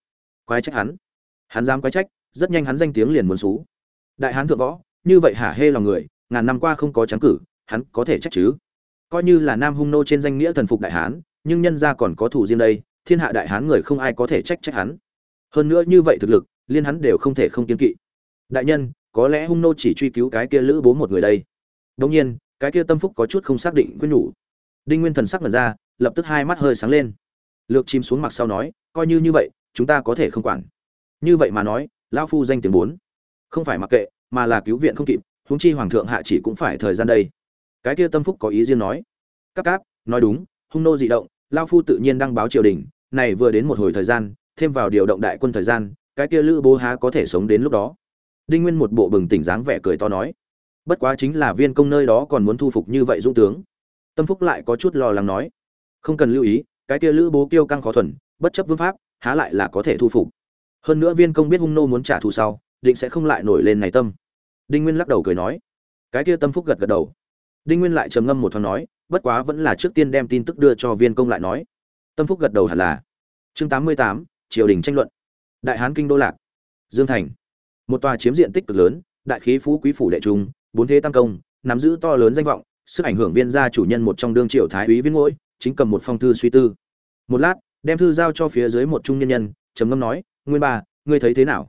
S1: Quái trách hắn. Hắn dám quái trách, rất nhanh hắn danh tiếng liền muốn xú. Đại hán thượng võ như vậy hả hê lòng người, ngàn năm qua không có trắng cử, hắn có thể trách chứ? Coi như là nam hung nô trên danh nghĩa thần phục đại hán, nhưng nhân ra còn có thủ riêng đây, thiên hạ đại hán người không ai có thể trách trách hắn. Hơn nữa như vậy thực lực, liên hắn đều không thể không kiên kỵ. Đại nhân, có lẽ hung nô chỉ truy cứu cái kia lữ bố một người đây. Đông nhiên, cái kia tâm phúc có chút không xác định quyết nhủ. Đinh nguyên thần sắc mật ra, lập tức hai mắt hơi sáng lên. Lược chim xuống mặt sau nói, coi như như vậy, chúng ta có thể không quản. Như vậy mà nói, lão phu danh tiếng bốn. Không phải mặc kệ mà là cứu viện không kịp, huống chi hoàng thượng hạ chỉ cũng phải thời gian đây. Cái kia tâm phúc có ý riêng nói. Cáp cáp, nói đúng, hung nô dị động, lao phu tự nhiên đăng báo triều đình, này vừa đến một hồi thời gian, thêm vào điều động đại quân thời gian, cái kia lữ bố há có thể sống đến lúc đó. Đinh nguyên một bộ bừng tỉnh dáng vẻ cười to nói. Bất quá chính là viên công nơi đó còn muốn thu phục như vậy dũng tướng. Tâm phúc lại có chút lo lắng nói. Không cần lưu ý, cái kia lữ bố kiêu căng khó thuần, bất chấp vương pháp, há lại là có thể thu phục. Hơn nữa viên công biết hung nô muốn trả thù sau định sẽ không lại nổi lên này tâm. Đinh nguyên lắc đầu cười nói. Cái kia tâm phúc gật gật đầu. Đinh nguyên lại trầm ngâm một thoáng nói, bất quá vẫn là trước tiên đem tin tức đưa cho viên công lại nói. Tâm phúc gật đầu hẳn là. Chương tám mươi tám, triều đình tranh luận. Đại hán kinh đô lạc. Dương thành. Một tòa chiếm diện tích cực lớn, đại khí phú quý phủ đệ trung, bốn thế tam công, nắm giữ to lớn danh vọng, sức ảnh hưởng viên gia chủ nhân một trong đương triều thái úy viên ngỗi chính cầm một phong thư suy tư. Một lát, đem thư giao cho phía dưới một trung niên nhân, trầm ngâm nói, nguyên ba ngươi thấy thế nào?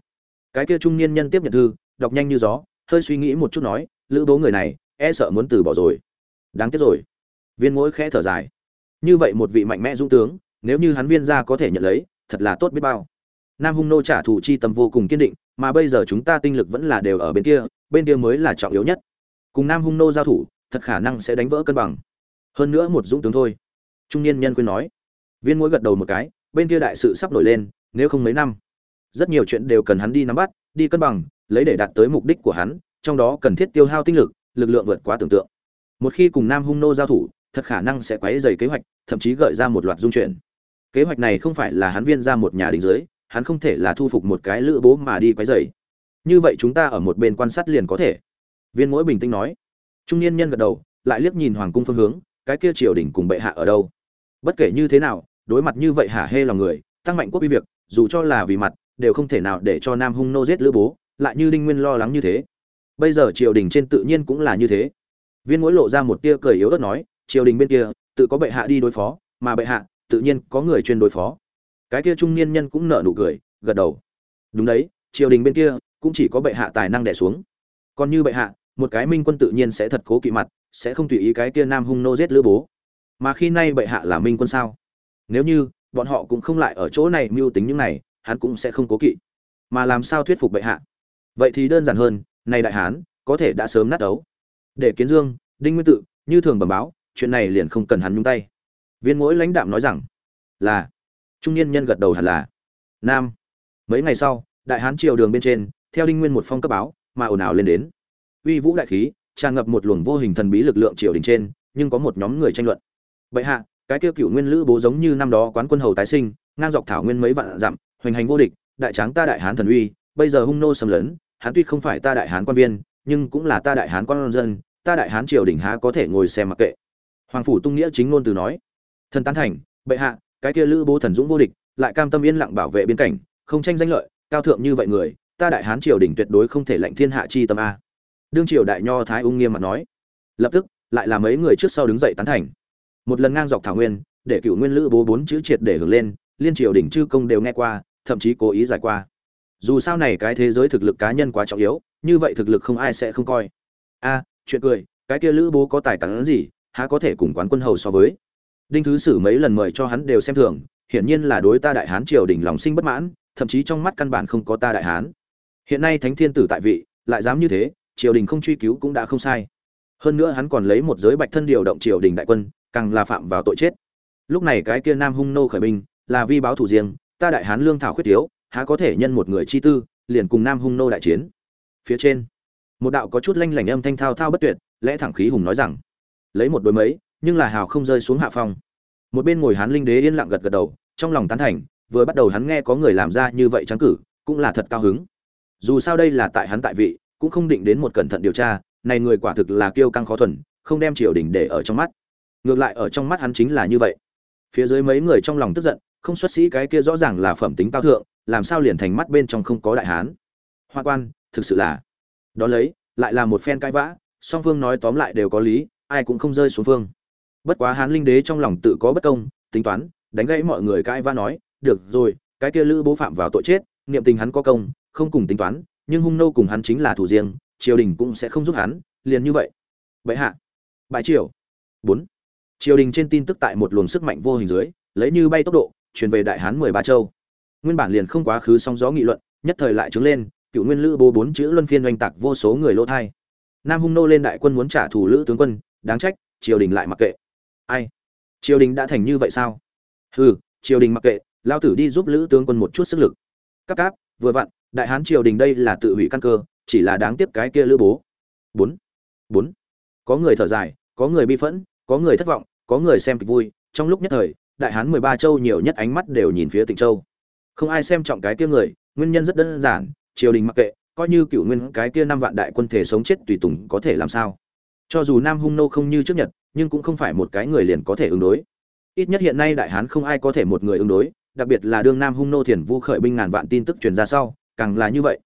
S1: Cái kia trung niên nhân tiếp nhận thư, đọc nhanh như gió, hơi suy nghĩ một chút nói, lữ bố người này e sợ muốn từ bỏ rồi. Đáng tiếc rồi. Viên mỗi khẽ thở dài. Như vậy một vị mạnh mẽ dũng tướng, nếu như hắn viên gia có thể nhận lấy, thật là tốt biết bao. Nam hung nô trả thù chi tâm vô cùng kiên định, mà bây giờ chúng ta tinh lực vẫn là đều ở bên kia bên kia mới là trọng yếu nhất. Cùng nam hung nô giao thủ, thật khả năng sẽ đánh vỡ cân bằng. Hơn nữa một dũng tướng thôi. Trung niên nhân quên nói. Viên mỗi gật đầu một cái, bên kia đại sự sắp nổi lên, nếu không mấy năm rất nhiều chuyện đều cần hắn đi nắm bắt, đi cân bằng, lấy để đạt tới mục đích của hắn, trong đó cần thiết tiêu hao tinh lực lực lượng vượt quá tưởng tượng một khi cùng nam hung nô giao thủ, thật khả năng sẽ quấy rầy kế hoạch, thậm chí gợi ra một loạt dung chuyện. kế hoạch này không phải là hắn viên ra một nhà đỉnh dưới, hắn không thể là thu phục một cái lữ bố mà đi quấy rầy. như vậy chúng ta ở một bên quan sát liền có thể viên mỗi bình tĩnh nói trung niên nhân gật đầu, lại liếc nhìn hoàng cung phương hướng, cái kia triều đình cùng bệ hạ ở đâu bất kể như thế nào, đối mặt như vậy hả hê lòng người, tăng mạnh quốc uy việc, dù cho là vì mặt đều không thể nào để cho nam hung nô giết lữ bố, lại như đinh nguyên lo lắng như thế. Bây giờ triều đình trên tự nhiên cũng là như thế. Viên mũi lộ ra một tia cười yếu ớt nói, triều đình bên kia, tự có bệ hạ đi đối phó, mà bệ hạ, tự nhiên có người chuyên đối phó. Cái kia trung niên nhân cũng nở nụ cười, gật đầu. Đúng đấy, triều đình bên kia, cũng chỉ có bệ hạ tài năng đẻ xuống. Còn như bệ hạ, một cái minh quân tự nhiên sẽ thật cố kỵ mặt, sẽ không tùy ý cái kia nam hung nô giết lữ bố. Mà khi nay bệ hạ là minh quân sao? Nếu như, bọn họ cũng không lại ở chỗ này mưu tính những này hắn cũng sẽ không cố kỵ. Mà làm sao thuyết phục bệ hạ? Vậy thì đơn giản hơn nay đại hán, có thể đã sớm nát đấu để kiến dương, đinh nguyên tự, như thường bẩm báo, chuyện này liền không cần hắn nhung tay. Viên mỗi lãnh đạm nói rằng, là. Trung niên nhân gật đầu hẳn là. Nam. Mấy ngày sau, đại hán triều đường bên trên, theo đinh nguyên một phong cấp báo, mà ồn ào lên đến. Uy vũ đại khí, tràn ngập một luồng vô hình thần bí lực lượng triều đình trên, nhưng có một nhóm người tranh luận. Bệ hạ, cái kia cựu nguyên lữ bố giống như năm đó quán quân hầu tái sinh, ngang dọc thảo nguyên mấy vạn dặm hoành hành vô địch, đại tráng ta đại hán thần uy, bây giờ hung nô xâm lấn, hắn tuy không phải ta đại hán quan viên, nhưng cũng là ta đại hán quan dân, ta đại hán triều đình há có thể ngồi xem mặc kệ. Hoàng phủ tung nghĩa chính ngôn từ nói, thần tán thành, bệ hạ, cái kia lữ bố thần dũng vô địch, lại cam tâm yên lặng bảo vệ biên cảnh, không tranh danh lợi, cao thượng như vậy người, ta đại hán triều đình tuyệt đối không thể lệnh thiên hạ chi tâm a. Đương triều đại nho thái ung nghiêm mặt nói, lập tức, lại là mấy người trước sau đứng dậy tán thành. Một lần ngang dọc thảo nguyên, để cựu nguyên lữ bố bốn chữ triệt để hưởng lên, liên triều đình chư công đều nghe qua thậm chí cố ý giải qua. Dù sao này cái thế giới thực lực cá nhân quá trọng yếu, như vậy thực lực không ai sẽ không coi. A, chuyện cười, cái kia lữ bố có tài cắn gì, há có thể cùng quán quân hầu so với? Đinh thứ sử mấy lần mời cho hắn đều xem thường, hiển nhiên là đối ta đại hán triều đình lòng sinh bất mãn, thậm chí trong mắt căn bản không có ta đại hán. Hiện nay thánh thiên tử tại vị, lại dám như thế, triều đình không truy cứu cũng đã không sai. Hơn nữa hắn còn lấy một giới bạch thân điều động triều đình đại quân, càng là phạm vào tội chết. Lúc này cái kia nam hung nô khởi binh, là vi báo thủ riêng ta đại hán lương thảo khuyết thiếu, há có thể nhân một người chi tư, liền cùng nam hung nô đại chiến. Phía trên, một đạo có chút lanh lảnh âm thanh thao thao bất tuyệt, lẽ thẳng khí hùng nói rằng, lấy một đôi mấy, nhưng là hào không rơi xuống hạ phong. Một bên ngồi hán linh đế yên lặng gật gật đầu, trong lòng tán thành, vừa bắt đầu hắn nghe có người làm ra như vậy trắng cử, cũng là thật cao hứng. Dù sao đây là tại hắn tại vị, cũng không định đến một cẩn thận điều tra, này người quả thực là kiêu căng khó thuần, không đem triều đình để ở trong mắt. Ngược lại ở trong mắt hắn chính là như vậy. Phía dưới mấy người trong lòng tức giận không xuất sĩ cái kia rõ ràng là phẩm tính cao thượng, làm sao liền thành mắt bên trong không có đại hán? Hoa quan, thực sự là đó lấy, lại là một phen cãi vã, song phương nói tóm lại đều có lý, ai cũng không rơi xuống phương. Bất quá hán linh đế trong lòng tự có bất công, tính toán, đánh gãy mọi người cãi vã nói, được rồi, cái kia lữ bố phạm vào tội chết, niệm tình hắn có công, không cùng tính toán, nhưng hung nô cùng hắn chính là thủ riêng, triều đình cũng sẽ không giúp hắn, liền như vậy. Vậy hạ. Bãi triều. Bốn. Triều đình trên tin tức tại một luồng sức mạnh vô hình dưới, lấy như bay tốc độ truyền về đại hán mười ba châu. Nguyên bản liền không quá khứ song gió nghị luận, nhất thời lại trứng lên, cựu nguyên lữ bố bốn chữ luân phiên oanh tạc vô số người lỗ thai. Nam hung nô lên đại quân muốn trả thù lữ tướng quân, đáng trách, triều đình lại mặc kệ. Ai? Triều đình đã thành như vậy sao? Hừ, triều đình mặc kệ, lao tử đi giúp lữ tướng quân một chút sức lực. Các cáp, vừa vặn, đại hán triều đình đây là tự hủy căn cơ, chỉ là đáng tiếc cái kia lữ bố. Bốn bốn. Có người thở dài, có người bi phẫn, có người thất vọng, có người xem kịch vui, trong lúc nhất thời đại hán mười ba châu nhiều nhất ánh mắt đều nhìn phía tịnh châu. Không ai xem trọng cái kia người, nguyên nhân rất đơn giản, triều đình mặc kệ, coi như cựu nguyên cái kia năm vạn đại quân thể sống chết tùy tùng có thể làm sao. Cho dù nam hung nô không như trước nhật, nhưng cũng không phải một cái người liền có thể ứng đối. Ít nhất hiện nay đại hán không ai có thể một người ứng đối, đặc biệt là đương nam hung nô thiền vu khởi binh ngàn vạn tin tức truyền ra sau, càng là như vậy.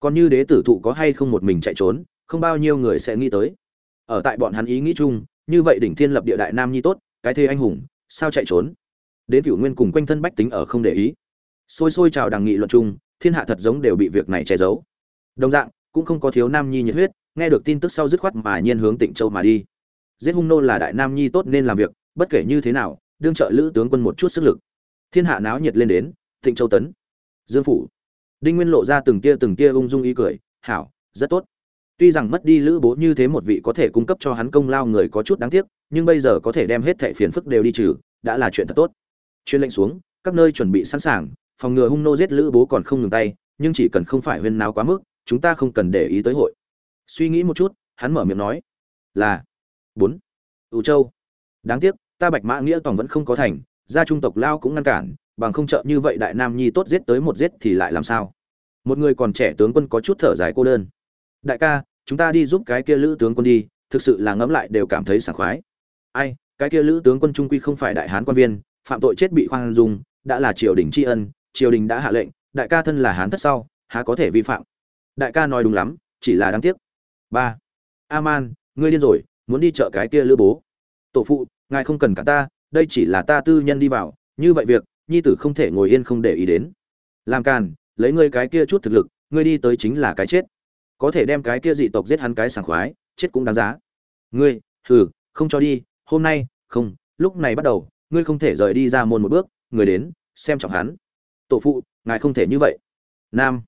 S1: Còn như đế tử thụ có hay không một mình chạy trốn, không bao nhiêu người sẽ nghĩ tới. Ở tại bọn hắn ý nghĩ chung, như vậy đỉnh thiên lập địa đại nam nhi tốt, cái thế anh hùng sao chạy trốn? Đến cựu nguyên cùng quanh thân bách tính ở không để ý. Xôi xôi chào đằng nghị luận chung, thiên hạ thật giống đều bị việc này che giấu. Đồng dạng, cũng không có thiếu nam nhi nhiệt huyết, nghe được tin tức sau dứt khoát mà nhiên hướng tịnh châu mà đi. Giết hung nô là đại nam nhi tốt nên làm việc, bất kể như thế nào, đương trợ lữ tướng quân một chút sức lực. Thiên hạ náo nhiệt lên đến, tịnh châu tấn. Dương phủ. Đinh nguyên lộ ra từng tia từng tia ung dung ý cười, hảo, rất tốt tuy rằng mất đi lữ bố như thế một vị có thể cung cấp cho hắn công lao người có chút đáng tiếc, nhưng bây giờ có thể đem hết thệ phiền phức đều đi trừ, đã là chuyện thật tốt. Chuyên lệnh xuống, các nơi chuẩn bị sẵn sàng, phòng ngừa hung nô giết lữ bố còn không ngừng tay, nhưng chỉ cần không phải huyên náo quá mức, chúng ta không cần để ý tới hội. Suy nghĩ một chút, hắn mở miệng nói, là, bốn ủ châu. Đáng tiếc, ta bạch mã nghĩa toàn vẫn không có thành, gia trung tộc lao cũng ngăn cản, bằng không trợ như vậy đại nam nhi tốt giết tới một giết thì lại làm sao? Một người còn trẻ tướng quân có chút thở dài cô đơn đại ca, chúng ta đi giúp cái kia lữ tướng quân đi, thực sự là ngẫm lại đều cảm thấy sảng khoái. Ai, cái kia lữ tướng quân trung quy không phải đại hán quan viên, phạm tội chết bị khoan dung, đã là triều đình tri ân, triều đình đã hạ lệnh, đại ca thân là hán thất sau, há có thể vi phạm? Đại ca nói đúng lắm, chỉ là đáng tiếc. Ba a man ngươi điên rồi, muốn đi chợ cái kia lữ bố. Tổ phụ, ngài không cần cả ta, đây chỉ là ta tư nhân đi vào, như vậy việc, nhi tử không thể ngồi yên không để ý đến. Làm càn, lấy ngươi cái kia chút thực lực, ngươi đi tới chính là cái chết có thể đem cái kia dị tộc giết hắn cái sảng khoái, chết cũng đáng giá. Ngươi, hừ, không cho đi, hôm nay, không, lúc này bắt đầu, ngươi không thể rời đi ra môn một bước, người đến, xem trọng hắn. Tổ phụ, ngài không thể như vậy. Nam,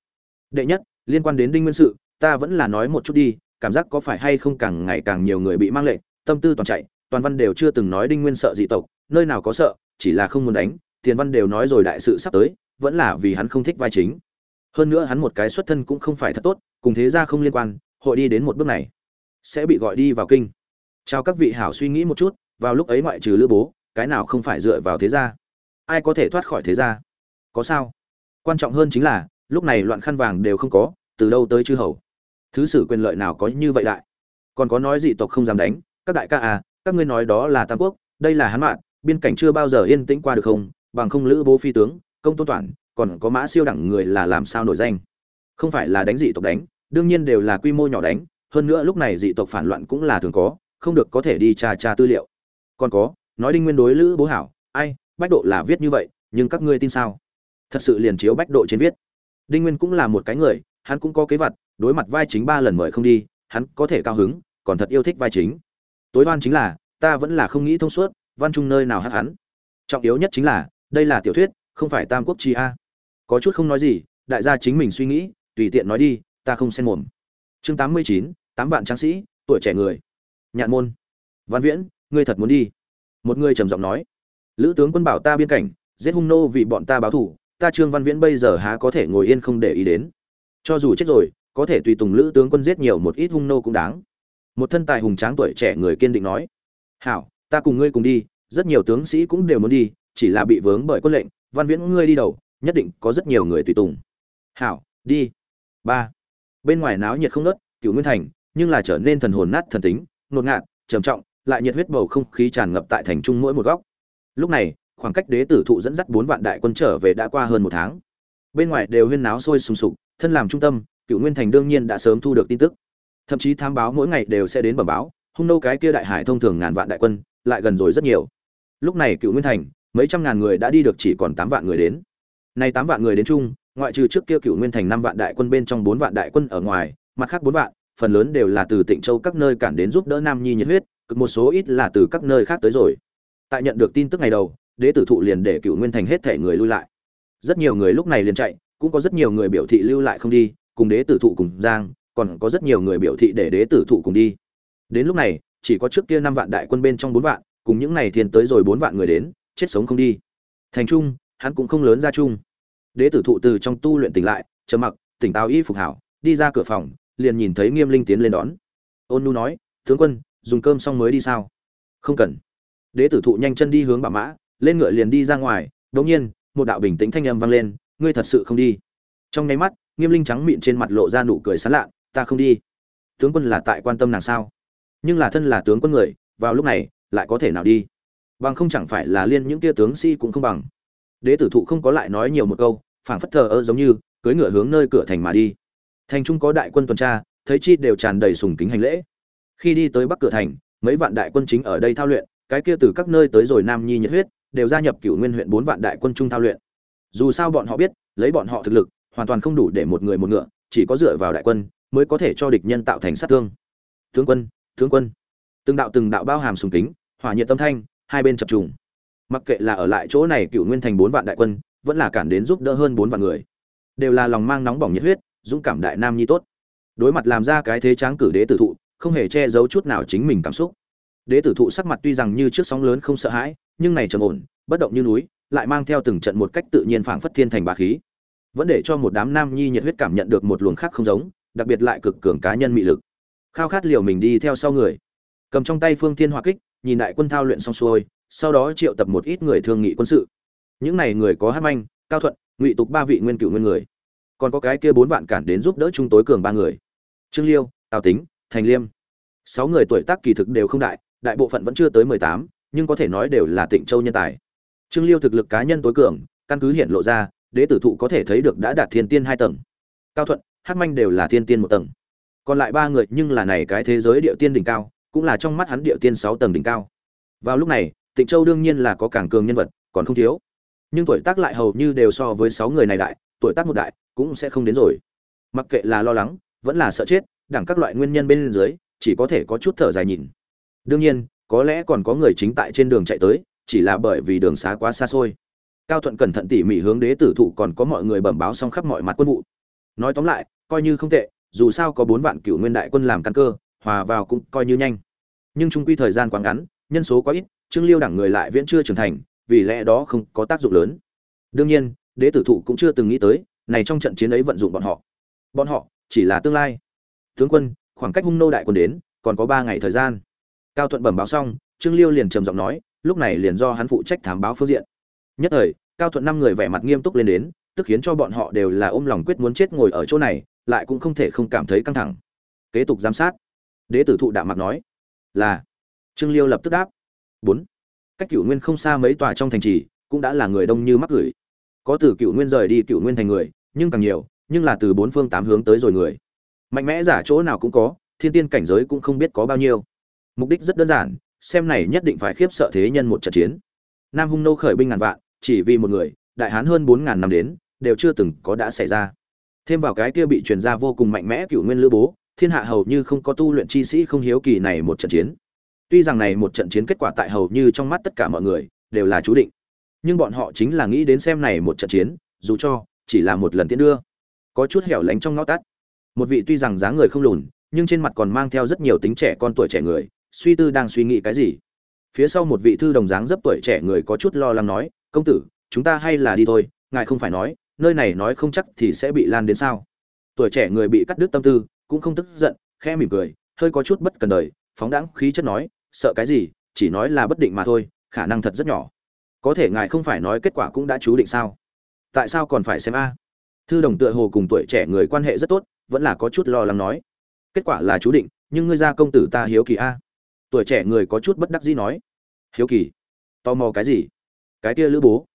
S1: đệ nhất, liên quan đến đinh nguyên sự, ta vẫn là nói một chút đi, cảm giác có phải hay không càng ngày càng nhiều người bị mang lệnh, tâm tư toàn chạy, toàn văn đều chưa từng nói đinh nguyên sợ dị tộc, nơi nào có sợ, chỉ là không muốn đánh, tiền văn đều nói rồi đại sự sắp tới, vẫn là vì hắn không thích vai chính hơn nữa hắn một cái xuất thân cũng không phải thật tốt, cùng thế gia không liên quan, hội đi đến một bước này sẽ bị gọi đi vào kinh. Chào các vị hảo suy nghĩ một chút, vào lúc ấy ngoại trừ lữ bố, cái nào không phải dựa vào thế gia? Ai có thể thoát khỏi thế gia? Có sao? Quan trọng hơn chính là, lúc này loạn khăn vàng đều không có, từ đâu tới chư hầu? Thứ sử quyền lợi nào có như vậy đại? Còn có nói dị tộc không dám đánh, các đại ca à các ngươi nói đó là tam quốc, đây là hán mạn, biên cảnh chưa bao giờ yên tĩnh qua được không? Bằng không lữ bố phi tướng, công tôn toản còn có mã siêu đẳng người là làm sao nổi danh? Không phải là đánh dị tộc đánh, đương nhiên đều là quy mô nhỏ đánh, hơn nữa lúc này dị tộc phản loạn cũng là thường có, không được có thể đi tra tra tư liệu. Còn có, nói đinh nguyên đối lữ bố hảo, ai, bách độ là viết như vậy, nhưng các ngươi tin sao? Thật sự liền chiếu bách độ trên viết. Đinh nguyên cũng là một cái người, hắn cũng có kế vật, đối mặt vai chính ba lần mời không đi, hắn có thể cao hứng, còn thật yêu thích vai chính. Tối đoan chính là, ta vẫn là không nghĩ thông suốt, văn trung nơi nào hát hắn. Trọng yếu nhất chính là, đây là tiểu thuyết, không phải tam quốc chi a có chút không nói gì, đại gia chính mình suy nghĩ, tùy tiện nói đi, ta không xen mồm. Chương tám mươi chín, tám vạn tráng sĩ, tuổi trẻ người. Nhạn môn. Văn viễn, ngươi thật muốn đi? Một người trầm giọng nói. Lữ tướng quân bảo ta biên cảnh, giết hung nô vì bọn ta báo thủ, ta trương văn viễn bây giờ há có thể ngồi yên không để ý đến. Cho dù chết rồi, có thể tùy tùng lữ tướng quân giết nhiều một ít hung nô cũng đáng. Một thân tài hùng tráng tuổi trẻ người kiên định nói. Hảo, ta cùng ngươi cùng đi, rất nhiều tướng sĩ cũng đều muốn đi, chỉ là bị vướng bởi quân lệnh, văn viễn, ngươi đi đầu nhất định có rất nhiều người tùy tùng. Hảo, đi. Ba. Bên ngoài náo nhiệt không nớt cựu nguyên thành, nhưng là trở nên thần hồn nát thần tính nột ngạt, trầm trọng, lại nhiệt huyết bầu không khí tràn ngập tại thành trung mỗi một góc. Lúc này, khoảng cách đế tử thụ dẫn dắt bốn vạn đại quân trở về đã qua hơn một tháng. Bên ngoài đều huyên náo sôi sùng sục, thân làm trung tâm cựu nguyên thành đương nhiên đã sớm thu được tin tức. Thậm chí tham báo mỗi ngày đều sẽ đến bẩm báo, hung nô cái kia đại hải thông thường ngàn vạn đại quân, lại gần rồi rất nhiều. Lúc này cựu nguyên thành, mấy trăm ngàn người đã đi được chỉ còn tám vạn người đến nay tám vạn người đến chung, ngoại trừ trước kia cựu nguyên thành năm vạn đại quân bên trong bốn vạn đại quân ở ngoài, mặt khác bốn vạn, phần lớn đều là từ tịnh châu các nơi cản đến giúp đỡ nam nhi nhiệt huyết, cực một số ít là từ các nơi khác tới rồi. Tại nhận được tin tức ngày đầu, đế tử thụ liền để cựu nguyên thành hết thể người lui lại. Rất nhiều người lúc này liền chạy, cũng có rất nhiều người biểu thị lưu lại không đi, cùng đế tử thụ cùng giang, còn có rất nhiều người biểu thị để đế tử thụ cùng đi. Đến lúc này, chỉ có trước kia năm vạn đại quân bên trong bốn vạn, cùng những này thiên tới rồi bốn vạn người đến, chết sống không đi. Thành trung hắn cũng không lớn ra chung. Đế tử thụ từ trong tu luyện tỉnh lại, trầm mặc, tỉnh táo y phục hảo, đi ra cửa phòng, liền nhìn thấy nghiêm linh tiến lên đón. Ôn nu nói, tướng quân, dùng cơm xong mới đi sao? Không cần. Đế tử thụ nhanh chân đi hướng bà mã, lên ngựa liền đi ra ngoài. Đột nhiên, một đạo bình tĩnh thanh âm vang lên, ngươi thật sự không đi? Trong nháy mắt, nghiêm linh trắng miệng trên mặt lộ ra nụ cười sán lạ, ta không đi. Tướng quân là tại quan tâm nàng sao? Nhưng là thân là tướng quân người, vào lúc này, lại có thể nào đi? Bằng không chẳng phải là liên những tia tướng sĩ si cũng không bằng đế tử thụ không có lại nói nhiều một câu, phảng phất thờ ơ giống như, cưỡi ngựa hướng nơi cửa thành mà đi. Thành trung có đại quân tuần tra, thấy chi đều tràn đầy sùng kính hành lễ. Khi đi tới bắc cửa thành, mấy vạn đại quân chính ở đây thao luyện, cái kia từ các nơi tới rồi nam nhi nhiệt huyết, đều gia nhập cựu nguyên huyện bốn vạn đại quân trung thao luyện. Dù sao bọn họ biết, lấy bọn họ thực lực, hoàn toàn không đủ để một người một ngựa, chỉ có dựa vào đại quân, mới có thể cho địch nhân tạo thành sát thương. Tướng quân tướng quân. Từng đạo từng đạo bao hàm sùng kính, hỏa nhiệt tâm thanh, hai bên chập trùng mặc kệ là ở lại chỗ này cựu nguyên thành bốn vạn đại quân, vẫn là cản đến giúp đỡ hơn bốn vạn người. Đều là lòng mang nóng bỏng nhiệt huyết, dũng cảm đại nam nhi tốt. Đối mặt làm ra cái thế tráng cử đế tử thụ, không hề che giấu chút nào chính mình cảm xúc. Đế tử thụ sắc mặt tuy rằng như trước sóng lớn không sợ hãi, nhưng này trầm ổn, bất động như núi, lại mang theo từng trận một cách tự nhiên phảng phất thiên thành bá khí. Vẫn để cho một đám nam nhi nhiệt huyết cảm nhận được một luồng khác không giống, đặc biệt lại cực cường cá nhân mị lực. Khao khát liều mình đi theo sau người. Cầm trong tay phương thiên hỏa kích, nhìn đại quân thao luyện xong xuôi sau đó triệu tập một ít người thương nghị quân sự. Những này người có hát manh, cao thuận, ngụy tục ba vị nguyên cựu nguyên người. Còn có cái kia bốn vạn cản đến giúp đỡ trung tối cường ba người. Trương liêu, tào tính, thành liêm. Sáu người tuổi tác kỳ thực đều không đại đại bộ phận vẫn chưa tới mười tám, nhưng có thể nói đều là tịnh châu nhân tài. Trương liêu thực lực cá nhân tối cường, căn cứ hiện lộ ra, đế tử thụ có thể thấy được đã đạt thiên tiên hai tầng. Cao thuận, Hát manh đều là thiên tiên một tầng. Còn lại ba người nhưng là này cái thế giới địa tiên đỉnh cao, cũng là trong mắt hắn địa tiên sáu tầng đỉnh cao. Vào lúc này tịnh châu đương nhiên là có càng cường nhân vật, còn không thiếu. Nhưng tuổi tác lại hầu như đều so với sáu người này đại, tuổi tác một đại, cũng sẽ không đến rồi. Mặc kệ là lo lắng, vẫn là sợ chết, đẳng các loại nguyên nhân bên dưới, chỉ có thể có chút thở dài nhìn. Đương nhiên, có lẽ còn có người chính tại trên đường chạy tới, chỉ là bởi vì đường xá quá xa xôi. Cao thuận cẩn thận tỉ mỉ hướng đế tử thụ còn có mọi người bẩm báo xong khắp mọi mặt quân vụ. Nói tóm lại, coi như không tệ, dù sao có bốn vạn cựu nguyên đại quân làm căn cơ, hòa vào cũng coi như nhanh. Nhưng trung quy thời gian quá ngắn, nhân số quá ít trương liêu đẳng người lại viễn chưa trưởng thành, vì lẽ đó không có tác dụng lớn. Đương nhiên, đế tử thụ cũng chưa từng nghĩ tới, này trong trận chiến ấy vận dụng bọn họ. Bọn họ chỉ là tương lai. Tướng quân, khoảng cách hung nô đại quân đến, còn có ba ngày thời gian. Cao thuận bẩm báo xong, trương liêu liền trầm giọng nói, lúc này liền do hắn phụ trách thám báo phương diện. Nhất thời, cao thuận năm người vẻ mặt nghiêm túc lên đến, tức khiến cho bọn họ đều là ôm lòng quyết muốn chết ngồi ở chỗ này, lại cũng không thể không cảm thấy căng thẳng. Kế tục giám sát. Đế tử thụ đạm mặt nói, là. Trương liêu lập tức đáp bốn. Cách cựu nguyên không xa mấy tòa trong thành trì, cũng đã là người đông như mắc gửi. Có từ cựu nguyên rời đi cựu nguyên thành người, nhưng càng nhiều, nhưng là từ bốn phương tám hướng tới rồi người. Mạnh mẽ giả chỗ nào cũng có, thiên tiên cảnh giới cũng không biết có bao nhiêu. Mục đích rất đơn giản, xem này nhất định phải khiếp sợ thế nhân một trận chiến. Nam hung nô khởi binh ngàn vạn, chỉ vì một người, đại hán hơn bốn ngàn năm đến, đều chưa từng có đã xảy ra. Thêm vào cái kia bị truyền ra vô cùng mạnh mẽ cựu nguyên lữ bố, thiên hạ hầu như không có tu luyện chi sĩ không hiếu kỳ này một trận chiến tuy rằng này một trận chiến kết quả tại hầu như trong mắt tất cả mọi người đều là chú định, nhưng bọn họ chính là nghĩ đến xem này một trận chiến, dù cho chỉ là một lần tiến đưa, có chút hẻo lánh trong ngõ tắt. Một vị tuy rằng dáng người không lùn, nhưng trên mặt còn mang theo rất nhiều tính trẻ con tuổi trẻ người, suy tư đang suy nghĩ cái gì. Phía sau một vị thư đồng dáng dấp tuổi trẻ người có chút lo lắng nói, công tử, chúng ta hay là đi thôi, ngài không phải nói, nơi này nói không chắc thì sẽ bị lan đến sao? Tuổi trẻ người bị cắt đứt tâm tư, cũng không tức giận, khẽ mỉm cười, hơi có chút bất cần đời, phóng đãng khí chất nói sợ cái gì, chỉ nói là bất định mà thôi, khả năng thật rất nhỏ. Có thể ngài không phải nói kết quả cũng đã chú định sao? Tại sao còn phải xem a? Thư đồng tựa hồ cùng tuổi trẻ người quan hệ rất tốt, vẫn là có chút lo lắng nói. Kết quả là chú định, nhưng ngươi ra công tử ta hiếu kỳ a. Tuổi trẻ người có chút bất đắc dĩ nói. Hiếu kỳ? Tò mò cái gì? Cái kia lữ bố.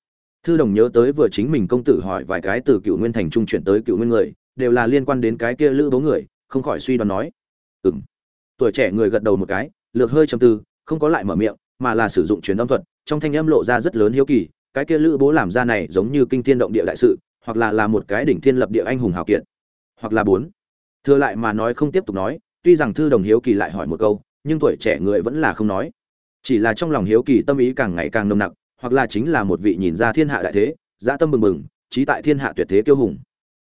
S1: Thư đồng nhớ tới vừa chính mình công tử hỏi vài cái từ cựu nguyên thành trung chuyển tới cựu nguyên người, đều là liên quan đến cái kia lữ bố người, không khỏi suy đoán nói. Ừng tuổi trẻ người gật đầu một cái lược hơi trầm tư, không có lại mở miệng, mà là sử dụng truyền âm thuật, trong thanh âm lộ ra rất lớn hiếu kỳ, cái kia lữ bố làm ra này giống như kinh thiên động địa đại sự, hoặc là là một cái đỉnh thiên lập địa anh hùng hào kiệt, hoặc là bốn. Thừa lại mà nói không tiếp tục nói, tuy rằng thư đồng hiếu kỳ lại hỏi một câu, nhưng tuổi trẻ người vẫn là không nói. Chỉ là trong lòng hiếu kỳ tâm ý càng ngày càng nồng nặc, hoặc là chính là một vị nhìn ra thiên hạ đại thế, dã tâm bừng bừng, trí tại thiên hạ tuyệt thế kiêu hùng.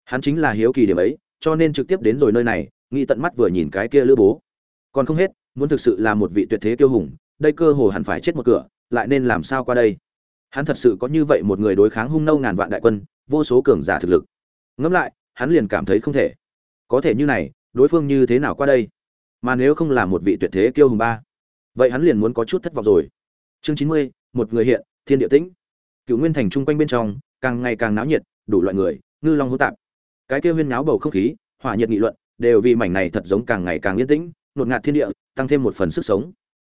S1: Hắn chính là hiếu kỳ điểm ấy, cho nên trực tiếp đến rồi nơi này nghĩ tận mắt vừa nhìn cái kia lữ bố. Còn không hết muốn thực sự là một vị tuyệt thế kiêu hùng, đây cơ hồ hẳn phải chết một cửa, lại nên làm sao qua đây? Hắn thật sự có như vậy một người đối kháng hung nâu ngàn vạn đại quân, vô số cường giả thực lực. Ngẫm lại, hắn liền cảm thấy không thể. Có thể như này, đối phương như thế nào qua đây? Mà nếu không là một vị tuyệt thế kiêu hùng ba, vậy hắn liền muốn có chút thất vọng rồi. Chương chín mươi, một người hiện, thiên địa tĩnh. Cựu nguyên thành chung quanh bên trong, càng ngày càng náo nhiệt, đủ loại người, ngư long hỗn tạp. Cái kia huyên náo bầu không khí, hỏa nhiệt nghị luận, đều vì mảnh này thật giống càng ngày càng yên tĩnh nột ngạt thiên địa tăng thêm một phần sức sống.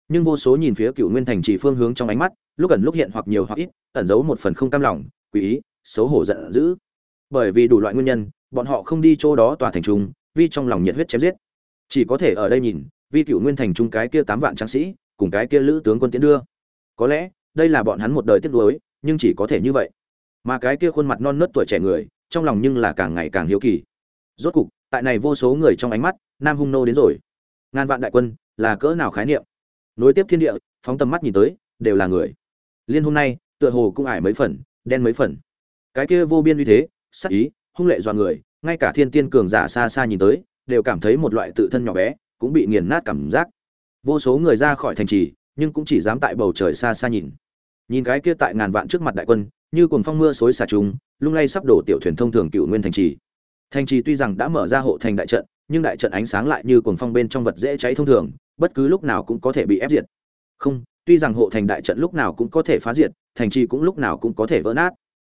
S1: Nhưng vô số nhìn phía cựu nguyên thành chỉ phương hướng trong ánh mắt, lúc ẩn lúc hiện hoặc nhiều hoặc ít, ẩn giấu một phần không cam lòng quý ý, xấu hổ giận dữ. Bởi vì đủ loại nguyên nhân, bọn họ không đi chỗ đó tòa thành trung, vì trong lòng nhiệt huyết chém giết. Chỉ có thể ở đây nhìn, vì cựu nguyên thành trung cái kia tám vạn tráng sĩ, cùng cái kia lữ tướng quân tiến đưa. Có lẽ, đây là bọn hắn một đời tiếc nuối, nhưng chỉ có thể như vậy. Mà cái kia khuôn mặt non nớt tuổi trẻ người, trong lòng nhưng là càng ngày càng hiếu kỳ. Rốt cục, tại này vô số người trong ánh mắt, nam hung nô đến rồi. Ngàn vạn đại quân là cỡ nào khái niệm? Nối tiếp thiên địa, phóng tầm mắt nhìn tới, đều là người. Liên hôm nay, tựa hồ cũng ải mấy phần, đen mấy phần. Cái kia vô biên uy thế, sắc ý, hung lệ dọa người, ngay cả thiên tiên cường giả xa xa nhìn tới, đều cảm thấy một loại tự thân nhỏ bé, cũng bị nghiền nát cảm giác. Vô số người ra khỏi thành trì, nhưng cũng chỉ dám tại bầu trời xa xa nhìn. Nhìn cái kia tại ngàn vạn trước mặt đại quân, như cuồng phong mưa xối xả trùng, lung lay sắp đổ tiểu thuyền thông thường cựu nguyên thành trì. Thành trì tuy rằng đã mở ra hộ thành đại trận nhưng đại trận ánh sáng lại như cuồng phong bên trong vật dễ cháy thông thường, bất cứ lúc nào cũng có thể bị ép diệt. Không, tuy rằng hộ thành đại trận lúc nào cũng có thể phá diệt, thành trì cũng lúc nào cũng có thể vỡ nát.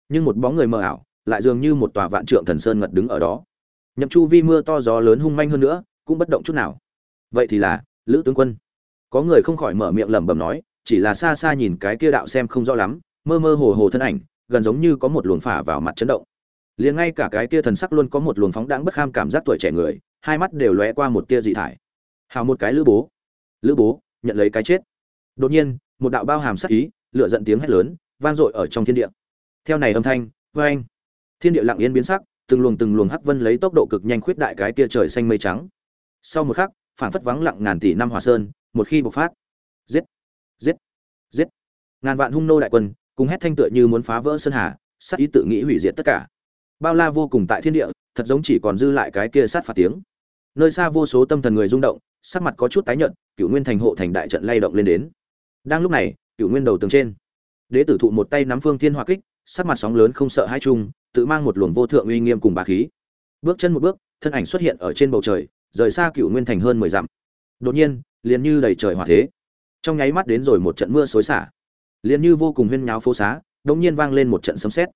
S1: Nhưng một bóng người mờ ảo, lại dường như một tòa vạn trượng thần sơn ngật đứng ở đó. Nhậm chu vi mưa to gió lớn hung manh hơn nữa, cũng bất động chút nào. Vậy thì là, lữ tướng quân. Có người không khỏi mở miệng lẩm bẩm nói, chỉ là xa xa nhìn cái kia đạo xem không rõ lắm, mơ mơ hồ hồ thân ảnh, gần giống như có một luồng phả vào mặt chấn động. Liền ngay cả cái kia thần sắc luôn có một luồng phóng đãng bất kham cảm giác tuổi trẻ người hai mắt đều lóe qua một tia dị thải. Hào một cái lữ bố. Lữ bố, nhận lấy cái chết. Đột nhiên, một đạo bao hàm sắc ý lựa giận tiếng hét lớn, vang dội ở trong thiên địa. Theo này âm thanh vê anh thiên địa lặng yên biến sắc, từng luồng từng luồng hắc vân lấy tốc độ cực nhanh khuyết đại cái kia trời xanh mây trắng. Sau một khắc, phản phất vắng lặng ngàn tỷ năm hòa sơn, một khi bộc phát. Giết giết giết. Ngàn vạn hung nô đại quân, cùng hét thanh tựa như muốn phá vỡ sơn hà, sát ý tự nghĩ hủy diệt tất cả. Bao la vô cùng tại thiên địa, thật giống chỉ còn dư lại cái kia sát phạt tiếng nơi xa vô số tâm thần người rung động, sắc mặt có chút tái nhợt cựu nguyên thành hộ thành đại trận lay động lên đến. Đang lúc này cựu nguyên đầu tường trên, đế tử thụ một tay nắm phương thiên hỏa kích, sắc mặt sóng lớn không sợ hai chung, tự mang một luồng vô thượng uy nghiêm cùng bá khí. Bước chân một bước, thân ảnh xuất hiện ở trên bầu trời, rời xa cựu nguyên thành hơn mười dặm. Đột nhiên, liền như đầy trời hỏa thế. Trong nháy mắt đến rồi một trận mưa xối xả. Liền như vô cùng huyên nháo phố xá, đột nhiên vang lên một trận sấm sét.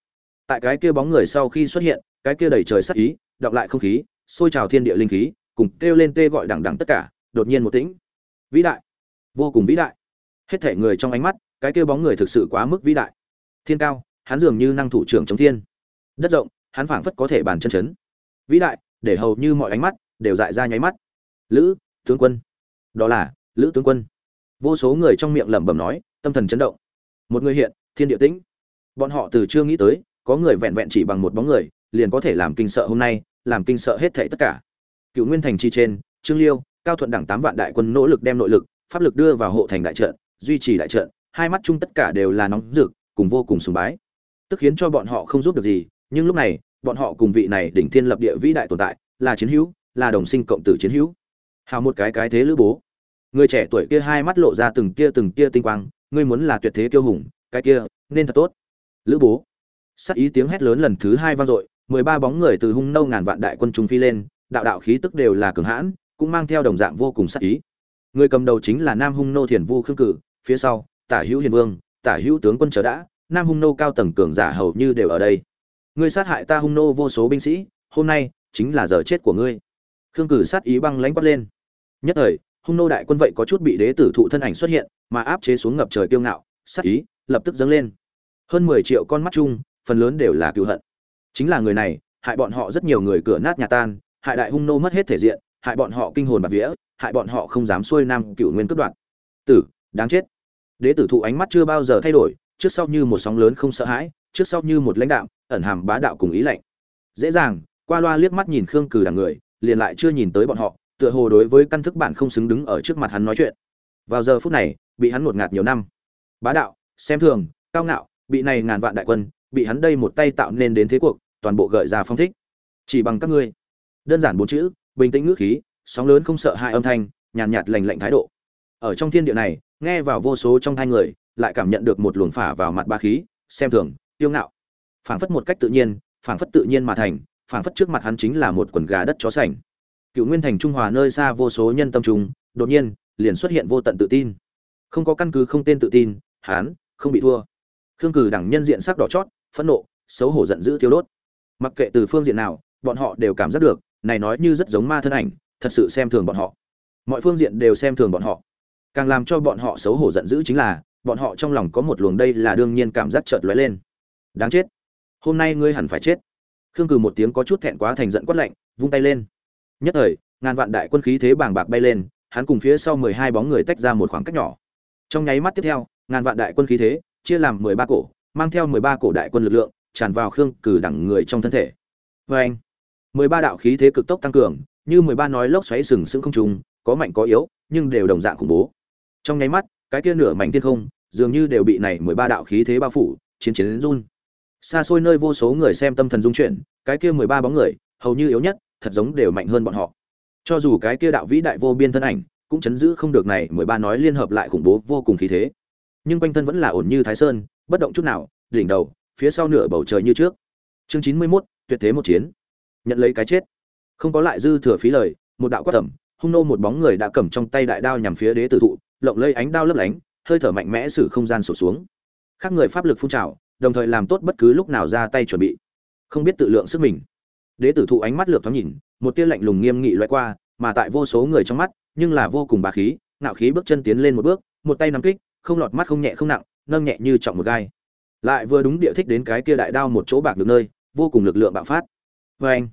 S1: Tại cái kia bóng người sau khi xuất hiện, cái kia đầy trời sắc ý đọng lại không khí sôi trào thiên địa linh khí cùng kêu lên tê gọi đằng đằng tất cả, đột nhiên một tĩnh. Vĩ đại. Vô cùng vĩ đại. Hết thể người trong ánh mắt, cái kêu bóng người thực sự quá mức vĩ đại. Thiên cao, hắn dường như năng thủ trưởng chống thiên. Đất rộng, hắn phảng phất có thể bàn chân chấn. Vĩ đại, để hầu như mọi ánh mắt đều dại ra nháy mắt. Lữ, tướng quân. Đó là, lữ tướng quân. Vô số người trong miệng lẩm bẩm nói, tâm thần chấn động. Một người hiện, thiên địa tĩnh. Bọn họ từ chưa nghĩ tới, có người vẹn vẹn chỉ bằng một bóng người, liền có thể làm kinh sợ hôm nay, làm kinh sợ hết thảy tất cả cựu nguyên thành chi trên, trương liêu, cao thuận đẳng tám vạn đại quân nỗ lực đem nội lực, pháp lực đưa vào hộ thành đại trận, duy trì đại trận, hai mắt chung tất cả đều là nóng rực, cùng vô cùng sùng bái. Tức khiến cho bọn họ không giúp được gì, nhưng lúc này, bọn họ cùng vị này đỉnh thiên lập địa vĩ đại tồn tại, là chiến hữu, là đồng sinh cộng tử chiến hữu. Hào một cái cái thế lữ bố. Người trẻ tuổi kia hai mắt lộ ra từng kia từng kia tinh quang, ngươi muốn là tuyệt thế kiêu hùng, cái kia, nên thật tốt. Lữ bố. Sắc ý tiếng hét lớn lần thứ hai vang dội, mười ba bóng người từ hung nâu ngàn vạn đại quân trung phi lên đạo đạo khí tức đều là cường hãn, cũng mang theo đồng dạng vô cùng sắc ý. Người cầm đầu chính là nam hung nô thiền vu khương cử, phía sau, tả hữu hiền vương, tả hữu tướng quân chờ đã, nam hung nô cao tầng cường giả hầu như đều ở đây. Ngươi sát hại ta hung nô vô số binh sĩ, hôm nay chính là giờ chết của ngươi. Khương cử sát ý băng lãnh quát lên. Nhất thời, hung nô đại quân vậy có chút bị đế tử thụ thân ảnh xuất hiện, mà áp chế xuống ngập trời kiêu ngạo, sát ý lập tức dâng lên. Hơn mười triệu con mắt chung, phần lớn đều là cựu hận. Chính là người này, hại bọn họ rất nhiều người cửa nát nhà tan hại đại hung nô mất hết thể diện, hại bọn họ kinh hồn bạt vía, hại bọn họ không dám xuôi nam cựu nguyên cướp đoạn tử, đáng chết. Đế tử thụ ánh mắt chưa bao giờ thay đổi, trước sau như một sóng lớn không sợ hãi, trước sau như một lãnh đạo ẩn hàm bá đạo cùng ý lạnh. Dễ dàng, qua loa liếc mắt nhìn khương cử đằng người, liền lại chưa nhìn tới bọn họ, tựa hồ đối với căn thức bản không xứng đứng ở trước mặt hắn nói chuyện. Vào giờ phút này, bị hắn ngột ngạt nhiều năm. Bá đạo, xem thường, cao ngạo, bị này ngàn vạn đại quân, bị hắn đây một tay tạo nên đến thế cuộc, toàn bộ gợi ra phong thích. Chỉ bằng các ngươi đơn giản bốn chữ bình tĩnh ngữ khí sóng lớn không sợ hai âm thanh nhàn nhạt, nhạt lành lạnh thái độ. Ở trong thiên địa này nghe vào vô số trong hai người lại cảm nhận được một luồng phả vào mặt ba khí xem thường tiêu ngạo. Phảng phất một cách tự nhiên phảng phất tự nhiên mà thành phảng phất trước mặt hắn chính là một quần gà đất chó sành. Cựu nguyên thành trung hòa nơi xa vô số nhân tâm trung đột nhiên liền xuất hiện vô tận tự tin. Không có căn cứ không tên tự tin hán không bị thua. Khương cử đẳng nhân diện sắc đỏ chót phẫn nộ xấu hổ giận dữ thiêu đốt. Mặc kệ từ phương diện nào bọn họ đều cảm giác được này nói như rất giống ma thân ảnh, thật sự xem thường bọn họ. Mọi phương diện đều xem thường bọn họ. Càng làm cho bọn họ xấu hổ giận dữ chính là, bọn họ trong lòng có một luồng đây là đương nhiên cảm giác chợt lóe lên. Đáng chết. Hôm nay ngươi hẳn phải chết. Khương cử một tiếng có chút thẹn quá thành giận quát lạnh, vung tay lên. Nhất thời, ngàn vạn đại quân khí thế bàng bạc bay lên, hắn cùng phía sau mười hai bóng người tách ra một khoảng cách nhỏ. Trong nháy mắt tiếp theo, ngàn vạn đại quân khí thế chia làm mười ba cổ, mang theo mười ba cổ đại quân lực lượng, tràn vào khương cử đẳng người trong thân thể. Vê anh mười ba đạo khí thế cực tốc tăng cường như mười ba nói lốc xoáy sừng sững không trùng có mạnh có yếu nhưng đều đồng dạng khủng bố. Trong nháy mắt cái kia nửa mảnh thiên không dường như đều bị này mười ba đạo khí thế bao phủ chiến chiến đến run. Xa xôi nơi vô số người xem tâm thần dung chuyển cái kia mười ba bóng người hầu như yếu nhất thật giống đều mạnh hơn bọn họ. Cho dù cái kia đạo vĩ đại vô biên thân ảnh cũng chấn giữ không được này mười ba nói liên hợp lại khủng bố vô cùng khí thế. Nhưng quanh thân vẫn là ổn như thái sơn bất động chút nào đỉnh đầu phía sau nửa bầu trời như trước. Chương chín mươi 91, tuyệt thế một chiến nhận lấy cái chết. Không có lại dư thừa phí lời, một đạo quát tẩm hung nô một bóng người đã cầm trong tay đại đao nhằm phía đế tử thụ, lộng lây ánh đao lấp lánh, hơi thở mạnh mẽ sử không gian sụt xuống. Khác người pháp lực phun trào, đồng thời làm tốt bất cứ lúc nào ra tay chuẩn bị. Không biết tự lượng sức mình. Đế tử thụ ánh mắt lược thoáng nhìn, một tia lạnh lùng nghiêm nghị loại qua, mà tại vô số người trong mắt, nhưng là vô cùng bà khí, ngạo khí bước chân tiến lên một bước, một tay nắm kích, không lọt mắt không nhẹ không nặng, nâng nhẹ như trọng một gai. Lại vừa đúng địa thích đến cái kia đại đao một chỗ bạc được nơi, vô cùng lực lượng bạo phát vê anh.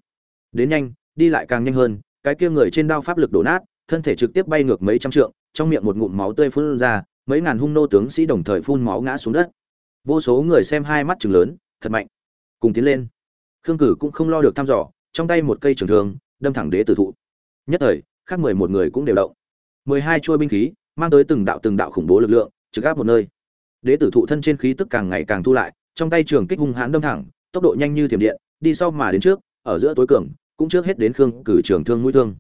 S1: Đến nhanh, đi lại càng nhanh hơn, cái kia người trên đao pháp lực đổ nát, thân thể trực tiếp bay ngược mấy trăm trượng, trong miệng một ngụm máu tươi phun ra, mấy ngàn hung nô tướng sĩ đồng thời phun máu ngã xuống đất. Vô số người xem hai mắt chừng lớn, thật mạnh. Cùng tiến lên. Khương cử cũng không lo được thăm dò, trong tay một cây trường thương, đâm thẳng đế tử thụ. Nhất thời, khác mười một người cũng đều động. Mười hai chuôi binh khí, mang tới từng đạo từng đạo khủng bố lực lượng, trực áp một nơi. Đế tử thụ thân trên khí tức càng ngày càng thu lại, trong tay trường kích hung hãn đâm thẳng, tốc độ nhanh như thiểm điện, đi sau mà đến trước ở giữa tối cường, cũng trước hết đến khương cử trường thương mũi thương.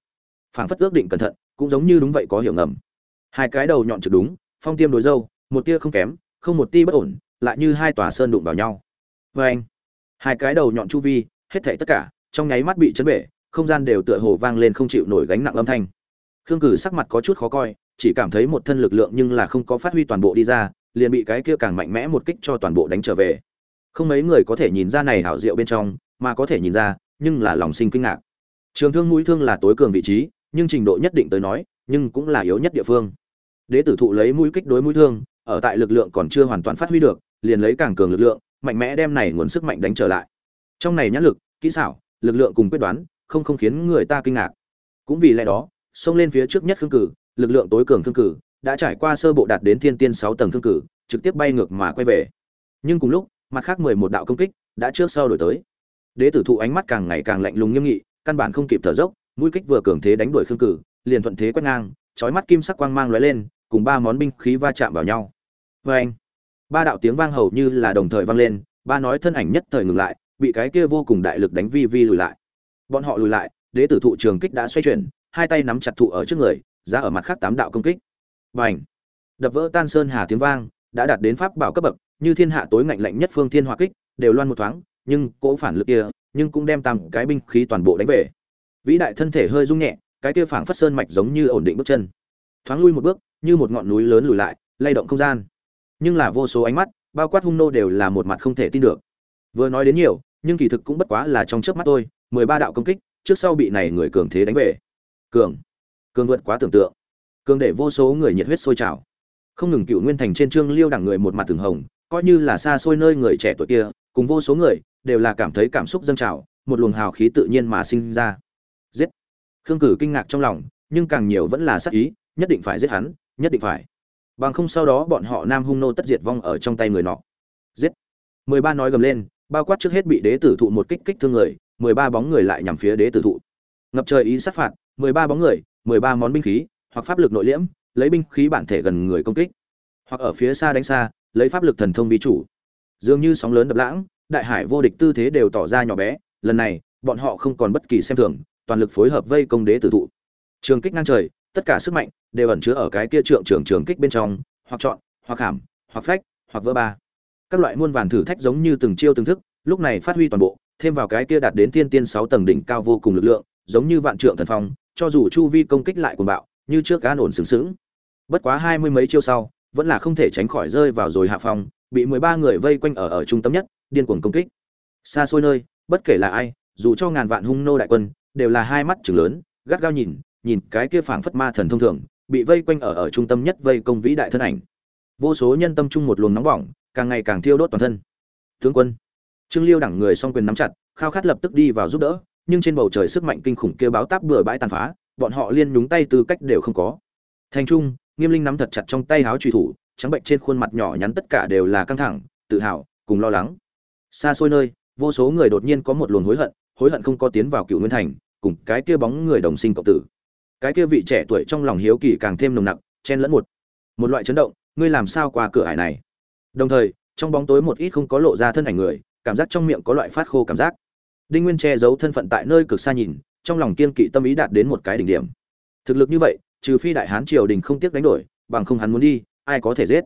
S1: Phảng phất ước định cẩn thận, cũng giống như đúng vậy có hiểu ngầm. Hai cái đầu nhọn trực đúng, phong tiêm đối dâu, một tia không kém, không một ti bất ổn, lại như hai tòa sơn đụng vào nhau. Vê anh, hai cái đầu nhọn chu vi, hết thảy tất cả, trong nháy mắt bị chấn bể, không gian đều tựa hồ vang lên không chịu nổi gánh nặng âm thanh. Khương cử sắc mặt có chút khó coi, chỉ cảm thấy một thân lực lượng nhưng là không có phát huy toàn bộ đi ra, liền bị cái kia càng mạnh mẽ một kích cho toàn bộ đánh trở về. Không mấy người có thể nhìn ra này hảo diệu bên trong, mà có thể nhìn ra nhưng là lòng sinh kinh ngạc. Trường thương mũi thương là tối cường vị trí, nhưng trình độ nhất định tới nói, nhưng cũng là yếu nhất địa phương. Đế tử thụ lấy mũi kích đối mũi thương, ở tại lực lượng còn chưa hoàn toàn phát huy được, liền lấy càng cường lực lượng, mạnh mẽ đem này nguồn sức mạnh đánh trở lại. Trong này nhãn lực, kỹ xảo, lực lượng cùng quyết đoán, không không khiến người ta kinh ngạc. Cũng vì lẽ đó, xông lên phía trước nhất khương cử, lực lượng tối cường khương cử, đã trải qua sơ bộ đạt đến thiên tiên sáu tầng khương cử, trực tiếp bay ngược mà quay về. Nhưng cùng lúc, mặt khác mười một đạo công kích đã trước sau đổi tới đế tử thụ ánh mắt càng ngày càng lạnh lùng nghiêm nghị, căn bản không kịp thở dốc, mũi kích vừa cường thế đánh đuổi khương cử, liền thuận thế quét ngang, chói mắt kim sắc quang mang lóe lên, cùng ba món binh khí va chạm vào nhau. Vê anh, ba đạo tiếng vang hầu như là đồng thời vang lên, ba nói thân ảnh nhất thời ngừng lại, bị cái kia vô cùng đại lực đánh vi vi lùi lại. Bọn họ lùi lại, đế tử thụ trường kích đã xoay chuyển, hai tay nắm chặt thụ ở trước người, ra ở mặt khác tám đạo công kích. Và ảnh đập vỡ tan sơn hà tiếng vang, đã đạt đến pháp bảo cấp bậc, như thiên hạ tối ngạnh lạnh nhất phương thiên hỏa kích, đều loan một thoáng nhưng cỗ phản lực kia nhưng cũng đem tam cái binh khí toàn bộ đánh về. Vĩ đại thân thể hơi rung nhẹ, cái kia phảng phất sơn mạch giống như ổn định bước chân. Thoáng lui một bước, như một ngọn núi lớn lùi lại, lay động không gian. Nhưng là vô số ánh mắt, bao quát hung nô đều là một mặt không thể tin được. Vừa nói đến nhiều, nhưng kỳ thực cũng bất quá là trong trước mắt tôi mười ba đạo công kích, trước sau bị này người cường thế đánh về. Cường cường vượt quá tưởng tượng. Cường để vô số người nhiệt huyết sôi trào. Không ngừng cựu nguyên thành trên trương liêu đẳng người một mặt từng hồng, coi như là xa xôi nơi người trẻ tuổi kia, cùng vô số người đều là cảm thấy cảm xúc dâng trào, một luồng hào khí tự nhiên mà sinh ra. Giết! Khương cử kinh ngạc trong lòng, nhưng càng nhiều vẫn là sắc ý, nhất định phải giết hắn, nhất định phải. Bằng không sau đó bọn họ nam hung nô tất diệt vong ở trong tay người nọ. Giết! Mười ba nói gầm lên, bao quát trước hết bị đế tử thụ một kích kích thương người, mười ba bóng người lại nhằm phía đế tử thụ. Ngập trời ý sát phạt, mười ba bóng người, mười ba món binh khí, hoặc pháp lực nội liễm, lấy binh khí bản thể gần người công kích. Hoặc ở phía xa đánh xa, lấy pháp lực thần thông vi chủ. Dường như sóng lớn đập lãng đại hải vô địch tư thế đều tỏ ra nhỏ bé, lần này, bọn họ không còn bất kỳ xem thường, toàn lực phối hợp vây công đế tử thụ. Trường kích ngang trời, tất cả sức mạnh đều ẩn chứa ở cái kia trượng trường trường kích bên trong, hoặc chọn, hoặc hàm, hoặc phách, hoặc vỡ ba. Các loại muôn vàn thử thách giống như từng chiêu từng thức, lúc này phát huy toàn bộ, thêm vào cái kia đạt đến thiên tiên sáu tầng đỉnh cao vô cùng lực lượng, giống như vạn trượng thần phong, cho dù chu vi công kích lại cuồng bạo, như trước an ổn sướng sướng bất quá hai mươi mấy chiêu sau, vẫn là không thể tránh khỏi rơi vào rồi hạ phòng bị mười ba người vây quanh ở ở trung tâm nhất điên cuồng công kích. Xa xôi nơi, bất kể là ai, dù cho ngàn vạn hung nô đại quân, đều là hai mắt chừng lớn, gắt gao nhìn nhìn cái kia phảng phất ma thần thông thường, bị vây quanh ở ở trung tâm nhất vây công vĩ đại thân ảnh. Vô số nhân tâm chung một luồng nóng bỏng, càng ngày càng thiêu đốt toàn thân. Tướng quân, trương liêu đẳng người song quyền nắm chặt, khao khát lập tức đi vào giúp đỡ, nhưng trên bầu trời sức mạnh kinh khủng kia báo táp bừa bãi tàn phá, bọn họ liên nhúng tay tư cách đều không có. Thành trung, nghiêm linh nắm thật chặt trong tay háo truy thủ, trắng bệnh trên khuôn mặt nhỏ nhắn tất cả đều là căng thẳng, tự hào, cùng lo lắng xa xôi nơi, vô số người đột nhiên có một luồng hối hận hối hận không có tiến vào cựu nguyên thành, cùng cái kia bóng người đồng sinh cộng tử. Cái kia vị trẻ tuổi trong lòng hiếu kỳ càng thêm nồng nặc, chen lẫn một một loại chấn động, ngươi làm sao qua cửa ải này? Đồng thời, trong bóng tối một ít không có lộ ra thân ảnh người, cảm giác trong miệng có loại phát khô cảm giác. Đinh nguyên che giấu thân phận tại nơi cực xa nhìn, trong lòng kiên kỵ tâm ý đạt đến một cái đỉnh điểm. Thực lực như vậy, trừ phi đại hán triều đình không tiếc đánh đổi, bằng không hắn muốn đi, ai có thể giết?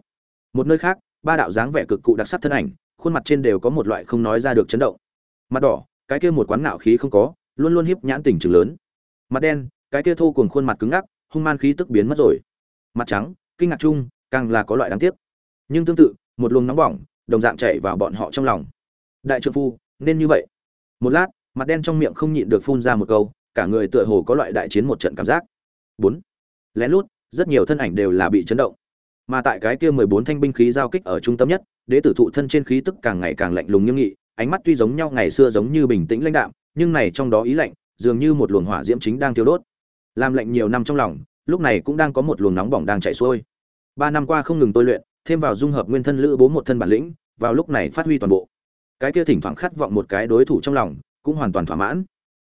S1: Một nơi khác, ba đạo dáng vẻ cực cụ đặc sắc thân ảnh khuôn mặt trên đều có một loại không nói ra được chấn động. Mặt đỏ, cái kia một quán ngạo khí không có, luôn luôn hiếp nhãn tình trường lớn. Mặt đen, cái kia thô cuồng khuôn mặt cứng ngắc, hung man khí tức biến mất rồi. Mặt trắng, kinh ngạc chung, càng là có loại đáng tiếc. Nhưng tương tự, một luồng nóng bỏng, đồng dạng chảy vào bọn họ trong lòng. Đại trượng phu, nên như vậy. Một lát, mặt đen trong miệng không nhịn được phun ra một câu, cả người tựa hồ có loại đại chiến một trận cảm giác. Bốn. Lén lút, rất nhiều thân ảnh đều là bị chấn động. Mà tại cái kia mười bốn thanh binh khí giao kích ở trung tâm nhất đế tử thụ thân trên khí tức càng ngày càng lạnh lùng nghiêm nghị, ánh mắt tuy giống nhau ngày xưa giống như bình tĩnh lãnh đạm, nhưng này trong đó ý lạnh, dường như một luồng hỏa diễm chính đang thiêu đốt. Làm lạnh nhiều năm trong lòng, lúc này cũng đang có một luồng nóng bỏng đang chạy xuôi. Ba năm qua không ngừng tôi luyện, thêm vào dung hợp nguyên thân lữ bố một thân bản lĩnh, vào lúc này phát huy toàn bộ. Cái kia thỉnh thoảng khát vọng một cái đối thủ trong lòng, cũng hoàn toàn thỏa mãn.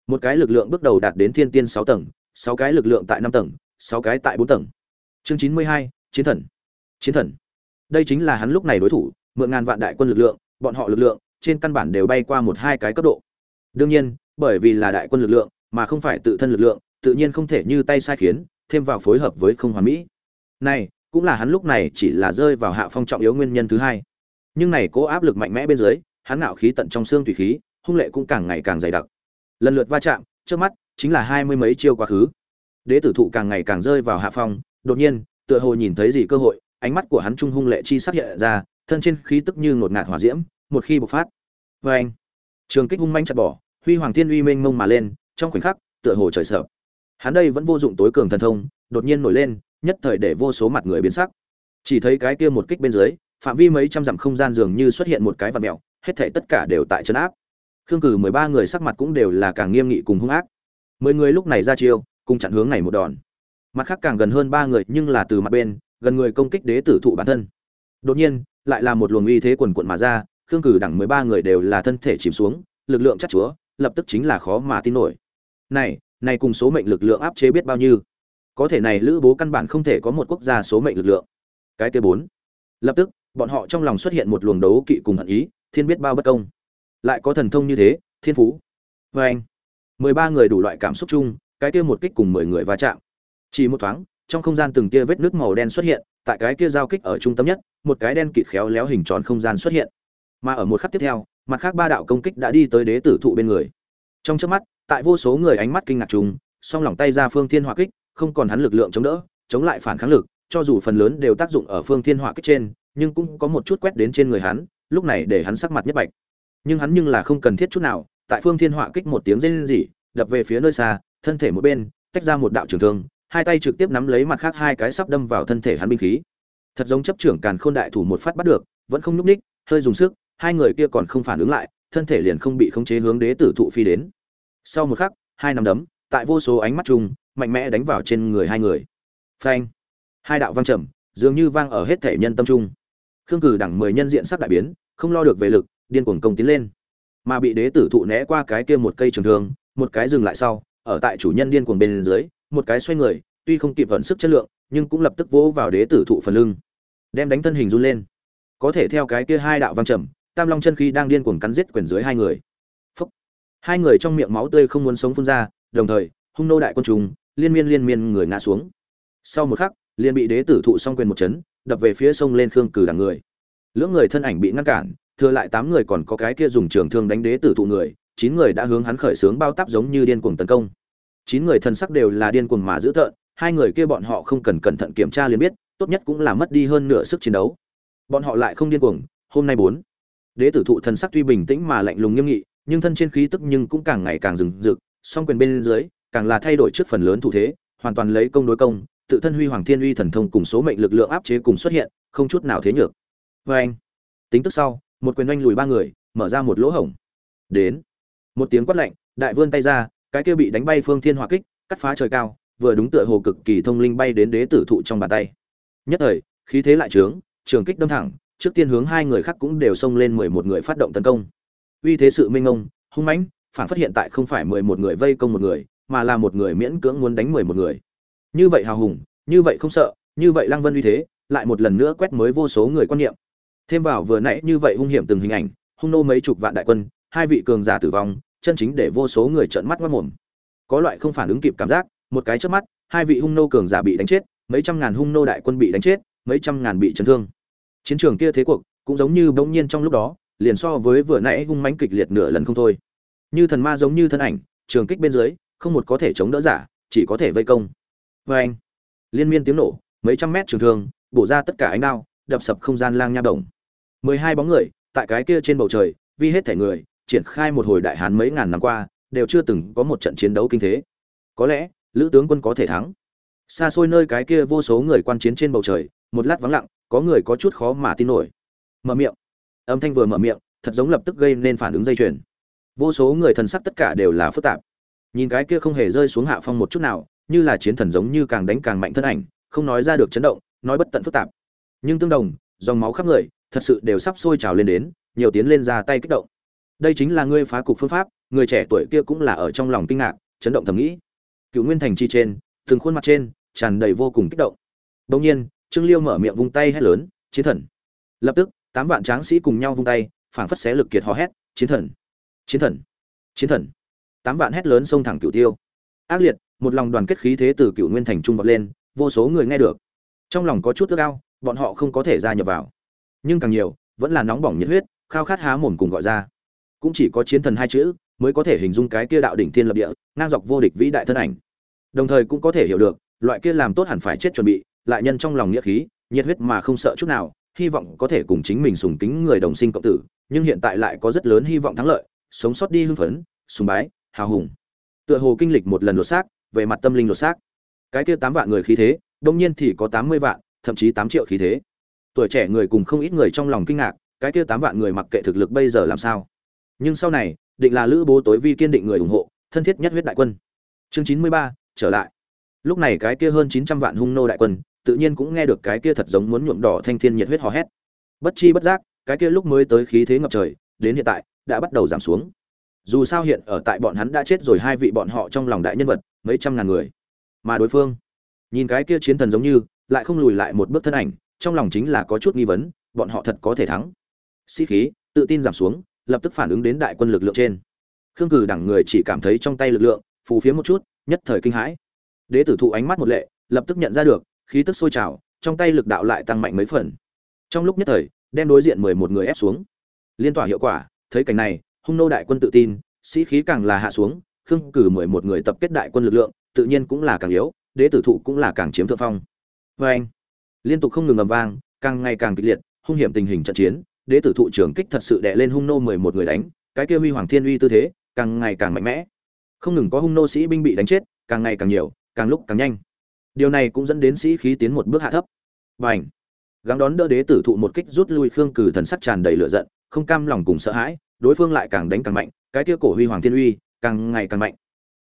S1: Một cái lực lượng bước đầu đạt đến thiên tiên sáu tầng, sáu cái lực lượng tại năm tầng, sáu cái tại bốn tầng. Chương chín mươi hai, chiến thần. Chiến thần. Đây chính là hắn lúc này đối thủ mượn ngàn vạn đại quân lực lượng, bọn họ lực lượng trên căn bản đều bay qua một hai cái cấp độ. Đương nhiên, bởi vì là đại quân lực lượng mà không phải tự thân lực lượng, tự nhiên không thể như tay sai khiến, thêm vào phối hợp với không hoàn mỹ. Này, cũng là hắn lúc này chỉ là rơi vào hạ phong trọng yếu nguyên nhân thứ hai. Nhưng này cố áp lực mạnh mẽ bên dưới, hắn ngạo khí tận trong xương thủy khí, hung lệ cũng càng ngày càng dày đặc. Lần lượt va chạm, trước mắt chính là hai mươi mấy chiêu quá khứ. Đế tử thụ càng ngày càng rơi vào hạ phong, đột nhiên, tựa hồ nhìn thấy gì cơ hội, ánh mắt của hắn trung hung lệ chi sắc hiện ra thân trên khí tức như ngột ngạt hỏa diễm, một khi bộc phát vê trường kích hung manh chặt bỏ, huy hoàng thiên uy mênh mông mà lên, trong khoảnh khắc, tựa hồ trời sợ. Hắn đây vẫn vô dụng tối cường thần thông, đột nhiên nổi lên, nhất thời để vô số mặt người biến sắc. Chỉ thấy cái kia một kích bên dưới, phạm vi mấy trăm dặm không gian dường như xuất hiện một cái vật mèo hết thảy tất cả đều tại chân áp. Khương cử mười ba người sắc mặt cũng đều là càng nghiêm nghị cùng hung ác. Mười người lúc này ra chiêu, cùng chặn hướng này một đòn. Mặt khác càng gần hơn ba người, nhưng là từ mặt bên, gần người công kích đế tử thụ bản thân. Đột nhiên lại là một luồng uy thế quần quận mà ra, khương cử đẳng mười ba người đều là thân thể chìm xuống, lực lượng chắc chúa, lập tức chính là khó mà tin nổi. Này này cùng số mệnh lực lượng áp chế biết bao nhiêu? Có thể này lữ bố căn bản không thể có một quốc gia số mệnh lực lượng. Cái kia bốn. Lập tức, bọn họ trong lòng xuất hiện một luồng đấu kỵ cùng hận ý, thiên biết bao bất công. Lại có thần thông như thế, thiên phú. Vê anh, mười ba người đủ loại cảm xúc chung, cái kia một kích cùng mười người va chạm. Chỉ một thoáng, trong không gian từng kia vết nước màu đen xuất hiện, tại cái kia giao kích ở trung tâm nhất một cái đen kịt khéo léo hình tròn không gian xuất hiện. Mà ở một khắc tiếp theo, mặt khác ba đạo công kích đã đi tới đế tử thụ bên người. Trong chớp mắt, tại vô số người ánh mắt kinh ngạc chung, song lòng tay ra phương thiên hỏa kích, không còn hắn lực lượng chống đỡ, chống lại phản kháng lực, cho dù phần lớn đều tác dụng ở phương thiên hỏa kích trên, nhưng cũng có một chút quét đến trên người hắn, lúc này để hắn sắc mặt nhất bạch. Nhưng hắn nhưng là không cần thiết chút nào, tại phương thiên hỏa kích một tiếng rên rỉ, đập về phía nơi xa, thân thể một bên, tách ra một đạo trường thương, hai tay trực tiếp nắm lấy mặt khác hai cái sắp đâm vào thân thể hắn binh khí thật giống chấp trưởng càn khôn đại thủ một phát bắt được, vẫn không nhúc ních hơi dùng sức, hai người kia còn không phản ứng lại, thân thể liền không bị khống chế hướng đế tử thụ phi đến. Sau một khắc, hai nắm đấm, tại vô số ánh mắt chung, mạnh mẽ đánh vào trên người hai người. Phanh! Hai đạo vang trầm, dường như vang ở hết thể nhân tâm trung khương cử đẳng mười nhân diện sắc đại biến, không lo được về lực, điên cuồng công tiến lên. Mà bị đế tử thụ né qua cái kia một cây trường thương, một cái dừng lại sau, ở tại chủ nhân điên cuồng bên dưới, một cái xoay người, tuy không kịp vận sức chất lượng, nhưng cũng lập tức vỗ vào đế tử thụ phần lưng đem đánh thân hình run lên. Có thể theo cái kia hai đạo vang trầm, tam long chân khí đang điên cuồng cắn giết quyền dưới hai người. Phúc. hai người trong miệng máu tươi không muốn sống phun ra, đồng thời, hung nô đại quân trùng, liên miên liên miên người ngã xuống. Sau một khắc, liền bị đế tử thụ song quyền một chấn, đập về phía sông lên khương cử đằng người. Lưỡng người thân ảnh bị ngăn cản, thừa lại tám người còn có cái kia dùng trường thương đánh đế tử thụ người, chín người đã hướng hắn khởi sướng bao tắp giống như điên cuồng tấn công. Chín người thân sắc đều là điên cuồng mà dữ tợn, hai người kia bọn họ không cần cẩn thận kiểm tra liền biết tốt nhất cũng là mất đi hơn nửa sức chiến đấu. Bọn họ lại không điên cuồng, hôm nay bốn. Đế tử thụ thần sắc tuy bình tĩnh mà lạnh lùng nghiêm nghị, nhưng thân trên khí tức nhưng cũng càng ngày càng rừng rực, song quyền bên dưới, càng là thay đổi trước phần lớn thủ thế, hoàn toàn lấy công đối công, tự thân huy hoàng thiên uy thần thông cùng số mệnh lực lượng áp chế cùng xuất hiện, không chút nào thế nhược. Vê anh, tính tức sau, một quyền oanh lùi ba người, mở ra một lỗ hổng. Đến. Một tiếng quát lạnh, đại vươn tay ra, cái kia bị đánh bay phương thiên hỏa kích, cắt phá trời cao, vừa đúng tựa hồ cực kỳ thông linh bay đến đế tử thụ trong bàn tay nhất thời, khí thế lại trướng, trường kích đâm thẳng, trước tiên hướng hai người khác cũng đều xông lên mười một người phát động tấn công. Uy thế sự minh ông hung mãnh, phản phát hiện tại không phải mười một người vây công một người, mà là một người miễn cưỡng muốn đánh mười một người. Như vậy hào hùng, như vậy không sợ, như vậy lăng vân uy thế, lại một lần nữa quét mới vô số người quan niệm. Thêm vào vừa nãy như vậy hung hiểm từng hình ảnh, hung nô mấy chục vạn đại quân, hai vị cường giả tử vong, chân chính để vô số người trợn mắt mất mồm. Có loại không phản ứng kịp cảm giác, một cái chớp mắt, hai vị hung nô cường giả bị đánh chết mấy trăm ngàn hung nô đại quân bị đánh chết, mấy trăm ngàn bị chấn thương. Chiến trường kia thế cuộc cũng giống như bỗng nhiên trong lúc đó, liền so với vừa nãy hung mãnh kịch liệt nửa lần không thôi. Như thần ma giống như thân ảnh, trường kích bên dưới, không một có thể chống đỡ giả, chỉ có thể vây công. Vê anh, liên miên tiếng nổ, mấy trăm mét trường thương, bổ ra tất cả ánh đao, đập sập không gian lang nha đồng. Mười hai bóng người, tại cái kia trên bầu trời, vi hết thể người, triển khai một hồi đại hán mấy ngàn năm qua, đều chưa từng có một trận chiến đấu kinh thế. Có lẽ, lữ tướng quân có thể thắng xa xôi nơi cái kia vô số người quan chiến trên bầu trời, một lát vắng lặng, có người có chút khó mà tin nổi. Mở miệng. Âm thanh vừa mở miệng, thật giống lập tức gây nên phản ứng dây chuyền. Vô số người thần sắc tất cả đều là phức tạp. Nhìn cái kia không hề rơi xuống hạ phong một chút nào, như là chiến thần giống như càng đánh càng mạnh thân ảnh, không nói ra được chấn động, nói bất tận phức tạp. Nhưng tương đồng, dòng máu khắp người, thật sự đều sắp sôi trào lên đến, nhiều tiến lên ra tay kích động. Đây chính là ngươi phá cục phương pháp, người trẻ tuổi kia cũng là ở trong lòng kinh ngạc, chấn động thầm nghĩ. Cựu nguyên thành chi trên từng khuôn mặt trên tràn đầy vô cùng kích động. Đồng nhiên, trương liêu mở miệng vung tay hét lớn, chiến thần! Lập tức, tám vạn tráng sĩ cùng nhau vung tay, phảng phất xé lực kiệt hò hét, chiến thần! Chiến thần! Chiến thần! Tám vạn hét lớn xông thẳng cửu tiêu. Ác liệt, một lòng đoàn kết khí thế từ cửu nguyên thành trung vọt lên, vô số người nghe được. Trong lòng có chút ước ao, bọn họ không có thể gia nhập vào. Nhưng càng nhiều, vẫn là nóng bỏng nhiệt huyết, khao khát há mồm cùng gọi ra. Cũng chỉ có chiến thần hai chữ, mới có thể hình dung cái kia đạo đỉnh thiên lập địa, ngang dọc vô địch vĩ đại thân ảnh đồng thời cũng có thể hiểu được, loại kia làm tốt hẳn phải chết chuẩn bị, lại nhân trong lòng nghĩa khí, nhiệt huyết mà không sợ chút nào, hy vọng có thể cùng chính mình sùng kính người đồng sinh cộng tử, nhưng hiện tại lại có rất lớn hy vọng thắng lợi, sống sót đi hưng phấn, sùng bái, hào hùng. Tựa hồ kinh lịch một lần lột xác, về mặt tâm linh lột xác. Cái kia tám vạn người khí thế, đông nhiên thì có tám mươi vạn, thậm chí tám triệu khí thế. Tuổi trẻ người cùng không ít người trong lòng kinh ngạc, cái kia tám vạn người mặc kệ thực lực bây giờ làm sao. Nhưng sau này, định là lữ bố tối vi kiên định người ủng hộ, thân thiết nhất huyết đại quân. Chương chín mươi ba trở lại. Lúc này cái kia hơn chín trăm vạn hung nô đại quân, tự nhiên cũng nghe được cái kia thật giống muốn nhuộm đỏ thanh thiên nhiệt huyết hò hét. Bất chi bất giác, cái kia lúc mới tới khí thế ngập trời, đến hiện tại, đã bắt đầu giảm xuống. Dù sao hiện ở tại bọn hắn đã chết rồi hai vị bọn họ trong lòng đại nhân vật, mấy trăm ngàn người. Mà đối phương, nhìn cái kia chiến thần giống như, lại không lùi lại một bước thân ảnh, trong lòng chính là có chút nghi vấn, bọn họ thật có thể thắng. Sĩ khí, tự tin giảm xuống, lập tức phản ứng đến đại quân lực lượng trên. Khương cử đẳng người chỉ cảm thấy trong tay lực lượng, phù phía một chút nhất thời kinh hãi. Đế tử thụ ánh mắt một lệ, lập tức nhận ra được, khí tức sôi trào, trong tay lực đạo lại tăng mạnh mấy phần. Trong lúc nhất thời, đem đối diện mười một người ép xuống. Liên tỏa hiệu quả, thấy cảnh này, hung nô đại quân tự tin, sĩ khí càng là hạ xuống, khương cử mười một người tập kết đại quân lực lượng, tự nhiên cũng là càng yếu, đế tử thụ cũng là càng chiếm thượng phong. Vê anh, liên tục không ngừng ầm vang, càng ngày càng kịch liệt, hung hiểm tình hình trận chiến, đế tử thụ trưởng kích thật sự đè lên hung nô mười một người đánh, cái kia huy hoàng thiên uy tư thế, càng ngày càng mạnh mẽ không ngừng có hung nô sĩ binh bị đánh chết, càng ngày càng nhiều, càng lúc càng nhanh. Điều này cũng dẫn đến sĩ khí tiến một bước hạ thấp. Và ảnh gắng đón đỡ đế tử thụ một kích rút lui khương cử thần sắc tràn đầy lửa giận, không cam lòng cùng sợ hãi, đối phương lại càng đánh càng mạnh, cái kia cổ huy hoàng thiên uy càng ngày càng mạnh.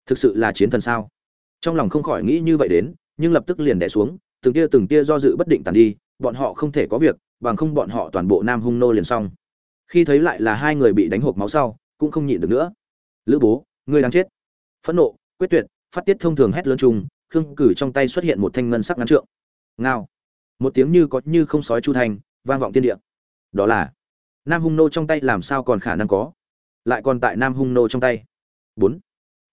S1: Thực sự là chiến thần sao? Trong lòng không khỏi nghĩ như vậy đến, nhưng lập tức liền đẻ xuống, từng tia từng tia do dự bất định tàn đi, bọn họ không thể có việc, bằng không bọn họ toàn bộ nam hung nô liền xong. Khi thấy lại là hai người bị đánh hộp máu sau, cũng không nhịn được nữa. Lữ bố, ngươi đang chết phẫn nộ, quyết tuyệt, phát tiết thông thường hét lớn chung, khương cử trong tay xuất hiện một thanh ngân sắc ngắn trượng. Ngao. Một tiếng như có như không sói chu thành, vang vọng tiên địa. Đó là, nam hung nô trong tay làm sao còn khả năng có? Lại còn tại nam hung nô trong tay. Bốn.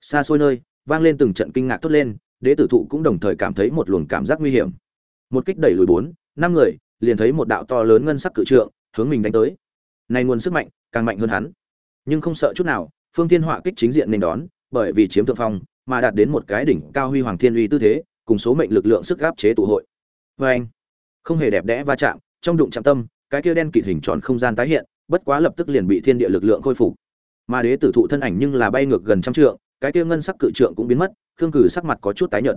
S1: Xa xôi nơi, vang lên từng trận kinh ngạc thốt lên, đế tử thụ cũng đồng thời cảm thấy một luồng cảm giác nguy hiểm. Một kích đẩy lùi bốn, năm người, liền thấy một đạo to lớn ngân sắc cự trượng, hướng mình đánh tới. Này nguồn sức mạnh, càng mạnh hơn hắn. Nhưng không sợ chút nào, phương thiên họa kích chính diện nên đón bởi vì chiếm thượng phong, mà đạt đến một cái đỉnh cao huy hoàng thiên uy tư thế, cùng số mệnh lực lượng sức áp chế tụ hội. Vê anh, không hề đẹp đẽ va chạm, trong đụng chạm tâm, cái kia đen kịt hình tròn không gian tái hiện, bất quá lập tức liền bị thiên địa lực lượng khôi phục. Mà đế tử thụ thân ảnh nhưng là bay ngược gần trăm trượng, cái kia ngân sắc cự trượng cũng biến mất, khương cử sắc mặt có chút tái nhợt.